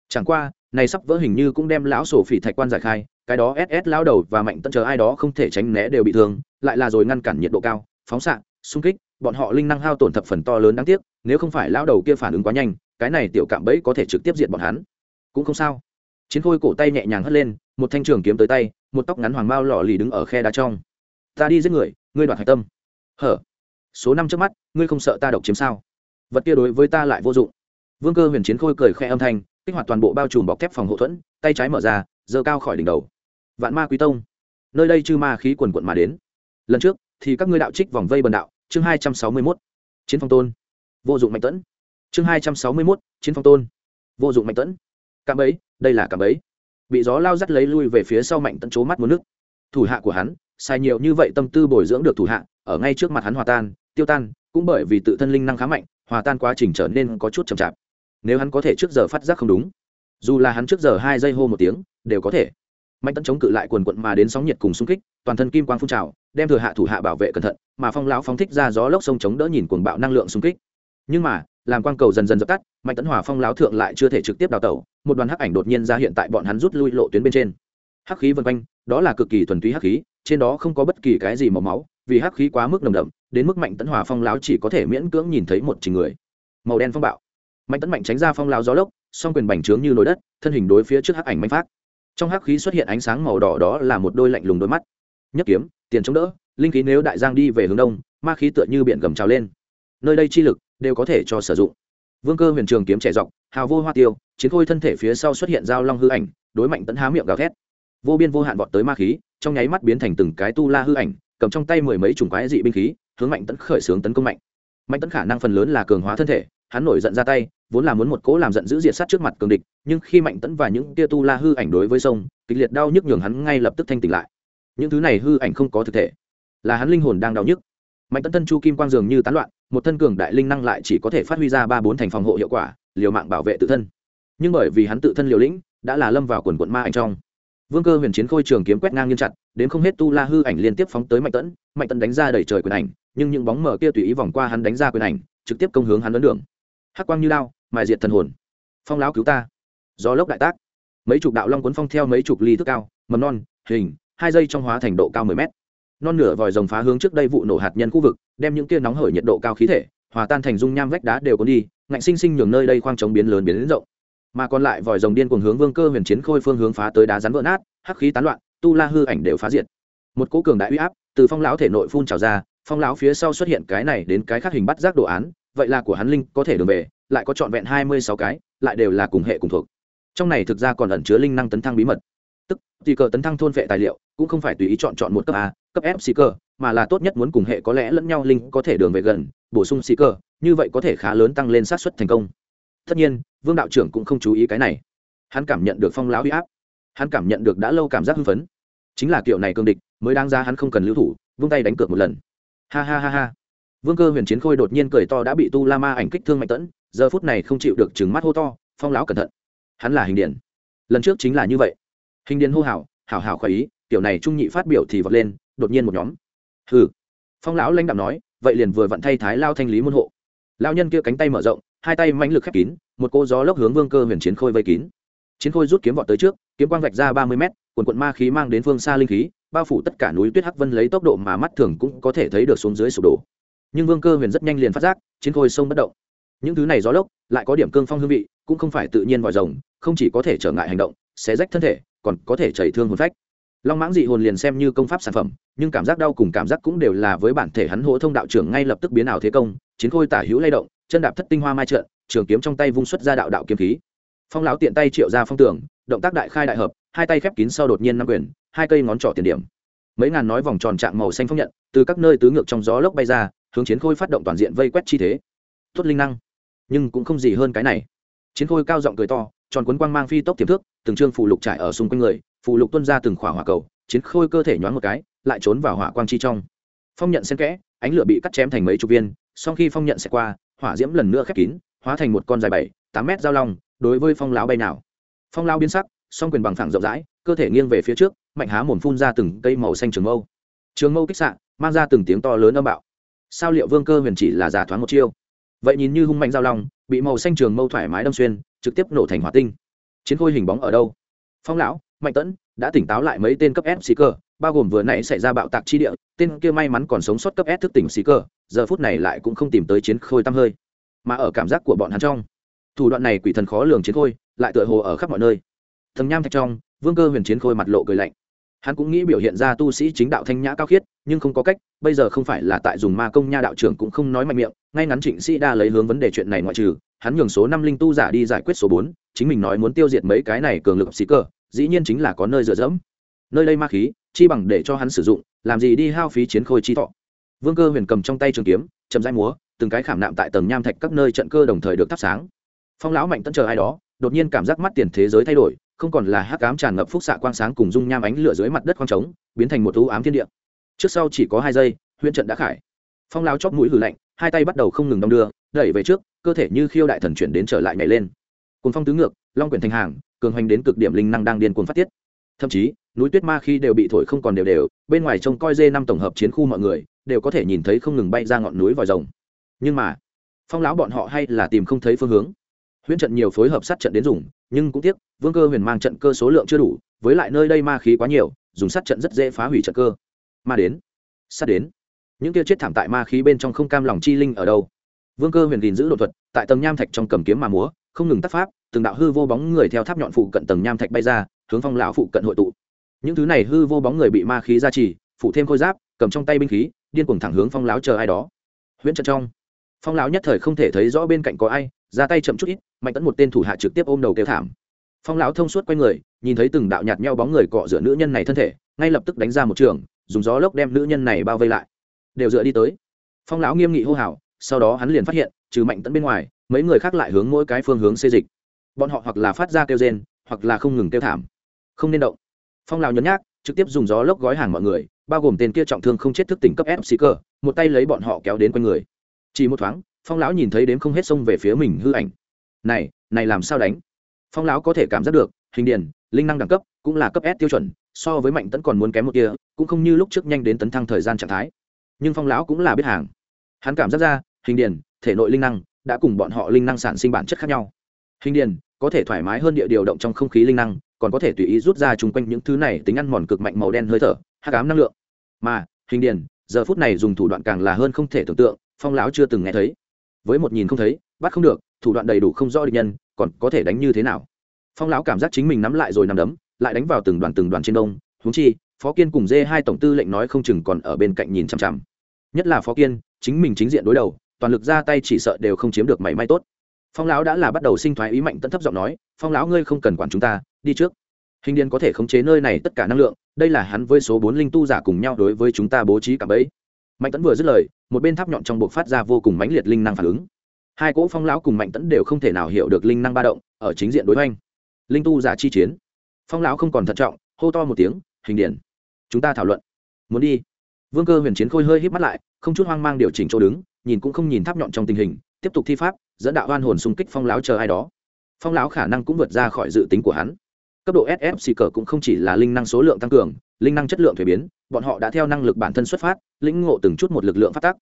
Chẳng qua, này sắp vỡ hình như cũng đem lão sổ phỉ thạch quan giải khai cái đó ss lao đầu và mạnh tận chờ ai đó không thể tránh né đều bị thương, lại là rồi ngăn cản nhiệt độ cao, phóng xạ, xung kích, bọn họ linh năng hao tổn thập phần to lớn đáng tiếc, nếu không phải lao đầu kia phản ứng quá nhanh, cái này tiểu cạm bẫy có thể trực tiếp diện bọn hắn. Cũng không sao. Chiến khôi cổ tay nhẹ nhàng hất lên, một thanh trường kiếm tới tay, một tóc ngắn hoàng bao lò lì đứng ở khe đá trong. Ta đi giết người, ngươi đoạt hạch tâm. Hở? Số năm trước mắt, ngươi không sợ ta độc chiếm sao? Vật kia đối với ta lại vô dụng. Vương cơ huyền chiến khôi cười khe âm thanh, kích hoạt toàn bộ bao trùm bọc thép phòng hậu thuẫn, tay trái mở ra, giơ cao khỏi đỉnh đầu vạn ma quý tông. Nơi đây chư ma khí quần quận mà đến. Lần trước, thì các ngươi đạo trích vòng vây bần đạo, chương hai trăm sáu mươi mốt, chiến phong tôn. Vô dụng mạnh tẫn. Chương hai trăm sáu mươi mốt, chiến phong tôn. Vô dụng mạnh tẫn. Cạm ấy đây là cạm ấy bị gió lao dắt lấy lui về phía sau mạnh tẫn c mắt muốn nước. Thủ hạ của hắn sai nhiều như vậy tâm tư bồi dưỡng được thủ hạ, ở ngay trước mặt hắn hòa tan, tiêu tan, cũng bởi vì tự thân linh năng khá mạnh, hòa tan quá trình trở nên có chút chậm chạp. Nếu hắn có thể trước giờ phát giác không đúng, dù là hắn trước giờ hai giây hô một tiếng, đều có thể mạnh tấn chống cự lại quần quận mà đến sóng nhiệt cùng xung kích, toàn thân kim quang phun trào, đem thừa hạ thủ hạ bảo vệ cẩn thận, mà phong lão phóng thích ra gió lốc sông chống đỡ nhìn cuồng bạo năng lượng xung kích. Nhưng mà, làm quang cầu dần dần dập tắt, mạnh tấn hòa phong lão thượng lại chưa thể trực tiếp đào tẩu, một đoàn hắc ảnh đột nhiên ra hiện tại bọn hắn rút lui lộ tuyến bên trên. Hắc khí vân quanh, đó là cực kỳ thuần túy hắc khí, trên đó không có bất kỳ cái gì màu máu, vì hắc khí quá mức nồng đậm, đến mức mạnh tấn hòa phong lão chỉ có thể miễn cưỡng nhìn thấy một trình người. Màu đen phong bạo. Mạnh tấn mạnh tránh ra phong lão gió lốc, song quyền bành trướng như nồi đất, thân hình đối phía trước hắc ảnh mạnh phát trong hắc khí xuất hiện ánh sáng màu đỏ đó là một đôi lạnh lùng đôi mắt. Nhất kiếm, tiền chống đỡ, linh khí nếu đại giang đi về hướng đông, ma khí tựa như biển gầm trào lên. Nơi đây chi lực đều có thể cho sử dụng. Vương cơ huyền trường kiếm trẻ dọc, hào vô hoa tiêu, chiến khôi thân thể phía sau xuất hiện dao long hư ảnh, đối mạnh tấn há miệng gào thét. Vô biên vô hạn vọt tới ma khí, trong nháy mắt biến thành từng cái tu la hư ảnh, cầm trong tay mười mấy chủng quái dị binh khí, hướng mạnh tấn khởi xướng tấn công mạnh. Mạnh tấn khả năng phần lớn là cường hóa thân thể, hắn nổi giận ra tay vốn là muốn một cố làm giận dữ diệt sát trước mặt cường địch, nhưng khi mạnh tấn và những tia tu la hư ảnh đối với sông, kịch liệt đau nhức nhường hắn ngay lập tức thanh tỉnh lại. Những thứ này hư ảnh không có thực thể, là hắn linh hồn đang đau nhức. Mạnh tấn thân chu kim quang dường như tán loạn, một thân cường đại linh năng lại chỉ có thể phát huy ra ba bốn thành phòng hộ hiệu quả, liều mạng bảo vệ tự thân. Nhưng bởi vì hắn tự thân liều lĩnh, đã là lâm vào quần quận ma ảnh trong. Vương cơ huyền chiến khôi trường kiếm quét ngang nghiêm chặt, đến không hết tu la hư ảnh liên tiếp phóng tới mạnh tẫn mạnh tẫn đánh ra đẩy trời quyền ảnh, nhưng những bóng mờ kia tùy ý vòng qua hắn đánh ra quyền ảnh, trực tiếp công hướng hắn ấn đường. Hắc quang như lao mài diệt thần hồn. Phong lão cứu ta. Gió lốc đại tác. Mấy chục đạo long cuốn phong theo mấy chục ly thức cao, mầm non, hình, hai giây trong hóa thành độ cao mười mét. Non nửa vòi rồng phá hướng trước đây vụ nổ hạt nhân khu vực, đem những kia nóng hởi nhiệt độ cao khí thể, hòa tan thành dung nham vách đá đều có đi, ngạnh sinh sinh nhường nơi đây khoang chống biến lớn biến rộng. Mà còn lại vòi rồng điên cuồng hướng vương cơ huyền chiến khôi phương hướng phá tới đá rắn vỡ nát, hắc khí tán loạn, tu la hư ảnh đều phá diệt. Một cỗ cường đại uy áp từ phong lão thể nội phun trào ra, phong lão phía sau xuất hiện cái này đến cái khác hình bắt giác đồ án, vậy là của hắn linh có thể đường về lại có trọn vẹn hai mươi sáu cái lại đều là cùng hệ cùng thuộc. Trong này thực ra còn ẩn chứa linh năng tấn thăng bí mật. Tức thì cờ tấn thăng thôn vệ tài liệu cũng không phải tùy ý chọn chọn một cấp a cấp f xì cờ, mà là tốt nhất muốn cùng hệ có lẽ lẫn nhau linh có thể đường về gần bổ sung xì cờ, như vậy có thể khá lớn tăng lên sát xuất thành công. Tất nhiên vương đạo trưởng cũng không chú ý cái này. Hắn cảm nhận được phong lão huy áp. Hắn cảm nhận được đã lâu cảm giác hưng phấn. Chính là kiểu này cương địch mới đáng ra hắn không cần lưu thủ vung tay đánh cược một lần. Ha ha ha ha. Vương cơ huyền chiến khôi đột nhiên cười to đã bị tu la ma ảnh kích thương mạnh tẫn giờ phút này không chịu được chừng mắt hô to, phong lão cẩn thận, hắn là hình điển. Lần trước chính là như vậy. Hình điển hô hào, hảo hảo khoái ý, tiểu này trung nhị phát biểu thì vọt lên, đột nhiên một nhóm. Hừ. Phong lão lãnh đạo nói, vậy liền vừa vặn thay thái lao thanh lý môn hộ. Lao nhân kia cánh tay mở rộng, hai tay mãnh lực khép kín, một cô gió lốc hướng vương cơ huyền chiến khôi vây kín. Chiến khôi rút kiếm vọt tới trước, kiếm quang vạch ra ba mươi mét quần quận ma khí mang đến phương xa linh khí, bao phủ tất cả núi tuyết hắc vân lấy tốc độ mà mắt thường cũng có thể thấy được xuống dưới sụp đổ. Nhưng vương cơ huyền rất nhanh liền phát giác, chiến khôi sông bất động những thứ này gió lốc, lại có điểm cương phong hương vị, cũng không phải tự nhiên vòi rồng, không chỉ có thể trở ngại hành động, xé rách thân thể, còn có thể chảy thương hồn phách. Long mãng dị hồn liền xem như công pháp sản phẩm, nhưng cảm giác đau cùng cảm giác cũng đều là với bản thể hắn hỗ thông đạo trưởng ngay lập tức biến ảo thế công, chiến khôi tả hữu lay động, chân đạp thất tinh hoa mai trợn, trường kiếm trong tay vung xuất ra đạo đạo kiếm khí. Phong lão tiện tay triệu ra phong tường, động tác đại khai đại hợp, hai tay khép kín sau đột nhiên năm quyền, hai cây ngón trỏ tiền điểm. Mấy ngàn nói vòng tròn trạng màu xanh phong nhận, từ các nơi tứ ngược trong gió lốc bay ra, hướng chiến khôi phát động toàn diện vây quét chi thế. Tốt linh năng nhưng cũng không gì hơn cái này. Chiến khôi cao giọng cười to, tròn cuốn quang mang phi tốc tiềm thước từng trương phù lục trải ở xung quanh người, phù lục tuân ra từng khỏa hỏa cầu, chiến khôi cơ thể nhoáng một cái, lại trốn vào hỏa quang chi trong. Phong nhận xen kẽ, ánh lửa bị cắt chém thành mấy chục viên sau khi phong nhận sẽ qua, hỏa diễm lần nữa khép kín, hóa thành một con dài bảy, tám mét dao long, đối với phong láo bay nào. Phong lao biến sắc, song quyền bằng thẳng rộng rãi, cơ thể nghiêng về phía trước, mạnh há mồm phun ra từng cây màu xanh trường mâu. Trường mâu kích xạ, mang ra từng tiếng to lớn âm bạo. Sao liệu vương cơ huyền chỉ là giả thoáng một chiêu? Vậy nhìn như hung mạnh giao long, bị màu xanh trường mâu thoải mái đâm xuyên, trực tiếp nổ thành hỏa tinh. Chiến khôi hình bóng ở đâu? Phong lão, mạnh tẫn, đã tỉnh táo lại mấy tên cấp s xí cơ, bao gồm vừa nãy xảy ra bạo tạc chi địa, tên kia may mắn còn sống sót cấp s thức tỉnh xí cơ, giờ phút này lại cũng không tìm tới chiến khôi tăm hơi. Mà ở cảm giác của bọn hắn trong, thủ đoạn này quỷ thần khó lường chiến khôi, lại tựa hồ ở khắp mọi nơi. Thầm nham thạch trong, vương cơ huyền chiến khôi mặt lộ cười lạnh hắn cũng nghĩ biểu hiện ra tu sĩ chính đạo thanh nhã cao khiết, nhưng không có cách, bây giờ không phải là tại dùng ma công nha đạo trưởng cũng không nói mạnh miệng, ngay ngắn trịnh sĩ đa lấy hướng vấn đề chuyện này ngoại trừ, hắn nhường số năm linh tu giả đi giải quyết số bốn, chính mình nói muốn tiêu diệt mấy cái này cường lực xí cơ, dĩ nhiên chính là có nơi dựa dẫm. Nơi đây ma khí, chi bằng để cho hắn sử dụng, làm gì đi hao phí chiến khôi chi thọ. Vương cơ huyền cầm trong tay trường kiếm, chậm rãi múa, từng cái khảm nạm tại tầng nham thạch các nơi trận cơ đồng thời được thắp sáng. Phong lão mạnh tận chờ ai đó, đột nhiên cảm giác mắt tiền thế giới thay đổi không còn là hắc ám tràn ngập phúc xạ quang sáng cùng dung nham ánh lửa dưới mặt đất khoang trống, biến thành một thú ám thiên địa. Trước sau chỉ có hai giây huyện trận đã khải. Phong lao chóp mũi hử lạnh, hai tay bắt đầu không ngừng đong đưa, đẩy về trước, cơ thể như khiêu đại thần chuyển đến trở lại nhảy lên. Cùng phong tứ ngược, long quyển thành hàng, cường hoành đến cực điểm linh năng đang điên cuồng phát tiết. Thậm chí, núi tuyết ma khi đều bị thổi không còn đều đều, bên ngoài trông coi dê năm tổng hợp chiến khu mọi người, đều có thể nhìn thấy không ngừng bay ra ngọn núi vòi rồng. Nhưng mà, phong lão bọn họ hay là tìm không thấy phương hướng. Huyễn trận nhiều phối hợp sát trận đến dùng nhưng cũng tiếc, vương cơ huyền mang trận cơ số lượng chưa đủ, với lại nơi đây ma khí quá nhiều, dùng sát trận rất dễ phá hủy trận cơ. Ma đến, sát đến. Những kia chết thảm tại ma khí bên trong không cam lòng chi linh ở đâu? Vương cơ huyền gìn giữ đột thuật, tại tầng nham thạch trong cầm kiếm mà múa, không ngừng tác pháp, từng đạo hư vô bóng người theo tháp nhọn phụ cận tầng nham thạch bay ra, hướng phong lão phụ cận hội tụ. Những thứ này hư vô bóng người bị ma khí gia trì phụ thêm khôi giáp, cầm trong tay binh khí, điên cuồng thẳng hướng phong lão chờ ai đó. Huyễn trận trong phong lão nhất thời không thể thấy rõ bên cạnh có ai, ra tay chậm chút ít, mạnh tấn một tên thủ hạ trực tiếp ôm đầu kêu thảm. Phong lão thông suốt q u a y người, nhìn thấy từng đạo nhạt nhau bóng người cọ rửa nữ nhân này thân thể, ngay lập tức đánh ra một trường, dùng gió lốc đem nữ nhân này bao vây lại. Đều dựa đi tới. Phong lão nghiêm nghị hô hào, sau đó hắn liền phát hiện, trừ mạnh tấn bên ngoài, mấy người khác lại hướng mỗi cái phương hướng xê dịch. Bọn họ hoặc là phát ra kêu rên, hoặc là không ngừng kêu thảm. Không nên động. Phong lão nhấn nhác, trực tiếp dùng gió lốc gói hàng mọi người, bao gồm tên kia trọng thương không chết thức tỉnh cấp ép xì cơ một tay lấy bọn họ kéo đến quanh người chỉ một thoáng, phong lão nhìn thấy đếm không hết sông về phía mình hư ảnh. Này này làm sao đánh? Phong lão có thể cảm giác được, hình điền, linh năng đẳng cấp, cũng là cấp s tiêu chuẩn, so với mạnh tấn còn muốn kém một kia cũng không như lúc trước nhanh đến tấn thăng thời gian trạng thái. Nhưng phong lão cũng là biết hàng. Hắn cảm giác ra, hình điền, thể nội linh năng, đã cùng bọn họ linh năng sản sinh bản chất khác nhau. Hình điền, có thể thoải mái hơn địa điều động trong không khí linh năng, còn có thể tùy ý rút ra chung quanh những thứ này tính ăn mòn cực mạnh màu đen hơi thở, hắc ám năng lượng. Mà, hình điền, giờ phút này dùng thủ đoạn càng là hơn không thể tưởng tượng phong lão chưa từng nghe thấy. Với một nhìn không thấy, bắt không được, thủ đoạn đầy đủ không rõ địch nhân, còn có thể đánh như thế nào? Phong lão cảm giác chính mình nắm lại rồi nằm đấm, lại đánh vào từng đoàn từng đoàn trên đông húng chi, phó kiên cùng dê hai tổng tư lệnh nói không chừng còn ở bên cạnh nhìn chằm chằm. Nhất là phó kiên, chính mình chính diện đối đầu, toàn lực ra tay chỉ sợ đều không chiếm được mảy may tốt. Phong lão đã là bắt đầu sinh thoái ý mạnh tận thấp giọng nói, phong lão ngươi không cần quản chúng ta, đi trước. Hình điền có thể khống chế nơi này tất cả năng lượng, đây là hắn với số bốn linh tu giả cùng nhau đối với chúng ta bố trí cả bẫy mạnh tấn vừa dứt lời, một bên tháp nhọn trong buộc phát ra vô cùng mãnh liệt linh năng phản ứng. Hai cỗ phong lão cùng mạnh tấn đều không thể nào hiểu được linh năng ba động, ở chính diện đối oanh linh tu giả chi chiến. Phong lão không còn thận trọng, hô to một tiếng, hình điển chúng ta thảo luận. Muốn đi. Vương cơ huyền chiến khôi hơi híp mắt lại, không chút hoang mang điều chỉnh chỗ đứng, nhìn cũng không nhìn tháp nhọn trong tình hình, tiếp tục thi pháp, dẫn đạo oan hồn xung kích phong lão chờ ai đó. Phong lão khả năng cũng vượt ra khỏi dự tính của hắn. Cấp độ sf cờ cũng không chỉ là linh năng số lượng tăng cường, linh năng chất lượng thuế biến bọn họ đã theo năng lực bản thân xuất phát, lĩnh ngộ từng chút một lực lượng phát tác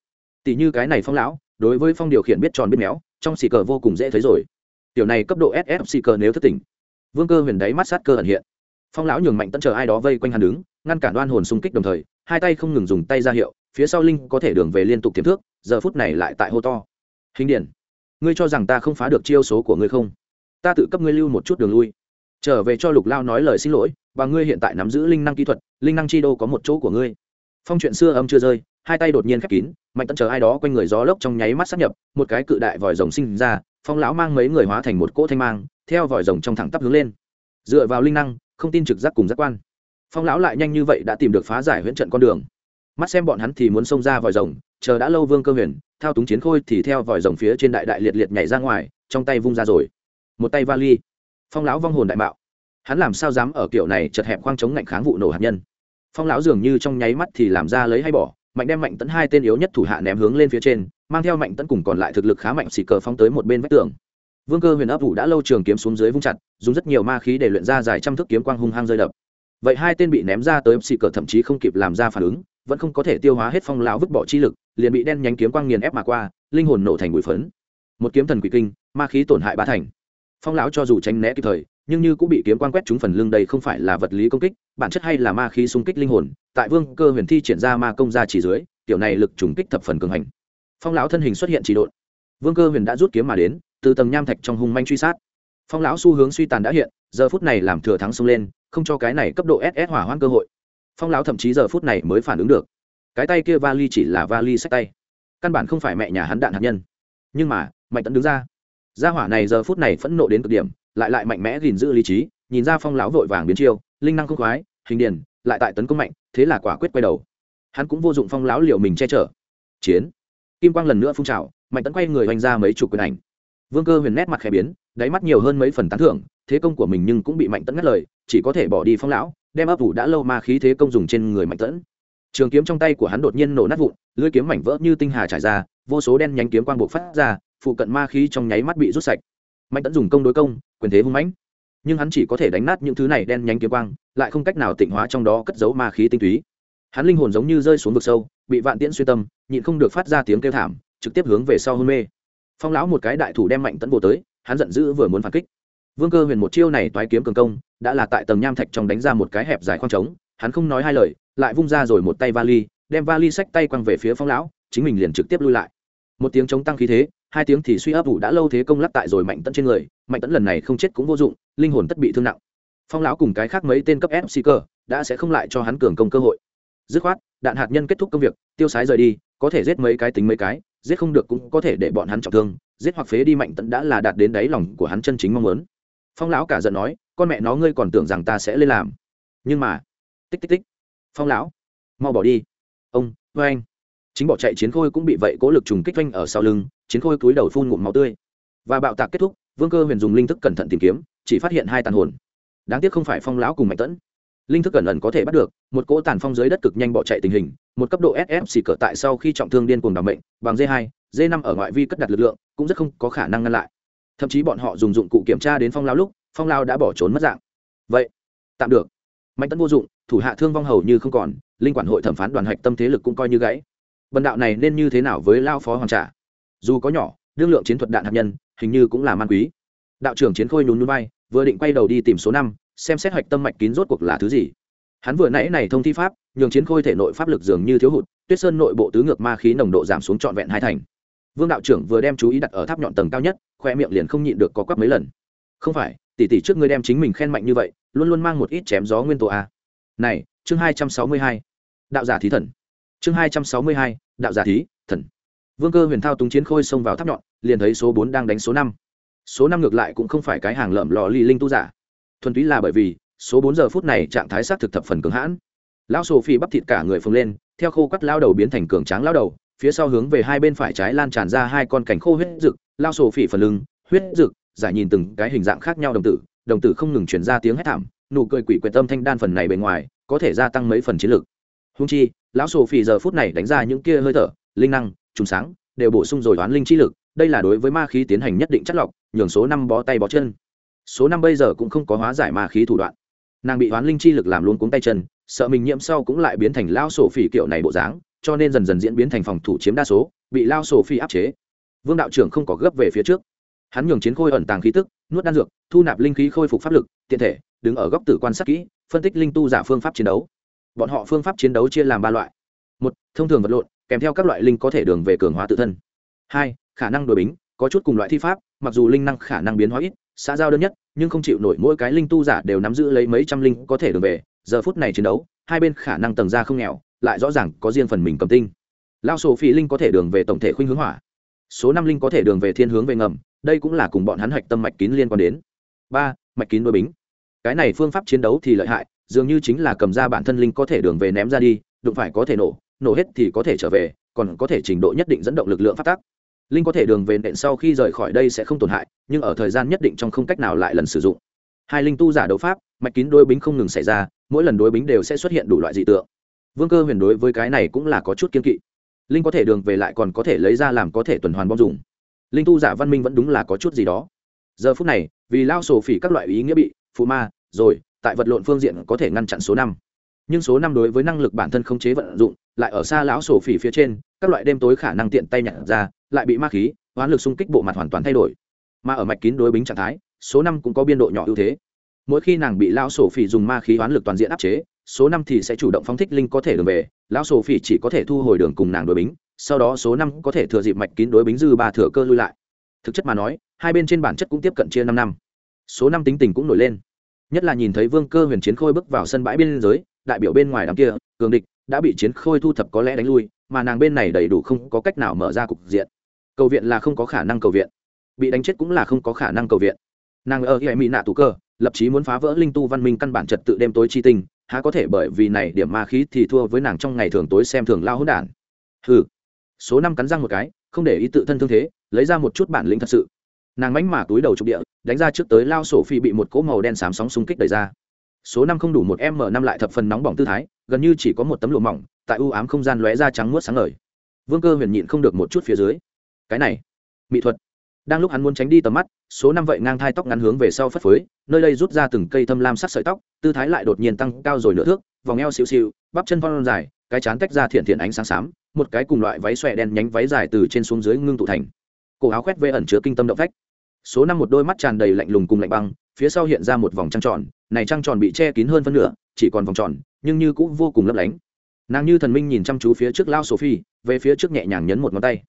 tỷ như cái này phong lão, đối với phong điều khiển biết tròn biết méo, trong xì cờ vô cùng dễ thấy rồi. Tiểu này cấp độ SS xì cờ nếu thất tỉnh, vương cơ huyền đáy mắt sát cơ ẩn hiện. Phong lão nhường mạnh tận chờ ai đó vây quanh hắn đứng, ngăn cản đoan hồn xung kích đồng thời, hai tay không ngừng dùng tay ra hiệu, phía sau linh có thể đường về liên tục tiềm thước giờ phút này lại tại hô to. Hình điển, ngươi cho rằng ta không phá được chiêu số của ngươi không? Ta tự cấp ngươi lưu một chút đường lui. Trở về cho lục lao nói lời xin lỗi, và ngươi hiện tại nắm giữ linh năng kỹ thuật linh năng chi đô có một chỗ của ngươi. Phong chuyện xưa âm chưa rơi, hai tay đột nhiên khép kín, mạnh tận chờ ai đó quanh người gió lốc trong nháy mắt sắp nhập, một cái cự đại vòi rồng sinh ra, phong lão mang mấy người hóa thành một cỗ thanh mang, theo vòi rồng trong thẳng tắp hướng lên. Dựa vào linh năng, không tin trực giác cùng giác quan. Phong lão lại nhanh như vậy đã tìm được phá giải huyễn trận con đường. Mắt xem bọn hắn thì muốn xông ra vòi rồng, chờ đã lâu vương cơ huyền, thao túng chiến khôi thì theo vòi rồng phía trên đại đại liệt liệt nhảy ra ngoài, trong tay vung ra rồi. Một tay vali. Phong lão vong hồn đại mạo hắn làm sao dám ở kiểu này chật hẹp khoang chống ngạnh kháng vụ nổ hạt nhân? Phong lão dường như trong nháy mắt thì làm ra lấy hay bỏ, mạnh đem mạnh tấn hai tên yếu nhất thủ hạ ném hướng lên phía trên, mang theo mạnh tấn cùng còn lại thực lực khá mạnh xì cờ phóng tới một bên vách tường. Vương cơ huyền ấp ủ đã lâu trường kiếm xuống dưới vung chặt, dùng rất nhiều ma khí để luyện ra dài trăm thước kiếm quang hung hăng rơi đập. Vậy hai tên bị ném ra tới xì cờ thậm chí không kịp làm ra phản ứng, vẫn không có thể tiêu hóa hết phong lão vứt bỏ chi lực, liền bị đen nhánh kiếm quang nghiền ép mà qua, linh hồn nổ thành bụi phấn. Một kiếm thần quỷ kinh, ma khí tổn hại ba thành. Phong lão cho dù tránh né kịp thời nhưng như cũng bị kiếm quang quét trúng phần lưng đây không phải là vật lý công kích, bản chất hay là ma khí xung kích linh hồn, tại vương cơ huyền thi triển ra ma công ra chỉ dưới tiểu này lực trùng kích thập phần cường hành. Phong lão thân hình xuất hiện chỉ độn. Vương cơ huyền đã rút kiếm mà đến, từ tầng nham thạch trong hung manh truy sát. Phong lão xu hướng suy tàn đã hiện, giờ phút này làm thừa thắng xông lên, không cho cái này cấp độ ss hỏa hoãn cơ hội. Phong lão thậm chí giờ phút này mới phản ứng được. Cái tay kia vali chỉ là vali sách tay. Căn bản không phải mẹ nhà hắn đạn hạt nhân. Nhưng mà, mạnh tấn đứng ra. Gia hỏa này giờ phút này phẫn nộ đến cực điểm lại lại mạnh mẽ gìn giữ lý trí, nhìn ra phong lão vội vàng biến chiêu, linh năng không khoái, hình điền, lại tại tấn công mạnh, thế là quả quyết quay đầu. Hắn cũng vô dụng phong lão liệu mình che chở. Chiến. Kim quang lần nữa phun trào, mạnh tấn quay người oanh ra mấy chục quyền ảnh. Vương cơ huyền nét mặt khẽ biến, đáy mắt nhiều hơn mấy phần tán thưởng, thế công của mình nhưng cũng bị mạnh tấn ngắt lời, chỉ có thể bỏ đi phong lão, đem ấp ủ đã lâu ma khí thế công dùng trên người mạnh tấn. Trường kiếm trong tay của hắn đột nhiên nổ nát vụn, lưỡi kiếm mảnh vỡ như tinh hà trải ra, vô số đen nhánh kiếm quang buộc phát ra, phụ cận ma khí trong nháy mắt bị rút sạch. Mạnh tấn dùng công đối công quyền thế hung mãnh. Nhưng hắn chỉ có thể đánh nát những thứ này đen nhánh kiếm quang, lại không cách nào tịnh hóa trong đó cất giấu ma khí tinh túy. Hắn linh hồn giống như rơi xuống vực sâu, bị vạn tiễn xuyên tâm, nhịn không được phát ra tiếng kêu thảm, trực tiếp hướng về sau hôn mê. Phong lão một cái đại thủ đem mạnh tấn bộ tới, hắn giận dữ vừa muốn phản kích. Vương cơ huyền một chiêu này toái kiếm cường công, đã là tại tầng nham thạch trong đánh ra một cái hẹp dài khoang trống, hắn không nói hai lời, lại vung ra rồi một tay vali, đem vali xách tay quăng về phía phong lão, chính mình liền trực tiếp lui lại. Một tiếng chống tăng khí thế hai tiếng thì suy ấp ủ đã lâu thế công lắc tại rồi mạnh tấn trên người, mạnh tấn lần này không chết cũng vô dụng, linh hồn tất bị thương nặng. Phong lão cùng cái khác mấy tên cấp fc cơ, đã sẽ không lại cho hắn cường công cơ hội. Dứt khoát, đạn hạt nhân kết thúc công việc, tiêu sái rời đi, có thể giết mấy cái tính mấy cái, giết không được cũng có thể để bọn hắn trọng thương, giết hoặc phế đi mạnh tấn đã là đạt đến đáy lòng của hắn chân chính mong muốn. Phong lão cả giận nói, con mẹ nó ngươi còn tưởng rằng ta sẽ lên làm. Nhưng mà, tích tích tích. Phong lão, mau bỏ đi. Ông vê anh chính bỏ chạy chiến khôi cũng bị vậy cố lực trùng kích vanh ở sau lưng, chiến khôi cúi đầu phun ngụm máu tươi. Và bạo tạc kết thúc, vương cơ huyền dùng linh thức cẩn thận tìm kiếm, chỉ phát hiện hai tàn hồn. Đáng tiếc không phải phong lão cùng mạnh tẫn. Linh thức cẩn ẩn có thể bắt được, một cỗ tàn phong dưới đất cực nhanh bỏ chạy tình hình, một cấp độ sf xì cỡ tại sau khi trọng thương điên cuồng đ mệnh, bằng d 2 d 5 ở ngoại vi cất đặt lực lượng, cũng rất không có khả năng ngăn lại. Thậm chí bọn họ dùng dụng cụ kiểm tra đến phong lao lúc, phong lao đã bỏ trốn mất dạng. Vậy, tạm được. Mạnh tấn vô dụng, thủ hạ thương vong hầu như không còn, linh quản hội thẩm phán đoàn hạch tâm thế lực cũng coi như gãy bần đạo này nên như thế nào với lao phó hoàng trả? Dù có nhỏ, đương lượng chiến thuật đạn hạt nhân, hình như cũng là man quý. Đạo trưởng chiến khôi nhún núi bay vừa định quay đầu đi tìm số năm, xem xét hoạch tâm mạch kín rốt cuộc là thứ gì. Hắn vừa nãy này thông thi pháp, nhường chiến khôi thể nội pháp lực dường như thiếu hụt, tuyết sơn nội bộ tứ ngược ma khí nồng độ giảm xuống trọn vẹn hai thành. Vương đạo trưởng vừa đem chú ý đặt ở tháp nhọn tầng cao nhất, khoe miệng liền không nhịn được có quắp mấy lần. Không phải, tỷ tỷ trước ngươi đem chính mình khen mạnh như vậy, luôn luôn mang một ít chém gió nguyên tố a này, chương hai trăm sáu mươi hai. Đạo giả thí thần chương hai trăm sáu mươi hai, đạo giả thí, thần. Vương cơ huyền thao túng chiến khôi xông vào tháp nhọn, liền thấy số bốn đang đánh số năm. Số năm ngược lại cũng không phải cái hàng lợm lò lì linh tu giả. Thuần túy là bởi vì, số bốn giờ phút này trạng thái xác thực thập phần cường hãn. Lão sổ phi bắp thịt cả người phồng lên, theo khô cắt lao đầu biến thành cường tráng lao đầu, phía sau hướng về hai bên phải trái lan tràn ra hai con cảnh khô huyết rực lao sổ phỉ phần lưng, huyết rực giải nhìn từng cái hình dạng khác nhau đồng tử đồng tử không ngừng chuyển ra tiếng hét thảm, nụ cười quỷ quyệt tâm thanh đan phần này bề ngoài, có thể gia tăng mấy phần chiến lược húng chi, lão sổ phỉ giờ phút này đánh ra những kia hơi thở, linh năng, trùng sáng, đều bổ sung rồi đoán linh chi lực, đây là đối với ma khí tiến hành nhất định chất lọc, nhường số năm bó tay bó chân. Số năm bây giờ cũng không có hóa giải ma khí thủ đoạn. Nàng bị hoán linh chi lực làm luôn cuống tay chân, sợ mình nhiễm sau cũng lại biến thành lao sổ phỉ kiểu này bộ dáng, cho nên dần dần diễn biến thành phòng thủ chiếm đa số, bị lao sổ phi áp chế. Vương đạo trưởng không có gấp về phía trước. Hắn nhường chiến khôi ẩn tàng khí tức, nuốt đan dược, thu nạp linh khí khôi phục pháp lực, tiện thể, đứng ở góc tử quan sát kỹ, phân tích linh tu giả phương pháp chiến đấu bọn họ phương pháp chiến đấu chia làm ba loại. Một, thông thường vật lộn, kèm theo các loại linh có thể đường về cường hóa tự thân. Hai, khả năng đổi bính, có chút cùng loại thi pháp, mặc dù linh năng khả năng biến hóa ít, xã giao đơn nhất, nhưng không chịu nổi mỗi cái linh tu giả đều nắm giữ lấy mấy trăm linh có thể đường về. Giờ phút này chiến đấu, hai bên khả năng tầng ra không nghèo, lại rõ ràng có riêng phần mình cầm tinh. Lao sổ phi linh có thể đường về tổng thể khuynh hướng hỏa. Số năm linh có thể đường về thiên hướng về ngầm, đây cũng là cùng bọn hắn hạch tâm mạch kín liên quan đến. Ba, mạch kín đôi bính. Cái này phương pháp chiến đấu thì lợi hại dường như chính là cầm ra bản thân linh có thể đường về ném ra đi, đụng phải có thể nổ nổ hết thì có thể trở về, còn có thể trình độ nhất định dẫn động lực lượng phát tác. Linh có thể đường về nện sau khi rời khỏi đây sẽ không tổn hại, nhưng ở thời gian nhất định trong không cách nào lại lần sử dụng. Hai linh tu giả đấu pháp, mạch kín đôi bính không ngừng xảy ra, mỗi lần đối bính đều sẽ xuất hiện đủ loại dị tượng. Vương cơ huyền đối với cái này cũng là có chút kiên kỵ. Linh có thể đường về lại còn có thể lấy ra làm có thể tuần hoàn bom dùng. Linh tu giả văn minh vẫn đúng là có chút gì đó. Giờ phút này, vì lao sổ phỉ các loại ý nghĩa bị phụ ma, rồi tại vật lộn phương diện có thể ngăn chặn số năm. Nhưng số năm đối với năng lực bản thân không chế vận dụng, lại ở xa lão sổ phỉ phía trên, các loại đêm tối khả năng tiện tay nhặt ra, lại bị ma khí, hoán lực xung kích bộ mặt hoàn toàn thay đổi. Mà ở mạch kín đối bính trạng thái, số năm cũng có biên độ nhỏ ưu thế. Mỗi khi nàng bị lão sổ phỉ dùng ma khí hoán lực toàn diện áp chế, số năm thì sẽ chủ động phóng thích linh có thể đường về, lão sổ phỉ chỉ có thể thu hồi đường cùng nàng đối bính, sau đó số năm có thể thừa dịp mạch kín đối bính dư ba thừa cơ lui lại. Thực chất mà nói, hai bên trên bản chất cũng tiếp cận chia năm năm. Số năm tính tình cũng nổi lên nhất là nhìn thấy vương cơ huyền chiến khôi bước vào sân bãi biên giới, đại biểu bên ngoài đám kia, cường địch, đã bị chiến khôi thu thập có lẽ đánh lui, mà nàng bên này đầy đủ không có cách nào mở ra cục diện. Cầu viện là không có khả năng cầu viện. Bị đánh chết cũng là không có khả năng cầu viện. Nàng ở hệ mỹ nạ tù cơ, lập chí muốn phá vỡ linh tu văn minh căn bản trật tự đêm tối chi tình, há có thể bởi vì này điểm ma khí thì thua với nàng trong ngày thường tối xem thường lao hỗn đản. Hừ. Số năm cắn răng một cái, không để ý tự thân thương thế, lấy ra một chút bản lĩnh thật sự. Nàng mánh mà túi đầu trục địa đánh ra trước tới lao sổ phi bị một cỗ màu đen xám sóng xung kích đẩy ra. Số năm không đủ một m năm lại thập phần nóng bỏng tư thái, gần như chỉ có một tấm lụa mỏng, tại ưu ám không gian lóe ra trắng muốt sáng ngời. Vương cơ huyền nhịn không được một chút phía dưới. Cái này, mỹ thuật. Đang lúc hắn muốn tránh đi tầm mắt, số năm vậy ngang thai tóc ngắn hướng về sau phất phới, nơi đây rút ra từng cây thâm lam sắc sợi tóc, tư thái lại đột nhiên tăng cao rồi nửa thước, vòng eo xịu xịu, bắp chân phong dài, cái chán tách ra thiện thiện ánh sáng xám, một cái cùng loại váy xòe đen nhánh váy dài từ trên xuống dưới ngưng tụ thành. Cổ áo khoét vê ẩn chứa kinh tâm động phách số năm một đôi mắt tràn đầy lạnh lùng cùng lạnh băng, phía sau hiện ra một vòng trăng tròn, này trăng tròn bị che kín hơn phân nửa, chỉ còn vòng tròn, nhưng như cũng vô cùng lấp lánh. Nàng như thần minh nhìn chăm chú phía trước lao sophie, về phía trước nhẹ nhàng nhấn một ngón tay.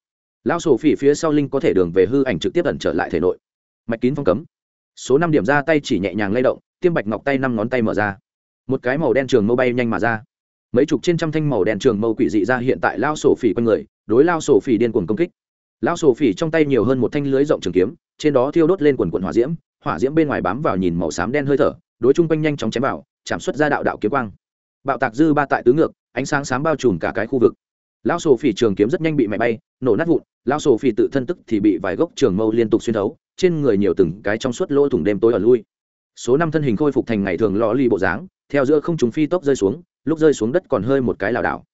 Lao sophie phía sau linh có thể đường về hư ảnh trực tiếp ẩn trở lại thể nội. Mạch kín phong cấm. Số năm điểm ra tay chỉ nhẹ nhàng lay động, tiêm bạch ngọc tay năm ngón tay mở ra. Một cái màu đen trường mâu bay nhanh mà ra. Mấy chục trên trăm thanh màu đen trường mâu quỷ dị ra hiện tại lao sổ phỉ quanh người, đối lao sổ phỉ điên cuồng công kích. Lão sổ phỉ trong tay nhiều hơn một thanh lưới rộng trường kiếm, trên đó thiêu đốt lên quần quần hỏa diễm hỏa diễm bên ngoài bám vào nhìn màu xám đen hơi thở, đối chung quanh nhanh chóng chém vào, chạm xuất ra đạo đạo kiếm quang. Bạo tạc dư ba tại tứ ngược, ánh sáng xám bao trùm cả cái khu vực. Lão sổ phỉ trường kiếm rất nhanh bị mẹ bay, nổ nát vụn, lão sổ phỉ tự thân tức thì bị vài gốc trường mâu liên tục xuyên thấu, trên người nhiều từng cái trong suốt lỗ thủng đêm tối ở lui. Số năm thân hình khôi phục thành ngày thường lò ly bộ dáng, theo giữa không chúng phi tốc rơi xuống, lúc rơi xuống đất còn hơi một cái lảo đảo.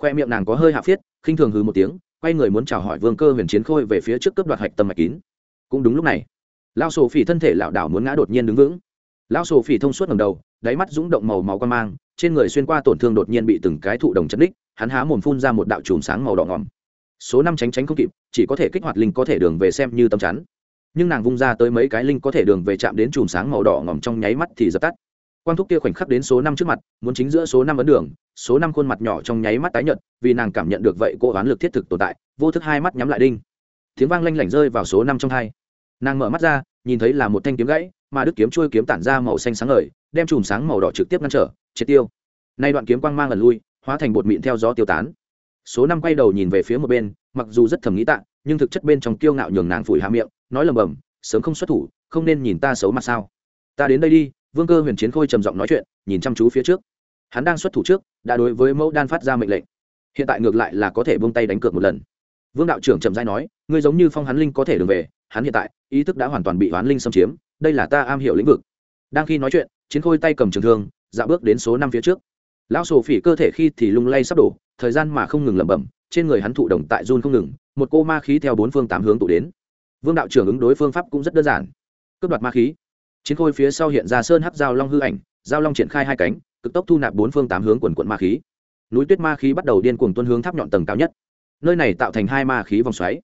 Khoe miệng nàng có hơi hạ phiết, khinh thường hừ một tiếng quay người muốn chào hỏi vương cơ huyền chiến khôi về phía trước cướp đoạt hạch tâm mạch kín. Cũng đúng lúc này lao sổ phỉ thân thể lảo đảo muốn ngã đột nhiên đứng vững. Lao sổ phỉ thông suốt ngầm đầu, đáy mắt rúng động màu máu quan mang, trên người xuyên qua tổn thương đột nhiên bị từng cái thụ đồng chấn đích, hắn há mồm phun ra một đạo chùm sáng màu đỏ ngòm. Số năm tránh tránh không kịp, chỉ có thể kích hoạt linh có thể đường về xem như tâm chắn. Nhưng nàng vung ra tới mấy cái linh có thể đường về chạm đến chùm sáng màu đỏ ngòm trong nháy mắt thì dập tắt quang thúc kia khoảnh khắc đến số năm trước mặt, muốn chính giữa số năm ấn đường, số năm khuôn mặt nhỏ trong nháy mắt tái nhợt, vì nàng cảm nhận được vậy cô oán lực thiết thực tồn tại, vô thức hai mắt nhắm lại đinh. Tiếng vang lanh lảnh rơi vào số năm trong hai. Nàng mở mắt ra, nhìn thấy là một thanh kiếm gãy, mà đức kiếm trôi kiếm tản ra màu xanh sáng ngời, đem chùm sáng màu đỏ trực tiếp ngăn trở, triệt tiêu. Nay đoạn kiếm quang mang lần lui, hóa thành bột mịn theo gió tiêu tán. Số năm quay đầu nhìn về phía một bên, mặc dù rất thầm nghĩ tạ, nhưng thực chất bên trong kiêu ngạo nhường nàng phủi hạ miệng, nói lầm bầm, sớm không xuất thủ, không nên nhìn ta xấu mặt sao. Ta đến đây đi vương cơ huyền chiến khôi trầm giọng nói chuyện, nhìn chăm chú phía trước. Hắn đang xuất thủ trước, đã đối với mẫu đan phát ra mệnh lệnh. Hiện tại ngược lại là có thể buông tay đánh cược một lần. Vương đạo trưởng trầm dai nói, ngươi giống như phong hắn linh có thể đường về, hắn hiện tại, ý thức đã hoàn toàn bị hoán linh xâm chiếm, đây là ta am hiểu lĩnh vực. Đang khi nói chuyện, chiến khôi tay cầm trường thương, dạo bước đến số năm phía trước. Lão sổ phỉ cơ thể khi thì lung lay sắp đổ, thời gian mà không ngừng lẩm bẩm, trên người hắn thụ động tại run không ngừng, một cô ma khí theo bốn phương tám hướng tụ đến. Vương đạo trưởng ứng đối phương pháp cũng rất đơn giản. Cướp đoạt ma khí chiến khôi phía sau hiện ra sơn hắc giao long hư ảnh, giao long triển khai hai cánh, cực tốc thu nạp bốn phương tám hướng quần quận ma khí. Núi tuyết ma khí bắt đầu điên cuồng tuân hướng tháp nhọn tầng cao nhất. Nơi này tạo thành hai ma khí vòng xoáy.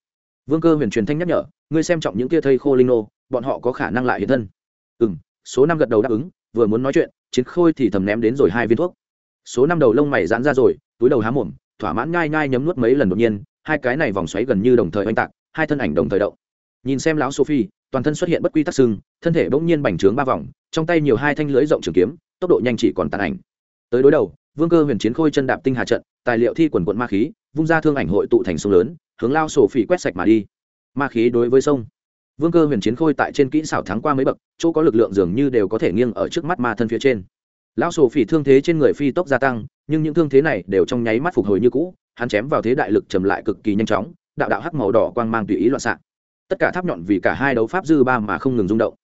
Vương cơ huyền truyền thanh nhắc nhở, ngươi xem trọng những tia thây khô linh nô, bọn họ có khả năng lại hiện thân. Ừ m số năm gật đầu đáp ứng, vừa muốn nói chuyện, chiến khôi thì thầm ném đến rồi hai viên thuốc. Số năm đầu lông mày giãn ra rồi, túi đầu há mồm, thỏa mãn ngai ngai nhấm nuốt mấy lần đột nhiên, hai cái này vòng xoáy gần như đồng thời oanh tạc, hai thân ảnh đồng thời đậu nhìn xem lão sophie toàn thân xuất hiện bất quy tắc sưng, thân thể bỗng nhiên bành trướng ba vòng, trong tay nhiều hai thanh lưỡi rộng trường kiếm, tốc độ nhanh chỉ còn tàn ảnh. Tới đối đầu, vương cơ huyền chiến khôi chân đạp tinh hà trận, tài liệu thi quần quận ma khí, vung ra thương ảnh hội tụ thành sông lớn, hướng lao sổ phỉ quét sạch mà đi. Ma khí đối với sông. Vương cơ huyền chiến khôi tại trên kỹ xảo thắng qua mấy bậc, chỗ có lực lượng dường như đều có thể nghiêng ở trước mắt ma thân phía trên. Lão sổ phỉ thương thế trên người phi tốc gia tăng, nhưng những thương thế này đều trong nháy mắt phục hồi như cũ, hắn chém vào thế đại lực trầm lại cực kỳ nhanh chóng, đạo đạo hắc màu đỏ quang mang tùy ý loạn xạ tất cả tháp nhọn vì cả hai đấu pháp dư ba mà không ngừng rung động.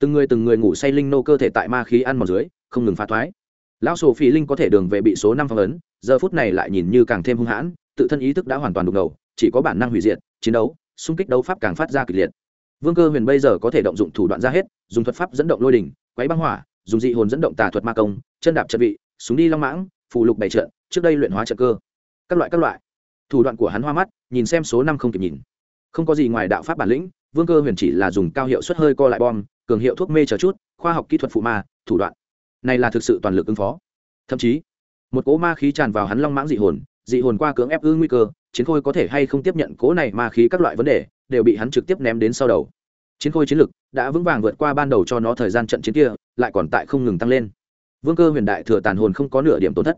Từng người từng người ngủ say linh nô cơ thể tại ma khí ăn mòn dưới, không ngừng phá thoái. Lão sổ phi linh có thể đường về bị số năm phong ấn, giờ phút này lại nhìn như càng thêm hung hãn, tự thân ý thức đã hoàn toàn đục ngầu, chỉ có bản năng hủy diệt, chiến đấu, xung kích đấu pháp càng phát ra kịch liệt. Vương cơ huyền bây giờ có thể động dụng thủ đoạn ra hết, dùng thuật pháp dẫn động lôi đỉnh, quấy băng hỏa, dùng dị hồn dẫn động tà thuật ma công, chân đạp trận vị, súng đi long mãng, phù lục bảy trận, trước đây luyện hóa trận cơ. Các loại các loại. Thủ đoạn của hắn hoa mắt, nhìn xem số năm không kịp nhìn không có gì ngoài đạo pháp bản lĩnh, vương cơ huyền chỉ là dùng cao hiệu suất hơi co lại bom, cường hiệu thuốc mê chờ chút, khoa học kỹ thuật phụ ma, thủ đoạn. Này là thực sự toàn lực ứng phó. Thậm chí, một cỗ ma khí tràn vào hắn long mãng dị hồn dị hồn qua cưỡng ép ư nguy cơ, chiến khôi có thể hay không tiếp nhận cỗ này ma khí các loại vấn đề, đều bị hắn trực tiếp ném đến sau đầu. Chiến khôi chiến lực đã vững vàng vượt qua ban đầu cho nó thời gian trận chiến kia, lại còn tại không ngừng tăng lên. Vương cơ huyền đại thừa tàn hồn không có nửa điểm tổn thất.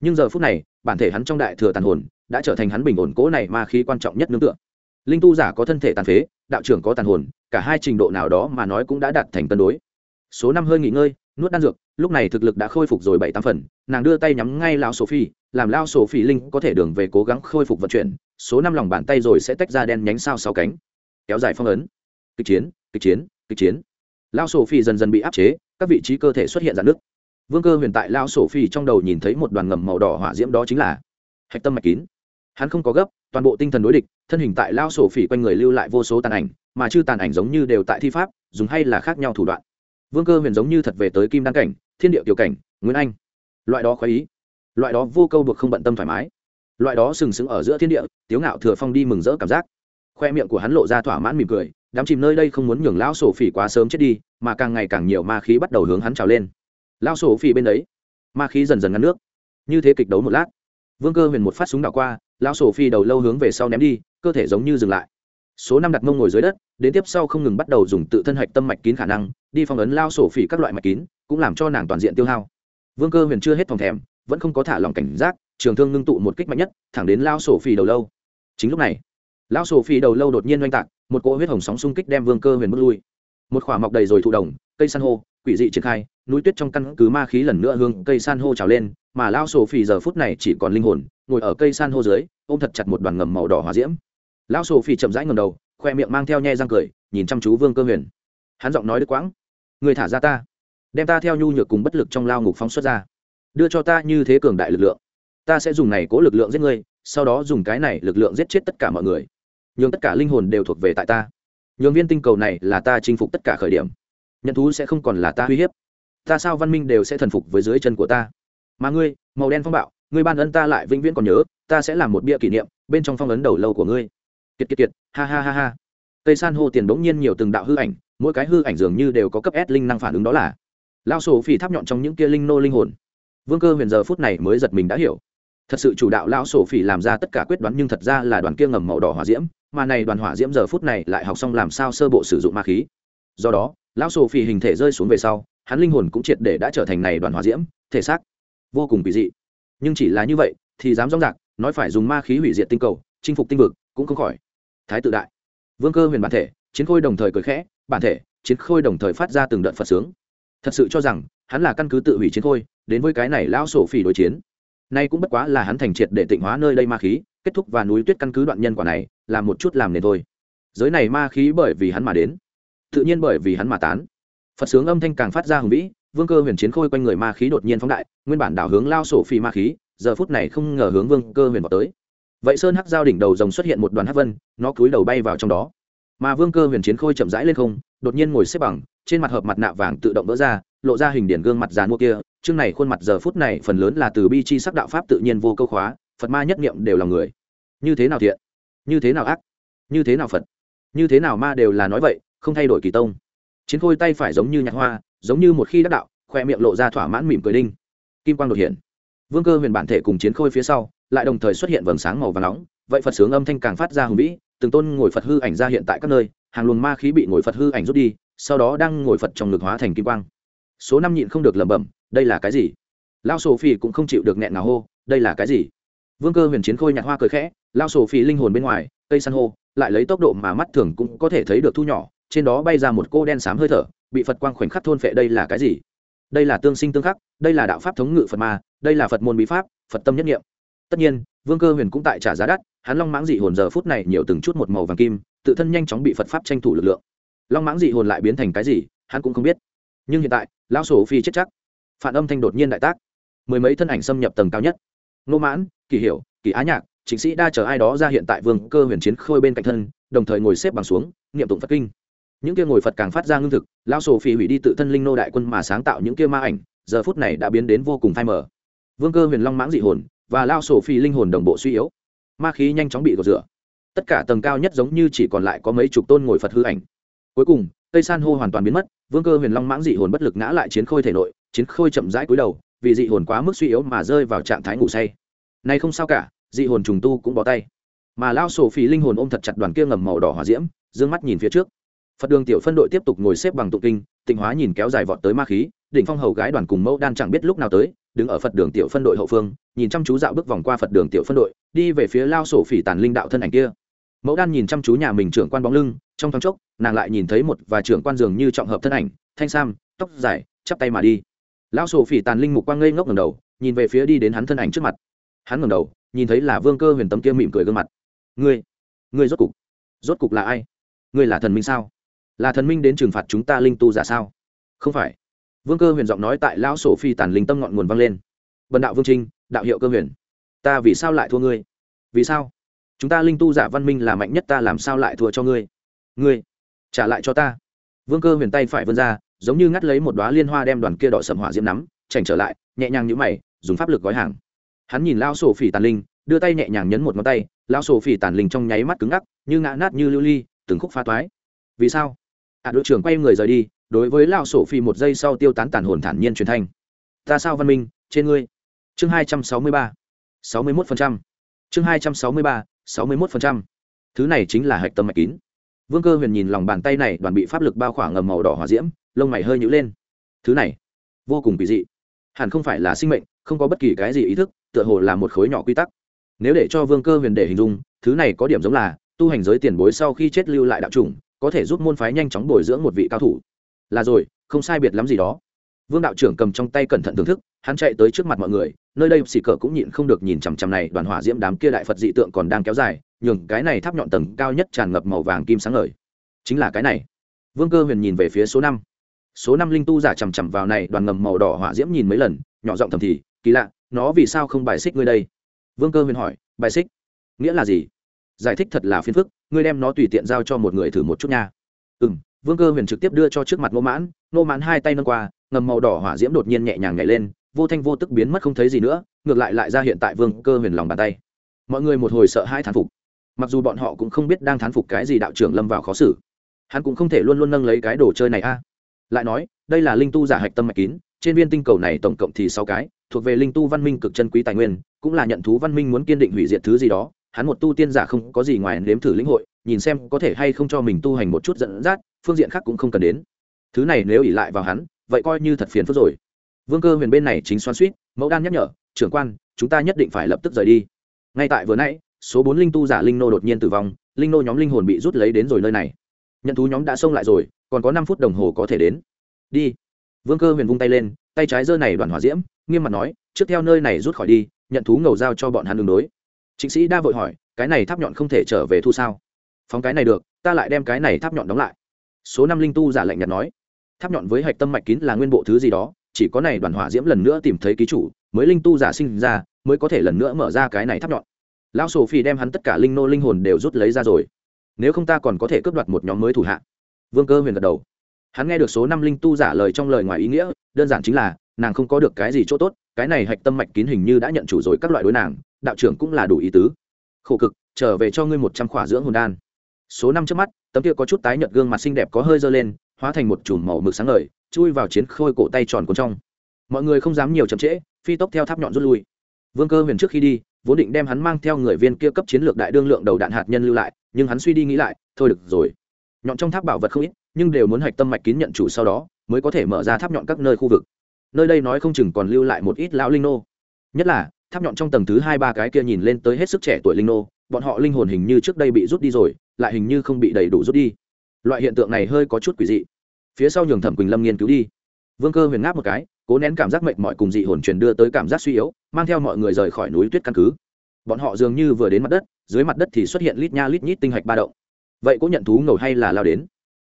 Nhưng giờ phút này, bản thể hắn trong đại thừa tàn hồn đã trở thành hắn bình ổn cỗ này ma khí quan trọng nhất nương tựa linh tu giả có thân thể tàn phế, đạo trưởng có tàn hồn, cả hai trình độ nào đó mà nói cũng đã đạt thành cân đối. Số năm hơi nghỉ ngơi, nuốt đan dược, lúc này thực lực đã khôi phục rồi bảy tám phần, nàng đưa tay nhắm ngay lao sophie làm lao sophie linh có thể đường về cố gắng khôi phục vận chuyển, số năm lòng bàn tay rồi sẽ tách ra đen nhánh sao sáu cánh. Kéo dài phong ấn. Kịch chiến kịch chiến kịch chiến. Lao sophie dần dần bị áp chế, các vị trí cơ thể xuất hiện dạn nứt. vương cơ huyền tại lao sophie trong đầu nhìn thấy một đoàn ngầm màu đỏ hỏa diễm đó chính là hạch tâm mạch kín. Hắn không có gấp toàn bộ tinh thần đối địch, thân hình tại lao sổ phỉ quanh người lưu lại vô số tàn ảnh, mà chư tàn ảnh giống như đều tại thi pháp, dùng hay là khác nhau thủ đoạn. Vương cơ huyền giống như thật về tới kim đăng cảnh, thiên địa tiểu cảnh nguyễn anh. Loại đó khoái ý, loại đó vô câu buộc không bận tâm thoải mái, loại đó sừng sững ở giữa thiên địa, tiếu ngạo thừa phong đi mừng rỡ cảm giác. Khoe miệng của hắn lộ ra thỏa mãn mỉm cười, đám chìm nơi đây không muốn nhường lão sổ phỉ quá sớm chết đi, mà càng ngày càng nhiều ma khí bắt đầu hướng hắn trào lên. Lão sổ phỉ bên đấy, ma khí dần dần ngăn nước. Như thế kịch đấu một lát, vương cơ huyền một phát súng đảo qua lão sổ phi đầu lâu hướng về sau ném đi, cơ thể giống như dừng lại. Số năm đặt mông ngồi dưới đất, đến tiếp sau không ngừng bắt đầu dùng tự thân hạch tâm mạch kín khả năng, đi phong ấn lao sổ phỉ các loại mạch kín, cũng làm cho nàng toàn diện tiêu hao. Vương cơ huyền chưa hết phòng thèm, vẫn không có thả lòng cảnh giác, trường thương ngưng tụ một kích mạnh nhất, thẳng đến lao sổ phỉ đầu lâu. Chính lúc này lao sổ phỉ đầu lâu đột nhiên oanh tạc, một cỗ huyết hồng sóng xung kích đem vương cơ huyền bước lui. Một khỏa mọc đầy rồi thụ đồng, cây san hô, quỷ dị triển khai, núi tuyết trong căn cứ ma khí lần nữa hương cây san hô trào lên mà lao sổ phỉ giờ phút này chỉ còn linh hồn, ngồi ở cây san hô dưới, ôm thật chặt một đoàn ngầm màu đỏ hòa diễm. Lão sổ phỉ chậm rãi ngầm đầu, khoe miệng mang theo nhe răng cười, nhìn chăm chú vương cơ huyền. Hắn giọng nói đứt quãng. Người thả ra ta, đem ta theo nhu nhược cùng bất lực trong lao ngục phóng xuất ra. Đưa cho ta như thế cường đại lực lượng. Ta sẽ dùng này cố lực lượng giết ngươi, sau đó dùng cái này lực lượng giết chết tất cả mọi người. Nhường tất cả linh hồn đều thuộc về tại ta. Nhường viên tinh cầu này là ta chinh phục tất cả khởi điểm. Nhận thú sẽ không còn là ta uy hiếp. Ta sao văn minh đều sẽ thần phục với dưới chân của ta? Mà ngươi, màu đen phong bạo, ngươi ban ân ta lại vĩnh viễn còn nhớ, ta sẽ làm một bia kỷ niệm, bên trong phong ấn đầu lâu của ngươi. Kiệt kiệt kiệt, ha ha ha ha. Cây san hô tiền bỗng nhiên nhiều từng đạo hư ảnh, mỗi cái hư ảnh dường như đều có cấp s linh năng phản ứng đó là. Lao sổ phỉ tháp nhọn trong những kia linh nô linh hồn. Vương cơ huyền giờ phút này mới giật mình đã hiểu. Thật sự chủ đạo lao sổ phỉ làm ra tất cả quyết đoán nhưng thật ra là đoàn kia ngầm màu đỏ hỏa diễm, mà này đoàn hỏa diễm giờ phút này lại học xong làm sao sơ bộ sử dụng ma khí. Do đó, lão sổ phi hình thể rơi xuống về sau, hắn linh hồn cũng triệt để đã trở thành này đoàn hỏa diễm, thể xác vô cùng kỳ dị. Nhưng chỉ là như vậy, thì dám rõ rạc, nói phải dùng ma khí hủy diệt tinh cầu, chinh phục tinh vực, cũng không khỏi. Thái tự đại. Vương cơ huyền bản thể, chiến khôi đồng thời cười khẽ, bản thể, chiến khôi đồng thời phát ra từng đợt phật sướng. Thật sự cho rằng, hắn là căn cứ tự hủy chiến khôi, đến với cái này lão sổ phỉ đối chiến. Nay cũng bất quá là hắn thành triệt để tịnh hóa nơi đây ma khí, kết thúc và núi tuyết căn cứ đoạn nhân quả này, là một chút làm nền thôi. Giới này ma khí bởi vì hắn mà đến, tự nhiên bởi vì hắn mà tán. Phật sướng âm thanh càng phát ra hùng vĩ vương cơ huyền chiến khôi quanh người ma khí đột nhiên phóng đại, nguyên bản đảo hướng lao sổ phi ma khí, giờ phút này không ngờ hướng vương cơ huyền vào tới. Vậy sơn hắc giao đỉnh đầu rồng xuất hiện một đoàn hắc vân, nó cúi đầu bay vào trong đó. Mà vương cơ huyền chiến khôi chậm rãi lên không, đột nhiên ngồi xếp bằng, trên mặt hợp mặt nạ vàng tự động vỡ ra, lộ ra hình điển gương mặt giàn mua kia, chương này khuôn mặt giờ phút này phần lớn là từ bi chi sắc đạo pháp tự nhiên vô câu khóa, phật ma nhất niệm đều là người. Như thế nào thiện? Như thế nào ác? Như thế nào phật? Như thế nào ma đều là nói vậy, không thay đổi kỳ tông. Chiến khôi tay phải giống như nhạc hoa giống như một khi đắc đạo, khoe miệng lộ ra thỏa mãn mỉm cười đinh. Kim quang đột hiện. Vương cơ huyền bản thể cùng chiến khôi phía sau, lại đồng thời xuất hiện vầng sáng màu và nóng, vậy phật sướng âm thanh càng phát ra hùng vĩ, từng tôn ngồi phật hư ảnh ra hiện tại các nơi, hàng luồng ma khí bị ngồi phật hư ảnh rút đi, sau đó đang ngồi phật trong ngực hóa thành kim quang. Số năm nhịn không được lẩm bẩm, đây là cái gì? Lao sổ phi cũng không chịu được nghẹn nào hô, đây là cái gì? Vương cơ huyền chiến khôi nhạt hoa cười khẽ lao sổ phi linh hồn bên ngoài, cây san hô, lại lấy tốc độ mà mắt thường cũng có thể thấy được thu nhỏ, trên đó bay ra một cô đen xám hơi thở bị phật quang khoảnh khắc thôn phệ đây là cái gì đây là tương sinh tương khắc đây là đạo pháp thống ngự phật ma đây là phật môn bí pháp phật tâm nhất nghiệm tất nhiên vương cơ huyền cũng tại trả giá đắt hắn long mãng dị hồn giờ phút này nhiều từng chút một màu vàng kim tự thân nhanh chóng bị phật pháp tranh thủ lực lượng long mãng dị hồn lại biến thành cái gì hắn cũng không biết nhưng hiện tại lão sổ phi chết chắc phản âm thanh đột nhiên đại tác mười mấy thân ảnh xâm nhập tầng cao nhất nô mãn kỳ hiểu kỳ á nhạc chính sĩ đa chờ ai đó ra hiện tại vương cơ huyền chiến khôi bên cạnh thân đồng thời ngồi xếp bằng xuống niệm tụng phật kinh những kia ngồi phật càng phát ra ngưng thực lao sổ phi hủy đi tự thân linh nô đại quân mà sáng tạo những kia ma ảnh, giờ phút này đã biến đến vô cùng phai mờ. Vương cơ huyền long mãng dị hồn và lao sổ phi linh hồn đồng bộ suy yếu. Ma khí nhanh chóng bị gột rửa. Tất cả tầng cao nhất giống như chỉ còn lại có mấy chục tôn ngồi phật hư ảnh. Cuối cùng, cây san hô hoàn toàn biến mất, vương cơ huyền long mãng dị hồn bất lực ngã lại chiến khôi thể nội, chiến khôi chậm rãi cúi đầu, vì dị hồn quá mức suy yếu mà rơi vào trạng thái ngủ say. Nay không sao cả, dị hồn trùng tu cũng bỏ tay. Mà lao sổ phi linh hồn ôm thật chặt đoàn kia ngầm màu đỏ hỏa diễm d ư ơ n g mắt nhìn phía trước phật đường tiểu phân đội tiếp tục ngồi xếp bằng tụng kinh, tịnh hóa nhìn kéo dài vọt tới ma khí, đỉnh phong hầu gái đoàn cùng mẫu đan chẳng biết lúc nào tới, đứng ở phật đường tiểu phân đội hậu phương, nhìn chăm chú dạo bước vòng qua phật đường tiểu phân đội, đi về phía lao sổ phỉ tàn linh đạo thân ảnh kia. Mẫu đan nhìn chăm chú nhà mình trưởng quan bóng lưng, trong thoáng chốc, nàng lại nhìn thấy một và trưởng quan dường như trọng hợp thân ảnh, thanh sam, tóc dài, chắp tay mà đi. Lão sổ phỉ tàn linh mục quang ngây ngốc ngầm đầu, nhìn về phía đi đến hắn thân ảnh trước mặt. Hắn ngầm đầu, nhìn thấy là vương cơ huyền tấm kia mỉm cười gương mặt. Ngươi ngươi rốt cục rốt cục là ai? Ngươi là thần minh sao? Là thần minh đến trừng phạt chúng ta linh tu giả sao? Không phải. Vương cơ huyền giọng nói tại lão sổ phi tàn linh tâm ngọn nguồn vang lên. Vần đạo vương trinh, đạo hiệu cơ huyền, ta vì sao lại thua ngươi? Vì sao? Chúng ta linh tu giả văn minh là mạnh nhất ta làm sao lại thua cho ngươi? Ngươi, trả lại cho ta. Vương cơ huyền tay phải vươn ra, giống như ngắt lấy một đoá liên hoa đem đoàn kia đỏ sầm hỏa diễm nắm, chảnh trở lại, nhẹ nhàng như mày, dùng pháp lực gói hàng. Hắn nhìn lao sổ phỉ tàn linh, đưa tay nhẹ nhàng nhấn một ngón tay lao sổ phỉ tàn linh trong nháy mắt cứng ngắc, như ngã nát như lưu ly, từng khúc phá toái. Vì sao? Ạ à, đội trưởng quay người rời đi đối với lao sổ phi một giây sau tiêu tán tàn hồn thản nhiên truyền thanh. Ta sao văn minh trên ngươi. Chương hai trăm sáu mươi ba. sáu mươi mốt phần trăm. Chương hai trăm sáu mươi ba sáu mươi mốt phần trăm. Thứ này chính là hạch tâm mạch kín. Vương cơ huyền nhìn lòng bàn tay này đoàn bị pháp lực bao khỏa ngầm màu đỏ hỏa diễm lông mày hơi nhữ lên. Thứ này vô cùng kỳ dị. Hẳn không phải là sinh mệnh không có bất kỳ cái gì ý thức tựa hồ là một khối nhỏ quy tắc. Nếu để cho vương cơ huyền để hình dung thứ này có điểm giống là tu hành giới tiền bối sau khi chết lưu lại đạo chủng có thể giúp môn phái nhanh chóng bồi dưỡng một vị cao thủ. Là rồi, không sai biệt lắm gì đó. Vương đạo trưởng cầm trong tay cẩn thận thưởng thức, hắn chạy tới trước mặt mọi người, nơi đây xì cờ cũng nhịn không được nhìn chằm chằm này, đoàn hỏa diễm đám kia đại phật dị tượng còn đang kéo dài, nhường cái này tháp nhọn tầng cao nhất tràn ngập màu vàng kim sáng ngời. Chính là cái này. Vương cơ huyền nhìn về phía số năm. Số năm linh tu giả chằm chằm vào này, đoàn ngầm màu đỏ hỏa diễm nhìn mấy lần, nhỏ giọng thầm thì, kỳ lạ, nó vì sao không bài xích ngươi đây? Vương cơ huyền hỏi, bài xích? Nghĩa là gì? Giải thích thật là phiền phức, ngươi đem nó tùy tiện giao cho một người thử một chút nha. Ừ m vương cơ huyền trực tiếp đưa cho trước mặt ngô mãn ngô mãn hai tay nâng qua, ngầm màu đỏ hỏa diễm đột nhiên nhẹ nhàng nhảy lên, vô thanh vô tức biến mất không thấy gì nữa, ngược lại lại ra hiện tại vương cơ huyền lòng bàn tay. Mọi người một hồi sợ hai thán phục. Mặc dù bọn họ cũng không biết đang thán phục cái gì đạo trưởng lâm vào khó xử. Hắn cũng không thể luôn luôn nâng lấy cái đồ chơi này a. Lại nói, đây là linh tu giả hạch tâm mạch kín, trên viên tinh cầu này tổng cộng thì sáu cái, thuộc về linh tu văn minh cực chân quý tài nguyên, cũng là nhận thú văn minh muốn kiên định hủy diệt thứ gì đó hắn một tu tiên giả không có gì ngoài nếm thử lĩnh hội, nhìn xem có thể hay không cho mình tu hành một chút dẫn dắt, phương diện khác cũng không cần đến. Thứ này nếu ỉ lại vào hắn, vậy coi như thật phiền phức rồi. Vương cơ huyền bên này chính xoan suýt mẫu đan nhắc nhở, trưởng quan, chúng ta nhất định phải lập tức rời đi. Ngay tại vừa nãy, số bốn linh tu giả linh nô đột nhiên tử vong, linh nô nhóm linh hồn bị rút lấy đến rồi nơi này. Nhận thú nhóm đã xông lại rồi, còn có năm phút đồng hồ có thể đến. Đi. Vương cơ huyền vung tay lên, tay trái giơ này đoàn hỏa diễm, nghiêm mặt nói, trước theo nơi này rút khỏi đi, nhận thú ngầu giao cho bọn hắn đường đối trịnh sĩ đa vội hỏi, cái này tháp nhọn không thể trở về thu sao? Phóng cái này được, ta lại đem cái này tháp nhọn đóng lại. Số năm linh tu giả lạnh nhạt nói, tháp nhọn với hạch tâm mạch kín là nguyên bộ thứ gì đó, chỉ có này đoàn hỏa diễm lần nữa tìm thấy ký chủ, mới linh tu giả sinh ra, mới có thể lần nữa mở ra cái này tháp nhọn. Lão sổ phi đem hắn tất cả linh nô linh hồn đều rút lấy ra rồi. Nếu không ta còn có thể cướp đoạt một nhóm mới thủ hạ. Vương cơ huyền gật đầu. Hắn nghe được số năm linh tu giả lời trong lời ngoài ý nghĩa, đơn giản chính là, nàng không có được cái gì chỗ tốt, cái này hạch tâm mạch kín hình như đã nhận chủ rồi các loại đối nàng đạo trưởng cũng là đủ ý tứ. Khổ cực, trở về cho ngươi một trăm khỏa dưỡng hồn đan. Số năm trước mắt, tấm kia có chút tái nhợt gương mặt xinh đẹp có hơi dơ lên, hóa thành một chùm màu mực sáng ngời, chui vào chiến khôi cổ tay tròn cuốn trong. Mọi người không dám nhiều chậm trễ, phi tốc theo tháp nhọn rút lui. Vương cơ huyền trước khi đi, vốn định đem hắn mang theo người viên kia cấp chiến lược đại đương lượng đầu đạn hạt nhân lưu lại, nhưng hắn suy đi nghĩ lại, thôi được rồi. Nhọn trong tháp bảo vật không ít, nhưng đều muốn hạch tâm mạch kín nhận chủ sau đó, mới có thể mở ra tháp nhọn các nơi khu vực. Nơi đây nói không chừng còn lưu lại một ít lão linh nô. Nhất là tháp nhọn trong tầng thứ hai ba cái kia nhìn lên tới hết sức trẻ tuổi linh nô, bọn họ linh hồn hình như trước đây bị rút đi rồi, lại hình như không bị đầy đủ rút đi. Loại hiện tượng này hơi có chút quỷ dị. Phía sau nhường thẩm quỳnh lâm nghiên cứu đi. Vương cơ huyền ngáp một cái, cố nén cảm giác mệnh mọi cùng dị hồn truyền đưa tới cảm giác suy yếu, mang theo mọi người rời khỏi núi tuyết căn cứ. Bọn họ dường như vừa đến mặt đất, dưới mặt đất thì xuất hiện lít nha lít nhít tinh hạch ba động. Vậy có nhận thú ngầu hay là lao đến?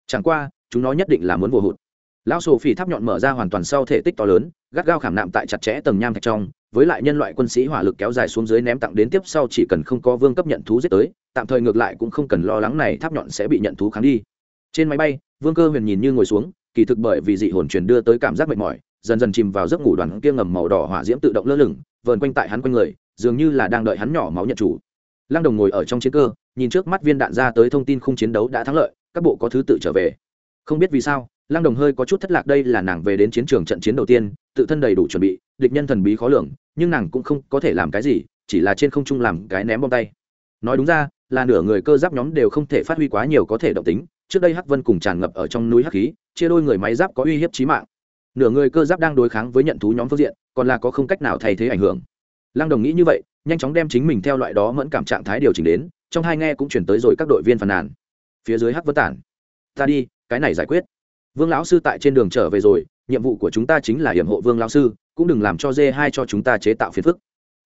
Chẳng qua, chúng nó nhất định là muốn vô hụt lão sổ phỉ tháp nhọn mở ra hoàn toàn sau thể tích to lớn, gắt gao khảm nạm tại chặt chẽ tầng nham thạch trong, với lại nhân loại quân sĩ hỏa lực kéo dài xuống dưới ném tặng đến tiếp sau chỉ cần không có vương cấp nhận thú giết tới, tạm thời ngược lại cũng không cần lo lắng này tháp nhọn sẽ bị nhận thú kháng đi. Trên máy bay, vương cơ huyền nhìn như ngồi xuống, kỳ thực bởi vì dị hồn truyền đưa tới cảm giác mệt mỏi, dần dần chìm vào giấc ngủ đoàn kia ngầm màu đỏ hỏa diễm tự động lơ lửng, vờn quanh tại hắn quanh người, dường như là đang đợi hắn nhỏ máu nhận chủ. Lăng đồng ngồi ở trong chiến cơ, nhìn trước mắt viên đạn ra tới thông tin khung chiến đấu đã thắng lợi, các bộ có thứ tự trở về. Không biết vì sao lăng đồng hơi có chút thất lạc, đây là nàng về đến chiến trường trận chiến đầu tiên, tự thân đầy đủ chuẩn bị, địch nhân thần bí khó lường, nhưng nàng cũng không có thể làm cái gì, chỉ là trên không trung làm cái ném bom tay. Nói đúng ra, là nửa người cơ giáp nhóm đều không thể phát huy quá nhiều có thể động tính, trước đây hắc vân cùng tràn ngập ở trong núi hắc khí, chia đôi người máy giáp có uy hiếp chí mạng. Nửa người cơ giáp đang đối kháng với nhận thú nhóm phương diện, còn là có không cách nào thay thế ảnh hưởng. Lăng đồng nghĩ như vậy, nhanh chóng đem chính mình theo loại đó mẫn cảm trạng thái điều chỉnh đến, trong hai nghe cũng chuyển tới rồi các đội viên phàn nàn. Phía dưới hắc vân tản. Ta đi, cái này giải quyết vương lão sư tại trên đường trở về rồi, nhiệm vụ của chúng ta chính là hiểm hộ vương lão sư, cũng đừng làm cho dê hai cho chúng ta chế tạo phiền phức.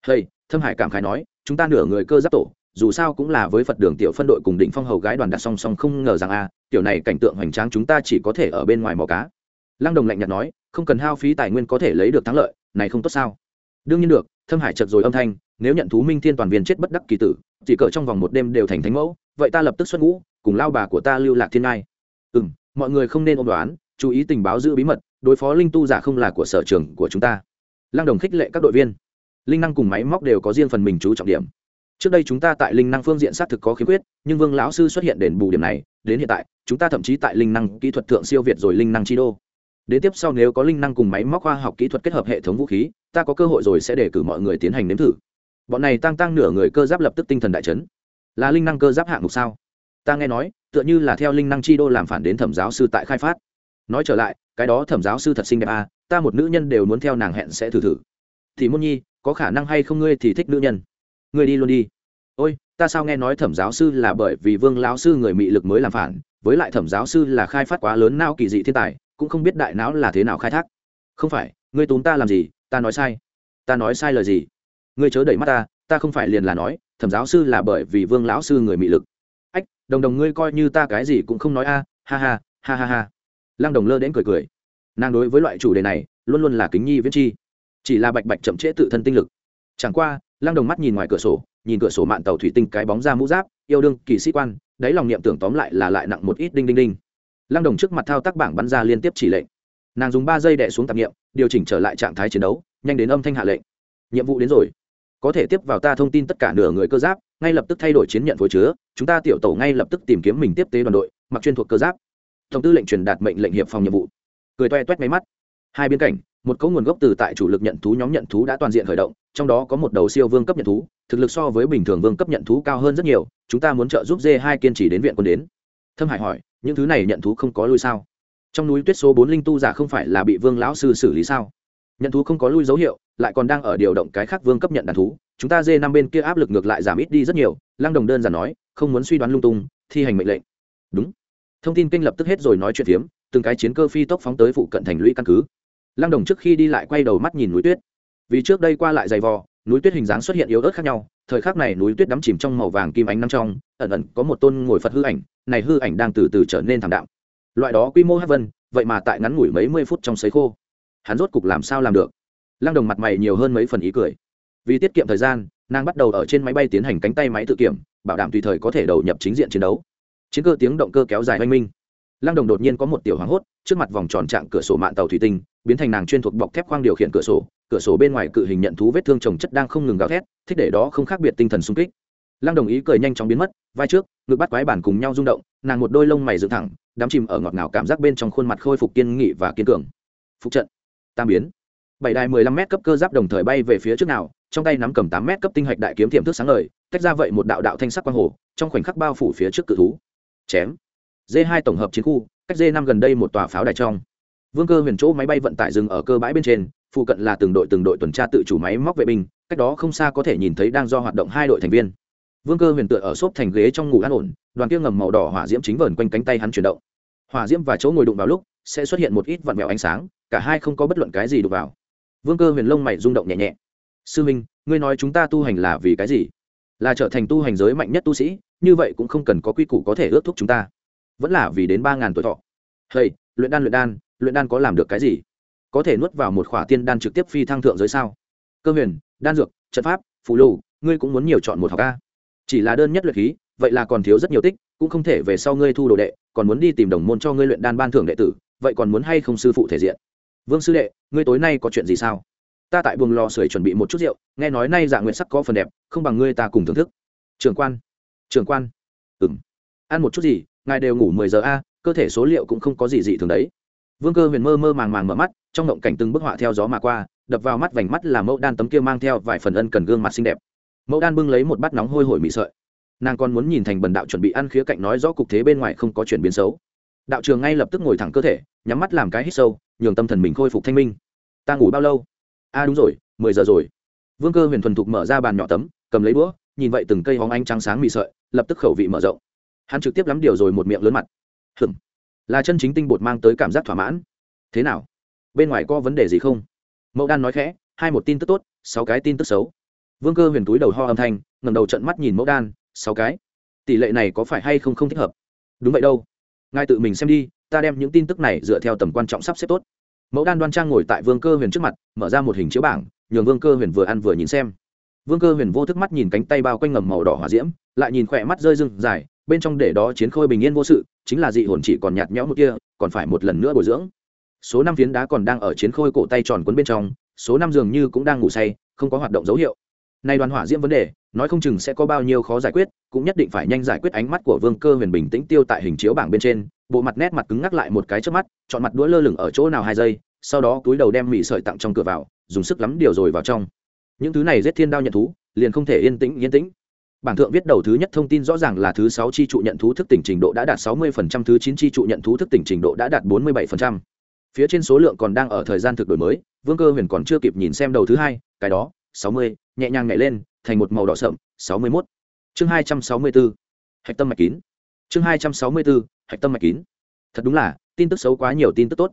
Hey, thâm hải cảm khái nói, chúng ta nửa người cơ giáp tổ, dù sao cũng là với phật đường tiểu phân đội cùng định phong hầu gái đoàn đặt song song không ngờ rằng a, tiểu này cảnh tượng hoành tráng chúng ta chỉ có thể ở bên ngoài mò cá. Lăng đồng lạnh nhạt nói, không cần hao phí tài nguyên có thể lấy được thắng lợi, này không tốt sao? Đương nhiên được, thâm hải chật rồi âm thanh, nếu nhận thú minh thiên toàn viên chết bất đắc kỳ tử, chỉ cỡ trong vòng một đêm đều thành thánh mẫu, vậy ta lập tức xuất ngũ, cùng lao bà của ta lưu lạc thiên ngai. Ừ m mọi người không nên ôm đoán, chú ý tình báo giữ bí mật, đối phó linh tu giả không là của sở trường của chúng ta. Lăng đồng khích lệ các đội viên. Linh năng cùng máy móc đều có riêng phần mình chú trọng điểm. Trước đây chúng ta tại linh năng phương diện xác thực có khiếm khuyết, nhưng vương lão sư xuất hiện đền bù điểm này, đến hiện tại, chúng ta thậm chí tại linh năng kỹ thuật thượng siêu việt rồi linh năng chi đô. Đến tiếp sau nếu có linh năng cùng máy móc khoa học kỹ thuật kết hợp hệ thống vũ khí, ta có cơ hội rồi sẽ để cử mọi người tiến hành nếm thử. Bọn này tăng tăng nửa người cơ giáp lập tức tinh thần đại chấn. Là linh năng cơ giáp hạng mục sao? Ta nghe nói tựa như là theo linh năng chi đô làm phản đến thẩm giáo sư tại khai phát. Nói trở lại, cái đó thẩm giáo sư thật xinh đẹp à ta một nữ nhân đều muốn theo nàng hẹn sẽ thử thử. Thì môn nhi, có khả năng hay không ngươi thì thích nữ nhân? Ngươi đi luôn đi. Ôi, ta sao nghe nói thẩm giáo sư là bởi vì vương lão sư người mị lực mới làm phản, với lại thẩm giáo sư là khai phát quá lớn nao kỳ dị thiên tài, cũng không biết đại não là thế nào khai thác. Không phải, ngươi túm ta làm gì, ta nói sai. Ta nói sai lời gì? Ngươi chớ đẩy mắt ta ta không phải liền là nói, thẩm giáo sư là bởi vì vương lão sư người mị lực đồng đồng ngươi coi như ta cái gì cũng không nói a, ha ha ha ha ha. Lăng đồng lơ đến cười cười. Nàng đối với loại chủ đề này, luôn luôn là kính nhi viễn chi. Chỉ là bạch bạch chậm trễ tự thân tinh lực. Chẳng qua, lăng đồng mắt nhìn ngoài cửa sổ, nhìn cửa sổ mạn tàu thủy tinh cái bóng ra mũ giáp, yêu đương kỳ sĩ quan, đáy lòng niệm tưởng tóm lại là lại nặng một ít đinh đinh đinh. Lăng đồng trước mặt thao tác bảng bắn ra liên tiếp chỉ lệnh. Nàng dùng ba giây đẻ xuống tạp nghiệm, điều chỉnh trở lại trạng thái chiến đấu, nhanh đến âm thanh hạ lệnh. Nhiệm vụ đến rồi. Có thể tiếp vào ta thông tin tất cả nửa người cơ giáp ngay lập tức thay đổi chiến nhận phối chứa, chúng ta tiểu tổ ngay lập tức tìm kiếm mình tiếp tế đoàn đội, mặc chuyên thuộc cơ giáp. Tổng tư lệnh truyền đạt mệnh lệnh hiệp phòng nhiệm vụ. Cười toe toét máy mắt. Hai biên cảnh, một cấu nguồn gốc từ tại chủ lực nhận thú nhóm nhận thú đã toàn diện khởi động, trong đó có một đầu siêu vương cấp nhận thú, thực lực so với bình thường vương cấp nhận thú cao hơn rất nhiều, chúng ta muốn trợ giúp d hai kiên trì đến viện quân đến. Thâm hải hỏi, những thứ này nhận thú không có lui sao? Trong núi tuyết số bốn linh tu giả không phải là bị vương lão sư xử lý sao? Nhận thú không có lui dấu hiệu, lại còn đang ở điều động cái khác vương cấp nhận đàn thú. Chúng ta dê năm bên kia áp lực ngược lại giảm ít đi rất nhiều, lăng đồng đơn giản nói, không muốn suy đoán lung tung, thi hành mệnh lệnh. Đúng. Thông tin kênh lập tức hết rồi nói chuyện phiếm, từng cái chiến cơ phi tốc phóng tới phụ cận thành lũy căn cứ. Lăng đồng trước khi đi lại quay đầu mắt nhìn núi tuyết. Vì trước đây qua lại dày vò, núi tuyết hình dáng xuất hiện yếu ớt khác nhau, thời khắc này núi tuyết đắm chìm trong màu vàng kim ánh năm trong, ẩn ẩn có một tôn ngồi phật hư ảnh, này hư ảnh đang từ từ trở nên thảm đạm. Loại đó quy mô hát vân, vậy mà tại ngắn ngủi mấy mươi phút trong sấy khô hắn rốt cục làm sao làm được? Lăng đồng mặt mày nhiều hơn mấy phần ý cười. Vì tiết kiệm thời gian, nàng bắt đầu ở trên máy bay tiến hành cánh tay máy tự kiểm, bảo đảm tùy thời có thể đầu nhập chính diện chiến đấu. Chiến cơ tiếng động cơ kéo dài oanh minh. Lăng đồng đột nhiên có một tiểu hoảng hốt, trước mặt vòng tròn trạng cửa sổ mạng tàu thủy tinh, biến thành nàng chuyên thuộc bọc thép khoang điều khiển cửa sổ cửa sổ bên ngoài cự hình nhận thú vết thương trồng chất đang không ngừng gào thét, thích để đó không khác biệt tinh thần sung kích. Lăng đồng ý cười nhanh chóng biến mất, vai trước, ngực bắt quái bản cùng nhau rung động, nàng một đôi lông mày dựng thẳng, đắm chìm ở ngọt ngào cảm giác bên trong khuôn mặt khôi phục kiên nghị và kiên cường. Phục trận tam biến. Bảy đài mười lăm m cấp cơ giáp đồng thời bay về phía trước nào, trong tay nắm cầm tám m cấp tinh hạch đại kiếm tiềm thức sáng lời tách ra vậy một đạo đạo thanh sắc quang hồ, trong khoảnh khắc bao phủ phía trước cự thú. Chém. D hai tổng hợp chiến khu, cách d năm gần đây một tòa pháo đài trong. Vương cơ huyền chỗ máy bay vận tải dừng ở cơ bãi bên trên, phụ cận là từng đội từng đội tuần tra tự chủ máy móc vệ binh, cách đó không xa có thể nhìn thấy đang do hoạt động hai đội thành viên. Vương cơ huyền tựa ở xốp thành ghế trong ngủ an ổn, đoàn kia ngầm màu đỏ hỏa diễm chính vờn quanh cánh tay hắn chuyển động. Hỏa diễm và chỗ ngồi đụng vào lúc sẽ xuất hiện một ít vặn vẹo ánh sáng, cả hai không có bất luận cái gì đụng vào. Vương cơ huyền lông mày rung động nhẹ nhẹ. Sư minh, ngươi nói chúng ta tu hành là vì cái gì? Là trở thành tu hành giới mạnh nhất tu sĩ, như vậy cũng không cần có quy củ có thể ước thúc chúng ta. Vẫn là vì đến ba ngàn tuổi thọ. Hey luyện đan luyện đan luyện đan có làm được cái gì? Có thể nuốt vào một khỏa tiên đan trực tiếp phi thăng thượng giới sao? Cơ huyền, đan dược, trận pháp, phù lù ngươi cũng muốn nhiều chọn một học ca. Chỉ là đơn nhất luyện khí, vậy là còn thiếu rất nhiều tích, cũng không thể về sau ngươi thu đồ đệ, còn muốn đi tìm đồng môn cho ngươi luyện đan ban thưởng đệ tử vậy còn muốn hay không sư phụ thể diện? Vương sư đệ, ngươi tối nay có chuyện gì sao? Ta tại buồng lò sưởi chuẩn bị một chút rượu, nghe nói nay dạ nguyện sắc có phần đẹp, không bằng ngươi ta cùng thưởng thức. Trường quan trường quan. Ừ m ăn một chút gì, ngài đều ngủ mười giờ a, cơ thể số liệu cũng không có gì dị thường đấy. Vương cơ huyền mơ mơ màng màng mở mắt, trong ngộng cảnh từng bức họa theo gió mà qua, đập vào mắt vành mắt là mẫu đan tấm kia mang theo vài phần ân cần gương mặt xinh đẹp. Mẫu đan bưng lấy một bát nóng hôi hổi mị sợi. Nàng còn muốn nhìn thành bần đạo chuẩn bị ăn khía cạnh nói rõ cục thế bên ngoài không có chuyển biến xấu đạo trường ngay lập tức ngồi thẳng cơ thể, nhắm mắt làm cái hít sâu, nhường tâm thần mình khôi phục thanh minh. Ta ngủ bao lâu? A à đúng rồi, mười giờ rồi. Vương cơ huyền thuần thục mở ra bàn nhỏ tấm, cầm lấy đũa, nhìn vậy từng cây hóng ánh trắng sáng mị sợi, lập tức khẩu vị mở rộng. Hắn trực tiếp lắm điều rồi một miệng lớn mặt. Hừm là chân chính tinh bột mang tới cảm giác thỏa mãn. Thế nào? Bên ngoài có vấn đề gì không? Mẫu đan nói khẽ, hai một tin tức tốt, sáu cái tin tức xấu. Vương cơ huyền túi đầu ho âm thanh ngầm đầu trận mắt nhìn mẫu đan, sáu cái. Tỷ lệ này có phải hay không không thích hợp? Đúng vậy đâu ngài tự mình xem đi, ta đem những tin tức này dựa theo tầm quan trọng sắp xếp tốt. Mẫu đan đoan trang ngồi tại vương cơ huyền trước mặt, mở ra một hình chiếu bảng, nhường vương cơ huyền vừa ăn vừa nhìn xem. Vương cơ huyền vô thức mắt nhìn cánh tay bao quanh ngầm màu đỏ hỏa diễm, lại nhìn khỏe mắt rơi rưng dài, bên trong để đó chiến khôi bình yên vô sự, chính là dị hồn chỉ còn nhạt nhẽo một kia, còn phải một lần nữa bồi dưỡng. Số năm phiến đá còn đang ở chiến khôi cổ tay tròn quấn bên trong, số năm dường như cũng đang ngủ say, không có hoạt động dấu hiệu nay đoàn hỏa diễm vấn đề, nói không chừng sẽ có bao nhiêu khó giải quyết, cũng nhất định phải nhanh giải quyết ánh mắt của vương cơ huyền bình tĩnh tiêu tại hình chiếu bảng bên trên, bộ mặt nét mặt cứng ngắc lại một cái trước mắt, chọn mặt đũa lơ lửng ở chỗ nào hai giây, sau đó túi đầu đem mị sợi tặng trong cửa vào, dùng sức lắm điều rồi vào trong. Những thứ này giết thiên đao nhận thú, liền không thể yên tĩnh yên tĩnh. Bảng thượng viết đầu thứ nhất thông tin rõ ràng là thứ sáu chi trụ nhận thú thức tỉnh trình độ đã đạt sáu mươi phần trăm, thứ chín chi trụ nhận thú thức tỉnh trình độ đã đạt bốn mươi bảy phần trăm. Phía trên số lượng còn đang ở thời gian thực đổi mới, vương cơ huyền còn chưa kịp nhìn xem đầu thứ hai, cái đó, sáu mươi nhẹ nhàng nhảy lên, thành một màu đỏ sậm, sáu mươi mốt. Chương hai trăm sáu mươi bốn hạch tâm mạch kín. Chương hai trăm sáu mươi bốn hạch tâm mạch kín. Thật đúng là, tin tức xấu quá nhiều tin tức tốt.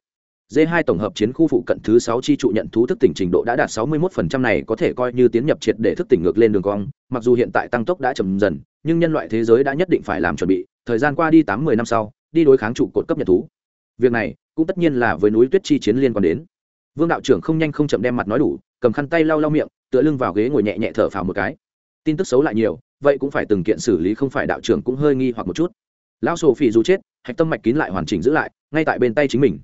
D 2 tổng hợp chiến khu phụ cận thứ sáu chi trụ nhận thú thức tỉnh trình độ đã đạt 61% này có thể coi như tiến nhập triệt để thức tỉnh ngược lên đường cong, mặc dù hiện tại tăng tốc đã chậm dần, nhưng nhân loại thế giới đã nhất định phải làm chuẩn bị, thời gian qua đi tám 10 năm sau, đi đối kháng trụ cột cấp nhận thú. Việc này cũng tất nhiên là với núi tuyết chi chiến liên quan đến. Vương đạo trưởng không nhanh không chậm đem mặt nói đủ, cầm khăn tay lau lau miệng tựa lưng vào ghế ngồi nhẹ nhẹ thở phào một cái. Tin tức xấu lại nhiều, vậy cũng phải từng kiện xử lý, không phải đạo trưởng cũng hơi nghi hoặc một chút. Lão sổ phỉ dù chết, hạch tâm mạch kín lại hoàn chỉnh giữ lại, ngay tại bên tay chính mình.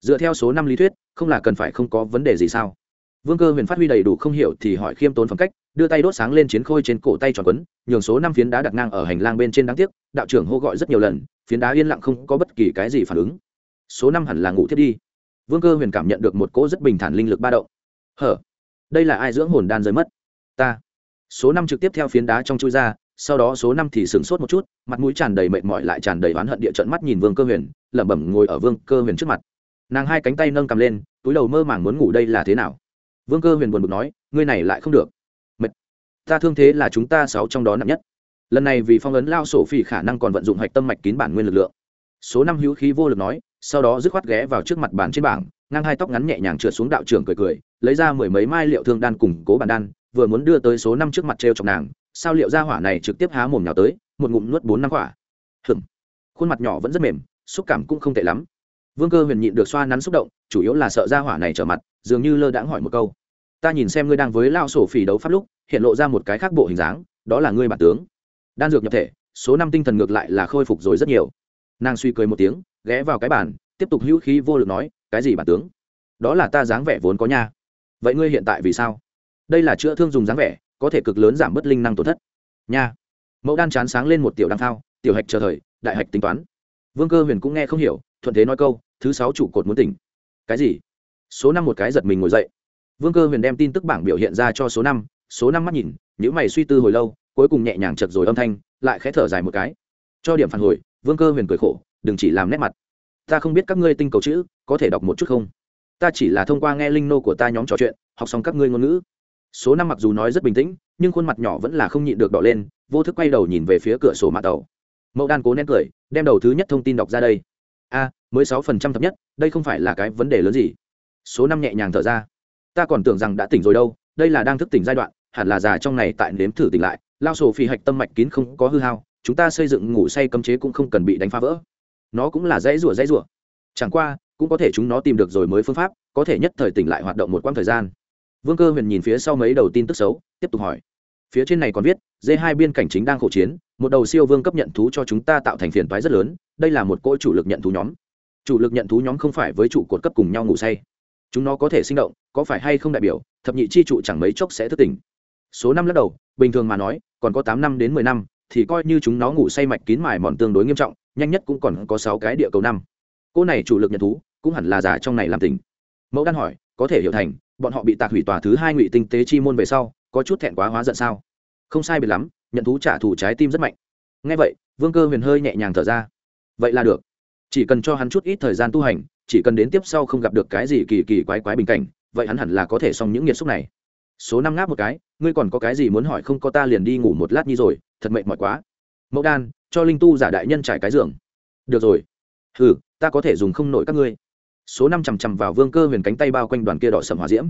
Dựa theo số năm lý thuyết, không là cần phải không có vấn đề gì sao? Vương cơ huyền phát huy đầy đủ không hiểu thì hỏi khiêm tốn phẩm cách, đưa tay đốt sáng lên chiến khôi trên cổ tay tròn quấn, nhường số năm phiến đá đặt ngang ở hành lang bên trên đáng tiếc, đạo trưởng hô gọi rất nhiều lần, phiến đá yên lặng không có bất kỳ cái gì phản ứng. Số năm hẳn là ngủ thiết đi. Vương cơ huyền cảm nhận được một cỗ rất bình thản linh lực ba động. Hở? Đây là ai dưỡng hồn đan rơi mất? Ta. Số năm trực tiếp theo phiến đá trong chui ra, sau đó số năm thì sửng sốt một chút, mặt mũi tràn đầy mệt mỏi lại tràn đầy oán hận địa trận mắt nhìn vương cơ huyền, lẩm bẩm ngồi ở vương cơ huyền trước mặt. Nàng hai cánh tay nâng cầm lên, túi đầu mơ màng muốn ngủ đây là thế nào? Vương cơ huyền buồn bực nói, ngươi này lại không được. Mệt. Ta thương thế là chúng ta sáu trong đó nặng nhất. Lần này vì phong ấn lao sổ phi khả năng còn vận dụng hạch tâm mạch kín bản nguyên lực lượng. Số năm hữu khí vô lực nói, sau đó dứt khoát ghé vào trước mặt bàn trên bảng, ngang hai tóc ngắn nhẹ nhàng trượt xuống đạo trưởng cười cười lấy ra mười mấy mai liệu thương đan củng cố bản đan, vừa muốn đưa tới số năm trước mặt t r chọc nàng, sao liệu ra hỏa này trực tiếp há mồm nhào tới, một ngụm nuốt bốn năm quả. Hừng khuôn mặt nhỏ vẫn rất mềm, xúc cảm cũng không tệ lắm. Vương cơ huyền nhịn được xoa nắn xúc động, chủ yếu là sợ ra hỏa này trở mặt, dường như lơ đãng hỏi một câu. Ta nhìn xem ngươi đang với lao sổ phỉ đấu pháp lúc, hiện lộ ra một cái khác bộ hình dáng, đó là ngươi bản tướng. Đan dược nhập thể, số năm tinh thần ngược lại là khôi phục rồi rất nhiều. Nàng suy cười một tiếng, ghé vào cái bàn, tiếp tục hữu khí vô lực nói, cái gì bản tướng? Đó là ta dáng vẻ vốn có nha vậy ngươi hiện tại vì sao? Đây là chữa thương dùng dáng vẻ, có thể cực lớn giảm bớt linh năng tổn thất. Nha. Mẫu đan chán sáng lên một tiểu đăng thao, tiểu hạch chờ thời, đại hạch tính toán. Vương cơ huyền cũng nghe không hiểu, thuận thế nói câu, thứ sáu trụ cột muốn tỉnh. Cái gì? Số năm một cái giật mình ngồi dậy. Vương cơ huyền đem tin tức bảng biểu hiện ra cho số năm số năm mắt nhìn những mày suy tư hồi lâu, cuối cùng nhẹ nhàng chật rồi âm thanh, lại khẽ thở dài một cái. Cho điểm phản hồi, vương cơ huyền cười khổ, đừng chỉ làm nét mặt. Ta không biết các ngươi tinh cầu chữ, có thể đọc một chút không? Ta chỉ là thông qua nghe linh nô của ta nhóm trò chuyện, học xong các ngươi ngôn ngữ. Số năm mặc dù nói rất bình tĩnh, nhưng khuôn mặt nhỏ vẫn là không nhịn được đỏ lên, vô thức quay đầu nhìn về phía cửa sổ mạ tàu. Mẫu đan cố nén cười, đem đầu thứ nhất thông tin đọc ra đây. A, mới sáu phần trăm thấp nhất, đây không phải là cái vấn đề lớn gì? Số năm nhẹ nhàng thở ra. Ta còn tưởng rằng đã tỉnh rồi đâu, đây là đang thức tỉnh giai đoạn, hẳn là già trong này tại nếm thử tỉnh lại. Lao sổ phi hạch tâm mạch kín không có hư hao, chúng ta xây dựng ngủ say cấm chế cũng không cần bị đánh phá vỡ. Nó cũng là dãy rủa dãy rủa. Chẳng qua cũng có thể chúng nó tìm được rồi mới phương pháp, có thể nhất thời tỉnh lại hoạt động một quãng thời gian. Vương cơ huyền nhìn phía sau mấy đầu tin tức xấu, tiếp tục hỏi. Phía trên này còn viết d hai biên cảnh chính đang khổ chiến, một đầu siêu vương cấp nhận thú cho chúng ta tạo thành phiền toái rất lớn, đây là một cỗ chủ lực nhận thú nhóm. Chủ lực nhận thú nhóm không phải với trụ cột cấp cùng nhau ngủ say. Chúng nó có thể sinh động, có phải hay không đại biểu, thập nhị chi trụ chẳng mấy chốc sẽ thức tỉnh. Số năm lắc đầu, bình thường mà nói, còn có tám năm đến mười năm, thì coi như chúng nó ngủ say mạch kín mài mòn tương đối nghiêm trọng, nhanh nhất cũng còn có sáu cái địa cầu năm. Cô này chủ lực nhận thú cũng hẳn là giả trong này làm tình. Mẫu đan hỏi, có thể hiểu thành, bọn họ bị tạc hủy tòa thứ hai ngụy tinh tế chi môn về sau, có chút thẹn quá hóa giận sao? Không sai biệt lắm, nhận thú trả thù trái tim rất mạnh. Ngay vậy, vương cơ huyền hơi nhẹ nhàng thở ra. Vậy là được. Chỉ cần cho hắn chút ít thời gian tu hành, chỉ cần đến tiếp sau không gặp được cái gì kỳ kỳ quái quái bình cảnh, vậy hắn hẳn là có thể xong những nghiệt xúc này. Số năm ngáp một cái, ngươi còn có cái gì muốn hỏi không có ta liền đi ngủ một lát nhi rồi, thật mệt mỏi quá. Mẫu đan, cho linh tu giả đại nhân trải cái giường. Được rồi. Ừ ta có thể dùng không nổi các ngươi số năm chằm chằm vào vương cơ huyền cánh tay bao quanh đoàn kia đỏ sầm hòa diễm.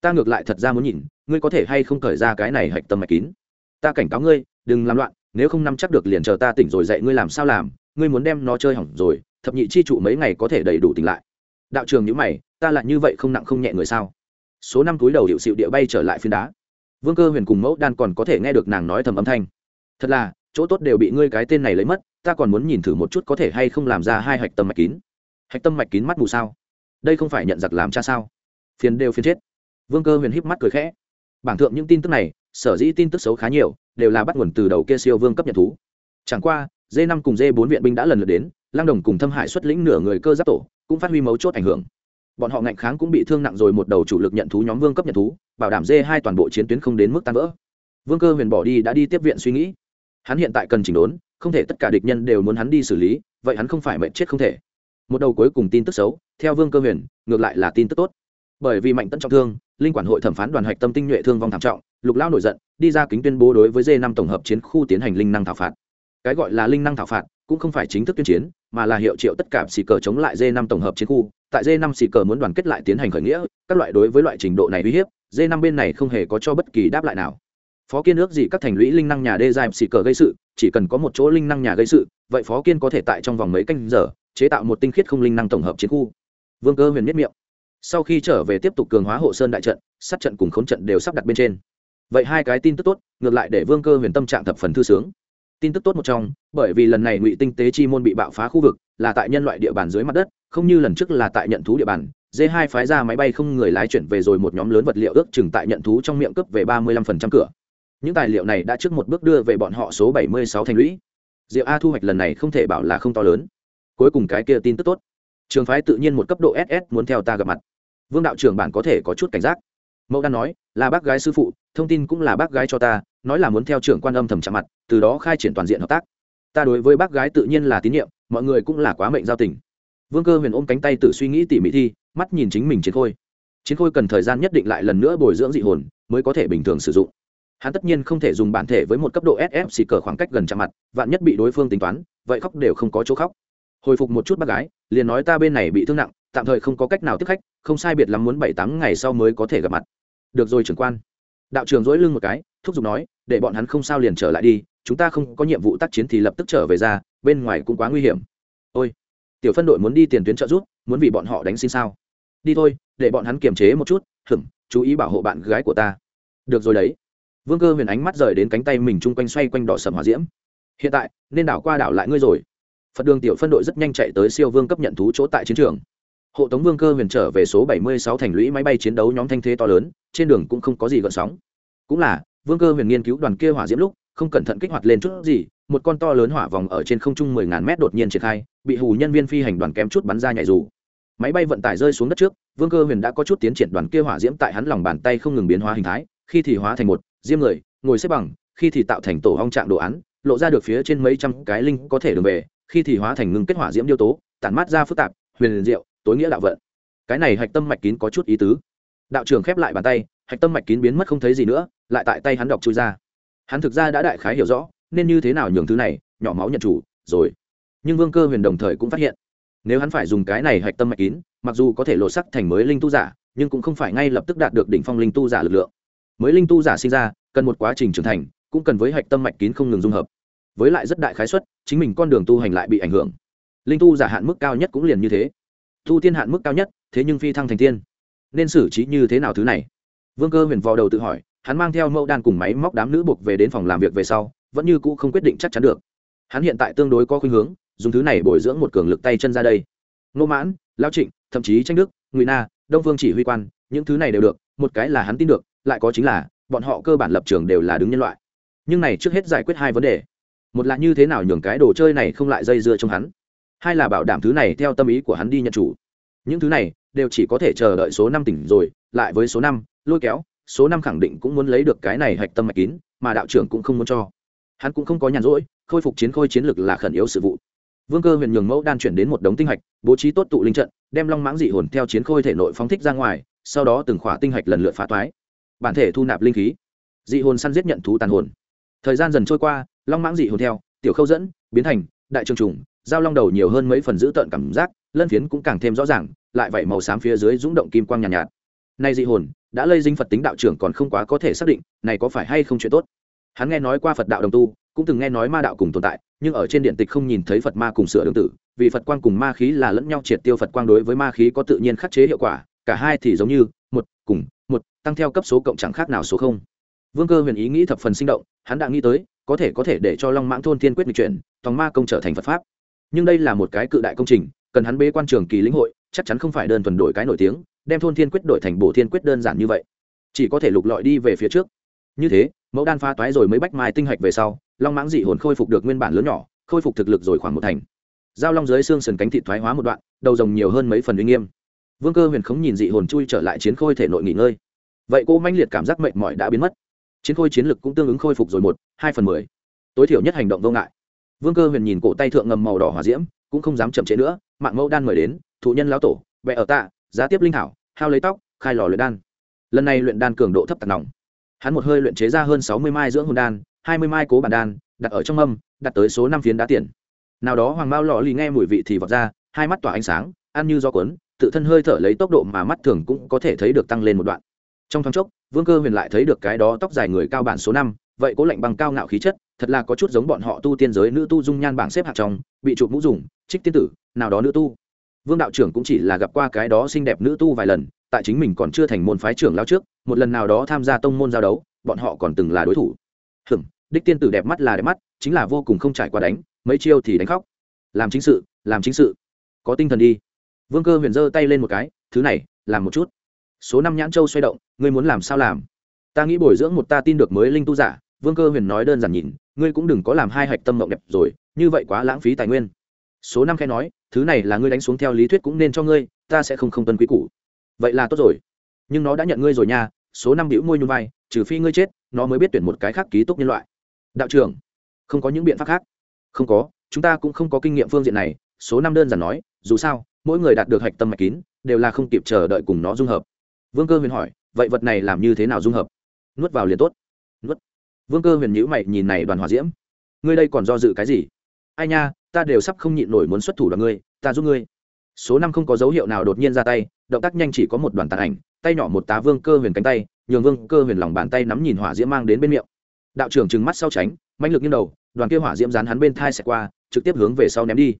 Ta ngược lại thật ra muốn nhìn, ngươi có thể hay không khởi ra cái này hạch tâm mạch kín. Ta cảnh cáo ngươi, đừng làm loạn, nếu không nắm chắc được liền chờ ta tỉnh rồi dậy ngươi làm sao làm, ngươi muốn đem nó chơi hỏng rồi, thập nhị chi trụ mấy ngày có thể đầy đủ tỉnh lại. Đạo trường nhữ mày, ta lại như vậy không nặng không nhẹ người sao? Số năm túi đầu hiệu xịu địa bay trở lại phiến đá. Vương cơ huyền cùng mẫu đan còn có thể nghe được nàng nói thầm âm thanh. Thật là, chỗ tốt đều bị ngươi cái tên này lấy mất, ta còn muốn nhìn thử một chút có thể hay không làm ra hai hạch tâm mạch kín hạch tâm mạch kín mắt mù sao? Đây không phải nhận giặc làm cha sao? Phiền đều phiền chết. Vương cơ huyền híp mắt cười khẽ. Bảng thượng những tin tức này, sở dĩ tin tức xấu khá nhiều, đều là bắt nguồn từ đầu kia siêu vương cấp nhật thú. Chẳng qua d năm cùng d bốn viện binh đã lần lượt đến lang đồng cùng thâm hải xuất lĩnh nửa người cơ giáp tổ, cũng phát huy mấu chốt ảnh hưởng. Bọn họ ngạnh kháng cũng bị thương nặng rồi một đầu chủ lực nhận thú nhóm vương cấp nhận thú, bảo đảm d hai toàn bộ chiến tuyến không đến mức tan vỡ. Vương cơ huyền bỏ đi đã đi tiếp viện suy nghĩ. Hắn hiện tại cần chỉnh đốn, không thể tất cả địch nhân đều muốn hắn đi xử lý, vậy hắn không phải mệnh chết không thể một đầu cuối cùng tin tức xấu, theo vương cơ huyền, ngược lại là tin tức tốt. Bởi vì mạnh tấn trọng thương, linh quản hội thẩm phán đoàn hạch tâm tinh nhuệ thương vong thảm trọng, lục lao nổi giận, đi ra kính tuyên bố đối với d năm tổng hợp chiến khu tiến hành linh năng thảo phạt. Cái gọi là linh năng thảo phạt, cũng không phải chính thức tuyên chiến, mà là hiệu triệu tất cả xì cờ chống lại d năm tổng hợp chiến khu. Tại d năm xì cờ muốn đoàn kết lại tiến hành khởi nghĩa, các loại đối với loại trình độ này uy hiếp d năm bên này không hề có cho bất kỳ đáp lại nào. Phó kiên ước gì các thành lũy linh năng nhà đê dài xì cờ gây sự, chỉ cần có một chỗ linh năng nhà gây sự, vậy phó kiên có thể tại trong vòng mấy canh giờ chế tạo một tinh khiết không linh năng tổng hợp chiến khu. Vương cơ huyền miết miệng. Sau khi trở về tiếp tục cường hóa hộ sơn đại trận, sát trận cùng khốn trận đều sắp đặt bên trên. Vậy hai cái tin tức tốt, ngược lại để vương cơ huyền tâm trạng thập phần thư sướng. Tin tức tốt một trong, bởi vì lần này ngụy tinh tế chi môn bị bạo phá khu vực, là tại nhân loại địa bàn dưới mặt đất, không như lần trước là tại nhận thú địa bàn. D hai phái ra máy bay không người lái chuyển về rồi một nhóm lớn vật liệu ước chừng tại nhận thú trong miệng cướp về ba mươi lăm phần trăm cửa. Những tài liệu này đã trước một bước đưa về bọn họ số bảy mươi sáu thành lũy. Diệu a thu hoạch lần này không thể bảo là không to lớn cuối cùng cái kia tin tức tốt. Trường phái tự nhiên một cấp độ ss muốn theo ta gặp mặt. Vương đạo trưởng bản có thể có chút cảnh giác. Mẫu đan nói, là bác gái sư phụ, thông tin cũng là bác gái cho ta, nói là muốn theo trưởng quan âm thầm chạm mặt, từ đó khai triển toàn diện hợp tác. Ta đối với bác gái tự nhiên là tín nhiệm, mọi người cũng là quá mệnh giao tình. Vương cơ huyền ôm cánh tay tự suy nghĩ tỉ mỉ thi, mắt nhìn chính mình chiến khôi. Chiến khôi cần thời gian nhất định lại lần nữa bồi dưỡng dị hồn, mới có thể bình thường sử dụng. Hắn tất nhiên không thể dùng bản thể với một cấp độ sf xì cờ khoảng cách gần chạm mặt, vạn nhất bị đối phương tính toán, vậy khóc đều không có chỗ khóc hồi phục một chút bác gái, liền nói ta bên này bị thương nặng, tạm thời không có cách nào tiếp khách, không sai biệt lắm muốn bảy tám ngày sau mới có thể gặp mặt. Được rồi trưởng quan. Đạo trưởng dỗi lưng một cái, thúc giục nói, để bọn hắn không sao liền trở lại đi, chúng ta không có nhiệm vụ tác chiến thì lập tức trở về ra, bên ngoài cũng quá nguy hiểm. Ôi, tiểu phân đội muốn đi tiền tuyến trợ giúp, muốn vì bọn họ đánh xin sao? Đi thôi, để bọn hắn kiềm chế một chút hửng chú ý bảo hộ bạn gái của ta. Được rồi đấy. Vương cơ huyền ánh mắt rời đến cánh tay mình chung quanh xoay quanh đỏ sầm hòa diễm. Hiện tại, nên đảo qua đảo lại ngươi rồi phật đường tiểu phân đội rất nhanh chạy tới siêu vương cấp nhận thú chỗ tại chiến trường. Hộ tống vương cơ huyền trở về số 76 thành lũy máy bay chiến đấu nhóm thanh thế to lớn, trên đường cũng không có gì gợn sóng. Cũng là, vương cơ huyền nghiên cứu đoàn kia hỏa diễm lúc, không cẩn thận kích hoạt lên chút gì, một con to lớn hỏa vòng ở trên không trung mười ngàn mét đột nhiên triển khai, bị hù nhân viên phi hành đoàn kém chút bắn ra nhảy dù. Máy bay vận tải rơi xuống đất trước, vương cơ huyền đã có chút tiến triển đoàn kia hỏa diễm tại hắn lòng bàn tay không ngừng biến hóa hình thái, khi thì hóa thành một, diêm người, ngồi xếp bằng, khi thì tạo thành tổ hong trạng đồ án, lộ ra được phía trên mấy trăm cái linh có thể đường về khi thì hóa thành ngưng kết hỏa diễm điêu tố, tản mát ra phức tạp, huyền diệu, tối nghĩa đạo vận. Cái này hạch tâm mạch kín có chút ý tứ. Đạo trưởng khép lại bàn tay, hạch tâm mạch kín biến mất không thấy gì nữa, lại tại tay hắn đọc chui ra. Hắn thực ra đã đại khái hiểu rõ, nên như thế nào nhường thứ này, nhỏ máu nhận chủ, rồi. Nhưng vương cơ huyền đồng thời cũng phát hiện, nếu hắn phải dùng cái này hạch tâm mạch kín, mặc dù có thể lộ sắc thành mới linh tu giả, nhưng cũng không phải ngay lập tức đạt được đỉnh phong linh tu giả lực lượng. Mới linh tu giả sinh ra, cần một quá trình trưởng thành, cũng cần với hạch tâm mạch kín không ngừng dung hợp với lại rất đại khái suất, chính mình con đường tu hành lại bị ảnh hưởng. Linh tu giả hạn mức cao nhất cũng liền như thế. Tu tiên hạn mức cao nhất, thế nhưng phi thăng thành tiên. Nên xử trí như thế nào thứ này? Vương cơ huyền vò đầu tự hỏi, hắn mang theo mẫu đan cùng máy móc đám nữ buộc về đến phòng làm việc về sau, vẫn như cũ không quyết định chắc chắn được. Hắn hiện tại tương đối có khuynh hướng, dùng thứ này bồi dưỡng một cường lực tay chân ra đây. Ngô mãn, lao trịnh, thậm chí tranh đức, ngụy na, đông vương chỉ huy quan, những thứ này đều được, một cái là hắn tin được, lại có chính là, bọn họ cơ bản lập trường đều là đứng nhân loại. Nhưng này trước hết giải quyết hai vấn đề một là như thế nào nhường cái đồ chơi này không lại dây dưa trong hắn, hai là bảo đảm thứ này theo tâm ý của hắn đi nhận chủ. Những thứ này đều chỉ có thể chờ đợi số năm tỉnh rồi, lại với số năm, lôi kéo, số năm khẳng định cũng muốn lấy được cái này hạch tâm mạch kín, mà đạo trưởng cũng không muốn cho. Hắn cũng không có nhàn rỗi, khôi phục chiến khôi chiến lực là khẩn yếu sự vụ. Vương cơ huyền nhường mẫu đan chuyển đến một đống tinh hạch, bố trí tốt tụ linh trận, đem long mãng dị hồn theo chiến khôi thể nội phóng thích ra ngoài, sau đó từng khỏa tinh hạch lần lượt phá toái. Bản thể thu nạp linh khí. Dị hồn săn giết nhận thú tàn hồn. Thời gian dần trôi qua long mãng dị hồn theo tiểu khâu dẫn biến thành đại trường trùng giao long đầu nhiều hơn mấy phần giữ tợn cảm giác lân phiến cũng càng thêm rõ ràng lại vậy màu xám phía dưới rúng động kim quang nhàn nhạt, nhạt. Nay dị hồn đã lây dinh phật tính đạo trưởng còn không quá có thể xác định này có phải hay không chuyện tốt? Hắn nghe nói qua phật đạo đồng tu cũng từng nghe nói ma đạo cùng tồn tại nhưng ở trên điện tịch không nhìn thấy phật ma cùng sửa đường tử vì phật quang cùng ma khí là lẫn nhau triệt tiêu phật quang đối với ma khí có tự nhiên khắc chế hiệu quả cả hai thì giống như một cùng một tăng theo cấp số cộng chẳng khác nào số không vương cơ huyền ý nghĩ thập phần sinh động, hắn đã nghĩ tới, có thể có thể để cho long mãng thôn thiên quyết nghịch chuyển, tòng ma công trở thành phật pháp. Nhưng đây là một cái cự đại công trình, cần hắn bế quan trường kỳ lĩnh hội, chắc chắn không phải đơn thuần đổi cái nổi tiếng, đem thôn thiên quyết đổi thành bổ thiên quyết đơn giản như vậy. Chỉ có thể lục lọi đi về phía trước. Như thế, mẫu đan pha toái rồi mới bách mai tinh hạch về sau, long mãng dị hồn khôi phục được nguyên bản lớn nhỏ, khôi phục thực lực rồi khoảng một thành. Giao long dưới xương sườn cánh thị thoái hóa một đoạn, đầu rồng nhiều hơn mấy phần uy nghiêm. Vương cơ huyền khống nhìn dị hồn chui trở lại chiến khôi thể nội nghỉ ngơi. Vậy cô manh liệt cảm giác mệnh mỏi đã biến mất chiến khôi chiến lực cũng tương ứng khôi phục rồi một, hai phần mười. Tối thiểu nhất hành động vô ngại. Vương cơ huyền nhìn cổ tay thượng ngầm màu đỏ hòa diễm, cũng không dám chậm trễ nữa mạng mẫu đan mời đến, thụ nhân lão tổ vẽ ở tạ, giá tiếp linh thảo, hao lấy tóc, khai lò luyện đan. Lần này luyện đan cường độ thấp tạc nòng hắn một hơi luyện chế ra hơn sáu mươi mai dưỡng hồn đan, hai mươi mai cố bản đan, đặt ở trong âm đặt tới số năm phiến đá tiền. Nào đó hoàng mao lò lì nghe mùi vị thì vọt ra, hai mắt tỏa ánh sáng, ăn như do cuốn, tự thân hơi thở lấy tốc độ mà mắt thường cũng có thể thấy được tăng lên một đoạn trong thoáng chốc, vương cơ huyền lại thấy được cái đó tóc dài người cao bản số năm, vậy cố lệnh bằng cao ngạo khí chất, thật là có chút giống bọn họ tu tiên giới nữ tu dung nhan bảng xếp hạng trong, bị chụp mũ dùng, trích tiên tử, nào đó nữ tu. Vương đạo trưởng cũng chỉ là gặp qua cái đó xinh đẹp nữ tu vài lần, tại chính mình còn chưa thành môn phái trưởng lao trước, một lần nào đó tham gia tông môn giao đấu, bọn họ còn từng là đối thủ. Hừm đích tiên tử đẹp mắt là đẹp mắt, chính là vô cùng không trải qua đánh, mấy chiêu thì đánh khóc. Làm chính sự, làm chính sự. Có tinh thần đi. Vương cơ huyền giơ tay lên một cái, thứ này, làm một chút số năm nhãn châu xoay động, ngươi muốn làm sao làm? Ta nghĩ bồi dưỡng một ta tin được mới linh tu giả, vương cơ huyền nói đơn giản nhìn, ngươi cũng đừng có làm hai hạch tâm mộng đẹp rồi, như vậy quá lãng phí tài nguyên. Số năm khai nói, thứ này là ngươi đánh xuống theo lý thuyết cũng nên cho ngươi, ta sẽ không không tuân quý cũ vậy là tốt rồi. Nhưng nó đã nhận ngươi rồi nha, số năm hữu môi nhung vai, trừ phi ngươi chết, nó mới biết tuyển một cái khác ký túc nhân loại. Đạo trưởng, không có những biện pháp khác. Không có, chúng ta cũng không có kinh nghiệm phương diện này, số năm đơn giản nói, dù sao, mỗi người đạt được hạch tâm mạch kín, đều là không kịp chờ đợi cùng nó dung hợp vương cơ huyền hỏi, vậy vật này làm như thế nào dung hợp? Nuốt vào liền tốt. Nuốt. Vương cơ huyền nhữ mày, nhìn này đoàn hòa diễm. Ngươi đây còn do dự cái gì? Ai nha, ta đều sắp không nhịn nổi muốn xuất thủ đoàn ngươi, ta giúp ngươi. Số năm không có dấu hiệu nào đột nhiên ra tay, động tác nhanh chỉ có một đoàn tàn ảnh, tay nhỏ một tá vương cơ huyền cánh tay, nhường vương cơ huyền lòng bàn tay nắm nhìn hỏa diễm mang đến bên miệng. Đạo trưởng trừng mắt sau tránh, mãnh lực như đầu, đoàn kia hỏa diễm dán hắn bên thai xẹt qua, trực tiếp hướng về sau ném đi.